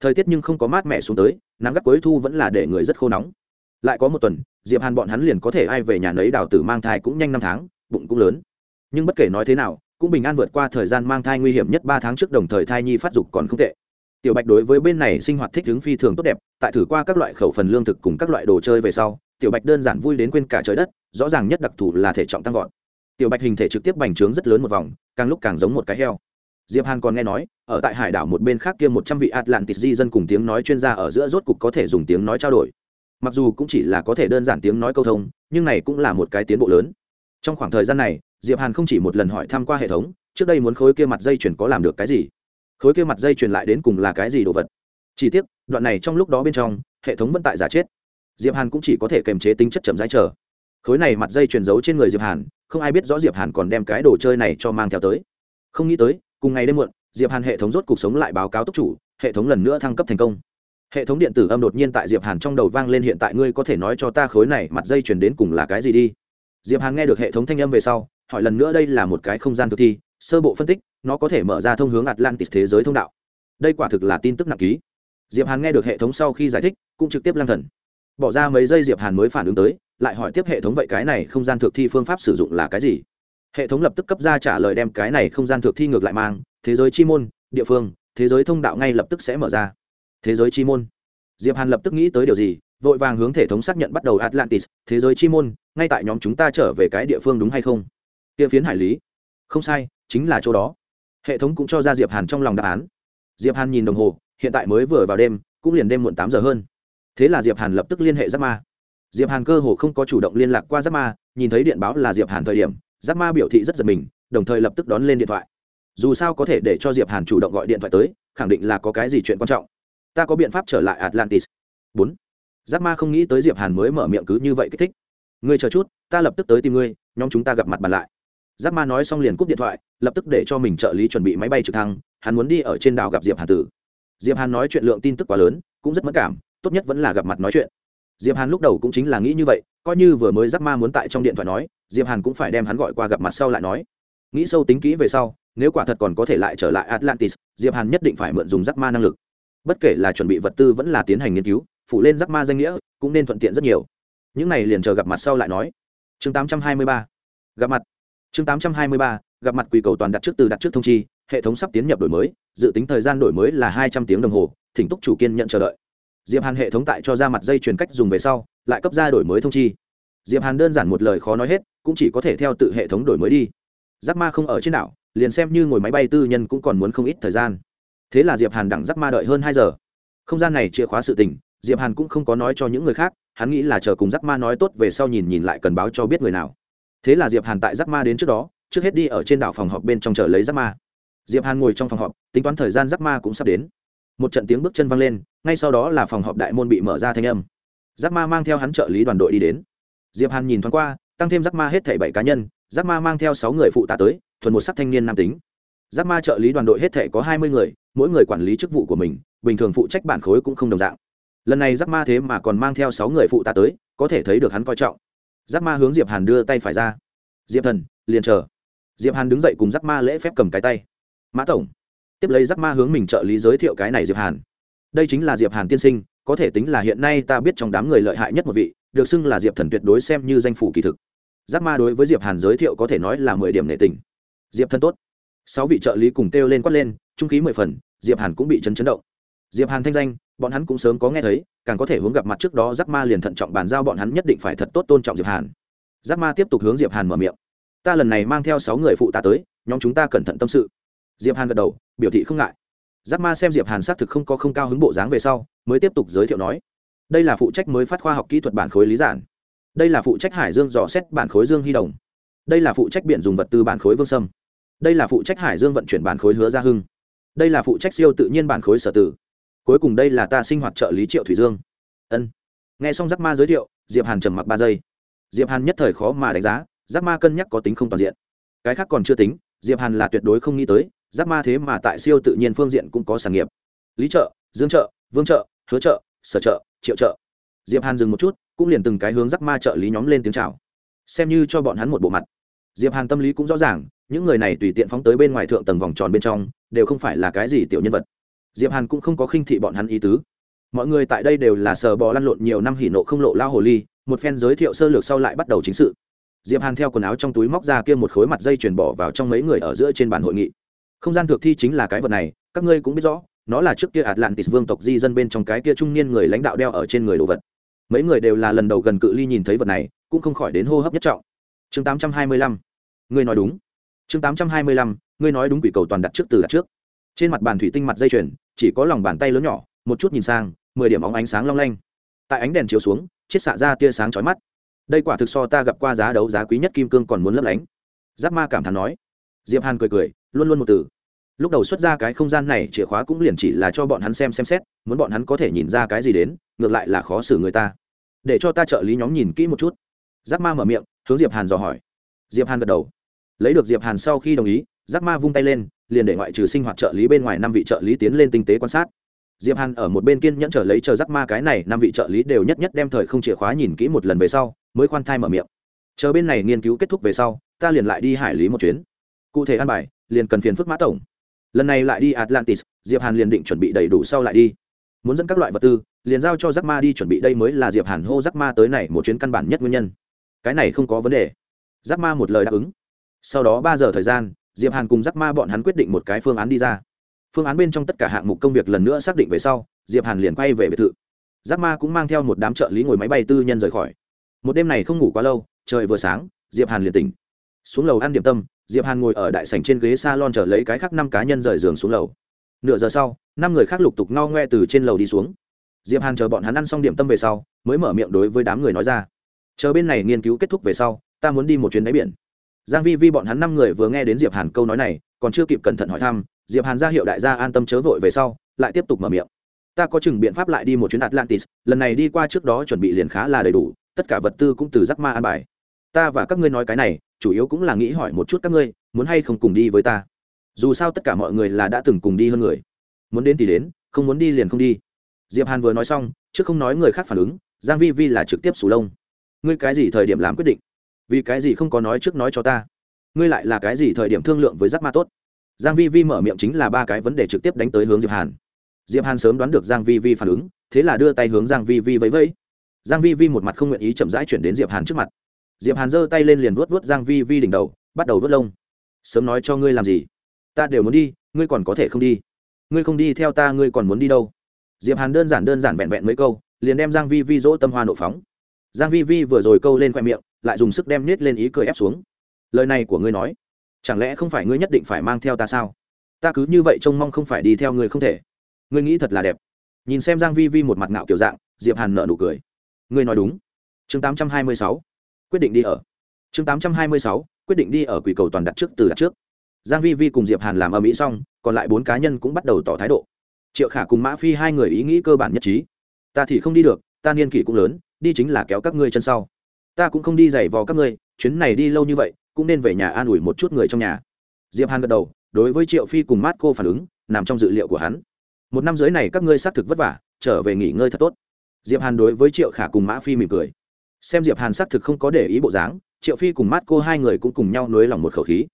Thời tiết nhưng không có mát mẻ xuống tới, nắng gắt cuối thu vẫn là để người rất khô nóng. Lại có một tuần, diệp hàn bọn hắn liền có thể ai về nhà nấy đào tử mang thai cũng nhanh năm tháng, bụng cũng lớn. Nhưng bất kể nói thế nào, cũng bình an vượt qua thời gian mang thai nguy hiểm nhất ba tháng trước đồng thời thai nhi phát dục còn không tệ. Tiểu bạch đối với bên này sinh hoạt thích ứng phi thường tốt đẹp, tại thử qua các loại khẩu phần lương thực cùng các loại đồ chơi về sau, tiểu bạch đơn giản vui đến quên cả trời đất, rõ ràng nhất đặc thù là thể trọng tăng vọt. Tiểu bạch hình thể trực tiếp bành trướng rất lớn một vòng, càng lúc càng giống một cái heo diệp hàn còn nghe nói, ở tại hải đảo một bên khác kia một trăm vị atlantis di dân cùng tiếng nói chuyên gia ở giữa rốt cục có thể dùng tiếng nói trao đổi. Mặc dù cũng chỉ là có thể đơn giản tiếng nói câu thông, nhưng này cũng là một cái tiến bộ lớn. Trong khoảng thời gian này, diệp hàn không chỉ một lần hỏi thăm qua hệ thống, trước đây muốn khối kia mặt dây chuyển có làm được cái gì? Khối kia mặt dây chuyển lại đến cùng là cái gì đồ vật? Chỉ tiếc, đoạn này trong lúc đó bên trong, hệ thống vẫn tại giả chết. Diệp hàn cũng chỉ có thể kềm chế tính chất chậm rãi chờ. Khối này mặt dây truyền giấu trên người diệp hàn, không ai biết rõ diệp hàn còn đem cái đồ chơi này cho mang theo tới. Không nghĩ tới cùng ngày đêm muộn, diệp hàn hệ thống rốt cuộc sống lại báo cáo túc chủ, hệ thống lần nữa thăng cấp thành công. Hệ thống điện tử âm đột nhiên tại diệp hàn trong đầu vang lên hiện tại ngươi có thể nói cho ta khối này mặt dây chuyển đến cùng là cái gì đi. Diệp hàn nghe được hệ thống thanh âm về sau, hỏi lần nữa đây là một cái không gian thực thi, sơ bộ phân tích, nó có thể mở ra thông hướng atlantis thế giới thông đạo. Đây quả thực là tin tức nặng ký. Diệp hàn nghe được hệ thống sau khi giải thích, cũng trực tiếp lang thần. Bỏ ra mấy giây diệp hàn mới phản ứng tới, lại hỏi tiếp hệ thống vậy cái này không gian thực thi phương pháp sử dụng là cái gì? Hệ thống lập tức cấp ra trả lời đem cái này không gian thực thi ngược lại mang, thế giới chi môn, địa phương, thế giới thông đạo ngay lập tức sẽ mở ra. Thế giới chi môn. Diệp hàn lập tức nghĩ tới điều gì, vội vàng hướng hệ thống xác nhận bắt đầu atlantis, thế giới chi môn, ngay tại nhóm chúng ta trở về cái địa phương đúng hay không? Kia phiến hải lý. Không sai, chính là chỗ đó. Hệ thống cũng cho ra diệp hàn trong lòng đáp án. Diệp hàn nhìn đồng hồ, hiện tại mới vừa vào đêm, cũng liền đêm muộn tám giờ hơn. Thế là diệp hàn lập tức liên hệ giáp ma. Diệp hàn cơ hồ không có chủ động liên lạc qua giáp ma, nhìn thấy điện báo là diệp hàn thời điểm giáp ma biểu thị rất giật mình, đồng thời lập tức đón lên điện thoại. Dù sao có thể để cho diệp hàn chủ động gọi điện thoại tới, khẳng định là có cái gì chuyện quan trọng. Ta có biện pháp trở lại atlantis. Bốn. Giáp ma không nghĩ tới diệp hàn mới mở miệng cứ như vậy kích thích. Ngươi chờ chút, ta lập tức tới tìm ngươi, nhóm chúng ta gặp mặt bàn lại. Giáp ma nói xong liền cúp điện thoại, lập tức để cho mình trợ lý chuẩn bị máy bay trực thăng, hắn muốn đi ở trên đảo gặp diệp hàn tử. Diệp hàn nói chuyện lượng tin tức quá lớn, cũng rất mất cảm, tốt nhất vẫn là gặp mặt nói chuyện. Diệp hàn lúc đầu cũng chính là nghĩ như vậy, coi như vừa mới giáp ma muốn tại trong điện thoại nói diệp hàn cũng phải đem hắn gọi qua gặp mặt sau lại nói. Nghĩ sâu tính kỹ về sau, nếu quả thật còn có thể lại trở lại atlantis, diệp hàn nhất định phải mượn dùng rắc ma năng lực. Bất kể là chuẩn bị vật tư vẫn là tiến hành nghiên cứu phụ lên rắc ma danh nghĩa cũng nên thuận tiện rất nhiều. Những này liền chờ gặp mặt sau lại nói. Chương 823 gặp mặt. Chương 823 gặp mặt quỳ cầu toàn đặt trước từ đặt trước thông chi, hệ thống sắp tiến nhập đổi mới, dự tính thời gian đổi mới là hai trăm tiếng đồng hồ, thỉnh túc chủ kiên nhận chờ đợi. Diệp hàn hệ thống tại cho ra mặt dây chuyển cách dùng về sau, lại cấp ra đổi mới thông chi diệp hàn đơn giản một lời khó nói hết, cũng chỉ có thể theo tự hệ thống đổi mới đi. Giáp ma không ở trên đảo, liền xem như ngồi máy bay tư nhân cũng còn muốn không ít thời gian. Thế là diệp hàn đẳng giáp ma đợi hơn hai giờ. Không gian này chìa khóa sự tình, diệp hàn cũng không có nói cho những người khác, hắn nghĩ là chờ cùng giáp ma nói tốt về sau nhìn nhìn lại cần báo cho biết người nào. Thế là diệp hàn tại giáp ma đến trước đó, trước hết đi ở trên đảo phòng họp bên trong chờ lấy giáp ma. Diệp hàn ngồi trong phòng họp, tính toán thời gian giáp ma cũng sắp đến. Một trận tiếng bước chân văng lên, ngay sau đó là phòng họp đại môn bị mở ra thanh âm. Giáp ma mang theo hắn trợ lý đoàn đội đi đến diệp hàn nhìn thoáng qua, tăng thêm giác ma hết thảy bảy cá nhân, giác ma mang theo sáu người phụ tá tới, thuần một sắc thanh niên nam tính. Giác ma trợ lý đoàn đội hết thảy có hai mươi người, mỗi người quản lý chức vụ của mình, bình thường phụ trách bản khối cũng không đồng dạng. Lần này giác ma thế mà còn mang theo sáu người phụ tá tới, có thể thấy được hắn coi trọng. Giác ma hướng diệp hàn đưa tay phải ra. Diệp thần, liền chờ. Diệp hàn đứng dậy cùng giác ma lễ phép cầm cái tay. Mã tổng. Tiếp lấy giác ma hướng mình trợ lý giới thiệu cái này diệp hàn. Đây chính là diệp hàn tiên sinh, có thể tính là hiện nay ta biết trong đám người lợi hại nhất một vị được xưng là diệp thần tuyệt đối xem như danh phủ kỳ thực. Giác ma đối với diệp hàn giới thiệu có thể nói là mười điểm nệ tình. Diệp thần tốt. Sáu vị trợ lý cùng kêu lên quát lên, trung khí mười phần, diệp hàn cũng bị chấn chấn động. Diệp hàn thanh danh, bọn hắn cũng sớm có nghe thấy, càng có thể hướng gặp mặt trước đó giác ma liền thận trọng bàn giao bọn hắn nhất định phải thật tốt tôn trọng diệp hàn. Giác ma tiếp tục hướng diệp hàn mở miệng. Ta lần này mang theo sáu người phụ tá tới, nhóm chúng ta cẩn thận tâm sự. Diệp hàn gật đầu, biểu thị không ngại. Giác ma xem diệp hàn xác thực không có không cao hứng bộ dáng về sau, mới tiếp tục giới thiệu nói đây là phụ trách mới phát khoa học kỹ thuật bản khối lý giản. Đây là phụ trách hải dương dò xét bản khối dương hy đồng. Đây là phụ trách biển dùng vật tư bản khối vương sâm. Đây là phụ trách hải dương vận chuyển bản khối hứa gia hưng. Đây là phụ trách siêu tự nhiên bản khối sở tử. Cuối cùng đây là ta sinh hoạt trợ lý triệu thủy dương. Ân. Nghe xong giác ma giới thiệu, diệp hàn trầm mặc ba giây. Diệp hàn nhất thời khó mà đánh giá, giác ma cân nhắc có tính không toàn diện. Cái khác còn chưa tính, diệp hàn là tuyệt đối không nghĩ tới, giác ma thế mà tại siêu tự nhiên phương diện cũng có sản nghiệp. Lý trợ, dương trợ, vương trợ, hứa trợ, sở trợ triệu trợ. Diệp hàn dừng một chút, cũng liền từng cái hướng giác ma trợ lý nhóm lên tiếng chào. Xem như cho bọn hắn một bộ mặt. Diệp hàn tâm lý cũng rõ ràng, những người này tùy tiện phóng tới bên ngoài thượng tầng vòng tròn bên trong, đều không phải là cái gì tiểu nhân vật. Diệp hàn cũng không có khinh thị bọn hắn ý tứ. Mọi người tại đây đều là sờ bò lăn lộn nhiều năm hỉ nộ không lộ lao hồ ly, một phen giới thiệu sơ lược sau lại bắt đầu chính sự. Diệp hàn theo quần áo trong túi móc ra kia một khối mặt dây chuyền bỏ vào trong mấy người ở giữa trên bàn hội nghị. Không gian thực thi chính là cái vật này, các ngươi cũng biết rõ nó là trước kia atlantis vương tộc di dân bên trong cái kia trung niên người lãnh đạo đeo ở trên người đồ vật. Mấy người đều là lần đầu gần cự ly nhìn thấy vật này cũng không khỏi đến hô hấp nhất trọng. Chương 825. ngươi nói đúng. Chương 825, ngươi nói đúng quỷ cầu toàn đặt trước từ đặt trước. Trên mặt bàn thủy tinh mặt dây chuyền chỉ có lòng bàn tay lớn nhỏ một chút nhìn sang mười điểm óng ánh sáng long lanh. Tại ánh đèn chiếu xuống chiết xạ ra tia sáng chói mắt. Đây quả thực so ta gặp qua giá đấu giá quý nhất kim cương còn muốn lấp lánh. Giáp ma cảm thán nói. Diệp hàn cười cười luôn luôn một từ lúc đầu xuất ra cái không gian này chìa khóa cũng liền chỉ là cho bọn hắn xem xem xét, muốn bọn hắn có thể nhìn ra cái gì đến, ngược lại là khó xử người ta. Để cho ta trợ lý nhóm nhìn kỹ một chút. Giác ma mở miệng, hướng diệp hàn dò hỏi. Diệp hàn gật đầu. Lấy được diệp hàn sau khi đồng ý, giác ma vung tay lên, liền để ngoại trừ sinh hoạt trợ lý bên ngoài năm vị trợ lý tiến lên tinh tế quan sát. Diệp hàn ở một bên kiên nhẫn trở lấy chờ giác ma cái này năm vị trợ lý đều nhất nhất đem thời không chìa khóa nhìn kỹ một lần về sau, mới khoan thai mở miệng. Chờ bên này nghiên cứu kết thúc về sau, ta liền lại đi hải lý một chuyến. Cụ thể an bài, liền cần phiền phức mã tổng lần này lại đi atlantis, diệp hàn liền định chuẩn bị đầy đủ sau lại đi. Muốn dẫn các loại vật tư, liền giao cho giáp ma đi chuẩn bị, đây mới là diệp hàn hô giáp ma tới này một chuyến căn bản nhất nguyên nhân. Cái này không có vấn đề. Giáp ma một lời đáp ứng. Sau đó ba giờ thời gian, diệp hàn cùng giáp ma bọn hắn quyết định một cái phương án đi ra. Phương án bên trong tất cả hạng mục công việc lần nữa xác định về sau, diệp hàn liền quay về biệt thự. Giáp ma cũng mang theo một đám trợ lý ngồi máy bay tư nhân rời khỏi. Một đêm này không ngủ quá lâu, trời vừa sáng, diệp hàn liền tỉnh xuống lầu ăn điểm tâm, diệp hàn ngồi ở đại sảnh trên ghế salon chờ lấy cái khác năm cá nhân rời giường xuống lầu. Nửa giờ sau, năm người khác lục tục ngao ngoe từ trên lầu đi xuống. Diệp hàn chờ bọn hắn ăn xong điểm tâm về sau, mới mở miệng đối với đám người nói ra. Chờ bên này nghiên cứu kết thúc về sau, ta muốn đi một chuyến đáy biển. Giang vi vi bọn hắn năm người vừa nghe đến diệp hàn câu nói này, còn chưa kịp cẩn thận hỏi thăm, diệp hàn ra hiệu đại gia an tâm chớ vội về sau, lại tiếp tục mở miệng. Ta có chừng biện pháp lại đi một chuyến atlantis, lần này đi qua trước đó chuẩn bị liền khá là đầy đủ, tất cả vật tư cũng từ giắc ma an bài. Ta và các ngươi nói cái này chủ yếu cũng là nghĩ hỏi một chút các ngươi, muốn hay không cùng đi với ta? Dù sao tất cả mọi người là đã từng cùng đi hơn người. Muốn đến thì đến, không muốn đi liền không đi. Diệp hàn vừa nói xong chứ không nói người khác phản ứng, giang vi vi là trực tiếp sủ lông. Ngươi cái gì thời điểm làm quyết định? Vì cái gì không có nói trước nói cho ta? Ngươi lại là cái gì thời điểm thương lượng với giáp ma tốt? Giang vi vi mở miệng chính là ba cái vấn đề trực tiếp đánh tới hướng diệp hàn. Diệp hàn sớm đoán được giang vi vi phản ứng, thế là đưa tay hướng giang vi vi vẫy vẫy. Giang vi vi một mặt không nguyện ý chậm rãi chuyển đến diệp hàn trước mặt diệp hàn giơ tay lên liền vuốt vuốt giang vi vi đỉnh đầu, bắt đầu vuốt lông. Sớm nói cho ngươi làm gì? Ta đều muốn đi, ngươi còn có thể không đi. Ngươi không đi theo ta, ngươi còn muốn đi đâu? Diệp hàn đơn giản đơn giản vẹn vẹn mấy câu, liền đem giang vi vi dỗ tâm hoa nộ phóng. Giang vi vi vừa rồi câu lên khoe miệng, lại dùng sức đem nết lên ý cười ép xuống. Lời này của ngươi nói, chẳng lẽ không phải ngươi nhất định phải mang theo ta sao? Ta cứ như vậy trông mong không phải đi theo ngươi không thể. Ngươi nghĩ thật là đẹp. Nhìn xem giang vi vi một mặt ngạo kiểu dạng, diệp hàn nở nụ cười. Ngươi nói đúng. Chương 826 quyết định đi ở. Chương 826 quyết định đi ở quỷ cầu toàn đặt trước từ đặt trước. Giang vi vi cùng diệp hàn làm ở mỹ xong, còn lại bốn cá nhân cũng bắt đầu tỏ thái độ. Triệu khả cùng mã phi hai người ý nghĩ cơ bản nhất trí. Ta thì không đi được, ta niên kỷ cũng lớn, đi chính là kéo các ngươi chân sau. Ta cũng không đi giày vò các ngươi, chuyến này đi lâu như vậy, cũng nên về nhà an ủi một chút người trong nhà. Diệp hàn gật đầu, đối với triệu phi cùng mát cô phản ứng, nằm trong dự liệu của hắn. Một năm dưới này các ngươi xác thực vất vả, trở về nghỉ ngơi thật tốt. Diệp hàn đối với triệu khả cùng mã phi mỉm cười xem diệp hàn xác thực không có để ý bộ dáng, triệu phi cùng mát cô hai người cũng cùng nhau nối lòng một khẩu khí.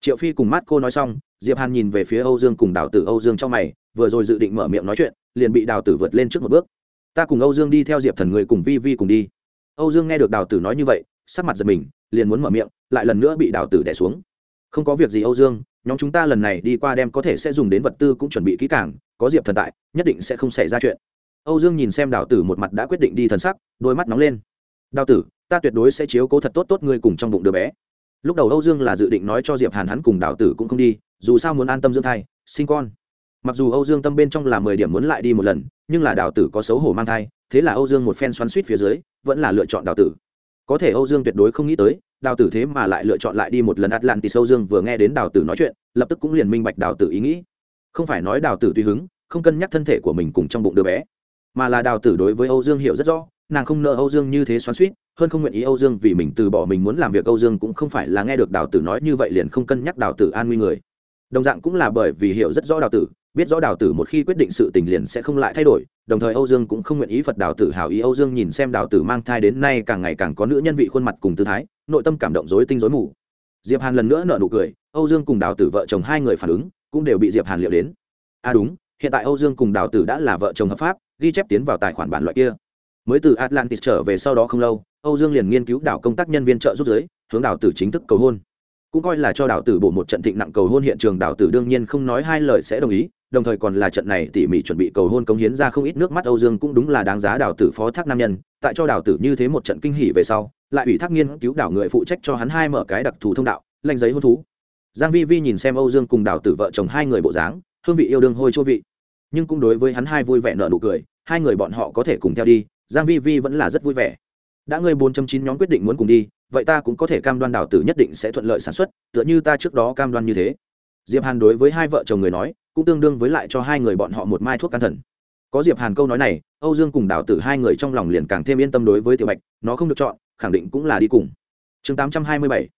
Triệu phi cùng mát cô nói xong, diệp hàn nhìn về phía âu dương cùng đào tử âu dương trong mày, vừa rồi dự định mở miệng nói chuyện, liền bị đào tử vượt lên trước một bước. Ta cùng âu dương đi theo diệp thần người cùng vi vi cùng đi. Âu dương nghe được đào tử nói như vậy, sắc mặt giật mình, liền muốn mở miệng, lại lần nữa bị đào tử đẻ xuống. Không có việc gì âu dương, nhóm chúng ta lần này đi qua đem có thể sẽ dùng đến vật tư cũng chuẩn bị kỹ càng, có diệp thần tại, nhất định sẽ không xảy ra chuyện. Âu dương nhìn xem đào tử một mặt đã quyết định đi thần sắc, đôi mắt nóng lên đào tử, ta tuyệt đối sẽ chiếu cố thật tốt tốt ngươi cùng trong bụng đứa bé. Lúc đầu âu dương là dự định nói cho diệp hàn hắn cùng đào tử cũng không đi, dù sao muốn an tâm dưỡng thai, sinh con. Mặc dù âu dương tâm bên trong là mười điểm muốn lại đi một lần, nhưng là đào tử có xấu hổ mang thai, thế là âu dương một phen xoắn suýt phía dưới, vẫn là lựa chọn đào tử. Có thể âu dương tuyệt đối không nghĩ tới đào tử thế mà lại lựa chọn lại đi một lần atlantis. Âu dương vừa nghe đến đào tử nói chuyện, lập tức cũng liền minh bạch đào tử ý nghĩ. Không phải nói đào tử tùy hứng, không cân nhắc thân thể của mình cùng trong bụng đứa bé, mà là đào tử đối với âu dương hiểu rất rõ nàng không nợ âu dương như thế xoắn suýt hơn không nguyện ý âu dương vì mình từ bỏ mình muốn làm việc, âu dương cũng không phải là nghe được đào tử nói như vậy liền không cân nhắc đào tử an nguy người. Đồng dạng cũng là bởi vì hiểu rất rõ đào tử, biết rõ đào tử một khi quyết định sự tình liền sẽ không lại thay đổi, đồng thời âu dương cũng không nguyện ý phật đào tử hào ý. Âu dương nhìn xem đào tử mang thai đến nay càng ngày càng có nữ nhân vị khuôn mặt cùng tư thái, nội tâm cảm động dối tinh dối mù. Diệp hàn lần nữa nợ nụ cười, âu dương cùng đào tử vợ chồng hai người phản ứng cũng đều bị diệp hàn liệu đến. À đúng, hiện tại âu dương cùng đào tử đã là vợ chồng hợp pháp, ghi chép tiến vào tài khoản bản loại kia mới từ atlantis trở về sau đó không lâu, âu dương liền nghiên cứu đảo công tác nhân viên trợ giúp giới hướng đảo tử chính thức cầu hôn. Cũng coi là cho đảo tử bổ một trận thịnh nặng cầu hôn hiện trường, đảo tử đương nhiên không nói hai lời sẽ đồng ý, đồng thời còn là trận này tỉ mỉ chuẩn bị cầu hôn cống hiến ra không ít nước mắt. Âu dương cũng đúng là đáng giá đảo tử phó thác nam nhân, tại cho đảo tử như thế một trận kinh hỉ về sau, lại ủy thác nghiên cứu đảo người phụ trách cho hắn hai mở cái đặc thù thông đạo, lanh giấy hôn thú. Giang vi vi nhìn xem âu dương cùng đảo tử vợ chồng hai người bộ dáng, hương vị yêu đương hôi chua vị. Nhưng cũng đối với hắn hai vui vẻ nở nụ cười, hai người bọn họ có thể cùng theo đi giang vi vi vẫn là rất vui vẻ. Đã ngươi bốn trăm chín nhóm quyết định muốn cùng đi, vậy ta cũng có thể cam đoan đào tử nhất định sẽ thuận lợi sản xuất, tựa như ta trước đó cam đoan như thế. Diệp hàn đối với hai vợ chồng người nói, cũng tương đương với lại cho hai người bọn họ một mai thuốc can thần. Có diệp hàn câu nói này, âu dương cùng đào tử hai người trong lòng liền càng thêm yên tâm đối với tiểu bạch, nó không được chọn, khẳng định cũng là đi cùng. Chương 827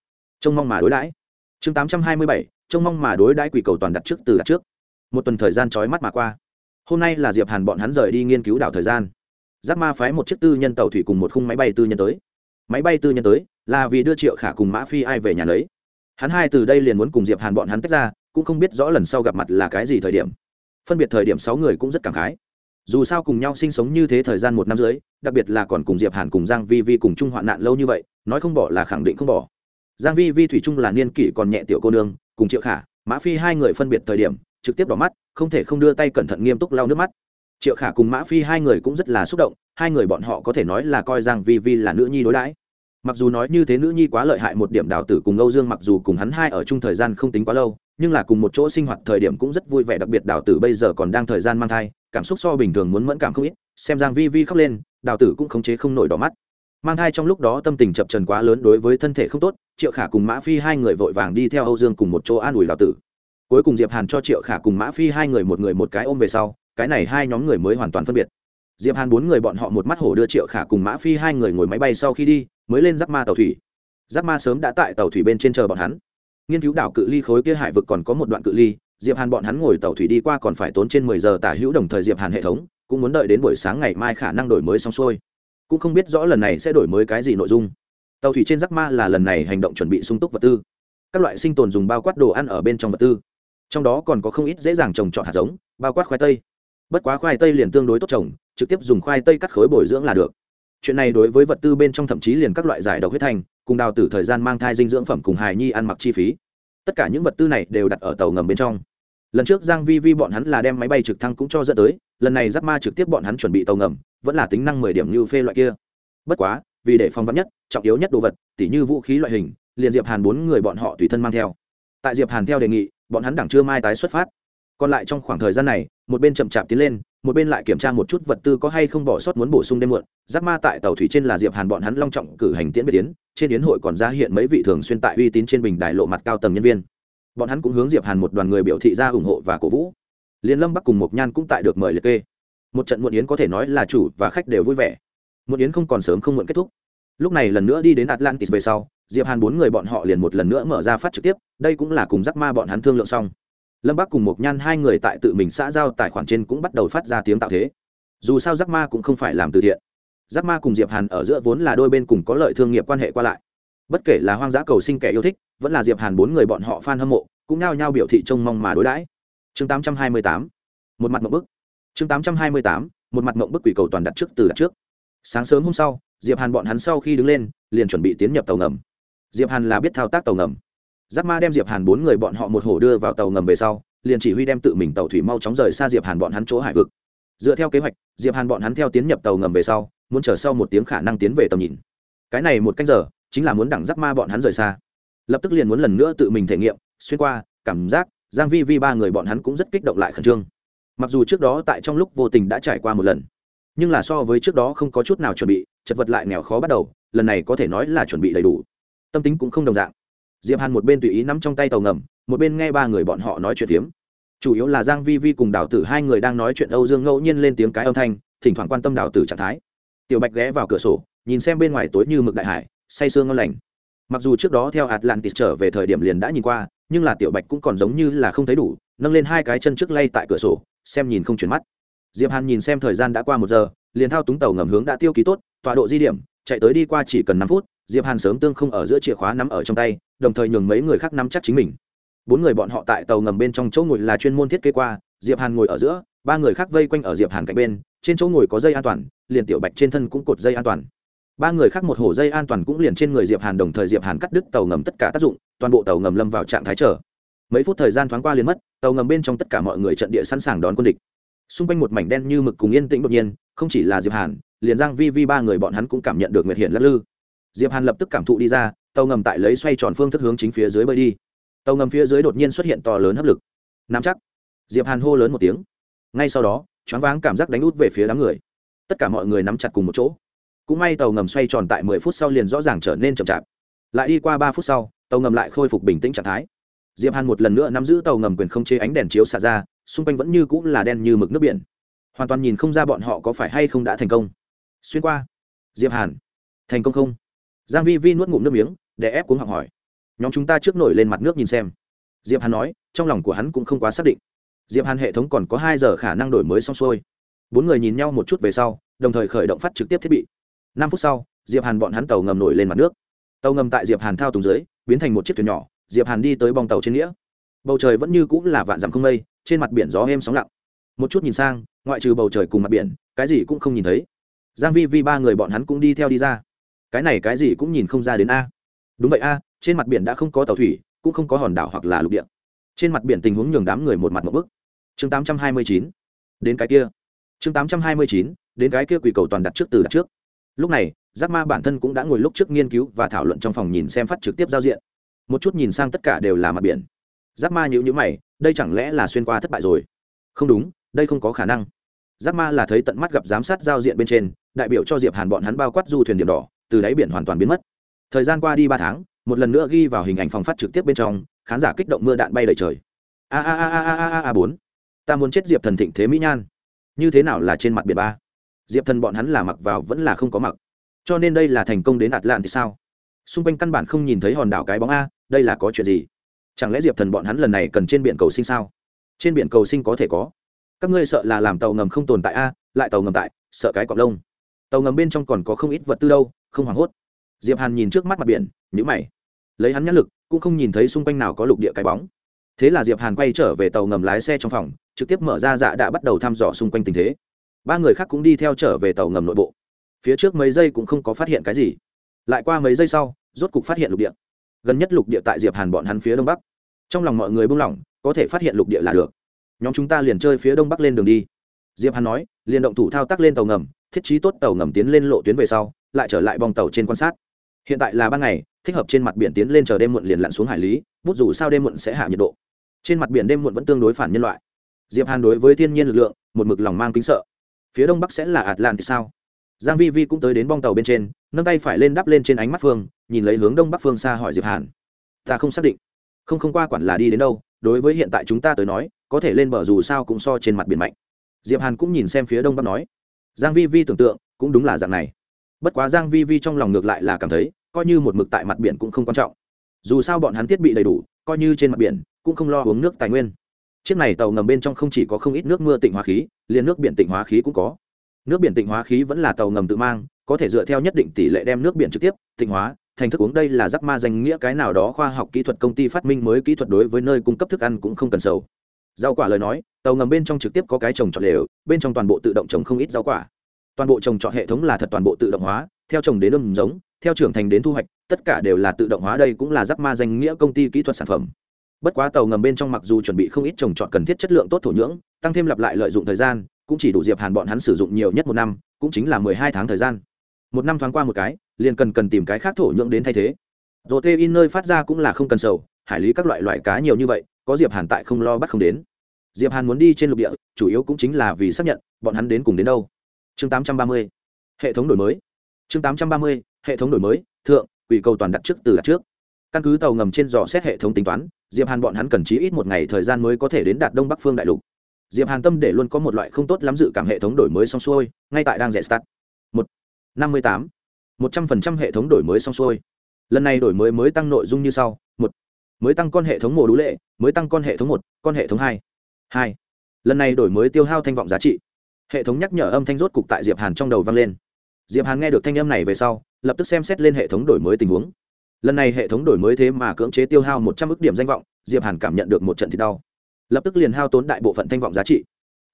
trông mong mà đối đãi. Chương 827 trông mong mà đối đãi quỷ cầu toàn đặt trước từ đặt trước. Một tuần thời gian chói mắt mà qua. Hôm nay là diệp hàn bọn hắn rời đi nghiên cứu đảo thời gian giác ma phái một chiếc tư nhân tàu thủy cùng một khung máy bay tư nhân tới. Máy bay tư nhân tới là vì đưa triệu khả cùng mã phi ai về nhà lấy hắn hai từ đây liền muốn cùng diệp hàn bọn hắn tách ra, cũng không biết rõ lần sau gặp mặt là cái gì thời điểm. Phân biệt thời điểm sáu người cũng rất cảm khái. Dù sao cùng nhau sinh sống như thế thời gian một năm dưới đặc biệt là còn cùng diệp hàn cùng giang vi vi cùng chung hoạn nạn lâu như vậy, nói không bỏ là khẳng định không bỏ. Giang vi vi thủy chung là niên kỷ còn nhẹ tiểu cô nương, cùng triệu khả, mã phi hai người phân biệt thời điểm, trực tiếp đỏ mắt, không thể không đưa tay cẩn thận nghiêm túc lau nước mắt triệu khả cùng mã phi hai người cũng rất là xúc động, hai người bọn họ có thể nói là coi rằng vi vi là nữ nhi đối đãi. Mặc dù nói như thế nữ nhi quá lợi hại một điểm đào tử cùng âu dương mặc dù cùng hắn hai ở chung thời gian không tính quá lâu, nhưng là cùng một chỗ sinh hoạt thời điểm cũng rất vui vẻ, đặc biệt đào tử bây giờ còn đang thời gian mang thai, cảm xúc so bình thường muốn mẫn cảm không ít, xem giang vi vi khóc lên, đào tử cũng khống chế không nổi đỏ mắt. Mang thai trong lúc đó tâm tình chập trần quá lớn đối với thân thể không tốt, triệu khả cùng mã phi hai người vội vàng đi theo âu dương cùng một chỗ an ủi đào tử. Cuối cùng diệp hàn cho triệu khả cùng mã phi hai người một người một cái ôm về sau cái này hai nhóm người mới hoàn toàn phân biệt. Diệp hàn bốn người bọn họ một mắt hổ đưa triệu khả cùng mã phi hai người ngồi máy bay sau khi đi, mới lên giáp ma tàu thủy. Giáp ma sớm đã tại tàu thủy bên trên chờ bọn hắn. Nghiên cứu đảo cự ly khối kia hải vực còn có một đoạn cự ly, diệp hàn bọn hắn ngồi tàu thủy đi qua còn phải tốn trên mười giờ tả hữu đồng thời diệp hàn hệ thống cũng muốn đợi đến buổi sáng ngày mai khả năng đổi mới xong xuôi. Cũng không biết rõ lần này sẽ đổi mới cái gì nội dung. Tàu thủy trên giáp ma là lần này hành động chuẩn bị sung túc vật tư. Các loại sinh tồn dùng bao quát đồ ăn ở bên trong vật tư. Trong đó còn có không ít dễ dàng trồng trọt hạt giống, bao quát khoai tây bất quá khoai tây liền tương đối tốt trồng, trực tiếp dùng khoai tây cắt khối bồi dưỡng là được. Chuyện này đối với vật tư bên trong thậm chí liền các loại giải độc huyết thành cùng đào tử thời gian mang thai dinh dưỡng phẩm cùng hài nhi ăn mặc chi phí. Tất cả những vật tư này đều đặt ở tàu ngầm bên trong. Lần trước giang vi vi bọn hắn là đem máy bay trực thăng cũng cho dẫn tới, lần này giáp ma trực tiếp bọn hắn chuẩn bị tàu ngầm, vẫn là tính năng mười điểm như phê loại kia. Bất quá, vì để phòng vắn nhất, trọng yếu nhất đồ vật, tỉ như vũ khí loại hình, liền diệp hàn bốn người bọn họ tùy thân mang theo. Tại diệp hàn theo đề nghị, bọn hắn đẳng chưa mai tái xuất phát còn lại trong khoảng thời gian này, một bên chậm chạp tiến lên, một bên lại kiểm tra một chút vật tư có hay không bỏ sót muốn bổ sung đêm muộn. Giáp ma tại tàu thủy trên là diệp hàn bọn hắn long trọng cử hành tiễn biệt tiến, trên yến hội còn ra hiện mấy vị thường xuyên tại uy tín trên bình đài lộ mặt cao tầng nhân viên. Bọn hắn cũng hướng diệp hàn một đoàn người biểu thị ra ủng hộ và cổ vũ. Liên lâm bắc cùng mộc nhan cũng tại được mời liệt kê. Một trận muộn yến có thể nói là chủ và khách đều vui vẻ. Muộn yến không còn sớm không muộn kết thúc. Lúc này lần nữa đi đến atlantis về sau, diệp hàn bốn người bọn họ liền một lần nữa mở ra phát trực tiếp, đây cũng là cùng giác ma bọn hắn thương lượng xong lâm bắc cùng một nhan hai người tại tự mình xã giao tài khoản trên cũng bắt đầu phát ra tiếng tạo thế. Dù sao giác ma cũng không phải làm từ thiện. Giác ma cùng diệp hàn ở giữa vốn là đôi bên cùng có lợi thương nghiệp quan hệ qua lại. Bất kể là hoang dã cầu sinh kẻ yêu thích, vẫn là diệp hàn bốn người bọn họ fan hâm mộ, cũng nao nhao biểu thị trông mong mà đối đãi. Chương 828 một mặt mộng bức. Chương 828 một mặt mộng bức quỷ cầu toàn đặt trước từ đặt trước. Sáng sớm hôm sau, diệp hàn bọn hắn sau khi đứng lên, liền chuẩn bị tiến nhập tàu ngầm. Diệp hàn là biết thao tác tàu ngầm giáp ma đem diệp hàn bốn người bọn họ một hổ đưa vào tàu ngầm về sau, liền chỉ huy đem tự mình tàu thủy mau chóng rời xa diệp hàn bọn hắn chỗ hải vực. Dựa theo kế hoạch, diệp hàn bọn hắn theo tiến nhập tàu ngầm về sau, muốn chờ sau một tiếng khả năng tiến về tầm nhìn. Cái này một cách giờ, chính là muốn đẳng giáp ma bọn hắn rời xa. Lập tức liền muốn lần nữa tự mình thể nghiệm, xuyên qua, cảm giác, giang vi vi ba người bọn hắn cũng rất kích động lại khẩn trương. Mặc dù trước đó tại trong lúc vô tình đã trải qua một lần, nhưng là so với trước đó không có chút nào chuẩn bị, chật vật lại nghèo khó bắt đầu, lần này có thể nói là chuẩn bị đầy đủ. Tâm tính cũng không đồng dạng diệp hàn một bên tùy ý nắm trong tay tàu ngầm, một bên nghe ba người bọn họ nói chuyện phiếm. Chủ yếu là giang vi vi cùng đào tử hai người đang nói chuyện, âu dương ngẫu nhiên lên tiếng cái âm thanh, thỉnh thoảng quan tâm đào tử trạng thái. Tiểu bạch ghé vào cửa sổ, nhìn xem bên ngoài tối như mực đại hải, say sương ngon lành. Mặc dù trước đó theo atlantis trở về thời điểm liền đã nhìn qua, nhưng là tiểu bạch cũng còn giống như là không thấy đủ, nâng lên hai cái chân trước lay tại cửa sổ, xem nhìn không chuyển mắt. Diệp hàn nhìn xem thời gian đã qua một giờ, liền thao túng tàu ngầm hướng đã tiêu ký tốt, tọa độ di điểm, chạy tới đi qua chỉ cần năm phút diệp hàn sớm tương không ở giữa chìa khóa nắm ở trong tay, đồng thời nhường mấy người khác nắm chắc chính mình. Bốn người bọn họ tại tàu ngầm bên trong chỗ ngồi là chuyên môn thiết kế qua, diệp hàn ngồi ở giữa, ba người khác vây quanh ở diệp hàn cạnh bên, trên chỗ ngồi có dây an toàn, liền tiểu bạch trên thân cũng cột dây an toàn. Ba người khác một hổ dây an toàn cũng liền trên người diệp hàn, đồng thời diệp hàn cắt đứt tàu ngầm tất cả tác dụng, toàn bộ tàu ngầm lâm vào trạng thái chờ. Mấy phút thời gian thoáng qua liền mất, tàu ngầm bên trong tất cả mọi người trận địa sẵn sàng đón quân địch. Xung quanh một mảnh đen như mực cùng yên tĩnh đột nhiên, không chỉ là diệp hàn, liền giang vi vi ba người bọn hắn cũng cảm nhận được nguyệt hiển lắc lư diệp hàn lập tức cảm thụ đi ra, tàu ngầm tại lấy xoay tròn phương thức hướng chính phía dưới bơi đi. Tàu ngầm phía dưới đột nhiên xuất hiện to lớn hấp lực. Nắm chắc. Diệp hàn hô lớn một tiếng. Ngay sau đó, choáng váng cảm giác đánh út về phía đám người. Tất cả mọi người nắm chặt cùng một chỗ. Cũng may tàu ngầm xoay tròn tại mười phút sau liền rõ ràng trở nên chậm chạp. Lại đi qua ba phút sau, tàu ngầm lại khôi phục bình tĩnh trạng thái. Diệp hàn một lần nữa nắm giữ tàu ngầm quyền không chế ánh đèn chiếu xả ra, xung quanh vẫn như cũng là đen như mực nước biển. Hoàn toàn nhìn không ra bọn họ có phải hay không đã thành công. Xuyên qua. Diệp hàn. Thành công không? Giang vi vi nuốt ngụm nước miếng, để ép cuống học hỏi. Nhóm chúng ta trước nổi lên mặt nước nhìn xem. Diệp hàn nói, trong lòng của hắn cũng không quá xác định. Diệp hàn hệ thống còn có hai giờ khả năng đổi mới xong xuôi. Bốn người nhìn nhau một chút về sau, đồng thời khởi động phát trực tiếp thiết bị. Năm phút sau, diệp hàn bọn hắn tàu ngầm nổi lên mặt nước. Tàu ngầm tại diệp hàn thao túng dưới, biến thành một chiếc thuyền nhỏ, diệp hàn đi tới bong tàu trên nghĩa. Bầu trời vẫn như cũng là vạn dặm không mây, trên mặt biển gió êm sóng lặng. Một chút nhìn sang, ngoại trừ bầu trời cùng mặt biển, cái gì cũng không nhìn thấy. Giang vi vi ba người bọn hắn cũng đi theo đi ra cái này cái gì cũng nhìn không ra đến a. Đúng vậy a, trên mặt biển đã không có tàu thủy, cũng không có hòn đảo hoặc là lục địa. Trên mặt biển tình huống nhường đám người một mặt một bức. Chương 829 đến cái kia. Chương 829 đến cái kia quỷ cầu toàn đặt trước từ đặt trước. Lúc này, giác ma bản thân cũng đã ngồi lúc trước nghiên cứu và thảo luận trong phòng nhìn xem phát trực tiếp giao diện. Một chút nhìn sang tất cả đều là mặt biển. Giác ma nhữ nhữ mày, đây chẳng lẽ là xuyên qua thất bại rồi? Không đúng, đây không có khả năng. Giác ma là thấy tận mắt gặp giám sát giao diện bên trên, đại biểu cho diệp hàn bọn hắn bao quát du thuyền điểm đỏ từ đáy biển hoàn toàn biến mất. Thời gian qua đi ba tháng, một lần nữa ghi vào hình ảnh phòng phát trực tiếp bên trong, khán giả kích động mưa đạn bay đầy trời. A a a a a a a bốn. Ta muốn chết diệp thần thịnh thế mỹ nhan. Như thế nào là trên mặt biển ba? Diệp thần bọn hắn là mặc vào vẫn là không có mặc. Cho nên đây là thành công đến lạn thì sao? Xung quanh căn bản không nhìn thấy hòn đảo cái bóng a, đây là có chuyện gì? Chẳng lẽ diệp thần bọn hắn lần này cần trên biển cầu sinh sao? Trên biển cầu sinh có thể có. Các ngươi sợ là làm tàu ngầm không tồn tại a, lại tàu ngầm tại, sợ cái cọp lông tàu ngầm bên trong còn có không ít vật tư đâu, không hoảng hốt. Diệp hàn nhìn trước mắt mặt biển nhữ mày. Lấy hắn nhãn lực, cũng không nhìn thấy xung quanh nào có lục địa cái bóng. Thế là diệp hàn quay trở về tàu ngầm lái xe trong phòng, trực tiếp mở ra dạ đã bắt đầu thăm dò xung quanh tình thế. Ba người khác cũng đi theo trở về tàu ngầm nội bộ. Phía trước mấy giây cũng không có phát hiện cái gì. Lại qua mấy giây sau, rốt cục phát hiện lục địa. Gần nhất lục địa tại diệp hàn bọn hắn phía đông bắc. Trong lòng mọi người buông lỏng, có thể phát hiện lục địa là được. Nhóm chúng ta liền chơi phía đông bắc lên đường đi diệp hàn nói, liền động thủ thao tác lên tàu ngầm, thiết trí tốt tàu ngầm tiến lên lộ tuyến về sau, lại trở lại bong tàu trên quan sát. Hiện tại là ban ngày, thích hợp trên mặt biển tiến lên chờ đêm muộn liền lặn xuống hải lý, bút dù sao đêm muộn sẽ hạ nhiệt độ. Trên mặt biển đêm muộn vẫn tương đối phản nhân loại. Diệp hàn đối với thiên nhiên lực lượng, một mực lòng mang kính sợ. Phía đông bắc sẽ là atlantic sao? Giang vi vi cũng tới đến bong tàu bên trên, nâng tay phải lên đắp lên trên ánh mắt phương, nhìn lấy hướng đông bắc phương xa hỏi diệp hàn. Ta không xác định. Không không qua quản là đi đến đâu, đối với hiện tại chúng ta tới nói, có thể lên bờ dù sao cũng so trên mặt biển mạnh diệp hàn cũng nhìn xem phía đông bắc nói, giang vi vi tưởng tượng, cũng đúng là dạng này. Bất quá giang vi vi trong lòng ngược lại là cảm thấy, coi như một mực tại mặt biển cũng không quan trọng. Dù sao bọn hắn thiết bị đầy đủ, coi như trên mặt biển, cũng không lo uống nước tài nguyên. Chiếc này tàu ngầm bên trong không chỉ có không ít nước mưa tịnh hóa khí, liền nước biển tịnh hóa khí cũng có. Nước biển tịnh hóa khí vẫn là tàu ngầm tự mang, có thể dựa theo nhất định tỷ lệ đem nước biển trực tiếp tịnh hóa, thành thức uống đây là rắc ma danh nghĩa cái nào đó khoa học kỹ thuật công ty phát minh mới kỹ thuật đối với nơi cung cấp thức ăn cũng không cần sầu rau quả lời nói, tàu ngầm bên trong trực tiếp có cái trồng trọt lều, bên trong toàn bộ tự động trồng không ít rau quả. Toàn bộ trồng trọt hệ thống là thật toàn bộ tự động hóa, theo trồng đến âm giống, theo trưởng thành đến thu hoạch, tất cả đều là tự động hóa đây cũng là rắc ma danh nghĩa công ty kỹ thuật sản phẩm. Bất quá tàu ngầm bên trong mặc dù chuẩn bị không ít trồng trọt cần thiết chất lượng tốt thổ nhưỡng, tăng thêm lặp lại lợi dụng thời gian, cũng chỉ đủ diệp hàn bọn hắn sử dụng nhiều nhất một năm, cũng chính là mười hai tháng thời gian. Một năm thoáng qua một cái, liền cần cần tìm cái khác thổ nhưỡng đến thay thế. Rồi tê in nơi phát ra cũng là không cần sầu, hải lý các loại loại cá nhiều như vậy có diệp hàn tại không lo bắt không đến. Diệp hàn muốn đi trên lục địa, chủ yếu cũng chính là vì xác nhận bọn hắn đến cùng đến đâu. Chương 830. hệ thống đổi mới. Chương 830. hệ thống đổi mới, thượng, quỷ cầu toàn đặt trước từ đặt trước. Căn cứ tàu ngầm trên dò xét hệ thống tính toán, diệp hàn bọn hắn cần chí ít một ngày thời gian mới có thể đến đạt đông bắc phương đại lục. Diệp hàn tâm để luôn có một loại không tốt lắm dự cảm hệ thống đổi mới xong xuôi, ngay tại đang rẻ start. Một, năm mươi tám, một trăm phần trăm hệ thống đổi mới xong xuôi. Lần này đổi mới mới tăng nội dung như sau. Một mới tăng con hệ thống mồ đũ lệ, mới tăng con hệ thống một, con hệ thống hai. Hai. Lần này đổi mới tiêu hao thanh vọng giá trị. Hệ thống nhắc nhở âm thanh rốt cục tại diệp hàn trong đầu vang lên. Diệp hàn nghe được thanh âm này về sau, lập tức xem xét lên hệ thống đổi mới tình huống. Lần này hệ thống đổi mới thế mà cưỡng chế tiêu hao một trăm ước điểm danh vọng, diệp hàn cảm nhận được một trận thì đau. Lập tức liền hao tốn đại bộ phận thanh vọng giá trị.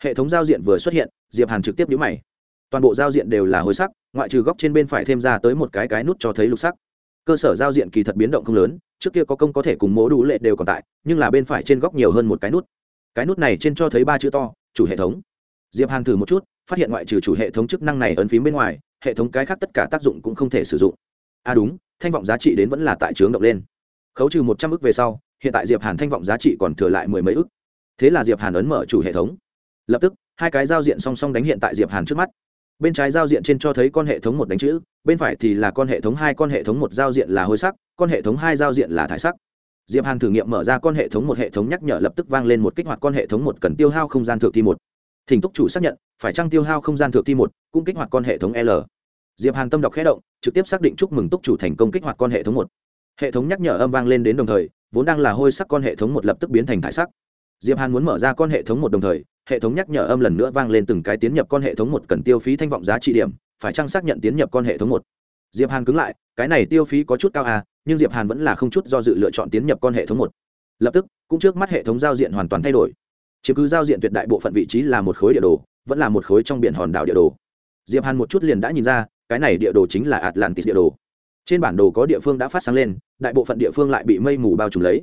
Hệ thống giao diện vừa xuất hiện, diệp hàn trực tiếp nhũ mày. Toàn bộ giao diện đều là hối sắc, ngoại trừ góc trên bên phải thêm ra tới một cái cái nút cho thấy lục sắc. Cơ sở giao diện kỳ thật biến động không lớn trước kia có công có thể cùng mố đủ lệ đều còn tại, nhưng là bên phải trên góc nhiều hơn một cái nút. Cái nút này trên cho thấy ba chữ to, chủ hệ thống. Diệp hàn thử một chút, phát hiện ngoại trừ chủ hệ thống chức năng này ấn phím bên ngoài, hệ thống cái khác tất cả tác dụng cũng không thể sử dụng. À đúng, thanh vọng giá trị đến vẫn là tại trướng động lên. Khấu trừ một trăm ức về sau, hiện tại diệp hàn thanh vọng giá trị còn thừa lại mười mấy ức. Thế là diệp hàn ấn mở chủ hệ thống. Lập tức, hai cái giao diện song song đánh hiện tại diệp hàn trước mắt. Bên trái giao diện trên cho thấy con hệ thống một đánh chữ, bên phải thì là con hệ thống hai, con hệ thống một giao diện là hôi sắc con hệ thống hai giao diện là thải sắc diệp hàn thử nghiệm mở ra con hệ thống một hệ thống nhắc nhở lập tức vang lên một kích hoạt con hệ thống một cần tiêu hao không gian thượng thi một thỉnh túc chủ xác nhận phải trang tiêu hao không gian thượng thi một cũng kích hoạt con hệ thống l diệp hàn tâm đọc khẽ động trực tiếp xác định chúc mừng túc chủ thành công kích hoạt con hệ thống một hệ thống nhắc nhở âm vang lên đến đồng thời vốn đang là hôi sắc con hệ thống một lập tức biến thành thải sắc diệp hàn muốn mở ra con hệ thống một đồng thời hệ thống nhắc nhở âm lần nữa vang lên từng cái tiến nhập con hệ thống một cần tiêu phí thanh vọng giá trị điểm phải trang xác nhận tiến nhập con hệ thống một diệp hàn cứng lại cái này tiêu phí có chút cao à nhưng diệp hàn vẫn là không chút do dự lựa chọn tiến nhập con hệ thống một lập tức cũng trước mắt hệ thống giao diện hoàn toàn thay đổi chiếm cứ giao diện tuyệt đại bộ phận vị trí là một khối địa đồ vẫn là một khối trong biển hòn đảo địa đồ diệp hàn một chút liền đã nhìn ra cái này địa đồ chính là atlantis địa đồ trên bản đồ có địa phương đã phát sáng lên đại bộ phận địa phương lại bị mây mù bao trùm lấy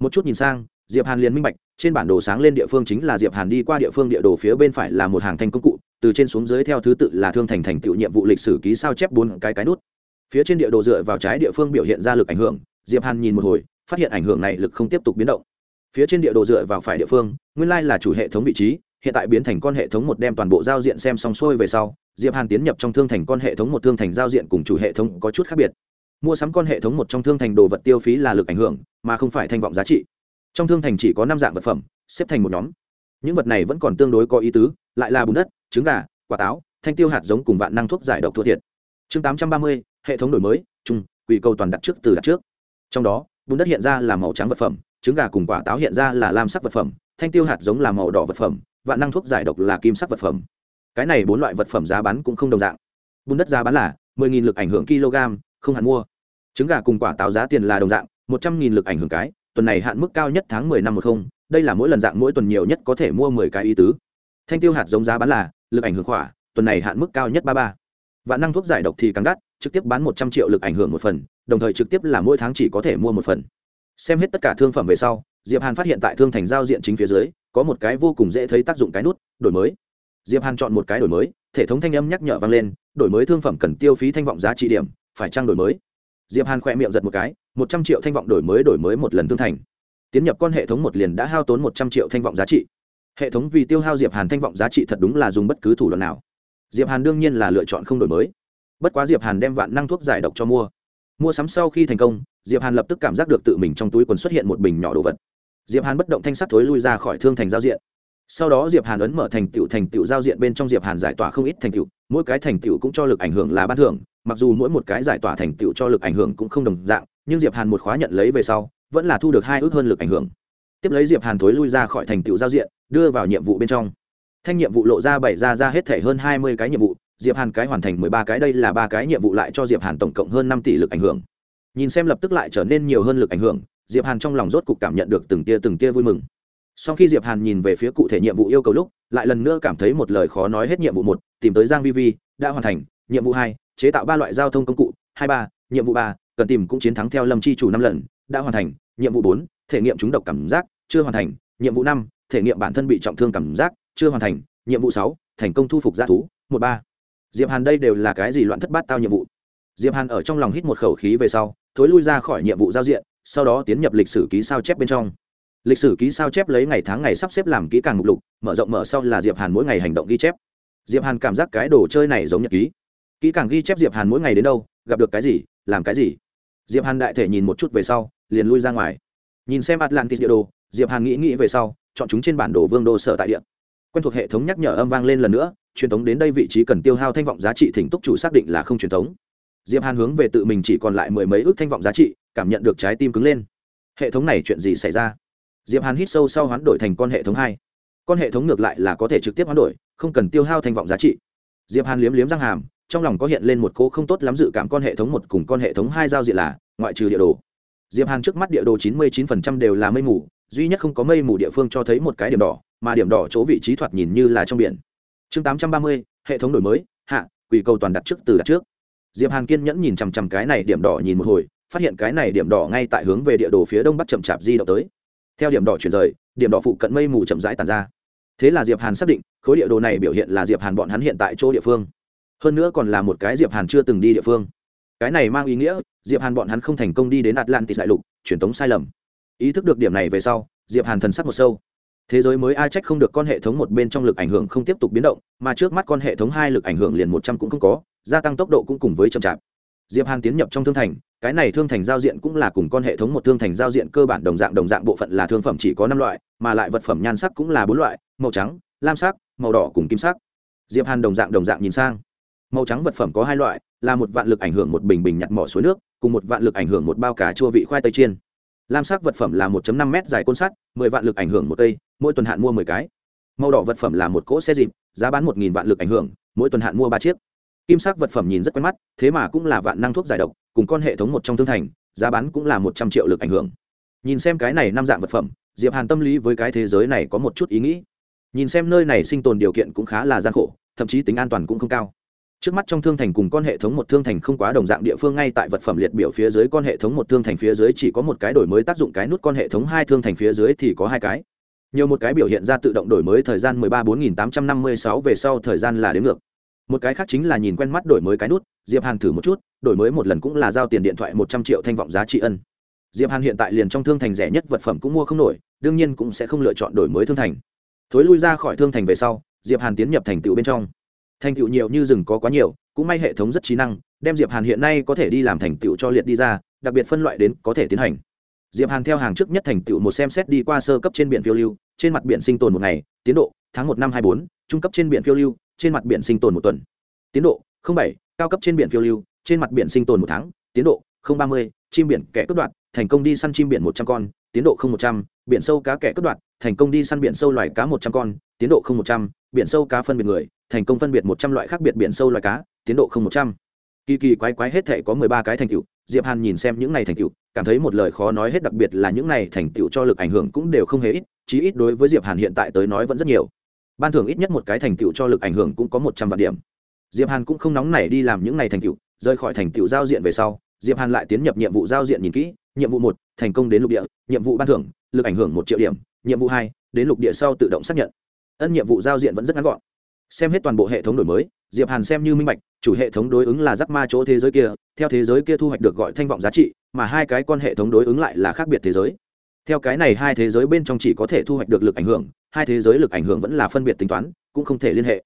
một chút nhìn sang diệp hàn liền minh bạch trên bản đồ sáng lên địa phương chính là diệp hàn đi qua địa phương địa đồ phía bên phải là một hàng thanh công cụ từ trên xuống dưới theo thứ tự là thương thành thành tựu nhiệm vụ lịch sử ký sao chép bốn cái cái nút phía trên địa đồ dựa vào trái địa phương biểu hiện ra lực ảnh hưởng, diệp hàn nhìn một hồi, phát hiện ảnh hưởng này lực không tiếp tục biến động. Phía trên địa đồ dựa vào phải địa phương, nguyên lai là chủ hệ thống vị trí, hiện tại biến thành con hệ thống một đem toàn bộ giao diện xem xong xuôi về sau, diệp hàn tiến nhập trong thương thành con hệ thống một thương thành giao diện cùng chủ hệ thống có chút khác biệt. Mua sắm con hệ thống một trong thương thành đồ vật tiêu phí là lực ảnh hưởng, mà không phải thanh vọng giá trị. Trong thương thành chỉ có năm dạng vật phẩm, xếp thành một nhóm. Những vật này vẫn còn tương đối có ý tứ, lại là bùn đất, trứng gà, quả táo, thanh tiêu hạt giống cùng vạn năng thuốc giải độc thua thiệt. Chương tám trăm ba mươi hệ thống đổi mới, chung, quỷ cầu toàn đặt trước từ đặt trước. Trong đó, bùn đất hiện ra là màu trắng vật phẩm, trứng gà cùng quả táo hiện ra là lam sắc vật phẩm, thanh tiêu hạt giống là màu đỏ vật phẩm, vạn năng thuốc giải độc là kim sắc vật phẩm. Cái này bốn loại vật phẩm giá bán cũng không đồng dạng. Bùn đất giá bán là mười nghìn lực ảnh hưởng kg, không hạn mua. Trứng gà cùng quả táo giá tiền là đồng dạng, một trăm nghìn lực ảnh hưởng cái, tuần này hạn mức cao nhất tháng mười năm một không, đây là mỗi lần dạng mỗi tuần nhiều nhất có thể mua mười cái y tứ. Thanh tiêu hạt giống giá bán là lực ảnh hưởng khỏa, tuần này hạn mức cao nhất ba ba. Vạn năng thuốc giải độc thì càng đắt trực tiếp bán một trăm triệu lực ảnh hưởng một phần, đồng thời trực tiếp là mỗi tháng chỉ có thể mua một phần. Xem hết tất cả thương phẩm về sau, diệp hàn phát hiện tại thương thành giao diện chính phía dưới, có một cái vô cùng dễ thấy tác dụng cái nút, đổi mới. Diệp hàn chọn một cái đổi mới hệ thống thanh âm nhắc nhở vang lên, đổi mới thương phẩm cần tiêu phí thanh vọng giá trị điểm, phải trang đổi mới? Diệp hàn khỏe miệng giật một cái, một trăm triệu thanh vọng đổi mới đổi mới một lần thương thành. Tiến nhập con hệ thống một liền đã hao tốn một trăm triệu thanh vọng giá trị. Hệ thống vì tiêu hao diệp hàn thanh vọng giá trị thật đúng là dùng bất cứ thủ đoạn nào. Diệp hàn đương nhiên là lựa chọn không đổi mới bất quá diệp hàn đem vạn năng thuốc giải độc cho mua. Mua sắm sau khi thành công, diệp hàn lập tức cảm giác được tự mình trong túi quần xuất hiện một bình nhỏ đồ vật. Diệp hàn bất động thanh sắt thối lui ra khỏi thương thành giao diện. Sau đó diệp hàn ấn mở thành tựu thành tựu giao diện bên trong diệp hàn giải tỏa không ít thành tựu, mỗi cái thành tựu cũng cho lực ảnh hưởng là ban thưởng, mặc dù mỗi một cái giải tỏa thành tựu cho lực ảnh hưởng cũng không đồng dạng, nhưng diệp hàn một khóa nhận lấy về sau, vẫn là thu được hai ước hơn lực ảnh hưởng. Tiếp lấy diệp hàn thối lui ra khỏi thành tựu giao diện, đưa vào nhiệm vụ bên trong. Thanh nhiệm vụ lộ ra bảy ra ra hết thể hơn hai mươi cái nhiệm vụ diệp hàn cái hoàn thành mười ba cái, đây là ba cái nhiệm vụ lại cho diệp hàn tổng cộng hơn năm tỷ lực ảnh hưởng. Nhìn xem lập tức lại trở nên nhiều hơn lực ảnh hưởng, diệp hàn trong lòng rốt cục cảm nhận được từng tia từng tia vui mừng. Sau khi diệp hàn nhìn về phía cụ thể nhiệm vụ yêu cầu lúc, lại lần nữa cảm thấy một lời khó nói hết nhiệm vụ một, tìm tới giang vi vi, đã hoàn thành. Nhiệm vụ hai, chế tạo ba loại giao thông công cụ. Hai ba, nhiệm vụ ba, cần tìm cũng chiến thắng theo lâm chi chủ năm lần, đã hoàn thành. Nhiệm vụ bốn, thể nghiệm chúng độc cảm giác. Chưa hoàn thành. Nhiệm vụ năm, thể nghiệm bản thân bị trọng thương cảm giác. Chưa hoàn thành. Nhiệm vụ sáu, thành công thu phục g thú. Một ba diệp hàn đây đều là cái gì loạn thất bát tao nhiệm vụ? Diệp hàn ở trong lòng hít một khẩu khí về sau, thối lui ra khỏi nhiệm vụ giao diện, sau đó tiến nhập lịch sử ký sao chép bên trong. Lịch sử ký sao chép lấy ngày tháng ngày sắp xếp làm kỹ càng mục lục, mở rộng mở sau là diệp hàn mỗi ngày hành động ghi chép. Diệp hàn cảm giác cái đồ chơi này giống nhật ký. Kỹ càng ghi chép diệp hàn mỗi ngày đến đâu, gặp được cái gì, làm cái gì? Diệp hàn đại thể nhìn một chút về sau, liền lui ra ngoài. Nhìn xem atlantis địa đồ, diệp hàn nghĩ nghĩ về sau, chọn chúng trên bản đồ vương đô sở tại địa. Quen thuộc hệ thống nhắc nhở âm vang lên lần nữa truyền thống đến đây vị trí cần tiêu hao thanh vọng giá trị thỉnh túc chủ xác định là không truyền thống. Diệp hàn hướng về tự mình chỉ còn lại mười mấy ước thanh vọng giá trị, cảm nhận được trái tim cứng lên. Hệ thống này chuyện gì xảy ra? Diệp hàn hít sâu sau hoán đổi thành con hệ thống hai. Con hệ thống ngược lại là có thể trực tiếp hoán đổi, không cần tiêu hao thanh vọng giá trị. Diệp hàn liếm liếm răng hàm, trong lòng có hiện lên một cô không tốt lắm dự cảm con hệ thống một cùng con hệ thống hai giao diện là, ngoại trừ địa đồ. Diệp hàn trước mắt địa đồ chín mươi 99% đều là mây mù, duy nhất không có mây mù địa phương cho thấy một cái điểm đỏ, mà điểm đỏ chỗ vị trí thoạt nhìn như là trong biển chương tám trăm ba mươi, hệ thống đổi mới, hạ, quỷ cầu toàn đặt trước từ đặt trước. Diệp hàn kiên nhẫn nhìn chằm chằm cái này điểm đỏ nhìn một hồi, phát hiện cái này điểm đỏ ngay tại hướng về địa đồ phía đông bắc chậm chạp di động tới. Theo điểm đỏ chuyển rời, điểm đỏ phụ cận mây mù chậm rãi tàn ra. Thế là diệp hàn xác định, khối địa đồ này biểu hiện là diệp hàn bọn hắn hiện tại chỗ địa phương. Hơn nữa còn là một cái diệp hàn chưa từng đi địa phương. Cái này mang ý nghĩa, diệp hàn bọn hắn không thành công đi đến atlantis đại lục, truyền tống sai lầm. Ý thức được điểm này về sau, diệp hàn thần sắc một sâu thế giới mới ai trách không được con hệ thống một bên trong lực ảnh hưởng không tiếp tục biến động, mà trước mắt con hệ thống hai lực ảnh hưởng liền một trăm cũng không có, gia tăng tốc độ cũng cùng với chậm chạp. Diệp hàn tiến nhập trong thương thành, cái này thương thành giao diện cũng là cùng con hệ thống một thương thành giao diện cơ bản đồng dạng đồng dạng bộ phận là thương phẩm chỉ có năm loại, mà lại vật phẩm nhan sắc cũng là bốn loại, màu trắng, lam sắc, màu đỏ cùng kim sắc. Diệp hàn đồng dạng đồng dạng nhìn sang. Màu trắng vật phẩm có hai loại, là một vạn lực ảnh hưởng một bình bình nhặt mỏ suối nước, cùng một vạn lực ảnh hưởng một bao cà chua vị khoai tây chiên. Lam sắc vật phẩm là 1 năm m dài côn sắt 10 vạn lực ảnh hưởng một cây mỗi tuần hạn mua 10 cái. Màu đỏ vật phẩm là một cỗ xe dịp, giá bán 1.000 vạn lực ảnh hưởng, mỗi tuần hạn mua ba chiếc. Kim sắc vật phẩm nhìn rất quen mắt, thế mà cũng là vạn năng thuốc giải độc, cùng con hệ thống một trong thương thành, giá bán cũng là một trăm triệu lực ảnh hưởng. Nhìn xem cái này năm dạng vật phẩm, diệp hàn tâm lý với cái thế giới này có một chút ý nghĩ. Nhìn xem nơi này sinh tồn điều kiện cũng khá là gian khổ, thậm chí tính an toàn cũng không cao. Trước mắt trong thương thành cùng con hệ thống một thương thành không quá đồng dạng địa phương ngay tại vật phẩm liệt biểu phía dưới con hệ thống một thương thành phía dưới chỉ có một cái đổi mới tác dụng cái nút con hệ thống hai thương thành phía dưới thì có hai cái nhiều một cái biểu hiện ra tự động đổi mới thời gian 13 4856 về sau thời gian là đến ngược. Một cái khác chính là nhìn quen mắt đổi mới cái nút, diệp hàn thử một chút, đổi mới một lần cũng là giao tiền điện thoại một trăm triệu thanh vọng giá trị ân. Diệp hàn hiện tại liền trong thương thành rẻ nhất vật phẩm cũng mua không nổi, đương nhiên cũng sẽ không lựa chọn đổi mới thương thành. Thối lui ra khỏi thương thành về sau, diệp hàn tiến nhập thành tựu bên trong. Thành tựu nhiều như rừng có quá nhiều, cũng may hệ thống rất trí năng, đem diệp hàn hiện nay có thể đi làm thành tựu cho liệt đi ra, đặc biệt phân loại đến có thể tiến hành diệp hàn theo hàng trước nhất thành tựu một xem xét đi qua sơ cấp trên biển phiêu lưu, trên mặt biển sinh tồn một ngày, tiến độ, tháng một năm hai bốn, trung cấp trên biển phiêu lưu, trên mặt biển sinh tồn một tuần. Tiến độ bảy, cao cấp trên biển phiêu lưu, trên mặt biển sinh tồn một tháng, tiến độ ba mươi, chim biển kẻ cướp đoạt, thành công đi săn chim biển một trăm con, tiến độ một trăm, biển sâu cá kẻ cướp đoạt, thành công đi săn biển sâu loài cá một trăm con, tiến độ một trăm, biển sâu cá phân biệt người, thành công phân biệt một trăm loại khác biệt biển sâu loài cá, tiến độ một trăm. Kỳ kỳ quái quái hết thể có mười ba cái thành tựu diệp hàn nhìn xem những này thành tựu, cảm thấy một lời khó nói hết đặc biệt là những này thành tựu cho lực ảnh hưởng cũng đều không hề ít, chí ít đối với diệp hàn hiện tại tới nói vẫn rất nhiều. Ban thưởng ít nhất một cái thành tựu cho lực ảnh hưởng cũng có một trăm vạn điểm. Diệp hàn cũng không nóng nảy đi làm những này thành tựu, rời khỏi thành tựu giao diện về sau, diệp hàn lại tiến nhập nhiệm vụ giao diện nhìn kỹ, nhiệm vụ một, thành công đến lục địa, nhiệm vụ ban thưởng, lực ảnh hưởng một triệu điểm, nhiệm vụ hai, đến lục địa sau tự động xác nhận. Ân nhiệm vụ giao diện vẫn rất ngắn gọn xem hết toàn bộ hệ thống đổi mới, diệp hàn xem như minh bạch, chủ hệ thống đối ứng là giác ma chỗ thế giới kia, theo thế giới kia thu hoạch được gọi thanh vọng giá trị, mà hai cái con hệ thống đối ứng lại là khác biệt thế giới. Theo cái này hai thế giới bên trong chỉ có thể thu hoạch được lực ảnh hưởng, hai thế giới lực ảnh hưởng vẫn là phân biệt tính toán, cũng không thể liên hệ.